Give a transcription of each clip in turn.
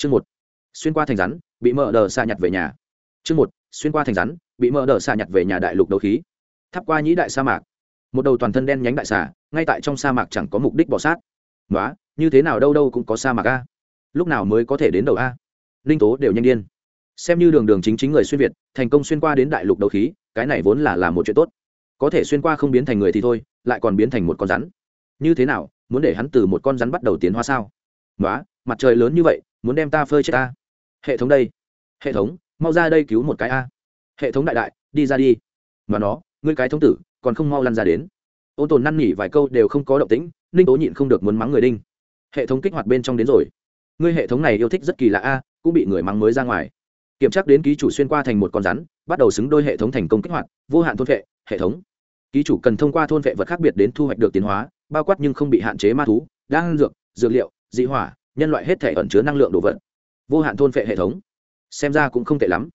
chương một. Xuyên qua thành rắn, bị mở đờ xa nhặt về nhà. Chương một. Xuyên qua thành rắn, bị mở đờ xa nhặt về nhà đại lục đấu khí. Thắp qua nhĩ đại sa mạc. Một đầu toàn thân đen nhánh đại xà, ngay tại trong sa mạc chẳng có mục đích bỏ sát. Nói như thế nào đâu đâu cũng có sa mạc a. Lúc nào mới có thể đến đầu a? Linh tố đều nhanh điên. Xem như đường đường chính chính người xuyên việt, thành công xuyên qua đến đại lục đấu khí, cái này vốn là làm một chuyện tốt. Có thể xuyên qua không biến thành người thì thôi, lại còn biến thành một con rắn. Như thế nào, muốn để hắn từ một con rắn bắt đầu tiến hóa sao? Nói mặt trời lớn như vậy muốn đem ta phơi chết ta. Hệ thống đây. Hệ thống, mau ra đây cứu một cái a. Hệ thống đại đại, đi ra đi. Mà nó, ngươi cái thống tử, còn không mau lăn ra đến. Ôn tồn năn nỉ vài câu đều không có động tĩnh, ninh tố nhịn không được muốn mắng người đinh. Hệ thống kích hoạt bên trong đến rồi. Ngươi hệ thống này yêu thích rất kỳ lạ a, cũng bị người mắng mới ra ngoài. Kiểm tra đến ký chủ xuyên qua thành một con rắn, bắt đầu xứng đôi hệ thống thành công kích hoạt, vô hạn thôn vệ, hệ thống. Ký chủ cần thông qua thôn vệ vật khác biệt đến thu hoạch được tiến hóa, bao quát nhưng không bị hạn chế ma thú, đan dược dược liệu, dị hỏa nhân loại hết thể ẩn chứa năng lượng đồ vật. Vô hạn thôn phệ hệ thống. Xem ra cũng không tệ lắm.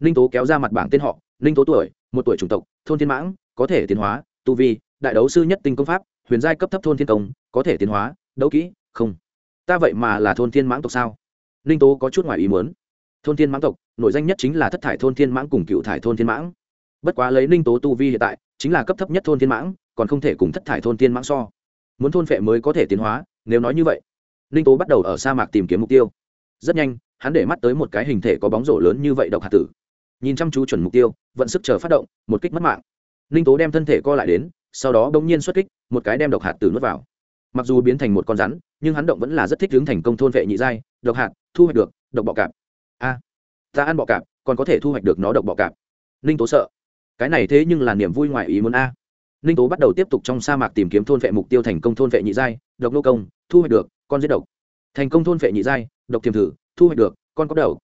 Ninh tố kéo ra mặt bảng tên họ, ninh tố tuổi, một tuổi chủng tộc, thôn thiên mãng, có thể tiến hóa, tu vi, đại đấu sư nhất tinh công pháp, huyền giai cấp thấp thôn thiên công, có thể tiến hóa, đấu kỹ, không. Ta vậy mà là thôn thiên mãng tộc sao? Ninh tố có chút ngoài ý muốn. Thôn thiên mãng tộc nội danh nhất chính là thất thải thôn thiên mãng cùng cựu thải thôn thiên mãng. Bất quá lấy ninh tố tu vi hiện tại, chính là cấp thấp nhất thôn thiên mãng, còn không thể cùng thất thải thôn thiên mãng so. Muốn thôn phệ mới có thể tiến hóa, nếu nói như vậy ninh tố bắt đầu ở sa mạc tìm kiếm mục tiêu. Rất nhanh, hắn để mắt tới một cái hình thể có bóng rổ lớn như vậy độc hạt tử. Nhìn chăm chú chuẩn mục tiêu, vận sức chờ phát động, một kích mất mạng. Ninh tố đem thân thể co lại đến, sau đó bỗng nhiên xuất kích, một cái đem độc hạt tử nuốt vào. Mặc dù biến thành một con rắn, nhưng hắn động vẫn là rất thích hướng thành công thôn vệ nhị giai, độc hạt, thu hoạch được, độc bọ cạp. A, ta ăn bọ cạp, còn có thể thu hoạch được nó độc bọ cạp. Ninh tố sợ. Cái này thế nhưng là niềm vui ngoài ý muốn a. Ninh tố bắt đầu tiếp tục trong sa mạc tìm kiếm thôn vệ mục tiêu thành công thôn vệ nhị giai, độc nô công, thu hoạch được con giết độc. Thành công thôn vệ nhị giai, độc tiềm thử, thu hoạch được, con có đầu.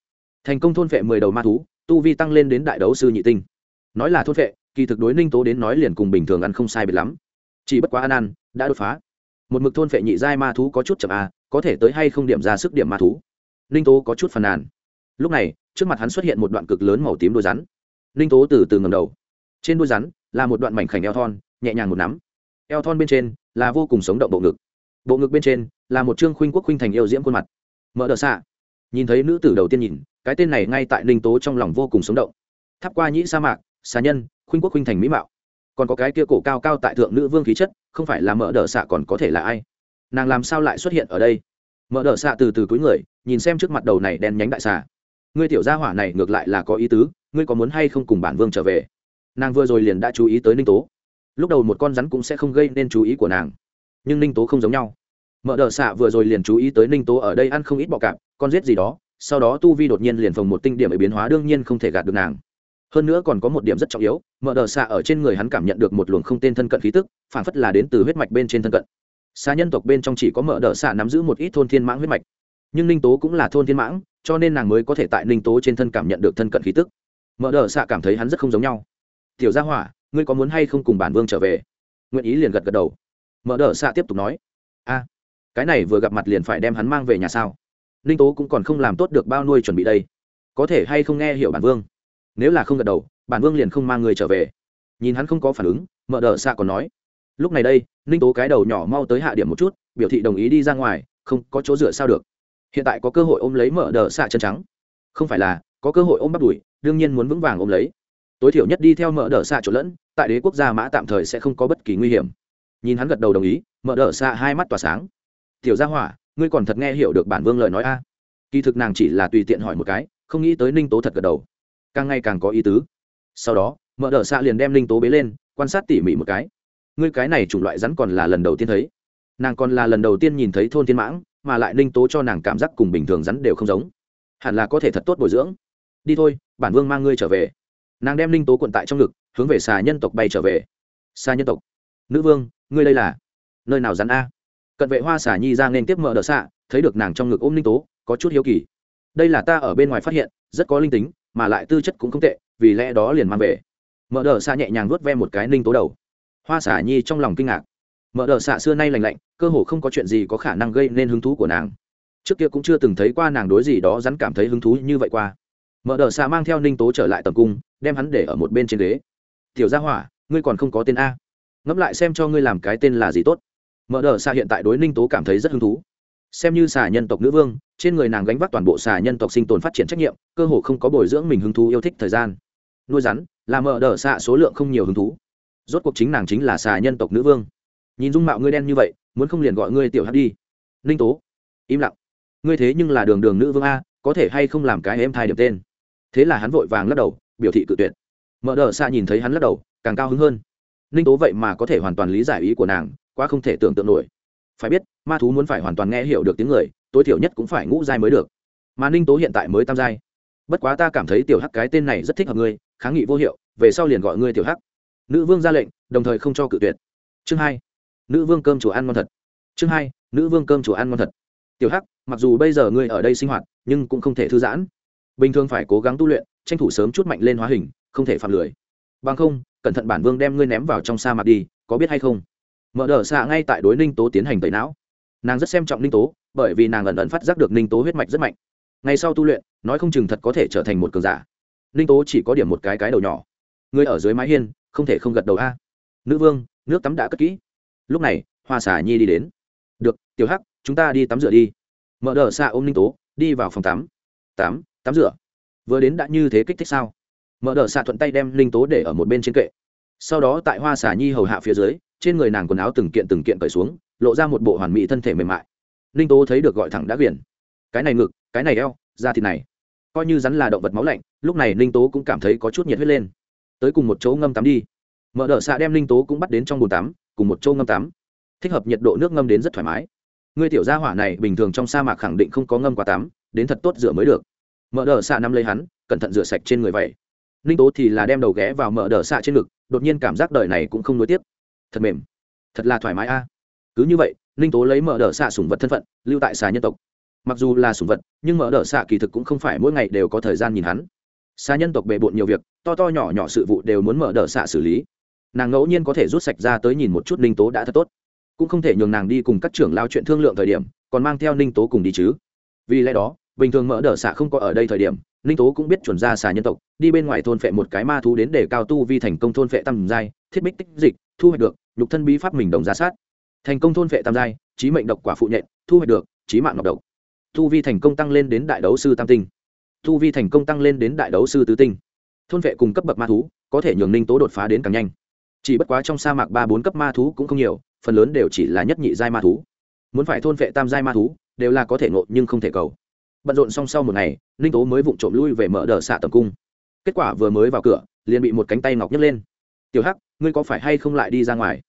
Thành công thôn vệ mười đầu ma thú, tu vi tăng lên đến đại đấu sư nhị tinh. Nói là thôn vệ kỳ thực đối ninh tố đến nói liền cùng bình thường ăn không sai biệt lắm. Chỉ bất quá ăn ăn đã đột phá. Một mực thôn vệ nhị giai ma thú có chút chậm a có thể tới hay không điểm ra sức điểm ma thú. Ninh tố có chút phàn nàn. Lúc này, trước mặt hắn xuất hiện một đoạn cực lớn màu tím đôi rắn. Ninh tố từ từ ngầm đầu. Trên đôi rắn là một đoạn mảnh khảnh eo thon, nhẹ nhàng một nắm. Eo thon bên trên là vô cùng sống động bộ ngực. Bộ ngực bên trên là một trương khuynh quốc khuynh thành yêu diễm khuôn mặt. Mở đờ xạ. Nhìn thấy nữ tử đầu tiên nhìn, cái tên này ngay tại ninh tố trong lòng vô cùng sống động. Tháp qua nhĩ sa mạc, xà nhân, khuynh quốc khuynh thành mỹ mạo. Còn có cái kia cổ cao cao tại thượng nữ vương khí chất, không phải là mở đờ xạ còn có thể là ai? Nàng làm sao lại xuất hiện ở đây? Mở đờ xạ từ từ cuối người, nhìn xem trước mặt đầu này đen nhánh đại xà. Ngươi tiểu gia hỏa này ngược lại là có ý tứ, ngươi có muốn hay không cùng bản vương trở về? Nàng vừa rồi liền đã chú ý tới ninh tố. Lúc đầu một con rắn cũng sẽ không gây nên chú ý của nàng. Nhưng ninh tố không giống nhau mở đờ xạ vừa rồi liền chú ý tới ninh tố ở đây ăn không ít bọ cạp, con rết gì đó, sau đó tu vi đột nhiên liền phồng một tinh điểm ở biến hóa đương nhiên không thể gạt được nàng. Hơn nữa còn có một điểm rất trọng yếu mở đờ xạ ở trên người hắn cảm nhận được một luồng không tên thân cận khí tức phản phất là đến từ huyết mạch bên trên thân cận. Xa nhân tộc bên trong chỉ có mở đờ xạ nắm giữ một ít thôn thiên mãng huyết mạch. Nhưng ninh tố cũng là thôn thiên mãng, cho nên nàng mới có thể tại ninh tố trên thân cảm nhận được thân cận khí tức. Mở đờ xạ cảm thấy hắn rất không giống nhau. Tiểu gia hỏa, ngươi có muốn hay không cùng bản vương trở về? Nguyện ý liền gật gật đầu. Mở đờ xạ tiếp tục nói. A cái này vừa gặp mặt liền phải đem hắn mang về nhà sao? Ninh tố cũng còn không làm tốt được bao nuôi chuẩn bị đây. Có thể hay không nghe hiểu bản vương? Nếu là không gật đầu, bản vương liền không mang người trở về. Nhìn hắn không có phản ứng mở đờ xạ còn nói, lúc này đây, ninh tố cái đầu nhỏ mau tới hạ điểm một chút, biểu thị đồng ý đi ra ngoài, không có chỗ dựa sao được. Hiện tại có cơ hội ôm lấy mở đờ xạ chân trắng. Không phải là, có cơ hội ôm bắt đùi, đương nhiên muốn vững vàng ôm lấy. Tối thiểu nhất đi theo mở đờ xạ chỗ lẫn, tại đế quốc gia mã tạm thời sẽ không có bất kỳ nguy hiểm. Nhìn hắn gật đầu đồng ý mở đờ xạ hai mắt tỏa sáng tiểu gia hỏa, ngươi còn thật nghe hiểu được bản vương lời nói a. Kỳ thực nàng chỉ là tùy tiện hỏi một cái, không nghĩ tới ninh tố thật gật đầu. Càng ngày càng có ý tứ. Sau đó, mở đỡ xạ liền đem ninh tố bế lên, quan sát tỉ mỉ một cái. Ngươi cái này chủng loại rắn còn là lần đầu tiên thấy. Nàng còn là lần đầu tiên nhìn thấy thôn thiên mãng, mà lại ninh tố cho nàng cảm giác cùng bình thường rắn đều không giống. Hẳn là có thể thật tốt bồi dưỡng. Đi thôi, bản vương mang ngươi trở về. Nàng đem ninh tố quận tại trong ngực, hướng về xà nhân tộc bay trở về. Xa nhân tộc. Nữ vương, ngươi đây là nơi nào rắn a? Cận vệ hoa xả nhi ra nên tiếp mở đờ xạ, thấy được nàng trong ngực ôm linh tố, có chút hiếu kỳ. Đây là ta ở bên ngoài phát hiện, rất có linh tính, mà lại tư chất cũng không tệ, vì lẽ đó liền mang về. Mở đờ xạ nhẹ nhàng vuốt ve một cái linh tố đầu. Hoa xả nhi trong lòng kinh ngạc. Mở đờ xạ xưa nay lành lạnh, cơ hồ không có chuyện gì có khả năng gây nên hứng thú của nàng. Trước kia cũng chưa từng thấy qua nàng đối gì đó rắn cảm thấy hứng thú như vậy qua. Mở đờ xạ mang theo ninh tố trở lại tầm cung, đem hắn để ở một bên trên ghế. Tiểu gia hỏa, ngươi còn không có tên a. Ngẫm lại xem cho ngươi làm cái tên là gì tốt mở đờ xạ hiện tại đối ninh tố cảm thấy rất hứng thú. Xem như xà nhân tộc nữ vương, trên người nàng gánh vác toàn bộ xà nhân tộc sinh tồn phát triển trách nhiệm, cơ hồ không có bồi dưỡng mình hứng thú yêu thích thời gian. Nuôi rắn là mở đờ xạ số lượng không nhiều hứng thú. Rốt cuộc chính nàng chính là xà nhân tộc nữ vương. Nhìn dung mạo ngươi đen như vậy, muốn không liền gọi ngươi tiểu hát đi. Ninh tố, im lặng. Ngươi thế nhưng là đường đường nữ vương a, có thể hay không làm cái em thai điểm tên? Thế là hắn vội vàng lắc đầu, biểu thị cự tuyệt. Mở đờ xạ nhìn thấy hắn lắc đầu, càng cao hứng hơn. Ninh tố vậy mà có thể hoàn toàn lý giải ý của nàng quá không thể tưởng tượng nổi. Phải biết, ma thú muốn phải hoàn toàn nghe hiểu được tiếng người, tối thiểu nhất cũng phải ngũ giai mới được. Mà ninh tố hiện tại mới tam giai. Bất quá ta cảm thấy tiểu hắc cái tên này rất thích hợp ngươi, kháng nghị vô hiệu, về sau liền gọi ngươi tiểu hắc. Nữ vương ra lệnh, đồng thời không cho cự tuyệt. Chương hai. Nữ vương cơm chùa ăn ngon thật. Chương hai. Nữ vương cơm chùa ăn ngon thật. Tiểu hắc, mặc dù bây giờ ngươi ở đây sinh hoạt, nhưng cũng không thể thư giãn. Bình thường phải cố gắng tu luyện, tranh thủ sớm chút mạnh lên hóa hình, không thể phạm lười. Bằng không, cẩn thận bản vương đem ngươi ném vào trong sa mạc đi, có biết hay không? Mở đờ xạ ngay tại đối ninh tố tiến hành tẩy não. Nàng rất xem trọng ninh tố, bởi vì nàng ẩn ẩn phát giác được ninh tố huyết mạch rất mạnh. Ngay sau tu luyện, nói không chừng thật có thể trở thành một cường giả. Ninh tố chỉ có điểm một cái cái đầu nhỏ. Người ở dưới mái hiên, không thể không gật đầu a. Nữ vương, nước tắm đã cất kỹ. Lúc này, hoa xả nhi đi đến. Được, tiểu hắc, chúng ta đi tắm rửa đi. Mở đờ xạ ôm ninh tố, đi vào phòng tắm. Tắm tắm rửa. Vừa đến đã như thế kích thích sao? Mở đờ xạ thuận tay đem ninh tố để ở một bên trên kệ sau đó tại hoa xà nhi hầu hạ phía dưới, trên người nàng quần áo từng kiện từng kiện cởi xuống, lộ ra một bộ hoàn mỹ thân thể mềm mại. Ninh tố thấy được gọi thẳng đã quyển cái này ngực, cái này eo, da thịt này. Coi như rắn là động vật máu lạnh, lúc này ninh tố cũng cảm thấy có chút nhiệt huyết lên. Tới cùng một chỗ ngâm tắm đi. Mở đ ợ xạ đem ninh tố cũng bắt đến trong bồn tắm, cùng một chỗ ngâm tắm. Thích hợp nhiệt độ nước ngâm đến rất thoải mái. Người tiểu gia hỏa này bình thường trong sa mạc khẳng định không có ngâm quá tắm, đến thật tốt rửa mới được. Mở đờ xạ nắm lấy hắn, cẩn thận rửa sạch trên người vậy. Ninh tố thì là đem đầu ghé vào mở đờ xạ trên ngực đột nhiên cảm giác đời này cũng không nối tiếp thật mềm. Thật là thoải mái a. Cứ như vậy, ninh tố lấy mở đ ợ xạ sủng vật thân phận, lưu tại xà nhân tộc. Mặc dù là sủng vật, nhưng mở đ ợ xạ kỳ thực cũng không phải mỗi ngày đều có thời gian nhìn hắn. Xà nhân tộc bề bộn nhiều việc, to to nhỏ nhỏ sự vụ đều muốn mở đ ợ xạ xử lý. Nàng ngẫu nhiên có thể rút sạch ra tới nhìn một chút ninh tố đã thật tốt. Cũng không thể nhường nàng đi cùng các trưởng lao chuyện thương lượng thời điểm, còn mang theo ninh tố cùng đi chứ. Vì lẽ đó, bình thường mở đ ợ xạ không có ở đây thời điểm ninh tố cũng biết chuẩn ra xà nhân tộc, đi bên ngoài thôn phệ một cái ma thú đến để cao tu vi thành công thôn phệ tầm giai, thiết bích tích dịch, thu hoạch được, nhục thân bí pháp mình đồng giá sát. Thành công thôn phệ tam giai trí mệnh độc quả phụ nhện, thu hoạch được trí mạng ngọc độc. Thu vi thành công tăng lên đến đại đấu sư tam tinh. Thu vi thành công tăng lên đến đại đấu sư tứ tinh. Thôn vệ cùng cấp bậc ma thú, có thể nhường ninh tố đột phá đến càng nhanh. Chỉ bất quá trong sa mạc ba bốn cấp ma thú cũng không nhiều, phần lớn đều chỉ là nhất nhị giai ma thú. Muốn phải thôn vệ tam giai ma thú, đều là có thể ngộ nhưng không thể cầu bận rộn xong sau một ngày, ninh tố mới vụng trộm lui về mở đờ xạ tầm cung. Kết quả vừa mới vào cửa, liền bị một cánh tay ngọc nhấc lên. Tiểu hắc, ngươi có phải hay không lại đi ra ngoài?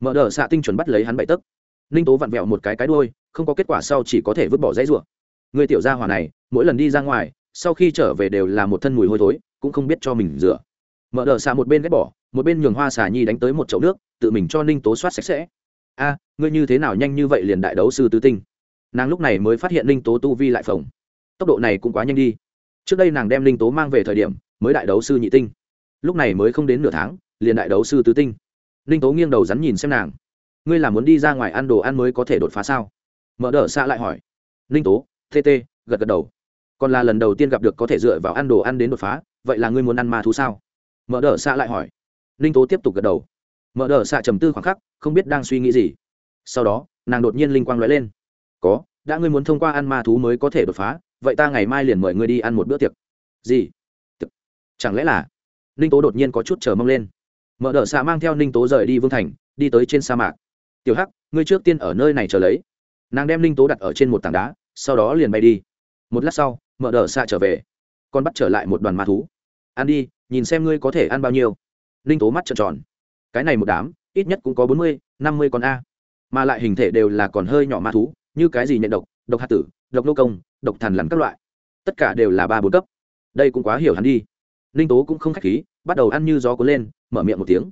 Mở đờ xạ tinh chuẩn bắt lấy hắn bậy tấc. Ninh tố vặn vẹo một cái cái đôi không có kết quả sau chỉ có thể vứt bỏ dãy rủa. Người tiểu gia hỏa này, mỗi lần đi ra ngoài, sau khi trở về đều là một thân mùi hôi thối, cũng không biết cho mình rửa. Mở đờ xạ một bên ghét bỏ, một bên nhường hoa xà nhi đánh tới một chậu nước, tự mình cho ninh tố soát sạch sẽ. A, ngươi như thế nào nhanh như vậy liền đại đấu sư tứ tinh? Nàng lúc này mới phát hiện ninh tố tu vi lại phồng tốc độ này cũng quá nhanh đi. Trước đây nàng đem Linh tố mang về thời điểm, mới đại đấu sư nhị tinh. Lúc này mới không đến nửa tháng, liền đại đấu sư tứ tinh. Linh tố nghiêng đầu rắn nhìn xem nàng. Ngươi là muốn đi ra ngoài ăn đồ ăn mới có thể đột phá sao? Mở đ ợ xa lại hỏi. Linh tố tt gật gật đầu. Còn là lần đầu tiên gặp được có thể dựa vào ăn đồ ăn đến đột phá, vậy là ngươi muốn ăn ma thú sao? Mở đ ợ xa lại hỏi. Linh tố tiếp tục gật đầu. Mở đ ợ xa trầm tư khoảng khắc, không biết đang suy nghĩ gì. Sau đó, nàng đột nhiên linh quang lóe lên. Có, đã ngươi muốn thông qua ăn ma thú mới có thể đột phá vậy ta ngày mai liền mời ngươi đi ăn một bữa tiệc. Gì? Tiệc. chẳng lẽ là? Ninh tố đột nhiên có chút chờ mong lên. Mở đ ợ xạ mang theo ninh tố rời đi vương thành, đi tới trên sa mạc. Tiểu hắc, ngươi trước tiên ở nơi này chờ lấy. Nàng đem ninh tố đặt ở trên một tảng đá, sau đó liền bay đi. Một lát sau, mở đ ợ xạ trở về con bắt trở lại một đoàn ma thú. Ăn đi, nhìn xem ngươi có thể ăn bao nhiêu. Ninh tố mắt trợn tròn. Cái này một đám, ít nhất cũng có bốn mươi, năm mươi con a. Mà lại hình thể đều là còn hơi nhỏ ma thú, như cái gì nhận độc độc hạt tử, độc nô công độc thần lằn các loại. Tất cả đều là ba bốn cấp. Đây cũng quá hiểu hắn đi. Ninh tố cũng không k h á c h khí, bắt đầu ăn như gió cuốn lên, mở miệng một tiếng.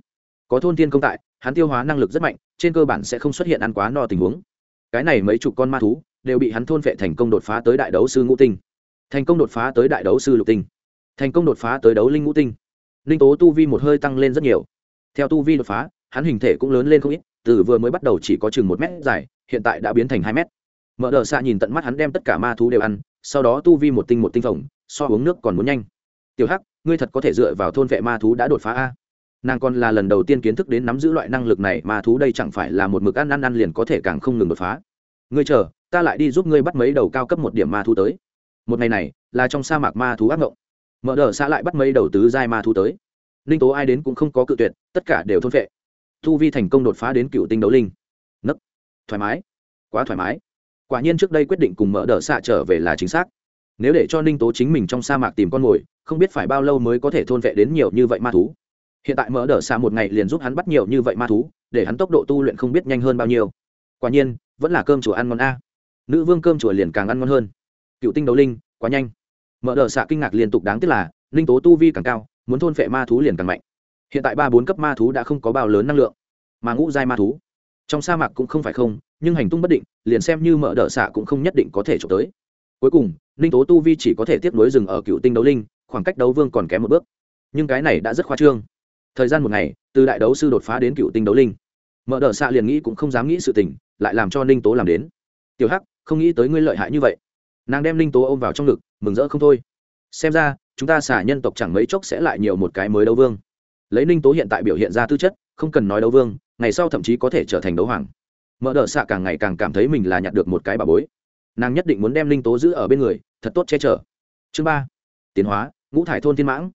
Có thôn thiên công tại, hắn tiêu hóa năng lực rất mạnh, trên cơ bản sẽ không xuất hiện ăn quá no tình huống. Cái này mấy chục con ma thú, đều bị hắn thôn vệ thành công đột phá tới đại đấu sư ngũ tinh. Thành công đột phá tới đại đấu sư lục tinh. Thành công đột phá tới đấu linh ngũ tinh. Ninh tố tu vi một hơi tăng lên rất nhiều. Theo tu vi đột phá, hắn hình thể cũng lớn lên không ít, từ vừa mới bắt đầu chỉ có chừng một mét dài, hiện tại đã biến thành hai mét mở đờ xạ nhìn tận mắt hắn đem tất cả ma thú đều ăn, sau đó tu vi một tinh một tinh phồng, so uống nước còn muốn nhanh. Tiểu hắc, ngươi thật có thể dựa vào thôn vệ ma thú đã đột phá a? Nàng còn là lần đầu tiên kiến thức đến nắm giữ loại năng lực này, ma thú đây chẳng phải là một mực ăn ăn ăn liền có thể càng không ngừng đột phá. Ngươi chờ, ta lại đi giúp ngươi bắt mấy đầu cao cấp một điểm ma thú tới. Một ngày này, là trong sa mạc ma thú ác ngộng. Mở đờ xã lại bắt mấy đầu tứ giai ma thú tới. Ninh tố ai đến cũng không có cự tuyệt, tất cả đều thôn vệ. Thu vi thành công đột phá đến cựu tinh đấu linh. Nấc. Thoải mái. Quá thoải mái quả nhiên trước đây quyết định cùng mở đờ xạ trở về là chính xác. Nếu để cho ninh tố chính mình trong sa mạc tìm con mồi, không biết phải bao lâu mới có thể thôn vệ đến nhiều như vậy ma thú. Hiện tại mở đờ xạ một ngày liền giúp hắn bắt nhiều như vậy ma thú, để hắn tốc độ tu luyện không biết nhanh hơn bao nhiêu. Quả nhiên, vẫn là cơm chùa ăn ngon a. Nữ vương cơm chùa liền càng ăn ngon hơn. Cựu tinh đấu linh, quá nhanh. Mở đờ xạ kinh ngạc liên tục đáng tiếc là, ninh tố tu vi càng cao, muốn thôn vệ ma thú liền càng mạnh. Hiện tại ba bốn cấp ma thú đã không có bao lớn năng lượng, mà ngũ giai ma thú trong sa mạc cũng không phải không, nhưng hành tung bất định, liền xem như mở đỡ xạ cũng không nhất định có thể trộm tới. Cuối cùng, ninh tố tu vi chỉ có thể tiếp nối dừng ở cựu tinh đấu linh, khoảng cách đấu vương còn kém một bước. Nhưng cái này đã rất khoa trương. Thời gian một ngày, từ đại đấu sư đột phá đến cựu tinh đấu linh. Mở đờ xạ liền nghĩ cũng không dám nghĩ sự tình, lại làm cho ninh tố làm đến. Tiểu hắc, không nghĩ tới ngươi lợi hại như vậy. Nàng đem ninh tố ôm vào trong ngực, mừng rỡ không thôi. Xem ra, chúng ta xả nhân tộc chẳng mấy chốc sẽ lại nhiều một cái mới đấu vương. Lấy ninh tố hiện tại biểu hiện ra tư chất, không cần nói đấu vương ngày sau thậm chí có thể trở thành đấu hoàng. Mở đờ xạ càng ngày càng cảm thấy mình là nhặt được một cái bà bối. Nàng nhất định muốn đem linh tố giữ ở bên người, thật tốt che chở. Chương ba, tiến hóa, ngũ thải thôn thiên mãng.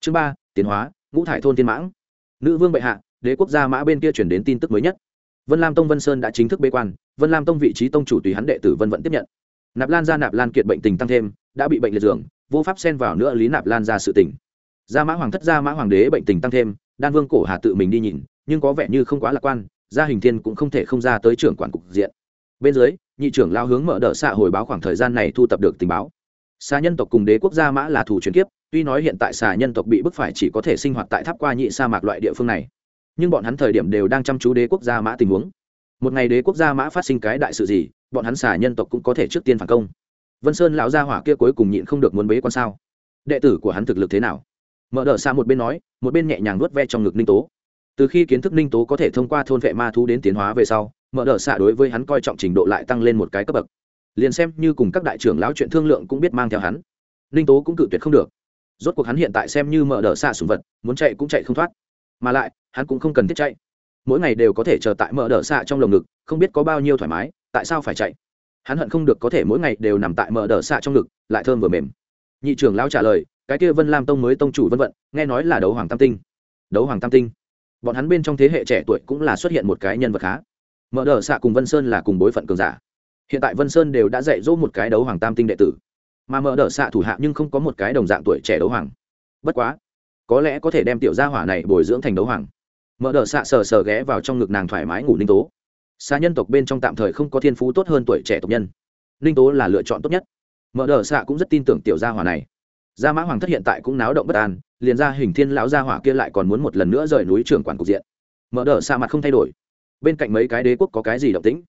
Chương ba, tiến hóa, ngũ thải thôn thiên mãng. Nữ vương bệ hạ, đế quốc gia mã bên kia chuyển đến tin tức mới nhất. Vân lam tông vân sơn đã chính thức bế quan, vân lam tông vị trí tông chủ tùy hắn đệ tử vân vẫn tiếp nhận. Nạp lan ra nạp lan kiệt bệnh tình tăng thêm, đã bị bệnh liệt giường, vô pháp xen vào nữa lý nạp lan ra sự tỉnh gia mã hoàng thất, gia mã hoàng đế bệnh tình tăng thêm, đan vương cổ hà tự mình đi nhìn nhưng có vẻ như không quá lạc quan, gia hình thiên cũng không thể không ra tới trưởng quản cục diện. Bên dưới, nhị trưởng lao hướng mở đỡ xạ hồi báo khoảng thời gian này thu tập được tình báo. Xà nhân tộc cùng đế quốc gia mã là thủ truyền kiếp, tuy nói hiện tại xà nhân tộc bị bức phải chỉ có thể sinh hoạt tại tháp qua nhị sa mạc loại địa phương này. Nhưng bọn hắn thời điểm đều đang chăm chú đế quốc gia mã tình huống. Một ngày đế quốc gia mã phát sinh cái đại sự gì, bọn hắn xà nhân tộc cũng có thể trước tiên phản công. Vân sơn lão gia hỏa kia cuối cùng nhịn không được muốn bế quan sao? Đệ tử của hắn thực lực thế nào? Mở đ ợ xa một bên nói, một bên nhẹ nhàng nuốt ve trong ngực ninh tố từ khi kiến thức ninh tố có thể thông qua thôn vệ ma thú đến tiến hóa về sau, mở đ ợ xạ đối với hắn coi trọng trình độ lại tăng lên một cái cấp bậc. Liền xem như cùng các đại trưởng lão chuyện thương lượng cũng biết mang theo hắn. Ninh tố cũng cự tuyệt không được. Rốt cuộc hắn hiện tại xem như mở đ ợ xạ sùng vật, muốn chạy cũng chạy không thoát. Mà lại, hắn cũng không cần thiết chạy. Mỗi ngày đều có thể chờ tại mở đ ợ xạ trong lồng ngực, không biết có bao nhiêu thoải mái, tại sao phải chạy? Hắn hận không được có thể mỗi ngày đều nằm tại mở đờ xạ trong ngực, lại thơm vừa mềm. Nhị trưởng lão trả lời, cái kia vân lam tông mới tông chủ vân vận, nghe nói là đấu hoàng tam tinh. Đấu hoàng tam tinh? Bọn hắn bên trong thế hệ trẻ tuổi cũng là xuất hiện một cái nhân vật khá. Mở đờ xạ cùng vân sơn là cùng bối phận cường giả. Hiện tại vân sơn đều đã dạy dỗ một cái đấu hoàng tam tinh đệ tử. Mà mở đờ xạ thủ hạ nhưng không có một cái đồng dạng tuổi trẻ đấu hoàng. Bất quá, có lẽ có thể đem tiểu gia hỏa này bồi dưỡng thành đấu hoàng. Mở đờ xạ sờ sờ ghé vào trong ngực nàng thoải mái ngủ ninh tố. Xa nhân tộc bên trong tạm thời không có thiên phú tốt hơn tuổi trẻ tộc nhân. Ninh tố là lựa chọn tốt nhất. Mở đờ xạ cũng rất tin tưởng tiểu gia hỏa này. Gia mã hoàng thất hiện tại cũng náo động bất an liền ra hình thiên lão gia hỏa kia lại còn muốn một lần nữa rời núi trưởng quản cục diện. Mở đờ xa mặt không thay đổi. Bên cạnh mấy cái đế quốc có cái gì động tĩnh?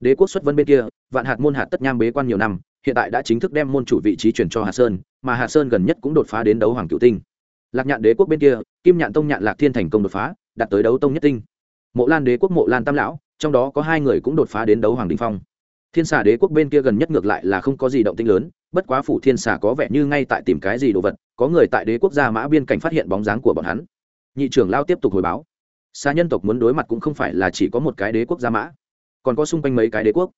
Đế quốc xuất vân bên kia, vạn hạt môn hạt tất nham bế quan nhiều năm, hiện tại đã chính thức đem môn chủ vị trí chuyển cho hà sơn, mà hà sơn gần nhất cũng đột phá đến đấu hoàng cựu tinh. Lạc nhạn đế quốc bên kia, kim nhạn tông nhạn lạc thiên thành công đột phá, đạt tới đấu tông nhất tinh. Mộ lan đế quốc mộ lan tam lão, trong đó có hai người cũng đột phá đến đấu hoàng đình phong. Thiên xà đế quốc bên kia gần nhất ngược lại là không có gì động tinh lớn bất quá phủ thiên xà có vẻ như ngay tại tìm cái gì đồ vật, có người tại đế quốc gia mã biên cảnh phát hiện bóng dáng của bọn hắn. Nhị trưởng lao tiếp tục hồi báo. Xa nhân tộc muốn đối mặt cũng không phải là chỉ có một cái đế quốc gia mã, còn có xung quanh mấy cái đế quốc.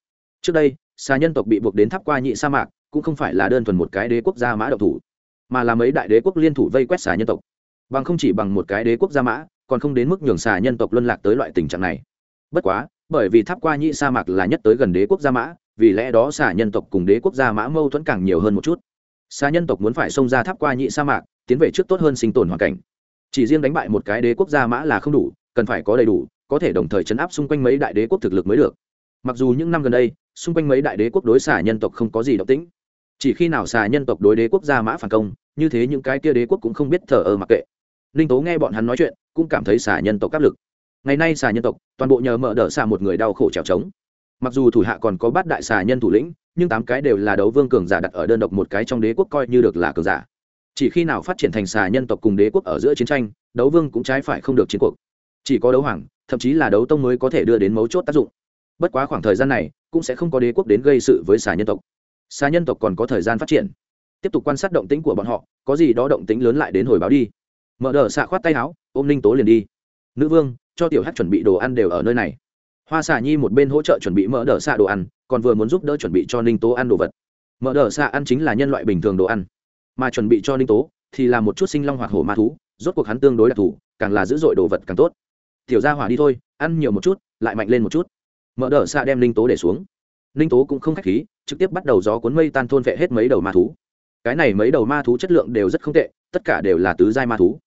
Trước đây xa nhân tộc bị buộc đến tháp qua nhị sa mạc, cũng không phải là đơn thuần một cái đế quốc gia mã độc thủ, mà là mấy đại đế quốc liên thủ vây quét xà nhân tộc. Bằng không chỉ bằng một cái đế quốc gia mã, còn không đến mức nhường xà nhân tộc luân lạc tới loại tình trạng này. Bất quá, bởi vì tháp qua nhị sa mạc là nhất tới gần đế quốc gia mã vì lẽ đó xà nhân tộc cùng đế quốc gia mã mâu thuẫn càng nhiều hơn một chút. Xà nhân tộc muốn phải xông ra tháp qua nhị sa mạc, tiến về trước tốt hơn sinh tồn hoàn cảnh. Chỉ riêng đánh bại một cái đế quốc gia mã là không đủ, cần phải có đầy đủ, có thể đồng thời chấn áp xung quanh mấy đại đế quốc thực lực mới được. Mặc dù những năm gần đây, xung quanh mấy đại đế quốc đối xà nhân tộc không có gì động tĩnh. Chỉ khi nào xà nhân tộc đối đế quốc gia mã phản công, như thế những cái kia đế quốc cũng không biết thờ ơ mặc kệ. Ninh tố nghe bọn hắn nói chuyện, cũng cảm thấy xà nhân tộc áp lực. Ngày nay xà nhân tộc, toàn bộ nhờ mở đỡ xà một người đau khổ trèo trống mặc dù thủ hạ còn có bát đại xà nhân thủ lĩnh, nhưng tám cái đều là đấu vương cường giả đặt ở đơn độc một cái trong đế quốc coi như được là cường giả. Chỉ khi nào phát triển thành xà nhân tộc cùng đế quốc ở giữa chiến tranh, đấu vương cũng trái phải không được chiến cuộc. Chỉ có đấu hoàng, thậm chí là đấu tông mới có thể đưa đến mấu chốt tác dụng. Bất quá khoảng thời gian này, cũng sẽ không có đế quốc đến gây sự với xà nhân tộc. Xà nhân tộc còn có thời gian phát triển. Tiếp tục quan sát động tĩnh của bọn họ, có gì đó động tĩnh lớn lại đến hồi báo đi. Mở đờ xạ khoát tay áo, ôm ninh tố liền đi. Nữ vương, cho tiểu hát chuẩn bị đồ ăn đều ở nơi này hoa xà nhi một bên hỗ trợ chuẩn bị mỡ đỡ xạ đồ ăn, còn vừa muốn giúp đỡ chuẩn bị cho ninh tố ăn đồ vật. Mỡ đỡ xạ ăn chính là nhân loại bình thường đồ ăn. Mà chuẩn bị cho ninh tố thì là một chút sinh long hoạt hổ ma thú, rốt cuộc hắn tương đối đặc thù, càng là dữ dội đồ vật càng tốt. Tiểu ra hỏa đi thôi, ăn nhiều một chút, lại mạnh lên một chút. Mỡ đỡ xạ đem ninh tố để xuống. Ninh tố cũng không k h á c h khí, trực tiếp bắt đầu gió cuốn mây tan thôn vệ hết mấy đầu ma thú. Cái này mấy đầu ma thú chất lượng đều rất không tệ, tất cả đều là tứ giai ma thú.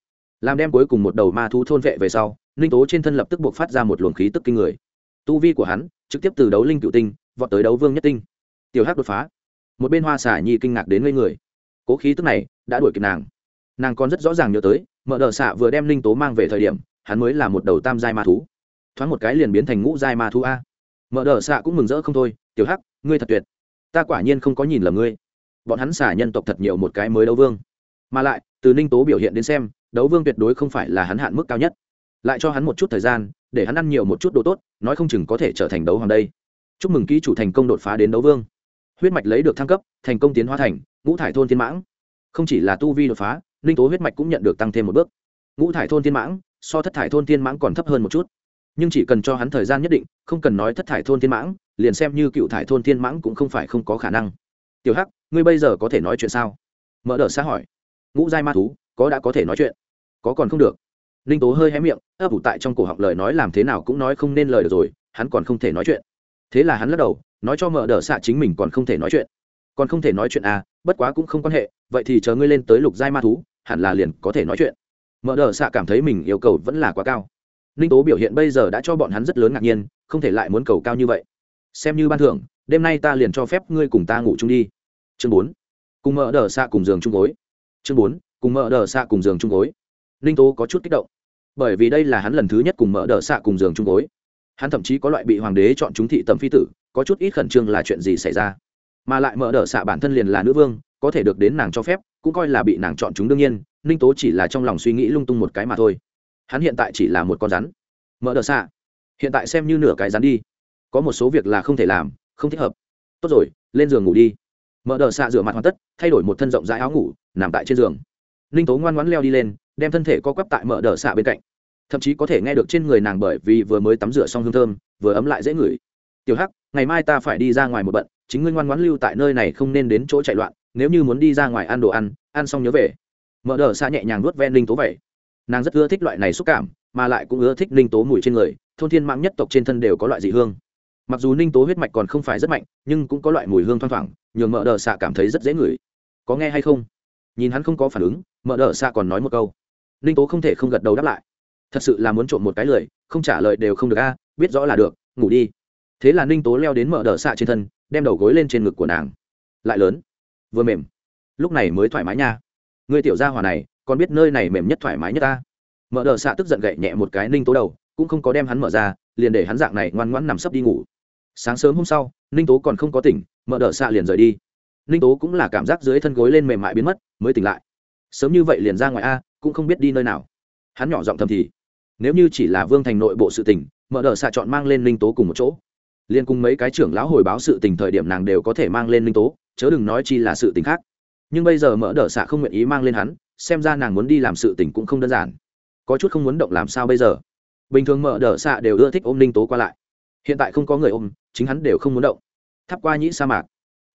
Làm đem cuối cùng một đầu ma thú thôn vệ về sau, ninh tố trên thân lập tức buộc phát ra một luồng khí tức kinh người tu vi của hắn trực tiếp từ đấu linh cựu tinh vọt tới đấu vương nhất tinh tiểu hắc đột phá một bên hoa xả nhi kinh ngạc đến ngây người cố khí tức này đã đuổi kịp nàng nàng còn rất rõ ràng nhớ tới mở đờ xạ vừa đem linh tố mang về thời điểm hắn mới là một đầu tam giai ma thú thoáng một cái liền biến thành ngũ giai ma thú a mở đờ xạ cũng mừng rỡ không thôi tiểu hắc ngươi thật tuyệt ta quả nhiên không có nhìn lầm ngươi bọn hắn xả nhân tộc thật nhiều một cái mới đấu vương mà lại từ ninh tố biểu hiện đến xem đấu vương tuyệt đối không phải là hắn hạn mức cao nhất lại cho hắn một chút thời gian để hắn ăn nhiều một chút đồ tốt, nói không chừng có thể trở thành đấu hoàng đây. Chúc mừng ký chủ thành công đột phá đến đấu vương. Huyết mạch lấy được thăng cấp, thành công tiến hóa thành ngũ thải thôn thiên mãng. Không chỉ là tu vi đột phá ninh tố huyết mạch cũng nhận được tăng thêm một bước. Ngũ thải thôn thiên mãng, so thất thải thôn thiên mãng còn thấp hơn một chút. Nhưng chỉ cần cho hắn thời gian nhất định, không cần nói thất thải thôn thiên mãng, liền xem như cựu thải thôn thiên mãng cũng không phải không có khả năng. Tiểu hắc, ngươi bây giờ có thể nói chuyện sao? Mở đ ợ xã hỏi. Ngũ giai ma thú, có đã có thể nói chuyện? Có còn không được ninh tố hơi hé miệng, ấp ủ tại trong cổ họng lời nói làm thế nào cũng nói không nên lời được rồi, hắn còn không thể nói chuyện. Thế là hắn lắc đầu, nói cho mở đ ợ xạ chính mình còn không thể nói chuyện. Còn không thể nói chuyện à bất quá cũng không quan hệ, vậy thì chờ ngươi lên tới lục giai ma thú, hẳn là liền có thể nói chuyện. Mở đ ợ xạ cảm thấy mình yêu cầu vẫn là quá cao. Ninh tố biểu hiện bây giờ đã cho bọn hắn rất lớn ngạc nhiên, không thể lại muốn cầu cao như vậy. Xem như ban thưởng, đêm nay ta liền cho phép ngươi cùng ta ngủ chung đi. Chương bốn, cùng mở đờ xạ cùng giường chung gối. Chương bốn, cùng mở đờ xạ cùng giường chung gối. Ninh tố có chút kích động bởi vì đây là hắn lần thứ nhất cùng mở đỡ xạ cùng giường chung gối. Hắn thậm chí có loại bị hoàng đế chọn chúng thị tầm phi tử, có chút ít khẩn trương là chuyện gì xảy ra. Mà lại mở đỡ xạ bản thân liền là nữ vương, có thể được đến nàng cho phép, cũng coi là bị nàng chọn chúng đương nhiên, ninh tố chỉ là trong lòng suy nghĩ lung tung một cái mà thôi. Hắn hiện tại chỉ là một con rắn. Mở đỡ xạ. Hiện tại xem như nửa cái rắn đi. Có một số việc là không thể làm, không thích hợp. Tốt rồi, lên giường ngủ đi. Mở đờ xạ rửa mặt hoàn tất, thay đổi một thân rộng rãi áo ngủ, nằm tại trên giường ninh tố ngoan ngoãn leo đi lên, đem thân thể co quắp tại mở đờ xạ bên cạnh. Thậm chí có thể nghe được trên người nàng bởi vì vừa mới tắm rửa xong hương thơm, vừa ấm lại dễ ngửi. Tiểu hắc, ngày mai ta phải đi ra ngoài một bận, chính ngươi ngoan ngoãn lưu tại nơi này không nên đến chỗ chạy loạn, nếu như muốn đi ra ngoài ăn đồ ăn ăn xong nhớ về. Mở đờ xạ nhẹ nhàng nuốt ven ninh tố vậy. Nàng rất ưa thích loại này xúc cảm, mà lại cũng ưa thích ninh tố mùi trên người, thôn thiên mạng nhất tộc trên thân đều có loại dị hương. Mặc dù ninh tố huyết mạch còn không phải rất mạnh, nhưng cũng có loại mùi hương thoang thoảng, nhường mợ đờ xạ cảm thấy rất dễ ngửi. Có nghe hay không? Nhìn hắn không có phản ứng, mợ đờ xa còn nói một câu. Ninh tố không thể không gật đầu đáp lại. Thật sự là muốn trộm một cái lời không trả lời đều không được a, biết rõ là được, ngủ đi. Thế là ninh tố leo đến mợ đờ xạ trên thân, đem đầu gối lên trên ngực của nàng. Lại lớn. Vừa mềm. Lúc này mới thoải mái nha. Người tiểu gia hòa này, còn biết nơi này mềm nhất thoải mái nhất ta. Mợ đờ xạ tức giận gậy nhẹ một cái ninh tố đầu, cũng không có đem hắn mở ra, liền để hắn dạng này ngoan ngoãn nằm sấp đi ngủ. Sáng sớm hôm sau, ninh tố còn không có tỉnh, mợ đờ xạ liền rời đi. Ninh tố cũng là cảm giác dưới thân gối lên mềm mại biến mất mới tỉnh lại. Sớm như vậy liền ra ngoài a, cũng không biết đi nơi nào. Hắn nhỏ giọng thầm thì, nếu như chỉ là vương thành nội bộ sự tỉnh đ ợ xạ chọn mang lên Linh tố cùng một chỗ. Liên cùng mấy cái trưởng lão hồi báo sự tình thời điểm nàng đều có thể mang lên Linh tố, chớ đừng nói chi là sự tình khác. Nhưng bây giờ mở đ ợ xạ không nguyện ý mang lên hắn, xem ra nàng muốn đi làm sự tình cũng không đơn giản. Có chút không muốn động làm sao bây giờ? Bình thường mở đ ợ xạ đều ưa thích ôm Linh tố qua lại. Hiện tại không có người ôm, chính hắn đều không muốn động. Thắp qua nhĩ sa mạc.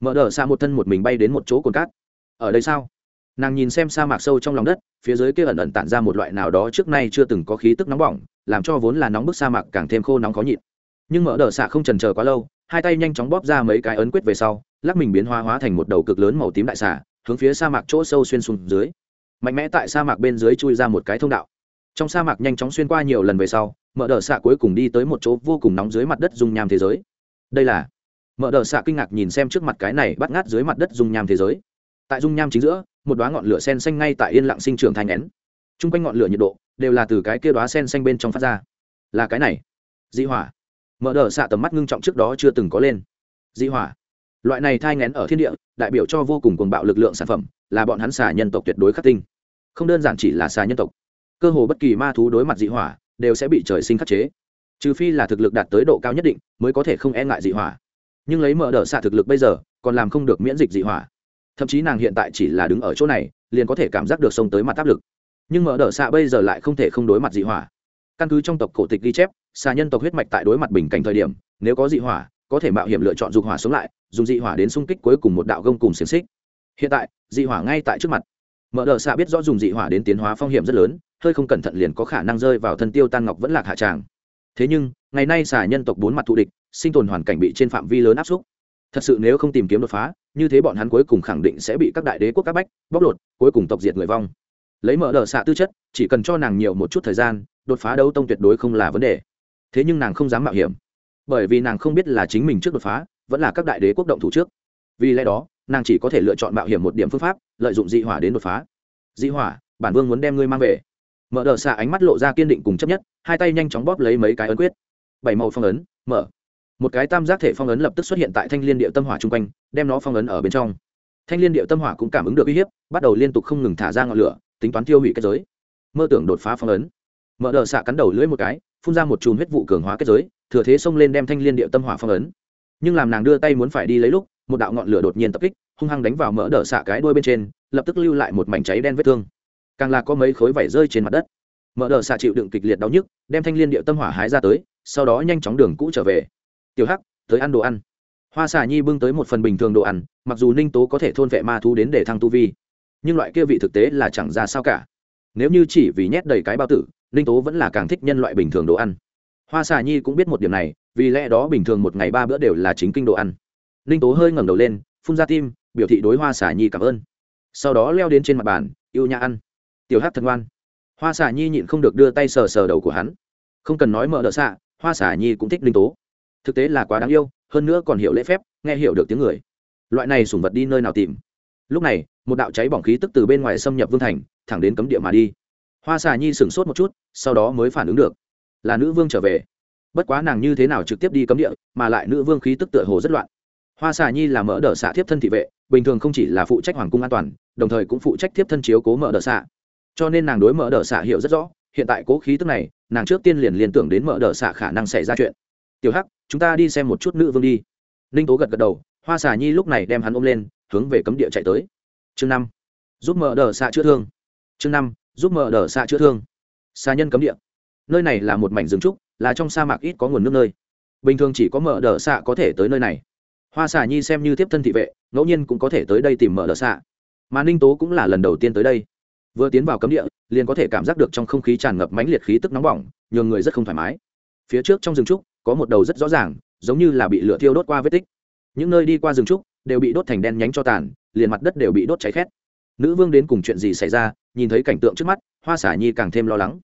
Mở đ ợ xạ một thân một mình bay đến một chỗ cồn cát. Ở đây sao? Nàng nhìn xem sa mạc sâu trong lòng đất, phía dưới kia ẩn ẩn tản ra một loại nào đó trước nay chưa từng có khí tức nóng bỏng, làm cho vốn là nóng bức sa mạc càng thêm khô nóng khó nhịn. Nhưng mở đờ xạ không trần chờ quá lâu, hai tay nhanh chóng bóp ra mấy cái ấn quyết về sau, lắc mình biến hóa hóa thành một đầu cực lớn màu tím đại xạ hướng phía sa mạc chỗ sâu xuyên xuống dưới. Mạnh mẽ tại sa mạc bên dưới chui ra một cái thông đạo. Trong sa mạc nhanh chóng xuyên qua nhiều lần về sau, mở đờ xạ cuối cùng đi tới một chỗ vô cùng nóng dưới mặt đất dung nham thế giới. Đây là mở đờ xạ kinh ngạc nhìn xem trước mặt cái này bắt ngát dưới mặt đất dung nham thế giới. Tại dung nham chính giữa một đoá ngọn lửa sen xanh ngay tại yên lặng sinh trưởng thành nén. T r u n g quanh ngọn lửa nhiệt độ đều là từ cái kia đoá sen xanh bên trong phát ra. Là cái này. Dị hỏa. Mở đờ xạ tầm mắt ngưng trọng trước đó chưa từng có lên. Dị hỏa. Loại này thai ngén ở thiên địa, đại biểu cho vô cùng cuồng bạo lực lượng sản phẩm, là bọn hắn xà nhân tộc tuyệt đối khắc tinh. Không đơn giản chỉ là xà nhân tộc. Cơ hồ bất kỳ ma thú đối mặt dị hỏa, đều sẽ bị trời sinh khắc chế. Trừ phi là thực lực đạt tới độ cao nhất định, mới có thể không e ngại dị hỏa. Nhưng lấy mở đ ợ xạ thực lực bây giờ, còn làm không được miễn dịch dị hỏa thậm chí nàng hiện tại chỉ là đứng ở chỗ này, liền có thể cảm giác được sông tới mặt áp lực. Nhưng mở đ ợ xạ bây giờ lại không thể không đối mặt dị hỏa. Căn cứ trong tộc cổ tịch ghi chép xà nhân tộc huyết mạch tại đối mặt bình cảnh thời điểm, nếu có dị hỏa, có thể mạo hiểm lựa chọn dục hỏa sống lại, dùng dị hỏa đến xung kích cuối cùng một đạo gông cùng xiềng xích. Hiện tại, dị hỏa ngay tại trước mặt. Mở đờ xạ biết rõ dùng dị hỏa đến tiến hóa phong hiểm rất lớn, hơi không cẩn thận liền có khả năng rơi vào thân tiêu tan ngọc vẫn lạc hạ tràng. Thế nhưng, ngày nay xà nhân tộc bốn mặt thù địch, sinh tồn hoàn cảnh bị trên phạm vi lớn áp xúc thật sự nếu không tìm kiếm đột phá, như thế bọn hắn cuối cùng khẳng định sẽ bị các đại đế quốc các bách bóc lột, cuối cùng tộc diệt người vong. Lấy mở đờ xạ tư chất, chỉ cần cho nàng nhiều một chút thời gian, đột phá đấu tông tuyệt đối không là vấn đề. Thế nhưng nàng không dám mạo hiểm. Bởi vì nàng không biết là chính mình trước đột phá, vẫn là các đại đế quốc động thủ trước. Vì lẽ đó, nàng chỉ có thể lựa chọn mạo hiểm một điểm phương pháp, lợi dụng dị hỏa đến đột phá. Dị hỏa, bản vương muốn đem ngươi mang về. Mở đờ xạ ánh mắt lộ ra kiên định cùng chấp nhất, hai tay nhanh chóng bóp lấy mấy cái ấn quyết. Bảy màu phong ấn, mở một cái tam giác thể phong ấn lập tức xuất hiện tại thanh liên địa tâm hỏa chung quanh, đem nó phong ấn ở bên trong. Thanh liên địa tâm hỏa cũng cảm ứng được uy hiếp, bắt đầu liên tục không ngừng thả ra ngọn lửa, tính toán tiêu hủy kết giới. Mơ tưởng đột phá phong ấn. Mở đờ xạ cắn đầu lưỡi một cái, phun ra một chùm huyết vụ cường hóa kết giới, thừa thế xông lên đem thanh liên địa tâm hỏa phong ấn. Nhưng làm nàng đưa tay muốn phải đi lấy lúc, một đạo ngọn lửa đột nhiên tập kích, hung hăng đánh vào mỡ đờ xạ cái đuôi bên trên, lập tức lưu lại một mảnh cháy đen vết thương. Càng là có mấy khối vảy rơi trên mặt đất. Mỡ đờ xạ chịu đựng kịch liệt đau nhức, đem thanh liên địa tâm hỏa hái ra tới, sau đó nhanh chóng đường cũ trở về tiểu hắc, tới ăn đồ ăn. Hoa xà nhi bưng tới một phần bình thường đồ ăn, mặc dù ninh tố có thể thôn vệ ma thú đến để thăng tu vi, nhưng loại kia vị thực tế là chẳng ra sao cả. Nếu như chỉ vì nhét đầy cái bao tử, ninh tố vẫn là càng thích nhân loại bình thường đồ ăn. Hoa xà nhi cũng biết một điểm này, vì lẽ đó bình thường một ngày ba bữa đều là chính kinh đồ ăn. Ninh tố hơi ngẩng đầu lên, phun ra tim, biểu thị đối hoa xà nhi cảm ơn. Sau đó leo đến trên mặt bàn, yêu nhã ăn. Tiểu hát thật ngoan. Hoa xà nhi nhịn không được đưa tay sờ sờ đầu của hắn. Không cần nói mở đỡ xạ, hoa xà nhi cũng thích ninh tố thực tế là quá đáng yêu, hơn nữa còn hiểu lễ phép, nghe hiểu được tiếng người. Loại này sủng vật đi nơi nào tìm? Lúc này, một đạo cháy bỏng khí tức từ bên ngoài xâm nhập vương thành, thẳng đến cấm địa mà đi. Hoa xà nhi sửng sốt một chút, sau đó mới phản ứng được. Là nữ vương trở về. Bất quá nàng như thế nào trực tiếp đi cấm địa, mà lại nữ vương khí tức tựa hồ rất loạn. Hoa xà nhi là mỡ đỡ xạ thiếp thân thị vệ, bình thường không chỉ là phụ trách hoàng cung an toàn, đồng thời cũng phụ trách thiếp thân chiếu cố mỡ đỡ xạ. Cho nên nàng đối mỡ đỡ xạ hiểu rất rõ, hiện tại cố khí tức này, nàng trước tiên liền liên tưởng đến mỡ đỡ xạ khả năng xảy ra chuyện. Tiểu hắc chúng ta đi xem một chút nữ vương đi. Ninh tố gật gật đầu, hoa xà nhi lúc này đem hắn ôm lên, hướng về cấm địa chạy tới. Chương năm. Giúp mở đờ xạ chữa thương. Chương năm. Giúp mở đờ xạ chữa thương. Xà nhân cấm địa. Nơi này là một mảnh rừng trúc, là trong sa mạc ít có nguồn nước nơi. Bình thường chỉ có mở đờ xạ có thể tới nơi này. Hoa xà nhi xem như tiếp thân thị vệ, ngẫu nhiên cũng có thể tới đây tìm mở đờ xạ. Mà ninh tố cũng là lần đầu tiên tới đây. Vừa tiến vào cấm địa, liền có thể cảm giác được trong không khí tràn ngập mãnh liệt khí tức nóng bỏng, nhường người rất không thoải mái. Phía trước trong rừng trúc có một đầu rất rõ ràng, giống như là bị lửa thiêu đốt qua vết tích. Những nơi đi qua rừng trúc đều bị đốt thành đen nhánh cho tàn, liền mặt đất đều bị đốt cháy khét. Nữ vương đến cùng chuyện gì xảy ra, nhìn thấy cảnh tượng trước mắt, hoa xả nhi càng thêm lo lắng.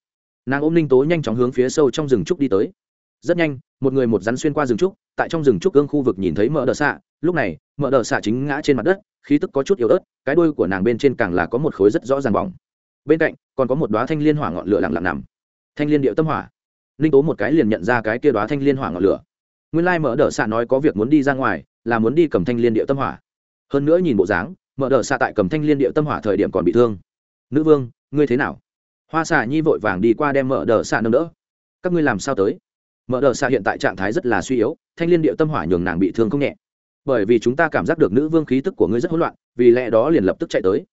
Nàng ôm ninh tố nhanh chóng hướng phía sâu trong rừng trúc đi tới. Rất nhanh, một người một rắn xuyên qua rừng trúc, tại trong rừng trúc gương khu vực nhìn thấy mỡ đờ xạ lúc này mỡ đờ xạ chính ngã trên mặt đất, khí tức có chút yếu ớt, cái đuôi của nàng bên trên càng là có một khối rất rõ ràng bỏng. Bên cạnh, còn có một đoá thanh liên hỏa ngọn lửa lặng lặng nằm. Thanh liên điệu tâm hỏa ninh tố một cái liền nhận ra cái kia đoá thanh liên hỏa ngọn lửa. Nguyên lai Mở đờ xạ nói có việc muốn đi ra ngoài, là muốn đi cầm thanh liên địa tâm hỏa. Hơn nữa nhìn bộ dáng, Mở đờ xạ tại cầm thanh liên địa tâm hỏa thời điểm còn bị thương. Nữ vương, ngươi thế nào? Hoa xạ nhi vội vàng đi qua đem Mở đờ xạ nâng đỡ. Các ngươi làm sao tới? Mở đờ xạ hiện tại trạng thái rất là suy yếu, thanh liên địa tâm hỏa nhường nàng bị thương không nhẹ. Bởi vì chúng ta cảm giác được nữ vương khí tức của ngươi rất hỗn loạn, vì lẽ đó liền lập tức chạy tới.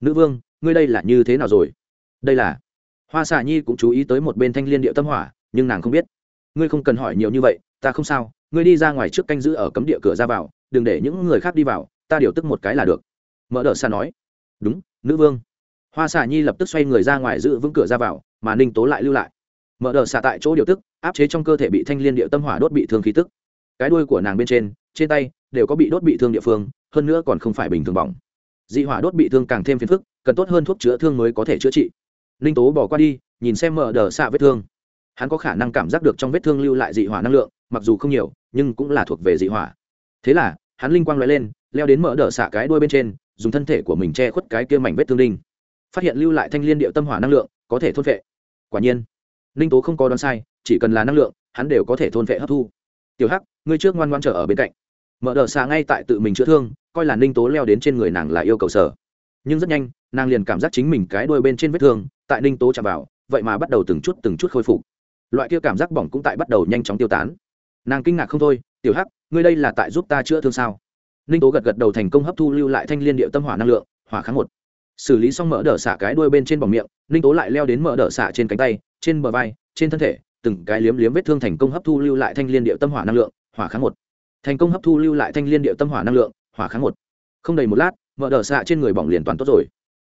Nữ vương, ngươi đây là như thế nào rồi? Đây là hoa xạ nhi cũng chú ý tới một bên thanh liên địa tâm hỏa nhưng nàng không biết. Ngươi không cần hỏi nhiều như vậy, ta không sao, ngươi đi ra ngoài trước canh giữ ở cấm địa cửa ra vào, đừng để những người khác đi vào, ta điều tức một cái là được. Mở đờ xa nói. Đúng, nữ vương. Hoa xà nhi lập tức xoay người ra ngoài giữ vững cửa ra vào, mà ninh tố lại lưu lại. Mở đờ xạ tại chỗ điều tức, áp chế trong cơ thể bị thanh liên địa tâm hỏa đốt bị thương khí tức. Cái đuôi của nàng bên trên trên tay đều có bị đốt bị thương địa phương, hơn nữa còn không phải bình thường bỏng. Dị hỏa đốt bị thương càng thêm phiền phức, cần tốt hơn thuốc chữa thương mới có thể chữa trị. Ninh tố bỏ qua đi, nhìn xem mở đờ xạ vết thương hắn có khả năng cảm giác được trong vết thương lưu lại dị hỏa năng lượng, mặc dù không nhiều, nhưng cũng là thuộc về dị hỏa. Thế là, hắn linh quang l lên, leo đến mở đờ xạ cái đuôi bên trên, dùng thân thể của mình che khuất cái kia mảnh vết thương đinh. Phát hiện lưu lại thanh liên điệu tâm hỏa năng lượng, có thể thôn vệ quả nhiên, ninh tố không có đoán sai, chỉ cần là năng lượng, hắn đều có thể thôn vệ hấp thu. Tiểu hắc, ngươi trước ngoan ngoan trở ở bên cạnh. Mở đờ xà ngay tại tự mình chữa thương, coi là ninh tố leo đến trên người nàng là yêu cầu sở. Nhưng rất nhanh, nàng liền cảm giác chính mình cái đuôi bên trên vết thương, tại ninh tố chạm vào, vậy mà bắt đầu từng chút từng chút khôi phục loại kia cảm giác bỏng cũng tại bắt đầu nhanh chóng tiêu tán. Nàng kinh ngạc không thôi, tiểu hắc, ngươi đây là tại giúp ta chữa thương sao? Ninh tố gật gật đầu thành công hấp thu lưu lại thanh liên điệu tâm hỏa năng lượng, hỏa kháng một. Xử lý xong mỡ đỡ xả cái đuôi bên trên bỏng miệng, ninh tố lại leo đến mỡ đỡ xả trên cánh tay, trên bờ vai, trên thân thể, từng cái liếm liếm vết thương thành công hấp thu lưu lại thanh liên điệu tâm hỏa năng lượng, hỏa kháng một. Thành công hấp thu lưu lại thanh liên điệu tâm hỏa năng lượng, hỏa kháng một. Không đầy một lát, mở đờ xạ trên người bỏng liền toàn tốt rồi.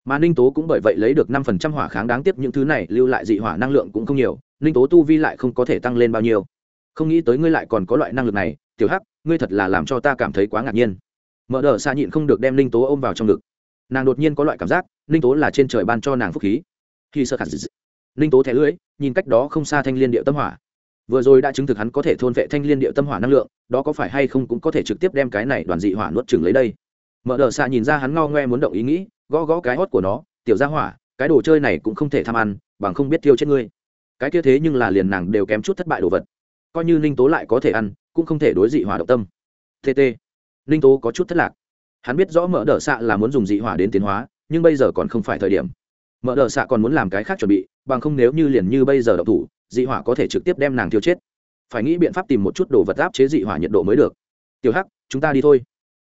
Mà ninh tố cũng bởi vậy lấy được năm phần trăm hỏa kháng đáng tiếc những thứ này, lưu lại dị hỏa năng lượng cũng không nhiều ninh tố tu vi lại không có thể tăng lên bao nhiêu. Không nghĩ tới ngươi lại còn có loại năng lực này, tiểu hắc, ngươi thật là làm cho ta cảm thấy quá ngạc nhiên. Mở đờ xa nhịn không được đem ninh tố ôm vào trong ngực. Nàng đột nhiên có loại cảm giác ninh tố là trên trời ban cho nàng phúc khí. Khi sơ khẳng ninh tố thẻ lưỡi, nhìn cách đó không xa thanh liên điệu tâm hỏa. Vừa rồi đã chứng thực hắn có thể thôn vệ thanh liên điệu tâm hỏa năng lượng, đó có phải hay không cũng có thể trực tiếp đem cái này đoàn dị hỏa nuốt chừng lấy đây? Mở đờ xa nhìn ra hắn ngao ngoe muốn động ý nghĩ, gõ gõ cái hót của nó, tiểu ra hỏa, cái đồ chơi này cũng không thể tham ăn, bằng không biết tiêu chết ngươi cái kia thế nhưng là liền nàng đều kém chút thất bại đồ vật. Coi như ninh tố lại có thể ăn, cũng không thể đối dị hỏa động tâm. Tt ninh tố có chút thất lạc. Hắn biết rõ mở đờ xạ là muốn dùng dị hỏa đến tiến hóa, nhưng bây giờ còn không phải thời điểm. Mở đờ xạ còn muốn làm cái khác chuẩn bị, bằng không nếu như liền như bây giờ động thủ, dị hỏa có thể trực tiếp đem nàng tiêu chết. Phải nghĩ biện pháp tìm một chút đồ vật áp chế dị hỏa nhiệt độ mới được. Tiểu hắc, chúng ta đi thôi.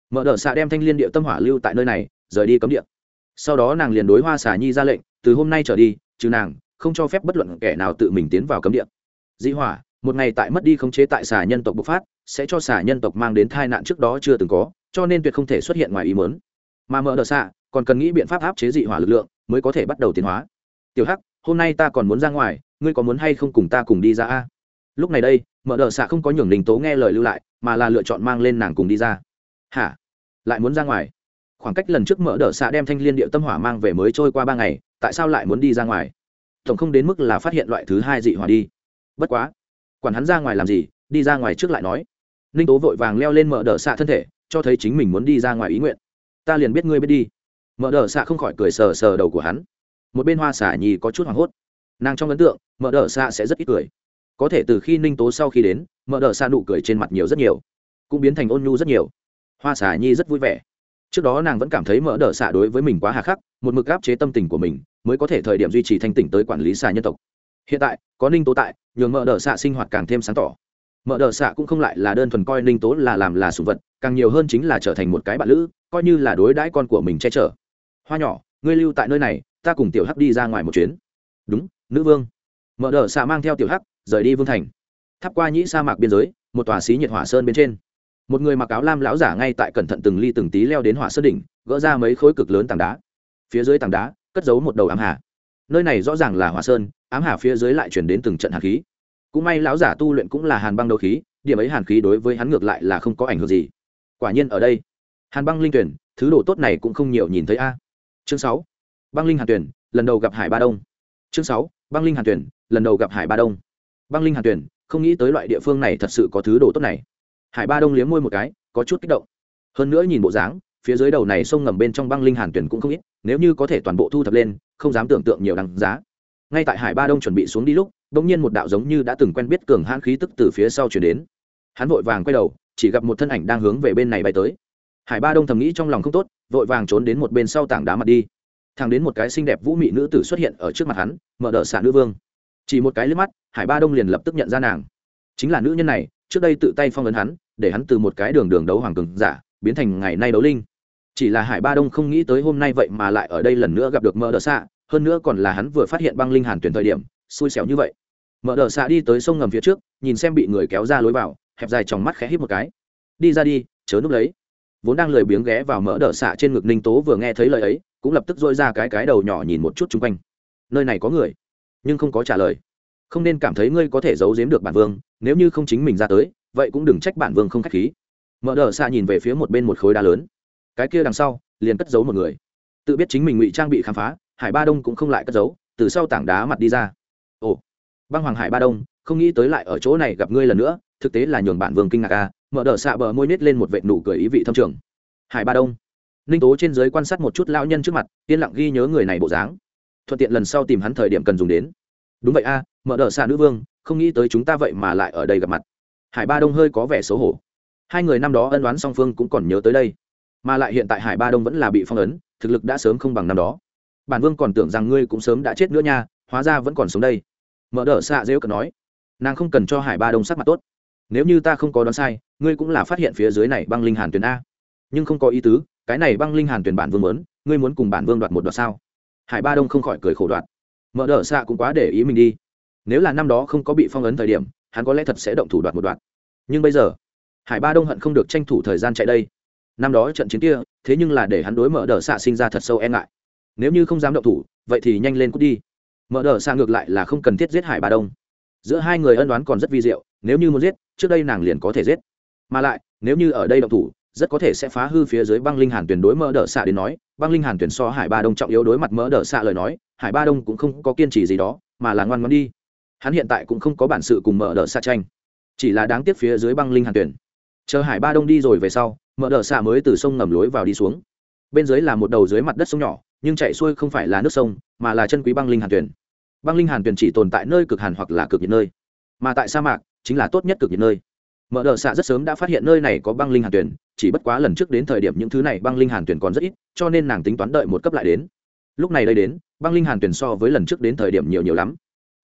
Mở đờ xạ đem thanh liên địa tâm hỏa lưu tại nơi này, rời đi cấm địa. Sau đó nàng liền đối hoa xà nhi ra lệnh, từ hôm nay trở đi, trừ nàng không cho phép bất luận kẻ nào tự mình tiến vào cấm địa. Dĩ hỏa, một ngày tại mất đi khống chế tại xà nhân tộc bộc phát, sẽ cho xà nhân tộc mang đến tai nạn trước đó chưa từng có, cho nên tuyệt không thể xuất hiện ngoài ý mớn mà mở đờ xạ, còn cần nghĩ biện pháp áp chế dị hỏa lực lượng mới có thể bắt đầu tiến hóa. Tiểu hắc, hôm nay ta còn muốn ra ngoài, ngươi có muốn hay không cùng ta cùng đi ra a? Lúc này đây, mở đờ xạ không có nhường đình tố nghe lời lưu lại, mà là lựa chọn mang lên nàng cùng đi ra. Hả? Lại muốn ra ngoài? Khoảng cách lần trước mở đờ xạ đem thanh liên điệu tâm hỏa mang về mới trôi qua ba ngày, tại sao lại muốn đi ra ngoài? Tổng không đến mức là phát hiện loại thứ hai dị hỏa đi. Bất quá, quản hắn ra ngoài làm gì, đi ra ngoài trước lại nói. Ninh tố vội vàng leo lên mở đờ xạ thân thể, cho thấy chính mình muốn đi ra ngoài ý nguyện. Ta liền biết ngươi biết đi. Mở đờ xạ không khỏi cười sờ sờ đầu của hắn. Một bên hoa xả nhì có chút hoảng hốt. Nàng trong ấn tượng, mở đờ xạ sẽ rất ít cười. Có thể từ khi ninh tố sau khi đến, mở đờ xạ nụ cười trên mặt nhiều rất nhiều, cũng biến thành ôn nhu rất nhiều. Hoa xả nhi rất vui vẻ. Trước đó nàng vẫn cảm thấy mở đỡ xạ đối với mình quá hà khắc, một mực áp chế tâm tình của mình mới có thể thời điểm duy trì thanh tỉnh tới quản lý xà nhân tộc. Hiện tại, có ninh tố tại, nhường mợ đỡ xạ sinh hoạt càng thêm sáng tỏ. Mợ đỡ xạ cũng không lại là đơn thuần coi ninh tố là làm là sùng vật, càng nhiều hơn chính là trở thành một cái bạn lữ, coi như là đối đãi con của mình che chở. Hoa nhỏ, ngươi lưu tại nơi này, ta cùng tiểu hắc đi ra ngoài một chuyến. Đúng, nữ vương. Mợ đỡ xạ mang theo tiểu hắc, rời đi vương thành. Thắp qua nhĩ sa mạc biên giới, một tòa xí nhiệt hỏa sơn bên trên. Một người mặc áo lam lão giả ngay tại cẩn thận từng ly từng tí leo đến hỏa sơn đỉnh, gỡ ra mấy khối cực lớn tảng đá. Phía dưới tảng đá cất giấu một đầu ám hà. Nơi này rõ ràng là hỏa sơn, ám hà phía dưới lại chuyển đến từng trận hàn khí. Cũng may lão giả tu luyện cũng là hàn băng đấu khí, điểm ấy hàn khí đối với hắn ngược lại là không có ảnh hưởng gì. Quả nhiên ở đây, hàn băng linh tuyển, thứ đồ tốt này cũng không nhiều nhìn thấy a. Chương sáu, băng linh hàn tuyển, lần đầu gặp hải ba đông. Chương sáu, băng linh hàn tuyển, lần đầu gặp hải ba đông. Băng linh hàn tuyển, không nghĩ tới loại địa phương này thật sự có thứ đồ tốt này. Hải ba đông liếm môi một cái, có chút kích động. Hơn nữa nhìn bộ dáng phía dưới đầu này sông ngầm bên trong băng linh hàn tuyển cũng không ít, nếu như có thể toàn bộ thu thập lên, không dám tưởng tượng nhiều đằng giá. Ngay tại hải ba đông chuẩn bị xuống đi lúc đ ỗ n g nhiên một đạo giống như đã từng quen biết cường hãn khí tức từ phía sau chuyển đến. Hắn vội vàng quay đầu, chỉ gặp một thân ảnh đang hướng về bên này bay tới. Hải ba đông thầm nghĩ trong lòng không tốt, vội vàng trốn đến một bên sau tảng đá mặt đi. Thàng đến một cái xinh đẹp vũ mị nữ tử xuất hiện ở trước mặt hắn, mở đ ợ xạ nữ vương. Chỉ một cái liếc mắt, hải ba đông liền lập tức nhận ra nàng. Chính là nữ nhân này, trước đây tự tay phong ấn hắn, để hắn từ một cái đường đường đấu hoàng cường giả, biến thành ngày nay đấu linh chỉ là hải ba đông không nghĩ tới hôm nay vậy mà lại ở đây lần nữa gặp được mờ đờ xạ hơn nữa còn là hắn vừa phát hiện băng linh hàn tuyển thời điểm, xui xẻo như vậy. Mờ đờ xạ đi tới sông ngầm phía trước, nhìn xem bị người kéo ra lối vào, hẹp dài trong mắt khẽ hít một cái. Đi ra đi, chớ núp lấy. Vốn đang lười biếng ghé vào mỡ đờ xạ trên ngực ninh tố vừa nghe thấy lời ấy, cũng lập tức dôi ra cái cái đầu nhỏ nhìn một chút chung quanh. Nơi này có người, nhưng không có trả lời. Không nên cảm thấy ngươi có thể giấu giếm được bản vương, nếu như không chính mình ra tới, vậy cũng đừng trách bản vương không k h á c h khí. Mỡ đờ xạ nhìn về phía một bên một khối đá lớn cái kia đằng sau, liền cất giấu một người. Tự biết chính mình ngụy trang bị khám phá, hải ba đông cũng không lại cất giấu, từ sau tảng đá mặt đi ra. Ồ, băng hoàng hải ba đông, không nghĩ tới lại ở chỗ này gặp ngươi lần nữa, thực tế là nhường bản vương kinh ngạc a mở đờ xạ bờ môi nết lên một vệ nụ cười ý vị thâm trường. Hải ba đông, ninh tố trên giới quan sát một chút lao nhân trước mặt, yên lặng ghi nhớ người này bộ dáng. Thuận tiện lần sau tìm hắn thời điểm cần dùng đến. Đúng vậy a, mở đờ xạ nữ vương, không nghĩ tới chúng ta vậy mà lại ở đây gặp mặt. Hải ba đông hơi có vẻ xấu hổ. Hai người năm đó ân đoán song phương cũng còn nhớ tới đây mà lại hiện tại hải ba đông vẫn là bị phong ấn, thực lực đã sớm không bằng năm đó. Bản vương còn tưởng rằng ngươi cũng sớm đã chết nữa nha, hóa ra vẫn còn sống đây. Mở đỡ xạ dễu cần nói, nàng không cần cho hải ba đông sắc mặt tốt. Nếu như ta không có đoán sai, ngươi cũng là phát hiện phía dưới này băng linh hàn tuyển a. Nhưng không có ý tứ, cái này băng linh hàn tuyển bản vương lớn ngươi muốn cùng bản vương đoạt một đoạt sao? Hải ba đông không khỏi cười khổ đoạt. Mở đỡ xạ cũng quá để ý mình đi. Nếu là năm đó không có bị phong ấn thời điểm, hắn có lẽ thật sẽ động thủ đoạt một đoạn nhưng bây giờ, hải ba đông hận không được tranh thủ thời gian chạy đây năm đó trận chiến kia, thế nhưng là để hắn đối mở đờ xạ sinh ra thật sâu e ngại. Nếu như không dám động thủ, vậy thì nhanh lên cút đi. Mở đờ xạ ngược lại là không cần thiết giết hải ba đông. Giữa hai người ân đoán còn rất vi diệu, nếu như muốn giết, trước đây nàng liền có thể giết. Mà lại, nếu như ở đây động thủ, rất có thể sẽ phá hư phía dưới băng linh hàn tuyển đối mỡ đỡ xạ đến nói, băng linh hàn tuyển so hải ba đông trọng yếu đối mặt mỡ đỡ xạ lời nói, hải ba đông cũng không có kiên trì gì đó, mà là ngoan ngoan đi. Hắn hiện tại cũng không có bản sự cùng mỡ đỡ xạ tranh. Chỉ là đáng tiếc phía dưới băng linh hàn tuyển chờ hải ba đông đi rồi về sau Mở đờ xạ mới từ sông ngầm lối vào đi xuống. Bên dưới là một đầu dưới mặt đất sông nhỏ, nhưng chạy xuôi không phải là nước sông, mà là chân quý băng linh hàn tuyển băng linh hàn tuyển chỉ tồn tại nơi cực hàn hoặc là cực nhiệt nơi, mà tại sa mạc chính là tốt nhất cực nhiệt nơi. Mở đờ xạ rất sớm đã phát hiện nơi này có băng linh hàn tuyển chỉ bất quá lần trước đến thời điểm những thứ này băng linh hàn tuyển còn rất ít, cho nên nàng tính toán đợi một cấp lại đến. Lúc này đây đến, băng linh hàn tuyển so với lần trước đến thời điểm nhiều nhiều lắm.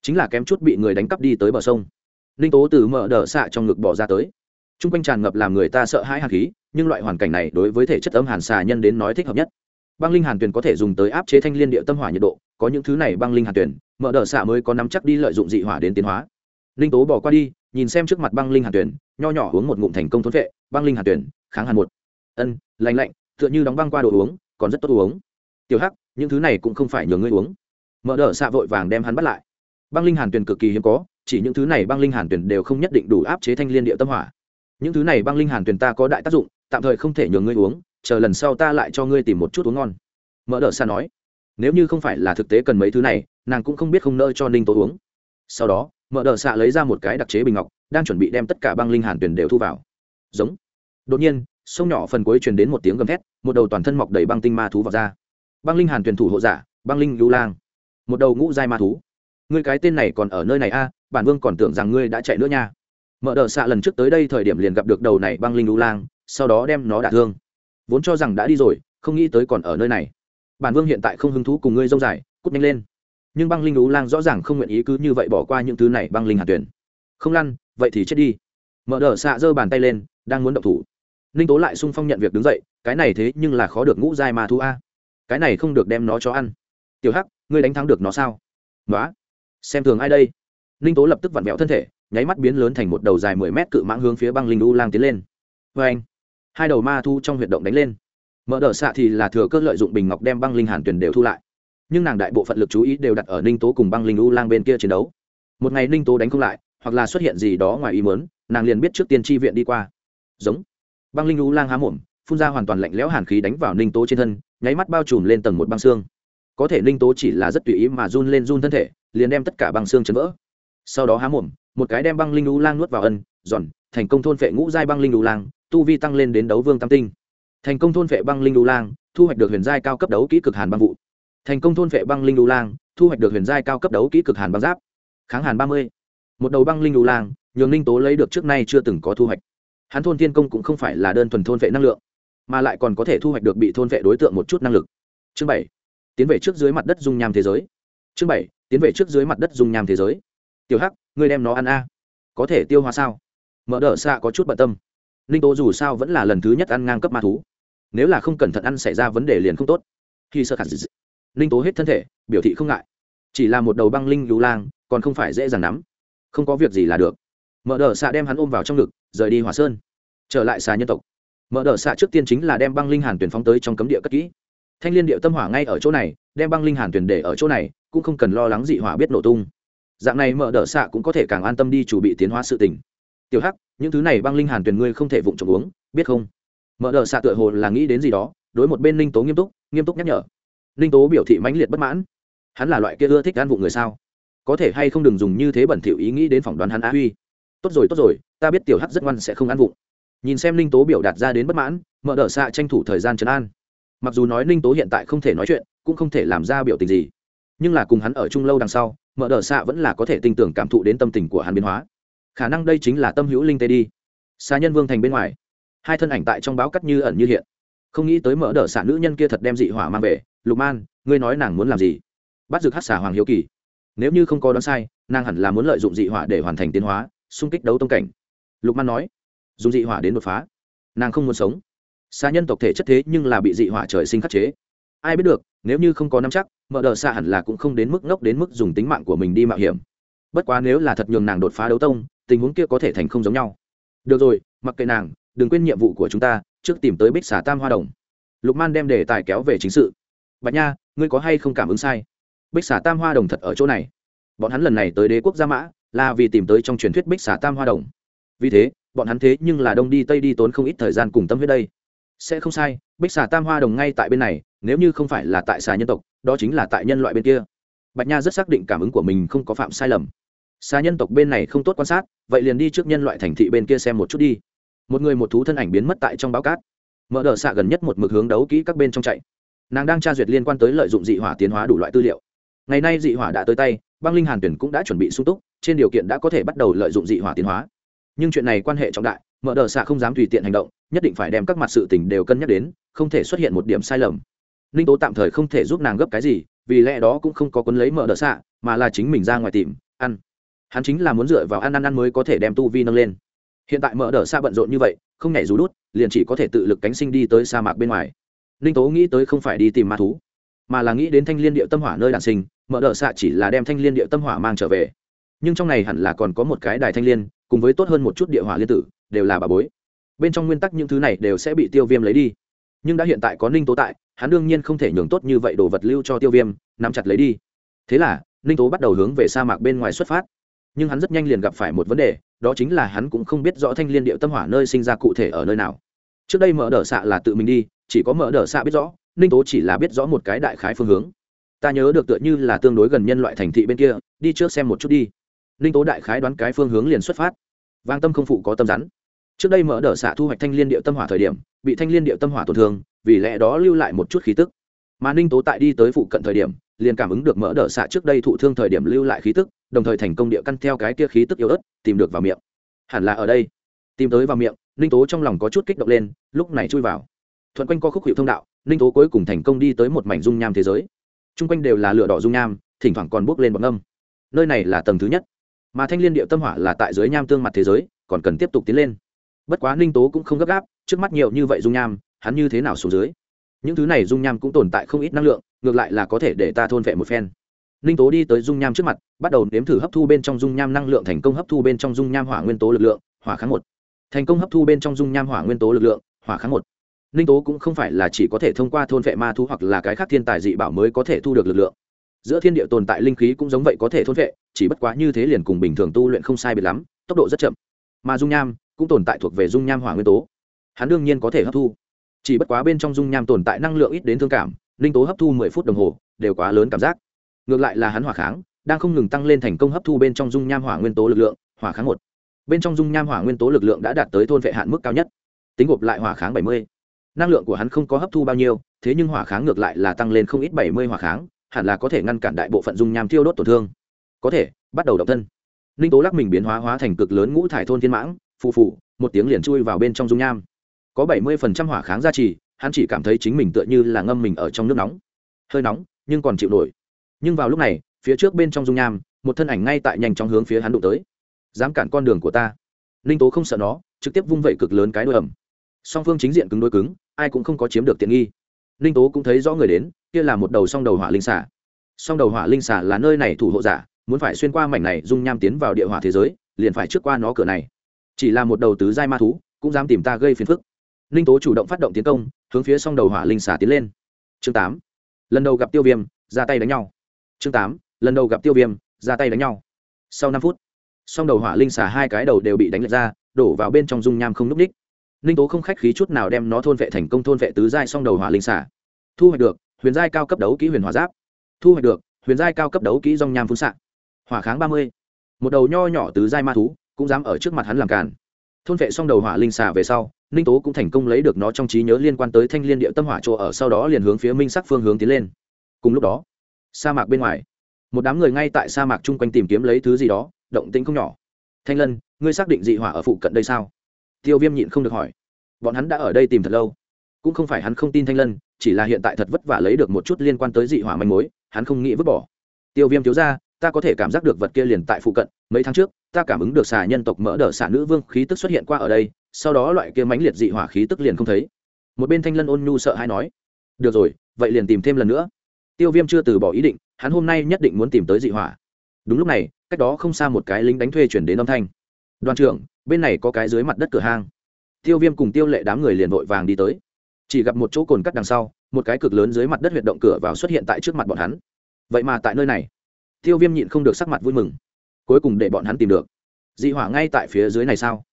Chính là kém chút bị người đánh cắp đi tới bờ sông. Linh tố từ mở đờ xạ trong ngực bỏ ra tới t r u n g quanh tràn ngập làm người ta sợ hãi hàn khí, nhưng loại hoàn cảnh này đối với thể chất âm hàn xà nhân đến nói thích hợp nhất. Băng linh hàn tuyền có thể dùng tới áp chế thanh liên địa tâm hỏa nhiệt độ, có những thứ này băng linh hàn tuyền, mở đ xạ mới có nắm chắc đi lợi dụng dị hỏa đến tiến hóa. Linh tố bỏ qua đi, nhìn xem trước mặt băng linh hàn tuyền, nho nhỏ uống một ngụm thành công thốn vệ, băng linh hàn tuyền, kháng hàn một. Ân lành lạnh, tựa như đóng băng qua đồ uống, còn rất tốt uống. Tiểu hắc, những thứ này cũng không phải nhờ ngươi uống. Mở đờ xạ vội vàng đem hắn bắt lại. Băng linh hàn tuyền cực kỳ hiếm có, chỉ những thứ này băng linh hàn tuyền đều không nhất định đủ áp chế thanh liên địa tâm hỏa những thứ này băng linh hàn tuyển ta có đại tác dụng, tạm thời không thể nhường ngươi uống, chờ lần sau ta lại cho ngươi tìm một chút uống ngon. Mỡ đỡ xa nói. Nếu như không phải là thực tế cần mấy thứ này, nàng cũng không biết không nỡ cho ninh tố uống. Sau đó, mỡ đờ xạ lấy ra một cái đặc chế bình ngọc, đang chuẩn bị đem tất cả băng linh hàn tuyển đều thu vào. Giống. Đột nhiên, sông nhỏ phần cuối truyền đến một tiếng gầm thét, một đầu toàn thân mọc đầy băng tinh ma thú vào ra. Băng linh hàn tuyển thủ hộ giả, băng linh lưu lang. Một đầu ngũ giai ma thú. Ngươi cái tên này còn ở nơi này a, bản vương còn tưởng rằng ngươi đã chạy nữa nha mở đờ xạ lần trước tới đây thời điểm liền gặp được đầu này băng linh lưu lang, sau đó đem nó đả thương. Vốn cho rằng đã đi rồi, không nghĩ tới còn ở nơi này. Bản vương hiện tại không hứng thú cùng ngươi dông dài, cút nhanh lên. Nhưng băng linh ú lang rõ ràng không nguyện ý cứ như vậy bỏ qua những thứ này băng linh hạt tuyển. Không lăn, vậy thì chết đi. Mở đờ xạ giơ bàn tay lên, đang muốn động thủ. Ninh tố lại sung phong nhận việc đứng dậy, cái này thế nhưng là khó được ngũ dai mà thu a. Cái này không được đem nó cho ăn. Tiểu hắc, ngươi đánh thắng được nó sao? Nói xem thường ai đây? Ninh tố lập tức vặn vẹo thân thể nháy mắt biến lớn thành một đầu dài mười mét cự mãng hướng phía băng linh u lang tiến lên. Vê anh, hai đầu ma thu trong huyệt động đánh lên. Mở đờ xạ thì là thừa cơ lợi dụng bình ngọc đem băng linh hàn tuyển đều thu lại. Nhưng nàng đại bộ phận lực chú ý đều đặt ở ninh tố cùng băng linh u lang bên kia chiến đấu. Một ngày ninh tố đánh không lại, hoặc là xuất hiện gì đó ngoài ý muốn, nàng liền biết trước tiên tri viện đi qua. Giống. Băng linh u lang há mồm, phun ra hoàn toàn lạnh lẽo hàn khí đánh vào ninh tố trên thân, nháy mắt bao trùm lên tầng một băng xương. Có thể ninh tố chỉ là rất tùy ý mà run lên run thân thể, liền đem tất cả băng xương chấn vỡ. Sau đó há mồm một cái đem băng linh u lang nuốt vào ân, giòn, thành công thôn phệ ngũ giai băng linh u lang, tu vi tăng lên đến đấu vương tam tinh. Thành công thôn phệ băng linh u lang, thu hoạch được huyền giai cao cấp đấu kỹ cực hàn băng vụ. Thành công thôn vệ băng linh u lang, thu hoạch được huyền giai cao cấp đấu kỹ cực hàn băng giáp. Kháng hàn ba mươi. Một đầu băng linh u lang, nhường linh tố lấy được trước nay chưa từng có thu hoạch. Hắn thôn thiên công cũng không phải là đơn thuần thôn vệ năng lượng, mà lại còn có thể thu hoạch được bị thôn vệ đối tượng một chút năng lực. Chương bảy. Tiến về trước dưới mặt đất dung nham thế giới. Chương bảy. Tiến về trước dưới mặt đất dung nham thế giới tiểu hắc, ngươi đem nó ăn a. Có thể tiêu hóa sao? Mở đ ợ xạ có chút bận tâm. Linh tố dù sao vẫn là lần thứ nhất ăn ngang cấp ma thú. Nếu là không cẩn thận ăn xảy ra vấn đề liền không tốt. Khi sơ khả ninh tố hết thân thể, biểu thị không ngại. Chỉ là một đầu băng linh lưu lang, còn không phải dễ dàng nắm. Không có việc gì là được. Mở đờ xạ đem hắn ôm vào trong ngực, rời đi hòa sơn. Trở lại xà nhân tộc. Mở đờ xạ trước tiên chính là đem băng linh hàn tuyển phóng tới trong cấm địa cất kỹ. Thanh liên điệu tâm hỏa ngay ở chỗ này, đem băng linh hàn tuyển để ở chỗ này, cũng không cần lo lắng dị hỏa biết nổ tung dạng này mở đờ xạ cũng có thể càng an tâm đi chủ bị tiến hóa sự tình. Tiểu hắc, những thứ này băng linh hàn tuyển ngươi không thể vụng trộm uống, biết không? Mở đờ xạ tựa hồ là nghĩ đến gì đó, đối một bên linh tố nghiêm túc nghiêm túc nhắc nhở. Ninh tố biểu thị mãnh liệt bất mãn. Hắn là loại kia ưa thích ăn vụ người sao? Có thể hay không đừng dùng như thế bẩn thỉu ý nghĩ đến phỏng đoán hắn á huy. Tốt rồi tốt rồi, ta biết tiểu hắc rất ngoan sẽ không ăn vụng. Nhìn xem ninh tố biểu đạt ra đến bất mãn, mở đỡ xạ tranh thủ thời gian trấn an. Mặc dù nói ninh tố hiện tại không thể nói chuyện, cũng không thể làm ra biểu tình gì. Nhưng là cùng hắn ở chung lâu đằng sau mở đờ xạ vẫn là có thể tin tưởng cảm thụ đến tâm tình của hắn biến hóa. Khả năng đây chính là tâm hữu linh tê đi. Xa nhân vương thành bên ngoài. Hai thân ảnh tại trong báo cắt như ẩn như hiện. Không nghĩ tới mở đờ xạ nữ nhân kia thật đem dị hỏa mang về. Lục man, ngươi nói nàng muốn làm gì? Bắt rực hát xả hoàng hiếu kỳ. Nếu như không có đoán sai, nàng hẳn là muốn lợi dụng dị hỏa để hoàn thành tiến hóa, xung kích đấu tông cảnh. Lục man nói. Dùng dị hỏa đến đột phá. Nàng không muốn sống. Xa nhân tộc thể chất thế nhưng là bị dị hỏa trời sinh khắc chế ai biết được, nếu như không có nắm chắc, mở đờ xa hẳn là cũng không đến mức ngốc đến mức dùng tính mạng của mình đi mạo hiểm. Bất quá nếu là thật nhường nàng đột phá đấu tông, tình huống kia có thể thành không giống nhau. Được rồi, mặc kệ nàng, đừng quên nhiệm vụ của chúng ta, trước tìm tới bích xà tam hoa đồng. Lục man đem đề tài kéo về chính sự. Bạch nha, ngươi có hay không cảm ứng sai? Bích xà tam hoa đồng thật ở chỗ này. Bọn hắn lần này tới đế quốc gia mã, là vì tìm tới trong truyền thuyết bích xà tam hoa đồng. Vì thế, bọn hắn thế nhưng là đông đi tây đi tốn không ít thời gian cùng tâm huyết đây sẽ không sai, bích xà tam hoa đồng ngay tại bên này, nếu như không phải là tại xà nhân tộc, đó chính là tại nhân loại bên kia. Bạch nha rất xác định cảm ứng của mình không có phạm sai lầm. Xà nhân tộc bên này không tốt quan sát, vậy liền đi trước nhân loại thành thị bên kia xem một chút đi. Một người một thú thân ảnh biến mất tại trong báo cát. Mở đờ xạ gần nhất một mực hướng đấu kỹ các bên trong chạy. Nàng đang tra duyệt liên quan tới lợi dụng dị hỏa tiến hóa đủ loại tư liệu. Ngày nay dị hỏa đã tới tay, băng linh hàn tuyển cũng đã chuẩn bị sung túc, trên điều kiện đã có thể bắt đầu lợi dụng dị hỏa tiến hóa nhưng chuyện này quan hệ trọng đại, mở đờ xạ không dám tùy tiện hành động, nhất định phải đem các mặt sự tình đều cân nhắc đến, không thể xuất hiện một điểm sai lầm. Ninh tố tạm thời không thể giúp nàng gấp cái gì, vì lẽ đó cũng không có quấn lấy mở đờ xạ, mà là chính mình ra ngoài tìm, ăn. Hắn chính là muốn dựa vào ăn ăn ăn mới có thể đem tu vi nâng lên. Hiện tại mở đờ xạ bận rộn như vậy, không nhảy rú đút, liền chỉ có thể tự lực cánh sinh đi tới sa mạc bên ngoài. Ninh tố nghĩ tới không phải đi tìm ma thú, mà là nghĩ đến thanh liên địa tâm hỏa nơi đàn sinh, mở đờ xạ chỉ là đem thanh liên địa tâm hỏa mang trở về. Nhưng trong này hẳn là còn có một cái đài thanh liên cùng với tốt hơn một chút địa hỏa liên tử, đều là bà bối. Bên trong nguyên tắc những thứ này đều sẽ bị tiêu viêm lấy đi. Nhưng đã hiện tại có ninh tố tại, hắn đương nhiên không thể nhường tốt như vậy đồ vật lưu cho tiêu viêm, nắm chặt lấy đi. Thế là, ninh tố bắt đầu hướng về sa mạc bên ngoài xuất phát. Nhưng hắn rất nhanh liền gặp phải một vấn đề, đó chính là hắn cũng không biết rõ thanh liên điệu tâm hỏa nơi sinh ra cụ thể ở nơi nào. Trước đây mở đờ xạ là tự mình đi, chỉ có mở đờ xạ biết rõ, ninh tố chỉ là biết rõ một cái đại khái phương hướng. Ta nhớ được tựa như là tương đối gần nhân loại thành thị bên kia, đi trước xem một chút đi ninh tố đại khái đoán cái phương hướng liền xuất phát. Vang tâm không phụ có tâm rắn. Trước đây mở đờ xạ thu hoạch thanh liên điệu tâm hỏa thời điểm, bị thanh liên điệu tâm hỏa tổn thương, vì lẽ đó lưu lại một chút khí tức. Mà ninh tố tại đi tới phụ cận thời điểm, liền cảm ứng được mỡ đỡ xạ trước đây thụ thương thời điểm lưu lại khí tức, đồng thời thành công địa căn theo cái kia khí tức yếu ớt, tìm được vào miệng. Hẳn là ở đây. Tìm tới vào miệng, ninh tố trong lòng có chút kích động lên, lúc này chui vào. Thuận quanh co khúc hiệu thông đạo, ninh tố cuối cùng thành công đi tới một mảnh dung nham thế giới. T r u n g quanh đều là lửa đỏ dung nham, thỉnh thoảng còn bốc lên bọc âm nơi này là tầng thứ nhất mà thanh liên điệu tâm hỏa là tại dưới nham tương mặt thế giới, còn cần tiếp tục tiến lên. Bất quá ninh tố cũng không gấp gáp, trước mắt nhiều như vậy dung nham, hắn như thế nào xuống dưới? Những thứ này dung nham cũng tồn tại không ít năng lượng, ngược lại là có thể để ta thôn vệ một phen. Ninh tố đi tới dung nham trước mặt, bắt đầu nếm thử hấp thu bên trong dung nham năng lượng thành công hấp thu bên trong dung nham hỏa nguyên tố lực lượng, hỏa kháng một. Thành công hấp thu bên trong dung nham hỏa nguyên tố lực lượng, hỏa kháng một. Ninh tố cũng không phải là chỉ có thể thông qua thôn vệ ma thu hoặc là cái khác thiên tài dị bảo mới có thể thu được lực lượng giữa thiên địa tồn tại linh khí cũng giống vậy có thể thôn vệ, chỉ bất quá như thế liền cùng bình thường tu luyện không sai biệt lắm, tốc độ rất chậm. Mà dung nham cũng tồn tại thuộc về dung nham hỏa nguyên tố. Hắn đương nhiên có thể hấp thu. Chỉ bất quá bên trong dung nham tồn tại năng lượng ít đến thương cảm, linh tố hấp thu mười phút đồng hồ, đều quá lớn cảm giác. Ngược lại là hắn hỏa kháng, đang không ngừng tăng lên thành công hấp thu bên trong dung nham hỏa nguyên tố lực lượng, hỏa kháng một. Bên trong dung nham hỏa nguyên tố lực lượng đã đạt tới thôn vệ hạn mức cao nhất. Tính gộp lại hỏa kháng bảy mươi. Năng lượng của hắn không có hấp thu bao nhiêu, thế nhưng hỏa kháng ngược lại là tăng lên không ít bảy mươi hỏa kháng hẳn là có thể ngăn cản đại bộ phận dung nham thiêu đốt tổn thương. Có thể, bắt đầu động thân. Ninh tố lắc mình biến hóa hóa thành cực lớn ngũ thải thôn thiên mãng, phù phù, một tiếng liền chui vào bên trong dung nham. Có bảy mươi phần trăm hỏa kháng gia trì, hắn chỉ cảm thấy chính mình tựa như là ngâm mình ở trong nước nóng. Hơi nóng, nhưng còn chịu nổi. Nhưng vào lúc này, phía trước bên trong dung nham, một thân ảnh ngay tại nhanh chóng hướng phía hắn đụng tới. Dám cản con đường của ta. Ninh tố không sợ nó, trực tiếp vung vẩy cực lớn cái đôi ẩm song phương chính diện cứng đôi cứng, ai cũng không có chiếm được tiện nghi. Ninh tố cũng thấy rõ người đến kia là một đầu song đầu hỏa linh xả song đầu hỏa linh xả là nơi này thủ hộ giả, muốn phải xuyên qua mảnh này dung nham tiến vào địa hỏa thế giới, liền phải trước qua nó cửa này. Chỉ là một đầu tứ giai ma thú, cũng dám tìm ta gây phiền phức. Ninh tố chủ động phát động tiến công, hướng phía song đầu hỏa linh xả tiến lên. Chương tám. Lần đầu gặp tiêu viêm, ra tay đánh nhau. Chương tám. Lần đầu gặp tiêu viêm, ra tay đánh nhau. Sau năm phút, song đầu hỏa linh xả hai cái đầu đều bị đánh lệch ra, đổ vào bên trong dung nham không n ú c ních. Ninh tố không khách khí chút nào đem nó thôn vệ thành công thôn vệ tứ giai song đầu hỏa linh xả thu hoạch được huyền giai cao cấp đấu kỹ huyền hỏa giáp. Thu hoạch được, huyền giai cao cấp đấu kỹ dòng nham phun xạ. Hỏa kháng ba mươi. Một đầu nho nhỏ từ giai ma thú, cũng dám ở trước mặt hắn làm cản thôn vệ xong đầu hỏa linh xà về sau, ninh tố cũng thành công lấy được nó trong trí nhớ liên quan tới thanh liên địa tâm hỏa chỗ ở, sau đó liền hướng phía minh sắc phương hướng tiến lên. Cùng lúc đó, sa mạc bên ngoài, một đám người ngay tại sa mạc chung quanh tìm kiếm lấy thứ gì đó, động tĩnh không nhỏ. Thanh lân, ngươi xác định dị hỏa ở phụ cận đây sao? Tiêu viêm nhịn không được hỏi. Bọn hắn đã ở đây tìm thật lâu, cũng không phải hắn không tin thanh lân chỉ là hiện tại thật vất vả lấy được một chút liên quan tới dị hỏa manh mối, hắn không nghĩ vứt bỏ. Tiêu viêm thiếu ra ta có thể cảm giác được vật kia liền tại phụ cận, mấy tháng trước, ta cảm ứng được xà nhân tộc mỡ đỡ xà nữ vương khí tức xuất hiện qua ở đây, sau đó loại kia mãnh liệt dị hỏa khí tức liền không thấy. Một bên thanh lân ôn nhu sợ hãi nói, được rồi, vậy liền tìm thêm lần nữa. Tiêu viêm chưa từ bỏ ý định, hắn hôm nay nhất định muốn tìm tới dị hỏa. Đúng lúc này, cách đó không xa một cái lính đánh thuê chuyển đến âm thanh. Đoàn trưởng, bên này có cái dưới mặt đất cửa hang. Tiêu viêm cùng tiêu lệ đám người liền vội vàng đi tới chỉ gặp một chỗ cồn cắt đằng sau, một cái cực lớn dưới mặt đất huyệt động cửa vào xuất hiện tại trước mặt bọn hắn. Vậy mà tại nơi này, tiêu viêm nhịn không được sắc mặt vui mừng. Cuối cùng để bọn hắn tìm được. Dị hỏa ngay tại phía dưới này sao?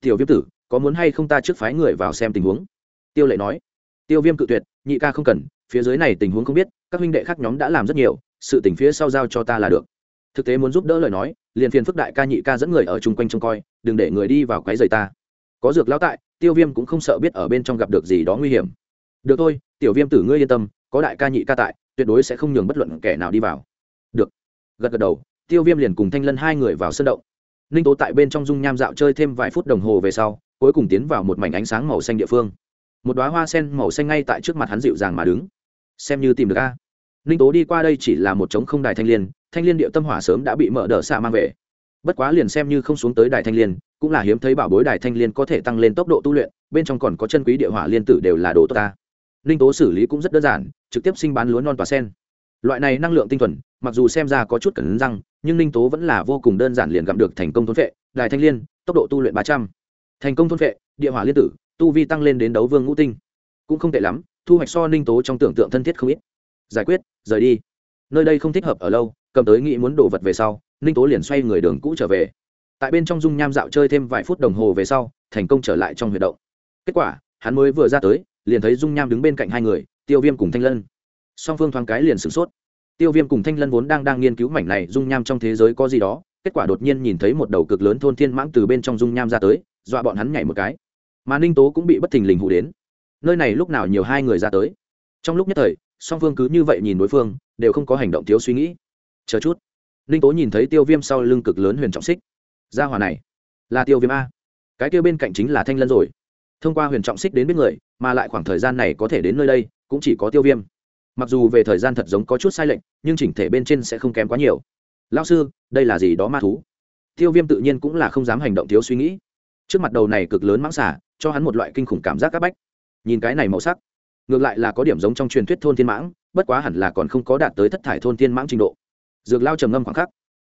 Tiểu viêm tử, có muốn hay không ta trước phái người vào xem tình huống? Tiêu lệ nói. Tiêu viêm cự tuyệt, nhị ca không cần, phía dưới này tình huống không biết, các huynh đệ khác nhóm đã làm rất nhiều, sự tình phía sau giao cho ta là được. Thực tế muốn giúp đỡ lời nói, liền phiền phức đại ca nhị ca dẫn người ở chung quanh trông coi, đừng để người đi vào quấy rầy ta có dược lão tại, tiêu viêm cũng không sợ biết ở bên trong gặp được gì đó nguy hiểm. Được thôi, tiểu viêm tử ngươi yên tâm, có đại ca nhị ca tại, tuyệt đối sẽ không nhường bất luận kẻ nào đi vào. Được. Gật gật đầu, tiêu viêm liền cùng thanh lân hai người vào sân động. Ninh tố tại bên trong dung nham dạo chơi thêm vài phút đồng hồ về sau, cuối cùng tiến vào một mảnh ánh sáng màu xanh địa phương. Một đoá hoa sen màu xanh ngay tại trước mặt hắn dịu dàng mà đứng. Xem như tìm được a. Ninh tố đi qua đây chỉ là một trống không đài thanh l i ê n thanh l i ê n điệu tâm hỏa sớm đã bị mở đờ xạ mang về. Bất quá liền xem như không xuống tới đài thanh l i ê n cũng là hiếm thấy bảo bối đài thanh liên có thể tăng lên tốc độ tu luyện, bên trong còn có chân quý địa hỏa liên tử đều là đồ tốt ta. Ninh tố xử lý cũng rất đơn giản, trực tiếp sinh bán lúa non và sen. Loại này năng lượng tinh thuần, mặc dù xem ra có chút cẩn răng, nhưng ninh tố vẫn là vô cùng đơn giản liền gặm được thành công thôn vệ đài thanh liên, tốc độ tu luyện ba trăm. Thành công thôn vệ địa hỏa liên tử, tu vi tăng lên đến đấu vương ngũ tinh. Cũng không tệ lắm, thu hoạch so ninh tố trong tưởng tượng thân thiết không ít. Giải quyết, rời đi. Nơi đây không thích hợp ở lâu, cầm tới nghĩ muốn đồ vật về sau ninh tố liền xoay người đường cũ trở về tại bên trong dung nham dạo chơi thêm vài phút đồng hồ về sau, thành công trở lại trong huyệt động. Kết quả, hắn mới vừa ra tới, liền thấy dung nham đứng bên cạnh hai người, tiêu viêm cùng thanh lân. Song phương thoáng cái liền sửng sốt. Tiêu viêm cùng thanh lân vốn đang đang nghiên cứu mảnh này dung nham trong thế giới có gì đó, kết quả đột nhiên nhìn thấy một đầu cực lớn thôn thiên mãng từ bên trong dung nham ra tới, dọa bọn hắn nhảy một cái. Mà ninh tố cũng bị bất thình lình hụ đến. Nơi này lúc nào nhiều hai người ra tới. Trong lúc nhất thời, song phương cứ như vậy nhìn đối phương, đều không có hành động thiếu suy nghĩ. Chờ chút. Ninh tố nhìn thấy tiêu viêm sau lưng cực lớn huyền trọng xích gia hỏa này là tiêu viêm a. Cái tiêu bên cạnh chính là thanh lân rồi. Thông qua huyền trọng xích đến biết người, mà lại khoảng thời gian này có thể đến nơi đây, cũng chỉ có tiêu viêm. Mặc dù về thời gian thật giống có chút sai lệch, nhưng chỉnh thể bên trên sẽ không kém quá nhiều. Lao sư, đây là gì đó ma thú? Tiêu viêm tự nhiên cũng là không dám hành động thiếu suy nghĩ. Trước mặt đầu này cực lớn mãng xả cho hắn một loại kinh khủng cảm giác c áp bách. Nhìn cái này màu sắc, ngược lại là có điểm giống trong truyền thuyết thôn thiên mãng, bất quá hẳn là còn không có đạt tới thất thải thôn thiên mãng trình độ. Dược lao trầm ngâm khoảng khắc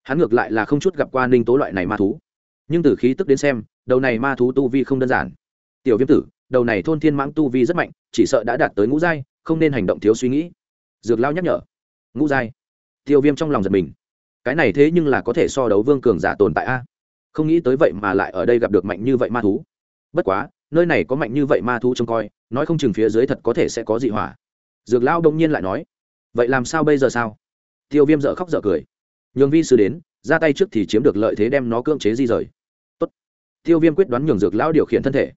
hắn ngược lại là không chút gặp qua ninh tố loại này ma thú. Nhưng từ khí tức đến xem, đầu này ma thú tu vi không đơn giản. Tiểu viêm tử, đầu này thôn thiên mãng tu vi rất mạnh, chỉ sợ đã đạt tới ngũ giai, không nên hành động thiếu suy nghĩ. Dược lao nhắc nhở. Ngũ giai. Tiêu viêm trong lòng giật mình. Cái này thế nhưng là có thể so đấu vương cường giả tồn tại a. Không nghĩ tới vậy mà lại ở đây gặp được mạnh như vậy ma thú. Bất quá, nơi này có mạnh như vậy ma thú trông coi, nói không chừng phía dưới thật có thể sẽ có dị hỏa. Dược lão đông nhiên lại nói. Vậy làm sao bây giờ sao? Tiêu viêm dợ khóc dợ cười nhường vi sư đến, ra tay trước thì chiếm được lợi thế đem nó cưỡng chế di rời. Tốt. tiêu viêm quyết đoán nhường dược lão điều khiển thân thể.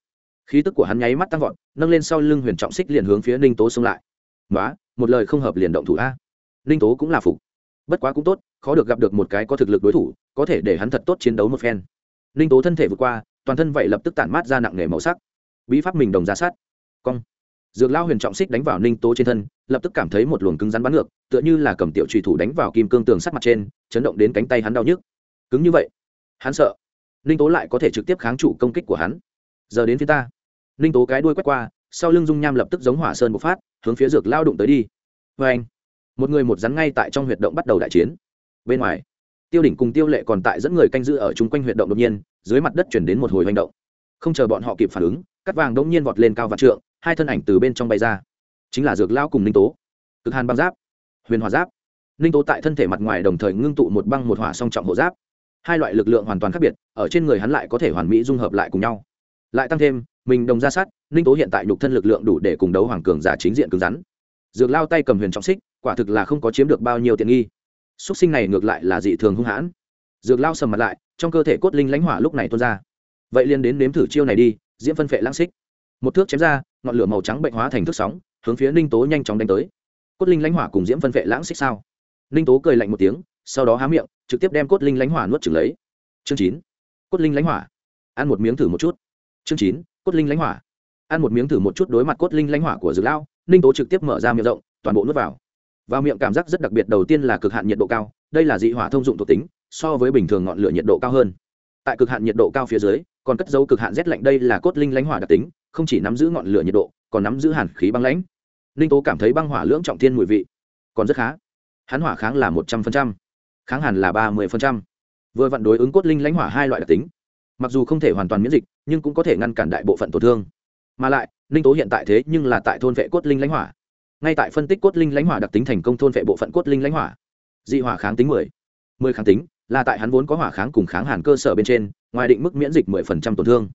Khí tức của hắn nháy mắt tăng vọt, nâng lên sau lưng huyền trọng xích liền hướng phía ninh tố xông lại. Nói một lời không hợp liền động thủ a. Ninh tố cũng là phục. Bất quá cũng tốt, khó được gặp được một cái có thực lực đối thủ, có thể để hắn thật tốt chiến đấu một phen. Ninh tố thân thể vượt qua, toàn thân vậy lập tức tản mát ra nặng nề màu sắc. Bí pháp mình đồng ra sát. Cong dược lao huyền trọng xích đánh vào ninh tố trên thân, lập tức cảm thấy một luồng cứng rắn bắn ngược, tựa như là cầm tiểu trùy thủ đánh vào kim cương tường sắt mặt trên, chấn động đến cánh tay hắn đau nhức. Cứng như vậy, hắn sợ. Ninh tố lại có thể trực tiếp kháng trụ công kích của hắn. Giờ đến phía ta. Ninh tố cái đuôi quét qua, sau lưng dung nham lập tức giống hỏa sơn bộc phát, hướng phía dược lao đụng tới đi. Vê anh, một người một rắn ngay tại trong huyệt động bắt đầu đại chiến. Bên ngoài, tiêu đỉnh cùng tiêu lệ còn tại dẫn người canh giữ ở chung quanh huyệt động đột nhiên, dưới mặt đất chuyển đến một hồi hành động. Không chờ bọn họ kịp phản ứng cắt vàng đống nhiên vọt lên cao vạn trượng, hai thân ảnh từ bên trong bay ra. Chính là dược lao cùng ninh tố. Cực hàn băng giáp, huyền hòa giáp. Ninh tố tại thân thể mặt ngoài đồng thời ngưng tụ một băng một hỏa song trọng hộ giáp. Hai loại lực lượng hoàn toàn khác biệt, ở trên người hắn lại có thể hoàn mỹ dung hợp lại cùng nhau. Lại tăng thêm, mình đồng ra sát, ninh tố hiện tại nhục thân lực lượng đủ để cùng đấu hoàng cường giả chính diện cứng rắn. Dược lao tay cầm huyền trọng xích, quả thực là không có chiếm được bao nhiêu tiện nghi. Xúc sinh này ngược lại là dị thường hung hãn. Dược lao sầm mặt lại, trong cơ thể cốt linh lãnh hỏa lúc này tuôn ra. Vậy liền đến nếm thử chiêu này đi diễm phân phệ lãng xích. Một thước chém ra, ngọn lửa màu trắng bệnh hóa thành thước sóng, hướng phía ninh tố nhanh chóng đánh tới. Cốt linh lãnh hỏa cùng diễm phân phệ lãng xích sao? Ninh tố cười lạnh một tiếng, sau đó há miệng, trực tiếp đem cốt linh lãnh hỏa nuốt trừng lấy. Chương chín. Cốt linh lãnh hỏa. Ăn một miếng thử một chút. Chương chín. Cốt linh lãnh hỏa. Ăn một miếng thử một chút đối mặt cốt linh lãnh hỏa của dược lao ninh tố trực tiếp mở ra miệng rộng, toàn bộ nuốt vào. Vào miệng cảm giác rất đặc biệt, đầu tiên là cực hạn nhiệt độ cao, đây là dị hỏa thông dụng thuộc tính, so với bình thường ngọn lửa nhiệt độ cao hơn. Tại cực hạn nhiệt độ cao phía dưới còn cất dấu cực hạn rét lạnh đây là cốt linh lãnh hỏa đặc tính, không chỉ nắm giữ ngọn lửa nhiệt độ, còn nắm giữ hàn khí băng lãnh. Ninh tố cảm thấy băng hỏa lưỡng trọng thiên mùi vị, còn rất khá. Hắn hỏa kháng là một trăm linh kháng hàn là ba mươi vừa vặn đối ứng cốt linh lãnh hỏa hai loại đặc tính. Mặc dù không thể hoàn toàn miễn dịch, nhưng cũng có thể ngăn cản đại bộ phận tổn thương. Mà lại ninh tố hiện tại thế nhưng là tại thôn vệ cốt linh lãnh hỏa. Ngay tại phân tích cốt linh lãnh hỏa đặc tính thành công thôn vệ bộ phận cốt linh lãnh hỏa. Dị hỏa kháng tính mười. Mười kháng tính là tại hắn vốn có hỏa kháng cùng kháng hàn cơ sở bên trên ngoài định mức miễn dịch mười phần trăm tổn thương.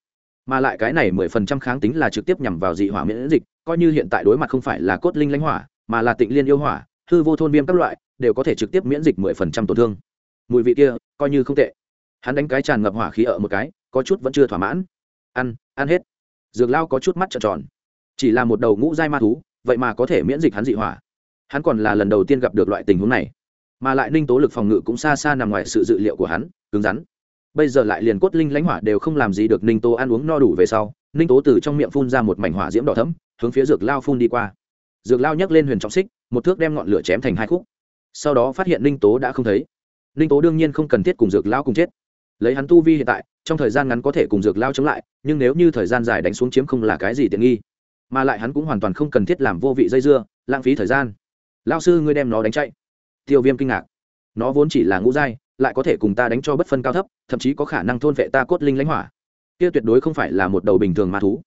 Mà lại cái này mười phần trăm kháng tính là trực tiếp nhằm vào dị hỏa miễn dịch, coi như hiện tại đối mặt không phải là cốt linh lãnh hỏa, mà là tịnh liên yêu hỏa, hư vô thôn viêm các loại, đều có thể trực tiếp miễn dịch mười phần trăm tổn thương. Mùi vị kia, coi như không tệ. Hắn đánh cái tràn ngập hỏa khí ở một cái, có chút vẫn chưa thỏa mãn. Ăn ăn hết. Dược lao có chút mắt trợn tròn. Chỉ là một đầu ngũ giai ma thú, vậy mà có thể miễn dịch hắn dị hỏa. Hắn còn là lần đầu tiên gặp được loại tình huống này. Mà lại ninh tố lực phòng ngự cũng xa xa nằm ngoài sự dự liệu của hắn, cứng rắn bây giờ lại liền cốt linh lãnh hỏa đều không làm gì được ninh tố ăn uống no đủ về sau, ninh tố từ trong miệng phun ra một mảnh hỏa diễm đỏ thấm hướng phía dược lao phun đi qua. Dược lao nhấc lên huyền trọng xích, một thước đem ngọn lửa chém thành hai khúc. Sau đó phát hiện ninh tố đã không thấy. Ninh tố đương nhiên không cần thiết cùng dược lao cùng chết. Lấy hắn tu vi hiện tại, trong thời gian ngắn có thể cùng dược lao chống lại, nhưng nếu như thời gian dài đánh xuống chiếm không là cái gì tiện nghi. Mà lại hắn cũng hoàn toàn không cần thiết làm vô vị dây dưa, lãng phí thời gian. Lao sư ngươi đem nó đánh chạy. Tiêu viêm kinh ngạc. Nó vốn chỉ là ngũ giai lại có thể cùng ta đánh cho bất phân cao thấp, thậm chí có khả năng thôn vệ ta cốt linh lãnh hỏa. Kia tuyệt đối không phải là một đầu bình thường ma thú.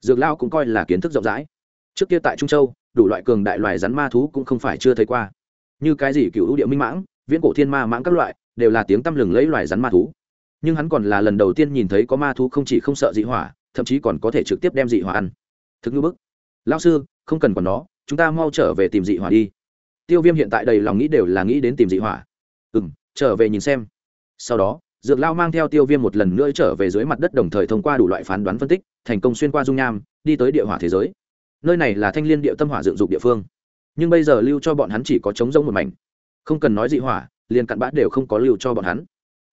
Dược lao cũng coi là kiến thức rộng rãi. Trước kia tại trung châu, đủ loại cường đại loài rắn ma thú cũng không phải chưa thấy qua. Như cái gì cựu ưu địa minh mãng, viễn cổ thiên ma mãng các loại, đều là tiếng tăm lừng lấy loài rắn ma thú. Nhưng hắn còn là lần đầu tiên nhìn thấy có ma thú không chỉ không sợ dị hỏa, thậm chí còn có thể trực tiếp đem dị hỏa ăn. Thực ngư bức. Lao sư, không cần còn nó, chúng ta mau trở về tìm dị hỏa đi. Tiêu viêm hiện tại đầy lòng nghĩ đều là nghĩ đến tìm dị hỏa trở về nhìn xem. Sau đó, dược lao mang theo tiêu viêm một lần nữa trở về dưới mặt đất đồng thời thông qua đủ loại phán đoán phân tích, thành công xuyên qua dung nham, đi tới địa hỏa thế giới. Nơi này là thanh l i ê n địa tâm hỏa dựng dục địa phương. Nhưng bây giờ lưu cho bọn hắn chỉ có chống rông một mảnh. Không cần nói dị hỏa, liền cặn bã đều không có lưu cho bọn hắn.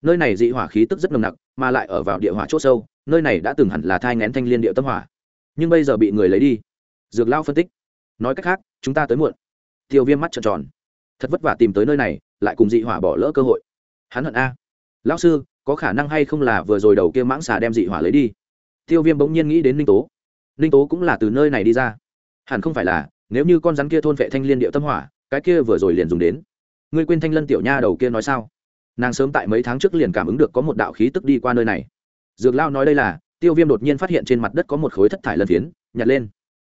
Nơi này dị hỏa khí tức rất nồng nặc, mà lại ở vào địa hỏa c h ỗ sâu, nơi này đã từng hẳn là thai ngén thanh l i ê n địa tâm hỏa. Nhưng bây giờ bị người lấy đi. Dược lao phân tích. Nói cách khác, chúng ta tới muộn. Tiêu viêm mắt trợn tròn. Thật vất vả tìm tới nơi này lại cùng dị hỏa bỏ lỡ cơ hội. Hắn hận a. Lão sư, có khả năng hay không là vừa rồi đầu kia mãng xà đem dị hỏa lấy đi? Tiêu viêm bỗng nhiên nghĩ đến ninh tố. Ninh tố cũng là từ nơi này đi ra. Hẳn không phải là, nếu như con rắn kia thôn vệ thanh liên điệu tâm hỏa, cái kia vừa rồi liền dùng đến. Ngươi quên thanh lân tiểu nha đầu kia nói sao? Nàng sớm tại mấy tháng trước liền cảm ứng được có một đạo khí tức đi qua nơi này. Dược lao nói đây là, tiêu viêm đột nhiên phát hiện trên mặt đất có một khối thất thải lân phiến, nhặt lên.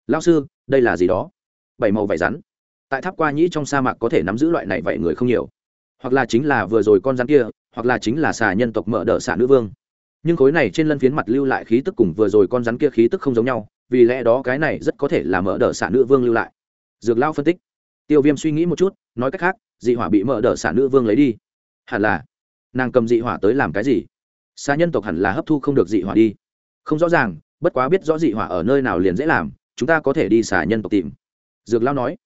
Lao sư, đây là gì đó? Bảy màu vải rắn tại tháp qua nhĩ trong sa mạc có thể nắm giữ loại này vậy người không nhiều. Hoặc là chính là vừa rồi con rắn kia, hoặc là chính là xà nhân tộc mở đỡ xả nữ vương. Nhưng khối này trên lân phiến mặt lưu lại khí tức cùng vừa rồi con rắn kia khí tức không giống nhau, vì lẽ đó cái này rất có thể là mở đỡ xả nữ vương lưu lại. Dược lao phân tích. Tiêu viêm suy nghĩ một chút, nói cách khác, dị hỏa bị mở đỡ xả nữ vương lấy đi. Hẳn là, nàng cầm dị hỏa tới làm cái gì? Xa nhân tộc hẳn là hấp thu không được dị hỏa đi. Không rõ ràng, bất quá biết rõ dị hỏa ở nơi nào liền dễ làm, chúng ta có thể đi xả nhân tộc tìm. Dược lao nói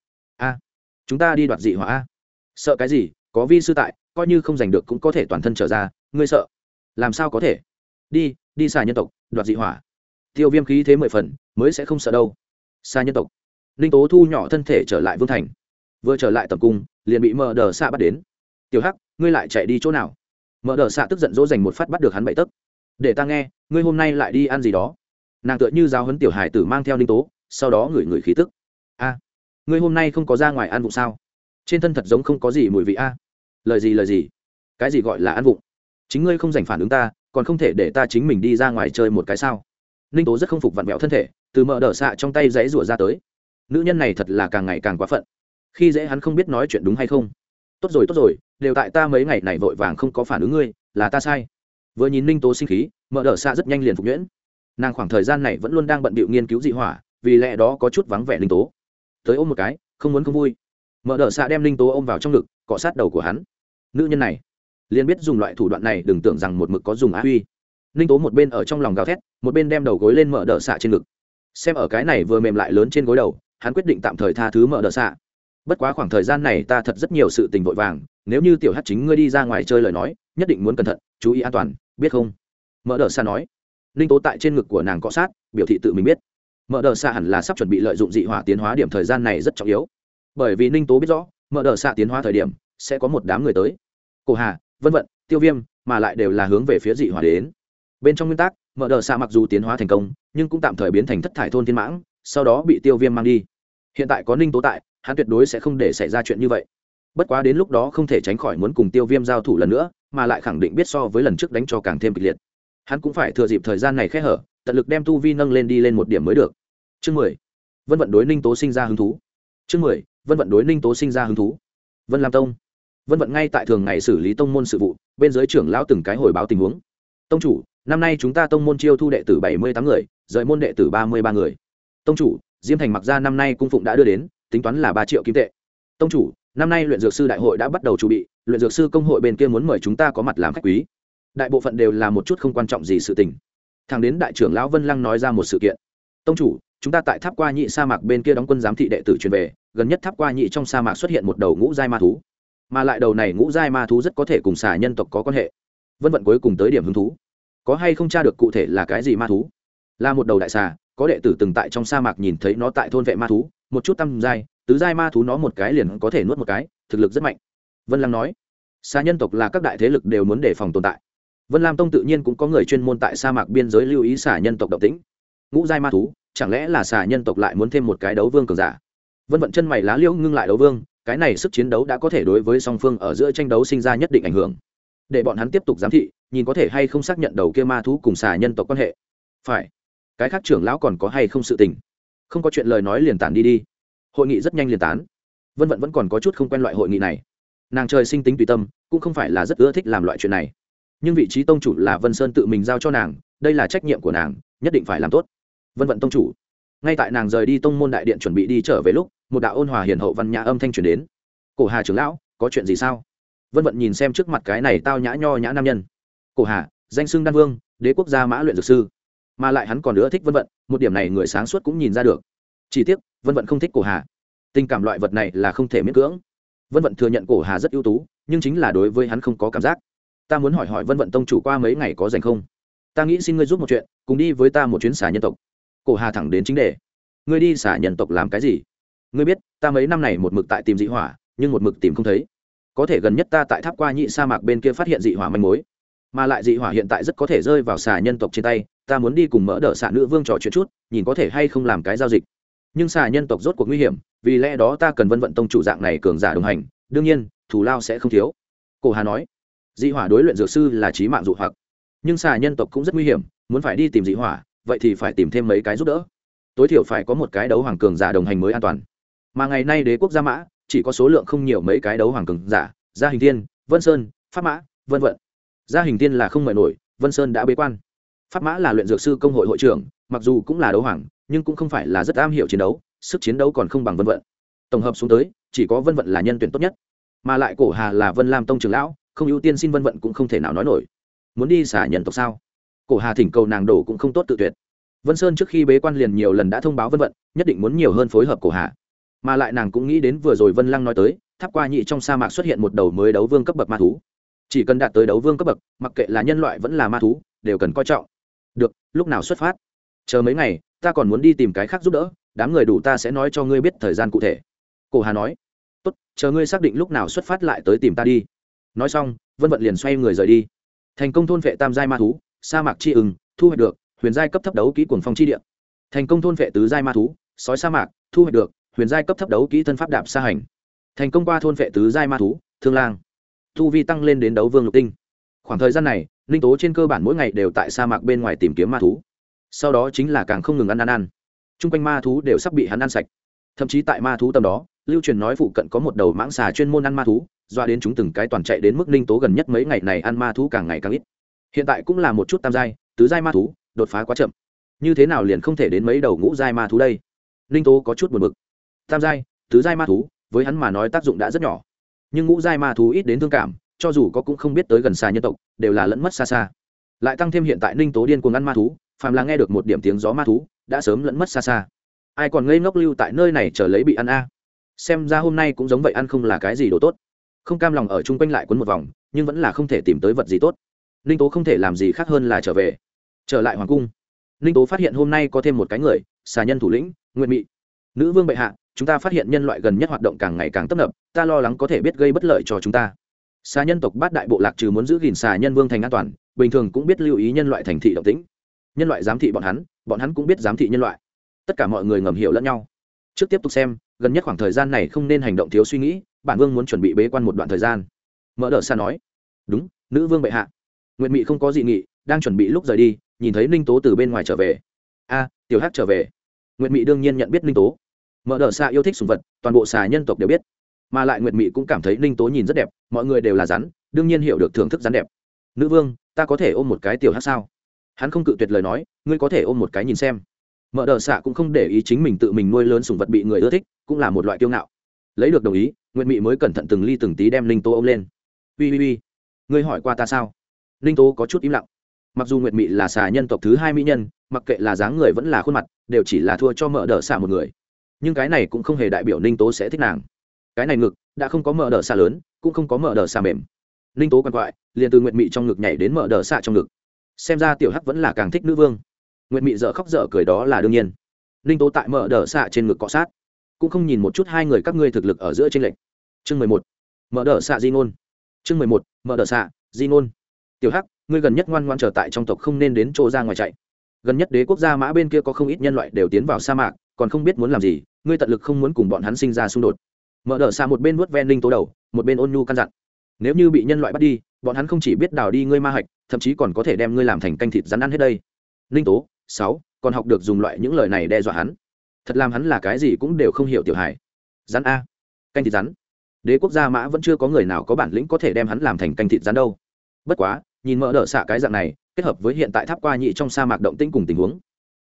chúng ta đi đoạt dị hỏa a. Sợ cái gì? Có vi sư tại, coi như không giành được cũng có thể toàn thân trở ra, ngươi sợ. Làm sao có thể? Đi đi xà nhân tộc, đoạt dị hỏa. Tiêu viêm khí thế mười phần, mới sẽ không sợ đâu. Xa nhân tộc. Ninh tố thu nhỏ thân thể trở lại vương thành. Vừa trở lại tập cung, liền bị mờ đờ xạ bắt đến. Tiểu hắc, ngươi lại chạy đi chỗ nào? Mờ đờ xạ tức giận dỗ dành một phát bắt được hắn bậy tấc. Để ta nghe, ngươi hôm nay lại đi ăn gì đó? Nàng tựa như giáo huấn tiểu hải tử mang theo ninh tố, sau đó ngửi ngửi khí tức. A ngươi hôm nay không có ra ngoài ăn vụng sao? Trên thân thật giống không có gì mùi vị a. À? Lời gì lời gì? Cái gì gọi là ăn vụng? Chính ngươi không dành phản ứng ta, còn không thể để ta chính mình đi ra ngoài chơi một cái sao? Ninh tố rất không phục vặn vẹo thân thể, từ mở đỡ xạ trong tay dãy rủa ra tới. Nữ nhân này thật là càng ngày càng quá phận. Khi dễ hắn không biết nói chuyện đúng hay không. Tốt rồi tốt rồi, đều tại ta mấy ngày này vội vàng không có phản ứng ngươi, là ta sai. Vừa nhìn ninh tố sinh khí mở đỡ xạ rất nhanh liền phục nhuyễn. Nàng khoảng thời gian này vẫn luôn đang bận bịu nghiên cứu dị hỏa, vì lẽ đó có chút vắng vẻ ninh tố tới ôm một cái, không muốn không vui. Mở đỡ xạ đem Linh tố ôm vào trong ngực, cọ sát đầu của hắn. Nữ nhân này, liền biết dùng loại thủ đoạn này đừng tưởng rằng một mực có dùng á huy. Ninh tố một bên ở trong lòng gào thét, một bên đem đầu gối lên mở đỡ xạ trên ngực. Xem ở cái này vừa mềm lại lớn trên gối đầu, hắn quyết định tạm thời tha thứ mở đỡ xạ. Bất quá khoảng thời gian này ta thật rất nhiều sự tình vội vàng, nếu như tiểu hát chính ngươi đi ra ngoài chơi lời nói, nhất định muốn cẩn thận, chú ý an toàn, biết không? Mở đỡ xạ nói. Ninh tố tại trên ngực của nàng cọ sát, biểu thị tự mình biết mở đờ xạ hẳn là sắp chuẩn bị lợi dụng dị hỏa tiến hóa điểm thời gian này rất trọng yếu. Bởi vì ninh tố biết rõ, mở đờ xạ tiến hóa thời điểm, sẽ có một đám người tới. Cổ hà, vân vận, tiêu viêm, mà lại đều là hướng về phía dị hỏa đến. Bên trong nguyên tắc, mở đờ xạ mặc dù tiến hóa thành công, nhưng cũng tạm thời biến thành thất thải thôn thiên mãng, sau đó bị tiêu viêm mang đi. Hiện tại có ninh tố tại, hắn tuyệt đối sẽ không để xảy ra chuyện như vậy. Bất quá đến lúc đó không thể tránh khỏi muốn cùng tiêu viêm giao thủ lần nữa, mà lại khẳng định biết so với lần trước đánh cho càng thêm kịch liệt. Hắn cũng phải thừa dịp thời gian này khẽ hở tận lực đem tu vi nâng lên đi lên một điểm mới được. Chương mười, vân vận đối ninh tố sinh ra hứng thú. Chương mười, vân vận đối ninh tố sinh ra hứng thú. Vân lam tông. Vân vận ngay tại thường ngày xử lý tông môn sự vụ, bên dưới trưởng lão từng cái hồi báo tình huống. Tông chủ, năm nay chúng ta tông môn chiêu thu đệ tử bảy mươi tám người, rời môn đệ tử ba mươi ba người. Tông chủ, diêm thành mặc ra năm nay cung phụng đã đưa đến, tính toán là ba triệu kim tệ. Tông chủ, năm nay luyện dược sư đại hội đã bắt đầu chuẩn bị, luyện dược sư công hội bên kia muốn mời chúng ta có mặt làm khách quý. Đại bộ phận đều là một chút không quan trọng gì sự tình thằng đến đại trưởng lão vân lăng nói ra một sự kiện. Tông chủ, chúng ta tại tháp qua nhị sa mạc bên kia đóng quân giám thị đệ tử truyền về, gần nhất tháp qua nhị trong sa mạc xuất hiện một đầu ngũ giai ma thú. Mà lại đầu này ngũ giai ma thú rất có thể cùng xà nhân tộc có quan hệ. Vân vận cuối cùng tới điểm hứng thú. Có hay không tra được cụ thể là cái gì ma thú? Là một đầu đại xà, có đệ tử từng tại trong sa mạc nhìn thấy nó tại thôn vệ ma thú, một chút tăm giai, tứ giai ma thú nó một cái liền có thể nuốt một cái, thực lực rất mạnh. Vân lăng nói. Xà nhân tộc là các đại thế lực đều muốn đề phòng tồn tại vân lam tông tự nhiên cũng có người chuyên môn tại sa mạc biên giới lưu ý xả nhân tộc động tĩnh. Ngũ giai ma thú, chẳng lẽ là xả nhân tộc lại muốn thêm một cái đấu vương cường giả? Vân vận chân mày lá liễu ngưng lại đấu vương, cái này sức chiến đấu đã có thể đối với song phương ở giữa tranh đấu sinh ra nhất định ảnh hưởng. Để bọn hắn tiếp tục giám thị, nhìn có thể hay không xác nhận đầu kia ma thú cùng xà nhân tộc quan hệ. Phải. Cái khác trưởng lão còn có hay không sự tình? Không có chuyện lời nói liền tản đi đi. Hội nghị rất nhanh liền tán. Vân vận vẫn còn có chút không quen loại hội nghị này. Nàng trời sinh tính tùy tâm, cũng không phải là rất ưa thích làm loại chuyện này nhưng vị trí tông chủ là vân sơn tự mình giao cho nàng, đây là trách nhiệm của nàng, nhất định phải làm tốt. Vân vận tông chủ. Ngay tại nàng rời đi tông môn đại điện chuẩn bị đi trở về lúc, một đạo ôn hòa hiền hậu văn nhã âm thanh truyền đến. Cổ hà trưởng lão, có chuyện gì sao? Vân vận nhìn xem trước mặt cái này tao nhã nho nhã nam nhân. Cổ hà, danh xưng đan vương, đế quốc gia mã luyện dược sư. Mà lại hắn còn nữa thích vân vận, một điểm này người sáng suốt cũng nhìn ra được. Chỉ tiếc, vân vận không thích cổ hà. Tình cảm loại vật này là không thể miễn cưỡng. Vân vận thừa nhận cổ hà rất ưu tú, nhưng chính là đối với hắn không có cảm giác ta muốn hỏi hỏi vân vận tông chủ qua mấy ngày có dành không? Ta nghĩ xin ngươi giúp một chuyện, cùng đi với ta một chuyến xả nhân tộc. Cổ hà thẳng đến chính đề. Ngươi đi xả nhân tộc làm cái gì? Ngươi biết, ta mấy năm này một mực tại tìm dị hỏa, nhưng một mực tìm không thấy. Có thể gần nhất ta tại tháp qua nhị sa mạc bên kia phát hiện dị hỏa manh mối. Mà lại dị hỏa hiện tại rất có thể rơi vào xà nhân tộc trên tay, ta muốn đi cùng mỡ đỡ xạ nữ vương trò chuyện chút, nhìn có thể hay không làm cái giao dịch. Nhưng xà nhân tộc rốt cuộc nguy hiểm, vì lẽ đó ta cần vân vận tông chủ dạng này cường giả đồng hành, đương nhiên, thù lao sẽ không thiếu. Cổ hà nói dị hỏa đối luyện dược sư là trí mạng dụ hoặc. Nhưng xà nhân tộc cũng rất nguy hiểm, muốn phải đi tìm dị hỏa, vậy thì phải tìm thêm mấy cái giúp đỡ. Tối thiểu phải có một cái đấu hoàng cường giả đồng hành mới an toàn. Mà ngày nay đế quốc gia mã, chỉ có số lượng không nhiều mấy cái đấu hoàng cường giả, gia hình tiên vân sơn, pháp mã, vân vận gia hình tiên là không mời nổi, vân sơn đã bế quan. Pháp mã là luyện dược sư công hội hội trưởng, mặc dù cũng là đấu hoàng, nhưng cũng không phải là rất am hiểu chiến đấu, sức chiến đấu còn không bằng vân vận tổng hợp xuống tới, chỉ có vân vận là nhân tuyển tốt nhất. Mà lại cổ hà là vân lam tông trường lão không ưu tiên xin vân vận cũng không thể nào nói nổi. Muốn đi xả nhận tộc sao? Cổ hà thỉnh cầu nàng đổ cũng không tốt tự tuyệt. Vân sơn trước khi bế quan liền nhiều lần đã thông báo vân vận, nhất định muốn nhiều hơn phối hợp cổ hà. Mà lại nàng cũng nghĩ đến vừa rồi vân lăng nói tới, tháp qua nhị trong sa mạc xuất hiện một đầu mới đấu vương cấp bậc ma thú. Chỉ cần đạt tới đấu vương cấp bậc, mặc kệ là nhân loại vẫn là ma thú, đều cần coi trọng. Được, lúc nào xuất phát? Chờ mấy ngày, ta còn muốn đi tìm cái khác giúp đỡ, đám người đủ ta sẽ nói cho ngươi biết thời gian cụ thể. Cổ hà nói, tốt, chờ ngươi xác định lúc nào xuất phát lại tới tìm ta đi nói xong, vân vận liền xoay người rời đi. Thành công thôn vệ tam giai ma thú, sa mạc chi ừng thu hoạch được, huyền giai cấp thấp đấu kỹ cuồng phong chi địa. Thành công thôn vệ tứ giai ma thú, sói sa mạc, thu hoạch được, huyền giai cấp thấp đấu kỹ thân pháp đạp sa hành. Thành công qua thôn vệ tứ giai ma thú, thương lang. Thu vi tăng lên đến đấu vương lục tinh. Khoảng thời gian này linh tố trên cơ bản mỗi ngày đều tại sa mạc bên ngoài tìm kiếm ma thú. Sau đó chính là càng không ngừng ăn ăn ăn. T r u n g quanh ma thú đều sắp bị hắn ăn sạch. Thậm chí tại ma thú tầm đó, lưu truyền nói phụ cận có một đầu mãng xà chuyên môn ăn ma thú doa đến chúng từng cái toàn chạy đến mức ninh tố gần nhất mấy ngày này ăn ma thú càng ngày càng ít. Hiện tại cũng là một chút tam giai, tứ giai ma thú, đột phá quá chậm. Như thế nào liền không thể đến mấy đầu ngũ giai ma thú đây? Ninh tố có chút buồn b ự c tam giai, tứ giai ma thú, với hắn mà nói tác dụng đã rất nhỏ. Nhưng ngũ giai ma thú ít đến thương cảm, cho dù có cũng không biết tới gần xa nhân tộc, đều là lẫn mất xa xa. Lại tăng thêm hiện tại ninh tố điên cuồng ăn ma thú, phàm là nghe được một điểm tiếng gió ma thú, đã sớm lẫn mất xa xa. Ai còn ngây ngốc lưu tại nơi này chờ lấy bị ăn a? Xem ra hôm nay cũng giống vậy, ăn không là cái gì đồ tốt không cam lòng ở chung quanh lại quấn một vòng, nhưng vẫn là không thể tìm tới vật gì tốt. Ninh tố không thể làm gì khác hơn là trở về. Trở lại hoàng cung. Ninh tố phát hiện hôm nay có thêm một cái người, xà nhân thủ lĩnh nguyện mị. Nữ vương bệ hạ, chúng ta phát hiện nhân loại gần nhất hoạt động càng ngày càng tấp nập, ta lo lắng có thể biết gây bất lợi cho chúng ta. Xà nhân tộc bát đại bộ lạc trừ muốn giữ gìn xà nhân vương thành an toàn, bình thường cũng biết lưu ý nhân loại thành thị động tĩnh. Nhân loại giám thị bọn hắn bọn hắn cũng biết giám thị nhân loại. Tất cả mọi người ngầm hiểu lẫn nhau. Trước tiếp tục xem, gần nhất khoảng thời gian này không nên hành động thiếu suy nghĩ bản vương muốn chuẩn bị bế quan một đoạn thời gian. Mở đ ợ xa nói, đúng, nữ vương bệ hạ. Nguyệt mị không có dị nghị, đang chuẩn bị lúc rời đi, nhìn thấy ninh tố từ bên ngoài trở về. A, tiểu hát trở về. Nguyệt mị đương nhiên nhận biết ninh tố. Mở đ xa yêu thích sùng vật, toàn bộ xà nhân tộc đều biết. Mà lại nguyệt mị cũng cảm thấy ninh tố nhìn rất đẹp, mọi người đều là rắn, đương nhiên hiểu được thưởng thức rắn đẹp. Nữ vương, ta có thể ôm một cái tiểu hát sao? Hắn không cự tuyệt lời nói, ngươi có thể ôm một cái nhìn xem. Mở đ xạ cũng không để ý chính mình tự mình nuôi lớn sùng vật bị người ưa thích, cũng là một loại kiêu ngạo lấy được đồng ý, nguyệt mị mới cẩn thận từng ly từng tí đem ninh tố ôm lên. Ui ui ui ngươi hỏi qua ta sao? Ninh tố có chút im lặng. Mặc dù nguyệt mị là xà nhân tộc thứ hai mỹ nhân, mặc kệ là dáng người vẫn là khuôn mặt, đều chỉ là thua cho mở đ xà một người. Nhưng cái này cũng không hề đại biểu ninh tố sẽ thích nàng. Cái này ngực, đã không có mở đỡ xà lớn, cũng không có mở đỡ xà mềm. Ninh tố quằn quại, liền từ nguyện mị trong ngực nhảy đến mở đỡ xà trong ngực. Xem ra tiểu hắc vẫn là càng thích nữ vương. Nguyện mị dợ khóc dở cười đó là đương nhiên. Ninh tố tại mở đỡ xạ trên ngực cọ sát cũng không nhìn một chút hai người các ngươi thực lực ở giữa trên lệnh chương mười một, mở đờ xạ di ngôn. Chương mười một, mở đờ xạ di ngôn. Tiểu hắc, ngươi gần nhất ngoan ngoan trở tại trong tộc không nên đến chỗ ra ngoài chạy. Gần nhất đế quốc gia mã bên kia có không ít nhân loại đều tiến vào sa mạc, còn không biết muốn làm gì, ngươi tận lực không muốn cùng bọn hắn sinh ra xung đột. Mở đ xa một bên vuốt ven linh tố đầu, một bên ôn nhu căn dặn. Nếu như bị nhân loại bắt đi, bọn hắn không chỉ biết đào đi ngươi ma hạch, thậm chí còn có thể đem ngươi làm thành canh thịt rắn ăn hết đây. Linh tố, sáu, còn học được dùng loại những lời này đe dọa hắn thật làm hắn là cái gì cũng đều không hiểu tiểu hải rắn a. Canh thịt rắn. Đế quốc gia mã vẫn chưa có người nào có bản lĩnh có thể đem hắn làm thành canh thịt rắn đâu. Bất quá, nhìn mỡ đỡ xạ cái dạng này, kết hợp với hiện tại tháp qua nhị trong sa mạc động tĩnh cùng tình huống.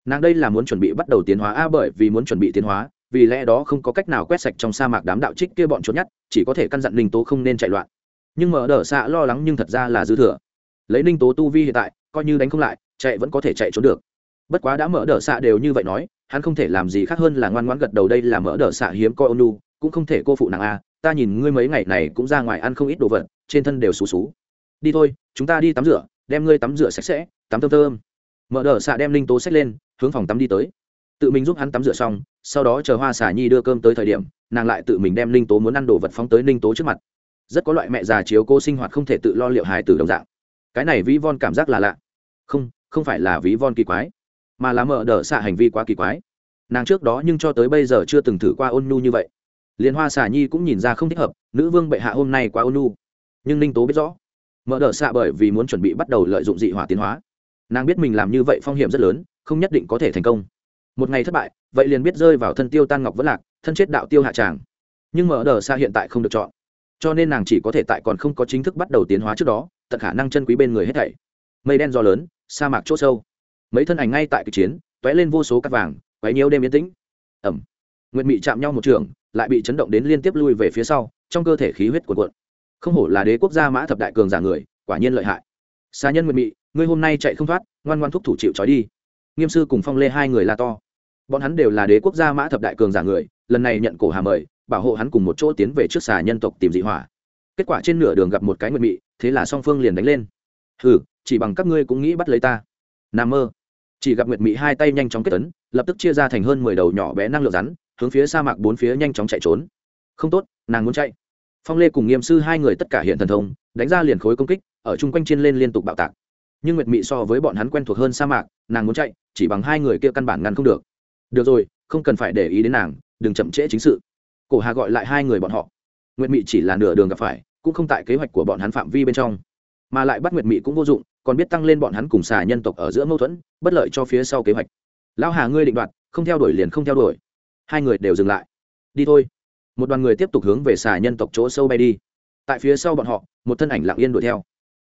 Nàng đây là muốn chuẩn bị bắt đầu tiến hóa a bởi vì muốn chuẩn bị tiến hóa, vì lẽ đó không có cách nào quét sạch trong sa mạc đám đạo trích kia bọn trốn nhất, chỉ có thể căn dặn ninh tố không nên chạy loạn. Nhưng mở đờ xạ lo lắng nhưng thật ra là dư thừa. Lấy ninh tố tu vi hiện tại, coi như đánh không lại, chạy vẫn có thể chạy trốn được. Bất quá đã mở đờ xạ đều như vậy nói hắn không thể làm gì khác hơn là ngoan ngoãn gật đầu đây là mỡ đờ xạ hiếm coi ônu cũng không thể cô phụ nàng a, ta nhìn ngươi mấy ngày này cũng ra ngoài ăn không ít đồ vật, trên thân đều xú xú. Đi thôi, chúng ta đi tắm rửa, đem ngươi tắm rửa sạch sẽ, tắm thơm thơm. Mở đờ xạ đem linh tố xách lên, hướng phòng tắm đi tới. Tự mình giúp hắn tắm rửa xong, sau đó chờ hoa xà nhi đưa cơm tới thời điểm, nàng lại tự mình đem linh tố muốn ăn đồ vật phóng tới linh tố trước mặt. Rất có loại mẹ già chiếu cô sinh hoạt không thể tự lo liệu hài từ đồng dạng. Cái này ví von cảm giác là lạ. Không không phải là ví von kỳ quái mà là mở đờ xạ hành vi quá kỳ quái. Nàng trước đó nhưng cho tới bây giờ chưa từng thử qua ôn nhu như vậy. Liên hoa xà nhi cũng nhìn ra không thích hợp, nữ vương bệ hạ hôm nay quá ôn nhu. Nhưng ninh tố biết rõ, mở đờ xạ bởi vì muốn chuẩn bị bắt đầu lợi dụng dị hỏa tiến hóa. Nàng biết mình làm như vậy phong hiểm rất lớn, không nhất định có thể thành công. Một ngày thất bại, vậy liền biết rơi vào thân tiêu tan ngọc vẫn lạc, thân chết đạo tiêu hạ tràng. Nhưng mở đờ xa hiện tại không được chọn. Cho nên nàng chỉ có thể tại còn không có chính thức bắt đầu tiến hóa trước đó, tận khả năng chân quý bên người hết thảy. Mây đen gió lớn, sa mạc c h ỗ sâu mấy thân ảnh ngay tại kịch chiến t ó é lên vô số cắt vàng, quấy nhiều đêm yên tĩnh. Ẩm. Nguyện mị chạm nhau một trường, lại bị chấn động đến liên tiếp lui về phía sau, trong cơ thể khí huyết cuộn cuộn. Không hổ là đế quốc gia mã thập đại cường giả người, quả nhiên lợi hại. Xà nhân nguyện mị, ngươi hôm nay chạy không thoát, ngoan ngoan thúc thủ chịu trói đi. Nghiêm sư cùng phong lê hai người la to. Bọn hắn đều là đế quốc gia mã thập đại cường giả người, lần này nhận cổ hà mời, bảo hộ hắn cùng một chỗ tiến về trước xà nhân tộc tìm dị hỏa. Kết quả trên nửa đường gặp một cái nguyện mị, thế là song phương liền đánh lên. Hừ, chỉ bằng các ngươi cũng nghĩ bắt lấy ta. N mơ chỉ gặp nguyệt mị hai tay nhanh chóng kết tấn lập tức chia ra thành hơn mười đầu nhỏ bé năng lượng rắn, hướng phía sa mạc bốn phía nhanh chóng chạy trốn. Không tốt, nàng muốn chạy. Phong lê cùng nghiêm sư hai người tất cả hiện thần thông, đánh ra liền khối công kích, ở chung quanh trên lên liên tục bạo tạc. Nhưng nguyệt mị so với bọn hắn quen thuộc hơn sa mạc, nàng muốn chạy, chỉ bằng hai người kia căn bản ngăn không được. Được rồi, không cần phải để ý đến nàng, đừng chậm trễ chính sự. Cổ hà gọi lại hai người bọn họ. Nguyệt mị chỉ là nửa đường gặp phải, cũng không tại kế hoạch của bọn hắn phạm vi bên trong. Mà lại bắt nguyệt mị cũng vô dụng còn biết tăng lên bọn hắn cùng xà nhân tộc ở giữa mâu thuẫn, bất lợi cho phía sau kế hoạch. Lão hà ngươi định đoạt, không theo đuổi liền không theo đuổi. Hai người đều dừng lại. Đi thôi. Một đoàn người tiếp tục hướng về xà nhân tộc chỗ sâu bay đi. Tại phía sau bọn họ, một thân ảnh lặng yên đuổi theo.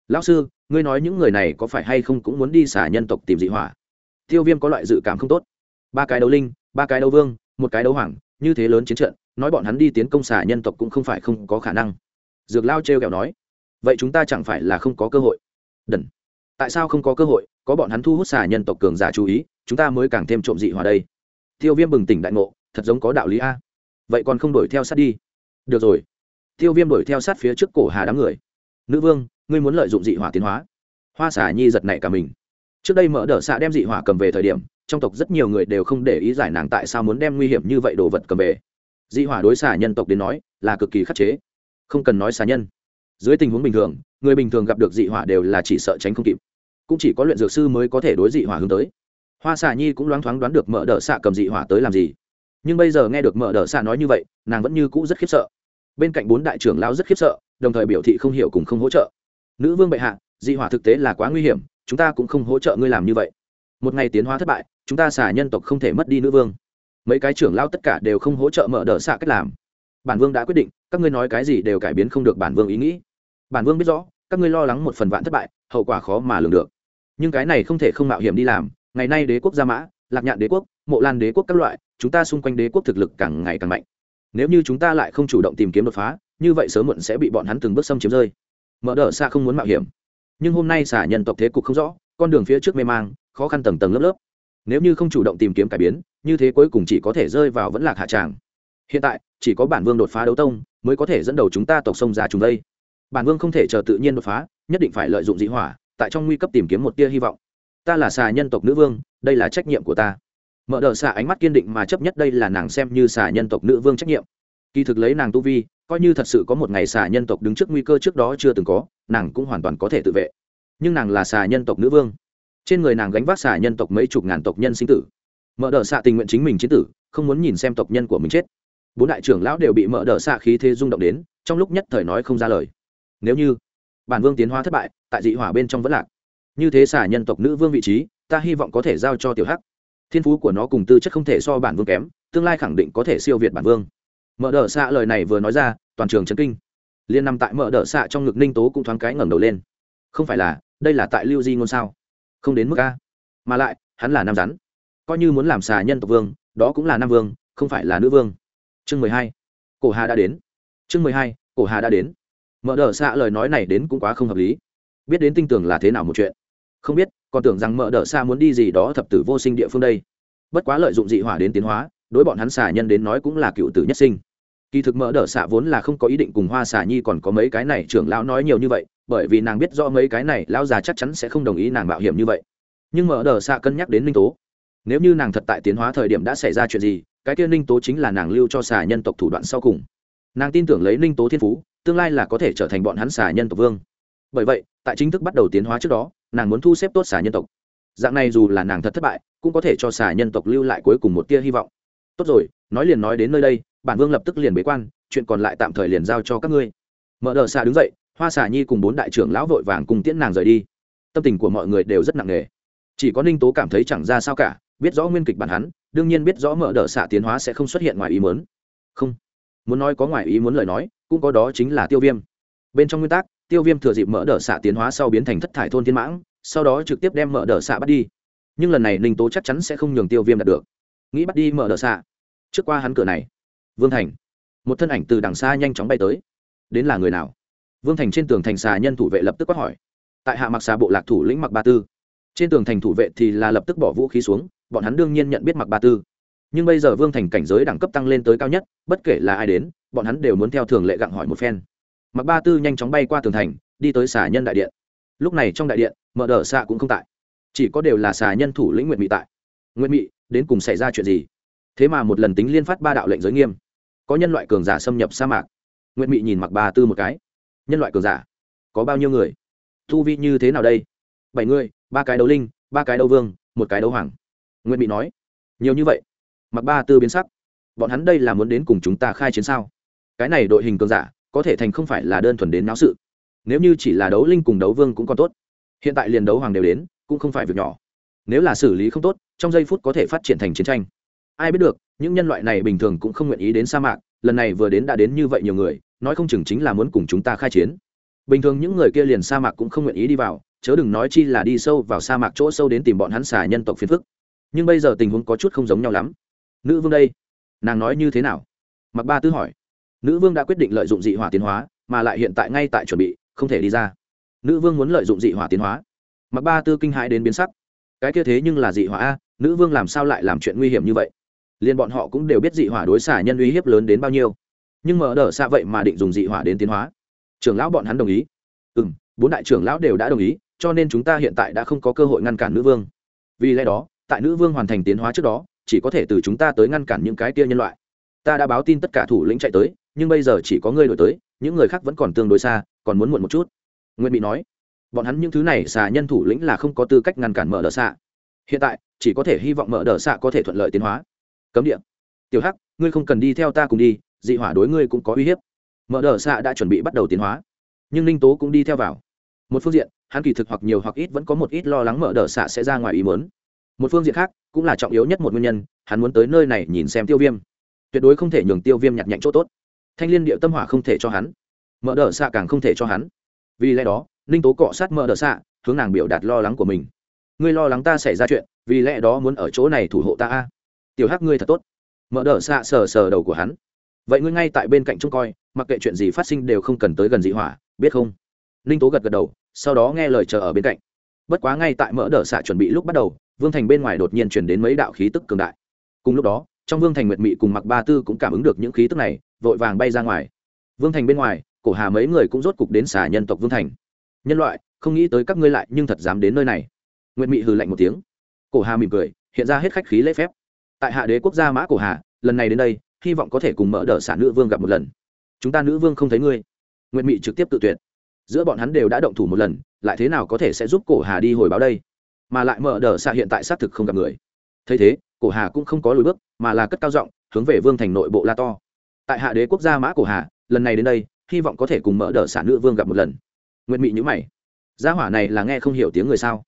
Lão sư, ngươi nói những người này có phải hay không cũng muốn đi xà nhân tộc tìm dị hỏa? Tiêu viêm có loại dự cảm không tốt. Ba cái đấu linh, ba cái đấu vương, một cái đấu hoàng, như thế lớn chiến trận, nói bọn hắn đi tiến công xà nhân tộc cũng không phải không có khả năng. Dược lao t r e o kẹo nói. Vậy chúng ta chẳng phải là không có cơ hội. Đần tại sao không có cơ hội, có bọn hắn thu hút xà nhân tộc cường giả chú ý, chúng ta mới càng thêm trộm dị hỏa đây. Tiêu viêm bừng tỉnh đại ngộ, thật giống có đạo lý a. Vậy còn không đuổi theo sát đi. Được rồi. Tiêu viêm đuổi theo sát phía trước cổ hà đám người. Nữ vương, ngươi muốn lợi dụng dị hỏa tiến hóa. Hoa xà nhi giật nảy cả mình. Trước đây mở đỡ xạ đem dị hỏa cầm về thời điểm, trong tộc rất nhiều người đều không để ý giải nàng tại sao muốn đem nguy hiểm như vậy đồ vật cầm về. Dị hỏa đối xà nhân tộc đến nói là cực kỳ khắc chế. Không cần nói xà nhân dưới tình huống bình thường, người bình thường gặp được dị hỏa đều là chỉ sợ tránh không kịp. Cũng chỉ có luyện dược sư mới có thể đối dị hỏa hướng tới. Hoa xà nhi cũng loáng thoáng đoán được mở đỡ xạ cầm dị hỏa tới làm gì. Nhưng bây giờ nghe được mở đỡ xạ nói như vậy, nàng vẫn như cũ rất khiếp sợ. Bên cạnh bốn đại trưởng lão rất khiếp sợ, đồng thời biểu thị không hiểu cùng không hỗ trợ. Nữ vương bệ hạ, dị hỏa thực tế là quá nguy hiểm, chúng ta cũng không hỗ trợ ngươi làm như vậy. Một ngày tiến hóa thất bại, chúng ta xả nhân tộc không thể mất đi nữ vương. Mấy cái trưởng lao tất cả đều không hỗ trợ mở đỡ xạ cách làm. Bản vương đã quyết định, các ngươi nói cái gì đều cải biến không được bản vương ý nghĩ bản vương biết rõ, các ngươi lo lắng một phần vạn thất bại, hậu quả khó mà lường được. Nhưng cái này không thể không mạo hiểm đi làm, ngày nay đế quốc gia mã, lạc nhạn đế quốc, mộ lan đế quốc các loại, chúng ta xung quanh đế quốc thực lực càng ngày càng mạnh. Nếu như chúng ta lại không chủ động tìm kiếm đột phá, như vậy sớm muộn sẽ bị bọn hắn từng bước xâm chiếm rơi. Mở đ ợ xa không muốn mạo hiểm. Nhưng hôm nay xả nhân tộc thế cục không rõ, con đường phía trước mê mang, khó khăn tầng tầng lớp lớp. Nếu như không chủ động tìm kiếm cải biến, như thế cuối cùng chỉ có thể rơi vào vẫn lạc hạ tràng. Hiện tại, chỉ có bản vương đột phá đấu tông, mới có thể dẫn đầu chúng ta tộc sông ra chúng đây bản vương không thể chờ tự nhiên đột phá, nhất định phải lợi dụng dị hỏa, tại trong nguy cấp tìm kiếm một tia hy vọng. Ta là xà nhân tộc nữ vương, đây là trách nhiệm của ta. Mở đờ xà ánh mắt kiên định mà chấp nhất đây là nàng xem như xà nhân tộc nữ vương trách nhiệm. Kỳ thực lấy nàng tu vi, coi như thật sự có một ngày xà nhân tộc đứng trước nguy cơ trước đó chưa từng có, nàng cũng hoàn toàn có thể tự vệ. Nhưng nàng là xà nhân tộc nữ vương. Trên người nàng gánh vác xà nhân tộc mấy chục ngàn tộc nhân sinh tử. Mở đờ xạ tình nguyện chính mình chiến tử, không muốn nhìn xem tộc nhân của mình chết. Bốn đại trưởng lão đều bị mở đờ xạ khí thế rung động đến, trong lúc nhất thời nói không ra lời nếu như bản vương tiến hóa thất bại, tại dị hỏa bên trong vẫn lạc. Như thế xả nhân tộc nữ vương vị trí, ta hy vọng có thể giao cho tiểu hắc. Thiên phú của nó cùng tư chất không thể so bản vương kém, tương lai khẳng định có thể siêu việt bản vương. Mở đờ xạ lời này vừa nói ra, toàn trường chấn kinh. Liên nằm tại mở đờ xạ trong ngực ninh tố cũng thoáng cái ngẩng đầu lên. Không phải là, đây là tại lưu di ngôn sao? Không đến mức a. Mà lại, hắn là nam rắn. Coi như muốn làm xà nhân tộc vương, đó cũng là nam vương, không phải là nữ vương. Chương mười hai. Cổ hà đã đến. Chương mười hai. Cổ hà đã đến mở đờ xạ lời nói này đến cũng quá không hợp lý. Biết đến tinh tưởng là thế nào một chuyện. Không biết, còn tưởng rằng mở đờ xạ muốn đi gì đó thập tử vô sinh địa phương đây. Bất quá lợi dụng dị hỏa đến tiến hóa, đối bọn hắn xà nhân đến nói cũng là cựu tử nhất sinh. Kỳ thực mở đờ xạ vốn là không có ý định cùng hoa xà nhi còn có mấy cái này trưởng lão nói nhiều như vậy, bởi vì nàng biết rõ mấy cái này lão già chắc chắn sẽ không đồng ý nàng mạo hiểm như vậy. Nhưng mở đờ xạ cân nhắc đến ninh tố. Nếu như nàng thật tại tiến hóa thời điểm đã xảy ra chuyện gì, cái kia ninh tố chính là nàng lưu cho xà nhân tộc thủ đoạn sau cùng. Nàng tin tưởng lấy ninh tố thiên phú tương lai là có thể trở thành bọn hắn xà nhân tộc vương. Bởi vậy, tại chính thức bắt đầu tiến hóa trước đó, nàng muốn thu xếp tốt xà nhân tộc. Dạng này dù là nàng thật thất bại, cũng có thể cho xà nhân tộc lưu lại cuối cùng một tia hy vọng. Tốt rồi, nói liền nói đến nơi đây, bản vương lập tức liền bế quan, chuyện còn lại tạm thời liền giao cho các ngươi. Mở đờ xà đứng dậy, hoa xà nhi cùng bốn đại trưởng lão vội vàng cùng tiễn nàng rời đi. Tâm tình của mọi người đều rất nặng nề. Chỉ có ninh tố cảm thấy chẳng ra sao cả, biết rõ nguyên kịch bản hắn, đương nhiên biết rõ mở đờ xạ tiến hóa sẽ không xuất hiện ngoài ý muốn. Không muốn nói có ngoài ý muốn lời nói, cũng có đó chính là tiêu viêm. Bên trong nguyên tắc, tiêu viêm thừa dịp mở đờ xạ tiến hóa sau biến thành thất thải thôn thiên mãng, sau đó trực tiếp đem mở đờ xạ bắt đi. Nhưng lần này ninh tố chắc chắn sẽ không nhường tiêu viêm đạt được. Nghĩ bắt đi mở đờ xạ, trước qua hắn cửa này. Vương thành, một thân ảnh từ đằng xa nhanh chóng bay tới. Đến là người nào? Vương thành trên tường thành xà nhân thủ vệ lập tức quát hỏi. Tại hạ mặc xà bộ lạc thủ lĩnh mặc ba tư. Trên tường thành thủ vệ thì là lập tức bỏ vũ khí xuống, bọn hắn đương nhiên nhận biết mặc ba tư nhưng bây giờ vương thành cảnh giới đẳng cấp tăng lên tới cao nhất, bất kể là ai đến, bọn hắn đều muốn theo thường lệ gặng hỏi một phen. Mặc ba tư nhanh chóng bay qua tường thành, đi tới xà nhân đại điện. Lúc này trong đại điện, mở đờ xạ cũng không tại. Chỉ có đều là xà nhân thủ lĩnh nguyện mỹ tại. Nguyện mỹ đến cùng xảy ra chuyện gì? Thế mà một lần tính liên phát ba đạo lệnh giới nghiêm. Có nhân loại cường giả xâm nhập sa mạc. Nguyện mỹ nhìn mặc ba tư một cái. Nhân loại cường giả? Có bao nhiêu người? Thu vi như thế nào đây? Bảy người, ba cái đấu linh, ba cái đấu vương, một cái đấu hoàng. Nguyện mỹ nói. Nhiều như vậy? Mặc ba tư biến sắc. Bọn hắn đây là muốn đến cùng chúng ta khai chiến sao? Cái này đội hình cường giả, có thể thành không phải là đơn thuần đến náo sự. Nếu như chỉ là đấu linh cùng đấu vương cũng còn tốt. Hiện tại liền đấu hoàng đều đến, cũng không phải việc nhỏ. Nếu là xử lý không tốt, trong giây phút có thể phát triển thành chiến tranh. Ai biết được, những nhân loại này bình thường cũng không nguyện ý đến sa mạc, lần này vừa đến đã đến như vậy nhiều người, nói không chừng chính là muốn cùng chúng ta khai chiến. Bình thường những người kia liền sa mạc cũng không nguyện ý đi vào, chớ đừng nói chi là đi sâu vào sa mạc chỗ sâu đến tìm bọn hắn xà nhân tộc phiền phức. Nhưng bây giờ tình huống có chút không giống nhau lắm nữ vương đây. Nàng nói như thế nào? Mặc ba tư hỏi. Nữ vương đã quyết định lợi dụng dị hỏa tiến hóa, mà lại hiện tại ngay tại chuẩn bị, không thể đi ra. Nữ vương muốn lợi dụng dị hỏa tiến hóa. Mặc ba tư kinh hãi đến biến sắc. Cái kia thế nhưng là dị hỏa a, nữ vương làm sao lại làm chuyện nguy hiểm như vậy? Liền bọn họ cũng đều biết dị hỏa đối xả nhân uy hiếp lớn đến bao nhiêu. Nhưng mở đờ xa vậy mà định dùng dị hỏa đến tiến hóa. Trưởng lão bọn hắn đồng ý. Ừ m bốn đại trưởng lão đều đã đồng ý, cho nên chúng ta hiện tại đã không có cơ hội ngăn cản nữ vương. Vì lẽ đó, tại nữ vương hoàn thành tiến hóa trước đó chỉ có thể từ chúng ta tới ngăn cản những cái kia nhân loại. Ta đã báo tin tất cả thủ lĩnh chạy tới, nhưng bây giờ chỉ có ngươi đổi tới, những người khác vẫn còn tương đối xa, còn muốn muộn một chút. Nguyễn bị nói. Bọn hắn những thứ này xà nhân thủ lĩnh là không có tư cách ngăn cản mở đờ xạ. Hiện tại, chỉ có thể hy vọng mở đờ xạ có thể thuận lợi tiến hóa. Cấm địa. Tiểu hắc, ngươi không cần đi theo ta cùng đi, dị hỏa đối ngươi cũng có uy hiếp. Mở đờ xạ đã chuẩn bị bắt đầu tiến hóa. Nhưng ninh tố cũng đi theo vào. Một phương diện, hắn kỳ thực hoặc nhiều hoặc ít vẫn có một ít lo lắng mở đờ xạ sẽ ra ngoài ý muốn một phương diện khác, cũng là trọng yếu nhất một nguyên nhân, hắn muốn tới nơi này nhìn xem tiêu viêm. Tuyệt đối không thể nhường tiêu viêm nhặt nhạnh chỗ tốt. Thanh liên điệu tâm hỏa không thể cho hắn. Mở đờ xạ càng không thể cho hắn. Vì lẽ đó, ninh tố cọ sát mở đờ xạ hướng nàng biểu đạt lo lắng của mình. Ngươi lo lắng ta xảy ra chuyện, vì lẽ đó muốn ở chỗ này thủ hộ ta a. Tiểu hắc ngươi thật tốt. Mở đờ xạ sờ sờ đầu của hắn. Vậy ngươi ngay tại bên cạnh trông coi, mặc kệ chuyện gì phát sinh đều không cần tới gần dị hỏa, biết không? Ninh tố gật gật đầu, sau đó nghe lời chờ ở bên cạnh. Bất quá ngay tại mỡ đờ xạ chuẩn bị lúc bắt đầu vương thành bên ngoài đột nhiên chuyển đến mấy đạo khí tức cường đại. Cùng lúc đó, trong vương thành nguyệt mị cùng mặc ba tư cũng cảm ứng được những khí tức này, vội vàng bay ra ngoài. Vương thành bên ngoài, cổ hà mấy người cũng rốt cục đến xả nhân tộc vương thành. Nhân loại, không nghĩ tới các ngươi lại nhưng thật dám đến nơi này. Nguyệt mị hừ lạnh một tiếng. Cổ hà mỉm cười, hiện ra hết khách khí lễ phép. Tại hạ đế quốc gia mã cổ hà, lần này đến đây, hy vọng có thể cùng mở đỡ xả nữ vương gặp một lần. Chúng ta nữ vương không thấy ngươi. Nguyệt mị trực tiếp tự tuyệt. Giữa bọn hắn đều đã động thủ một lần, lại thế nào có thể sẽ giúp cổ hà đi hồi báo đây? Mà lại mở đờ xạ hiện tại xác thực không gặp người. Thấy thế, cổ hà cũng không có lùi bước, mà là cất cao giọng, hướng về vương thành nội bộ la to. Tại hạ đế quốc gia mã cổ hà, lần này đến đây, hy vọng có thể cùng mở đờ xạ nữ vương gặp một lần. Nguyện mị nhữ mày. Gia hỏa này là nghe không hiểu tiếng người sao?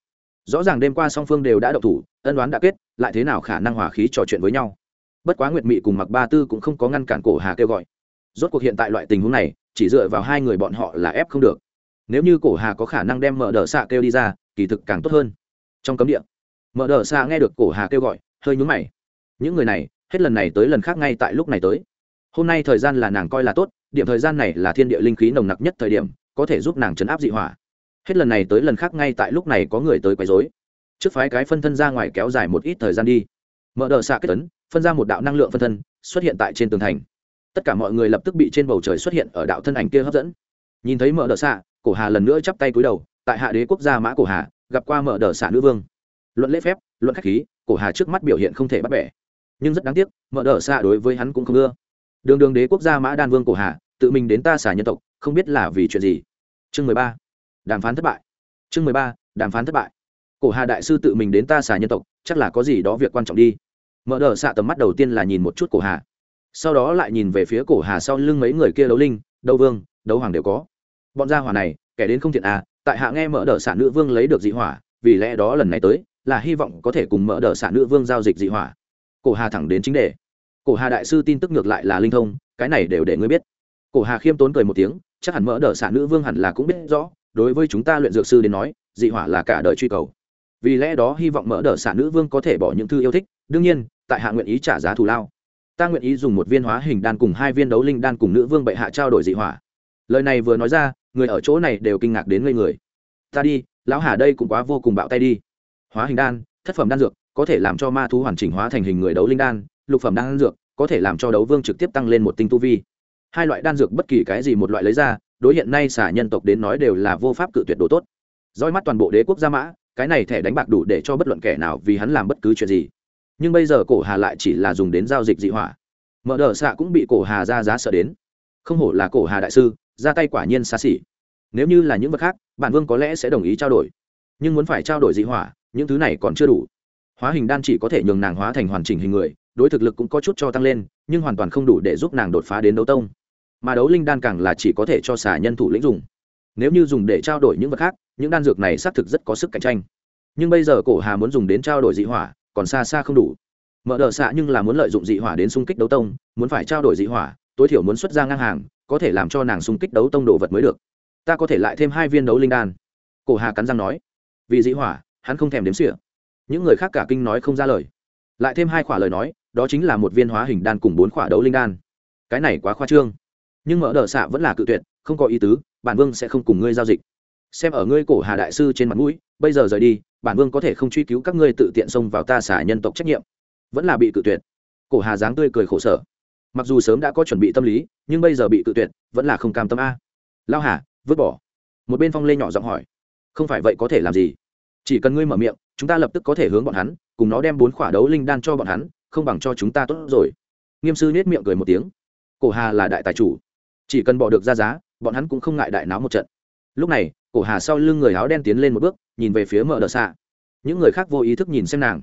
Rõ ràng đêm qua song phương đều đã động thủ, ân đoán đã kết, lại thế nào khả năng hòa khí trò chuyện với nhau? Bất quá nguyệt mị cùng mặc ba tư cũng không có ngăn cản cổ hà kêu gọi. Rốt cuộc hiện tại loại tình huống này, chỉ dựa vào hai người bọn họ là ép không được. Nếu như cổ hà có khả năng đem mở đờ xạ kêu đi ra, kỳ thực càng tốt hơn trong cấm địa. Mở đờ xa nghe được cổ hà kêu gọi, hơi nhúng mày. Những người này, hết lần này tới lần khác ngay tại lúc này tới. Hôm nay thời gian là nàng coi là tốt, điểm thời gian này là thiên địa linh khí nồng nặc nhất thời điểm, có thể giúp nàng chấn áp dị hỏa. Hết lần này tới lần khác ngay tại lúc này có người tới quấy dối trước phái cái phân thân ra ngoài kéo dài một ít thời gian đi. Mở đờ xạ kết tấn phân ra một đạo năng lượng phân thân, xuất hiện tại trên tường thành. Tất cả mọi người lập tức bị trên bầu trời xuất hiện ở đạo thân ảnh kia hấp dẫn. Nhìn thấy mở đờ xạ cổ hà lần nữa chắp tay cúi đầu, tại hạ đế quốc gia mã cổ hà gặp qua mở đờ xạ nữ vương. Luận lễ phép, luận khách khí, cổ hà trước mắt biểu hiện không thể bắt bẻ. Nhưng rất đáng tiếc, mở đờ xạ đối với hắn cũng không ưa. Đường đường đế quốc gia mã đan vương cổ hà, tự mình đến ta xả nhân tộc, không biết là vì chuyện gì. Chương mười ba, đàm phán thất bại. Chương mười ba, đàm phán thất bại. Cổ hà đại sư tự mình đến ta xả nhân tộc, chắc là có gì đó việc quan trọng đi. Mở đờ xạ tầm mắt đầu tiên là nhìn một chút cổ hà. Sau đó lại nhìn về phía cổ hà sau lưng mấy người kia đấu linh, đấu vương, đấu hoàng đều có. Bọn gia hỏa này, kẻ đến không thiện à tại hạ nghe mở đờ xạ nữ vương lấy được dị hỏa, vì lẽ đó lần này tới, là hy vọng có thể cùng mở đờ xạ nữ vương giao dịch dị hỏa. Cổ hà thẳng đến chính đề. Cổ hà đại sư tin tức ngược lại là linh thông, cái này đều để ngươi biết. Cổ hà khiêm tốn cười một tiếng, chắc hẳn mở đờ xạ nữ vương hẳn là cũng biết rõ, đối với chúng ta luyện dược sư đến nói, dị hỏa là cả đời truy cầu. Vì lẽ đó hy vọng mở đờ xạ nữ vương có thể bỏ những thư yêu thích, đương nhiên, tại hạ nguyện ý trả giá thù lao. Ta nguyện ý dùng một viên hóa hình đan cùng hai viên đấu linh đan cùng nữ vương bệ hạ trao đổi dị hỏa. Lời này vừa nói ra người ở chỗ này đều kinh ngạc đến ngây người. Ta đi, lão hà đây cũng quá vô cùng bạo tay đi. Hóa hình đan, thất phẩm đan dược, có thể làm cho ma thú hoàn chỉnh hóa thành hình người đấu linh đan, lục phẩm đan dược, có thể làm cho đấu vương trực tiếp tăng lên một tinh tu vi. Hai loại đan dược bất kỳ cái gì một loại lấy ra, đối hiện nay xả nhân tộc đến nói đều là vô pháp cự tuyệt đồ tốt. Roi mắt toàn bộ đế quốc gia mã, cái này thẻ đánh bạc đủ để cho bất luận kẻ nào vì hắn làm bất cứ chuyện gì. Nhưng bây giờ cổ hà lại chỉ là dùng đến giao dịch dị hỏa. Mở đờ xạ cũng bị cổ hà ra giá sợ đến. Không hổ là cổ hà đại sư ra tay quả nhiên xa xỉ. Nếu như là những vật khác, bản vương có lẽ sẽ đồng ý trao đổi. Nhưng muốn phải trao đổi dị hỏa, những thứ này còn chưa đủ. Hóa hình đan chỉ có thể nhường nàng hóa thành hoàn chỉnh hình người, đối thực lực cũng có chút cho tăng lên, nhưng hoàn toàn không đủ để giúp nàng đột phá đến đấu tông. Mà đấu linh đan càng là chỉ có thể cho xả nhân thủ lĩnh dùng. Nếu như dùng để trao đổi những vật khác, những đan dược này xác thực rất có sức cạnh tranh. Nhưng bây giờ cổ hà muốn dùng đến trao đổi dị hỏa, còn xa xa không đủ. Mở đờ xạ nhưng là muốn lợi dụng dị hỏa đến xung kích đấu tông, muốn phải trao đổi dị hỏa, tối thiểu muốn xuất ra ngang hàng có thể làm cho nàng xung kích đấu tông đồ vật mới được. Ta có thể lại thêm hai viên đấu linh đan. Cổ hà cắn răng nói. Vì dĩ hỏa, hắn không thèm đếm xỉa. Những người khác cả kinh nói không ra lời. Lại thêm hai khỏa lời nói, đó chính là một viên hóa hình đan cùng bốn khỏa đấu linh đan. Cái này quá khoa trương. Nhưng mở đờ xạ vẫn là cự tuyệt, không có ý tứ, bản vương sẽ không cùng ngươi giao dịch. Xem ở ngươi cổ hà đại sư trên mặt mũi, bây giờ rời đi, bản vương có thể không truy cứu các ngươi tự tiện xông vào ta xả nhân tộc trách nhiệm. Vẫn là bị cự tuyệt. Cổ hà dáng tươi cười khổ sở mặc dù sớm đã có chuẩn bị tâm lý, nhưng bây giờ bị tự tuyệt, vẫn là không cam tâm a. Lao hà, vứt bỏ. Một bên phong lê nhỏ giọng hỏi. Không phải vậy có thể làm gì? Chỉ cần ngươi mở miệng, chúng ta lập tức có thể hướng bọn hắn, cùng nó đem bốn khỏa đấu linh đan cho bọn hắn, không bằng cho chúng ta tốt rồi. Nghiêm sư nết miệng cười một tiếng. Cổ hà là đại tài chủ. Chỉ cần bỏ được ra giá, bọn hắn cũng không ngại đại náo một trận. Lúc này, cổ hà sau lưng người áo đen tiến lên một bước, nhìn về phía mở đờ xạ những người khác vô ý thức nhìn xem nàng.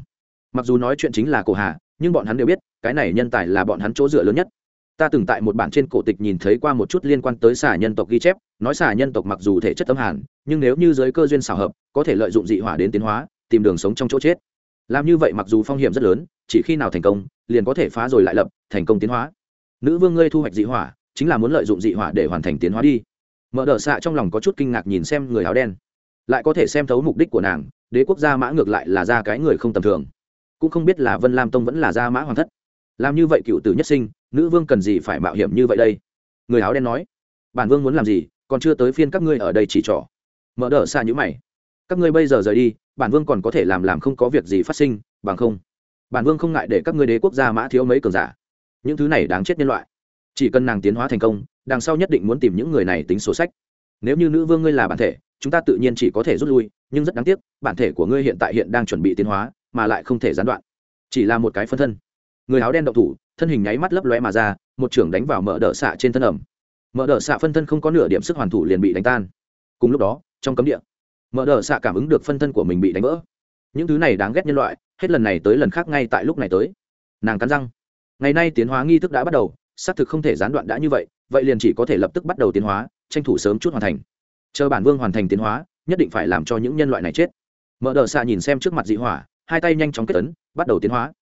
Mặc dù nói chuyện chính là cổ hà, nhưng bọn hắn đều biết cái này nhân tài là bọn hắn chỗ dựa lớn nhất. Ta từng tại một bản trên cổ tịch nhìn thấy qua một chút liên quan tới xà nhân tộc ghi chép, nói xà nhân tộc mặc dù thể chất âm hàn, nhưng nếu như giới cơ duyên xảo hợp, có thể lợi dụng dị hỏa đến tiến hóa, tìm đường sống trong chỗ chết. Làm như vậy mặc dù phong hiểm rất lớn, chỉ khi nào thành công, liền có thể phá rồi lại lập, thành công tiến hóa. Nữ vương ngươi thu hoạch dị hỏa, chính là muốn lợi dụng dị hỏa để hoàn thành tiến hóa đi. Mở đ ợ xạ trong lòng có chút kinh ngạc nhìn xem người áo đen. Lại có thể xem thấu mục đích của nàng, đế quốc gia mã ngược lại là ra cái người không tầm thường. Cũng không biết là vân lam tông vẫn là gia mã hoàng thất làm như vậy cựu tử nhất sinh, nữ vương cần gì phải mạo hiểm như vậy đây? Người áo đen nói. Bản vương muốn làm gì, còn chưa tới phiên các ngươi ở đây chỉ trỏ. Mở đỡ xa nhữ mày. Các ngươi bây giờ rời đi, bản vương còn có thể làm làm không có việc gì phát sinh, bằng không. Bản vương không ngại để các ngươi đế quốc gia mã thiếu mấy cường giả. Những thứ này đáng chết nhân loại. Chỉ cần nàng tiến hóa thành công, đằng sau nhất định muốn tìm những người này tính sổ sách. Nếu như nữ vương ngươi là bản thể, chúng ta tự nhiên chỉ có thể rút lui, nhưng rất đáng tiếc, bản thể của ngươi hiện tại hiện đang chuẩn bị tiến hóa, mà lại không thể gián đoạn. Chỉ là một cái phân thân người áo đen động thủ, thân hình nháy mắt lấp lóe mà ra, một trưởng đánh vào mở đỡ xạ trên thân ẩm. Mở đỡ xạ phân thân không có nửa điểm sức hoàn thủ liền bị đánh tan. Cùng lúc đó, trong cấm địa mở đỡ xạ cảm ứng được phân thân của mình bị đánh vỡ. Những thứ này đáng ghét nhân loại, hết lần này tới lần khác ngay tại lúc này tới. Nàng cắn răng. Ngày nay tiến hóa nghi thức đã bắt đầu, xác thực không thể gián đoạn đã như vậy vậy liền chỉ có thể lập tức bắt đầu tiến hóa, tranh thủ sớm chút hoàn thành. Chờ bản vương hoàn thành tiến hóa, nhất định phải làm cho những nhân loại này chết. Mở đờ xạ nhìn xem trước mặt dị hỏa, hai tay nhanh chóng kết tấn bắt đầu tiến hóa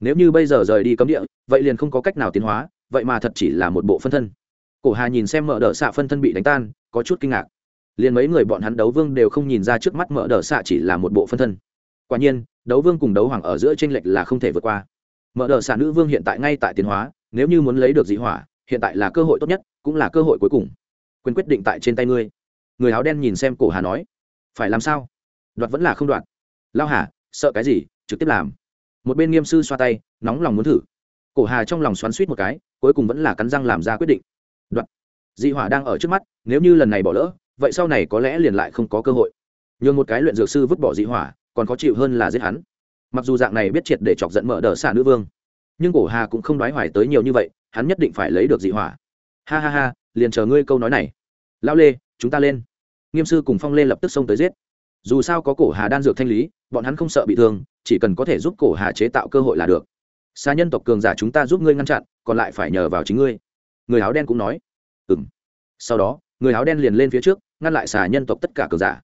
nếu như bây giờ rời đi cấm địa, vậy liền không có cách nào tiến hóa, vậy mà thật chỉ là một bộ phân thân. Cổ hà nhìn xem mở Đỡ xạ phân thân bị đánh tan, có chút kinh ngạc. Liền mấy người bọn hắn đấu vương đều không nhìn ra trước mắt mở Đỡ xạ chỉ là một bộ phân thân. Quả nhiên, đấu vương cùng đấu hoàng ở giữa tranh lệch là không thể vượt qua. Mở Đỡ xạ nữ vương hiện tại ngay tại tiến hóa, nếu như muốn lấy được dị hỏa, hiện tại là cơ hội tốt nhất, cũng là cơ hội cuối cùng. Quyền quyết định tại trên tay ngươi. Người áo đen nhìn xem cổ hà nói, phải làm sao? Đoạt vẫn là không đoạt. Lao hà, sợ cái gì? Trực tiếp làm một bên nghiêm sư xoa tay, nóng lòng muốn thử. Cổ hà trong lòng xoắn suýt một cái, cuối cùng vẫn là cắn răng làm ra quyết định. Đoạn. Dị hỏa đang ở trước mắt, nếu như lần này bỏ lỡ, vậy sau này có lẽ liền lại không có cơ hội. Nhường một cái luyện dược sư vứt bỏ dị hỏa, còn khó chịu hơn là giết hắn. Mặc dù dạng này biết triệt để chọc giận mở đờ xả nữ vương, nhưng cổ hà cũng không đoái hoài tới nhiều như vậy, hắn nhất định phải lấy được dị hỏa. Ha ha ha, liền chờ ngươi câu nói này. Lao lê, chúng ta lên. Nghiêm sư cùng phong lê lập tức xông tới giết. Dù sao có cổ hà đan dược thanh lý bọn hắn không sợ bị thương, chỉ cần có thể giúp cổ hà chế tạo cơ hội là được. Xa nhân tộc cường giả chúng ta giúp ngươi ngăn chặn, còn lại phải nhờ vào chính ngươi. Người áo đen cũng nói. Ừng sau đó, người áo đen liền lên phía trước, ngăn lại xà nhân tộc tất cả cường giả.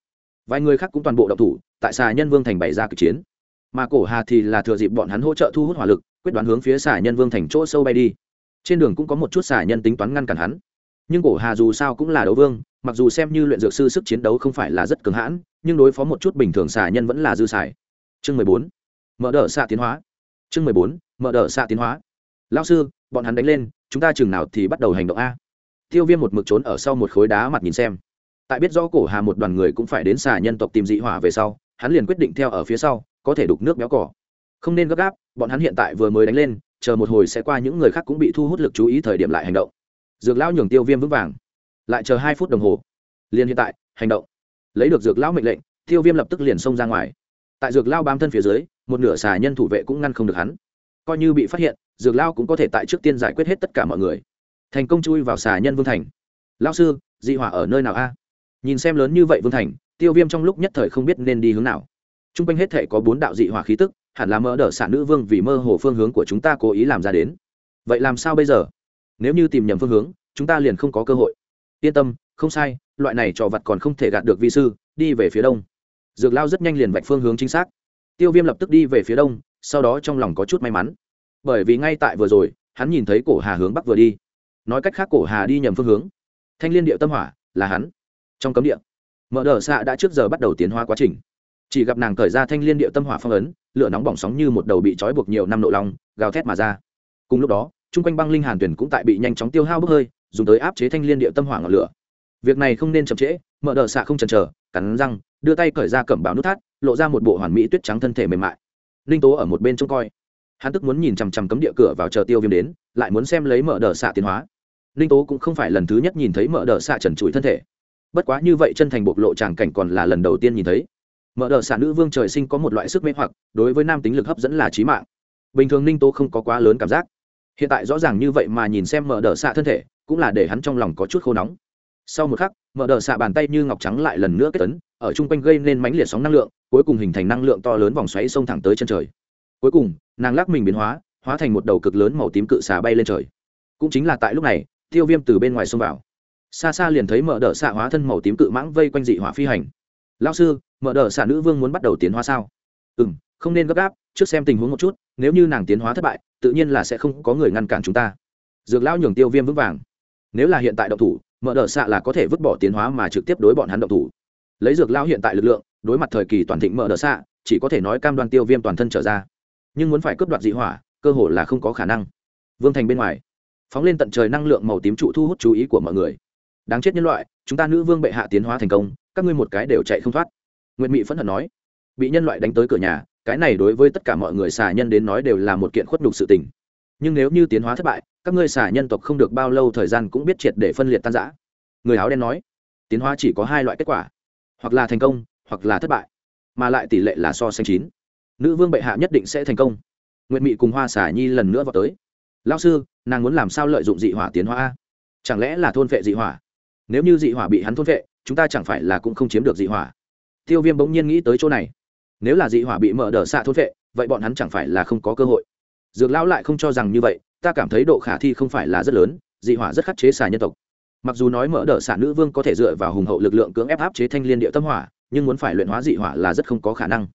Vài người khác cũng toàn bộ độc thủ, tại xà nhân vương thành bày ra cực chiến. Mà cổ hà thì là thừa dịp bọn hắn hỗ trợ thu hút hỏa lực, quyết đoán hướng phía xà nhân vương thành chỗ sâu bay đi. Trên đường cũng có một chút xà nhân tính toán ngăn cản hắn. Nhưng cổ hà dù sao cũng là đấu vương mặc dù xem như luyện dược sư sức chiến đấu không phải là rất cứng hãn, nhưng đối phó một chút bình thường xà nhân vẫn là dư xài. Chương mười bốn, mở đ xạ tiến hóa. Chương mười bốn, mở đ xạ tiến hóa. Lao sư, bọn hắn đánh lên, chúng ta chừng nào thì bắt đầu hành động a. Tiêu viêm một mực trốn ở sau một khối đá mặt nhìn xem. Tại biết rõ cổ hà một đoàn người cũng phải đến xà nhân tộc tìm dị hỏa về sau, hắn liền quyết định theo ở phía sau, có thể đục nước béo cỏ. Không nên gấp gáp, bọn hắn hiện tại vừa mới đánh lên, chờ một hồi sẽ qua những người khác cũng bị thu hút lực chú ý thời điểm lại hành động. Dược lão nhường tiêu viêm vững vàng lại chờ hai phút đồng hồ. Liền hiện tại, hành động. Lấy được dược lão mệnh lệnh, tiêu viêm lập tức liền xông ra ngoài. Tại dược lao bám thân phía dưới, một nửa xà nhân thủ vệ cũng ngăn không được hắn. Coi như bị phát hiện, dược lao cũng có thể tại trước tiên giải quyết hết tất cả mọi người. Thành công chui vào xà nhân vương thành. Lao sư dị hỏa ở nơi nào a? Nhìn xem lớn như vậy vương thành, tiêu viêm trong lúc nhất thời không biết nên đi hướng nào. T r u n g quanh hết thể có bốn đạo dị hỏa khí tức, hẳn là mỡ đỡ xả nữ vương vì mơ hồ phương hướng của chúng ta cố ý làm ra đến. Vậy làm sao bây giờ? Nếu như tìm nhầm phương hướng, chúng ta liền không có cơ hội yên tâm, không sai, loại này trò vặt còn không thể gạt được vi sư, đi về phía đông. Dược lao rất nhanh liền vạch phương hướng chính xác. Tiêu viêm lập tức đi về phía đông, sau đó trong lòng có chút may mắn. Bởi vì ngay tại vừa rồi, hắn nhìn thấy cổ hà hướng bắc vừa đi. Nói cách khác cổ hà đi nhầm phương hướng. Thanh liên điệu tâm hỏa, là hắn. Trong cấm địa mở đờ xạ đã trước giờ bắt đầu tiến hóa quá trình. Chỉ gặp nàng cởi ra thanh liên địa tâm hỏa phong ấn, lửa nóng bỏng sóng như một đầu bị trói buộc nhiều năm nộ lòng gào thét mà ra. Cùng lúc đó, chung quanh băng linh hàn tuyển cũng tại bị nhanh chóng tiêu hao bốc hơi dùng tới áp chế thanh liên địa tâm hỏa ngọn lửa. Việc này không nên chậm trễ, mở đờ xạ không chần chờ, cắn răng, đưa tay cởi ra cẩm báo nút thắt, lộ ra một bộ hoàn mỹ tuyết trắng thân thể mềm mại. Ninh tố ở một bên trông coi. Hắn tức muốn nhìn chằm chằm cấm địa cửa vào chờ tiêu viêm đến, lại muốn xem lấy mở đờ xạ tiến hóa. Ninh tố cũng không phải lần thứ nhất nhìn thấy mở đờ xạ trần trụi thân thể. Bất quá như vậy chân thành bộc lộ tràng cảnh còn là lần đầu tiên nhìn thấy. Mở đờ xạ nữ vương trời sinh có một loại sức mê hoặc, đối với nam tính lực hấp dẫn là trí mạng. Bình thường ninh tố không có quá lớn cảm giác. Hiện tại rõ ràng như vậy mà nhìn xem mở đờ xạ thân thể cũng là để hắn trong lòng có chút khô nóng. Sau một khắc, mở đờ xạ bàn tay như ngọc trắng lại lần nữa kết tấn ở chung quanh gây nên mãnh liệt sóng năng lượng, cuối cùng hình thành năng lượng to lớn vòng xoáy xông thẳng tới chân trời. Cuối cùng, nàng lắc mình biến hóa hóa thành một đầu cực lớn màu tím cự xà bay lên trời. Cũng chính là tại lúc này, tiêu viêm từ bên ngoài xông vào. Xa xa liền thấy mở đ xạ hóa thân màu tím cự mãng vây quanh dị hỏa phi hành. Lao sư, mở đ xạ nữ vương muốn bắt đầu tiến hóa sao? Ừ m không nên gấp gáp, trước xem tình huống một chút, nếu như nàng tiến hóa thất bại, tự nhiên là sẽ không có người ngăn cản chúng ta. Dược lão nhường tiêu viêm vững vàng nếu là hiện tại động thủ, mở đ ợ xạ là có thể vứt bỏ tiến hóa mà trực tiếp đối bọn hắn động thủ. Lấy dược lao hiện tại lực lượng, đối mặt thời kỳ toàn thịnh mở đ ợ xạ, chỉ có thể nói cam đoan tiêu viêm toàn thân trở ra. Nhưng muốn phải cướp đoạt dị hỏa, cơ hội là không có khả năng. Vương thành bên ngoài, phóng lên tận trời năng lượng màu tím trụ thu hút chú ý của mọi người. Đáng chết nhân loại, chúng ta nữ vương bệ hạ tiến hóa thành công, các ngươi một cái đều chạy không thoát. Nguyệt mị phẫn hận nói. Bị nhân loại đánh tới cửa nhà, cái này đối với tất cả mọi người xà nhân đến nói đều là một kiện khuất nhục sự tình. Nhưng nếu như tiến hóa thất bại các ngươi xả nhân tộc không được bao lâu thời gian cũng biết triệt để phân liệt tan rã. Người áo đen nói, tiến hóa chỉ có hai loại kết quả, hoặc là thành công, hoặc là thất bại, mà lại tỷ lệ là so sánh chín. Nữ vương bệ hạ nhất định sẽ thành công. Nguyện mị cùng hoa xả nhi lần nữa vào tới. Lao sư, nàng muốn làm sao lợi dụng dị hỏa tiến hóa chẳng lẽ là thôn vệ dị hỏa? Nếu như dị hỏa bị hắn thôn vệ chúng ta chẳng phải là cũng không chiếm được dị hỏa? Tiêu viêm bỗng nhiên nghĩ tới chỗ này. Nếu là dị hỏa bị mở đờ xạ thôn vệ vậy bọn hắn chẳng phải là không có cơ hội. Dược lão lại không cho rằng như vậy ta cảm thấy độ khả thi không phải là rất lớn, dị hỏa rất khắc chế xà nhân tộc. Mặc dù nói mở đ ợ xả nữ vương có thể dựa vào hùng hậu lực lượng cưỡng ép áp chế thanh liên địa tâm hỏa, nhưng muốn phải luyện hóa dị hỏa là rất không có khả năng.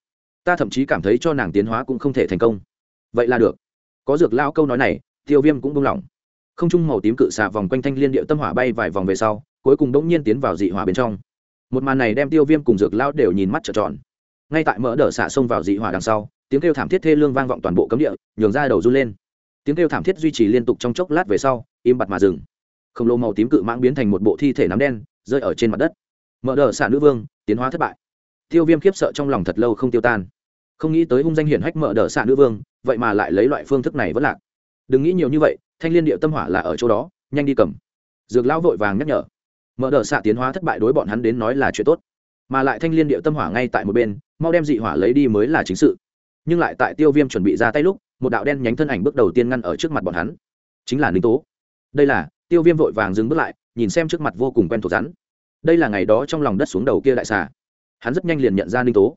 Ta thậm chí cảm thấy cho nàng tiến hóa cũng không thể thành công. Vậy là được. Có dược lao câu nói này, tiêu viêm cũng đông lỏng. Không trung màu tím cự xà vòng quanh thanh liên địa tâm hỏa bay vài vòng về sau, cuối cùng đống nhiên tiến vào dị hỏa bên trong. Một màn này đem tiêu viêm cùng dược lao đều nhìn mắt trợn tròn. Ngay tại mỡ đỡ xả xông vào dị hỏa đằng sau, tiếng kêu thảm thiết thê lương vang vọng toàn bộ cấm địa, nhường ra đầu run lên tiếng kêu thảm thiết duy trì liên tục trong chốc lát về sau, im bặt mà dừng. Khổng lồ màu tím cự mãng biến thành một bộ thi thể nắm đen, rơi ở trên mặt đất. Mở đờ xạ nữ vương, tiến hóa thất bại. Tiêu viêm khiếp sợ trong lòng thật lâu không tiêu tan. Không nghĩ tới hung danh hiển hách mở đờ xạ nữ vương, vậy mà lại lấy loại phương thức này vẫn lạc. Đừng nghĩ nhiều như vậy, thanh liên điệu tâm hỏa là ở chỗ đó, nhanh đi cầm. Dược lão vội vàng nhắc nhở. Mở đờ xạ tiến hóa thất bại đối bọn hắn đến nói là chuyện tốt. Mà lại thanh liên điệu tâm hỏa ngay tại một bên, mau đem dị hỏa lấy đi mới là chính sự. Nhưng lại tại tiêu viêm chuẩn bị ra tay lúc một đạo đen nhánh thân ảnh bước đầu tiên ngăn ở trước mặt bọn hắn. Chính là ninh tố. Đây là, tiêu viêm vội vàng dừng bước lại, nhìn xem trước mặt vô cùng quen thuộc rắn. Đây là ngày đó trong lòng đất xuống đầu kia đại xà. Hắn rất nhanh liền nhận ra ninh tố.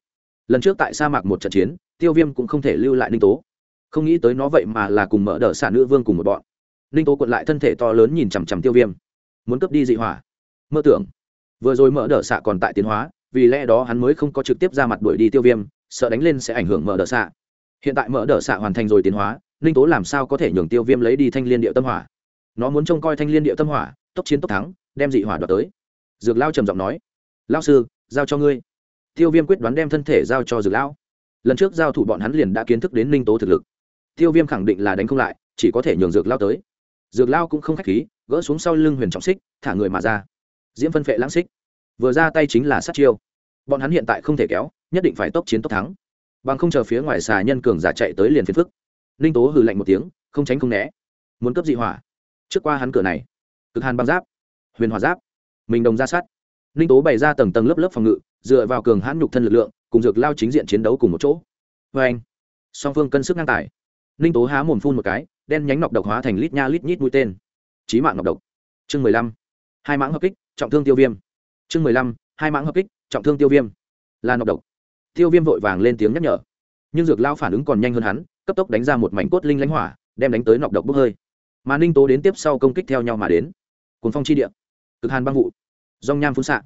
Lần trước tại sa mạc một trận chiến, tiêu viêm cũng không thể lưu lại ninh tố. Không nghĩ tới nó vậy mà là cùng mở Đỡ xạ nữ vương cùng một bọn. Ninh tố cuộn lại thân thể to lớn nhìn chằm chằm tiêu viêm. Muốn cướp đi dị hỏa. Mơ tưởng. Vừa rồi mở Đỡ xạ còn tại tiến hóa, vì lẽ đó hắn mới không có trực tiếp ra mặt đuổi đi tiêu viêm, sợ đánh lên sẽ ảnh hưởng mở Đỡ xạ hiện tại mở đỡ xạ hoàn thành rồi tiến hóa, ninh tố làm sao có thể nhường tiêu viêm lấy đi thanh liên điệu tâm hỏa? Nó muốn trông coi thanh liên điệu tâm hỏa, tốc chiến tốc thắng, đem dị hỏa đoạt tới. Dược lao trầm giọng nói lao sư, giao cho ngươi. Tiêu viêm quyết đoán đem thân thể giao cho dược lão lần trước giao thủ bọn hắn liền đã kiến thức đến ninh tố thực lực. Tiêu viêm khẳng định là đánh không lại, chỉ có thể nhường dược lao tới. Dược lao cũng không k h á c h khí, gỡ xuống sau lưng huyền trọng xích, thả người mà ra. Diễm phân phệ lãng xích. Vừa ra tay chính là sát chiêu. Bọn hắn hiện tại không thể kéo, nhất định phải tốc chiến tốc thắng bằng không chờ phía ngoài xà nhân cường giả chạy tới liền phiền phức. Ninh tố hừ lạnh một tiếng, không tránh không né. Muốn cấp dị hỏa. Trước qua hắn cửa này. Cực hàn băng giáp. Huyền hòa giáp. Mình đồng ra sát. Ninh tố bày ra tầng tầng lớp lớp phòng ngự, dựa vào cường hãn nhục thân lực lượng, cùng dược lao chính diện chiến đấu cùng một chỗ. Vê anh, song phương cân sức ngang tài. Ninh tố há mồm phun một cái, đen nhánh nọc độc hóa thành lít nha lít nhít mũi tên. Trí mạng nọc độc. Chương mười lăm, hai mãng hợp kích, trọng thương tiêu viêm. Chương mười lăm, hai mãng hợp kích, trọng thương tiêu viêm. Là nọc độc tiêu viêm vội vàng lên tiếng nhắc nhở. Nhưng dược lao phản ứng còn nhanh hơn hắn, cấp tốc đánh ra một mảnh cốt linh lãnh hỏa, đem đánh tới nọc độc bốc hơi. Mà ninh tố đến tiếp sau công kích theo nhau mà đến. Cuốn phong chi địa, cực hàn băng vụ, rong nham phun xạ.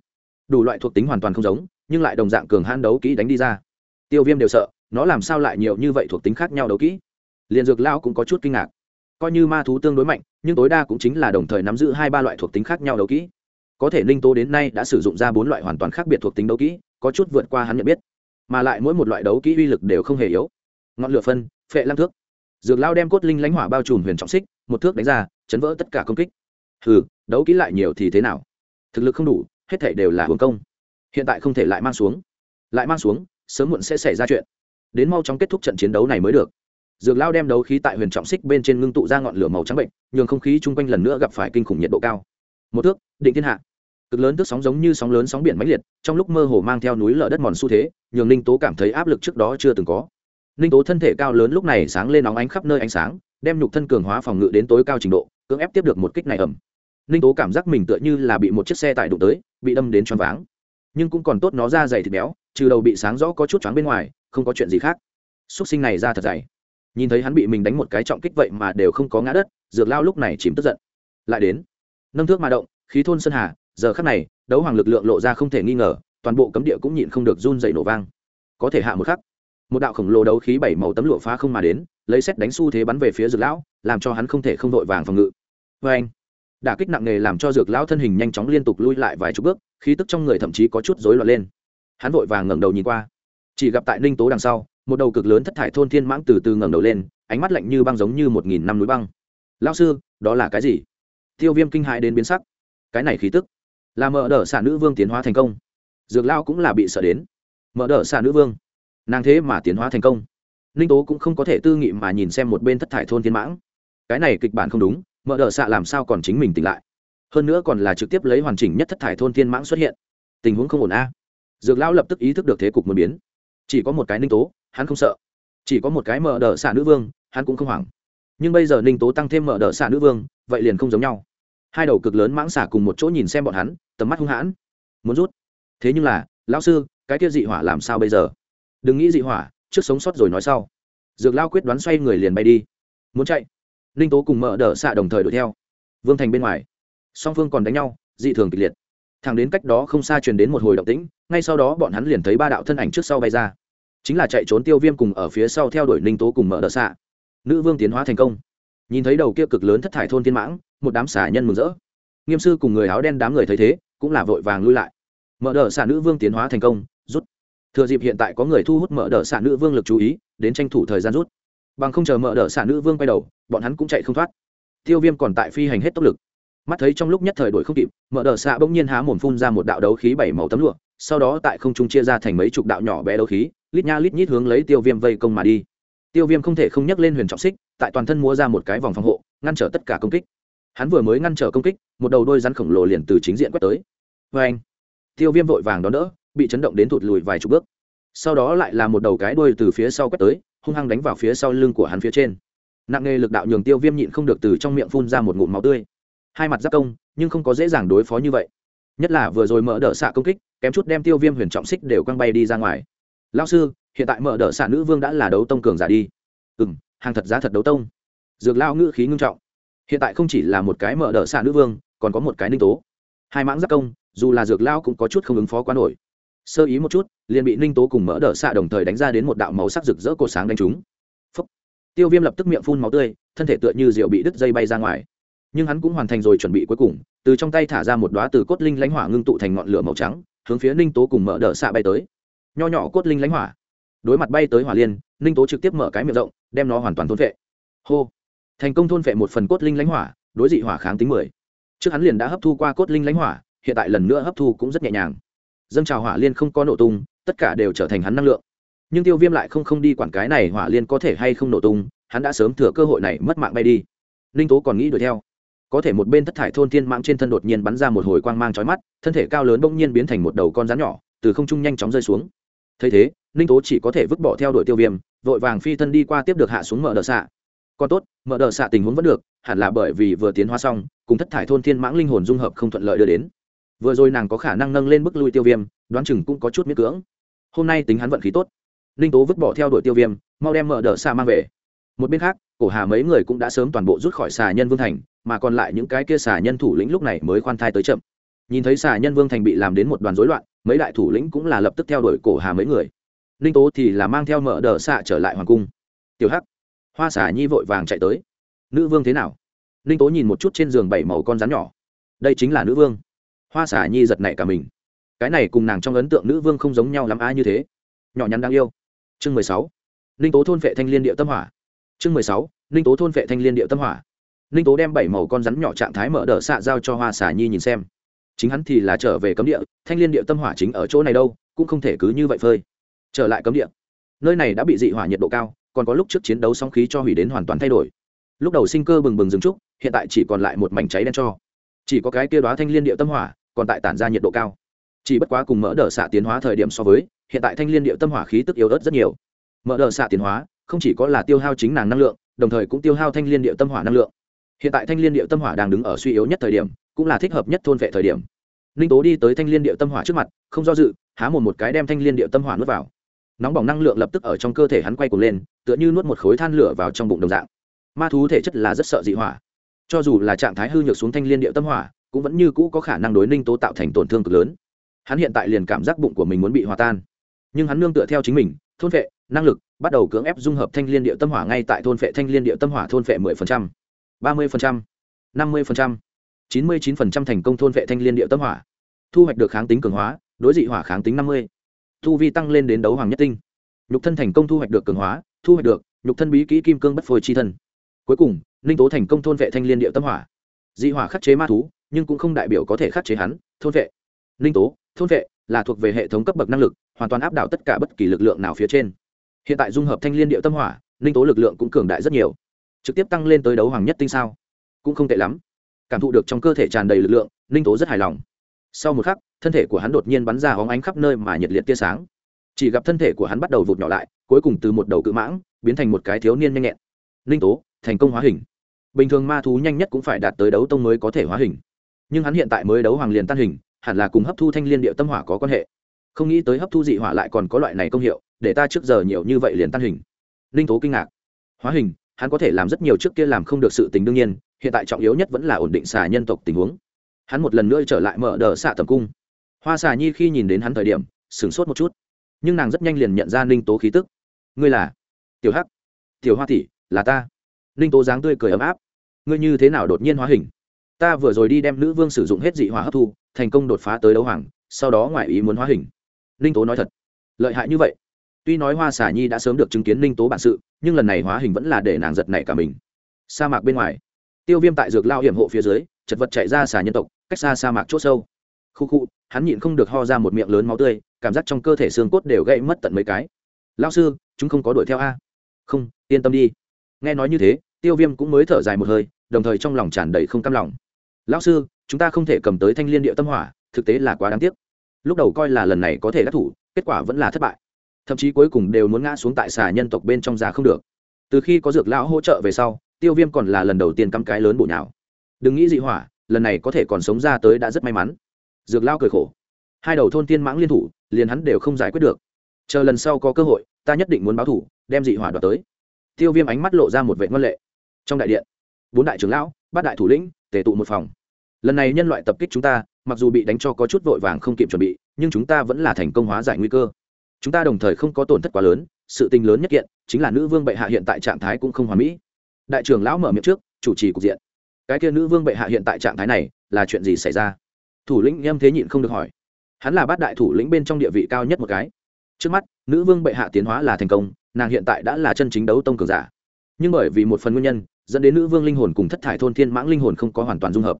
Đủ loại thuộc tính hoàn toàn không giống, nhưng lại đồng dạng cường hãn đấu kỹ đánh đi ra. Tiêu viêm đều sợ, nó làm sao lại nhiều như vậy thuộc tính khác nhau đấu kỹ? Liền dược lao cũng có chút kinh ngạc. Coi như ma thú tương đối mạnh, nhưng tối đa cũng chính là đồng thời nắm giữ hai ba loại thuộc tính khác nhau đấu kỹ. Có thể ninh tố đến nay đã sử dụng ra bốn loại hoàn toàn khác biệt thuộc tính đấu kỹ, có chút vượt qua hắn nhận biết mà lại mỗi một loại đấu kỹ uy lực đều không hề yếu. Ngọn lửa phân, phệ lăng thước. Dược lao đem cốt linh lãnh hỏa bao trùm huyền trọng xích, một thước đánh ra, chấn vỡ tất cả công kích. Hừ, đấu kỹ lại nhiều thì thế nào? Thực lực không đủ, hết thể đều là hưởng công. Hiện tại không thể lại mang xuống. Lại mang xuống, sớm muộn sẽ xảy ra chuyện. Đến mau chóng kết thúc trận chiến đấu này mới được. Dược lao đem đấu khí tại huyền trọng xích bên trên ngưng tụ ra ngọn lửa màu trắng bệnh, nhường không khí chung quanh lần nữa gặp phải kinh khủng nhiệt độ cao. Một thước, định thiên hạ cực lớn tức sóng giống như sóng lớn sóng biển mãnh liệt, trong lúc mơ hồ mang theo núi lở đất mòn xu thế, nhường ninh tố cảm thấy áp lực trước đó chưa từng có. Ninh tố thân thể cao lớn lúc này sáng lên nóng ánh khắp nơi ánh sáng, đem nhục thân cường hóa phòng ngự đến tối cao trình độ, cưỡng ép tiếp được một kích này ẩm ninh tố cảm giác mình tựa như là bị một chiếc xe tải đụng tới, bị đâm đến choáng váng. Nhưng cũng còn tốt nó ra dày thịt béo, trừ đầu bị sáng rõ có chút choáng bên ngoài, không có chuyện gì khác. Xúc sinh này ra thật dày. Nhìn thấy hắn bị mình đánh một cái trọng kích vậy mà đều không có ngã đất, dược lao lúc này chìm tức giận. Lại đến. Nâng thước mà động, khí thôn sơn hà giờ khắc này, đấu hoàng lực lượng lộ ra không thể nghi ngờ, toàn bộ cấm địa cũng nhịn không được run dậy nổ vang. Có thể hạ một khắc, một đạo khổng lồ đấu khí bảy màu tấm lụa phá không mà đến, lấy xét đánh xu thế bắn về phía dược lão, làm cho hắn không thể không đội vàng phòng ngự. Vê anh, đả kích nặng nề làm cho dược lão thân hình nhanh chóng liên tục lui lại vài chục bước, khí tức trong người thậm chí có chút rối loạn lên. Hắn vội vàng ngẩng đầu nhìn qua. Chỉ gặp tại ninh tố đằng sau, một đầu cực lớn thất thải thôn thiên mãng từ từ ngẩng đầu lên, ánh mắt lạnh như băng giống như một nghìn năm núi băng. Lão sư, đó là cái gì? Tiêu viêm kinh hại đến biến sắc. Cái này khí tức là mở đỡ xạ nữ vương tiến hóa thành công. Dược lao cũng là bị sợ đến. Mở đỡ xạ nữ vương. Nàng thế mà tiến hóa thành công. Ninh tố cũng không có thể tư nghị mà nhìn xem một bên thất thải thôn thiên mãng. Cái này kịch bản không đúng mở đỡ xạ làm sao còn chính mình tỉnh lại? Hơn nữa còn là trực tiếp lấy hoàn chỉnh nhất thất thải thôn thiên mãng xuất hiện. Tình huống không ổn a. Dược lão lập tức ý thức được thế cục muốn biến. Chỉ có một cái ninh tố, hắn không sợ. Chỉ có một cái mở đỡ xạ nữ vương, hắn cũng không hoảng. Nhưng bây giờ ninh tố tăng thêm mở đỡ xạ nữ vương, vậy liền không giống nhau. Hai đầu cực lớn mãng xả cùng một chỗ nhìn xem bọn hắn tầm mắt hung hãn. Muốn rút. Thế nhưng là, lão sư, cái kia dị hỏa làm sao bây giờ? Đừng nghĩ dị hỏa, trước sống sót rồi nói sau. Dược lao quyết đoán xoay người liền bay đi. Muốn chạy. Ninh tố cùng mở đỡ xạ đồng thời đuổi theo. Vương thành bên ngoài. Song phương còn đánh nhau, dị thường kịch liệt. Thằng đến cách đó không xa truyền đến một hồi động tĩnh, ngay sau đó bọn hắn liền thấy ba đạo thân ảnh trước sau bay ra. Chính là chạy trốn tiêu viêm cùng ở phía sau theo đuổi ninh tố cùng mở đỡ xạ. Nữ vương tiến hóa thành công. Nhìn thấy đầu kia cực lớn thất thải thôn thiên mãng, một đám xả nhân mừng rỡ nghiêm sư cùng người áo đen đám người thấy thế, cũng là vội vàng lui lại. Mở đ ợ xạ nữ vương tiến hóa thành công, rút. Thừa dịp hiện tại có người thu hút mở đ ợ xạ nữ vương lực chú ý, đến tranh thủ thời gian rút. Bằng không chờ mở đ ợ xạ nữ vương quay đầu, bọn hắn cũng chạy không thoát. Tiêu viêm còn tại phi hành hết tốc lực. Mắt thấy trong lúc nhất thời đổi không kịp, mở đ ợ xạ bỗng nhiên há mồm phun ra một đạo đấu khí bảy màu tấm lụa, sau đó tại không trung chia ra thành mấy chục đạo nhỏ bé đấu khí, lít nha lít nhít hướng lấy tiêu viêm vây công mà đi. Tiêu viêm không thể không nhắc lên huyền trọng xích, tại toàn thân mua ra một cái vòng phòng hộ, ngăn trở tất cả công kích hắn vừa mới ngăn trở công kích, một đầu đôi rắn khổng lồ liền từ chính diện quét tới. Vê anh, tiêu viêm vội vàng đón đỡ, bị chấn động đến thụt lùi vài chục bước. Sau đó lại là một đầu cái đuôi từ phía sau quét tới, hung hăng đánh vào phía sau lưng của hắn phía trên. Nặng nề lực đạo nhường tiêu viêm nhịn không được từ trong miệng phun ra một ngụm máu tươi. Hai mặt giáp công, nhưng không có dễ dàng đối phó như vậy. Nhất là vừa rồi mở đỡ xạ công kích, kém chút đem tiêu viêm huyền trọng xích đều quăng bay đi ra ngoài. Lao sư, hiện tại mở đỡ xạ nữ vương đã là đấu tông cường giả đi. Ừ m hàng thật giá thật đấu tông. Dược lao ngữ khí ngưng trọng hiện tại không chỉ là một cái mở đỡ xạ nữ vương, còn có một cái ninh tố. Hai mãng giác công, dù là dược lao cũng có chút không ứng phó quá nổi. Sơ ý một chút, liền bị ninh tố cùng mỡ đỡ xạ đồng thời đánh ra đến một đạo màu sắc rực rỡ cột sáng đánh trúng. Phúc. tiêu viêm lập tức miệng phun máu tươi, thân thể tựa như rượu bị đứt dây bay ra ngoài. Nhưng hắn cũng hoàn thành rồi chuẩn bị cuối cùng, từ trong tay thả ra một đoá từ cốt linh lãnh hỏa ngưng tụ thành ngọn lửa màu trắng, hướng phía ninh tố cùng mở đỡ xạ bay tới. Nho nhỏ cốt linh lãnh hỏa. Đối mặt bay tới hỏa liên, ninh tố trực tiếp mở cái miệng rộng, đem nó hoàn toàn thôn vệ. Hô thành công thôn phệ một phần cốt linh lãnh hỏa, đối dị hỏa kháng tính mười. Trước hắn liền đã hấp thu qua cốt linh lãnh hỏa, hiện tại lần nữa hấp thu cũng rất nhẹ nhàng. Dâng trào hỏa liên không có nổ tung, tất cả đều trở thành hắn năng lượng. Nhưng tiêu viêm lại không không đi quản cái này hỏa liên có thể hay không nổ tung, hắn đã sớm thừa cơ hội này mất mạng bay đi. Ninh tố còn nghĩ đuổi theo. Có thể một bên thất thải thôn thiên mạng trên thân đột nhiên bắn ra một hồi quang mang trói mắt, thân thể cao lớn bỗng nhiên biến thành một đầu con rắn nhỏ, từ không trung nhanh chóng rơi xuống. Thấy thế ninh tố chỉ có thể vứt bỏ theo đuổi tiêu viêm, vội vàng phi thân đi qua tiếp được hạ xuống mở đợt xạ còn tốt, mở đờ xạ tình huống vẫn được, hẳn là bởi vì vừa tiến hóa xong, cùng thất thải thôn thiên mãng linh hồn dung hợp không thuận lợi đưa đến. Vừa rồi nàng có khả năng nâng lên bức lui tiêu viêm, đoán chừng cũng có chút miễn cưỡng. Hôm nay tính hắn vận khí tốt. Ninh tố vứt bỏ theo đuổi tiêu viêm, mau đem mở đờ xạ mang về. Một bên khác, cổ hà mấy người cũng đã sớm toàn bộ rút khỏi xà nhân vương thành, mà còn lại những cái kia xà nhân thủ lĩnh lúc này mới khoan thai tới chậm. Nhìn thấy xà nhân vương thành bị làm đến một đoàn rối loạn, mấy đại thủ lĩnh cũng là lập tức theo đuổi cổ hà mấy người. Ninh tố thì là mang theo mở đờ xạ trở lại hoàng cung. Tiểu hắc hoa Xả nhi vội vàng chạy tới. Nữ vương thế nào? Ninh tố nhìn một chút trên giường bảy màu con rắn nhỏ. Đây chính là nữ vương. Hoa Xả nhi giật nảy cả mình. Cái này cùng nàng trong ấn tượng nữ vương không giống nhau lắm ai như thế. Nhỏ nhắn đáng yêu. Chương mười sáu. Ninh tố thôn vệ thanh liên địa tâm hỏa. Chương mười sáu. Ninh tố thôn vệ thanh liên địa tâm hỏa. Ninh tố đem bảy màu con rắn nhỏ trạng thái mở đờ xạ giao cho hoa Xả nhi nhìn xem. Chính hắn thì là trở về cấm địa, thanh liên địa tâm hỏa chính ở chỗ này đâu, cũng không thể cứ như vậy phơi. Trở lại cấm địa. Nơi này đã bị dị hỏa nhiệt độ cao còn có lúc trước chiến đấu song khí cho hủy đến hoàn toàn thay đổi. Lúc đầu sinh cơ bừng bừng dừng trúc, hiện tại chỉ còn lại một mảnh cháy đen cho. Chỉ có cái kia đoá thanh liên địa tâm hỏa, còn tại tản ra nhiệt độ cao. Chỉ bất quá cùng mỡ đờ xạ tiến hóa thời điểm so với, hiện tại thanh liên địa tâm hỏa khí tức yếu ớt rất nhiều. Mỡ đờ xạ tiến hóa, không chỉ có là tiêu hao chính nàng năng lượng, đồng thời cũng tiêu hao thanh liên địa tâm hỏa năng lượng. Hiện tại thanh liên địa tâm hỏa đang đứng ở suy yếu nhất thời điểm, cũng là thích hợp nhất thôn vệ thời điểm. Ninh tố đi tới thanh liên địa tâm hỏa trước mặt, không do dự, há một một cái đem thanh liên địa tâm hỏa nuốt vào nóng bỏng năng lượng lập tức ở trong cơ thể hắn quay cuồng lên, tựa như nuốt một khối than lửa vào trong bụng đồng dạng. Ma thú thể chất là rất sợ dị hỏa. Cho dù là trạng thái hư nhược xuống thanh liên điệu tâm hỏa, cũng vẫn như cũ có khả năng đối ninh tố tạo thành tổn thương cực lớn. Hắn hiện tại liền cảm giác bụng của mình muốn bị hòa tan. Nhưng hắn nương tựa theo chính mình, thôn vệ năng lực, bắt đầu cưỡng ép dung hợp thanh liên điệu tâm hỏa ngay tại thôn vệ thanh liên điệu tâm hỏa thôn vệ mười phần trăm, ba mươi phần trăm, năm mươi phần trăm, chín mươi chín phần trăm thành công thôn vệ thanh liên điệu tâm hỏa. Thu hoạch được kháng tính cường hóa, đối dị hỏa kháng tính năm mươi thu vi tăng lên đến đấu hoàng nhất tinh. Nhục thân thành công thu hoạch được cường hóa, thu hoạch được nhục thân bí kỹ kim cương bất phôi chi thân. Cuối cùng, ninh tố thành công thôn vệ thanh liên điệu tâm hỏa. Dị hỏa khắc chế ma thú, nhưng cũng không đại biểu có thể khắc chế hắn, thôn vệ. Ninh tố, thôn vệ là thuộc về hệ thống cấp bậc năng lực, hoàn toàn áp đảo tất cả bất kỳ lực lượng nào phía trên. Hiện tại dung hợp thanh liên điệu tâm hỏa, ninh tố lực lượng cũng cường đại rất nhiều. Trực tiếp tăng lên tới đấu hoàng nhất tinh sao? Cũng không tệ lắm. Cảm thụ được trong cơ thể tràn đầy lực lượng, ninh tố rất hài lòng sau một khắc, thân thể của hắn đột nhiên bắn ra hóng ánh khắp nơi mà nhiệt liệt tia sáng. Chỉ gặp thân thể của hắn bắt đầu vụt nhỏ lại, cuối cùng từ một đầu cự mãng, biến thành một cái thiếu niên nhanh nhẹn. Ninh tố, thành công hóa hình. Bình thường ma thú nhanh nhất cũng phải đạt tới đấu tông mới có thể hóa hình. Nhưng hắn hiện tại mới đấu hoàng liền tan hình, hẳn là cùng hấp thu thanh liên điệu tâm hỏa có quan hệ. Không nghĩ tới hấp thu dị hỏa lại còn có loại này công hiệu, để ta trước giờ nhiều như vậy liền tan hình. Ninh tố kinh ngạc. Hóa hình, hắn có thể làm rất nhiều trước kia làm không được sự tình đương nhiên, hiện tại trọng yếu nhất vẫn là ổn định xà nhân tộc tình huống hắn một lần nữa trở lại mở đờ xạ tầm cung. Hoa xà nhi khi nhìn đến hắn thời điểm, sửng sốt một chút. Nhưng nàng rất nhanh liền nhận ra ninh tố khí tức. Ngươi là? Tiểu hắc. Tiểu hoa tỷ, là ta. Ninh tố dáng tươi cười ấm áp. Ngươi như thế nào đột nhiên hóa hình? Ta vừa rồi đi đem nữ vương sử dụng hết dị hỏa hấp thu, thành công đột phá tới đấu hoàng, sau đó ngoại ý muốn hóa hình. Ninh tố nói thật. Lợi hại như vậy. Tuy nói hoa xà nhi đã sớm được chứng kiến ninh tố bản sự, nhưng lần này hóa hình vẫn là để nàng giật nảy cả mình. Sa mạc bên ngoài, tiêu viêm tại dược lao hiểm hộ phía dưới chật vật chạy ra xà nhân tộc, cách xa sa mạc c h ỗ sâu. Khu khu, hắn nhịn không được ho ra một miệng lớn máu tươi, cảm giác trong cơ thể xương cốt đều gãy mất tận mấy cái. Lao sư, chúng không có đuổi theo a? Không, yên tâm đi. Nghe nói như thế, tiêu viêm cũng mới thở dài một hơi, đồng thời trong lòng tràn đầy không cam lòng. Lão sư, chúng ta không thể cầm tới thanh liên địa tâm hỏa, thực tế là quá đáng tiếc. Lúc đầu coi là lần này có thể đắc thủ, kết quả vẫn là thất bại. Thậm chí cuối cùng đều muốn ngã xuống tại xà nhân tộc bên trong già không được. Từ khi có dược lão hỗ trợ về sau, tiêu viêm còn là lần đầu tiên cắm cái lớn bổ nào đừng nghĩ dị hỏa, lần này có thể còn sống ra tới đã rất may mắn. Dược lao cười khổ. Hai đầu thôn tiên mãng liên thủ, liền hắn đều không giải quyết được. Chờ lần sau có cơ hội, ta nhất định muốn báo thủ, đem dị hỏa đoạt tới. Tiêu viêm ánh mắt lộ ra một vệ ngân lệ. Trong đại điện, bốn đại trưởng lão, bát đại thủ lĩnh, tề tụ một phòng. Lần này nhân loại tập kích chúng ta, mặc dù bị đánh cho có chút vội vàng không kịp chuẩn bị, nhưng chúng ta vẫn là thành công hóa giải nguy cơ. Chúng ta đồng thời không có tổn thất quá lớn, sự tình lớn nhất kiện, chính là nữ vương bệ hạ hiện tại trạng thái cũng không hoàn mỹ. Đại trưởng lão mở miệng trước, chủ trì cục diện cái kia nữ vương bệ hạ hiện tại trạng thái này là chuyện gì xảy ra? Thủ lĩnh em thế nhịn không được hỏi. Hắn là bát đại thủ lĩnh bên trong địa vị cao nhất một cái. Trước mắt, nữ vương bệ hạ tiến hóa là thành công, nàng hiện tại đã là chân chính đấu tông cường giả. Nhưng bởi vì một phần nguyên nhân, dẫn đến nữ vương linh hồn cùng thất thải thôn thiên mãng linh hồn không có hoàn toàn dung hợp.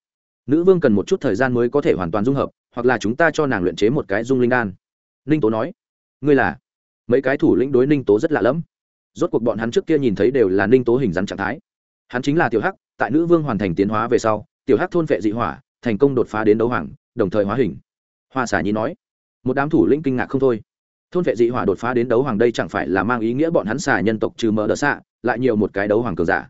Nữ vương cần một chút thời gian mới có thể hoàn toàn dung hợp, hoặc là chúng ta cho nàng luyện chế một cái dung linh đan. Ninh tố nói, ngươi là? Mấy cái thủ lĩnh đối ninh tố rất lạ lẫm. Rốt cuộc bọn hắn trước kia nhìn thấy đều là ninh tố hình rắn trạng thái. Hắn chính là tiểu hắc tại nữ vương hoàn thành tiến hóa về sau, tiểu hắc thôn vệ dị hỏa, thành công đột phá đến đấu hoàng, đồng thời hóa hình. Hoa xả nhi nói, một đám thủ lĩnh kinh ngạc không thôi. Thôn vệ dị hỏa đột phá đến đấu hoàng đây chẳng phải là mang ý nghĩa bọn hắn xả nhân tộc trừ mỡ đỡ xạ, lại nhiều một cái đấu hoàng cường giả.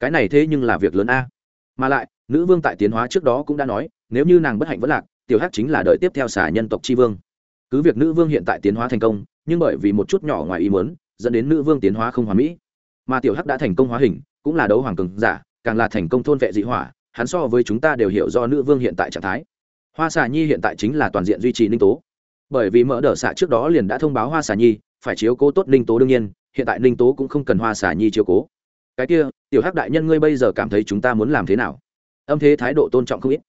Cái này thế nhưng là việc lớn a. Mà lại, nữ vương tại tiến hóa trước đó cũng đã nói, nếu như nàng bất hạnh vẫn lạc, tiểu hắc chính là đợi tiếp theo xả nhân tộc tri vương. Cứ việc nữ vương hiện tại tiến hóa thành công, nhưng bởi vì một chút nhỏ ngoài ý muốn, dẫn đến nữ vương tiến hóa không hoàn mỹ. Mà tiểu hắc đã thành công hóa hình, cũng là đấu hoàng cường giả càng là thành công thôn vệ dị hỏa, hắn so với chúng ta đều hiểu do nữ vương hiện tại trạng thái. Hoa xà nhi hiện tại chính là toàn diện duy trì ninh tố. Bởi vì mỡ đỡ xạ trước đó liền đã thông báo hoa xà nhi, phải chiếu cố tốt ninh tố đương nhiên, hiện tại ninh tố cũng không cần hoa xà nhi chiếu cố. Cái kia, tiểu hắc đại nhân ngươi bây giờ cảm thấy chúng ta muốn làm thế nào? Âm thế thái độ tôn trọng không ít.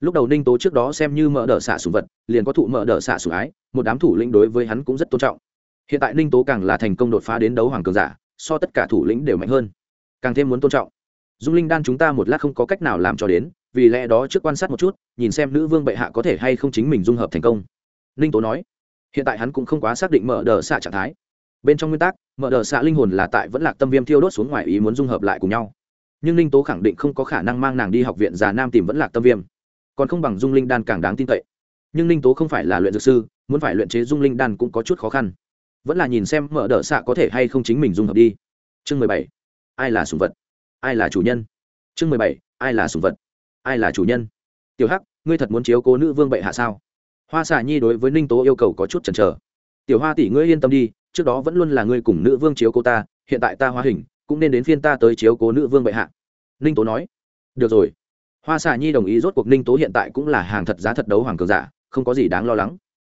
Lúc đầu ninh tố trước đó xem như mở đỡ xạ sùng vật, liền có thụ mở đỡ xạ sùng ái, một đám thủ lĩnh đối với hắn cũng rất tôn trọng. Hiện tại ninh tố càng là thành công đột phá đến đấu hoàng cường giả, so tất cả thủ lĩnh đều mạnh hơn. Càng thêm muốn tôn trọng dung linh đan chúng ta một lát không có cách nào làm cho đến, vì lẽ đó trước quan sát một chút, nhìn xem nữ vương bệ hạ có thể hay không chính mình dung hợp thành công. Ninh tố nói. Hiện tại hắn cũng không quá xác định mở đờ xạ trạng thái. Bên trong nguyên tắc, mở đờ xạ linh hồn là tại vẫn lạc tâm viêm thiêu đốt xuống ngoài ý muốn dung hợp lại cùng nhau. Nhưng ninh tố khẳng định không có khả năng mang nàng đi học viện già nam tìm vẫn lạc tâm viêm. Còn không bằng dung linh đan càng đáng tin cậy. Nhưng ninh tố không phải là luyện dược sư, muốn phải luyện chế dung linh đan cũng có chút khó khăn. Vẫn là nhìn xem mở đờ xạ có thể hay không chính mình dung hợp đi. Chương mười bảy. Ai là sùng vật? Ai là chủ nhân? Chương mười bảy, ai là sùng vật? Ai là chủ nhân? Tiểu hắc, ngươi thật muốn chiếu cố nữ vương bệ hạ sao? Hoa Xà nhi đối với ninh tố yêu cầu có chút chần chờ. Tiểu hoa tỷ, ngươi yên tâm đi, trước đó vẫn luôn là ngươi cùng nữ vương chiếu cô ta, hiện tại ta hóa hình, cũng nên đến phiên ta tới chiếu cố nữ vương bệ hạ. Ninh tố nói. Được rồi. Hoa xà nhi đồng ý, rốt cuộc ninh tố hiện tại cũng là hàng thật giá thật đấu hoàng cường giả, không có gì đáng lo lắng.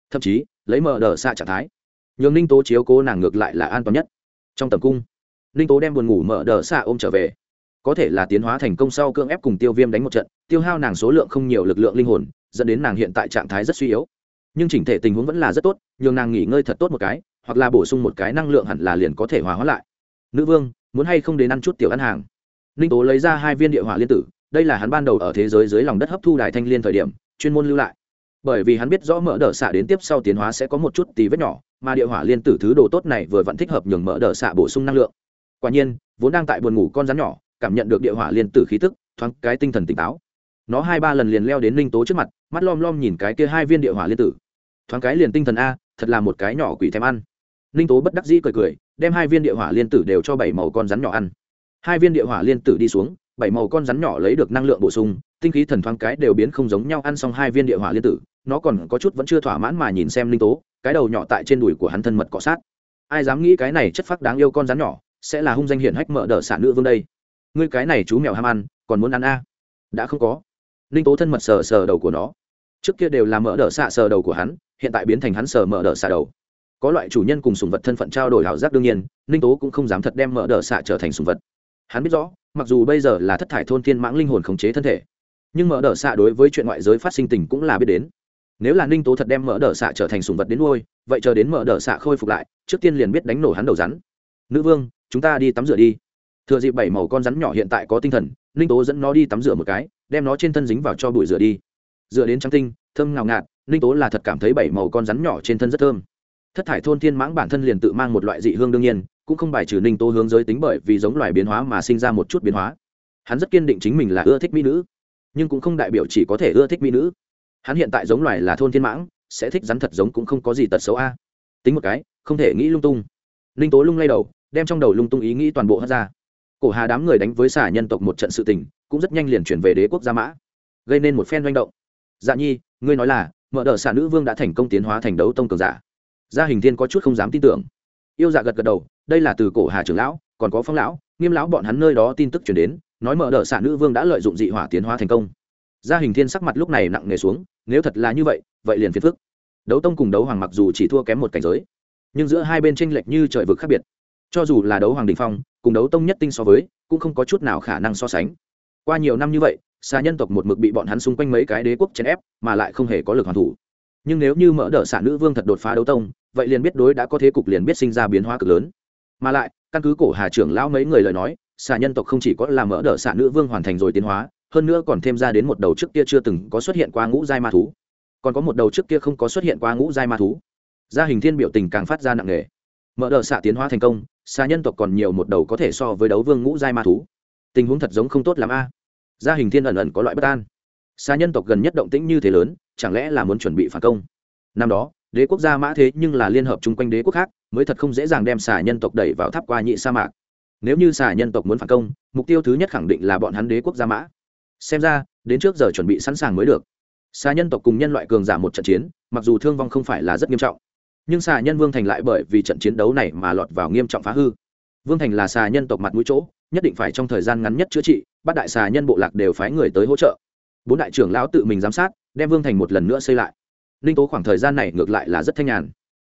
Thậm chí, lấy mở đờ xạ trạng thái, nhường ninh tố chiếu cố nàng ngược lại là an toàn nhất. Trong tầm cung, ninh tố đem buồn ngủ mở đờ xạ ôm trở về có thể là tiến hóa thành công sau cưỡng ép cùng tiêu viêm đánh một trận, tiêu hao nàng số lượng không nhiều lực lượng linh hồn, dẫn đến nàng hiện tại trạng thái rất suy yếu. Nhưng chỉnh thể tình huống vẫn là rất tốt, nhường nàng nghỉ ngơi thật tốt một cái, hoặc là bổ sung một cái năng lượng hẳn là liền có thể hòa hóa lại. Nữ vương, muốn hay không đến ăn chút tiểu ăn hàng? Ninh tố lấy ra hai viên địa hỏa liên tử, đây là hắn ban đầu ở thế giới dưới lòng đất hấp thu đài thanh liên thời điểm, chuyên môn lưu lại. Bởi vì hắn biết rõ mỡ đỡ xạ đến tiếp sau tiến hóa sẽ có một chút tí vết nhỏ, mà địa hỏa liên tử thứ đồ tốt này vừa vẫn thích hợp nhường mỡ đỡ xạ bổ sung năng lượng. Quả nhiên, vốn đang tại buồn ngủ con rắn nhỏ cảm nhận được địa hỏa liên tử khí tức, thoáng cái tinh thần tỉnh táo. Nó hai ba lần liền leo đến ninh tố trước mặt, mắt lom lom nhìn cái kia hai viên địa hỏa liên tử. Thoáng cái liền tinh thần a, thật là một cái nhỏ quỷ thèm ăn. Ninh tố bất đắc dĩ cười cười, đem hai viên địa hỏa liên tử đều cho bảy màu con rắn nhỏ ăn. Hai viên địa hỏa liên tử đi xuống, bảy màu con rắn nhỏ lấy được năng lượng bổ sung, tinh khí thần thoáng cái đều biến không giống nhau ăn xong hai viên địa hỏa liên tử, nó còn có chút vẫn chưa thỏa mãn mà nhìn xem linh tố, cái đầu nhỏ tại trên đùi của hắn thân mật cọ sát. Ai dám nghĩ cái này chất phác đáng yêu con rắn nhỏ, sẽ là hung danh hiển hách mở đờ xả nữ vương đây? Ngươi cái này chú mèo ham ăn, còn muốn ăn a? Đã không có. Ninh tố thân mật sờ sờ đầu của nó. Trước kia đều là mở đỡ xạ sờ đầu của hắn, hiện tại biến thành hắn sờ mở đỡ xạ đầu. Có loại chủ nhân cùng sùng vật thân phận trao đổi ảo giác đương nhiên, ninh tố cũng không dám thật đem mở đỡ xạ trở thành sùng vật. Hắn biết rõ, mặc dù bây giờ là thất thải thôn thiên mãng linh hồn khống chế thân thể, nhưng mở đỡ xạ đối với chuyện ngoại giới phát sinh tình cũng là biết đến. Nếu là ninh tố thật đem mở đỡ xạ trở thành sùng vật đến nuôi, vậy chờ đến mở đỡ xạ khôi phục lại, trước tiên liền biết đánh nổ hắn đầu rắn. Nữ vương, chúng ta đi tắm rửa đi thừa dịp bảy màu con rắn nhỏ hiện tại có tinh thần, ninh tố dẫn nó đi tắm rửa một cái, đem nó trên thân dính vào cho bụi rửa đi. Rửa đến trắng tinh, thơm ngào ngạt, ninh tố là thật cảm thấy bảy màu con rắn nhỏ trên thân rất thơm. Thất thải thôn thiên mãng bản thân liền tự mang một loại dị hương đương nhiên, cũng không bài trừ ninh tố hướng giới tính bởi vì giống loài biến hóa mà sinh ra một chút biến hóa. Hắn rất kiên định chính mình là ưa thích mỹ nữ, nhưng cũng không đại biểu chỉ có thể ưa thích mỹ nữ. Hắn hiện tại giống loài là thôn thiên mãng, sẽ thích rắn thật giống cũng không có gì tật xấu a. Tính một cái, không thể nghĩ lung tung. Ninh tố lung lay đầu, đem trong đầu lung tung ý nghĩ toàn bộ hất ra cổ hà đám người đánh với xả nhân tộc một trận sự tình, cũng rất nhanh liền chuyển về đế quốc gia mã, gây nên một phen doanh động. Dạ nhi, ngươi nói là, mở đờ xả nữ vương đã thành công tiến hóa thành đấu tông cường giả. Gia hình thiên có chút không dám tin tưởng. Yêu dạ gật gật đầu, đây là từ cổ hà trưởng lão, còn có phong lão, nghiêm lão bọn hắn nơi đó tin tức chuyển đến, nói mở đờ xả nữ vương đã lợi dụng dị hỏa tiến hóa thành công. Gia hình thiên sắc mặt lúc này nặng nề xuống, nếu thật là như vậy vậy liền phiền phức. Đấu tông cùng đấu hoàng mặc dù chỉ thua kém một cảnh giới, nhưng giữa hai bên tranh lệch như trời vực khác biệt. Cho dù là đấu hoàng đình phong cùng đấu tông nhất tinh so với, cũng không có chút nào khả năng so sánh. Qua nhiều năm như vậy xa nhân tộc một mực bị bọn hắn xung quanh mấy cái đế quốc chèn ép, mà lại không hề có lực hoàn thủ. Nhưng nếu như mỡ đỡ xả nữ vương thật đột phá đấu tông, vậy liền biết đối đã có thế cục liền biết sinh ra biến hóa cực lớn. Mà lại, căn cứ cổ hà trưởng lão mấy người lời nói, xà nhân tộc không chỉ có là mỡ đỡ xả nữ vương hoàn thành rồi tiến hóa, hơn nữa còn thêm ra đến một đầu trước kia chưa từng có xuất hiện qua ngũ giai ma thú. Còn có một đầu trước kia không có xuất hiện qua ngũ giai ma thú. Gia hình thiên biểu tình càng phát ra nặng nề. Mở đ ợ xạ tiến hóa thành công xà nhân tộc còn nhiều một đầu có thể so với đấu vương ngũ giai ma thú. Tình huống thật giống không tốt l a. À. gia hình thiên ẩn ẩn có loại bất an. Xà nhân tộc gần nhất động tĩnh như thế lớn, chẳng lẽ là muốn chuẩn bị phản công? Năm đó, đế quốc gia mã thế nhưng là liên hợp chung quanh đế quốc khác, mới thật không dễ dàng đem xà nhân tộc đẩy vào tháp qua nhị sa mạc. Nếu như xà nhân tộc muốn phản công, mục tiêu thứ nhất khẳng định là bọn hắn đế quốc gia mã. Xem ra, đến trước giờ chuẩn bị sẵn sàng mới được. Xà nhân tộc cùng nhân loại cường giả một trận chiến, mặc dù thương vong không phải là rất nghiêm trọng nhưng xà nhân vương thành lại bởi vì trận chiến đấu này mà lọt vào nghiêm trọng phá hư. Vương thành là xà nhân tộc mặt mũi chỗ, nhất định phải trong thời gian ngắn nhất chữa trị bắt đại xà nhân bộ lạc đều phái người tới hỗ trợ. Bốn đại trưởng lão tự mình giám sát, đem vương thành một lần nữa xây lại. Ninh tố khoảng thời gian này ngược lại là rất thanh nhàn.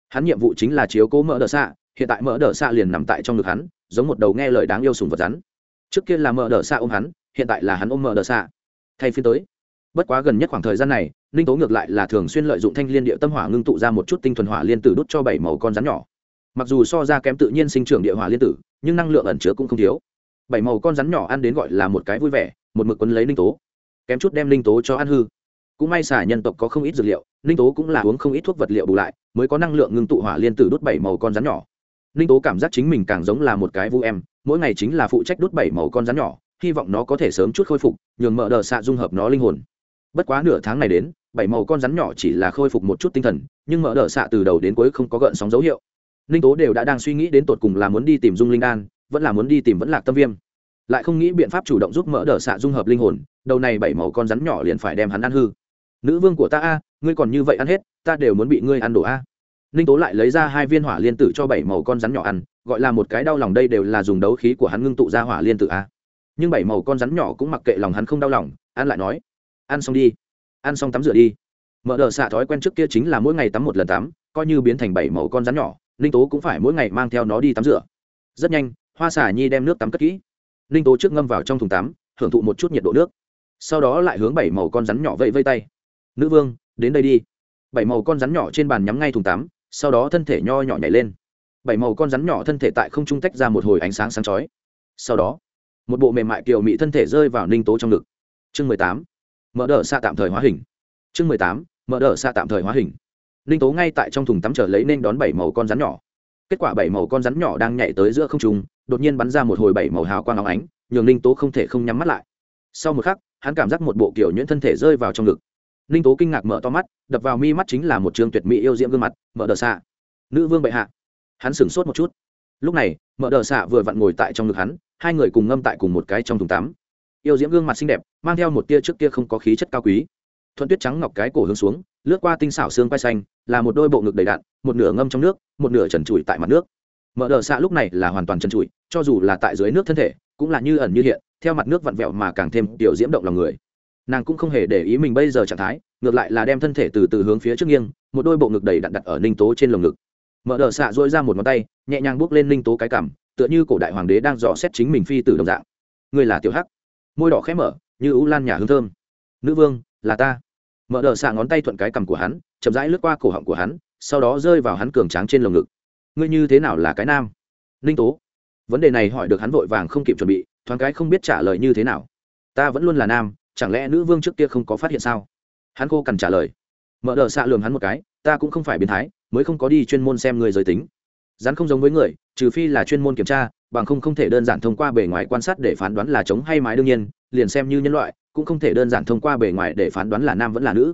Hắn nhiệm vụ chính là chiếu cố mỡ đỡ xạ, hiện tại mỡ đỡ xạ liền nằm tại trong ngực hắn, giống một đầu nghe lời đáng yêu sùng vật rắn. Trước kia là mỡ đỡ xạ ôm hắn, hiện tại là hắn ôm mỡ đỡ xạ. Thay phiên tới bất quá gần nhất khoảng thời gian này, ninh tố ngược lại là thường xuyên lợi dụng thanh liên địa tâm hỏa ngưng tụ ra một chút tinh thuần hỏa liên tử đốt cho bảy màu con rắn nhỏ. Mặc dù so ra kém tự nhiên sinh trưởng địa hỏa liên tử, nhưng năng lượng ẩn chứa cũng không thiếu. Bảy màu con rắn nhỏ ăn đến gọi là một cái vui vẻ, một mực quấn lấy ninh tố. Kém chút đem ninh tố cho ăn hư. Cũng may xả nhân tộc có không ít dược liệu, ninh tố cũng là uống không ít thuốc vật liệu bù lại, mới có năng lượng ngưng tụ hỏa liên tử đốt bảy màu con rắn nhỏ. Ninh tố cảm giác chính mình càng giống là một cái vu em, mỗi ngày chính là phụ trách đốt bảy màu con rắn nhỏ, hy vọng nó có thể sớm chút khôi phục, nhường mở đờ xạ dung hợp nó linh hồn bất quá nửa tháng này đến, bảy màu con rắn nhỏ chỉ là khôi phục một chút tinh thần, nhưng mỡ đờ xạ từ đầu đến cuối không có gợn sóng dấu hiệu. Ninh tố đều đã đang suy nghĩ đến tột cùng là muốn đi tìm dung linh đan, vẫn là muốn đi tìm vẫn lạc tâm viêm. Lại không nghĩ biện pháp chủ động giúp mỡ đờ xạ dung hợp linh hồn, đầu này bảy màu con rắn nhỏ liền phải đem hắn ăn hư. Nữ vương của ta a, ngươi còn như vậy ăn hết, ta đều muốn bị ngươi ăn đổ a. Ninh tố lại lấy ra hai viên hỏa liên tử cho bảy màu con rắn nhỏ ăn, gọi là một cái đau lòng đây đều là dùng đấu khí của hắn ngưng tụ ra hỏa liên tử a. Nhưng bảy màu con rắn nhỏ cũng mặc kệ lòng hắn không đau lòng, ăn lại nói ăn xong đi. Ăn xong tắm rửa đi. Mở đờ xạ thói quen trước kia chính là mỗi ngày tắm một lần tắm, coi như biến thành bảy màu con rắn nhỏ, ninh tố cũng phải mỗi ngày mang theo nó đi tắm rửa. Rất nhanh, hoa xả nhi đem nước tắm cất kỹ. Ninh tố trước ngâm vào trong thùng tắm hưởng thụ một chút nhiệt độ nước. Sau đó lại hướng bảy màu con rắn nhỏ vẫy vây tay. Nữ vương, đến đây đi. Bảy màu con rắn nhỏ trên bàn nhắm ngay thùng tắm, sau đó thân thể nho nhỏ nhảy lên. Bảy màu con rắn nhỏ thân thể tại không trung tách ra một hồi ánh sáng sáng chói. Sau đó, một bộ mềm mại kiều mị thân thể rơi vào ninh tố trong ngực. Chương mười tám mở đỡ xạ tạm thời hóa hình. Chương mười tám, mở đỡ xạ tạm thời hóa hình. Ninh tố ngay tại trong thùng tắm trở lấy nên đón bảy màu con rắn nhỏ. Kết quả bảy màu con rắn nhỏ đang nhảy tới giữa không trung, đột nhiên bắn ra một hồi bảy màu hào quang óng ánh, nhường ninh tố không thể không nhắm mắt lại. Sau một khắc, hắn cảm giác một bộ kiểu nhuyễn thân thể rơi vào trong ngực. Ninh tố kinh ngạc mở to mắt, đập vào mi mắt chính là một trường tuyệt mỹ yêu diễm gương mặt, mở đờ xạ. Nữ vương bệ hạ. Hắn sửng sốt một chút. Lúc này, mở đờ xạ vừa vặn ngồi tại trong ngực hắn, hai người cùng ngâm tại cùng một cái trong thùng tắm yêu diễm gương mặt xinh đẹp, mang theo một tia trước kia không có khí chất cao quý. Thuận tuyết trắng ngọc cái cổ hướng xuống, lướt qua tinh xảo xương quay xanh, là một đôi bộ ngực đầy đạn, một nửa ngâm trong nước, một nửa trần trụi tại mặt nước. Mở đờ xạ lúc này là hoàn toàn trần trụi, cho dù là tại dưới nước thân thể, cũng là như ẩn như hiện, theo mặt nước vặn vẹo mà càng thêm tiểu diễm động lòng người. Nàng cũng không hề để ý mình bây giờ trạng thái, ngược lại là đem thân thể từ từ hướng phía trước nghiêng, một đôi bộ ngực đầy đặn đặt ở ninh tố trên lồng ngực. Mở đờ xạ dôi ra một ngón tay, nhẹ nhàng bước lên ninh tố cái cằm, tựa như cổ đại hoàng đế đang dò xét chính mình phi từ đồng dạng. Người là tiểu hắc môi đỏ khẽ mở, như ú lan nhà hương thơm. Nữ vương, là ta. Mở đờ xạ ngón tay thuận cái cằm của hắn, chậm rãi lướt qua cổ họng của hắn, sau đó rơi vào hắn cường tráng trên lồng ngực. Ngươi như thế nào là cái nam? Ninh tố. Vấn đề này hỏi được hắn vội vàng không kịp chuẩn bị, thoáng cái không biết trả lời như thế nào. Ta vẫn luôn là nam, chẳng lẽ nữ vương trước kia không có phát hiện sao? Hắn cô cần trả lời. Mở đờ xạ lường hắn một cái, ta cũng không phải biến thái, mới không có đi chuyên môn xem người giới tính rắn không giống với người, trừ phi là chuyên môn kiểm tra, bằng không không thể đơn giản thông qua bề ngoài quan sát để phán đoán là chống hay mái đương nhiên, liền xem như nhân loại, cũng không thể đơn giản thông qua bề ngoài để phán đoán là nam vẫn là nữ.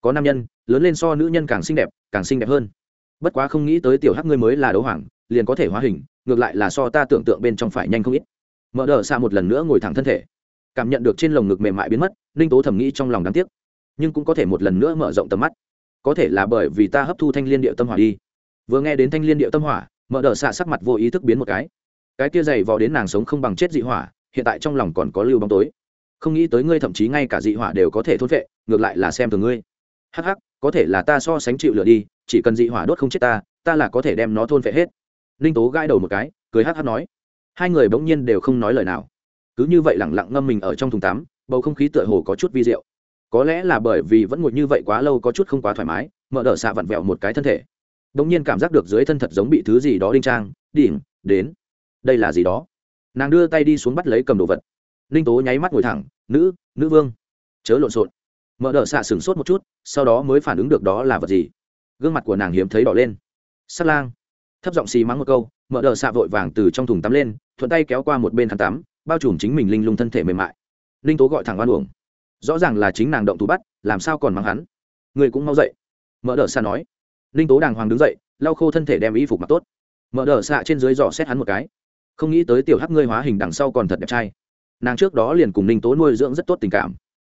Có nam nhân, lớn lên so nữ nhân càng xinh đẹp, càng xinh đẹp hơn. Bất quá không nghĩ tới tiểu hắc ngươi mới là đấu hoàng, liền có thể hóa hình, ngược lại là so ta tưởng tượng bên trong phải nhanh không ít. Mở đờ xa một lần nữa ngồi thẳng thân thể. Cảm nhận được trên lồng ngực mềm mại biến mất, ninh tố thầm nghĩ trong lòng đáng tiếc. Nhưng cũng có thể một lần nữa mở rộng tầm mắt. Có thể là bởi vì ta hấp thu thanh liên điệu tâm hỏa đi vừa nghe đến thanh liên điệu tâm hỏa mở đờ xạ sắc mặt vô ý thức biến một cái. Cái kia dày vò đến nàng sống không bằng chết dị hỏa, hiện tại trong lòng còn có lưu bóng tối. Không nghĩ tới ngươi thậm chí ngay cả dị hỏa đều có thể thôn vệ, ngược lại là xem từ ngươi. Hắc hắc, có thể là ta so sánh chịu lửa đi, chỉ cần dị hỏa đốt không chết ta ta là có thể đem nó thôn vệ hết. Ninh tố gãi đầu một cái, cười hắc hắc nói. Hai người bỗng nhiên đều không nói lời nào. Cứ như vậy lẳng lặng ngâm mình ở trong thùng tắm, bầu không khí tựa hồ có chút vi d i ệ u có lẽ là bởi vì vẫn ngồi như vậy quá lâu có chút không quá thoải mái mở đ ợ xạ vặn vẹo một cái thân thể đ ỗ n g nhiên cảm giác được dưới thân thật giống bị thứ gì đó đinh trang, đỉnh, đến. Đây là gì đó? Nàng đưa tay đi xuống bắt lấy cầm đồ vật. Ninh tố nháy mắt ngồi thẳng, nữ nữ vương. Chớ lộn xộn. Mở đ ợ xạ sửng sốt một chút, sau đó mới phản ứng được đó là vật gì. Gương mặt của nàng hiếm thấy đỏ lên. Sắt lang. Thấp giọng xì mắng một câu mở đ ợ xạ vội vàng từ trong thùng tắm lên, thuận tay kéo qua một bên khăn tắm, bao trùm chính mình linh lung thân thể mềm mại. Linh tố gọi thẳng oan uổng. Rõ ràng là chính nàng động thủ bắt, làm sao còn mắng hắn? Người cũng mau dậy. Mở đ ợ xạ nói. Ninh tố đàng hoàng đứng dậy, lau khô thân thể đem y phục mặc tốt. Mở đờ xạ trên dưới dò xét hắn một cái. Không nghĩ tới tiểu hắc ngươi hóa hình đằng sau còn thật đẹp trai. Nàng trước đó liền cùng ninh tố nuôi dưỡng rất tốt tình cảm.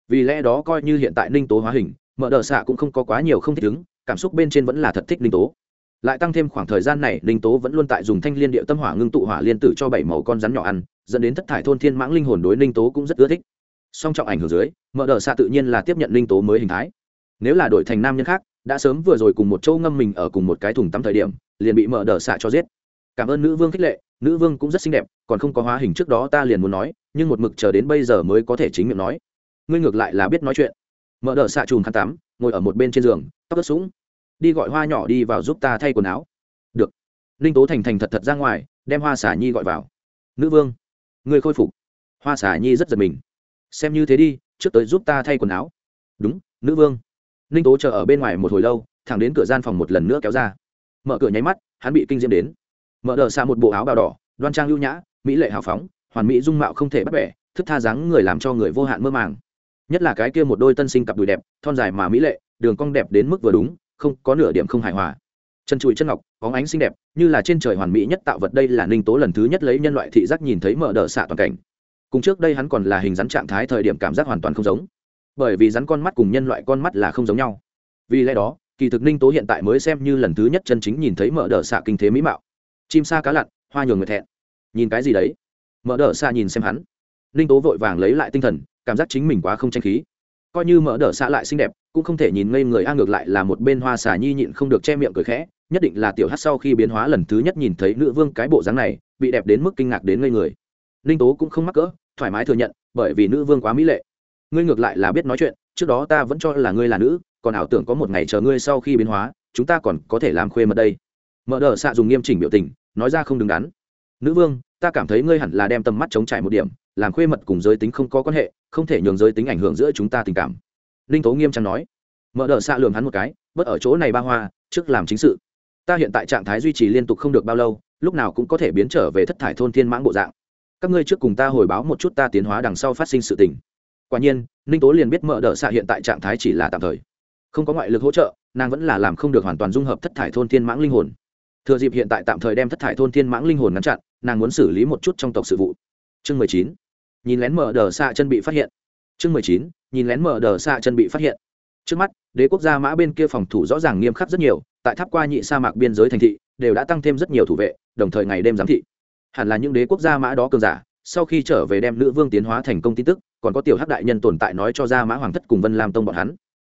Vì lẽ đó coi như hiện tại ninh tố hóa hình, mở đờ xạ cũng không có quá nhiều không thích ứng, cảm xúc bên trên vẫn là thật thích ninh tố. Lại tăng thêm khoảng thời gian này ninh tố vẫn luôn tại dùng thanh liên điệu tâm hỏa ngưng tụ hỏa liên tử cho bảy màu con rắn nhỏ ăn, dẫn đến thất thải thôn thiên mãng linh hồn đối ninh tố cũng rất ưa thích. Song trọng ảnh hưởng dưới, mở đờ xạ tự nhiên là tiếp nhận ninh tố mới hình thái. Nếu là đổi thành nam nhân khác đã sớm vừa rồi cùng một châu ngâm mình ở cùng một cái thùng tắm thời điểm, liền bị mở đờ xạ cho giết. Cảm ơn nữ vương khích lệ, nữ vương cũng rất xinh đẹp, còn không có hóa hình trước đó ta liền muốn nói, nhưng một mực chờ đến bây giờ mới có thể chính miệng nói. Ngươi ngược lại là biết nói chuyện. Mở đờ xạ chùm khăn tắm, ngồi ở một bên trên giường, tóc ướt sũng. Đi gọi hoa nhỏ đi vào giúp ta thay quần áo. Được. Ninh tố thành thành thật thật ra ngoài, đem hoa xả nhi gọi vào. Nữ vương, ngươi khôi phục. Hoa xả nhi rất giật mình. Xem như thế đi, trước tới giúp ta thay quần áo. Đúng, nữ vương ninh tố chờ ở bên ngoài một hồi lâu, thẳng đến cửa gian phòng một lần nữa kéo ra. Mở cửa nháy mắt, hắn bị kinh diễm đến. Mở đờ xa một bộ áo bào đỏ, đoan trang lưu nhã, mỹ lệ hào phóng, hoàn mỹ dung mạo không thể bắt bẻ, thức tha dáng người làm cho người vô hạn mơ màng. Nhất là cái kia một đôi tân sinh cặp đùi đẹp, thon dài mà mỹ lệ, đường cong đẹp đến mức vừa đúng, không, có nửa điểm không hài hòa. Chân chùi chân ngọc có ánh xinh đẹp, như là trên trời hoàn mỹ nhất tạo vật đây là ninh tố lần thứ nhất lấy nhân loại thị giác nhìn thấy mở đờ xạ toàn cảnh. Cùng trước đây hắn còn là hình rắn trạng thái thời điểm cảm giác hoàn toàn không giống bởi vì rắn con mắt cùng nhân loại con mắt là không giống nhau. Vì lẽ đó, kỳ thực ninh tố hiện tại mới xem như lần thứ nhất chân chính nhìn thấy mở đờ xạ kinh thế mỹ mạo. Chim sa cá lặn, hoa nhường người thẹn. Nhìn cái gì đấy? Mở đờ xạ nhìn xem hắn. Ninh tố vội vàng lấy lại tinh thần, cảm giác chính mình quá không tranh khí. Coi như mở đờ xạ lại xinh đẹp, cũng không thể nhìn ngây người, a ngược lại là một bên hoa xà nhi nhịn không được che miệng cười khẽ, nhất định là tiểu hát sau khi biến hóa lần thứ nhất nhìn thấy nữ vương cái bộ dáng này bị đẹp đến mức kinh ngạc đến ngây người. Ninh tố cũng không mắc cỡ, thoải mái thừa nhận, bởi vì nữ vương quá mỹ lệ ngươi ngược lại là biết nói chuyện, trước đó ta vẫn cho là ngươi là nữ, còn ảo tưởng có một ngày chờ ngươi sau khi biến hóa, chúng ta còn có thể làm khuê mật đây. Mở đờ xạ dùng nghiêm chỉnh biểu tình, nói ra không đứng đắn. Nữ vương, ta cảm thấy ngươi hẳn là đem tầm mắt chống trải một điểm, làm khuê mật cùng giới tính không có quan hệ, không thể nhường giới tính ảnh hưởng giữa chúng ta tình cảm. Ninh tố nghiêm trang nói. Mở đờ xạ lường hắn một cái bớt ở chỗ này ba hoa, trước làm chính sự. Ta hiện tại trạng thái duy trì liên tục không được bao lâu, lúc nào cũng có thể biến trở về thất thải thôn thiên mãng bộ dạng. Các ngươi trước cùng ta hồi báo một chút ta tiến hóa đằng sau phát sinh sự tình quả nhiên, ninh tố liền biết mở đờ xạ hiện tại trạng thái chỉ là tạm thời. Không có ngoại lực hỗ trợ, nàng vẫn là làm không được hoàn toàn dung hợp thất thải thôn thiên mãng linh hồn. Thừa dịp hiện tại tạm thời đem thất thải thôn thiên mãng linh hồn ngăn chặn, nàng muốn xử lý một chút trong tộc sự vụ. Chương mười chín. Nhìn lén mở đờ xạ chân bị phát hiện. Chương mười chín. Nhìn lén mở đờ xạ chân bị phát hiện. Trước mắt, đế quốc gia mã bên kia phòng thủ rõ ràng nghiêm khắc rất nhiều, tại tháp qua nhị sa mạc biên giới thành thị, đều đã tăng thêm rất nhiều thủ vệ, đồng thời ngày đêm giám thị. Hẳn là những đế quốc gia mã đó cường giả sau khi trở về đem nữ vương tiến hóa thành công tin tức, còn có tiểu hắc đại nhân tồn tại nói cho gia mã hoàng thất cùng vân lam tông bọn hắn.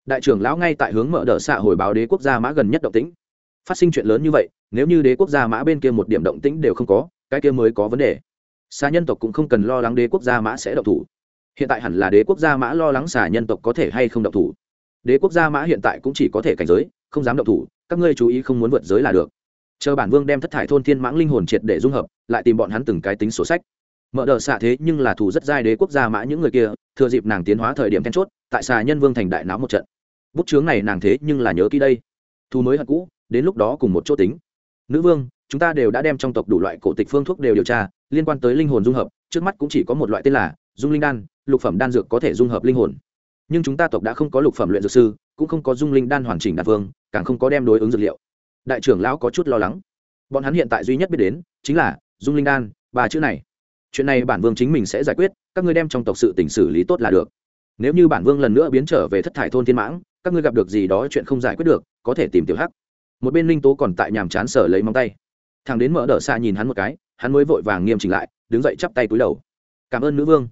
Đại trưởng lão ngay tại hướng mở đờ xạ hồi báo đế quốc gia mã gần nhất động tĩnh. Phát sinh chuyện lớn như vậy, nếu như đế quốc gia mã bên kia một điểm động tĩnh đều không có, cái kia mới có vấn đề. Xa nhân tộc cũng không cần lo lắng đế quốc gia mã sẽ động thủ. Hiện tại hẳn là đế quốc gia mã lo lắng xà nhân tộc có thể hay không động thủ. Đế quốc gia mã hiện tại cũng chỉ có thể cảnh giới, không dám động thủ, các ngươi chú ý không muốn vượt giới là được. Chờ bản vương đem thất thải thôn thiên mãng linh hồn triệt để dung hợp, lại tìm bọn hắn từng cái tính sổ sách mở đờ xạ thế nhưng là thủ rất giai đế quốc gia mã những người kia, thừa dịp nàng tiến hóa thời điểm then chốt, tại xà nhân vương thành đại náo một trận. Bút chướng này nàng thế nhưng là nhớ kỹ đây. Thu mới hận cũ, đến lúc đó cùng một chỗ tính. Nữ vương, chúng ta đều đã đem trong tộc đủ loại cổ tịch phương thuốc đều điều tra, liên quan tới linh hồn dung hợp, trước mắt cũng chỉ có một loại tên là dung linh đan, lục phẩm đan dược có thể dung hợp linh hồn. Nhưng chúng ta tộc đã không có lục phẩm luyện dược sư, cũng không có dung linh đan hoàn chỉnh đạt vương, càng không có đem đối ứng dược liệu. Đại trưởng lão có chút lo lắng. Bọn hắn hiện tại duy nhất biết đến chính là dung linh đan, ba chữ này chuyện này bản vương chính mình sẽ giải quyết, các ngươi đem trong tộc sự tình xử lý tốt là được. Nếu như bản vương lần nữa biến trở về thất thải thôn thiên mãng, các ngươi gặp được gì đó chuyện không giải quyết được, có thể tìm tiểu hắc. Một bên linh tố còn tại nhàm chán sở lấy móng tay. Thằng đến mở đờ xa nhìn hắn một cái, hắn mới vội vàng nghiêm chỉnh lại, đứng dậy chắp tay cúi đầu. Cảm ơn nữ vương.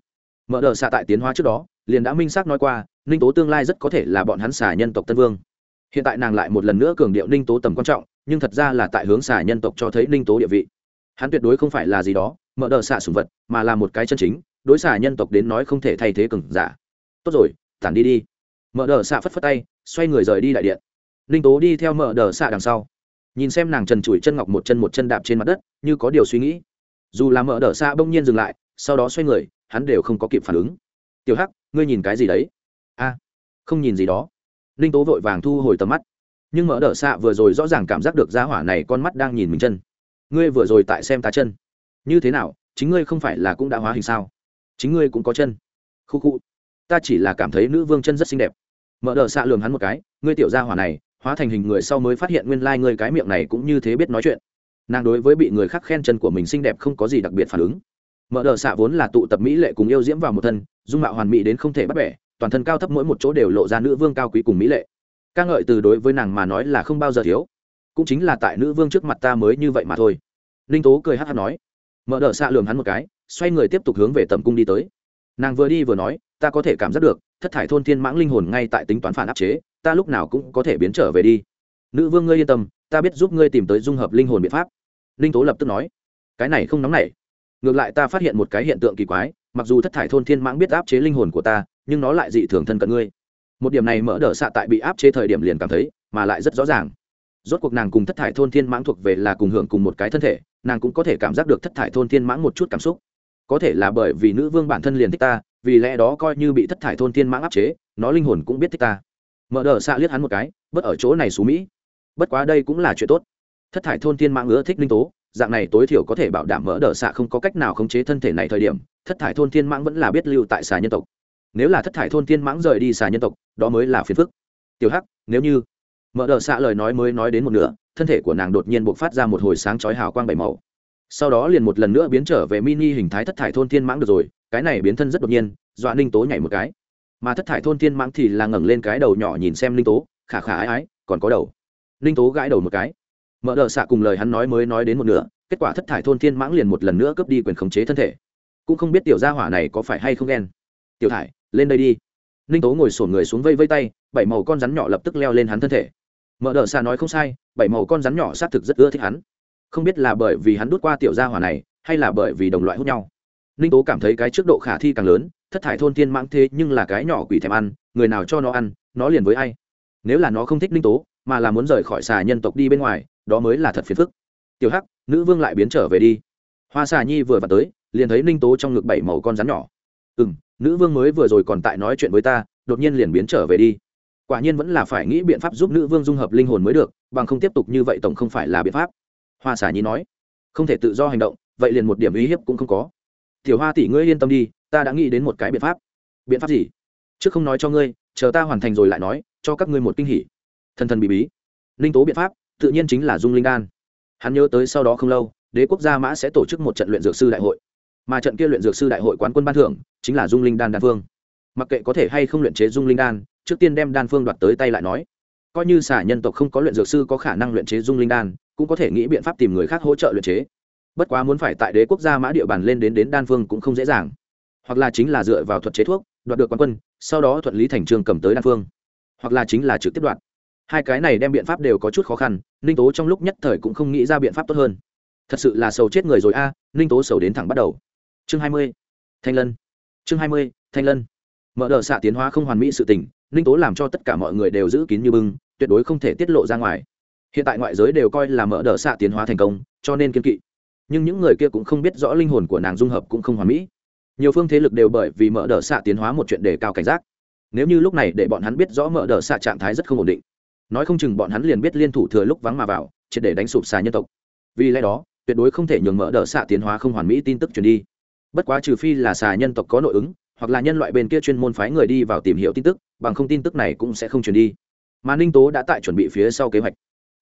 Mở đờ xa tại tiến hóa trước đó, liền đã minh xác nói qua ninh tố tương lai rất có thể là bọn hắn xà nhân tộc tân vương. Hiện tại nàng lại một lần nữa cường điệu ninh tố tầm quan trọng, nhưng thật ra là tại hướng xà nhân tộc cho thấy ninh tố địa vị. Hắn tuyệt đối không phải là gì đó mở đờ xạ sùng vật, mà là một cái chân chính, đối xạ nhân tộc đến nói không thể thay thế cừng giả. Tốt rồi, tản đi đi. Mở đờ xạ phất phất tay, xoay người rời đi đại điện. Ninh tố đi theo mở đờ xạ đằng sau. Nhìn xem nàng trần trụi chân ngọc một chân một chân đạp trên mặt đất, như có điều suy nghĩ. Dù là mở đờ xạ bỗng nhiên dừng lại, sau đó xoay người, hắn đều không có kịp phản ứng. Tiểu hắc, ngươi nhìn cái gì đấy? A, không nhìn gì đó. Ninh tố vội vàng thu hồi tầm mắt. Nhưng mở đờ xạ vừa rồi rõ ràng cảm giác được giá hỏa này con mắt đang nhìn mình chân. Ngươi vừa rồi tại xem ta chân như thế nào, chính ngươi không phải là cũng đã hóa hình sao? Chính ngươi cũng có chân. Khu khu. Ta chỉ là cảm thấy nữ vương chân rất xinh đẹp. Mở đờ xạ lường hắn một cái, ngươi tiểu gia hỏa này, hóa thành hình người sau mới phát hiện nguyên lai、like、ngươi cái miệng này cũng như thế biết nói chuyện. Nàng đối với bị người khác khen chân của mình xinh đẹp không có gì đặc biệt phản ứng. Mở đờ xạ vốn là tụ tập mỹ lệ cùng yêu diễm vào một thân, dung mạo hoàn mỹ đến không thể bắt bẻ, toàn thân cao thấp mỗi một chỗ đều lộ ra nữ vương cao quý cùng mỹ lệ. Ca ngợi từ đối với nàng mà nói là không bao giờ thiếu. Cũng chính là tại nữ vương trước mặt ta mới như vậy mà thôi. Ninh tố cười hát hát nói mở đờ xạ lường hắn một cái, xoay người tiếp tục hướng về tầm cung đi tới. Nàng vừa đi vừa nói, ta có thể cảm giác được, thất thải thôn thiên mãng linh hồn ngay tại tính toán phản áp chế, ta lúc nào cũng có thể biến trở về đi. Nữ vương ngươi yên tâm, ta biết giúp ngươi tìm tới dung hợp linh hồn biện pháp. Linh tố lập tức nói. Cái này không nóng nảy. Ngược lại ta phát hiện một cái hiện tượng kỳ quái, mặc dù thất thải thôn thiên mãng biết áp chế linh hồn của ta, nhưng nó lại dị thường thân cận ngươi. Một điểm này mở đỡ xạ tại bị áp chế thời điểm liền cảm thấy, mà lại rất rõ ràng rốt cuộc nàng cùng thất thải thôn thiên mãng thuộc về là cùng hưởng cùng một cái thân thể, nàng cũng có thể cảm giác được thất thải thôn thiên mãng một chút cảm xúc. Có thể là bởi vì nữ vương bản thân liền thích ta, vì lẽ đó coi như bị thất thải thôn thiên mãng áp chế, nó linh hồn cũng biết thích ta. Mở đờ xạ liếc hắn một cái, bất ở chỗ này xú mỹ. Bất quá đây cũng là chuyện tốt. Thất thải thôn thiên mãng ưa thích linh tố, dạng này tối thiểu có thể bảo đảm mở đờ xạ không có cách nào khống chế thân thể này thời điểm, thất thải thôn thiên mãng vẫn là biết lưu tại xà nhân tộc. Nếu là thất thải thôn thiên mãng rời đi xà nhân tộc, đó mới là phiền phức. Tiểu hắc, nếu như mở đờ xạ lời nói mới nói đến một nửa, thân thể của nàng đột nhiên buộc phát ra một hồi sáng chói hào quang bảy màu. Sau đó liền một lần nữa biến trở về mini hình thái thất thải thôn thiên mãng được rồi, cái này biến thân rất đột nhiên, dọa ninh tố nhảy một cái. Mà thất thải thôn thiên mãng thì là ngẩng lên cái đầu nhỏ nhìn xem ninh tố, khả khả ái ái, còn có đầu. Ninh tố gãi đầu một cái. Mở đờ xạ cùng lời hắn nói mới nói đến một nửa, kết quả thất thải thôn thiên mãng liền một lần nữa cướp đi quyền khống chế thân thể. Cũng không biết tiểu gia hỏa này có phải hay không ghen. Tiểu thải, lên đây đi. Ninh tố ngồi sổn người xuống vây vây tay, bảy màu con rắn nhỏ lập tức leo lên hắn thân thể mở đờ xa nói không sai, bảy màu con rắn nhỏ xác thực rất ưa thích hắn. Không biết là bởi vì hắn đút qua tiểu gia hỏa này, hay là bởi vì đồng loại hút nhau. Ninh tố cảm thấy cái trước độ khả thi càng lớn, thất thải thôn thiên mãng thế nhưng là cái nhỏ quỷ thèm ăn, người nào cho nó ăn, nó liền với ai. Nếu là nó không thích ninh tố, mà là muốn rời khỏi xà nhân tộc đi bên ngoài, đó mới là thật phiền phức. Tiểu hắc, nữ vương lại biến trở về đi. Hoa xà nhi vừa vào tới, liền thấy ninh tố trong ngực bảy màu con rắn nhỏ. Ừ m nữ vương mới vừa rồi còn tại nói chuyện với ta, đột nhiên liền biến trở về đi quả nhiên vẫn là phải nghĩ biện pháp giúp nữ vương dung hợp linh hồn mới được, bằng không tiếp tục như vậy tổng không phải là biện pháp. Hoa xà nhi nói, không thể tự do hành động, vậy liền một điểm uy hiếp cũng không có. Tiểu hoa tỷ ngươi yên tâm đi, ta đã nghĩ đến một cái biện pháp. Biện pháp gì? Trước không nói cho ngươi, chờ ta hoàn thành rồi lại nói, cho các ngươi một kinh hỉ. Thần thần bí bí. Linh tố biện pháp, tự nhiên chính là dung linh đan. Hắn nhớ tới sau đó không lâu, đế quốc gia mã sẽ tổ chức một trận luyện dược sư đại hội. Mà trận kia luyện dược sư đại hội quán quân ban thưởng, chính là dung linh đan đan phương mặc kệ có thể hay không luyện chế dung linh đan trước tiên đem đan phương đoạt tới tay lại nói. Coi như xả nhân tộc không có luyện dược sư có khả năng luyện chế dung linh đan, cũng có thể nghĩ biện pháp tìm người khác hỗ trợ luyện chế. Bất quá muốn phải tại đế quốc gia mã địa bàn lên đến đến đan phương cũng không dễ dàng. Hoặc là chính là dựa vào thuật chế thuốc, đoạt được quán quân, sau đó thuận lý thành trường cầm tới đan phương. Hoặc là chính là trực tiếp đoạt. Hai cái này đem biện pháp đều có chút khó khăn, ninh tố trong lúc nhất thời cũng không nghĩ ra biện pháp tốt hơn. Thật sự là sầu chết người rồi a, ninh tố sầu đến thẳng bắt đầu. Chương hai mươi. Thanh lân. Chương hai mươi, thanh lân. Mở đ ợ xạ tiến hóa không hoàn mỹ sự tình ninh tố làm cho tất cả mọi người đều giữ kín như bưng, tuyệt đối không thể tiết lộ ra ngoài. Hiện tại ngoại giới đều coi là mở đ ợ xạ tiến hóa thành công, cho nên kiên kỵ. Nhưng những người kia cũng không biết rõ linh hồn của nàng dung hợp cũng không hoàn mỹ. Nhiều phương thế lực đều bởi vì mở đ ợ xạ tiến hóa một chuyện đề cao cảnh giác. Nếu như lúc này để bọn hắn biết rõ mở đ ợ xạ trạng thái rất không ổn định, nói không chừng bọn hắn liền biết liên thủ thừa lúc vắng mà vào chỉ để đánh sụp xà nhân tộc. Vì lẽ đó, tuyệt đối không thể nhường mở đ xạ tiến hóa không hoàn mỹ tin tức truyền đi. Bất quá trừ phi là xà nhân tộc có nội ứng hoặc là nhân loại bên kia chuyên môn phái người đi vào tìm hiểu tin tức, bằng không tin tức này cũng sẽ không truyền đi. Mà ninh tố đã tại chuẩn bị phía sau kế hoạch.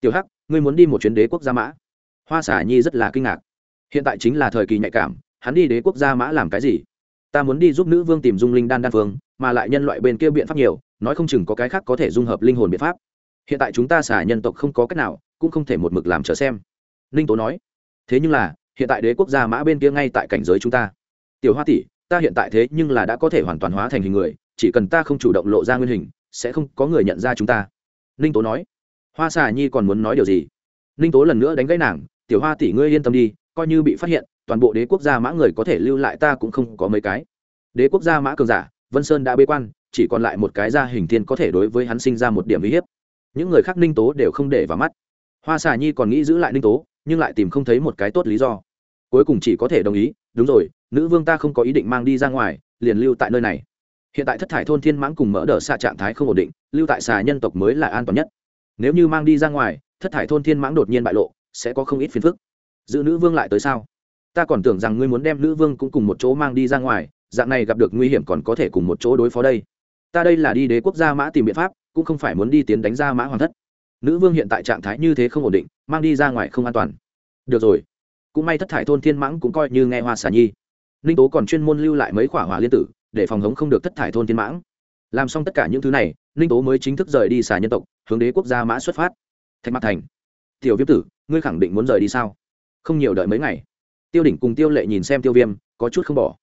Tiểu hắc, ngươi muốn đi một chuyến đế quốc gia mã? Hoa xả nhi rất là kinh ngạc. Hiện tại chính là thời kỳ nhạy cảm, hắn đi đế quốc gia mã làm cái gì? Ta muốn đi giúp nữ vương tìm dung linh đan đan phương mà lại nhân loại bên kia biện pháp nhiều, nói không chừng có cái khác có thể dung hợp linh hồn biện pháp. Hiện tại chúng ta xả nhân tộc không có cách nào, cũng không thể một mực làm chờ xem. Ninh tố nói. Thế nhưng là, hiện tại đế quốc gia mã bên kia ngay tại cảnh giới chúng ta. Tiểu hoa tỷ ta hiện tại thế nhưng là đã có thể hoàn toàn hóa thành hình người, chỉ cần ta không chủ động lộ ra nguyên hình, sẽ không có người nhận ra chúng ta. Ninh tố nói. Hoa xà nhi còn muốn nói điều gì? Ninh tố lần nữa đánh gãy nàng. Tiểu hoa tỷ ngươi yên tâm đi, coi như bị phát hiện, toàn bộ đế quốc gia mã người có thể lưu lại ta cũng không có mấy cái. Đế quốc gia mã cường giả, vân sơn đã bế quan, chỉ còn lại một cái gia hình thiên có thể đối với hắn sinh ra một điểm uy hiếp. Những người khác ninh tố đều không để vào mắt. Hoa xà nhi còn nghĩ giữ lại ninh tố, nhưng lại tìm không thấy một cái tốt lý do. Cuối cùng chỉ có thể đồng ý, đúng rồi nữ vương ta không có ý định mang đi ra ngoài, liền lưu tại nơi này. Hiện tại thất thải thôn thiên mãng cùng mỡ đờ xạ trạng thái không ổn định, lưu tại xà nhân tộc mới là an toàn nhất. Nếu như mang đi ra ngoài, thất thải thôn thiên mãng đột nhiên bại lộ, sẽ có không ít phiền phức. Giữ nữ vương lại tới sao? Ta còn tưởng rằng ngươi muốn đem nữ vương cũng cùng một chỗ mang đi ra ngoài, dạng này gặp được nguy hiểm còn có thể cùng một chỗ đối phó đây. Ta đây là đi đế quốc gia mã tìm biện pháp, cũng không phải muốn đi tiến đánh ra mã hoàng thất. Nữ vương hiện tại trạng thái như thế không ổn định, mang đi ra ngoài không an toàn. Được rồi. Cũng may thất thải thôn thiên mãng cũng coi như nghe hoa xà nhi ninh tố còn chuyên môn lưu lại mấy khỏa hỏa liên tử, để phòng hống không được thất thải thôn thiên mãng. Làm xong tất cả những thứ này ninh tố mới chính thức rời đi xà nhân tộc, hướng đế quốc gia mã xuất phát. Thạch mặt thành. Tiểu viêm tử, ngươi khẳng định muốn rời đi sao? Không nhiều đợi mấy ngày. Tiêu đỉnh cùng tiêu lệ nhìn xem tiêu viêm, có chút không bỏ.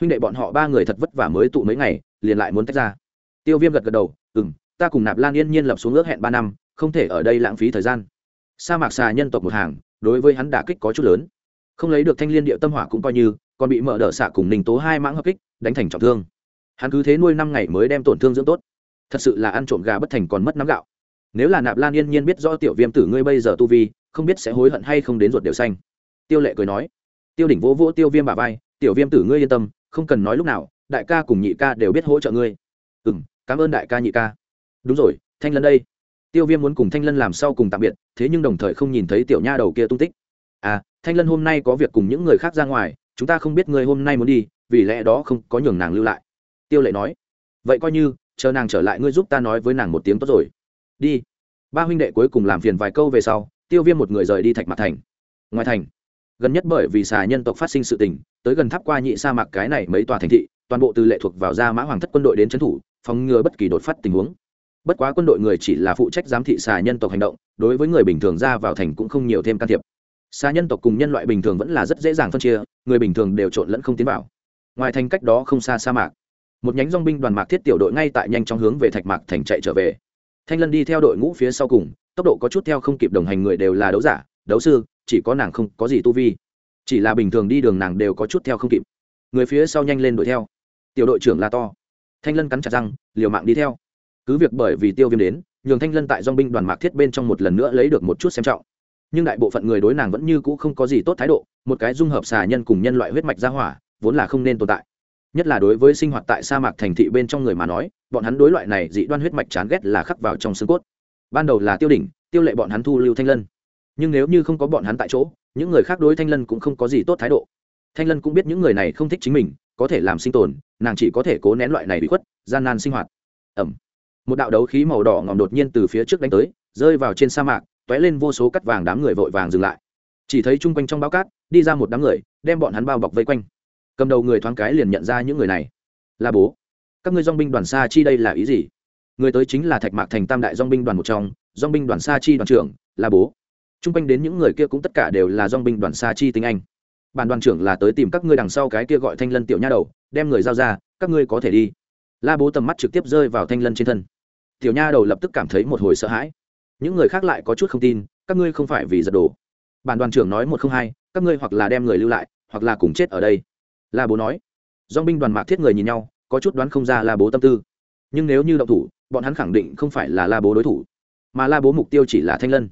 Huynh đệ bọn họ ba người thật vất vả mới tụ mấy ngày, liền lại muốn tách ra. Tiêu viêm gật gật đầu ừ m ta cùng nạp lan yên nhiên lập xuống ước hẹn ba năm, không thể ở đây lãng phí thời gian. Sa mạc xà nhân tộc một hàng, đối với hắn đả kích có chút lớn. Không lấy được thanh liên địa tâm hỏa cũng coi như còn bị mở đỡ xạ cùng ninh tố hai mãng hợp kích, đánh thành trọng thương. Hắn cứ thế nuôi năm ngày mới đem tổn thương dưỡng tốt. Thật sự là ăn trộm gà bất thành còn mất nắm gạo. Nếu là nạp lan yên nhiên biết rõ tiểu viêm tử ngươi bây giờ tu vi, không biết sẽ hối hận hay không đến ruột đều xanh. Tiêu lệ cười nói, tiêu đỉnh vỗ vỗ tiêu viêm bà vai, tiểu viêm tử ngươi yên tâm, không cần nói lúc nào, đại ca cùng nhị ca đều biết hỗ trợ ngươi. Ừ m cảm ơn đại ca nhị ca. Đúng rồi, thanh lân đây. Tiêu viêm muốn cùng thanh lân làm sau cùng tạm biệt, thế nhưng đồng thời không nhìn thấy tiểu nha đầu kia tung tích. À thanh lân hôm nay có việc cùng những người khác ra ngoài chúng ta không biết ngươi hôm nay muốn đi, vì lẽ đó không có nhường nàng lưu lại. Tiêu lệ nói. Vậy coi như, chờ nàng trở lại ngươi giúp ta nói với nàng một tiếng tốt rồi. Đi. Ba huynh đệ cuối cùng làm phiền vài câu về sau, tiêu viêm một người rời đi thạch mặt thành. Ngoài thành, gần nhất bởi vì xà nhân tộc phát sinh sự tình, tới gần tháp qua nhị sa mạc cái này mấy tòa thành thị, toàn bộ từ lệ thuộc vào gia mã hoàng thất quân đội đến trấn thủ, phòng ngừa bất kỳ đột phát tình huống. Bất quá quân đội người chỉ là phụ trách giám thị xà nhân tộc hành động, đối với người bình thường ra vào thành cũng không nhiều thêm can thiệp xa nhân tộc cùng nhân loại bình thường vẫn là rất dễ dàng phân chia, người bình thường đều trộn lẫn không tiến vào. Ngoài thành cách đó không xa sa mạc. Một nhánh dong binh đoàn mạc thiết tiểu đội ngay tại nhanh trong hướng về thạch mạc thành chạy trở về. Thanh lân đi theo đội ngũ phía sau cùng, tốc độ có chút theo không kịp đồng hành người đều là đấu giả, đấu sư, chỉ có nàng không có gì tu vi. Chỉ là bình thường đi đường nàng đều có chút theo không kịp. Người phía sau nhanh lên đuổi theo. Tiểu đội trưởng la to. Thanh lân cắn chặt răng, liều mạng đi theo. Cứ việc bởi vì tiêu viêm đến, nhường thanh lân tại dong binh đoàn mạc thiết bên trong một lần nữa lấy được một chút xem trọng nhưng đại bộ phận người đối nàng vẫn như cũ không có gì tốt thái độ, một cái dung hợp xà nhân cùng nhân loại huyết mạch ra hỏa, vốn là không nên tồn tại. Nhất là đối với sinh hoạt tại sa mạc thành thị bên trong người mà nói, bọn hắn đối loại này dị đoan huyết mạch chán ghét là khắc vào trong xương cốt. Ban đầu là tiêu đỉnh, tiêu lệ bọn hắn thu lưu thanh lân. Nhưng nếu như không có bọn hắn tại chỗ, những người khác đối thanh lân cũng không có gì tốt thái độ. Thanh lân cũng biết những người này không thích chính mình, có thể làm sinh tồn, nàng chỉ có thể cố nén loại này bị khuất, gian nan sinh hoạt. Ẩm. Một đạo đấu khí màu đỏ ngòm đột nhiên từ phía trước đánh tới, rơi vào trên sa mạc tóe lên vô số cắt vàng đám người vội vàng dừng lại. Chỉ thấy chung quanh trong bao cát, đi ra một đám người, đem bọn hắn bao bọc vây quanh. Cầm đầu người thoáng cái liền nhận ra những người này. Là bố. Các ngươi dong binh đoàn xa chi đây là ý gì? Người tới chính là thạch mạc thành tam đại dong binh đoàn một trong dong binh đoàn xa chi đoàn trưởng, là bố. Chung quanh đến những người kia cũng tất cả đều là dong binh đoàn xa chi tinh anh. Bản đoàn trưởng là tới tìm các ngươi đằng sau cái kia gọi thanh lân tiểu nha đầu, đem người giao ra, các ngươi có thể đi. La bố tầm mắt trực tiếp rơi vào thanh lân trên thân. Tiểu nha đầu lập tức cảm thấy một hồi sợ hãi những người khác lại có chút không tin, các ngươi không phải vì giật đồ. Bản đoàn trưởng nói một không hai, các ngươi hoặc là đem người lưu lại, hoặc là cùng chết ở đây. La bố nói. Do binh đoàn mạc thiết người nhìn nhau, có chút đoán không ra la bố tâm tư. Nhưng nếu như động thủ, bọn hắn khẳng định không phải là la bố đối thủ, mà la bố mục tiêu chỉ là thanh lân.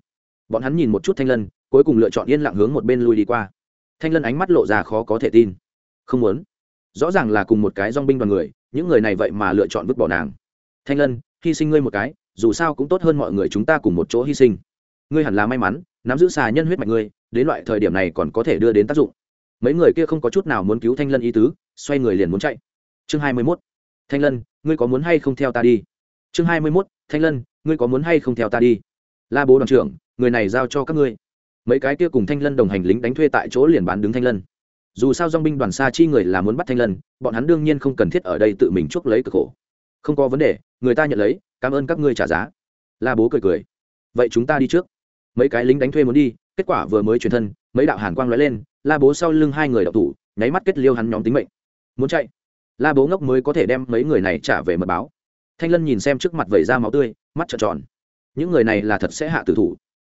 Bọn hắn nhìn một chút thanh lân, cuối cùng lựa chọn yên lặng hướng một bên lui đi qua. Thanh lân ánh mắt lộ ra khó có thể tin. Không muốn. Rõ ràng là cùng một cái dong binh đoàn người, những người này vậy mà lựa chọn vứt bỏ nàng. Thanh lân, hy sinh ngươi một cái dù sao cũng tốt hơn mọi người chúng ta cùng một chỗ hy sinh. Ngươi hẳn là may mắn, nắm giữ xà nhân huyết mạch ngươi, đến loại thời điểm này còn có thể đưa đến tác dụng. Mấy người kia không có chút nào muốn cứu thanh lân ý tứ, xoay người liền muốn chạy. Chương hai mươi mốt. Thanh lân, ngươi có muốn hay không theo ta đi? Chương hai mươi mốt. Thanh lân, ngươi có muốn hay không theo ta đi? La bố đoàn trưởng, người này giao cho các ngươi. Mấy cái kia cùng thanh lân đồng hành lính đánh thuê tại chỗ liền bán đứng thanh lân. Dù sao dong binh đoàn xa chi người là muốn bắt thanh lân, bọn hắn đương nhiên không cần thiết ở đây tự mình chuốc lấy cực khổ không có vấn đề, người ta nhận lấy, cảm ơn các ngươi trả giá. La bố cười cười. Vậy chúng ta đi trước. Mấy cái lính đánh thuê muốn đi, kết quả vừa mới chuyển thân, mấy đạo hàn quang lóe lên, la bố sau lưng hai người đạo thủ, nháy mắt kết liêu hắn nhóm tính mệnh. Muốn chạy? La bố ngốc mới có thể đem mấy người này trả về mật báo. Thanh lân nhìn xem trước mặt vẩy ra máu tươi, mắt trợn tròn. Những người này là thật sẽ hạ tử thủ.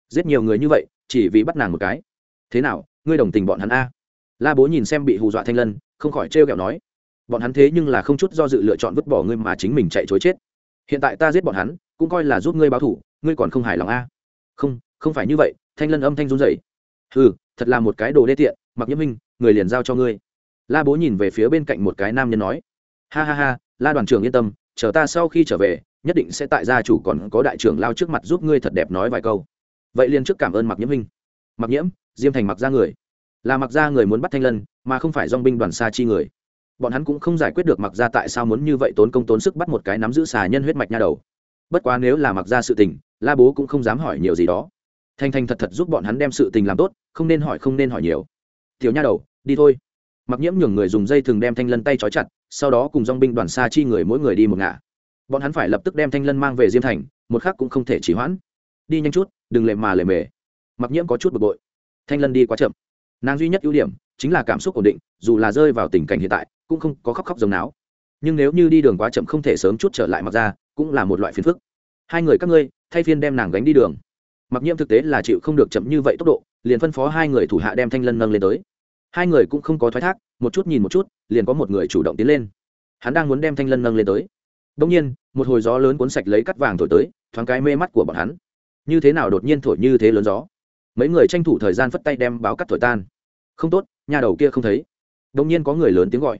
Giết nhiều người như vậy, chỉ vì bắt nàng một cái. Thế nào, ngươi đồng tình bọn hắn a? La bố nhìn xem bị hù dọa thanh lân, không khỏi trêu ghẹo nói bọn hắn thế nhưng là không chút do dự lựa chọn vứt bỏ ngươi mà chính mình chạy chối chết. Hiện tại ta giết bọn hắn, cũng coi là giúp ngươi báo thủ, ngươi còn không hài lòng a? Không không phải như vậy, thanh lân âm thanh run dậy ừ thật là một cái đồ đê tiện mặc nhiễm minh, người liền giao cho ngươi. La bố nhìn về phía bên cạnh một cái nam nhân nói. Ha ha ha, la đoàn trưởng yên tâm, chờ ta sau khi trở về, nhất định sẽ tại gia chủ còn có đại trưởng lao trước mặt giúp ngươi thật đẹp nói vài câu. Vậy liền trước cảm ơn mặc nhiễm minh. Mặc nhiễm, diêm thành mặc ra người. Là mặc ra người muốn bắt thanh lân, mà không phải dong binh đoàn xa chi người bọn hắn cũng không giải quyết được mặc ra tại sao muốn như vậy tốn công tốn sức bắt một cái nắm giữ xà nhân huyết mạch nha đầu. Bất quá nếu là mặc ra sự tình, la bố cũng không dám hỏi nhiều gì đó. Thanh thanh thật thật giúp bọn hắn đem sự tình làm tốt, không nên hỏi không nên hỏi nhiều. Tiểu nha đầu, đi thôi. Mặc nhiễm nhường người dùng dây thường đem thanh lân tay trói chặt, sau đó cùng dong binh đoàn xa chi người mỗi người đi một ngả. Bọn hắn phải lập tức đem thanh lân mang về diêm thành, một khác cũng không thể chỉ hoãn. Đi nhanh chút, đừng lệ mà lệ mề. Mặc nhiễm có chút bực bội. Thanh lân đi quá chậm. Nàng duy nhất ưu điểm chính là cảm xúc ổn định, dù là rơi vào tình cảnh hiện tại, cũng không có khóc khóc giống náo. Nhưng nếu như đi đường quá chậm không thể sớm chút trở lại mặc ra, cũng là một loại phiền phức. Hai người các ngươi, thay phiên đem nàng gánh đi đường. Mặc nhiễm thực tế là chịu không được chậm như vậy tốc độ, liền phân phó hai người thủ hạ đem thanh lân nâng lên tới. Hai người cũng không có thoái thác, một chút nhìn một chút, liền có một người chủ động tiến lên. Hắn đang muốn đem thanh lân nâng lên tới. Đông nhiên, một hồi gió lớn cuốn sạch lấy cắt vàng thổi tới, thoáng cái mê mắt của bọn hắn. Như thế nào đột nhiên thổi như thế lớn gió? Mấy người tranh thủ thời gian phất tay đem báo cắt thổi tan không tốt, nhà đầu kia không thấy. Đông nhiên có người lớn tiếng gọi.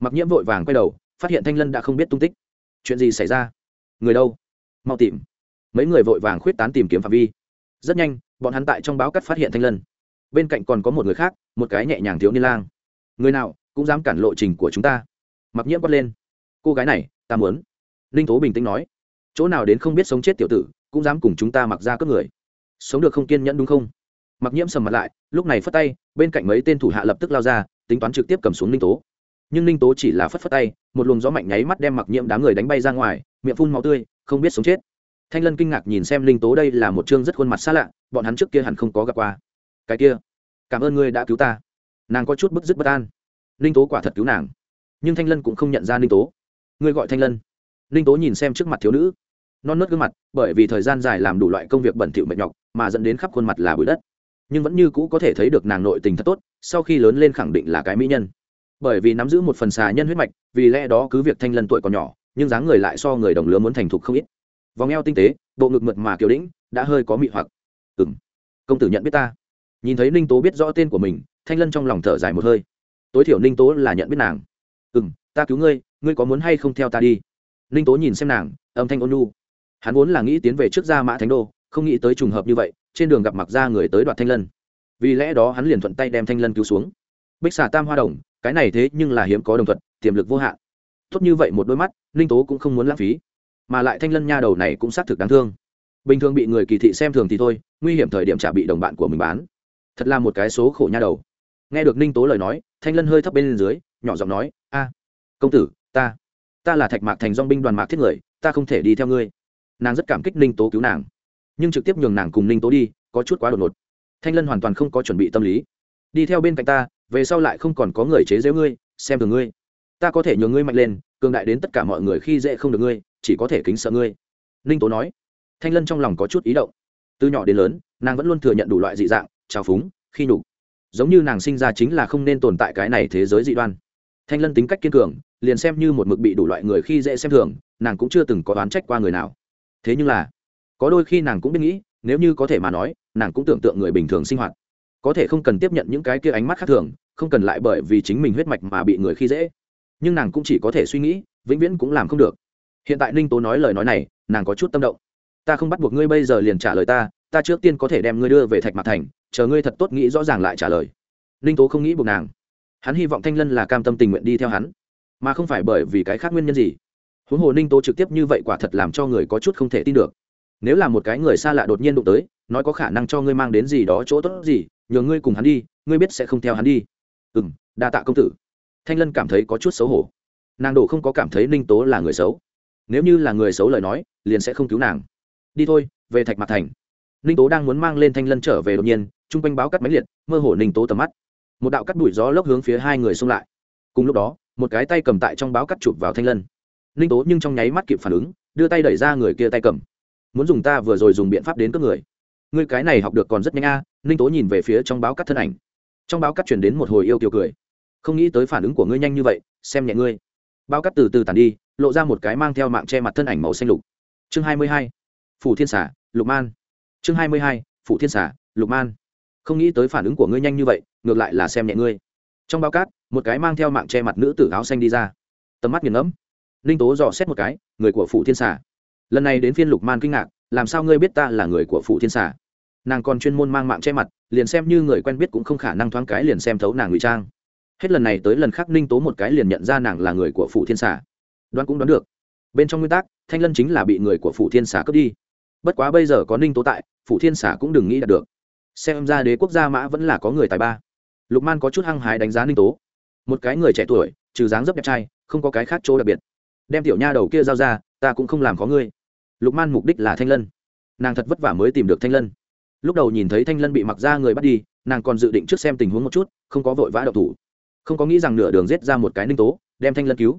Mặc nhiễm vội vàng quay đầu, phát hiện thanh lân đã không biết tung tích. Chuyện gì xảy ra? Người đâu? Mau tìm. Mấy người vội vàng khuyết tán tìm kiếm phạm vi. Rất nhanh, bọn hắn tại trong báo cắt phát hiện thanh lân. Bên cạnh còn có một người khác, một cái nhẹ nhàng thiếu niên lang. Người nào cũng dám cản lộ trình của chúng ta. Mặc nhiễm quát lên. Cô gái này, ta muốn. Ninh tố bình tĩnh nói. Chỗ nào đến không biết sống chết tiểu tử, cũng dám cùng chúng ta mặc ra cướp người. Sống được không kiên nhẫn đúng không? Mặc nhiễm sầm mặt lại, lúc này phất tay, bên cạnh mấy tên thủ hạ lập tức lao ra, tính toán trực tiếp cầm xuống ninh tố. Nhưng ninh tố chỉ là phất phất tay, một luồng gió mạnh nháy mắt đem mặc nhiễm đám người đánh bay ra ngoài, miệng phun màu tươi, không biết sống chết. Thanh lân kinh ngạc nhìn xem ninh tố đây là một chương rất khuôn mặt xa lạ, bọn hắn trước kia hẳn không có gặp qua. Cái kia, cảm ơn ngươi đã cứu ta. Nàng có chút bức dứt bất an. Ninh tố quả thật cứu nàng. Nhưng thanh lân cũng không nhận ra ninh tố. Ngươi gọi thanh lân. Ninh tố nhìn xem trước mặt thiếu nữ. Non nớt gương mặt, bởi vì thời gian dài làm đủ loại công việc bẩn thỉu mệt nhọc, mà dẫn đến khắp khuôn mặt là bụi đất nhưng vẫn như cũ có thể thấy được nàng nội tình thật tốt, sau khi lớn lên khẳng định là cái mỹ nhân. Bởi vì nắm giữ một phần xà nhân huyết mạch, vì lẽ đó cứ việc thanh lân tuổi còn nhỏ, nhưng dáng người lại so người đồng lứa muốn thành thục không ít. Vòng eo tinh tế, bộ ngực mượt mà kiều đĩnh đã hơi có mị hoặc. Ừ m công tử nhận biết ta. Nhìn thấy ninh tố biết rõ tên của mình, thanh lân trong lòng thở dài một hơi. Tối thiểu ninh tố là nhận biết nàng. Ừ m ta cứu ngươi ngươi có muốn hay không theo ta đi? Ninh tố nhìn xem nàng, âm thanh ôn nu hắn vốn là nghĩ tiến về trước gia mã thánh đô, không nghĩ tới trùng hợp như vậy trên đường gặp mặc ra người tới đoạt thanh lân. Vì lẽ đó hắn liền thuận tay đem thanh lân cứu xuống. Bích xà tam hoa đồng, cái này thế nhưng là hiếm có đồng thuận, tiềm lực vô hạn. Tốt như vậy một đôi mắt, ninh tố cũng không muốn lãng phí. Mà lại thanh lân nha đầu này cũng xác thực đáng thương. Bình thường bị người kỳ thị xem thường thì thôi, nguy hiểm thời điểm trả bị đồng bạn của mình bán. Thật là một cái số khổ nha đầu. Nghe được ninh tố lời nói, thanh lân hơi thấp bên dưới, nhỏ giọng nói, a, công tử, ta ta là thạch mạc thành dong binh đoàn mạc thiết người, ta không thể đi theo ngươi. Nàng rất cảm kích ninh tố cứu nàng nhưng trực tiếp nhường nàng cùng ninh tố đi, có chút quá đột ngột. Thanh lân hoàn toàn không có chuẩn bị tâm lý. Đi theo bên cạnh ta, về sau lại không còn có người chế giễu ngươi, xem thường ngươi. Ta có thể nhường ngươi mạnh lên, cường đại đến tất cả mọi người khi dễ không được ngươi, chỉ có thể kính sợ ngươi. Ninh tố nói. Thanh lân trong lòng có chút ý động. Từ nhỏ đến lớn, nàng vẫn luôn thừa nhận đủ loại dị dạng, trào phúng, khi nhục. Giống như nàng sinh ra chính là không nên tồn tại cái này thế giới dị đoan. Thanh lân tính cách kiên cường, liền xem như một mực bị đủ loại người khi dễ xem thường, nàng cũng chưa từng có oán trách qua người nào. Thế nhưng là có đôi khi nàng cũng biết nghĩ, nếu như có thể mà nói, nàng cũng tưởng tượng người bình thường sinh hoạt. Có thể không cần tiếp nhận những cái kia ánh mắt khác thường, không cần lại bởi vì chính mình huyết mạch mà bị người khi dễ. Nhưng nàng cũng chỉ có thể suy nghĩ, vĩnh viễn cũng làm không được. Hiện tại ninh tố nói lời nói này, nàng có chút tâm động. Ta không bắt buộc ngươi bây giờ liền trả lời ta ta trước tiên có thể đem ngươi đưa về thạch mặt thành, chờ ngươi thật tốt nghĩ rõ ràng lại trả lời. Ninh tố không nghĩ buộc nàng. Hắn hy vọng thanh lân là cam tâm tình nguyện đi theo hắn, mà không phải bởi vì cái khác nguyên nhân gì. Huống hồ ninh tố trực tiếp như vậy quả thật làm cho người có chút không thể tin được nếu là một cái người xa lạ đột nhiên đụng tới, nói có khả năng cho ngươi mang đến gì đó chỗ tốt gì nhờ ngươi cùng hắn đi, ngươi biết sẽ không theo hắn đi. Ừ m đa tạ công tử. Thanh lân cảm thấy có chút xấu hổ. Nàng đổ không có cảm thấy ninh tố là người xấu. Nếu như là người xấu lời nói, liền sẽ không cứu nàng. Đi thôi, về thạch mặt thành. Ninh tố đang muốn mang lên thanh lân trở về đột nhiên, chung quanh báo cắt máy liệt, mơ hồ ninh tố tầm mắt. Một đạo cắt đuổi gió lốc hướng phía hai người xông lại. Cùng lúc đó, một cái tay cầm tại trong báo cắt chụp vào thanh lân. Ninh tố nhưng trong nháy mắt kịp phản ứng, đưa tay đẩy ra người kia tay cầm muốn dùng ta vừa rồi dùng biện pháp đến cướp người. Ngươi cái này học được còn rất nhanh a, ninh tố nhìn về phía trong báo cắt thân ảnh. Trong báo cắt chuyển đến một hồi yêu kiều cười. Không nghĩ tới phản ứng của ngươi nhanh như vậy, xem nhẹ ngươi. Báo cắt từ từ tàn đi, lộ ra một cái mang theo mạng che mặt thân ảnh màu xanh lục. Chương hai mươi hai phủ thiên xả lục man. Chương hai mươi hai phủ thiên xả lục man. Không nghĩ tới phản ứng của ngươi nhanh như vậy, ngược lại là xem nhẹ ngươi. Trong bao cát một cái mang theo mạng che mặt nữ tử áo xanh đi ra. Tầm mắt nghiền ngẫm. Ninh tố dò xét một cái, người của phủ thiên xả lần này đến phiên lục man kinh ngạc, làm sao ngươi biết ta là người của phụ thiên xà? Nàng còn chuyên môn mang mạng che mặt, liền xem như người quen biết cũng không khả năng thoáng cái liền xem thấu nàng ngụy trang. Hết lần này tới lần khác ninh tố một cái liền nhận ra nàng là người của phụ thiên xà. Đoán cũng đoán được. Bên trong nguyên tắc, thanh lân chính là bị người của phụ thiên xà cướp đi. Bất quá bây giờ có ninh tố tại phụ thiên xà cũng đừng nghĩ đạt được. Xem ra đế quốc gia mã vẫn là có người tài ba. Lục man có chút hăng hái đánh giá ninh tố. Một cái người trẻ tuổi, trừ dáng dấp đẹp trai, không có cái khác chỗ đặc biệt. Đem tiểu nha đầu kia giao ra, ta cũng không làm có ngươi lục man mục đích là thanh lân. Nàng thật vất vả mới tìm được thanh lân. Lúc đầu nhìn thấy thanh lân bị mặc ra người bắt đi, nàng còn dự định trước xem tình huống một chút, không có vội vã đậu thủ. Không có nghĩ rằng nửa đường rết ra một cái ninh tố, đem thanh lân cứu.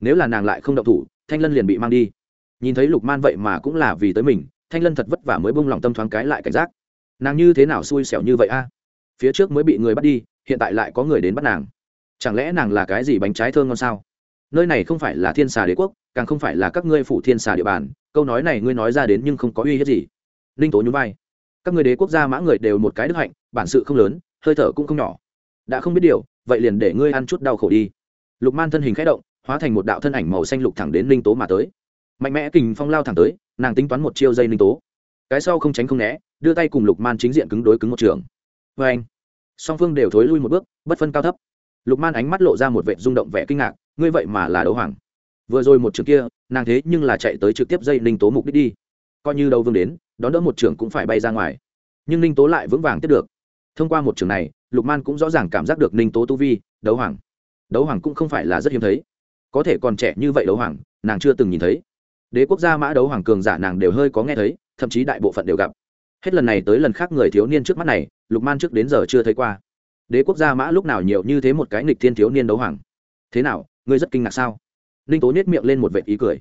Nếu là nàng lại không đậu thủ, thanh lân liền bị mang đi. Nhìn thấy lục man vậy mà cũng là vì tới mình, thanh lân thật vất vả mới bông lòng tâm thoáng cái lại cảnh giác. Nàng như thế nào xui xẻo như vậy a? Phía trước mới bị người bắt đi, hiện tại lại có người đến bắt nàng. Chẳng lẽ nàng là cái gì bánh trái thơ ngon sao? Nơi này không phải là thiên xà đế quốc, càng không phải là các ngươi phủ thiên xà địa bàn câu nói này ngươi nói ra đến nhưng không có uy hiếp gì. Ninh tố nhún vai. Các người đế quốc gia mã người đều một cái đức hạnh, bản sự không lớn, hơi thở cũng không nhỏ. Đã không biết điều, vậy liền để ngươi ăn chút đau khổ đi. Lục man thân hình k h ẽ động, hóa thành một đạo thân ảnh màu xanh lục thẳng đến ninh tố mà tới. Mạnh mẽ kình phong lao thẳng tới, nàng tính toán một chiêu dây ninh tố. Cái sau không tránh không né, đưa tay cùng lục man chính diện cứng đối cứng một trường. Vê anh, song phương đều thối lui một bước, bất phân cao thấp. Lục man ánh mắt lộ ra một vệ rung động vẻ kinh ngạc, ngươi vậy mà là đấu hoàng vừa rồi một trường kia, nàng thế nhưng là chạy tới trực tiếp dây ninh tố mục đích đi. Coi như đâu vương đến, đón đỡ một trường cũng phải bay ra ngoài. Nhưng ninh tố lại vững vàng tiếp được. Thông qua một trường này, lục man cũng rõ ràng cảm giác được ninh tố tu vi, đấu hoàng. Đấu hoàng cũng không phải là rất hiếm thấy. Có thể còn trẻ như vậy đấu hoàng, nàng chưa từng nhìn thấy. Đế quốc gia mã đấu hoàng cường giả nàng đều hơi có nghe thấy, thậm chí đại bộ phận đều gặp. Hết lần này tới lần khác người thiếu niên trước mắt này, lục man trước đến giờ chưa thấy qua. Đế quốc gia mã lúc nào nhiều như thế một cái nghịch thiên thiếu niên đấu hoàng. Thế nào, ngươi rất kinh ngạc sao? Ninh tố nhét miệng lên một vệ ý cười.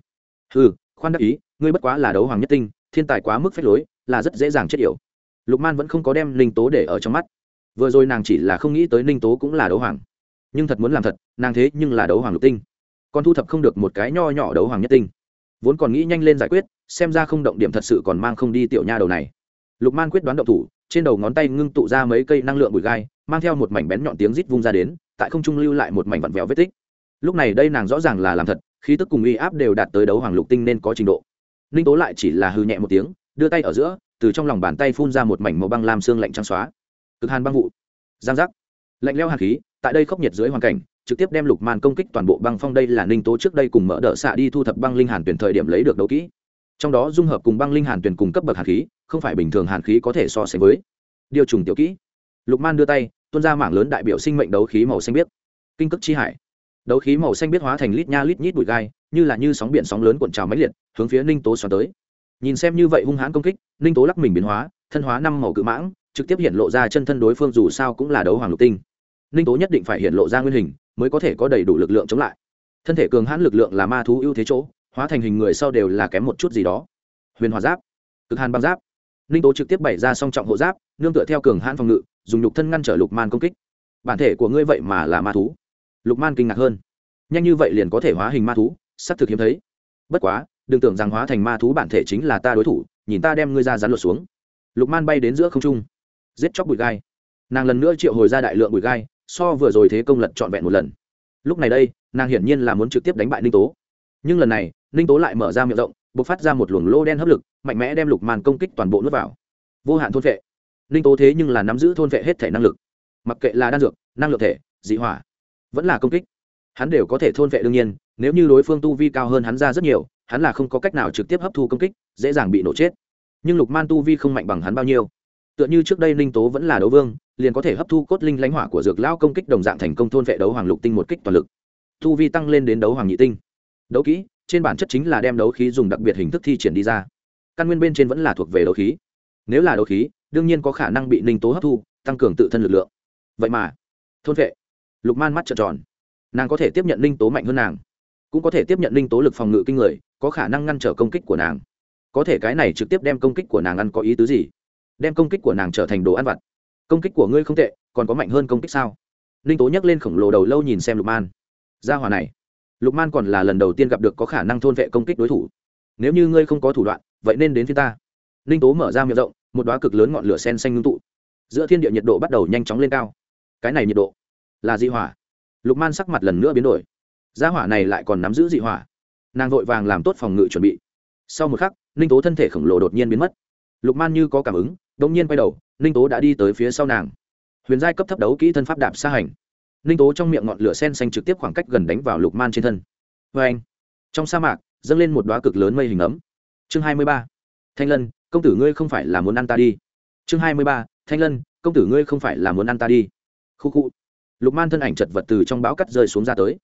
Ừ khoan đắc ý, ngươi bất quá là đấu hoàng nhất tinh, thiên tài quá mức phép lối, là rất dễ dàng chết yểu. Lục man vẫn không có đem ninh tố để ở trong mắt. Vừa rồi nàng chỉ là không nghĩ tới ninh tố cũng là đấu hoàng. Nhưng thật muốn làm thật, nàng thế nhưng là đấu hoàng lục tinh. Còn thu thập không được một cái nho nhỏ đấu hoàng nhất tinh. Vốn còn nghĩ nhanh lên giải quyết, xem ra không động điểm thật sự còn mang không đi tiểu nha đầu này. Lục man quyết đoán động thủ, trên đầu ngón tay ngưng tụ ra mấy cây năng lượng bụi gai, mang theo một mảnh bén nhọn tiếng rít vung ra đến, tại không trung lưu lại một mảnh vặn vẹo vết tích lúc này đây nàng rõ ràng là làm thật, khí tức cùng uy áp đều đạt tới đấu hoàng lục tinh nên có trình độ. Ninh tố lại chỉ là hư nhẹ một tiếng, đưa tay ở giữa, từ trong lòng bàn tay phun ra một mảnh màu băng lam xương lạnh trắng xóa. Cực hàn băng vụ. Giang giác. Lạnh leo hàn khí, tại đây khốc nhiệt dưới hoàn cảnh, trực tiếp đem lục man công kích toàn bộ băng phong đây là ninh tố trước đây cùng mở đỡ xạ đi thu thập băng linh hàn tuyển thời điểm lấy được đấu kỹ. Trong đó dung hợp cùng băng linh hàn tuyển cùng cấp bậc hàn khí, không phải bình thường hàn khí có thể so sánh với. Điều trùng tiểu kỹ. Lục man đưa tay, tuôn ra mảng lớn đại biểu sinh mệnh đấu khí màu xanh biếc. Kinh cước chi hải đấu khí màu xanh biết hóa thành lít nha lít nhít bụi gai, như là như sóng biển sóng lớn cuộn trào máy liệt, hướng phía ninh tố xoắn tới. Nhìn xem như vậy hung hãn công kích, ninh tố lắc mình biến hóa, thân hóa năm màu cự mãng, trực tiếp hiện lộ ra chân thân đối phương dù sao cũng là đấu hoàng lục tinh. Ninh tố nhất định phải hiện lộ ra nguyên hình, mới có thể có đầy đủ lực lượng chống lại. Thân thể cường hãn lực lượng là ma thú ưu thế chỗ, hóa thành hình người sau đều là kém một chút gì đó. Huyền hòa giáp, cực hàn băng giáp. Ninh tố trực tiếp bày ra song trọng hộ giáp, nương tựa theo cường hãn phòng ngự, dùng nhục thân ngăn trở lục man công kích. Bản thể của ngươi vậy mà là ma thú lục man kinh ngạc hơn. Nhanh như vậy liền có thể hóa hình ma thú, sắp thực hiếm thấy. Bất quá, đừng tưởng rằng hóa thành ma thú bản thể chính là ta đối thủ, nhìn ta đem ngươi ra rắn lột xuống. Lục man bay đến giữa không trung, giết chóc bụi gai. Nàng lần nữa triệu hồi ra đại lượng bụi gai, so vừa rồi thế công lật trọn vẹn một lần. Lúc này đây, nàng hiển nhiên là muốn trực tiếp đánh bại ninh tố. Nhưng lần này, ninh tố lại mở ra miệng rộng b ộ c phát ra một luồng lô đen hấp lực, mạnh mẽ đem lục man công kích toàn bộ nước vào. Vô hạn thôn vệ. Ninh tố thế nhưng là nắm giữ thôn vệ hết thể năng lực. Mặc kệ là đan dược, năng lượng thể, dị hỏa vẫn là công kích. Hắn đều có thể thôn vệ đương nhiên, nếu như đối phương tu vi cao hơn hắn ra rất nhiều, hắn là không có cách nào trực tiếp hấp thu công kích, dễ dàng bị nổ chết. Nhưng lục man tu vi không mạnh bằng hắn bao nhiêu? Tựa như trước đây ninh tố vẫn là đấu vương, liền có thể hấp thu cốt linh lãnh hỏa của dược lao công kích đồng dạng thành công thôn vệ đấu hoàng lục tinh một kích toàn lực. Tu vi tăng lên đến đấu hoàng nhị tinh. Đấu kỹ, trên bản chất chính là đem đấu khí dùng đặc biệt hình thức thi triển đi ra. Căn nguyên bên trên vẫn là thuộc về đấu khí. Nếu là đấu khí, đương nhiên có khả năng bị ninh tố hấp thu, tăng cường tự thân lực lượng. Vậy mà, thôn vệ lục man mắt trợn tròn. Nàng có thể tiếp nhận linh tố mạnh hơn nàng, cũng có thể tiếp nhận linh tố lực phòng ngự kinh người, có khả năng ngăn trở công kích của nàng. Có thể cái này trực tiếp đem công kích của nàng ăn có ý tứ gì? Đem công kích của nàng trở thành đồ ăn vặt. Công kích của ngươi không tệ, còn có mạnh hơn công kích sao? Linh tố nhắc lên khổng lồ đầu lâu nhìn xem lục man. Gia hòa này, lục man còn là lần đầu tiên gặp được có khả năng thôn vệ công kích đối thủ. Nếu như ngươi không có thủ đoạn, vậy nên đến phía ta. Linh tố mở ra miệng rộng, một đoá cực lớn ngọn lửa sen xanh ngưng tụ. Giữa thiên địa nhiệt độ bắt đầu nhanh chóng lên cao. Cái này nhiệt độ là dị hỏa. Lục man sắc mặt lần nữa biến đổi. Gia hỏa này lại còn nắm giữ dị hỏa. Nàng vội vàng làm tốt phòng ngự chuẩn bị. Sau một khắc, ninh tố thân thể khổng lồ đột nhiên biến mất. Lục man như có cảm ứng đ ỗ n g nhiên quay đầu, ninh tố đã đi tới phía sau nàng. Huyền giai cấp thấp đấu kỹ thân pháp đạp xa hành. Ninh tố trong miệng ngọn lửa sen xanh trực tiếp khoảng cách gần đánh vào lục man trên thân. Vê anh. Trong sa mạc, dâng lên một đoá cực lớn mây hình ấm. Chương hai mươi ba. Thanh lân, công tử ngươi không phải là muốn ăn ta đi. Chương hai mươi ba. Thanh lân, công tử ngươi không phải là muốn ăn ta đi. Khu khu lục man thân ảnh chật vật từ trong bão cắt rơi xuống ra tới.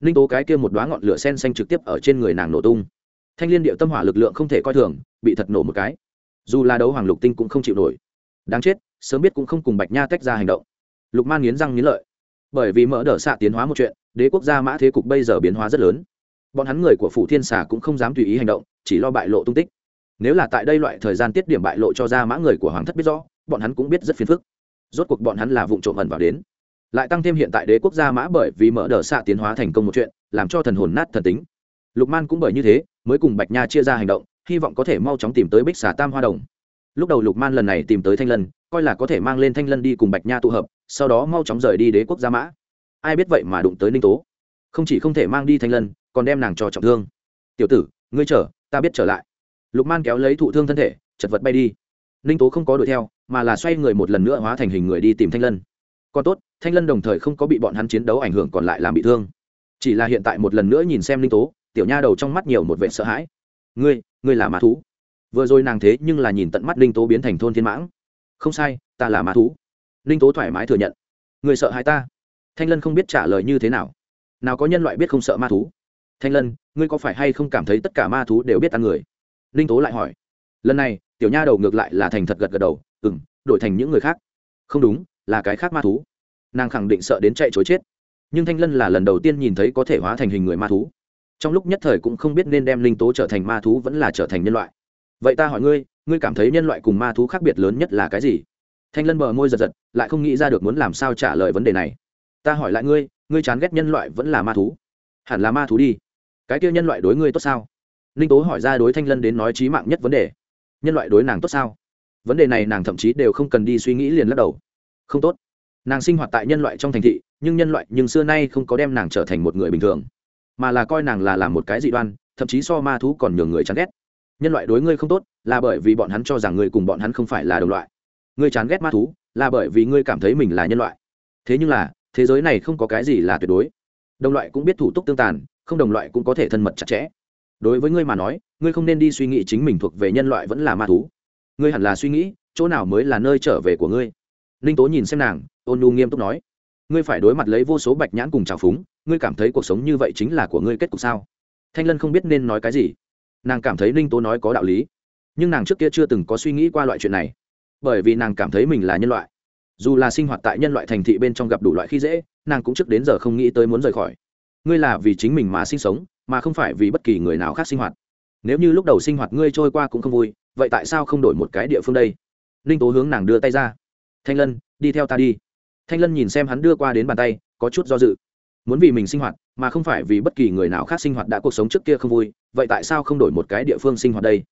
Ninh tố cái kia một đoá ngọn lửa sen xanh trực tiếp ở trên người nàng nổ tung. Thanh liên điệu tâm hỏa lực lượng không thể coi thường, bị thật nổ một cái. Dù là đấu hoàng lục tinh cũng không chịu nổi. Đáng chết, sớm biết cũng không cùng bạch nha tách ra hành động. Lục man nghiến răng nghiến lợi. Bởi vì mỡ đỡ xạ tiến hóa một chuyện, đế quốc gia mã thế cục bây giờ biến hóa rất lớn. Bọn hắn người của phủ thiên xà cũng không dám tùy ý hành động, chỉ lo bại lộ tung tích. Nếu là tại đây loại thời gian tiết điểm bại lộ cho ra mã người của hoàng thất biết rõ, bọn hắn cũng biết rất phiền phức. Rốt cuộc bọn hắn là vụ trộm ẩn vào đến lại tăng thêm hiện tại đế quốc gia mã bởi vì mở đờ xạ tiến hóa thành công một chuyện, làm cho thần hồn nát thần tính. Lục man cũng bởi như thế, mới cùng bạch nha chia ra hành động, hy vọng có thể mau chóng tìm tới bích xà tam hoa đồng. Lúc đầu lục man lần này tìm tới thanh lân, coi là có thể mang lên thanh lân đi cùng bạch nha tụ hợp, sau đó mau chóng rời đi đế quốc gia mã. Ai biết vậy mà đụng tới ninh tố. Không chỉ không thể mang đi thanh lân, còn đem nàng cho trọng thương. Tiểu tử, ngươi chờ, ta biết trở lại. Lục man kéo lấy thụ thương thân thể, chật vật bay đi. Ninh tố không có đuổi theo, mà là xoay người một lần nữa hóa thành hình người đi tìm thanh lân. Còn tốt thanh lân đồng thời không có bị bọn hắn chiến đấu ảnh hưởng còn lại làm bị thương. Chỉ là hiện tại một lần nữa nhìn xem Linh tố, tiểu nha đầu trong mắt nhiều một vệ sợ hãi. Ngươi ngươi là mã thú? Vừa rồi nàng thế nhưng là nhìn tận mắt Linh tố biến thành thôn thiên mãng. Không sai, ta là mã thú. Linh tố thoải mái thừa nhận. Người sợ hãi ta? Thanh lân không biết trả lời như thế nào. Nào có nhân loại biết không sợ ma thú? Thanh lân, ngươi có phải hay không cảm thấy tất cả ma thú đều biết ăn người? Linh tố lại hỏi. Lần này, tiểu nha đầu ngược lại là thành thật gật gật đầu. Ừ m đổi thành những người khác. Không đúng, là cái khác ma thú nàng khẳng định sợ đến chạy chối chết. Nhưng thanh lân là lần đầu tiên nhìn thấy có thể hóa thành hình người ma thú. Trong lúc nhất thời cũng không biết nên đem linh tố trở thành ma thú vẫn là trở thành nhân loại. Vậy ta hỏi ngươi ngươi cảm thấy nhân loại cùng ma thú khác biệt lớn nhất là cái gì? Thanh lân bờ môi giật giật, lại không nghĩ ra được muốn làm sao trả lời vấn đề này. Ta hỏi lại ngươi ngươi chán ghét nhân loại vẫn là ma thú? Hẳn là ma thú đi. Cái kia nhân loại đối ngươi tốt sao? Ninh tố hỏi ra đối thanh lân đến nói trí mạng nhất vấn đề. Nhân loại đối nàng tốt sao? Vấn đề này nàng thậm chí đều không cần đi suy nghĩ liền lắc đầu. Không tốt nàng sinh hoạt tại nhân loại trong thành thị, nhưng nhân loại nhưng xưa nay không có đem nàng trở thành một người bình thường, mà là coi nàng là làm một cái dị đoan, thậm chí so ma thú còn nhường người chán ghét. Nhân loại đối ngươi không tốt, là bởi vì bọn hắn cho rằng ngươi cùng bọn hắn không phải là đồng loại. Ngươi chán ghét ma thú, là bởi vì ngươi cảm thấy mình là nhân loại. Thế nhưng là, thế giới này không có cái gì là tuyệt đối. Đồng loại cũng biết thủ tục tương tàn, không đồng loại cũng có thể thân mật chặt chẽ. Đối với ngươi mà nói, ngươi không nên đi suy nghĩ chính mình thuộc về nhân loại vẫn là ma thú. Ngươi hẳn là suy nghĩ, chỗ nào mới là nơi trở về của ngươi. Ninh tố nhìn xem nàng ôn nu nghiêm túc nói, ngươi phải đối mặt lấy vô số bạch nhãn cùng trào phúng, ngươi cảm thấy cuộc sống như vậy chính là của ngươi kết cục sao? Thanh lân không biết nên nói cái gì. Nàng cảm thấy ninh tố nói có đạo lý, nhưng nàng trước kia chưa từng có suy nghĩ qua loại chuyện này, bởi vì nàng cảm thấy mình là nhân loại. Dù là sinh hoạt tại nhân loại thành thị bên trong gặp đủ loại khi dễ, nàng cũng trước đến giờ không nghĩ tới muốn rời khỏi. Ngươi là vì chính mình mà sinh sống, mà không phải vì bất kỳ người nào khác sinh hoạt. Nếu như lúc đầu sinh hoạt ngươi trôi qua cũng không vui, vậy tại sao không đổi một cái địa phương đây? Ninh tố hướng nàng đưa tay ra. Thanh lân, đi theo ta đi thanh lân nhìn xem hắn đưa qua đến bàn tay, có chút do dự. Muốn vì mình sinh hoạt, mà không phải vì bất kỳ người nào khác sinh hoạt đã cuộc sống trước kia không vui, vậy tại sao không đổi một cái địa phương sinh hoạt đây?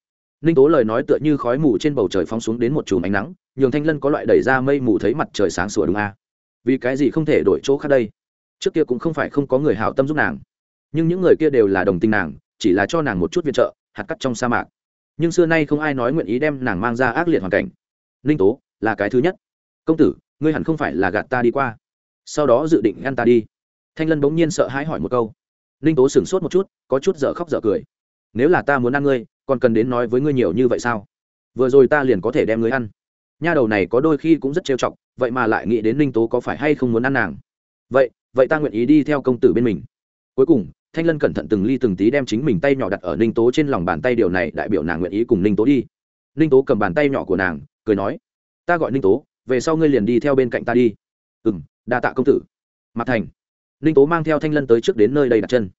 Ninh tố lời nói tựa như khói mù trên bầu trời phóng xuống đến một chùm ánh nắng, nhường thanh lân có loại đẩy ra mây mù thấy mặt trời sáng sủa đúng a. À? vì cái gì không thể đổi chỗ khác đây? Trước kia cũng không phải không có người hảo tâm giúp nàng. Nhưng những người kia đều là đồng tình nàng, chỉ là cho nàng một chút viện trợ, hạt cắt trong sa mạc. Nhưng xưa nay không ai nói nguyện ý đem nàng mang ra ác liệt hoàn cảnh. Ninh tố, là cái thứ nhất. Công tử ngươi hẳn không phải là gạt ta đi qua. Sau đó dự định ngăn ta đi. Thanh lân bỗng nhiên sợ hãi hỏi một câu. Ninh tố sửng sốt một chút, có chút dở khóc dở cười. Nếu là ta muốn ăn ngươi, còn cần đến nói với ngươi nhiều như vậy sao? Vừa rồi ta liền có thể đem ngươi ăn. Nha đầu này có đôi khi cũng rất trêu chọc, vậy mà lại nghĩ đến ninh tố có phải hay không muốn ăn nàng. Vậy vậy ta nguyện ý đi theo công tử bên mình. Cuối cùng, thanh lân cẩn thận từng ly từng tí đem chính mình tay nhỏ đặt ở ninh tố trên lòng bàn tay điều này đại biểu nàng nguyện ý cùng ninh tố đi. Ninh tố cầm bàn tay nhỏ của nàng, cười nói, ta gọi ninh tố về sau ngươi liền đi theo bên cạnh ta đi. Ừ m đa tạ công tử. Mặt thành. Ninh tố mang theo thanh lân tới trước đến nơi đây đặt chân.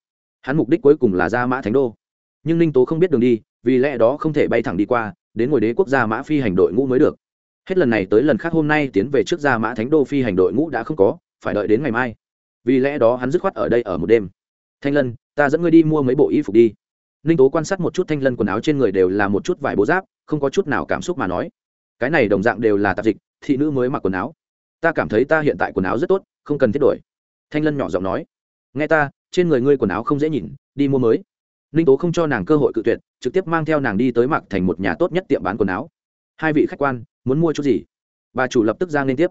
Hắn mục đích cuối cùng là ra mã thánh đô. Nhưng ninh tố không biết đường đi, vì lẽ đó không thể bay thẳng đi qua, đến ngồi đế quốc gia mã phi hành đội ngũ mới được. Hết lần này tới lần khác hôm nay tiến về trước gia mã thánh đô phi hành đội ngũ đã không có, phải đợi đến ngày mai. Vì lẽ đó hắn dứt khoát ở đây ở một đêm. Thanh lân, ta dẫn ngươi đi mua mấy bộ y phục đi. Ninh tố quan sát một chút thanh lân quần áo trên người đều là một chút vải bố giáp, không có chút nào cảm xúc mà nói cái này đồng dạng đều là tạp dịch, thị nữ mới mặc quần áo. Ta cảm thấy ta hiện tại quần áo rất tốt, không cần thiết đổi. Thanh lân nhỏ giọng nói. Nghe ta, trên người ngươi quần áo không dễ nhìn, đi mua mới. Ninh tố không cho nàng cơ hội cự tuyệt, trực tiếp mang theo nàng đi tới mặc thành một nhà tốt nhất tiệm bán quần áo. Hai vị khách quan, muốn mua chút gì? Bà chủ lập tức ra liên tiếp.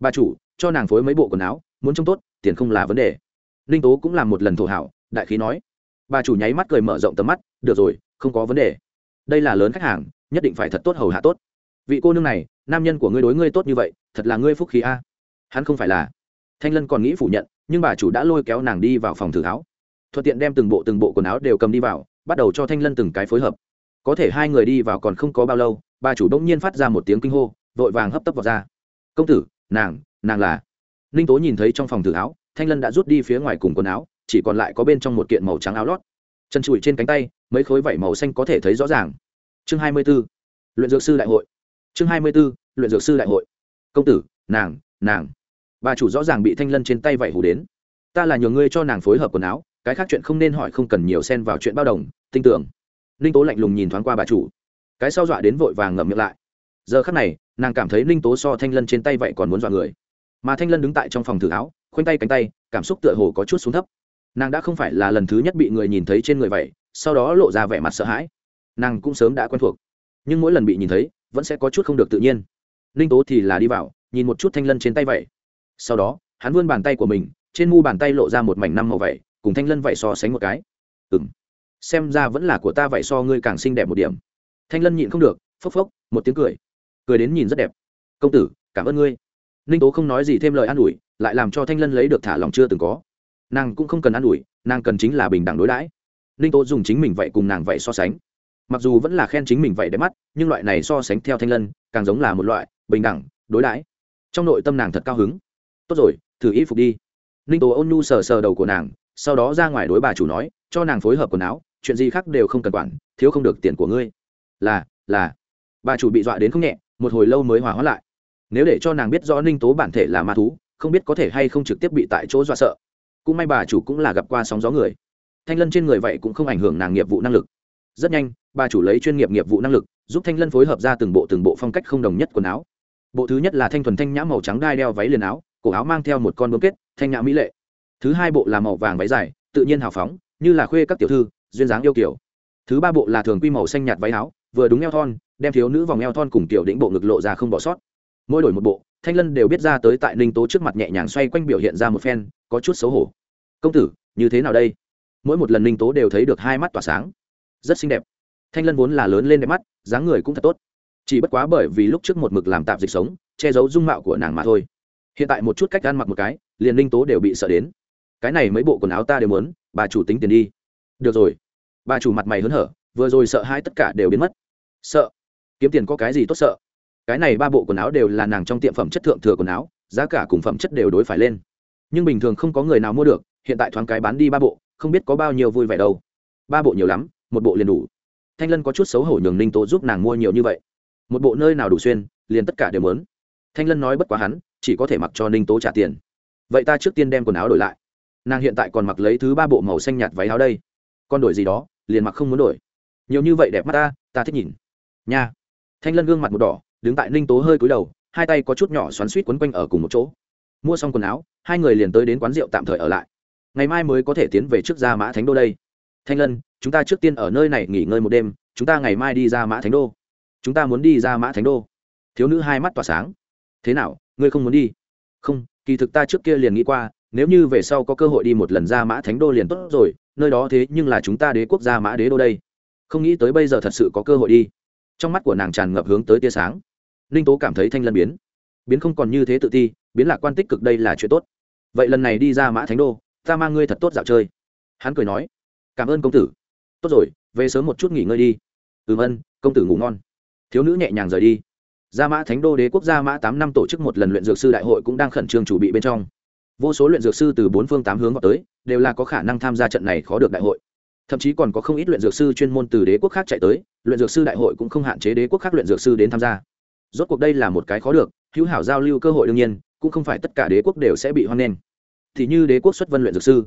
Bà chủ, cho nàng phối mấy bộ quần áo, muốn trông tốt, tiền không là vấn đề. Ninh tố cũng làm một lần thổ hảo, đại khí nói. Bà chủ nháy mắt cười mở rộng tầm mắt, được rồi, không có vấn đề. Đây là lớn khách hàng, nhất định phải thật tốt hầu hạ tốt vị cô nương này, nam nhân của ngươi đối ngươi tốt như vậy, thật là ngươi phúc khí a. Hắn không phải là. Thanh lân còn nghĩ phủ nhận, nhưng bà chủ đã lôi kéo nàng đi vào phòng thử áo thuận tiện đem từng bộ từng bộ quần áo đều cầm đi vào, bắt đầu cho thanh lân từng cái phối hợp. Có thể hai người đi vào còn không có bao lâu, bà chủ bỗng nhiên phát ra một tiếng kinh hô, vội vàng hấp tấp vào ra. Công tử, nàng nàng là. Ninh tố nhìn thấy trong phòng thử áo thanh lân đã rút đi phía ngoài cùng quần áo, chỉ còn lại có bên trong một kiện màu trắng áo lót. Chân trụi trên cánh tay, mấy khối vảy màu xanh có thể thấy rõ ràng. Chương hai mươi b ố luyện dược sư đại hội chương hai mươi b ố luyện dược sư đại hội. Công tử, nàng nàng. Bà chủ rõ ràng bị thanh lân trên tay vảy hủ đến. Ta là nhờ ngươi cho nàng phối hợp quần áo, cái khác chuyện không nên hỏi, không cần nhiều xen vào chuyện bao đồng, tin tưởng. Ninh tố lạnh lùng nhìn thoáng qua bà chủ. Cái sau dọa đến vội vàng ngậm miệng lại. Giờ khắc này, nàng cảm thấy ninh tố so thanh lân trên tay vậy còn muốn dọa người. Mà thanh lân đứng tại trong phòng thử áo khoanh tay cánh tay, cảm xúc tựa hồ có chút xuống thấp. Nàng đã không phải là lần thứ nhất bị người nhìn thấy trên người vậy, sau đó lộ ra vẻ mặt sợ hãi. Nàng cũng sớm đã quen thuộc. Nhưng mỗi lần bị nhìn thấy vẫn sẽ có chút không được tự nhiên. Ninh tố thì là đi vào, nhìn một chút thanh lân trên tay vậy. Sau đó, hắn vươn bàn tay của mình, trên mu bàn tay lộ ra một mảnh năm màu vậy, cùng thanh lân vậy so sánh một cái. Ừ m xem ra vẫn là của ta vậy so ngươi càng xinh đẹp một điểm. Thanh lân nhịn không được, phốc phốc, một tiếng cười. Cười đến nhìn rất đẹp. Công tử, cảm ơn ngươi. Ninh tố không nói gì thêm lời an ủi, lại làm cho thanh lân lấy được thả lòng chưa từng có. Nàng cũng không cần an ủi, nàng cần chính là bình đẳng đối đãi. Ninh tố dùng chính mình vậy cùng nàng vậy so sánh mặc dù vẫn là khen chính mình vậy đẹp mắt, nhưng loại này so sánh theo thanh lân, càng giống là một loại bình đẳng, đối đãi. Trong nội tâm nàng thật cao hứng. Tốt rồi, thử y phục đi. Ninh tố ôn nhu sờ sờ đầu của nàng, sau đó ra ngoài đối bà chủ nói, cho nàng phối hợp quần áo, chuyện gì khác đều không cần quản, thiếu không được tiền của ngươi. Là là. Bà chủ bị dọa đến không nhẹ, một hồi lâu mới hòa hóa lại. Nếu để cho nàng biết rõ ninh tố bản thể là ma thú, không biết có thể hay không trực tiếp bị tại chỗ dọa sợ. Cũng may bà chủ cũng là gặp qua sóng gió người. Thanh lân trên người vậy cũng không ảnh hưởng nàng nghiệp vụ năng lực. Rất nhanh bà chủ lấy chuyên nghiệp nghiệp vụ năng lực, giúp thanh lân phối hợp ra từng bộ từng bộ phong cách không đồng nhất quần áo. Bộ thứ nhất là thanh thuần thanh nhã màu trắng đai đeo váy liền áo, cổ áo mang theo một con bướm kết, thanh nhã mỹ lệ. Thứ hai bộ là màu vàng váy dài, tự nhiên hào phóng, như là khuê các tiểu thư, duyên dáng yêu kiểu. Thứ ba bộ là thường quy màu xanh nhạt váy áo, vừa đúng eo thon, đem thiếu nữ vòng eo thon cùng tiểu đĩnh bộ ngực lộ ra không bỏ sót. Mỗi đổi một bộ, thanh lân đều biết ra tới tại ninh tố trước mặt nhẹ nhàng xoay quanh biểu hiện ra một phen, có chút xấu hổ. Công tử, như thế nào đây? Mỗi một lần ninh tố đều thấy được hai mắt tỏa sáng. Rất xinh đẹp thanh lân vốn là lớn lên đẹp mắt, dáng người cũng thật tốt. Chỉ bất quá bởi vì lúc trước một mực làm tạm dịch sống, che giấu dung mạo của nàng mà thôi. Hiện tại một chút cách ăn mặc một cái, liền ninh tố đều bị sợ đến. Cái này mấy bộ quần áo ta đều muốn, bà chủ tính tiền đi. Được rồi. Bà chủ mặt mày hớn hở, vừa rồi sợ hai tất cả đều biến mất. Sợ. Kiếm tiền có cái gì tốt sợ? Cái này ba bộ quần áo đều là nàng trong tiệm phẩm chất thượng thừa quần áo, giá cả cùng phẩm chất đều đối phải lên. Nhưng bình thường không có người nào mua được, hiện tại thoáng cái bán đi ba bộ, không biết có bao nhiêu vui vẻ đâu. Ba bộ nhiều lắm, một bộ liền đủ thanh lân có chút xấu hổ nhường ninh tố giúp nàng mua nhiều như vậy. Một bộ nơi nào đủ xuyên, liền tất cả đều mớn thanh lân nói bất quá hắn, chỉ có thể mặc cho ninh tố trả tiền. Vậy ta trước tiên đem quần áo đổi lại. Nàng hiện tại còn mặc lấy thứ ba bộ màu xanh nhạt váy áo đây. Con đổi gì đó, liền mặc không muốn đổi. Nhiều như vậy đẹp mắt ta ta thích nhìn. Nha. Thanh lân gương mặt một đỏ, đứng tại ninh tố hơi cúi đầu, hai tay có chút nhỏ xoắn suýt quấn quanh ở cùng một chỗ. Mua xong quần áo, hai người liền tới đến quán rượu tạm thời ở lại. Ngày mai mới có thể tiến về trước ra mã thánh đô đây. Thanh lân chúng ta trước tiên ở nơi này nghỉ ngơi một đêm, chúng ta ngày mai đi ra mã thánh đô. Chúng ta muốn đi ra mã thánh đô. Thiếu nữ hai mắt tỏa sáng. Thế nào, ngươi không muốn đi? Không, kỳ thực ta trước kia liền nghĩ qua, nếu như về sau có cơ hội đi một lần ra mã thánh đô liền tốt rồi, nơi đó thế nhưng là chúng ta đế quốc gia mã đế đô đây. Không nghĩ tới bây giờ thật sự có cơ hội đi. Trong mắt của nàng tràn ngập hướng tới tia sáng. Ninh tố cảm thấy thanh lân biến. Biến không còn như thế tự ti, biến lạc quan tích cực đây là chuyện tốt. Vậy lần này đi ra mã thánh đô, ta mang ngươi thật tốt dạo chơi. Hắn cười nói. Cảm ơn công tử tốt rồi, về sớm một chút nghỉ ngơi đi. Ừm ân, công tử ngủ ngon. Thiếu nữ nhẹ nhàng rời đi. Gia mã thánh đô đế quốc gia mã tám năm tổ chức một lần luyện dược sư đại hội cũng đang khẩn trương chuẩn bị bên trong. Vô số luyện dược sư từ bốn phương tám hướng vào tới, đều là có khả năng tham gia trận này khó được đại hội. Thậm chí còn có không ít luyện dược sư chuyên môn từ đế quốc khác chạy tới, luyện dược sư đại hội cũng không hạn chế đế quốc khác luyện dược sư đến tham gia. Rốt cuộc đây là một cái khó được, hữu hảo giao lưu cơ hội đương nhiên, cũng không phải tất cả đế quốc đều sẽ bị hoan nghênh. Thì như đế quốc xuất vân luyện dược sư,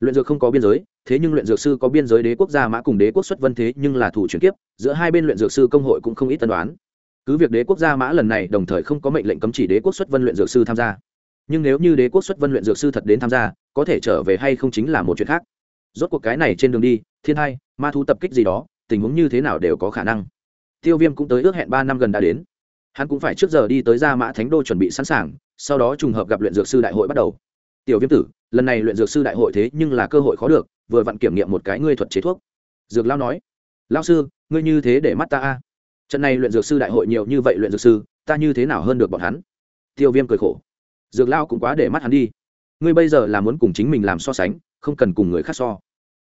luyện dược không có biên giới thế nhưng luyện dược sư có biên giới đế quốc gia mã cùng đế quốc xuất vân thế nhưng là thủ chuyển kiếp, giữa hai bên luyện dược sư công hội cũng không ít tân đoán. Cứ việc đế quốc gia mã lần này đồng thời không có mệnh lệnh cấm chỉ đế quốc xuất vân luyện dược sư tham gia. Nhưng nếu như đế quốc xuất vân luyện dược sư thật đến tham gia, có thể trở về hay không chính là một chuyện khác. Rốt cuộc cái này trên đường đi, thiên hai ma thú tập kích gì đó, tình huống như thế nào đều có khả năng. Tiêu viêm cũng tới ước hẹn ba năm gần đã đến. Hắn cũng phải trước giờ đi tới gia mã thánh đô chuẩn bị sẵn sàng, sau đó trùng hợp gặp luyện dược sư đại hội bắt đầu. Tiểu viêm tử, lần này luyện dược sư đại hội thế nhưng là cơ hội khó được vừa vặn kiểm nghiệm một cái ngươi thuật chế thuốc. Dược lao nói lao sư, ngươi như thế để mắt ta a. Trận này luyện dược sư đại hội nhiều như vậy luyện dược sư, ta như thế nào hơn được bọn hắn? Tiêu viêm cười khổ, dược lao cũng quá để mắt hắn đi. Ngươi bây giờ là muốn cùng chính mình làm so sánh, không cần cùng người khác so.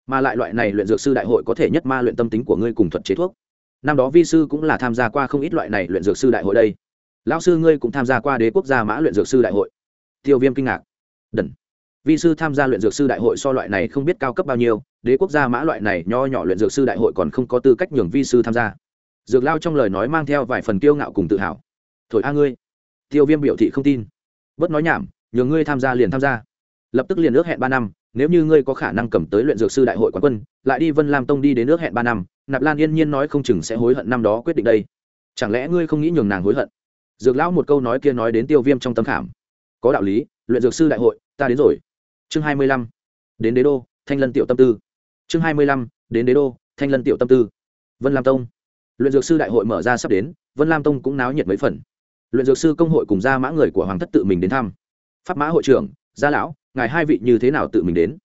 Mà lại loại này luyện dược sư đại hội có thể nhất ma luyện tâm tính của ngươi cùng thuật chế thuốc. Năm đó vi sư cũng là tham gia qua không ít loại này luyện dược sư đại hội đây. Lão sư ngươi cũng tham gia qua đế quốc gia mã luyện dược sư đại hội. Tiêu viêm kinh ngạc, đần vi sư tham gia luyện dược sư đại hội so loại này không biết cao cấp bao nhiêu, đế quốc gia mã loại này nho nhỏ luyện dược sư đại hội còn không có tư cách nhường vi sư tham gia. Dược lao trong lời nói mang theo vài phần kiêu ngạo cùng tự hào. Thổi a ngươi. Tiêu viêm biểu thị không tin. Bớt nói nhảm, nhường ngươi tham gia liền tham gia. Lập tức liền ước hẹn ba năm, nếu như ngươi có khả năng cầm tới luyện dược sư đại hội quán quân, lại đi vân lam tông đi đến ước hẹn ba năm, nạp lan yên nhiên nói không chừng sẽ hối hận năm đó quyết định đây. Chẳng lẽ ngươi không nghĩ nhường nàng hối hận? Dược lão một câu nói kia nói đến tiêu viêm trong tâm khảm. Có đạo lý, luyện dược sư đại hội, ta đến rồi chương hai mươi lăm, đến đế đô, thanh lân tiểu tâm tư. Chương hai mươi lăm, đến đế đô, thanh lân tiểu tâm tư. Vân lam tông. Luyện dược sư đại hội mở ra sắp đến, vân lam tông cũng náo nhiệt mấy phần. Luyện dược sư công hội cùng ra mã người của hoàng thất tự mình đến thăm. Pháp mã hội trưởng, gia lão, ngài hai vị như thế nào tự mình đến?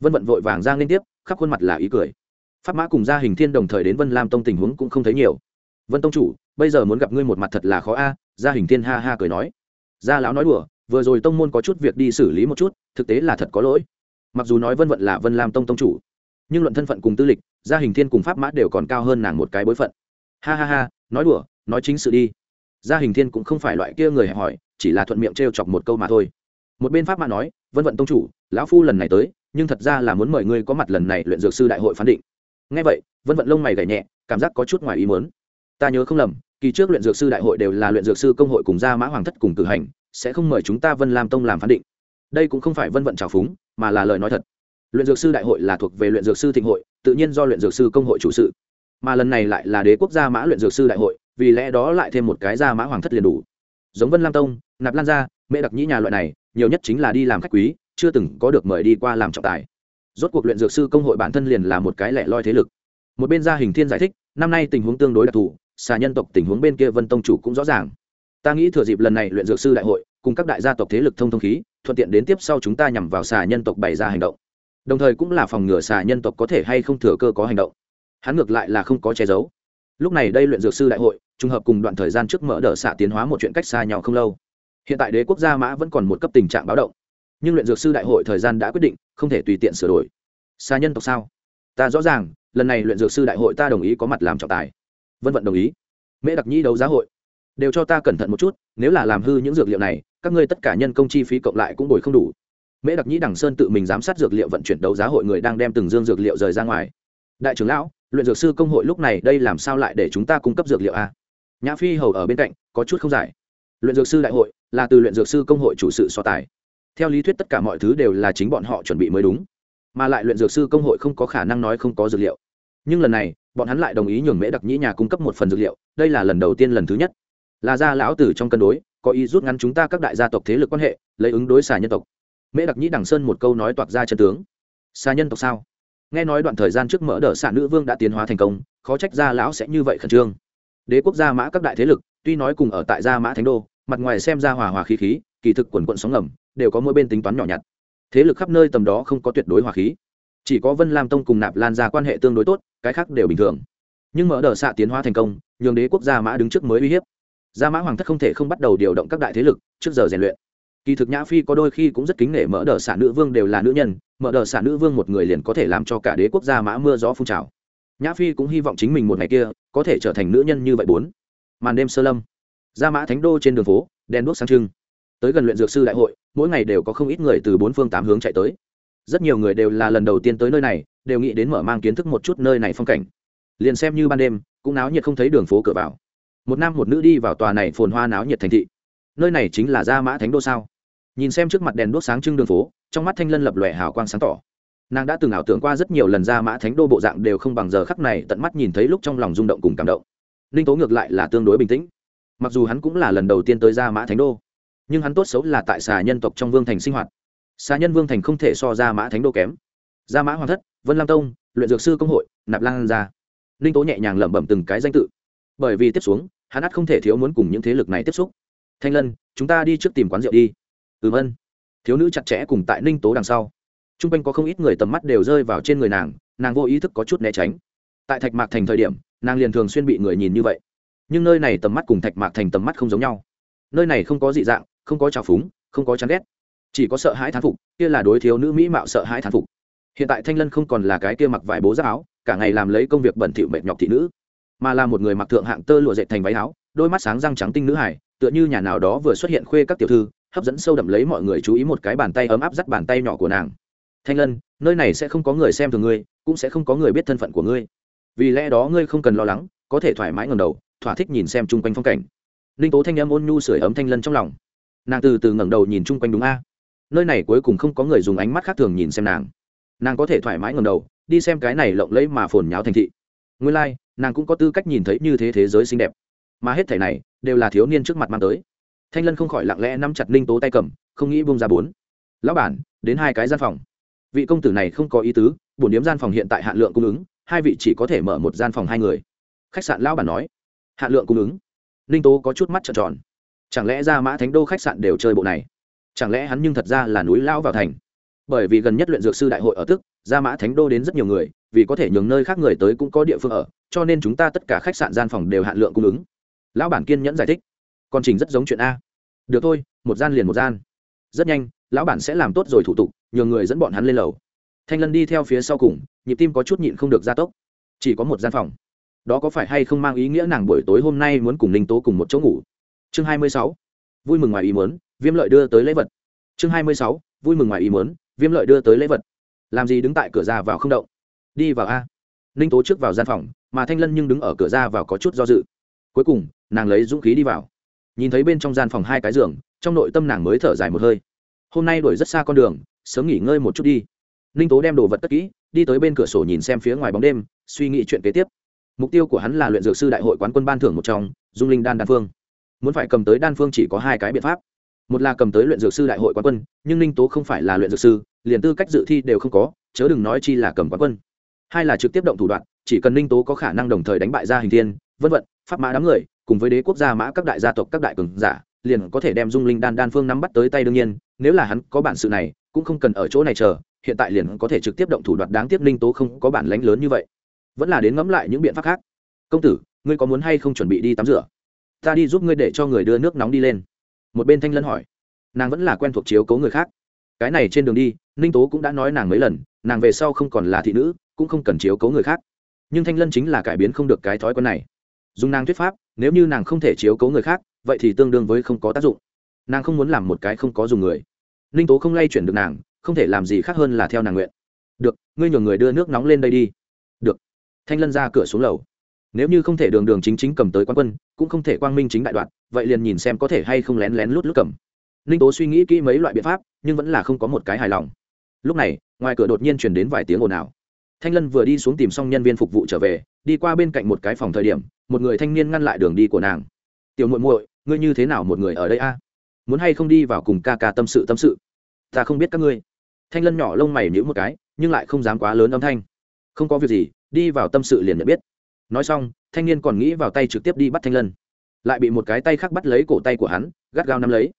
Vân vận vội vàng ra liên tiếp, khắp khuôn mặt là ý cười. Pháp mã cùng gia hình thiên đồng thời đến vân lam tông tình huống cũng không thấy nhiều. Vân tông chủ, bây giờ muốn gặp ngươi một mặt thật là khó a, gia hình thiên ha ha cười nói. Gia lão nói đùa, vừa rồi tông môn có chút việc đi xử lý một chút thực tế là thật có lỗi. Mặc dù nói vân vận là vân lam tông tông chủ, nhưng luận thân phận cùng tư lịch, gia hình thiên cùng pháp mã đều còn cao hơn nàng một cái bối phận. Ha ha ha, nói đùa, nói chính sự đi. Gia hình thiên cũng không phải loại kia người hẹp hỏi chỉ là thuận miệng t r e o chọc một câu mà thôi. Một bên pháp mã nói, vân vận tông chủ, lão phu lần này tới, nhưng thật ra là muốn mời ngươi có mặt lần này luyện dược sư đại hội phán định. Ngay vậy, vân vận lông mày gảy nhẹ, cảm giác có chút ngoài ý muốn. Ta nhớ không lầm, kỳ trước luyện dược sư đại hội đều là luyện dược sư công hội cùng gia mã hoàng thất cùng cử hành, sẽ không mời chúng ta vân lam tông làm phán định đây cũng không phải vân vận trào phúng, mà là lời nói thật. Luyện dược sư đại hội là thuộc về luyện dược sư thịnh hội, tự nhiên do luyện dược sư công hội chủ sự. Mà lần này lại là đế quốc gia mã luyện dược sư đại hội, vì lẽ đó lại thêm một cái gia mã hoàng thất liền đủ. Giống vân lam tông, nạp lan gia mẹ đặc nhĩ nhà loại này, nhiều nhất chính là đi làm khách quý, chưa từng có được mời đi qua làm trọng tài. Rốt cuộc luyện dược sư công hội bản thân liền là một cái lẻ loi thế lực. Một bên gia hình thiên giải thích, năm nay tình huống tương đối đặc thù, xà nhân tộc tình huống bên kia vân tông chủ cũng rõ ràng. Ta nghĩ thừa dịp lần này luyện dược sư đại hội, cùng các đại gia tộc thế lực thông thông khí thuận tiện đến tiếp sau chúng ta nhằm vào xà nhân tộc bày ra hành động. Đồng thời cũng là phòng ngừa xà nhân tộc có thể hay không thừa cơ có hành động. Hắn ngược lại là không có che giấu. Lúc này đây luyện dược sư đại hội, trùng hợp cùng đoạn thời gian trước mở đ ợ xạ tiến hóa một chuyện cách xa nhau không lâu. Hiện tại đế quốc gia mã vẫn còn một cấp tình trạng báo động. Nhưng luyện dược sư đại hội thời gian đã quyết định, không thể tùy tiện sửa đổi. Xa nhân tộc sao? Ta rõ ràng, lần này luyện dược sư đại hội ta đồng ý có mặt làm trọng tài. Vân vận đồng ý. Mễ đặc nhi đấu giá hội đều cho ta cẩn thận một chút, nếu là làm hư những dược liệu này, các ngươi tất cả nhân công chi phí cộng lại cũng bồi không đủ. Mễ đặc nhĩ đằng sơn tự mình giám sát dược liệu vận chuyển đấu giá hội người đang đem từng dương dược liệu rời ra ngoài. Đại trưởng lão, luyện dược sư công hội lúc này đây làm sao lại để chúng ta cung cấp dược liệu a nhã phi hầu ở bên cạnh, có chút không giải. Luyện dược sư đại hội, là từ luyện dược sư công hội chủ sự so tài. Theo lý thuyết tất cả mọi thứ đều là chính bọn họ chuẩn bị mới đúng. Mà lại luyện dược sư công hội không có khả năng nói không có dược liệu. Nhưng lần này, bọn hắn lại đồng ý nhường mễ đặc nhĩ nhà cung cấp một phần dược liệu, đây là lần đầu tiên lần thứ nhất là gia lão tử trong cân đối, có ý rút ngắn chúng ta các đại gia tộc thế lực quan hệ, lấy ứng đối xà nhân tộc. Mễ đặc nhĩ đằng sơn một câu nói toạc ra chân tướng. Xà nhân tộc sao? Nghe nói đoạn thời gian trước mở đờ xạ nữ vương đã tiến hóa thành công, khó trách gia lão sẽ như vậy khẩn trương. Đế quốc gia mã các đại thế lực, tuy nói cùng ở tại gia mã thánh đô, mặt ngoài xem ra hòa hòa khí khí, kỳ thực quần quận sóng ngầm, đều có mỗi bên tính toán nhỏ nhặt. Thế lực khắp nơi tầm đó không có tuyệt đối hòa khí. Chỉ có vân lam tông cùng nạp lan ra quan hệ tương đối tốt, cái khác đều bình thường. Nhưng mở đờ xạ tiến hóa thành công, nhường đế quốc gia mã đứng trước mới uy hiếp gia mã hoàng thất không thể không bắt đầu điều động các đại thế lực trước giờ rèn luyện. Kỳ thực nhã phi có đôi khi cũng rất kính nể mở đờ xả nữ vương đều là nữ nhân mở đờ xả nữ vương một người liền có thể làm cho cả đế quốc gia mã mưa gió phun trào. Nhã phi cũng hy vọng chính mình một ngày kia có thể trở thành nữ nhân như vậy bốn. Màn đêm sơ lâm, gia mã thánh đô trên đường phố, đèn đuốc sang trưng. Tới gần luyện dược sư đại hội, mỗi ngày đều có không ít người từ bốn phương tám hướng chạy tới. Rất nhiều người đều là lần đầu tiên tới nơi này, đều nghĩ đến mở mang kiến thức một chút nơi này phong cảnh. Liền xem như ban đêm, cũng náo nhiệt không thấy đường phố cửa vào một nam một nữ đi vào tòa này phồn hoa náo nhiệt thành thị. Nơi này chính là gia mã thánh đô sao? Nhìn xem trước mặt đèn đuốc sáng trưng đường phố, trong mắt thanh lân lập lòe hào quang sáng tỏ. Nàng đã từng ảo tưởng qua rất nhiều lần gia mã thánh đô bộ dạng đều không bằng giờ khắc này tận mắt nhìn thấy lúc trong lòng rung động cùng cảm động. Ninh tố ngược lại là tương đối bình tĩnh. Mặc dù hắn cũng là lần đầu tiên tới gia mã thánh đô, nhưng hắn tốt xấu là tại xà nhân tộc trong vương thành sinh hoạt. Xà nhân vương thành không thể so gia mã thánh đô kém. Gia mã hoàng thất, vân lam tông, luyện dược sư công hội, nạp lan gia. Ninh tố nhẹ nhàng lẩm bẩm từng cái danh tự bởi vì tiếp xuống, hắn ắt không thể thiếu muốn cùng những thế lực này tiếp xúc. Thanh lân, chúng ta đi trước tìm quán rượu đi. Ừm ân. Thiếu nữ chặt chẽ cùng tại ninh tố đằng sau. T r u n g quanh có không ít người tầm mắt đều rơi vào trên người nàng nàng vô ý thức có chút né tránh. Tại thạch mạc thành thời điểm, nàng liền thường xuyên bị người nhìn như vậy. Nhưng nơi này tầm mắt cùng thạch mạc thành tầm mắt không giống nhau. Nơi này không có dị dạng, không có trào phúng, không có chán ghét. Chỉ có sợ hãi thán phục, kia là đối thiếu nữ mỹ mạo sợ hãi thán phục. Hiện tại thanh lân không còn là cái kia mặc vải bố giáp áo, cả ngày làm lấy công việc bẩn thỉu mệt nhọc thị nữ mà là một người mặc thượng hạng tơ lụa dệt thành váy áo, đôi mắt sáng răng trắng tinh nữ hải tựa như nhà nào đó vừa xuất hiện khuê các tiểu thư, hấp dẫn sâu đậm lấy mọi người chú ý một cái bàn tay ấm áp dắt bàn tay nhỏ của nàng. Thanh lân, nơi này sẽ không có người xem thường ngươi, cũng sẽ không có người biết thân phận của ngươi. Vì lẽ đó ngươi không cần lo lắng, có thể thoải mái ngầm đầu, thỏa thích nhìn xem chung quanh phong cảnh. Ninh tố thanh âm ôn nhu sưởi ấm thanh lân trong lòng. Nàng từ từ ngẩng đầu nhìn chung quanh đúng a. Nơi này cuối cùng không có người dùng ánh mắt khác thường nhìn xem nàng. Nàng có thể thoải mái ngầm đầu, đi xem cái này lộng lẫy mà phồn nháo thành thị. Nguyên Lai nàng cũng có tư cách nhìn thấy như thế thế giới xinh đẹp. Mà hết thẻ này đều là thiếu niên trước mặt mang tới. Thanh lân không khỏi lặng lẽ nắm chặt ninh tố tay cầm, không nghĩ bông ra bốn. Lão bản, đến hai cái gian phòng. Vị công tử này không có ý tứ, bổn điếm gian phòng hiện tại hạn lượng cung ứng, hai vị chỉ có thể mở một gian phòng hai người. Khách sạn lão bản nói. Hạn lượng cung ứng? Ninh tố có chút mắt trợn tròn. Chẳng lẽ ra mã thánh đô khách sạn đều chơi bộ này? Chẳng lẽ hắn nhưng thật ra là núi lão vào thành? Bởi vì gần nhất luyện dược sư đại hội ở tức, gia mã thánh đô đến rất nhiều người, vì có thể nhường nơi khác người tới cũng có địa phương ở, cho nên chúng ta tất cả khách sạn gian phòng đều hạn lượng cung ứng. Lão bản kiên nhẫn giải thích. Còn trình rất giống chuyện a. Được thôi, một gian liền một gian. Rất nhanh, lão bản sẽ làm tốt rồi thủ tục, nhường người dẫn bọn hắn lên lầu. Thanh lân đi theo phía sau cùng, nhịp tim có chút nhịn không được gia tốc. Chỉ có một gian phòng. Đó có phải hay không mang ý nghĩa nàng buổi tối hôm nay muốn cùng ninh tố cùng một chỗ ngủ? Chương hai mươi sáu. Vui mừng ngoài ý muốn, viêm lợi đưa tới lễ vật. Chương hai mươi sáu. Vui mừng ngoài ý muốn viêm lợi đưa tới lễ vật. Làm gì đứng tại cửa ra vào không động? Đi vào a. Ninh tố trước vào gian phòng, mà thanh lân nhưng đứng ở cửa ra vào có chút do dự. Cuối cùng, nàng lấy dũng khí đi vào. Nhìn thấy bên trong gian phòng hai cái giường, trong nội tâm nàng mới thở dài một hơi. Hôm nay đuổi rất xa con đường, sớm nghỉ ngơi một chút đi. Ninh tố đem đồ vật tất kỹ, đi tới bên cửa sổ nhìn xem phía ngoài bóng đêm, suy nghĩ chuyện kế tiếp. Mục tiêu của hắn là luyện dược sư đại hội quán quân ban thưởng một trong, dung linh đan đan phương. Muốn phải cầm tới đan phương chỉ có hai cái biện pháp. Một là cầm tới luyện dược sư đại hội quán quân, nhưng ninh tố không phải là luyện dược sư liền tư cách dự thi đều không có, chớ đừng nói chi là cầm quán quân. Hai là trực tiếp động thủ đoạn, chỉ cần ninh tố có khả năng đồng thời đánh bại gia hình thiên, vân vận pháp mã đám người, cùng với đế quốc gia mã các đại gia tộc các đại cường giả, liền có thể đem dung linh đan đan phương nắm bắt tới tay đương nhiên, nếu là hắn có bản sự này, cũng không cần ở chỗ này chờ, hiện tại liền có thể trực tiếp động thủ đoạn đáng tiếc ninh tố không có bản lánh lớn như vậy. Vẫn là đến ngẫm lại những biện pháp khác. Công tử, ngươi có muốn hay không chuẩn bị đi tắm rửa? Ta đi giúp ngươi để cho người đưa nước nóng đi lên. Một bên thanh lân hỏi. Nàng vẫn là quen thuộc chiếu cố người khác cái này trên đường đi, ninh tố cũng đã nói nàng mấy lần, nàng về sau không còn là thị nữ, cũng không cần chiếu cố người khác. Nhưng thanh lân chính là cải biến không được cái thói quen này. Dùng nàng thuyết pháp, nếu như nàng không thể chiếu cố người khác, vậy thì tương đương với không có tác dụng. Nàng không muốn làm một cái không có dùng người. Ninh tố không lay chuyển được nàng, không thể làm gì khác hơn là theo nàng nguyện. Được, ngươi nhường người đưa nước nóng lên đây đi. Được. Thanh lân ra cửa xuống lầu. Nếu như không thể đường đường chính chính cầm tới quan quân, cũng không thể quang minh chính đại đoạn, vậy liền nhìn xem có thể hay không lén lén lút lút cầm. Ninh tố suy nghĩ kỹ mấy loại biện pháp nhưng vẫn là không có một cái hài lòng. Lúc này, ngoài cửa đột nhiên chuyển đến vài tiếng ồn ào. Thanh lân vừa đi xuống tìm xong nhân viên phục vụ trở về, đi qua bên cạnh một cái phòng thời điểm, một người thanh niên ngăn lại đường đi của nàng. Tiểu muội muội, ngươi như thế nào một người ở đây a? Muốn hay không đi vào cùng ca ca tâm sự tâm sự? Ta không biết các ngươi. Thanh lân nhỏ lông mày nhíu một cái, nhưng lại không dám quá lớn âm thanh. Không có việc gì, đi vào tâm sự liền nhận biết. Nói xong, thanh niên còn nghĩ vào tay trực tiếp đi bắt thanh lân. Lại bị một cái tay khác bắt lấy cổ tay của hắn, gắt gao nắm lấy.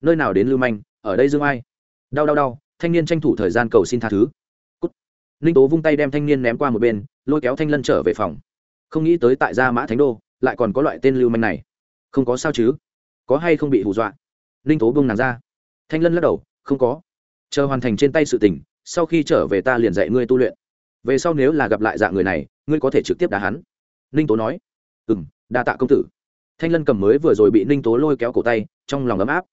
Nơi nào đến lưu manh, ở đây dương ai? Đau đau đau, thanh niên tranh thủ thời gian cầu xin tha thứ. Cút. ninh tố vung tay đem thanh niên ném qua một bên, lôi kéo thanh lân trở về phòng. Không nghĩ tới tại gia mã thánh đô, lại còn có loại tên lưu manh này. Không có sao chứ? Có hay không bị hù dọa? Ninh tố bông nàng ra. Thanh lân lắc đầu, không có. Chờ hoàn thành trên tay sự tình, sau khi trở về ta liền dạy ngươi tu luyện. Về sau nếu là gặp lại dạng người này, ngươi có thể trực tiếp đá hắn. Ninh tố nói. Ừ m đa tạ công tử. Thanh lân cầm mới vừa rồi bị ninh tố lôi kéo cổ tay, trong lòng ấm áp.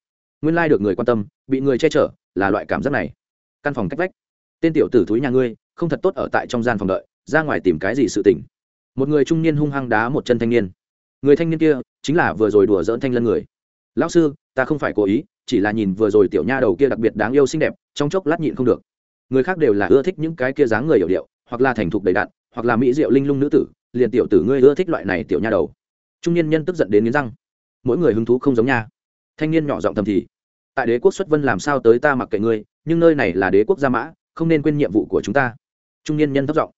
Nguyên lai được người quan tâm, bị người che chở là loại cảm giác này. Căn phòng cách vách. Tên tiểu tử thúi nhà ngươi, không thật tốt ở tại trong gian phòng đợi, ra ngoài tìm cái gì sự tỉnh một người trung niên hung hăng đá một chân thanh niên. Người thanh niên kia, chính là vừa rồi đùa dỡn thanh lân người. Lão sư, ta không phải cố ý, chỉ là nhìn vừa rồi tiểu nha đầu kia đặc biệt đáng yêu xinh đẹp, trong chốc lát nhịn không được. Người khác đều là ưa thích những cái kia dáng người hiểu điệu, hoặc là thành thục đầy đạn hoặc là mỹ diệu linh lung nữ tử, liền tiểu tử ngươi ưa thích loại này tiểu nha đầu. Trung niên nhân tức giận đến nghiến răng. Mỗi người hứng thú không giống nha. Thanh niên nhỏ giọng thầm thì tại đế quốc xuất vân làm sao tới ta mặc kệ ngươi, nhưng nơi này là đế quốc gia mã, không nên quên nhiệm vụ của chúng ta. Trung niên nhân thất giọng.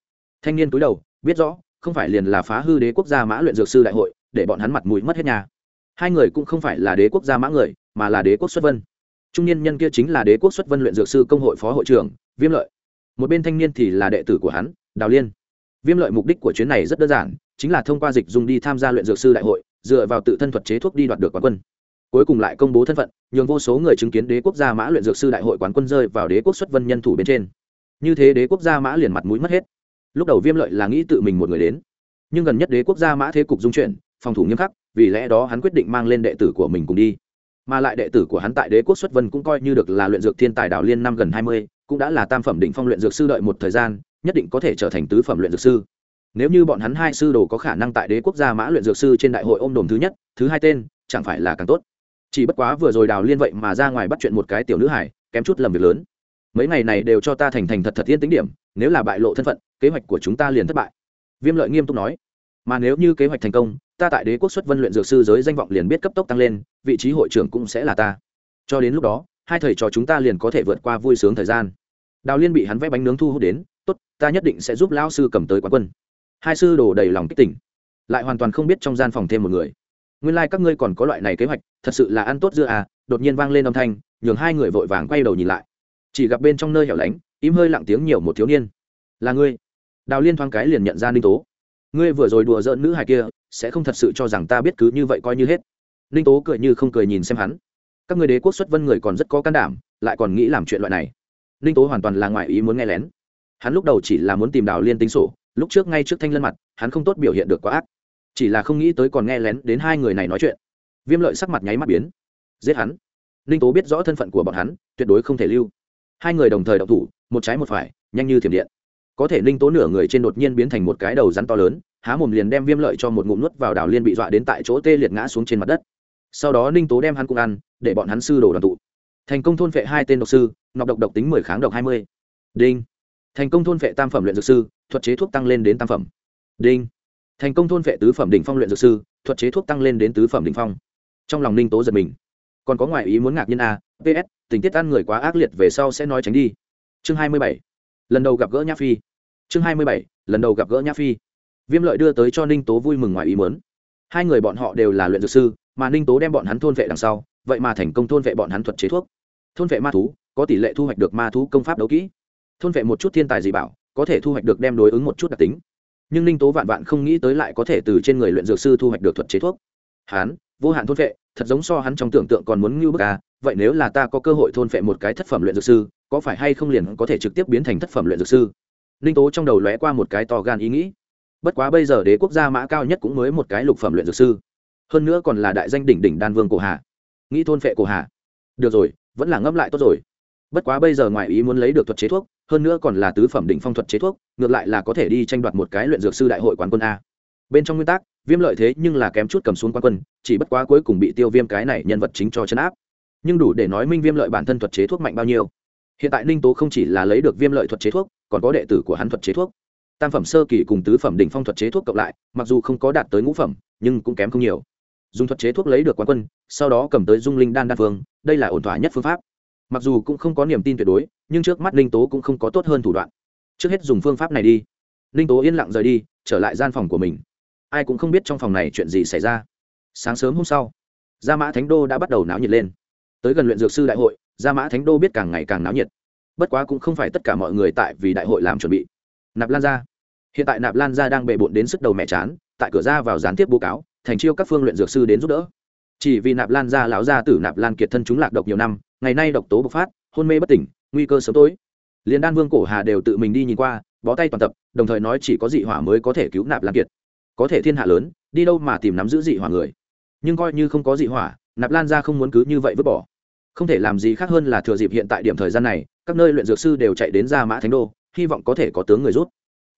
Thanh niên túi đầu, biết rõ, không phải liền là phá hư đế quốc gia mã luyện dược sư đại hội, để bọn hắn mặt mũi mất hết nhà. Hai người cũng không phải là đế quốc gia mã người, mà là đế quốc xuất vân. Trung niên nhân kia chính là đế quốc xuất vân luyện dược sư công hội phó hội trưởng, viêm lợi. Một bên thanh niên thì là đệ tử của hắn, đào liên. Viêm lợi mục đích của chuyến này rất đơn giản, chính là thông qua dịch dùng đi tham gia luyện dược sư đại hội, dựa vào tự thân thuật chế thuốc đi đoạt được quán quân cuối cùng lại công bố thân phận, nhường vô số người chứng kiến đế quốc gia mã luyện dược sư đại hội quán quân rơi vào đế quốc xuất vân nhân thủ bên trên. Như thế đế quốc gia mã liền mặt mũi mất hết. Lúc đầu viêm lợi là nghĩ tự mình một người đến, nhưng gần nhất đế quốc gia mã thế cục dung chuyển, phòng thủ nghiêm khắc, vì lẽ đó hắn quyết định mang lên đệ tử của mình cùng đi. Mà lại đệ tử của hắn tại đế quốc xuất vân cũng coi như được là luyện dược thiên tài đảo liên năm gần hai mươi, cũng đã là tam phẩm định phong luyện dược sư đợi một thời gian, nhất định có thể trở thành tứ phẩm luyện dược sư. Nếu như bọn hắn hai sư đồ có khả năng tại đế quốc gia mã luyện dược sư trên đại hội ôm đồm thứ nhất, thứ hai tên, chẳng phải là càng tốt chỉ bất quá vừa rồi đào liên vậy mà ra ngoài bắt chuyện một cái tiểu nữ hải kém chút lầm việc lớn. Mấy ngày này đều cho ta thành thành thật thật yên tính điểm, nếu là bại lộ thân phận, kế hoạch của chúng ta liền thất bại. Viêm lợi nghiêm túc nói. Mà nếu như kế hoạch thành công, ta tại đế quốc xuất vân luyện dược sư giới danh vọng liền biết cấp tốc tăng lên, vị trí hội trưởng cũng sẽ là ta. Cho đến lúc đó, hai thầy trò chúng ta liền có thể vượt qua vui sướng thời gian. Đào liên bị hắn vẽ bánh nướng thu hút đến, tốt, ta nhất định sẽ giúp lão sư cầm tới quán quân. Hai sư đổ đầy lòng kích tỉnh, lại hoàn toàn không biết trong gian phòng thêm một người nguyên lai、like、các ngươi còn có loại này kế hoạch, thật sự là ăn tốt dưa à đột nhiên vang lên âm thanh, nhường hai người vội vàng quay đầu nhìn lại. Chỉ gặp bên trong nơi hẻo lánh, im hơi lặng tiếng nhiều một thiếu niên. Là ngươi? Đào liên thoáng cái liền nhận ra ninh tố. Ngươi vừa rồi đùa giỡn nữ hài kia, sẽ không thật sự cho rằng ta biết cứ như vậy coi như hết. Ninh tố cười như không cười nhìn xem hắn. Các người đế quốc xuất vân người còn rất có can đảm, lại còn nghĩ làm chuyện loại này. Ninh tố hoàn toàn là ngoại ý muốn nghe lén. Hắn lúc đầu chỉ là muốn tìm đào liên tính sổ, lúc trước ngay trước thanh lân mặt, hắn không tốt biểu hiện được quá ác chỉ là không nghĩ tới còn nghe lén đến hai người này nói chuyện. Viêm lợi sắc mặt nháy mắt biến. Giết hắn. Ninh tố biết rõ thân phận của bọn hắn, tuyệt đối không thể lưu. Hai người đồng thời đậu thủ, một trái một phải, nhanh như thiểm điện. Có thể ninh tố nửa người trên đột nhiên biến thành một cái đầu rắn to lớn, há mồm liền đem viêm lợi cho một ngụm nuốt vào đảo liên bị dọa đến tại chỗ tê liệt ngã xuống trên mặt đất. Sau đó ninh tố đem hắn cũng ăn, để bọn hắn sư đồ đoàn tụ. Thành công thôn vệ hai tên độc sư, nọc độc độc tính mười kháng độc hai mươi. Đinh. Thành công thôn vệ tam phẩm luyện dược sư, thuật chế thuốc tăng lên đến tam phẩm. Đinh thành công thôn vệ tứ phẩm đỉnh phong luyện dược sư, thuật chế thuốc tăng lên đến tứ phẩm đỉnh phong. Trong lòng ninh tố giật mình. Còn có ngoại ý muốn ngạc nhiên à, a ps tình tiết ăn người quá ác liệt về sau sẽ nói tránh đi. Chương hai mươi bảy. Lần đầu gặp gỡ nhã phi. Chương hai mươi bảy. Lần đầu gặp gỡ nhã phi. Viêm lợi đưa tới cho ninh tố vui mừng ngoài ý muốn. Hai người bọn họ đều là luyện dược sư, mà ninh tố đem bọn hắn thôn vệ đằng sau, vậy mà thành công thôn vệ bọn hắn thuật chế thuốc. Thôn vệ ma thú, có tỷ lệ thu hoạch được ma thú công pháp đấu kỹ. Thôn vệ một chút thiên tài dị bảo, có thể thu hoạch được đem đối ứng một chút đặc tính nhưng ninh tố vạn vạn không nghĩ tới lại có thể từ trên người luyện dược sư thu hoạch được thuật chế thuốc. Hắn vô hạn thôn vệ thật giống so hắn trong tưởng tượng còn muốn ngưu bức à vậy nếu là ta có cơ hội thôn vệ một cái thất phẩm luyện dược sư, có phải hay không liền có thể trực tiếp biến thành thất phẩm luyện dược sư? Ninh tố trong đầu lóe qua một cái to gan ý nghĩ. Bất quá bây giờ đế quốc gia mã cao nhất cũng mới một cái lục phẩm luyện dược sư. Hơn nữa còn là đại danh đỉnh đỉnh đan vương cổ hà. Nghĩ thôn phệ cổ hà. Được rồi, vẫn là ngấp lại tốt rồi. Bất quá bây giờ ngoài ý muốn lấy được thuật chế thuốc hơn nữa còn là tứ phẩm đỉnh phong thuật chế thuốc, ngược lại là có thể đi tranh đoạt một cái luyện dược sư đại hội quán quân a. Bên trong nguyên tắc, viêm lợi thế nhưng là kém chút cầm xuống quán quân, chỉ bất quá cuối cùng bị tiêu viêm cái này nhân vật chính cho chấn áp. Nhưng đủ để nói minh viêm lợi bản thân thuật chế thuốc mạnh bao nhiêu. Hiện tại ninh tố không chỉ là lấy được viêm lợi thuật chế thuốc, còn có đệ tử của hắn thuật chế thuốc. Tam phẩm sơ kỳ cùng tứ phẩm đỉnh phong thuật chế thuốc cộng lại, mặc dù không có đạt tới ngũ phẩm, nhưng cũng kém không nhiều. Dùng thuật chế thuốc lấy được quán quân, sau đó cầm tới dung linh đan đan phương đây là ổn thỏa nhất phương pháp mặc dù cũng không có niềm tin tuyệt đối, nhưng trước mắt linh tố cũng không có tốt hơn thủ đoạn. Trước hết dùng phương pháp này đi. Linh tố yên lặng rời đi, trở lại gian phòng của mình. Ai cũng không biết trong phòng này chuyện gì xảy ra. Sáng sớm hôm sau, gia mã thánh đô đã bắt đầu náo nhiệt lên. Tới gần luyện dược sư đại hội, gia mã thánh đô biết càng ngày càng náo nhiệt. Bất quá cũng không phải tất cả mọi người tại vì đại hội làm chuẩn bị. Nạp lan gia. Hiện tại nạp lan gia đang bề bộn đến sức đầu mẹ chán, tại cửa ra vào gián tiếp bố cáo, thành chiêu các phương luyện dược sư đến giúp đỡ chỉ vì nạp lan gia lão gia tử nạp lan kiệt thân chúng lạc độc nhiều năm, ngày nay độc tố bộc phát, hôn mê bất tỉnh, nguy cơ sớm tối. Liền đan vương cổ hà đều tự mình đi nhìn qua, bó tay toàn tập, đồng thời nói chỉ có dị hỏa mới có thể cứu nạp lan kiệt. Có thể thiên hạ lớn, đi đâu mà tìm nắm giữ dị hỏa người. Nhưng coi như không có dị hỏa, nạp lan gia không muốn cứ như vậy vứt bỏ. Không thể làm gì khác hơn là thừa dịp hiện tại điểm thời gian này, các nơi luyện dược sư đều chạy đến ra mã thánh đô, hy vọng có thể có tướng người rút.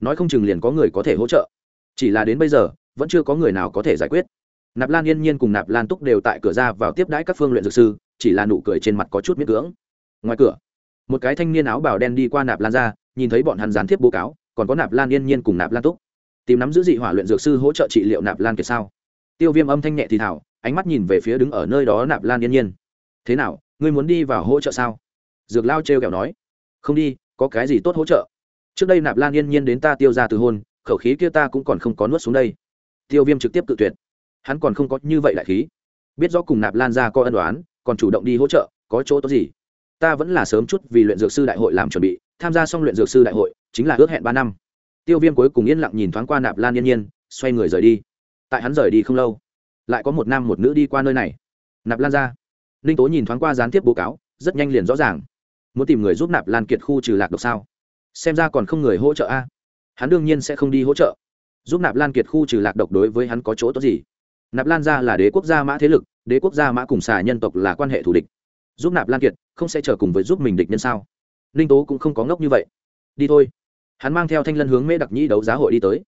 Nói không chừng liền có người có thể hỗ trợ. Chỉ là đến bây giờ, vẫn chưa có người nào có thể giải quyết nạp lan yên nhiên cùng nạp lan túc đều tại cửa ra vào tiếp đãi các phương luyện dược sư, chỉ là nụ cười trên mặt có chút miết cưỡng. Ngoài cửa, một cái thanh niên áo bào đen đi qua nạp lan ra, nhìn thấy bọn hắn gián tiếp bố cáo, còn có nạp lan yên nhiên cùng nạp lan túc. Tìm nắm giữ dị hỏa luyện dược sư hỗ trợ trị liệu nạp lan kiệt sao? Tiêu viêm âm thanh nhẹ thì thảo, ánh mắt nhìn về phía đứng ở nơi đó nạp lan yên nhiên. Thế nào, ngươi muốn đi vào hỗ trợ sao? Dược lao trêu kẹo nói. Không đi, có cái gì tốt hỗ trợ? Trước đây nạp lan yên nhiên đến ta tiêu ra từ hôn, khẩu khí kia ta cũng còn không có nuốt xuống đây. Tiêu viêm trực tiếp cự tuyệt hắn còn không có như vậy đại khí. Biết rõ cùng nạp lan ra có ân đoán còn chủ động đi hỗ trợ, có chỗ tốt gì? Ta vẫn là sớm chút vì luyện dược sư đại hội làm chuẩn bị, tham gia xong luyện dược sư đại hội, chính là ước hẹn ba năm. Tiêu viêm cuối cùng yên lặng nhìn thoáng qua nạp lan yên nhiên, xoay người rời đi. Tại hắn rời đi không lâu, lại có một nam một nữ đi qua nơi này. Nạp lan ra. Ninh tố nhìn thoáng qua gián tiếp bố cáo, rất nhanh liền rõ ràng. Muốn tìm người giúp nạp lan kiệt khu trừ lạc độc sao? Xem ra còn không người hỗ trợ a. Hắn đương nhiên sẽ không đi hỗ trợ. Giúp nạp lan kiệt khu trừ lạc độc đối với hắn có chỗ tốt gì? Nạp lan gia là đế quốc gia mã thế lực, đế quốc gia mã cùng xà nhân tộc là quan hệ thù địch. Giúp nạp lan kiệt, không sẽ chờ cùng với giúp mình địch nhân sao? Ninh tố cũng không có ngốc như vậy. Đi thôi. Hắn mang theo thanh lân hướng mễ đặc nhĩ đấu giá hội đi tới.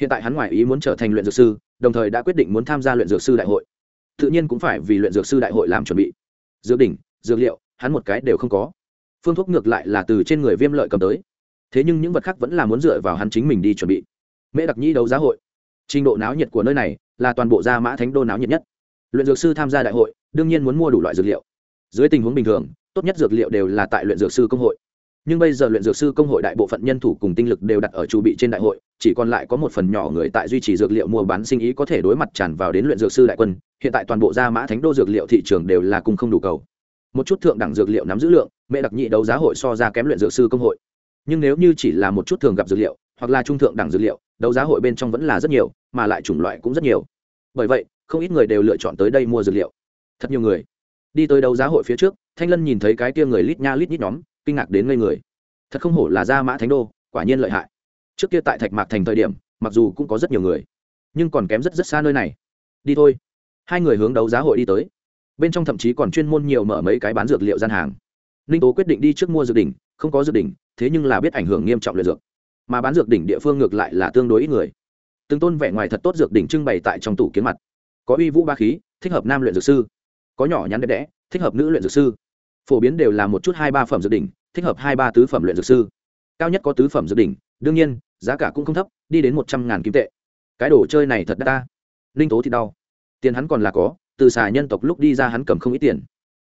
Hiện tại hắn ngoại ý muốn trở thành luyện dược sư, đồng thời đã quyết định muốn tham gia luyện dược sư đại hội. Tự nhiên cũng phải vì luyện dược sư đại hội làm chuẩn bị. Dược đỉnh, dược liệu, hắn một cái đều không có. Phương thuốc ngược lại là từ trên người viêm lợi cầm tới. Thế nhưng những vật khác vẫn là muốn dựa vào hắn chính mình đi chuẩn bị. Mễ đặc nhĩ đấu giá hội. Trình độ náo nhiệt của nơi này là toàn bộ gia mã thánh đô náo nhiệt nhất. Luyện dược sư tham gia đại hội, đương nhiên muốn mua đủ loại dược liệu. Dưới tình huống bình thường, tốt nhất dược liệu đều là tại luyện dược sư công hội. Nhưng bây giờ luyện dược sư công hội đại bộ phận nhân thủ cùng tinh lực đều đặt ở chu bị trên đại hội, chỉ còn lại có một phần nhỏ người tại duy trì dược liệu mua bán sinh ý có thể đối mặt tràn vào đến luyện dược sư đại quân, hiện tại toàn bộ gia mã thánh đô dược liệu thị trường đều là cung không đủ cầu. Một chút thượng đẳng dược liệu nắm giữ lượng, mẹ đặc nhị đấu giá hội so ra kém luyện dược sư công hội. Nhưng nếu như chỉ là một chút thường gặp dược liệu hoặc là trung thượng đẳng dược liệu, đấu giá hội bên trong vẫn là rất nhiều, mà lại chủng loại cũng rất nhiều. Bởi vậy, không ít người đều lựa chọn tới đây mua dược liệu. Thật nhiều người. Đi tới đấu giá hội phía trước, thanh lân nhìn thấy cái tia người lít nha lít nhít nhóm, kinh ngạc đến ngây người. Thật không hổ là gia mã thánh đô, quả nhiên lợi hại. Trước kia tại thạch mạc thành thời điểm, mặc dù cũng có rất nhiều người, nhưng còn kém rất rất xa nơi này. Đi thôi. Hai người hướng đấu giá hội đi tới. Bên trong thậm chí còn chuyên môn nhiều mở mấy cái bán dược liệu gian hàng. Ninh tố quyết định đi trước mua dược đỉnh, không có dược đỉnh, thế nhưng là biết ảnh hưởng nghiêm trọng luyện dược mà bán dược đỉnh địa phương ngược lại là tương đối ít người. Từng tôn vẻ ngoài thật tốt dược đỉnh trưng bày tại trong tủ kiến mặt. Có uy vũ ba khí, thích hợp nam luyện dược sư. Có nhỏ nhắn đẹp đẽ, thích hợp nữ luyện dược sư. Phổ biến đều là một chút hai ba phẩm dược đỉnh, thích hợp hai ba tứ phẩm luyện dược sư. Cao nhất có tứ phẩm dược đỉnh, đương nhiên, giá cả cũng không thấp, đi đến một trăm ngàn kim tệ. Cái đồ chơi này thật đắt ta. Linh tố thì đau. Tiền hắn còn là có, từ xà nhân tộc lúc đi ra hắn cầm không ít tiền.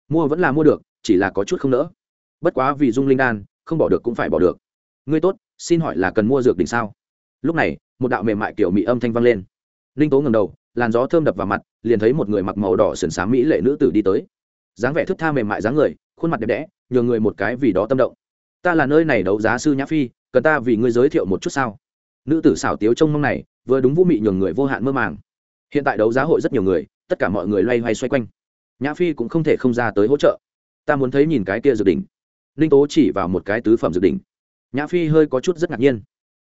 Mua vẫn là mua được, chỉ là có chút không nỡ. Bất quá vì dung linh đan, không bỏ được cũng phải bỏ được. Ngươi tốt xin hỏi là cần mua dược đỉnh sao? Lúc này, một đạo mềm mại kiểu mỹ âm thanh vang lên. Ninh tố ngầm đầu, làn gió thơm đập vào mặt, liền thấy một người mặc màu đỏ sườn xám mỹ lệ nữ tử đi tới. Dáng vẻ thức tha mềm mại dáng người, khuôn mặt đẹp đẽ, nhường người một cái vì đó tâm động. Ta là nơi này đấu giá sư nhã phi, cần ta vì ngươi giới thiệu một chút sao? Nữ tử xảo tiếu trông mong này, vừa đúng vũ mị nhường người vô hạn mơ màng. Hiện tại đấu giá hội rất nhiều người, tất cả mọi người loay hoay xoay quanh. Nhã phi cũng không thể không ra tới hỗ trợ. Ta muốn thấy nhìn cái kia dự đỉnh. Ninh tố chỉ vào một cái tứ phẩm dự đỉnh nhã phi hơi có chút rất ngạc nhiên.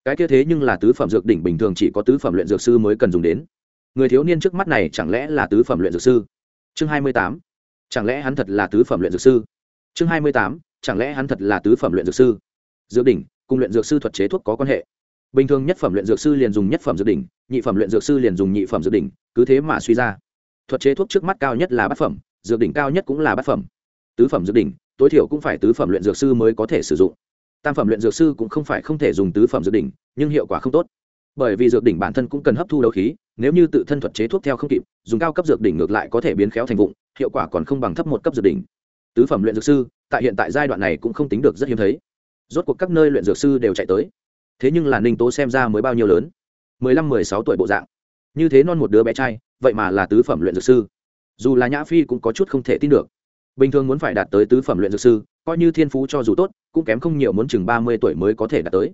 Cái kia thế nhưng là tứ phẩm dược đỉnh bình thường chỉ có tứ phẩm luyện dược sư mới cần dùng đến. Người thiếu niên trước mắt này chẳng lẽ là tứ phẩm luyện dược sư? Chương hai mươi tám. Chẳng lẽ hắn thật là tứ phẩm luyện dược sư? Chương hai mươi tám. Chẳng lẽ hắn thật là tứ phẩm luyện dược sư? Dược đỉnh cùng luyện dược sư thuật chế thuốc có quan hệ. Bình thường nhất phẩm luyện dược sư liền dùng nhất phẩm dược đỉnh, nhị phẩm luyện dược sư liền dùng nhị phẩm dược đỉnh, cứ thế mà suy ra. Thuật chế thuốc trước mắt cao nhất là bát phẩm, dược đỉnh cao nhất cũng là bát phẩm. Tứ phẩm dược đỉnh, tối thiểu cũng phải tứ phẩm luyện dược sư mới có thể sử dụng tam phẩm luyện dược sư cũng không phải không thể dùng tứ phẩm dược đỉnh, nhưng hiệu quả không tốt. Bởi vì dược đỉnh bản thân cũng cần hấp thu đấu khí, nếu như tự thân thuật chế thuốc theo không kịp, dùng cao cấp dược đỉnh ngược lại có thể biến khéo thành vụng, hiệu quả còn không bằng thấp một cấp dược đỉnh. Tứ phẩm luyện dược sư, tại hiện tại giai đoạn này cũng không tính được rất hiếm thấy. Rốt cuộc các nơi luyện dược sư đều chạy tới. Thế nhưng là ninh tố xem ra mới bao nhiêu lớn? Mười lăm, mười sáu tuổi bộ dạng. Như thế non một đứa bé trai, vậy mà là tứ phẩm luyện dược sư. Dù là nhã phi cũng có chút không thể tin được. Bình thường muốn phải đạt tới tứ phẩm luyện dược sư coi như thiên phú cho dù tốt, cũng kém không nhiều muốn chừng ba mươi tuổi mới có thể đạt tới.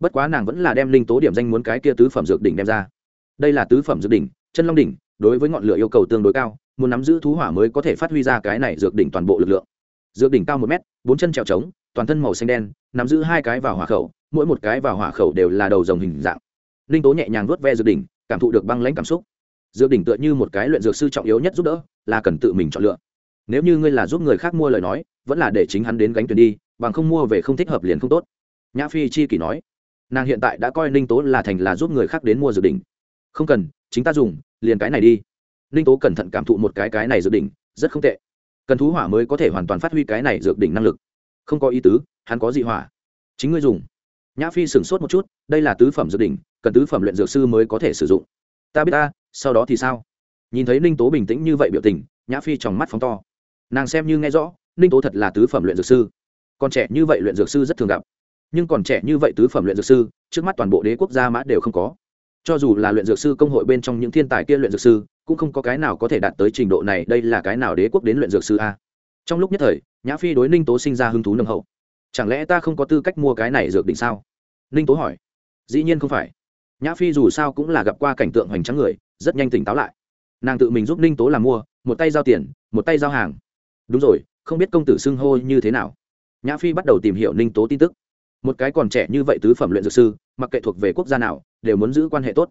Bất quá nàng vẫn là đem linh tố điểm danh muốn cái kia tứ phẩm dược đỉnh đem ra. Đây là tứ phẩm dược đỉnh, chân long đỉnh, đối với ngọn lửa yêu cầu tương đối cao, muốn nắm giữ thú hỏa mới có thể phát huy ra cái này dược đỉnh toàn bộ lực lượng. Dược đỉnh cao một mét, bốn chân trèo trống, toàn thân màu xanh đen, nắm giữ hai cái vào hỏa khẩu, mỗi một cái vào hỏa khẩu đều là đầu dòng hình dạng. Linh tố nhẹ nhàng vuốt ve dược đỉnh, cảm thụ được băng lãnh cảm xúc. Dược đỉnh tựa như một cái luyện dược sư trọng yếu nhất giúp đỡ, là cần tự mình chọn lựa nếu như ngươi là giúp người khác mua lời nói vẫn là để chính hắn đến gánh tuyển đi bằng không mua về không thích hợp liền không tốt. Nhã phi chi kỷ nói. Nàng hiện tại đã coi ninh tố là thành là giúp người khác đến mua dự định. không cần chính ta dùng liền cái này đi. Ninh tố cẩn thận cảm thụ một cái cái này dự định, rất không tệ. Cần thú hỏa mới có thể hoàn toàn phát huy cái này dược đỉnh năng lực. Không có ý tứ hắn có dị hỏa. Chính ngươi dùng. Nhã phi sửng sốt một chút đây là tứ phẩm dược đỉnh cần tứ phẩm luyện dược sư mới có thể sử dụng. Ta biết ta sau đó thì sao? Nhìn thấy ninh tố bình tĩnh như vậy biểu tình nhã phi tròng mắt phóng to nàng xem như nghe rõ, ninh tố thật là tứ phẩm luyện dược sư. Còn trẻ như vậy luyện dược sư rất thường gặp. Nhưng còn trẻ như vậy tứ phẩm luyện dược sư, trước mắt toàn bộ đế quốc gia mã đều không có. Cho dù là luyện dược sư công hội bên trong những thiên tài kia luyện dược sư, cũng không có cái nào có thể đạt tới trình độ này, đây là cái nào đế quốc đến luyện dược sư a? Trong lúc nhất thời, nhã phi đối ninh tố sinh ra hứng thú nâng hậu. Chẳng lẽ ta không có tư cách mua cái này dược định sao? Ninh tố hỏi. Dĩ nhiên không phải. Nhã phi dù sao cũng là gặp qua cảnh tượng hoành tráng người, rất nhanh tỉnh táo lại. Nàng tự mình giúp ninh tố làm mua, một tay giao tiền, một tay giao hàng đúng rồi, không biết công tử xưng hô như thế nào. Nhã phi bắt đầu tìm hiểu ninh tố tin tức. Một cái còn trẻ như vậy tứ phẩm luyện dược sư, mặc kệ thuộc về quốc gia nào, đều muốn giữ quan hệ tốt.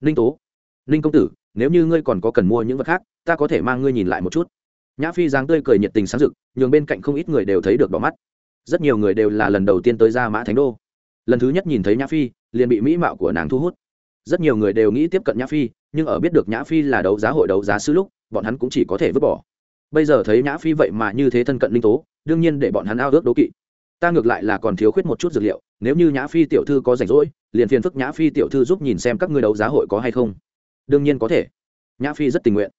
Ninh tố, ninh công tử, nếu như ngươi còn có cần mua những vật khác, ta có thể mang ngươi nhìn lại một chút. Nhã phi dáng tươi cười nhiệt tình sáng rực, nhường bên cạnh không ít người đều thấy được đỏ mắt. Rất nhiều người đều là lần đầu tiên tới ra mã thánh đô. Lần thứ nhất nhìn thấy nhã phi, liền bị mỹ mạo của nàng thu hút. Rất nhiều người đều nghĩ tiếp cận nhã phi, nhưng ở biết được nhã phi là đấu giá hội đấu giá sư lúc, bọn hắn cũng chỉ có thể vứt bỏ bây giờ thấy nhã phi vậy mà như thế thân cận linh tố, đương nhiên để bọn hắn ao ước đố kỵ. Ta ngược lại là còn thiếu khuyết một chút dược liệu, nếu như nhã phi tiểu thư có rảnh rỗi, liền phiền phức nhã phi tiểu thư giúp nhìn xem các ngươi đấu giá hội có hay không. Đương nhiên có thể. Nhã phi rất tình nguyện.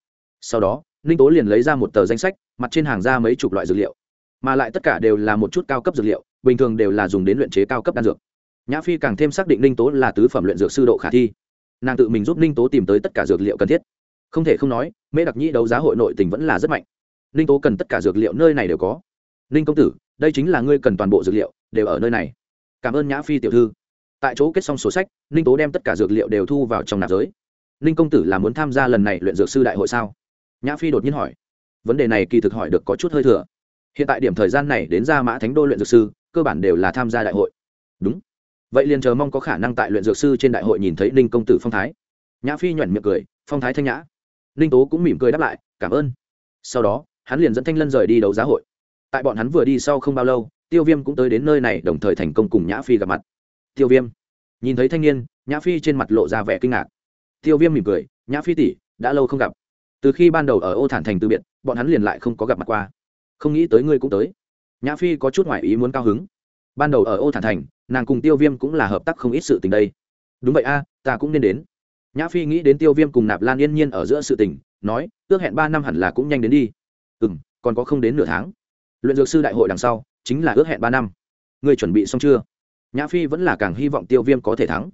Sau đó ninh tố liền lấy ra một tờ danh sách, mặt trên hàng ra mấy chục loại dược liệu. Mà lại tất cả đều là một chút cao cấp dược liệu, bình thường đều là dùng đến luyện chế cao cấp đan dược. Nhã phi càng thêm xác định ninh tố là tứ phẩm luyện dược sư độ khả thi. Nàng tự mình giúp ninh tố tìm tới tất cả dược liệu cần thiết. Không thể không nói, mễ đặc nhĩ đấu giá hội nội tình vẫn là rất mạnh ninh tố cần tất cả dược liệu nơi này đều có. Ninh công tử, đây chính là ngươi cần toàn bộ dược liệu, đều ở nơi này. Cảm ơn nhã phi tiểu thư. Tại chỗ kết xong sổ sách, ninh tố đem tất cả dược liệu đều thu vào trong nạp giới. Ninh công tử là muốn tham gia lần này luyện dược sư đại hội sao? Nhã phi đột nhiên hỏi. Vấn đề này kỳ thực hỏi được có chút hơi thừa. Hiện tại điểm thời gian này đến ra mã thánh đô luyện dược sư, cơ bản đều là tham gia đại hội. Đúng. Vậy liền chờ mong có khả năng tại luyện dược sư trên đại hội nhìn thấy ninh công tử phong thái. Nhã phi nhoẻn miệng cười, phong thái thanh nhã. Ninh tố cũng mỉm cười đáp lại, cảm ơn. Sau đó hắn liền dẫn thanh lân rời đi đấu giá hội. Tại bọn hắn vừa đi sau không bao lâu, tiêu viêm cũng tới đến nơi này đồng thời thành công cùng nhã phi gặp mặt. Tiêu viêm, nhìn thấy thanh niên, nhã phi trên mặt lộ ra vẻ kinh ngạc. Tiêu viêm mỉm cười, nhã phi tỷ, đã lâu không gặp. Từ khi ban đầu ở ô thản thành từ biệt, bọn hắn liền lại không có gặp mặt qua. Không nghĩ tới ngươi cũng tới. Nhã phi có chút ngoại ý muốn cao hứng. Ban đầu ở ô thản thành, nàng cùng tiêu viêm cũng là hợp tác không ít sự tình đây. Đúng vậy a, ta cũng nên đến. Nhã phi nghĩ đến tiêu viêm cùng nạp lan yên nhiên ở giữa sự tình, nói, ước hẹn ba năm hẳn là cũng nhanh đến đi ừ m còn có không đến nửa tháng. Luyện dược sư đại hội đằng sau, chính là ước hẹn ba năm. Người chuẩn bị xong chưa? Nhã phi vẫn là càng hy vọng tiêu viêm có thể thắng.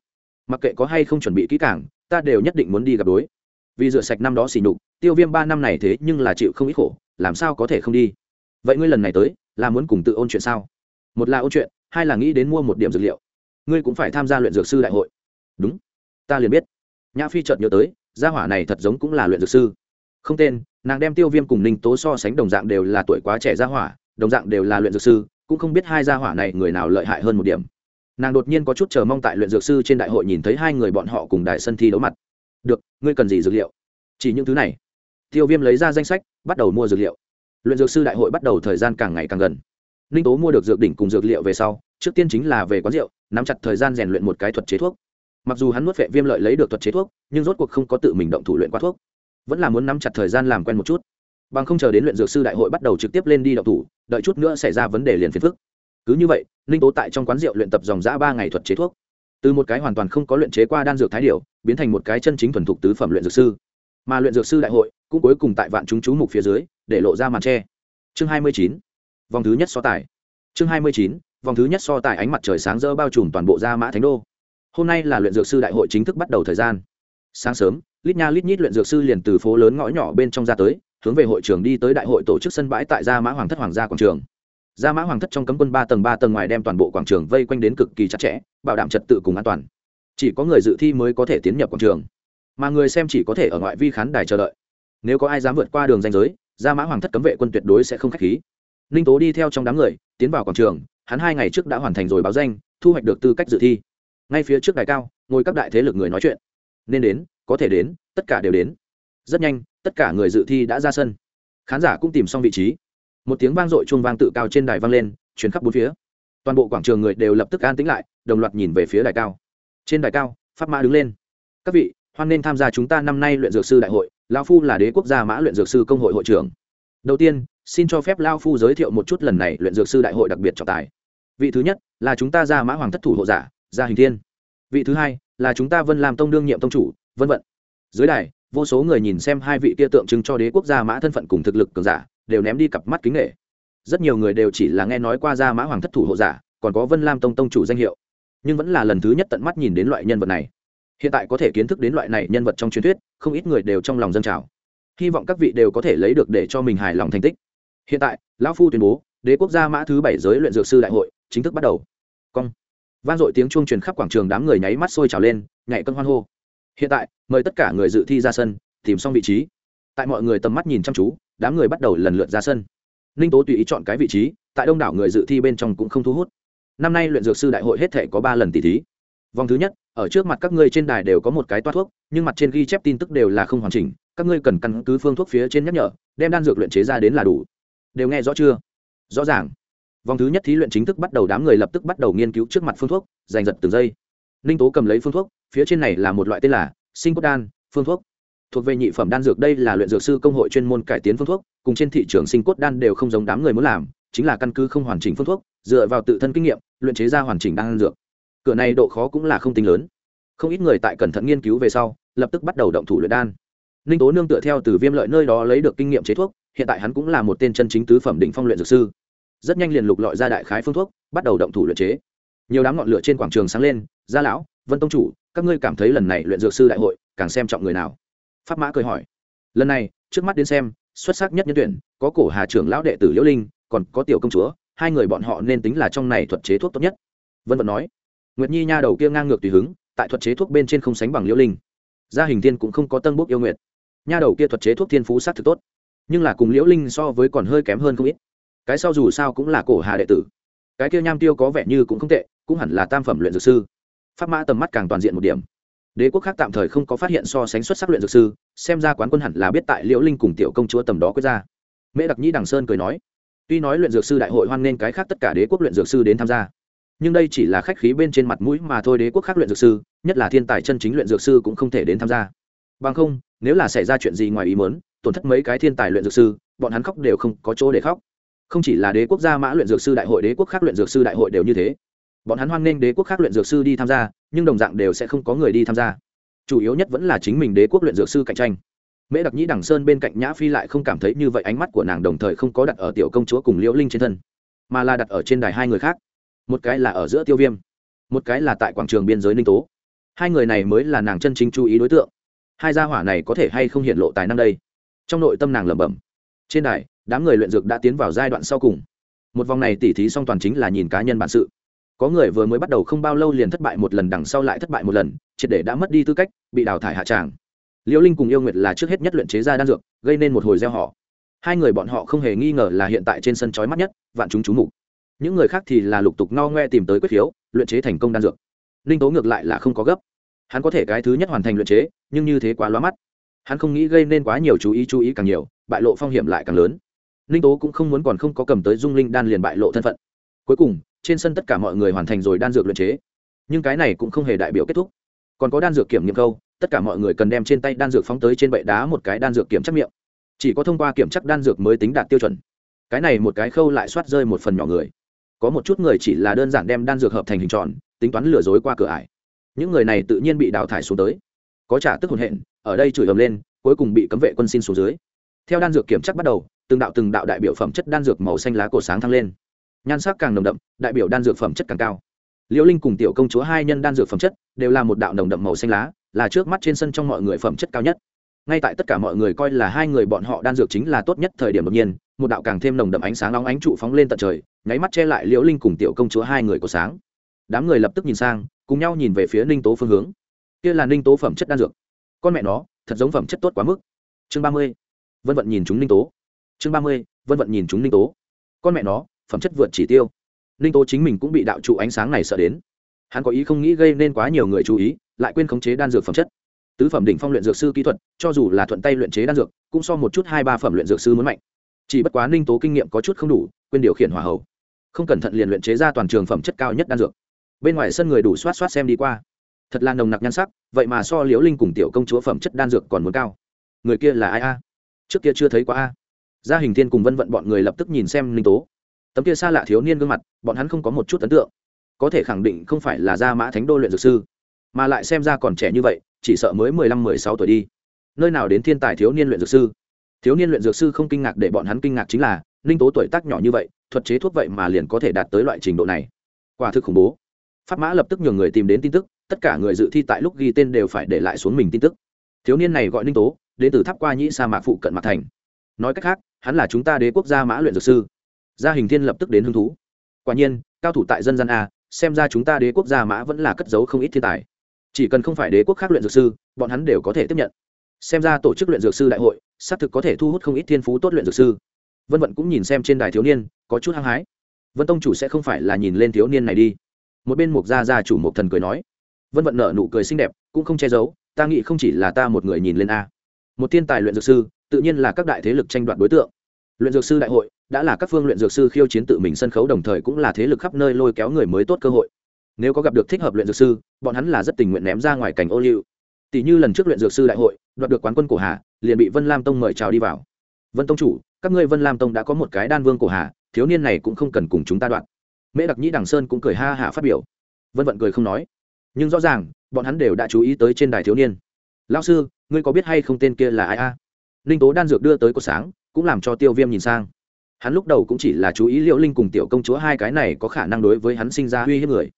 Mặc kệ có hay không chuẩn bị kỹ càng, ta đều nhất định muốn đi gặp đối. Vì rửa sạch năm đó xỉ nhục, tiêu viêm ba năm này thế nhưng là chịu không ít khổ, làm sao có thể không đi? Vậy ngươi lần này tới, là muốn cùng tự ôn chuyện sao? Một là ôn chuyện, hai là nghĩ đến mua một điểm dược liệu. Ngươi cũng phải tham gia luyện dược sư đại hội. Đúng. Ta liền biết. Nhã phi chợt nhớ tới, gia hỏa này thật giống cũng là luyện dược sư. Không tên nàng đem tiêu viêm cùng ninh tố so sánh đồng dạng đều là tuổi quá trẻ gia hỏa, đồng dạng đều là luyện dược sư, cũng không biết hai gia hỏa này người nào lợi hại hơn một điểm. Nàng đột nhiên có chút chờ mong tại luyện dược sư trên đại hội nhìn thấy hai người bọn họ cùng đại sân thi đấu mặt. Được, ngươi cần gì dược liệu? Chỉ những thứ này. Tiêu viêm lấy ra danh sách, bắt đầu mua dược liệu. Luyện dược sư đại hội bắt đầu thời gian càng ngày càng gần. Ninh tố mua được dược đỉnh cùng dược liệu về sau, trước tiên chính là về quán rượu, nắm chặt thời gian rèn luyện một cái thuật chế thuốc. Mặc dù hắn nuốt vệ viêm lợi lấy được thuật chế thuốc, nhưng rốt cuộc không có tự mình động thủ luyện qua thuốc vẫn là muốn nắm chặt thời gian làm quen một chút. Bằng không chờ đến luyện dược sư đại hội bắt đầu trực tiếp lên đi động thủ, đợi chút nữa xảy ra vấn đề liền phiền phức. Cứ như vậy, ninh tố tại trong quán rượu luyện tập dòng giã ba ngày thuật chế thuốc. Từ một cái hoàn toàn không có luyện chế qua đan dược thái điệu biến thành một cái chân chính thuần thục tứ phẩm luyện dược sư. Mà luyện dược sư đại hội cũng cuối cùng tại vạn chúng chú mục phía dưới, để lộ ra màn tre chương hai mươi chín, vòng thứ nhất so tài. Chương hai mươi chín, vòng thứ nhất so tài ánh mặt trời sáng rỡ bao trùm toàn bộ gia mã thánh đô. Hôm nay là luyện dược sư đại hội chính thức bắt đầu thời gian sáng sớm, lít nha lít nhít luyện dược sư liền từ phố lớn ngõ nhỏ bên trong ra tới, hướng về hội trường đi tới đại hội tổ chức sân bãi tại gia mã hoàng thất hoàng gia quảng trường. Gia mã hoàng thất trong cấm quân ba tầng ba tầng ngoài đem toàn bộ quảng trường vây quanh đến cực kỳ chặt chẽ, bảo đảm trật tự cùng an toàn. Chỉ có người dự thi mới có thể tiến nhập quảng trường, mà người xem chỉ có thể ở ngoại vi khán đài chờ đợi. Nếu có ai dám vượt qua đường danh giới, gia mã hoàng thất cấm vệ quân tuyệt đối sẽ không k h á c h khí. Ninh tố đi theo trong đám người, tiến vào quảng trường, hắn hai ngày trước đã hoàn thành rồi báo danh, thu hoạch được tư cách dự thi. Ngay phía trước đài cao, ngồi các đại thế lực người nói chuyện nên đến, có thể đến, tất cả đều đến. Rất nhanh, tất cả người dự thi đã ra sân. Khán giả cũng tìm xong vị trí. Một tiếng vang dội chuông vang tự cao trên đài vang lên chuyến khắp bốn phía. Toàn bộ quảng trường người đều lập tức an tĩnh lại, đồng loạt nhìn về phía đài cao. Trên đài cao, pháp mã đứng lên. Các vị, hoan nên tham gia chúng ta năm nay luyện dược sư đại hội lao phu là đế quốc gia mã luyện dược sư công hội hội trưởng. Đầu tiên, xin cho phép lao phu giới thiệu một chút lần này luyện dược sư đại hội đặc biệt trọng tài. Vị thứ nhất là chúng ta gia mã hoàng thất thủ hộ giả, gia hình thiên vị thứ hai là chúng ta vân làm tông đương nhiệm tông chủ, vân vận. Dưới đài, vô số người nhìn xem hai vị kia tượng trưng cho đế quốc gia mã thân phận cùng thực lực cường giả, đều ném đi cặp mắt kính nghệ rất nhiều người đều chỉ là nghe nói qua gia mã hoàng thất thủ hộ giả, còn có vân lam tông tông chủ danh hiệu, nhưng vẫn là lần thứ nhất tận mắt nhìn đến loại nhân vật này. Hiện tại có thể kiến thức đến loại này nhân vật trong truyền thuyết, không ít người đều trong lòng dân trào. Hy vọng các vị đều có thể lấy được để cho mình hài lòng thành tích. Hiện tại, lão phu tuyên bố, đế quốc gia mã thứ bảy giới luyện dược sư đại hội chính thức bắt đầu. Cong vang dội tiếng chuông truyền khắp quảng trường đám người nháy mắt sôi trào lên, nhảy cân hoan hô. Hiện tại, mời tất cả người dự thi ra sân, tìm xong vị trí. Tại mọi người tầm mắt nhìn chăm chú, đám người bắt đầu lần lượt ra sân. Ninh tố tùy ý chọn cái vị trí, tại đông đảo người dự thi bên trong cũng không thu hút. Năm nay luyện dược sư đại hội hết thể có ba lần tỷ thí. Vòng thứ nhất, ở trước mặt các ngươi trên đài đều có một cái toa thuốc, nhưng mặt trên ghi chép tin tức đều là không hoàn chỉnh, các ngươi cần căn cứ phương thuốc phía trên nhắc nhở, đem đan dược luyện chế ra đến là đủ. Đều nghe rõ chưa? Rõ ràng vòng thứ nhất thí luyện chính thức bắt đầu, đám người lập tức bắt đầu nghiên cứu trước mặt phương thuốc, giành giật từng giây. Ninh tố cầm lấy phương thuốc, phía trên này là một loại tên là sinh cốt đan phương thuốc. Thuộc về nhị phẩm đan dược, đây là luyện dược sư công hội chuyên môn cải tiến phương thuốc, cùng trên thị trường sinh cốt đan đều không giống đám người muốn làm, chính là căn cứ không hoàn chỉnh phương thuốc, dựa vào tự thân kinh nghiệm, luyện chế ra hoàn chỉnh đan dược. Cửa này độ khó cũng là không tính lớn. Không ít người tại cẩn thận nghiên cứu về sau, lập tức bắt đầu động thủ luyện đan. Ninh tố nương tựa theo từ viêm lợi nơi đó lấy được kinh nghiệm chế thuốc, hiện tại hắn cũng là một tên chân chính tứ phẩm định phong luyện dược sư rất nhanh liền lục lọi ra đại khái phương thuốc, bắt đầu động thủ luyện chế. Nhiều đám ngọn lửa trên quảng trường sáng lên, gia lão, vân tông chủ, các ngươi cảm thấy lần này luyện dược sư đại hội càng xem trọng người nào? Pháp mã cười hỏi. Lần này, trước mắt đến xem, xuất sắc nhất nhân tuyển, có cổ hà trưởng lão đệ tử liễu linh, còn có tiểu công chúa, hai người bọn họ nên tính là trong này thuật chế thuốc tốt nhất. Vân vận nói. Nguyệt nhi nha đầu kia ngang ngược tùy hứng, tại thuật chế thuốc bên trên không sánh bằng liễu linh. Gia hình thiên cũng không có tân bốc yêu nguyệt. Nha đầu kia thuật chế thuốc thiên phú sát thực tốt, nhưng là cùng liễu linh so với còn hơi kém hơn không ít cái sau dù sao cũng là cổ hà đệ tử. Cái kia nham tiêu có vẻ như cũng không tệ, cũng hẳn là tam phẩm luyện dược sư. Pháp mã tầm mắt càng toàn diện một điểm. Đế quốc khác tạm thời không có phát hiện so sánh xuất sắc luyện dược sư, xem ra quán quân hẳn là biết tại liễu linh cùng tiểu công chúa tầm đó quyết ra. Mễ đặc nhĩ đằng sơn cười nói, tuy nói luyện dược sư đại hội hoan nghênh cái khác tất cả đế quốc luyện dược sư đến tham gia, nhưng đây chỉ là khách khí bên trên mặt mũi mà thôi đế quốc khác luyện dược sư, nhất là thiên tài chân chính luyện dược sư cũng không thể đến tham gia. Bằng không, nếu là xảy ra chuyện gì ngoài ý mớn tổn thất mấy cái thiên tài luyện dược sư, bọn hắn khóc đều không có chỗ để khóc không chỉ là đế quốc gia mã luyện dược sư đại hội, đế quốc khác luyện dược sư đại hội đều như thế. Bọn hắn hoan nghênh đế quốc khác luyện dược sư đi tham gia, nhưng đồng dạng đều sẽ không có người đi tham gia. Chủ yếu nhất vẫn là chính mình đế quốc luyện dược sư cạnh tranh. Mễ đặc nhĩ đằng sơn bên cạnh nhã phi lại không cảm thấy như vậy, ánh mắt của nàng đồng thời không có đặt ở tiểu công chúa cùng liễu linh trên thân, mà là đặt ở trên đài hai người khác. Một cái là ở giữa tiêu viêm, một cái là tại quảng trường biên giới ninh tố. Hai người này mới là nàng chân chính chú ý đối tượng. Hai gia hỏa này có thể hay không hiện lộ tài năng đây? Trong nội tâm nàng lẩm bẩm. Trên đài đám người luyện dược đã tiến vào giai đoạn sau cùng. Một vòng này tỉ thí song toàn chính là nhìn cá nhân bản sự. Có người vừa mới bắt đầu không bao lâu liền thất bại một lần đằng sau lại thất bại một lần, triệt để đã mất đi tư cách, bị đào thải hạ tràng. Liễu linh cùng yêu nguyệt là trước hết nhất luyện chế ra đan dược, gây nên một hồi gieo họ. Hai người bọn họ không hề nghi ngờ là hiện tại trên sân chói mắt nhất, vạn chúng chú mục. Những người khác thì là lục tục no ngoe tìm tới quyết khiếu luyện chế thành công đan dược. Linh tố ngược lại là không có gấp. Hắn có thể cái thứ nhất hoàn thành luyện chế, nhưng như thế quá loa mắt. Hắn không nghĩ gây nên quá nhiều chú ý chú ý càng nhiều, bại lộ phong hiểm lại càng lớn ninh tố cũng không muốn còn không có cầm tới dung linh đan liền bại lộ thân phận. Cuối cùng, trên sân tất cả mọi người hoàn thành rồi đan dược luyện chế. Nhưng cái này cũng không hề đại biểu kết thúc. Còn có đan dược kiểm nghiệm câu, tất cả mọi người cần đem trên tay đan dược phóng tới trên bệ đá một cái đan dược kiểm chắc miệng. Chỉ có thông qua kiểm chắc đan dược mới tính đạt tiêu chuẩn. Cái này một cái khâu lại soát rơi một phần nhỏ người. Có một chút người chỉ là đơn giản đem đan dược hợp thành hình tròn, tính toán lừa dối qua cửa ải. Những người này tự nhiên bị đào thải xuống tới. Có trả tức hồn hện, ở đây chửi ầm lên, cuối cùng bị cấm vệ quân xin xuống dưới. Theo đan dược kiểm chắc bắt đầu từng đạo từng đạo đại biểu phẩm chất đan dược màu xanh lá cổ sáng thăng lên. Nhan sắc càng nồng đậm, đại biểu đan dược phẩm chất càng cao. Liễu linh cùng tiểu công chúa hai nhân đan dược phẩm chất đều là một đạo nồng đậm màu xanh lá, là trước mắt trên sân trong mọi người phẩm chất cao nhất. Ngay tại tất cả mọi người coi là hai người bọn họ đan dược chính là tốt nhất thời điểm đột nhiên, một đạo càng thêm nồng đậm ánh sáng nóng ánh trụ phóng lên tận trời, nháy mắt che lại liễu linh cùng tiểu công chúa hai người của sáng. Đám người lập tức nhìn sang, cùng nhau nhìn về phía ninh tố phương hướng. Kia là ninh tố phẩm chất đan dược. Con mẹ nó, thật giống phẩm chất tốt quá mức. Chương ba mươi. Vân vận nhìn chúng ninh tố chương ba mươi, vân vận nhìn chúng ninh tố. Con mẹ nó, phẩm chất vượt chỉ tiêu. Ninh tố chính mình cũng bị đạo trụ ánh sáng này sợ đến. Hắn có ý không nghĩ gây nên quá nhiều người chú ý, lại quên khống chế đan dược phẩm chất. Tứ phẩm đỉnh phong luyện dược sư kỹ thuật, cho dù là thuận tay luyện chế đan dược, cũng so một chút hai ba phẩm luyện dược sư muốn mạnh. Chỉ bất quá ninh tố kinh nghiệm có chút không đủ, quên điều khiển hỏa hậu không cẩn thận liền luyện chế ra toàn trường phẩm chất cao nhất đan dược. Bên ngoài sân người đủ soát soát xem đi qua. Thật là nồng nặc nhan sắc, vậy mà so liễu linh cùng tiểu công chúa phẩm chất đan dược còn muốn cao. Người kia là ai a? Trước kia chưa thấy quá a gia hình thiên cùng vân vận bọn người lập tức nhìn xem linh tố. Tấm kia xa lạ thiếu niên gương mặt, bọn hắn không có một chút ấn tượng. Có thể khẳng định không phải là gia mã thánh đô luyện dược sư, mà lại xem ra còn trẻ như vậy, chỉ sợ mới mười lăm, mười sáu tuổi đi. Nơi nào đến thiên tài thiếu niên luyện dược sư? Thiếu niên luyện dược sư không kinh ngạc để bọn hắn kinh ngạc chính là linh tố tuổi tác nhỏ như vậy, thuật chế thuốc vậy mà liền có thể đạt tới loại trình độ này. Quả thực khủng bố. Pháp mã lập tức nhường người tìm đến tin tức, tất cả người dự thi tại lúc ghi tên đều phải để lại xuống mình tin tức. Thiếu niên này gọi ninh tố, đến từ tháp qua nhĩ sa mạc phụ cận mặt thành. Nói cách khác hắn là chúng ta đế quốc gia mã luyện dược sư. Gia hình thiên lập tức đến hứng thú. Quả nhiên, cao thủ tại dân gian a, xem ra chúng ta đế quốc gia mã vẫn là cất giấu không ít thiên tài. Chỉ cần không phải đế quốc khác luyện dược sư, bọn hắn đều có thể tiếp nhận. Xem ra tổ chức luyện dược sư đại hội, xác thực có thể thu hút không ít thiên phú tốt luyện dược sư. Vân vận cũng nhìn xem trên đài thiếu niên, có chút hăng hái. Vân tông chủ sẽ không phải là nhìn lên thiếu niên này đi. Một bên mục gia gia chủ mục thần cười nói. Vân vận nở nụ cười xinh đẹp, cũng không che giấu, ta nghĩ không chỉ là ta một người nhìn lên a. Một thiên tài luyện dược sư tự nhiên là các đại thế lực tranh đoạt đối tượng. Luyện dược sư đại hội đã là các phương luyện dược sư khiêu chiến tự mình sân khấu, đồng thời cũng là thế lực khắp nơi lôi kéo người mới tốt cơ hội. Nếu có gặp được thích hợp luyện dược sư, bọn hắn là rất tình nguyện ném ra ngoài cảnh ô liu. Tỷ như lần trước luyện dược sư đại hội, đoạt được quán quân cổ hà, liền bị vân lam tông mời chào đi vào. Vân tông chủ, các ngươi vân lam tông đã có một cái đan vương cổ hà, thiếu niên này cũng không cần cùng chúng ta đoạt. mễ đặc nhĩ đằng sơn cũng cười ha hả phát biểu. Vân vận cười không nói. Nhưng rõ ràng, bọn hắn đều đã chú ý tới trên đài thiếu niên. Lao sư, ngươi có biết hay không tên kia là ai a? Ninh tố đan dược đưa tới cột sáng, cũng làm cho tiêu viêm nhìn sang. Hắn lúc đầu cũng chỉ là chú ý liệu linh cùng tiểu công chúa hai cái này có khả năng đối với hắn sinh ra uy hiếp người.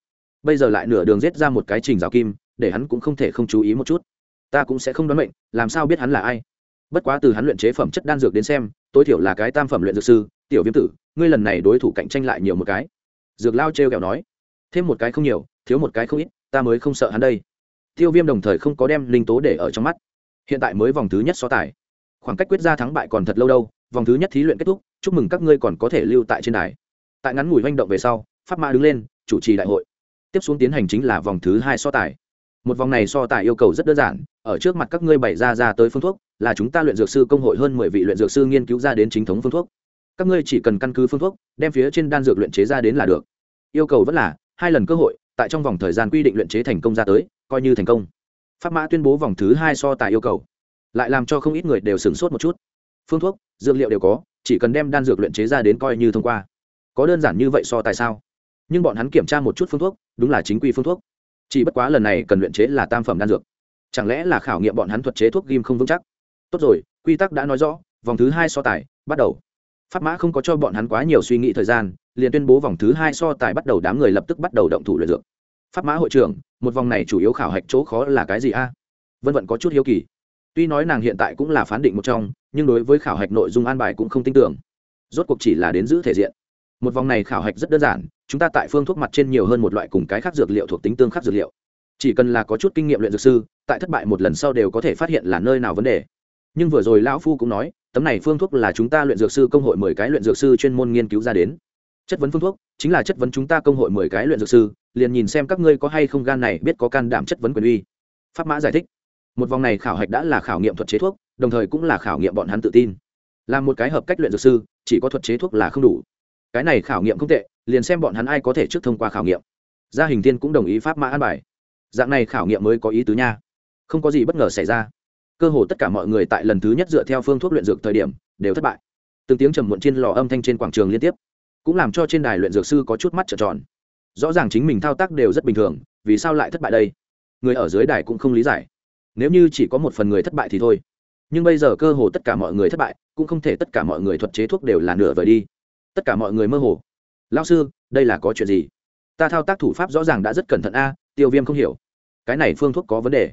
Bây giờ lại nửa đường rết ra một cái trình rào kim, để hắn cũng không thể không chú ý một chút. Ta cũng sẽ không đoán mệnh, làm sao biết hắn là ai? Bất quá từ hắn luyện chế phẩm chất đan dược đến xem, tối thiểu là cái tam phẩm luyện dược sư, tiểu viêm tử, ngươi lần này đối thủ cạnh tranh lại nhiều một cái. Dược lao t r e o kẹo nói, thêm một cái không nhiều, thiếu một cái không ít, ta mới không sợ hắn đây. Tiêu viêm đồng thời không có đem linh tố để ở trong mắt. Hiện tại mới vòng thứ nhất so tài khoảng cách quyết ra thắng bại còn thật lâu đâu, vòng thứ nhất thí luyện kết thúc, chúc mừng các ngươi còn có thể lưu tại trên đài. Tại ngắn ngủi manh động về sau, pháp mã đứng lên, chủ trì đại hội. Tiếp xuống tiến hành chính là vòng thứ hai so tài. Một vòng này so tài yêu cầu rất đơn giản, ở trước mặt các ngươi bày ra ra tới phương thuốc, là chúng ta luyện dược sư công hội hơn mười vị luyện dược sư nghiên cứu ra đến chính thống phương thuốc. Các ngươi chỉ cần căn cứ phương thuốc, đem phía trên đan dược luyện chế ra đến là được. Yêu cầu vẫn là, hai lần cơ hội, tại trong vòng thời gian quy định luyện chế thành công ra tới, coi như thành công. Pháp mã tuyên bố vòng thứ hai so tài yêu cầu lại làm cho không ít người đều sửng sốt một chút. Phương thuốc, dược liệu đều có, chỉ cần đem đan dược luyện chế ra đến coi như thông qua. Có đơn giản như vậy so tại sao? Nhưng bọn hắn kiểm tra một chút phương thuốc, đúng là chính quy phương thuốc. Chỉ bất quá lần này cần luyện chế là tam phẩm đan dược. Chẳng lẽ là khảo nghiệm bọn hắn thuật chế thuốc ghim không vững chắc? Tốt rồi, quy tắc đã nói rõ, vòng thứ hai so tài, bắt đầu. Pháp mã không có cho bọn hắn quá nhiều suy nghĩ thời gian, liền tuyên bố vòng thứ hai so tài bắt đầu đám người lập tức bắt đầu động thủ luyện dược. Pháp mã hội trưởng, một vòng này chủ yếu khảo hạch chỗ khó là cái gì a? Vân vận có chút hiếu kỳ tuy nói nàng hiện tại cũng là phán định một trong, nhưng đối với khảo hạch nội dung an bài cũng không tin tưởng. Rốt cuộc chỉ là đến giữ thể diện. Một vòng này khảo hạch rất đơn giản, chúng ta tại phương thuốc mặt trên nhiều hơn một loại cùng cái khác dược liệu thuộc tính tương khắc dược liệu. Chỉ cần là có chút kinh nghiệm luyện dược sư, tại thất bại một lần sau đều có thể phát hiện là nơi nào vấn đề. Nhưng vừa rồi lão phu cũng nói, tấm này phương thuốc là chúng ta luyện dược sư công hội mười cái luyện dược sư chuyên môn nghiên cứu ra đến. Chất vấn phương thuốc, chính là chất vấn chúng ta công hội mười cái luyện dược sư, liền nhìn xem các ngươi có hay không gan này biết có can đảm chất vấn quyền uy. Pháp mã giải thích một vòng này khảo hạch đã là khảo nghiệm thuật chế thuốc, đồng thời cũng là khảo nghiệm bọn hắn tự tin. Là một cái hợp cách luyện dược sư, chỉ có thuật chế thuốc là không đủ. Cái này khảo nghiệm không tệ, liền xem bọn hắn ai có thể trước thông qua khảo nghiệm. Gia hình tiên cũng đồng ý pháp mã an bài. Dạng này khảo nghiệm mới có ý tứ nha. Không có gì bất ngờ xảy ra. Cơ hồ tất cả mọi người tại lần thứ nhất dựa theo phương thuốc luyện dược thời điểm, đều thất bại. Từng tiếng trầm muộn trên lò âm thanh trên quảng trường liên tiếp, cũng làm cho trên đài luyện dược sư có chút mắt trợn tròn. Rõ ràng chính mình thao tác đều rất bình thường, vì sao lại thất bại đây? Người ở dưới đài cũng không lý giải nếu như chỉ có một phần người thất bại thì thôi. Nhưng bây giờ cơ hồ tất cả mọi người thất bại, cũng không thể tất cả mọi người thuật chế thuốc đều là nửa vời đi. Tất cả mọi người mơ hồ. Lao sư, đây là có chuyện gì? Ta thao tác thủ pháp rõ ràng đã rất cẩn thận a, tiêu viêm không hiểu. Cái này phương thuốc có vấn đề.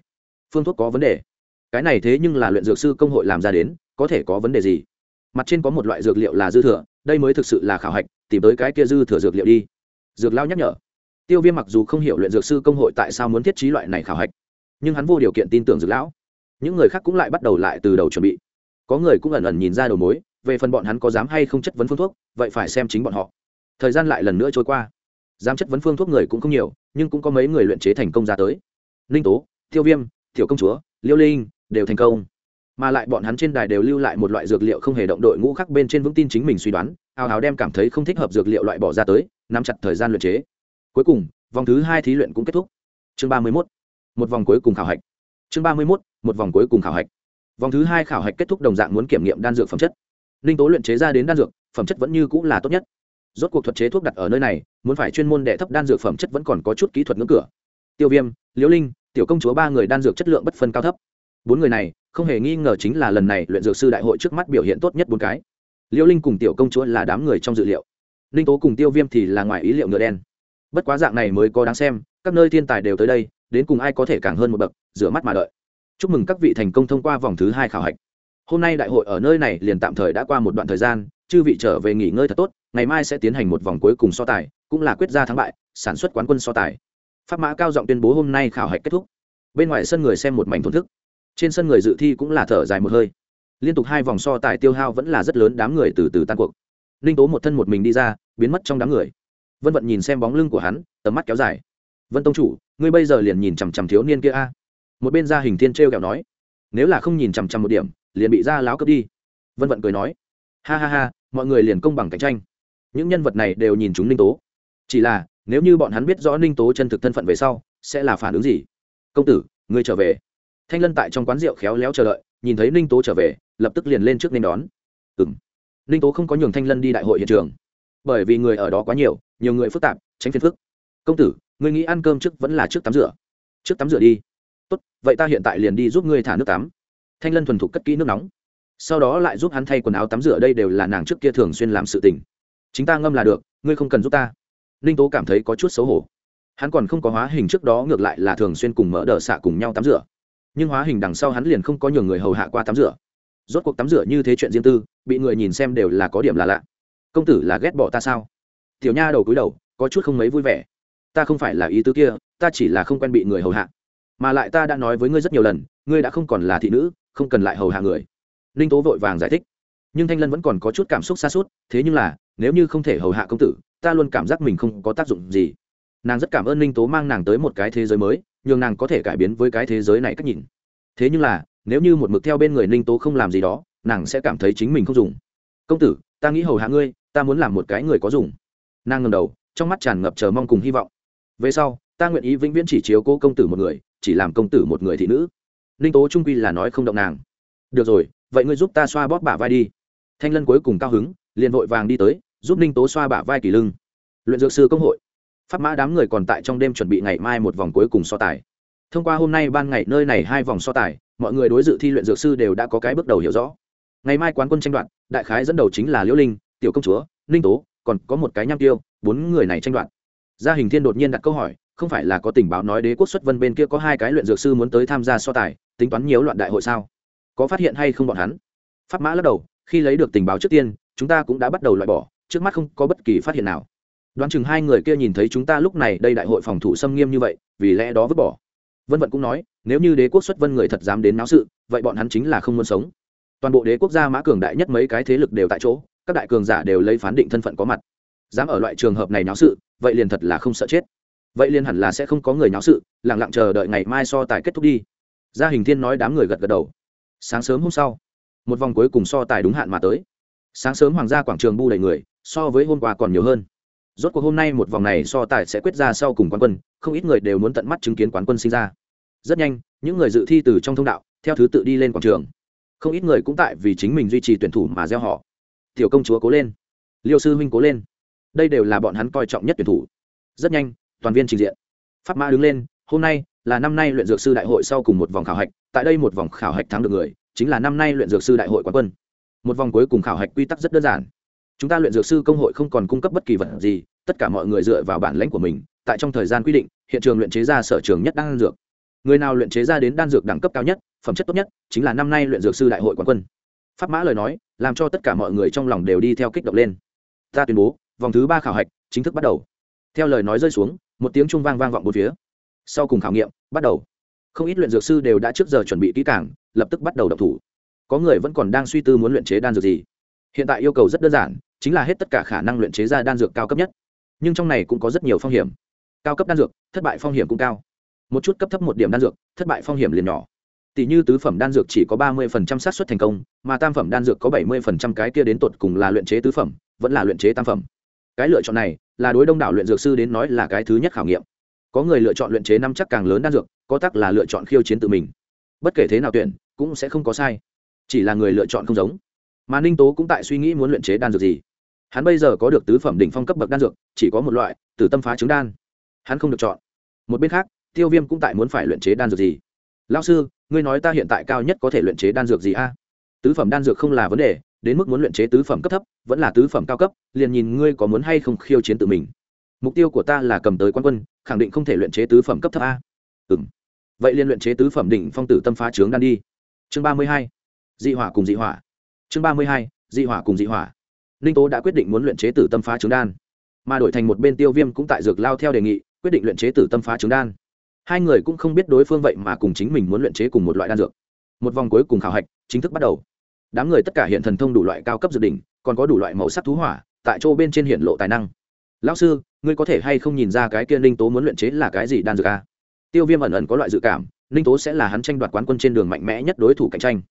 Phương thuốc có vấn đề. Cái này thế nhưng là luyện dược sư công hội làm ra đến, có thể có vấn đề gì? Mặt trên có một loại dược liệu là dư thừa, đây mới thực sự là khảo hạch, tìm tới cái kia dư thừa dược liệu đi. Dược lao nhắc nhở. Tiêu viêm mặc dù không hiểu luyện dược sư công hội tại sao muốn thiết trí loại này khảo hạch nhưng hắn vô điều kiện tin tưởng dược lão. Những người khác cũng lại bắt đầu lại từ đầu chuẩn bị. Có người cũng ẩn ẩn nhìn ra đầu mối, về phần bọn hắn có dám hay không chất vấn phương thuốc, vậy phải xem chính bọn họ. Thời gian lại lần nữa trôi qua. Dám chất vấn phương thuốc người cũng không nhiều, nhưng cũng có mấy người luyện chế thành công ra tới. Ninh tố tiêu viêm, tiểu công chúa, liêu linh đều thành công. Mà lại bọn hắn trên đài đều lưu lại một loại dược liệu không hề động đội ngũ khác bên trên vững tin chính mình suy đoán, hào hào đem cảm thấy không thích hợp dược liệu loại bỏ ra tới, nắm chặt thời gian luyện chế. Cuối cùng, vòng thứ hai thí luyện cũng kết thúc. Chương ba mươi mốt một vòng cuối cùng khảo hạch. Chương ba mươi mốt, một vòng cuối cùng khảo hạch. Vòng thứ hai khảo hạch kết thúc đồng dạng muốn kiểm nghiệm đan dược phẩm chất. Ninh tố luyện chế ra đến đan dược, phẩm chất vẫn như cũng là tốt nhất. Rốt cuộc thuật chế thuốc đặt ở nơi này, muốn phải chuyên môn đệ thấp đan dược phẩm chất vẫn còn có chút kỹ thuật ngưỡng cửa. Tiêu viêm, liễu linh, tiểu công chúa ba người đan dược chất lượng bất phân cao thấp. Bốn người này, không hề nghi ngờ chính là lần này luyện dược sư đại hội trước mắt biểu hiện tốt nhất bốn cái. Liễu linh cùng tiểu công chúa là đám người trong dự liệu. Ninh tố cùng tiêu viêm thì là ngoài ý liệu ngựa đen. Bất quá dạng này mới có đáng xem, các nơi thiên tài đều tới đây đến cùng ai có thể càng hơn một bậc, rửa mắt mà đợi. Chúc mừng các vị thành công thông qua vòng thứ hai khảo hạch. Hôm nay đại hội ở nơi này liền tạm thời đã qua một đoạn thời gian, chư vị trở về nghỉ ngơi thật tốt, ngày mai sẽ tiến hành một vòng cuối cùng so tài, cũng là quyết ra thắng bại, sản xuất quán quân so tài. Pháp mã cao giọng tuyên bố hôm nay khảo hạch kết thúc. Bên ngoài sân người xem một mảnh thổn thức. Trên sân người dự thi cũng là thở dài một hơi. Liên tục hai vòng so tài tiêu hao vẫn là rất lớn, đám người từ từ tan cuộc. Ninh tố một thân một mình đi ra, biến mất trong đám người. Vân vận nhìn xem bóng lưng của hắn, tầm mắt kéo dài vân tông chủ, ngươi bây giờ liền nhìn chằm chằm thiếu niên kia a. Một bên gia hình thiên t r e o kẹo nói, nếu là không nhìn chằm chằm một điểm, liền bị ra láo cướp đi. Vân vận cười nói, ha ha ha, mọi người liền công bằng cạnh tranh. Những nhân vật này đều nhìn chúng ninh tố. Chỉ là, nếu như bọn hắn biết rõ ninh tố chân thực thân phận về sau, sẽ là phản ứng gì? Công tử, ngươi trở về. Thanh lân tại trong quán rượu khéo léo chờ đợi, nhìn thấy ninh tố trở về, lập tức liền lên trước nên đón. Ừ m ninh tố không có nhường thanh lân đi đại hội hiện trường. Bởi vì người ở đó quá nhiều nhiều người phức tạp, tránh phiền phức công tử, ngươi nghĩ ăn cơm trước vẫn là trước tắm rửa? Trước tắm rửa đi. Tốt, vậy ta hiện tại liền đi giúp ngươi thả nước tắm. Thanh lân thuần thục cất kỹ nước nóng. Sau đó lại giúp hắn thay quần áo tắm rửa, đây đều là nàng trước kia thường xuyên làm sự tình. Chính ta ngâm là được, ngươi không cần giúp ta. Ninh tố cảm thấy có chút xấu hổ. Hắn còn không có hóa hình trước đó, ngược lại là thường xuyên cùng mỡ đờ xạ cùng nhau tắm rửa. Nhưng hóa hình đằng sau hắn liền không có nhiều người hầu hạ qua tắm rửa. Rốt cuộc tắm rửa như thế chuyện riêng tư, bị người nhìn xem đều là có điểm là lạ. Công tử là ghét bỏ ta sao? Tiểu nha đầu cúi đầu, có chút không mấy vui vẻ ta không phải là ý tứ kia, ta chỉ là không quen bị người hầu hạ. Mà lại ta đã nói với ngươi rất nhiều lần, ngươi đã không còn là thị nữ, không cần lại hầu hạ người. Ninh tố vội vàng giải thích. Nhưng thanh lân vẫn còn có chút cảm xúc xa suốt thế nhưng là, nếu như không thể hầu hạ công tử, ta luôn cảm giác mình không có tác dụng gì. Nàng rất cảm ơn ninh tố mang nàng tới một cái thế giới mới, nhường nàng có thể cải biến với cái thế giới này cách nhìn. Thế nhưng là, nếu như một mực theo bên người ninh tố không làm gì đó, nàng sẽ cảm thấy chính mình không dùng. Công tử, ta nghĩ hầu hạ ngươi, ta muốn làm một cái người có dùng. Nàng ngầm đầu, trong mắt tràn ngập chờ mong cùng hy vọng về sau, ta nguyện ý vĩnh viễn chỉ chiếu cố công tử một người, chỉ làm công tử một người thị nữ. Ninh tố trung quy là nói không động nàng. Được rồi, vậy ngươi giúp ta xoa bóp bả vai đi. Thanh lân cuối cùng cao hứng, liền vội vàng đi tới, giúp ninh tố xoa bả vai kỳ lưng. Luyện dược sư công hội. Pháp mã đám người còn tại trong đêm chuẩn bị ngày mai một vòng cuối cùng so tài. Thông qua hôm nay ban ngày nơi này hai vòng so tài, mọi người đối dự thi luyện dược sư đều đã có cái bước đầu hiểu rõ. Ngày mai quán quân tranh đoạt, đại khái dẫn đầu chính là liễu linh, tiểu công chúa, ninh tố, còn có một cái nham tiêu, bốn người này tranh đoạt gia hình thiên đột nhiên đặt câu hỏi, không phải là có tình báo nói đế quốc xuất vân bên kia có hai cái luyện dược sư muốn tới tham gia so tài, tính toán nhiều loạn đại hội sao? Có phát hiện hay không bọn hắn? Pháp mã lắc đầu, khi lấy được tình báo trước tiên, chúng ta cũng đã bắt đầu loại bỏ, trước mắt không có bất kỳ phát hiện nào. Đoán chừng hai người kia nhìn thấy chúng ta lúc này đây đại hội phòng thủ xâm nghiêm như vậy, vì lẽ đó vứt bỏ. Vân vận cũng nói, nếu như đế quốc xuất vân người thật dám đến náo sự, vậy bọn hắn chính là không muốn sống. Toàn bộ đế quốc gia mã cường đại nhất mấy cái thế lực đều tại chỗ, các đại cường giả đều lấy phán định thân phận có mặt dám ở loại trường hợp này náo sự, vậy liền thật là không sợ chết. Vậy liền hẳn là sẽ không có người náo sự lẳng lặng chờ đợi ngày mai so tài kết thúc đi. Gia hình thiên nói đám người gật gật đầu. Sáng sớm hôm sau, một vòng cuối cùng so tài đúng hạn mà tới. Sáng sớm hoàng gia quảng trường bu đầy người, so với hôm qua còn nhiều hơn. Rốt cuộc hôm nay một vòng này so tài sẽ quyết ra sau cùng quán quân, không ít người đều muốn tận mắt chứng kiến quán quân sinh ra. Rất nhanh, những người dự thi từ trong thông đạo, theo thứ tự đi lên quảng trường. Không ít người cũng tại vì chính mình duy trì tuyển thủ mà gieo họ. Tiểu công chúa cố lên. Liêu sư huynh cố lên đây đều là bọn hắn coi trọng nhất tuyển thủ. Rất nhanh, toàn viên trình diện. Pháp mã đứng lên, hôm nay là năm nay luyện dược sư đại hội sau cùng một vòng khảo hạch, tại đây một vòng khảo hạch thắng được người, chính là năm nay luyện dược sư đại hội quán quân. Một vòng cuối cùng khảo hạch quy tắc rất đơn giản. Chúng ta luyện dược sư công hội không còn cung cấp bất kỳ vật gì, tất cả mọi người dựa vào bản lãnh của mình, tại trong thời gian quy định, hiện trường luyện chế ra sở trường nhất đan dược. Người nào luyện chế ra đến đan dược đẳng cấp cao nhất, phẩm chất tốt nhất, chính là năm nay luyện dược sư đại hội quán quân. Pháp mã lời nói, làm cho tất cả mọi người trong lòng đều đi theo kích động lên. Ta tuyên bố vòng thứ ba khảo hạch chính thức bắt đầu. Theo lời nói rơi xuống, một tiếng trung vang vang vọng một phía. Sau cùng khảo nghiệm bắt đầu. Không ít luyện dược sư đều đã trước giờ chuẩn bị kỹ càng, lập tức bắt đầu đập thủ. Có người vẫn còn đang suy tư muốn luyện chế đan dược gì. Hiện tại yêu cầu rất đơn giản, chính là hết tất cả khả năng luyện chế ra đan dược cao cấp nhất. Nhưng trong này cũng có rất nhiều phong hiểm. Cao cấp đan dược, thất bại phong hiểm cũng cao. Một chút cấp thấp một điểm đan dược, thất bại phong hiểm liền nhỏ. Tỷ như tứ phẩm đan dược chỉ có ba mươi xác suất thành công, mà tam phẩm đan dược có bảy mươi cái kia đến tột cùng là luyện chế tứ phẩm, vẫn là luyện chế tam phẩm cái lựa chọn này là đối đông đảo luyện dược sư đến nói là cái thứ nhất khảo nghiệm. Có người lựa chọn luyện chế năm chắc càng lớn đan dược, có tắc là lựa chọn khiêu chiến tự mình. Bất kể thế nào tuyển, cũng sẽ không có sai. Chỉ là người lựa chọn không giống. Mà ninh tố cũng tại suy nghĩ muốn luyện chế đan dược gì. Hắn bây giờ có được tứ phẩm đỉnh phong cấp bậc đan dược, chỉ có một loại, từ tâm phá trứng đan. Hắn không được chọn. Một bên khác, tiêu viêm cũng tại muốn phải luyện chế đan dược gì. Lao sư, ngươi nói ta hiện tại cao nhất có thể luyện chế đan dược gì a? Tứ phẩm đan dược không là vấn đề đến mức muốn luyện chế tứ phẩm cấp thấp, vẫn là tứ phẩm cao cấp, liền nhìn ngươi có muốn hay không khiêu chiến tự mình. Mục tiêu của ta là cầm tới quan quân, khẳng định không thể luyện chế tứ phẩm cấp thấp a. Ừ m vậy liền luyện chế tứ phẩm đỉnh phong tử tâm phá trướng đan đi. Chương ba mươi hai. Dị hỏa cùng dị hỏa. Chương ba mươi hai. Dị hỏa cùng dị hỏa. Ninh tố đã quyết định muốn luyện chế tử tâm phá trướng đan. Mà đổi thành một bên tiêu viêm cũng tại dược lao theo đề nghị, quyết định luyện chế tử tâm phá trứng đan. Hai người cũng không biết đối phương vậy mà cùng chính mình muốn luyện chế cùng một loại đan dược. Một vòng cuối cùng khảo hạch chính thức bắt đầu đám người tất cả hiện thần thông đủ loại cao cấp dự định còn có đủ loại màu sắc thú hỏa, tại chỗ bên trên hiện lộ tài năng. Lão sư, ngươi có thể hay không nhìn ra cái kia ninh tố muốn luyện chế là cái gì đan dược a tiêu viêm ẩn ẩn có loại dự cảm, ninh tố sẽ là hắn tranh đoạt quán quân trên đường mạnh mẽ nhất đối thủ cạnh tranh.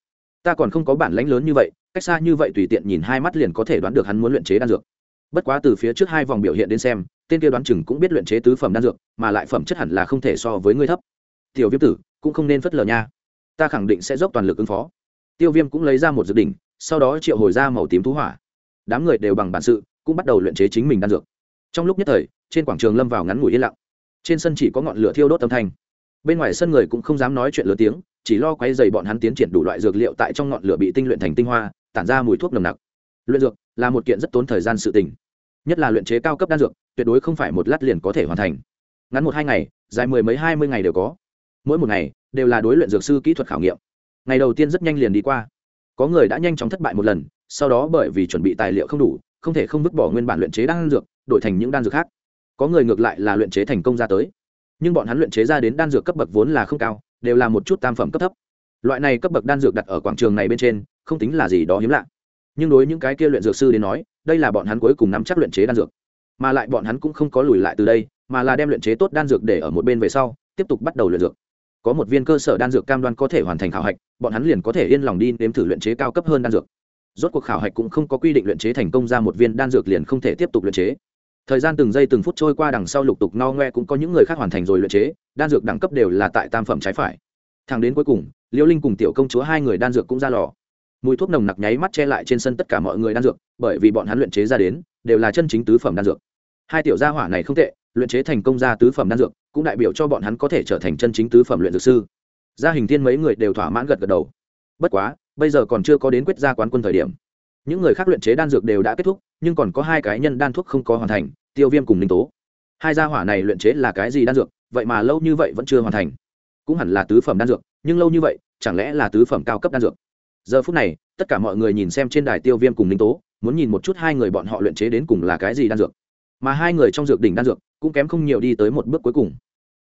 Ta còn không có bản lãnh lớn như vậy, cách xa như vậy tùy tiện nhìn hai mắt liền có thể đoán được hắn muốn luyện chế đan dược. Bất quá từ phía trước hai vòng biểu hiện đến xem, tên kia đoán chừng cũng biết luyện chế tứ phẩm đan dược, mà lại phẩm chất hẳn là không thể so với ngươi thấp. Tiểu viêm tử, cũng không nên phất lờ nha. Ta khẳng định sẽ dốc toàn lực ứng phó tiêu viêm cũng lấy ra một dược đỉnh, sau đó triệu hồi ra màu tím thú hỏa. Đám người đều bằng bản sự, cũng bắt đầu luyện chế chính mình đan dược. Trong lúc nhất thời, trên quảng trường lâm vào ngắn ngủi yên lặng. Trên sân chỉ có ngọn lửa thiêu đốt âm thanh. Bên ngoài sân người cũng không dám nói chuyện lớn tiếng, chỉ lo quay dày bọn hắn tiến triển đủ loại dược liệu tại trong ngọn lửa bị tinh luyện thành tinh hoa, tản ra mùi thuốc nồng nặc. Luyện dược là một kiện rất tốn thời gian sự tình. Nhất là luyện chế cao cấp đan dược, tuyệt đối không phải một lát liền có thể hoàn thành. Ngắn một hai ngày, dài mười mấy hai mươi ngày đều có. Mỗi một ngày đều là đối luyện dược sư kỹ thuật khảo nghiệm ngày đầu tiên rất nhanh liền đi qua. Có người đã nhanh chóng thất bại một lần, sau đó bởi vì chuẩn bị tài liệu không đủ, không thể không vứt bỏ nguyên bản luyện chế đan dược, đổi thành những đan dược khác. Có người ngược lại là luyện chế thành công ra tới. Nhưng bọn hắn luyện chế ra đến đan dược cấp bậc vốn là không cao, đều là một chút tam phẩm cấp thấp. Loại này cấp bậc đan dược đặt ở quảng trường này bên trên, không tính là gì đó hiếm lạ. Nhưng đối những cái kia luyện dược sư đến nói, đây là bọn hắn cuối cùng nắm chắc luyện chế đan dược. Mà lại bọn hắn cũng không có lùi lại từ đây, mà là đem luyện chế tốt đan dược để ở một bên về sau, tiếp tục bắt đầu luyện dược có một viên cơ sở đan dược cam đoan có thể hoàn thành khảo hạch, bọn hắn liền có thể yên lòng đi nếm thử luyện chế cao cấp hơn đan dược. Rốt cuộc khảo hạch cũng không có quy định luyện chế thành công ra một viên đan dược liền không thể tiếp tục luyện chế. Thời gian từng giây từng phút trôi qua đằng sau lục tục no ngoe cũng có những người khác hoàn thành rồi luyện chế, đan dược đẳng cấp đều là tại tam phẩm trái phải. Thẳng đến cuối cùng liễu linh cùng tiểu công chúa hai người đan dược cũng ra lò. Mùi thuốc nồng nặc nháy mắt che lại trên sân tất cả mọi người đan dược, bởi vì bọn hắn luyện chế ra đến, đều là chân chính tứ phẩm đan dược. Hai tiểu gia hỏa này không tệ, luyện chế thành công ra tứ phẩm đan dược cũng đại biểu cho bọn hắn có thể trở thành chân chính tứ phẩm luyện dược sư. Gia hình thiên mấy người đều thỏa mãn gật gật đầu. Bất quá, bây giờ còn chưa có đến quyết gia quán quân thời điểm. Những người khác luyện chế đan dược đều đã kết thúc, nhưng còn có hai cái nhân đan thuốc không có hoàn thành, tiêu viêm cùng ninh tố. Hai gia hỏa này luyện chế là cái gì đan dược, vậy mà lâu như vậy vẫn chưa hoàn thành. Cũng hẳn là tứ phẩm đan dược, nhưng lâu như vậy, chẳng lẽ là tứ phẩm cao cấp đan dược? Giờ phút này, tất cả mọi người nhìn xem trên đài tiêu viêm cùng ninh tố, muốn nhìn một chút hai người bọn họ luyện chế đến cùng là cái gì đan dược. Mà hai người trong dược đỉnh đan dược cũng kém không nhiều đi tới một bước cuối cùng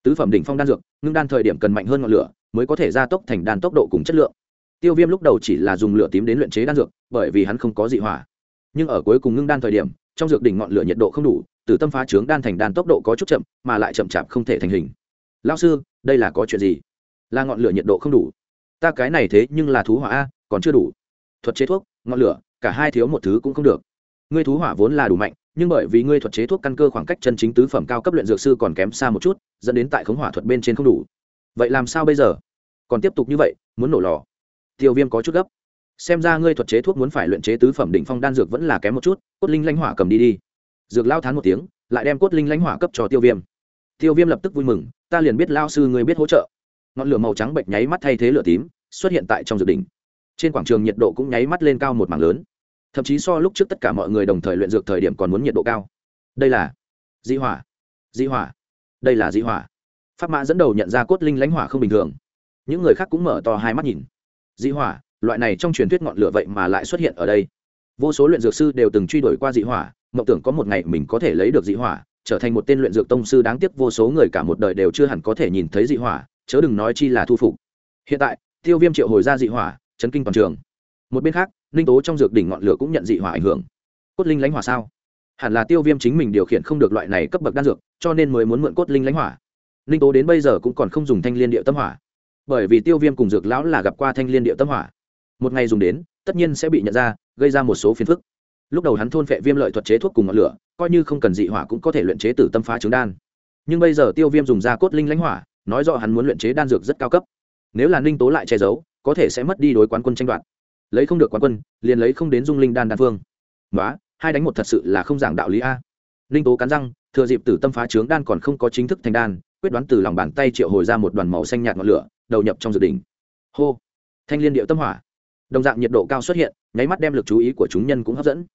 tứ phẩm đỉnh phong đan dược, ngưng đan thời điểm cần mạnh hơn ngọn lửa mới có thể gia tốc thành đan tốc độ cùng chất lượng. Tiêu viêm lúc đầu chỉ là dùng lửa tím đến luyện chế đan dược, bởi vì hắn không có dị hỏa. Nhưng ở cuối cùng ngưng đan thời điểm, trong dược đỉnh ngọn lửa nhiệt độ không đủ, từ tâm phá trướng đan thành đan tốc độ có chút chậm, mà lại chậm chạp không thể thành hình. Lao sư, đây là có chuyện gì? Là ngọn lửa nhiệt độ không đủ. Ta cái này thế nhưng là thú hỏa a, còn chưa đủ. Thuật chế thuốc, ngọn lửa, cả hai thiếu một thứ cũng không được. Ngươi thú hỏa vốn là đủ mạnh, nhưng bởi vì ngươi thuật chế thuốc căn cơ khoảng cách chân chính tứ phẩm cao cấp luyện dược sư còn kém xa một chút dẫn đến tại khống hỏa thuật bên trên không đủ. Vậy làm sao bây giờ? Còn tiếp tục như vậy, muốn nổ lò. Tiêu viêm có chút gấp. Xem ra ngươi thuật chế thuốc muốn phải luyện chế tứ phẩm đỉnh phong đan dược vẫn là kém một chút, cốt linh lãnh hỏa cầm đi đi. Dược lao thán một tiếng, lại đem cốt linh lãnh hỏa cấp cho tiêu viêm. Tiêu viêm lập tức vui mừng, ta liền biết lao sư ngươi biết hỗ trợ. Ngọn lửa màu trắng bệnh nháy mắt thay thế lửa tím, xuất hiện tại trong dược đỉnh. Trên quảng trường nhiệt độ cũng nháy mắt lên cao một mảng lớn. Thậm chí so lúc trước tất cả mọi người đồng thời luyện dược thời điểm còn muốn nhiệt độ cao. Đây là di hỏa. Di hỏa đây là dị hỏa. Pháp mã dẫn đầu nhận ra cốt linh lãnh hỏa không bình thường. Những người khác cũng mở to hai mắt nhìn. Dị hỏa, loại này trong truyền thuyết ngọn lửa vậy mà lại xuất hiện ở đây. Vô số luyện dược sư đều từng truy đuổi qua dị hỏa, mộng tưởng có một ngày mình có thể lấy được dị hỏa, trở thành một tên luyện dược tông sư đáng tiếc vô số người cả một đời đều chưa hẳn có thể nhìn thấy dị hỏa, chớ đừng nói chi là thu phục. Hiện tại, tiêu viêm triệu hồi ra dị hỏa, chấn kinh toàn trường. Một bên khác, ninh tố trong dược đỉnh ngọn lửa cũng nhận dị hỏa ảnh hưởng. Cốt linh lãnh hỏa sao? Hẳn là tiêu viêm chính mình điều khiển không được loại này cấp bậc đan dược, cho nên mới muốn mượn cốt linh lãnh hỏa. Ninh tố đến bây giờ cũng còn không dùng thanh liên điệu tâm hỏa. Bởi vì tiêu viêm cùng dược lão là gặp qua thanh liên điệu tâm hỏa. Một ngày dùng đến, tất nhiên sẽ bị nhận ra, gây ra một số phiền phức. Lúc đầu hắn thôn phệ viêm lợi thuật chế thuốc cùng ngọn lửa, coi như không cần dị hỏa cũng có thể luyện chế từ tâm phá trứng đan. Nhưng bây giờ tiêu viêm dùng da cốt linh lãnh hỏa, nói rõ hắn muốn luyện chế đan dược rất cao cấp. Nếu là ninh tố lại che giấu, có thể sẽ mất đi đối quán quân tranh đoạt. Lấy không được quán quân, liền lấy không đến dung linh đan đan phương nói hai đánh một thật sự là không giảng đạo lý a. Ninh tố cắn răng, thừa dịp tử tâm phá trướng đan còn không có chính thức thành đan, quyết đoán từ lòng bàn tay triệu hồi ra một đoàn màu xanh nhạt ngọn lửa, đầu nhập trong dự đỉnh hô! Thanh liên điệu tâm hỏa. Đồng dạng nhiệt độ cao xuất hiện, nháy mắt đem lực chú ý của chúng nhân cũng hấp dẫn.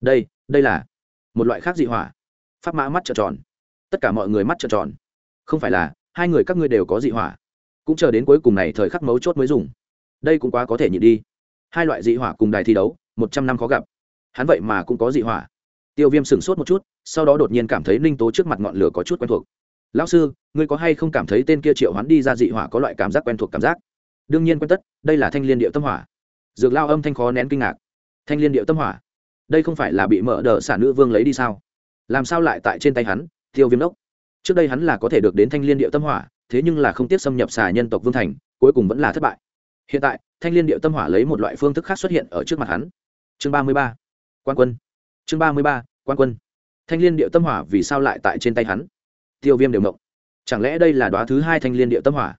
Đây đây là một loại khác dị hỏa. Pháp mã mắt trợn tròn. Tất cả mọi người mắt trợn tròn. Không phải là, hai người các ngươi đều có dị hỏa. Cũng chờ đến cuối cùng này thời khắc mấu chốt mới dùng. Đây cũng quá có thể nhịn đi. Hai loại dị hỏa cùng đài thi đấu, một trăm năm khó gặp hắn vậy mà cũng có dị hỏa. Tiêu viêm sửng sốt một chút, sau đó đột nhiên cảm thấy ninh tố trước mặt ngọn lửa có chút quen thuộc. Lão sư, ngươi có hay không cảm thấy tên kia triệu hắn đi ra dị hỏa có loại cảm giác quen thuộc cảm giác? Đương nhiên quen tất, đây là thanh liên điệu tâm hỏa. Dược lao âm thanh khó nén kinh ngạc. Thanh liên điệu tâm hỏa? Đây không phải là bị mở đờ xả nữ vương lấy đi sao? Làm sao lại tại trên tay hắn, tiêu viêm đốc? Trước đây hắn là có thể được đến thanh liên điệu tâm hỏa, thế nhưng là không tiếc xâm nhập xà nhân tộc vương thành, cuối cùng vẫn là thất bại. Hiện tại, thanh liên điệu tâm hỏa lấy một loại phương thức khác xuất hiện ở trước mặt hắn. Chương ba mươi ba quan quân. Chương ba mươi ba, quan quân. Thanh liên điệu tâm hỏa vì sao lại tại trên tay hắn? Tiêu viêm đều mộng chẳng lẽ đây là đoá thứ hai thanh liên điệu tâm hỏa?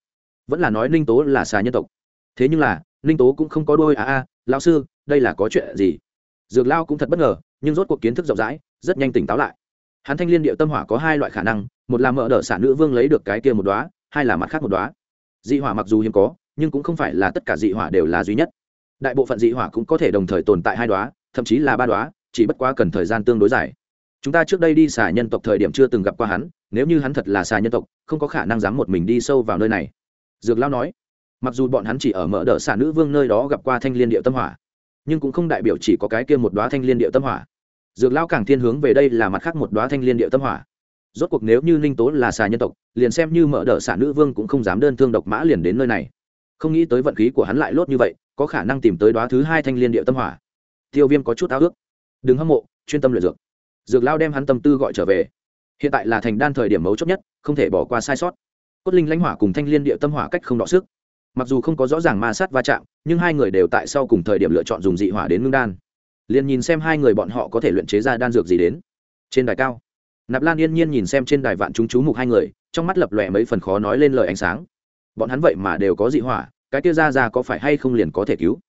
Vẫn là nói ninh tố là xà nhân tộc. Thế nhưng là, ninh tố cũng không có đôi à a lão sư, đây là có chuyện gì? Dược lao cũng thật bất ngờ, nhưng rốt cuộc kiến thức rộng rãi, rất nhanh tỉnh táo lại. Hắn thanh liên điệu tâm hỏa có hai loại khả năng, một là mở đ ợ xả nữ vương lấy được cái kia một đoá hai là mặt khác một đoá dị hỏa mặc dù hiếm có, nhưng cũng không phải là tất cả dị hỏa đều là duy nhất. Đại bộ phận dị hỏa cũng có thể đồng thời tồn tại hai đoá thậm chí là ba đoá, chỉ bất quá cần thời gian tương đối dài. Chúng ta trước đây đi xà nhân tộc thời điểm chưa từng gặp qua hắn, nếu như hắn thật là xà nhân tộc, không có khả năng dám một mình đi sâu vào nơi này. Dược lao nói. Mặc dù bọn hắn chỉ ở mở đ xà nữ vương nơi đó gặp qua thanh liên điệu tâm hỏa, nhưng cũng không đại biểu chỉ có cái kia một đoá thanh liên điệu tâm hỏa. Dược lao càng thiên hướng về đây là mặt khác một đoá thanh liên điệu tâm hỏa. Rốt cuộc nếu như ninh tố là xà nhân tộc, liền xem như mở đ xà nữ vương cũng không dám đơn thương độc mã liền đến nơi này. Không nghĩ tới vận khí của hắn lại lốt như vậy, có khả năng tìm tới đoá thứ hai thanh liên điệu tâm hỏa tiêu viêm có chút ao ước. Đừng hâm mộ, chuyên tâm luyện dược. Dược lao đem hắn tâm tư gọi trở về. Hiện tại là thành đan thời điểm mấu chốt nhất, không thể bỏ qua sai sót. Cốt linh lãnh hỏa cùng thanh liên địa tâm hỏa cách không đọ sức. Mặc dù không có rõ ràng ma sát va chạm, nhưng hai người đều tại sau cùng thời điểm lựa chọn dùng dị hỏa đến ngưng đan. Liền nhìn xem hai người bọn họ có thể luyện chế ra đan dược gì đến. Trên đài cao, nạp lan yên nhiên nhìn xem trên đài vạn chúng chú mục hai người, trong mắt lập lòe mấy phần khó nói lên lời ánh sáng. Bọn hắn vậy mà đều có dị hỏa, cái Tiêu ra ra có phải hay không liền có thể cứu?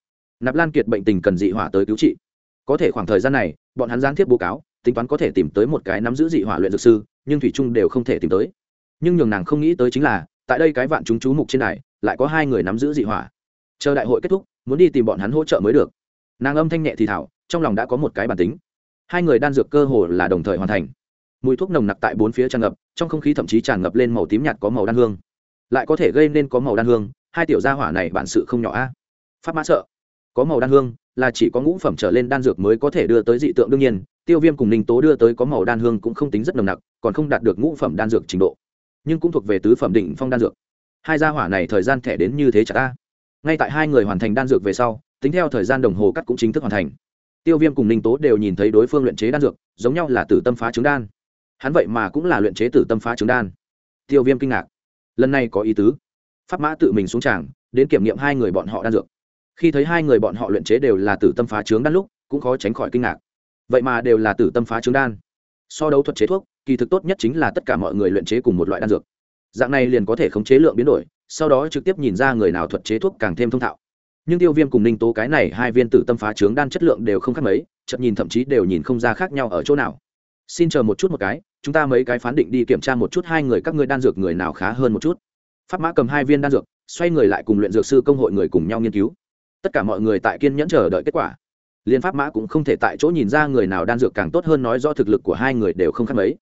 Nạp lan kiệt bệnh tình cần dị hỏa tới cứu trị. Có thể khoảng thời gian này, bọn hắn gián tiếp bố cáo, tính toán có thể tìm tới một cái nắm giữ dị hỏa luyện dược sư, nhưng thủy trung đều không thể tìm tới. Nhưng nhường nàng không nghĩ tới chính là, tại đây cái vạn chúng chú mục trên này, lại có hai người nắm giữ dị hỏa. Chờ đại hội kết thúc, muốn đi tìm bọn hắn hỗ trợ mới được. Nàng âm thanh nhẹ thì thảo, trong lòng đã có một cái bản tính. Hai người đan dược cơ hồ là đồng thời hoàn thành. Mùi thuốc nồng nặc tại bốn phía tràn ngập, trong không khí thậm chí tràn ngập lên màu tím nhạt có màu đan hương. Lại có thể gây nên có màu đan hương, hai tiểu gia hỏa này bản sự không nhỏ a. Pháp mã sợ có màu đan hương, là chỉ có ngũ phẩm trở lên đan dược mới có thể đưa tới dị tượng đương nhiên, tiêu viêm cùng ninh tố đưa tới có màu đan hương cũng không tính rất nồng nặc, còn không đạt được ngũ phẩm đan dược trình độ. Nhưng cũng thuộc về tứ phẩm định phong đan dược. Hai gia hỏa này thời gian thẻ đến như thế chả ta. Ngay tại hai người hoàn thành đan dược về sau, tính theo thời gian đồng hồ cắt cũng chính thức hoàn thành. Tiêu viêm cùng ninh tố đều nhìn thấy đối phương luyện chế đan dược, giống nhau là tử tâm phá trứng đan. Hắn vậy mà cũng là luyện chế tử tâm phá trứng đan. Tiêu viêm kinh ngạc. Lần này có ý tứ. Pháp mã tự mình xuống tràng, đến kiểm nghiệm hai người bọn họ đan dược khi thấy hai người bọn họ luyện chế đều là tử tâm phá Trướng đan lúc, cũng khó tránh khỏi kinh ngạc. Vậy mà đều là tử tâm phá Trướng đan. So đấu thuật chế thuốc, kỳ thực tốt nhất chính là tất cả mọi người luyện chế cùng một loại đan dược. Dạng này liền có thể khống chế lượng biến đổi, sau đó trực tiếp nhìn ra người nào thuật chế thuốc càng thêm thông thạo. Nhưng tiêu viêm cùng ninh tố cái này hai viên tử tâm phá trướng đan chất lượng đều không khác mấy chậm nhìn thậm chí đều nhìn không ra khác nhau ở chỗ nào. Xin chờ một chút một cái, chúng ta mấy cái phán định đi kiểm tra một chút hai người các ngươi đan dược người nào khá hơn một chút. Pháp mã cầm hai viên đan dược, xoay người lại cùng luyện dược sư công hội người cùng nhau nghiên cứu tất cả mọi người tại kiên nhẫn chờ đợi kết quả. Liên pháp mã cũng không thể tại chỗ nhìn ra người nào đan dược càng tốt hơn nói rõ thực lực của hai người đều không khác mấy.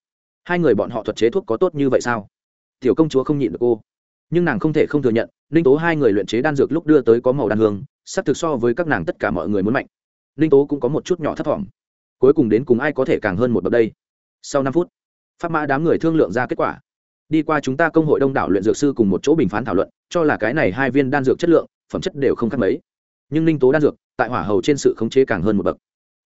Hai người bọn họ thuật chế thuốc có tốt như vậy sao? Tiểu công chúa không nhịn được cô. Nhưng nàng không thể không thừa nhận, ninh tố hai người luyện chế đan dược lúc đưa tới có màu đan hương s ắ c thực so với các nàng tất cả mọi người muốn mạnh. Ninh tố cũng có một chút nhỏ thấp t cuối cùng đến cùng ai có thể càng hơn một bậc đây? Sau năm phút, pháp mã đám người thương lượng ra kết quả. Đi qua chúng ta công hội đông đảo luyện dược sư cùng một chỗ bình phán thảo luận, cho là cái này hai viên đan dược chất lượng, phẩm chất đều không khác mấy nhưng ninh tố đan dược tại hỏa hầu trên sự khống chế càng hơn một bậc.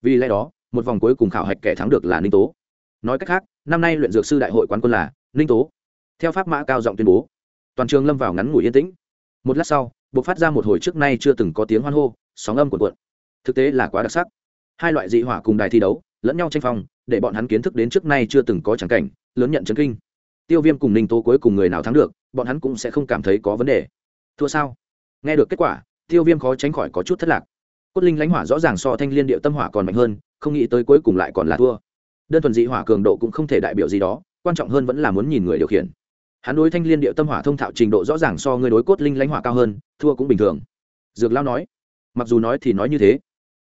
Vì lẽ đó, một vòng cuối cùng khảo hạch kẻ thắng được là ninh tố. Nói cách khác, năm nay luyện dược sư đại hội quán quân là ninh tố. Theo pháp mã cao giọng tuyên bố, toàn trường lâm vào ngắn ngủi yên tĩnh. Một lát sau buộc phát ra một hồi trước nay chưa từng có tiếng hoan hô, sóng âm cuộn cuộn. Thực tế là quá đặc sắc. Hai loại dị hỏa cùng đài thi đấu, lẫn nhau tranh phong, để bọn hắn kiến thức đến trước nay chưa từng có tràng cảnh, lớn nhận chấn kinh. Tiêu viêm cùng ninh tố cuối cùng người nào thắng được, bọn hắn cũng sẽ không cảm thấy có vấn đề. Thua sao? Nghe được kết quả tiêu viêm khó tránh khỏi có chút thất lạc. Cốt linh lãnh hỏa rõ ràng so thanh liên điệu tâm hỏa còn mạnh hơn, không nghĩ tới cuối cùng lại còn là thua. Đơn thuần dị hỏa cường độ cũng không thể đại biểu gì đó, quan trọng hơn vẫn là muốn nhìn người điều khiển. Hắn đối thanh liên điệu tâm hỏa thông thạo trình độ rõ ràng so người đối cốt linh lãnh hỏa cao hơn, thua cũng bình thường. Dược lao nói, mặc dù nói thì nói như thế,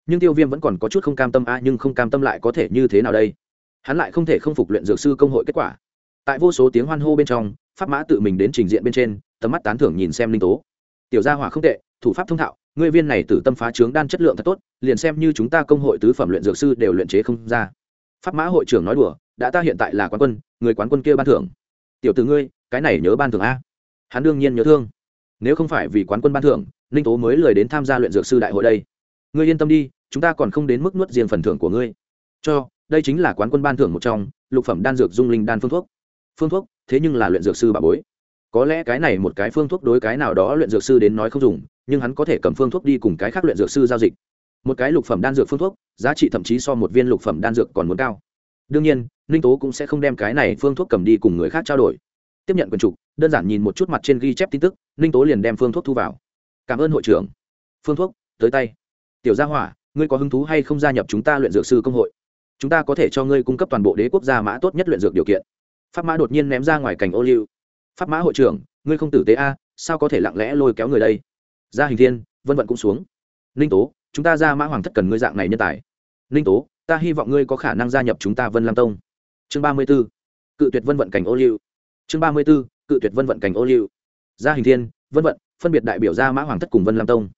nhưng tiêu viêm vẫn còn có chút không cam tâm a, nhưng không cam tâm lại có thể như thế nào đây? Hắn lại không thể không phục luyện dược sư công hội kết quả. Tại vô số tiếng hoan hô bên trong, pháp mã tự mình đến trình diện bên trên, tầm mắt tán thưởng nhìn xem linh tố. Tiểu gia hỏa không tệ thủ pháp thông thạo, ngươi viên này tử tâm phá trướng đan chất lượng thật tốt, liền xem như chúng ta công hội tứ phẩm luyện dược sư đều luyện chế không ra. Pháp mã hội trưởng nói đùa, đã ta hiện tại là quán quân, người quán quân kia ban thưởng. Tiểu từ ngươi, cái này nhớ ban thưởng a. Hắn đương nhiên nhớ thương. Nếu không phải vì quán quân ban thưởng, ninh tố mới lời đến tham gia luyện dược sư đại hội đây. Ngươi yên tâm đi, chúng ta còn không đến mức nuốt riêng phần thưởng của ngươi. Cho, đây chính là quán quân ban thưởng một trong, lục phẩm đan dược dung linh đan phương thuốc. Phương thuốc, thế nhưng là luyện dược sư bà bối có lẽ cái này một cái phương thuốc đối cái nào đó luyện dược sư đến nói không dùng, nhưng hắn có thể cầm phương thuốc đi cùng cái khác luyện dược sư giao dịch. Một cái lục phẩm đan dược phương thuốc, giá trị thậm chí so một viên lục phẩm đan dược còn muốn cao. Đương nhiên, ninh tố cũng sẽ không đem cái này phương thuốc cầm đi cùng người khác trao đổi. Tiếp nhận quyền trục, đơn giản nhìn một chút mặt trên ghi chép tin tức, ninh tố liền đem phương thuốc thu vào. Cảm ơn hội trưởng. Phương thuốc, tới tay. Tiểu gia hỏa, ngươi có hứng thú hay không gia nhập chúng ta luyện dược sư công hội? Chúng ta có thể cho ngươi cung cấp toàn bộ đế quốc gia mã tốt nhất luyện dược điều kiện. Pháp mã đột nhiên ném ra ngoài cảnh ô liu pháp mã hội trưởng, ngươi không tử tế a, sao có thể lặng lẽ lôi kéo người đây? Gia hình thiên, vân vận cũng xuống. Ninh tố, chúng ta ra mã hoàng thất cần ngươi dạng này nhân tài. Ninh tố, ta hy vọng ngươi có khả năng gia nhập chúng ta vân lam tông. Chương ba mươi b ố cự tuyệt vân vận cảnh ô liu. Chương ba mươi b ố cự tuyệt vân vận cảnh ô liu. Gia hình thiên, vân vận, phân biệt đại biểu ra mã hoàng thất cùng vân lam tông.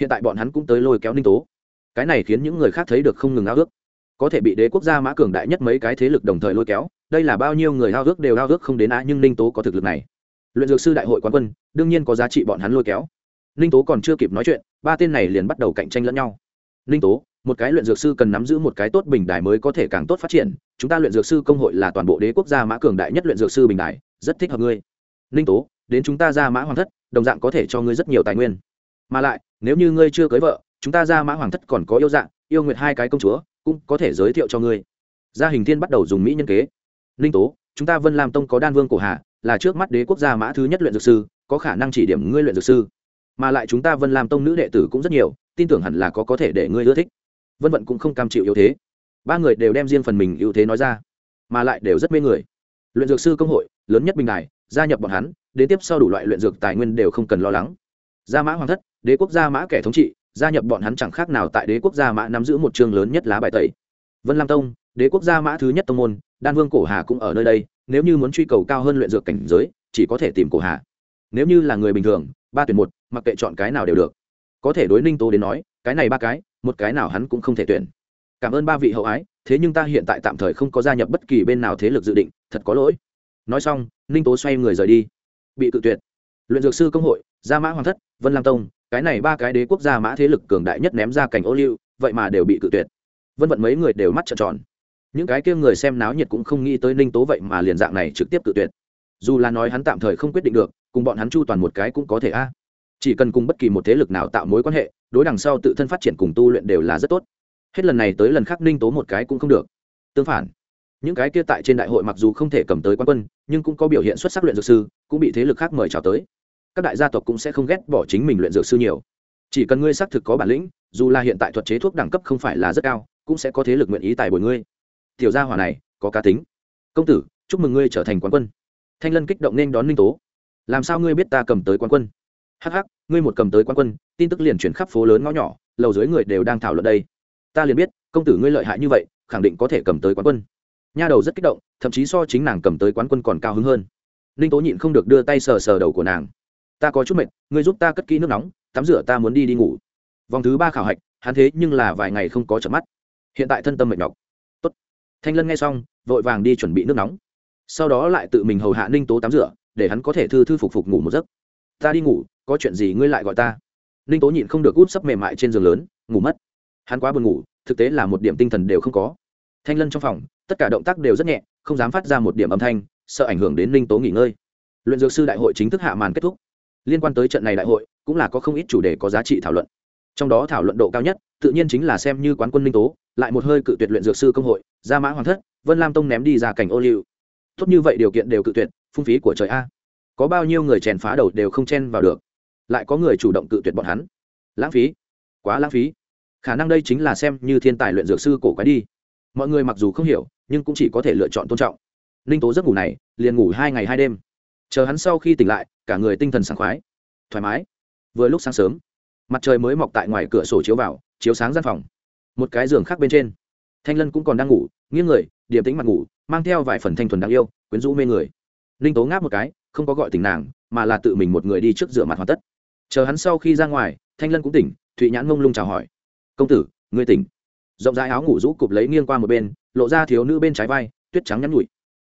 Hiện tại bọn hắn cũng tới lôi kéo ninh tố. Cái này khiến những người khác thấy được không ngừng ao ước. Có thể bị đế quốc gia mã cường đại nhất mấy cái thế lực đồng thời lôi kéo đây là bao nhiêu người ao ước đều ao ước không đến á, nhưng ninh tố có thực lực này. Luyện dược sư đại hội quán quân, đương nhiên có giá trị bọn hắn lôi kéo. Ninh tố còn chưa kịp nói chuyện, ba tên này liền bắt đầu cạnh tranh lẫn nhau. Ninh tố, một cái luyện dược sư cần nắm giữ một cái tốt bình đài mới có thể càng tốt phát triển, chúng ta luyện dược sư công hội là toàn bộ đế quốc gia mã cường đại nhất luyện dược sư bình đài, rất thích hợp ngươi. Ninh tố, đến chúng ta ra mã hoàng thất, đồng dạng có thể cho ngươi rất nhiều tài nguyên. Mà lại, nếu như ngươi chưa cưới vợ, chúng ta ra mã hoàng thất còn có yêu dạng, yêu nguyệt hai cái công chúa, cũng có thể giới thiệu cho ngươi. Gia hình thiên bắt đầu dùng mỹ nhân kế ninh tố, chúng ta vân lam tông có đan vương cổ hạ là trước mắt đế quốc gia mã thứ nhất luyện dược sư, có khả năng chỉ điểm ngươi luyện dược sư. Mà lại chúng ta vân lam tông nữ đệ tử cũng rất nhiều, tin tưởng hẳn là có có thể để ngươi ưa thích. Vân vận cũng không cam chịu yếu thế. Ba người đều đem riêng phần mình ưu thế nói ra, mà lại đều rất mê người. Luyện dược sư công hội, lớn nhất bình đài, gia nhập bọn hắn, đến tiếp sau đủ loại luyện dược tài nguyên đều không cần lo lắng. Gia mã hoàng thất, đế quốc gia mã kẻ thống trị, gia nhập bọn hắn chẳng khác nào tại đế quốc gia mã nắm giữ một chương lớn nhất lá bài tẩy. Vân lam tông đế quốc gia mã thứ nhất tông môn, đan vương cổ hà cũng ở nơi đây, nếu như muốn truy cầu cao hơn luyện dược cảnh giới, chỉ có thể tìm cổ hà. Nếu như là người bình thường, ba tuyển một, mặc kệ chọn cái nào đều được. Có thể đối ninh tố đến nói, cái này ba cái, một cái nào hắn cũng không thể tuyển. Cảm ơn ba vị hậu ái, thế nhưng ta hiện tại tạm thời không có gia nhập bất kỳ bên nào thế lực dự định, thật có lỗi. Nói xong, ninh tố xoay người rời đi. Bị cự tuyệt. Luyện dược sư công hội, gia mã hoàng thất, vân lam tông, cái này ba cái đế quốc gia mã thế lực cường đại nhất ném ra cảnh ô liu, vậy mà đều bị cự tuyệt. Vân vận mấy người đều mắt trợn tròn những cái kia người xem náo nhiệt cũng không nghĩ tới ninh tố vậy mà liền dạng này trực tiếp tự tuyệt. Dù là nói hắn tạm thời không quyết định được, cùng bọn hắn chu toàn một cái cũng có thể a. Chỉ cần cùng bất kỳ một thế lực nào tạo mối quan hệ, đối đằng sau tự thân phát triển cùng tu luyện đều là rất tốt. Hết lần này tới lần khác ninh tố một cái cũng không được. Tương phản, những cái kia tại trên đại hội mặc dù không thể cầm tới quan quân, nhưng cũng có biểu hiện xuất sắc luyện dược sư, cũng bị thế lực khác mời chào tới. Các đại gia tộc cũng sẽ không ghét bỏ chính mình luyện dược sư nhiều. Chỉ cần ngươi xác thực có bản lĩnh, dù là hiện tại thuật chế thuốc đẳng cấp không phải là rất cao, cũng sẽ có thế lực nguyện ý tài bồi ngươi tiểu gia hỏa này, có cá tính. Công tử, chúc mừng ngươi trở thành quán quân. Thanh lân kích động nên đón ninh tố. Làm sao ngươi biết ta cầm tới quán quân? Hắc hắc, ngươi một cầm tới quán quân, tin tức liền chuyển khắp phố lớn ngõ nhỏ, lầu dưới người đều đang thảo luận đây. Ta liền biết, công tử ngươi lợi hại như vậy, khẳng định có thể cầm tới quán quân. Nha đầu rất kích động, thậm chí so chính nàng cầm tới quán quân còn cao hứng hơn. Ninh tố nhịn không được đưa tay sờ sờ đầu của nàng. Ta có chút mệt, ngươi giúp ta cất kỹ nước nóng, tắm rửa ta muốn đi đi ngủ. Vòng thứ ba khảo hạch, hắn thế nhưng là vài ngày không có chợp mắt. Hiện tại thân tâm mệt nhọc thanh lân nghe xong, vội vàng đi chuẩn bị nước nóng. Sau đó lại tự mình hầu hạ ninh tố tắm rửa, để hắn có thể thư thư phục phục ngủ một giấc. Ta đi ngủ, có chuyện gì ngươi lại gọi ta? Ninh tố nhịn không được út sấp mềm mại trên giường lớn, ngủ mất. Hắn quá buồn ngủ, thực tế là một điểm tinh thần đều không có. Thanh lân trong phòng, tất cả động tác đều rất nhẹ, không dám phát ra một điểm âm thanh, sợ ảnh hưởng đến ninh tố nghỉ ngơi. Luyện dược sư đại hội chính thức hạ màn kết thúc. Liên quan tới trận này đại hội, cũng là có không ít chủ đề có giá trị thảo luận. Trong đó thảo luận độ cao nhất, tự nhiên chính là xem như quán quân ninh tố, lại một hơi cự tuyệt luyện dược sư công hội gia mã hoàng thất, vân lam tông ném đi ra cảnh ô liu. Tốt như vậy điều kiện đều cự tuyệt, phung phí của trời a. Có bao nhiêu người chèn phá đầu đều không chen vào được. Lại có người chủ động cự tuyệt bọn hắn. Lãng phí. Quá lãng phí. Khả năng đây chính là xem như thiên tài luyện dược sư cổ quái đi. Mọi người mặc dù không hiểu, nhưng cũng chỉ có thể lựa chọn tôn trọng. Ninh tố giấc ngủ này, liền ngủ hai ngày hai đêm. Chờ hắn sau khi tỉnh lại, cả người tinh thần sảng khoái, thoải mái. Vừa lúc sáng sớm, mặt trời mới mọc tại ngoài cửa sổ chiếu vào, chiếu sáng gian phòng. Một cái giường khác bên trên thanh lân cũng còn đang ngủ, nghiêng người, điềm tĩnh mặt ngủ, mang theo vài phần thanh thuần đáng yêu, quyến rũ mê người. Ninh tố ngáp một cái, không có gọi tỉnh nàng, mà là tự mình một người đi trước rửa mặt hoàn tất. Chờ hắn sau khi ra ngoài, thanh lân cũng tỉnh, thụy nhãn mông lung chào hỏi. Công tử, ngươi tỉnh. Rộng rãi áo ngủ rũ cụp lấy nghiêng qua một bên, lộ ra thiếu nữ bên trái vai, tuyết trắng nhắn nhụi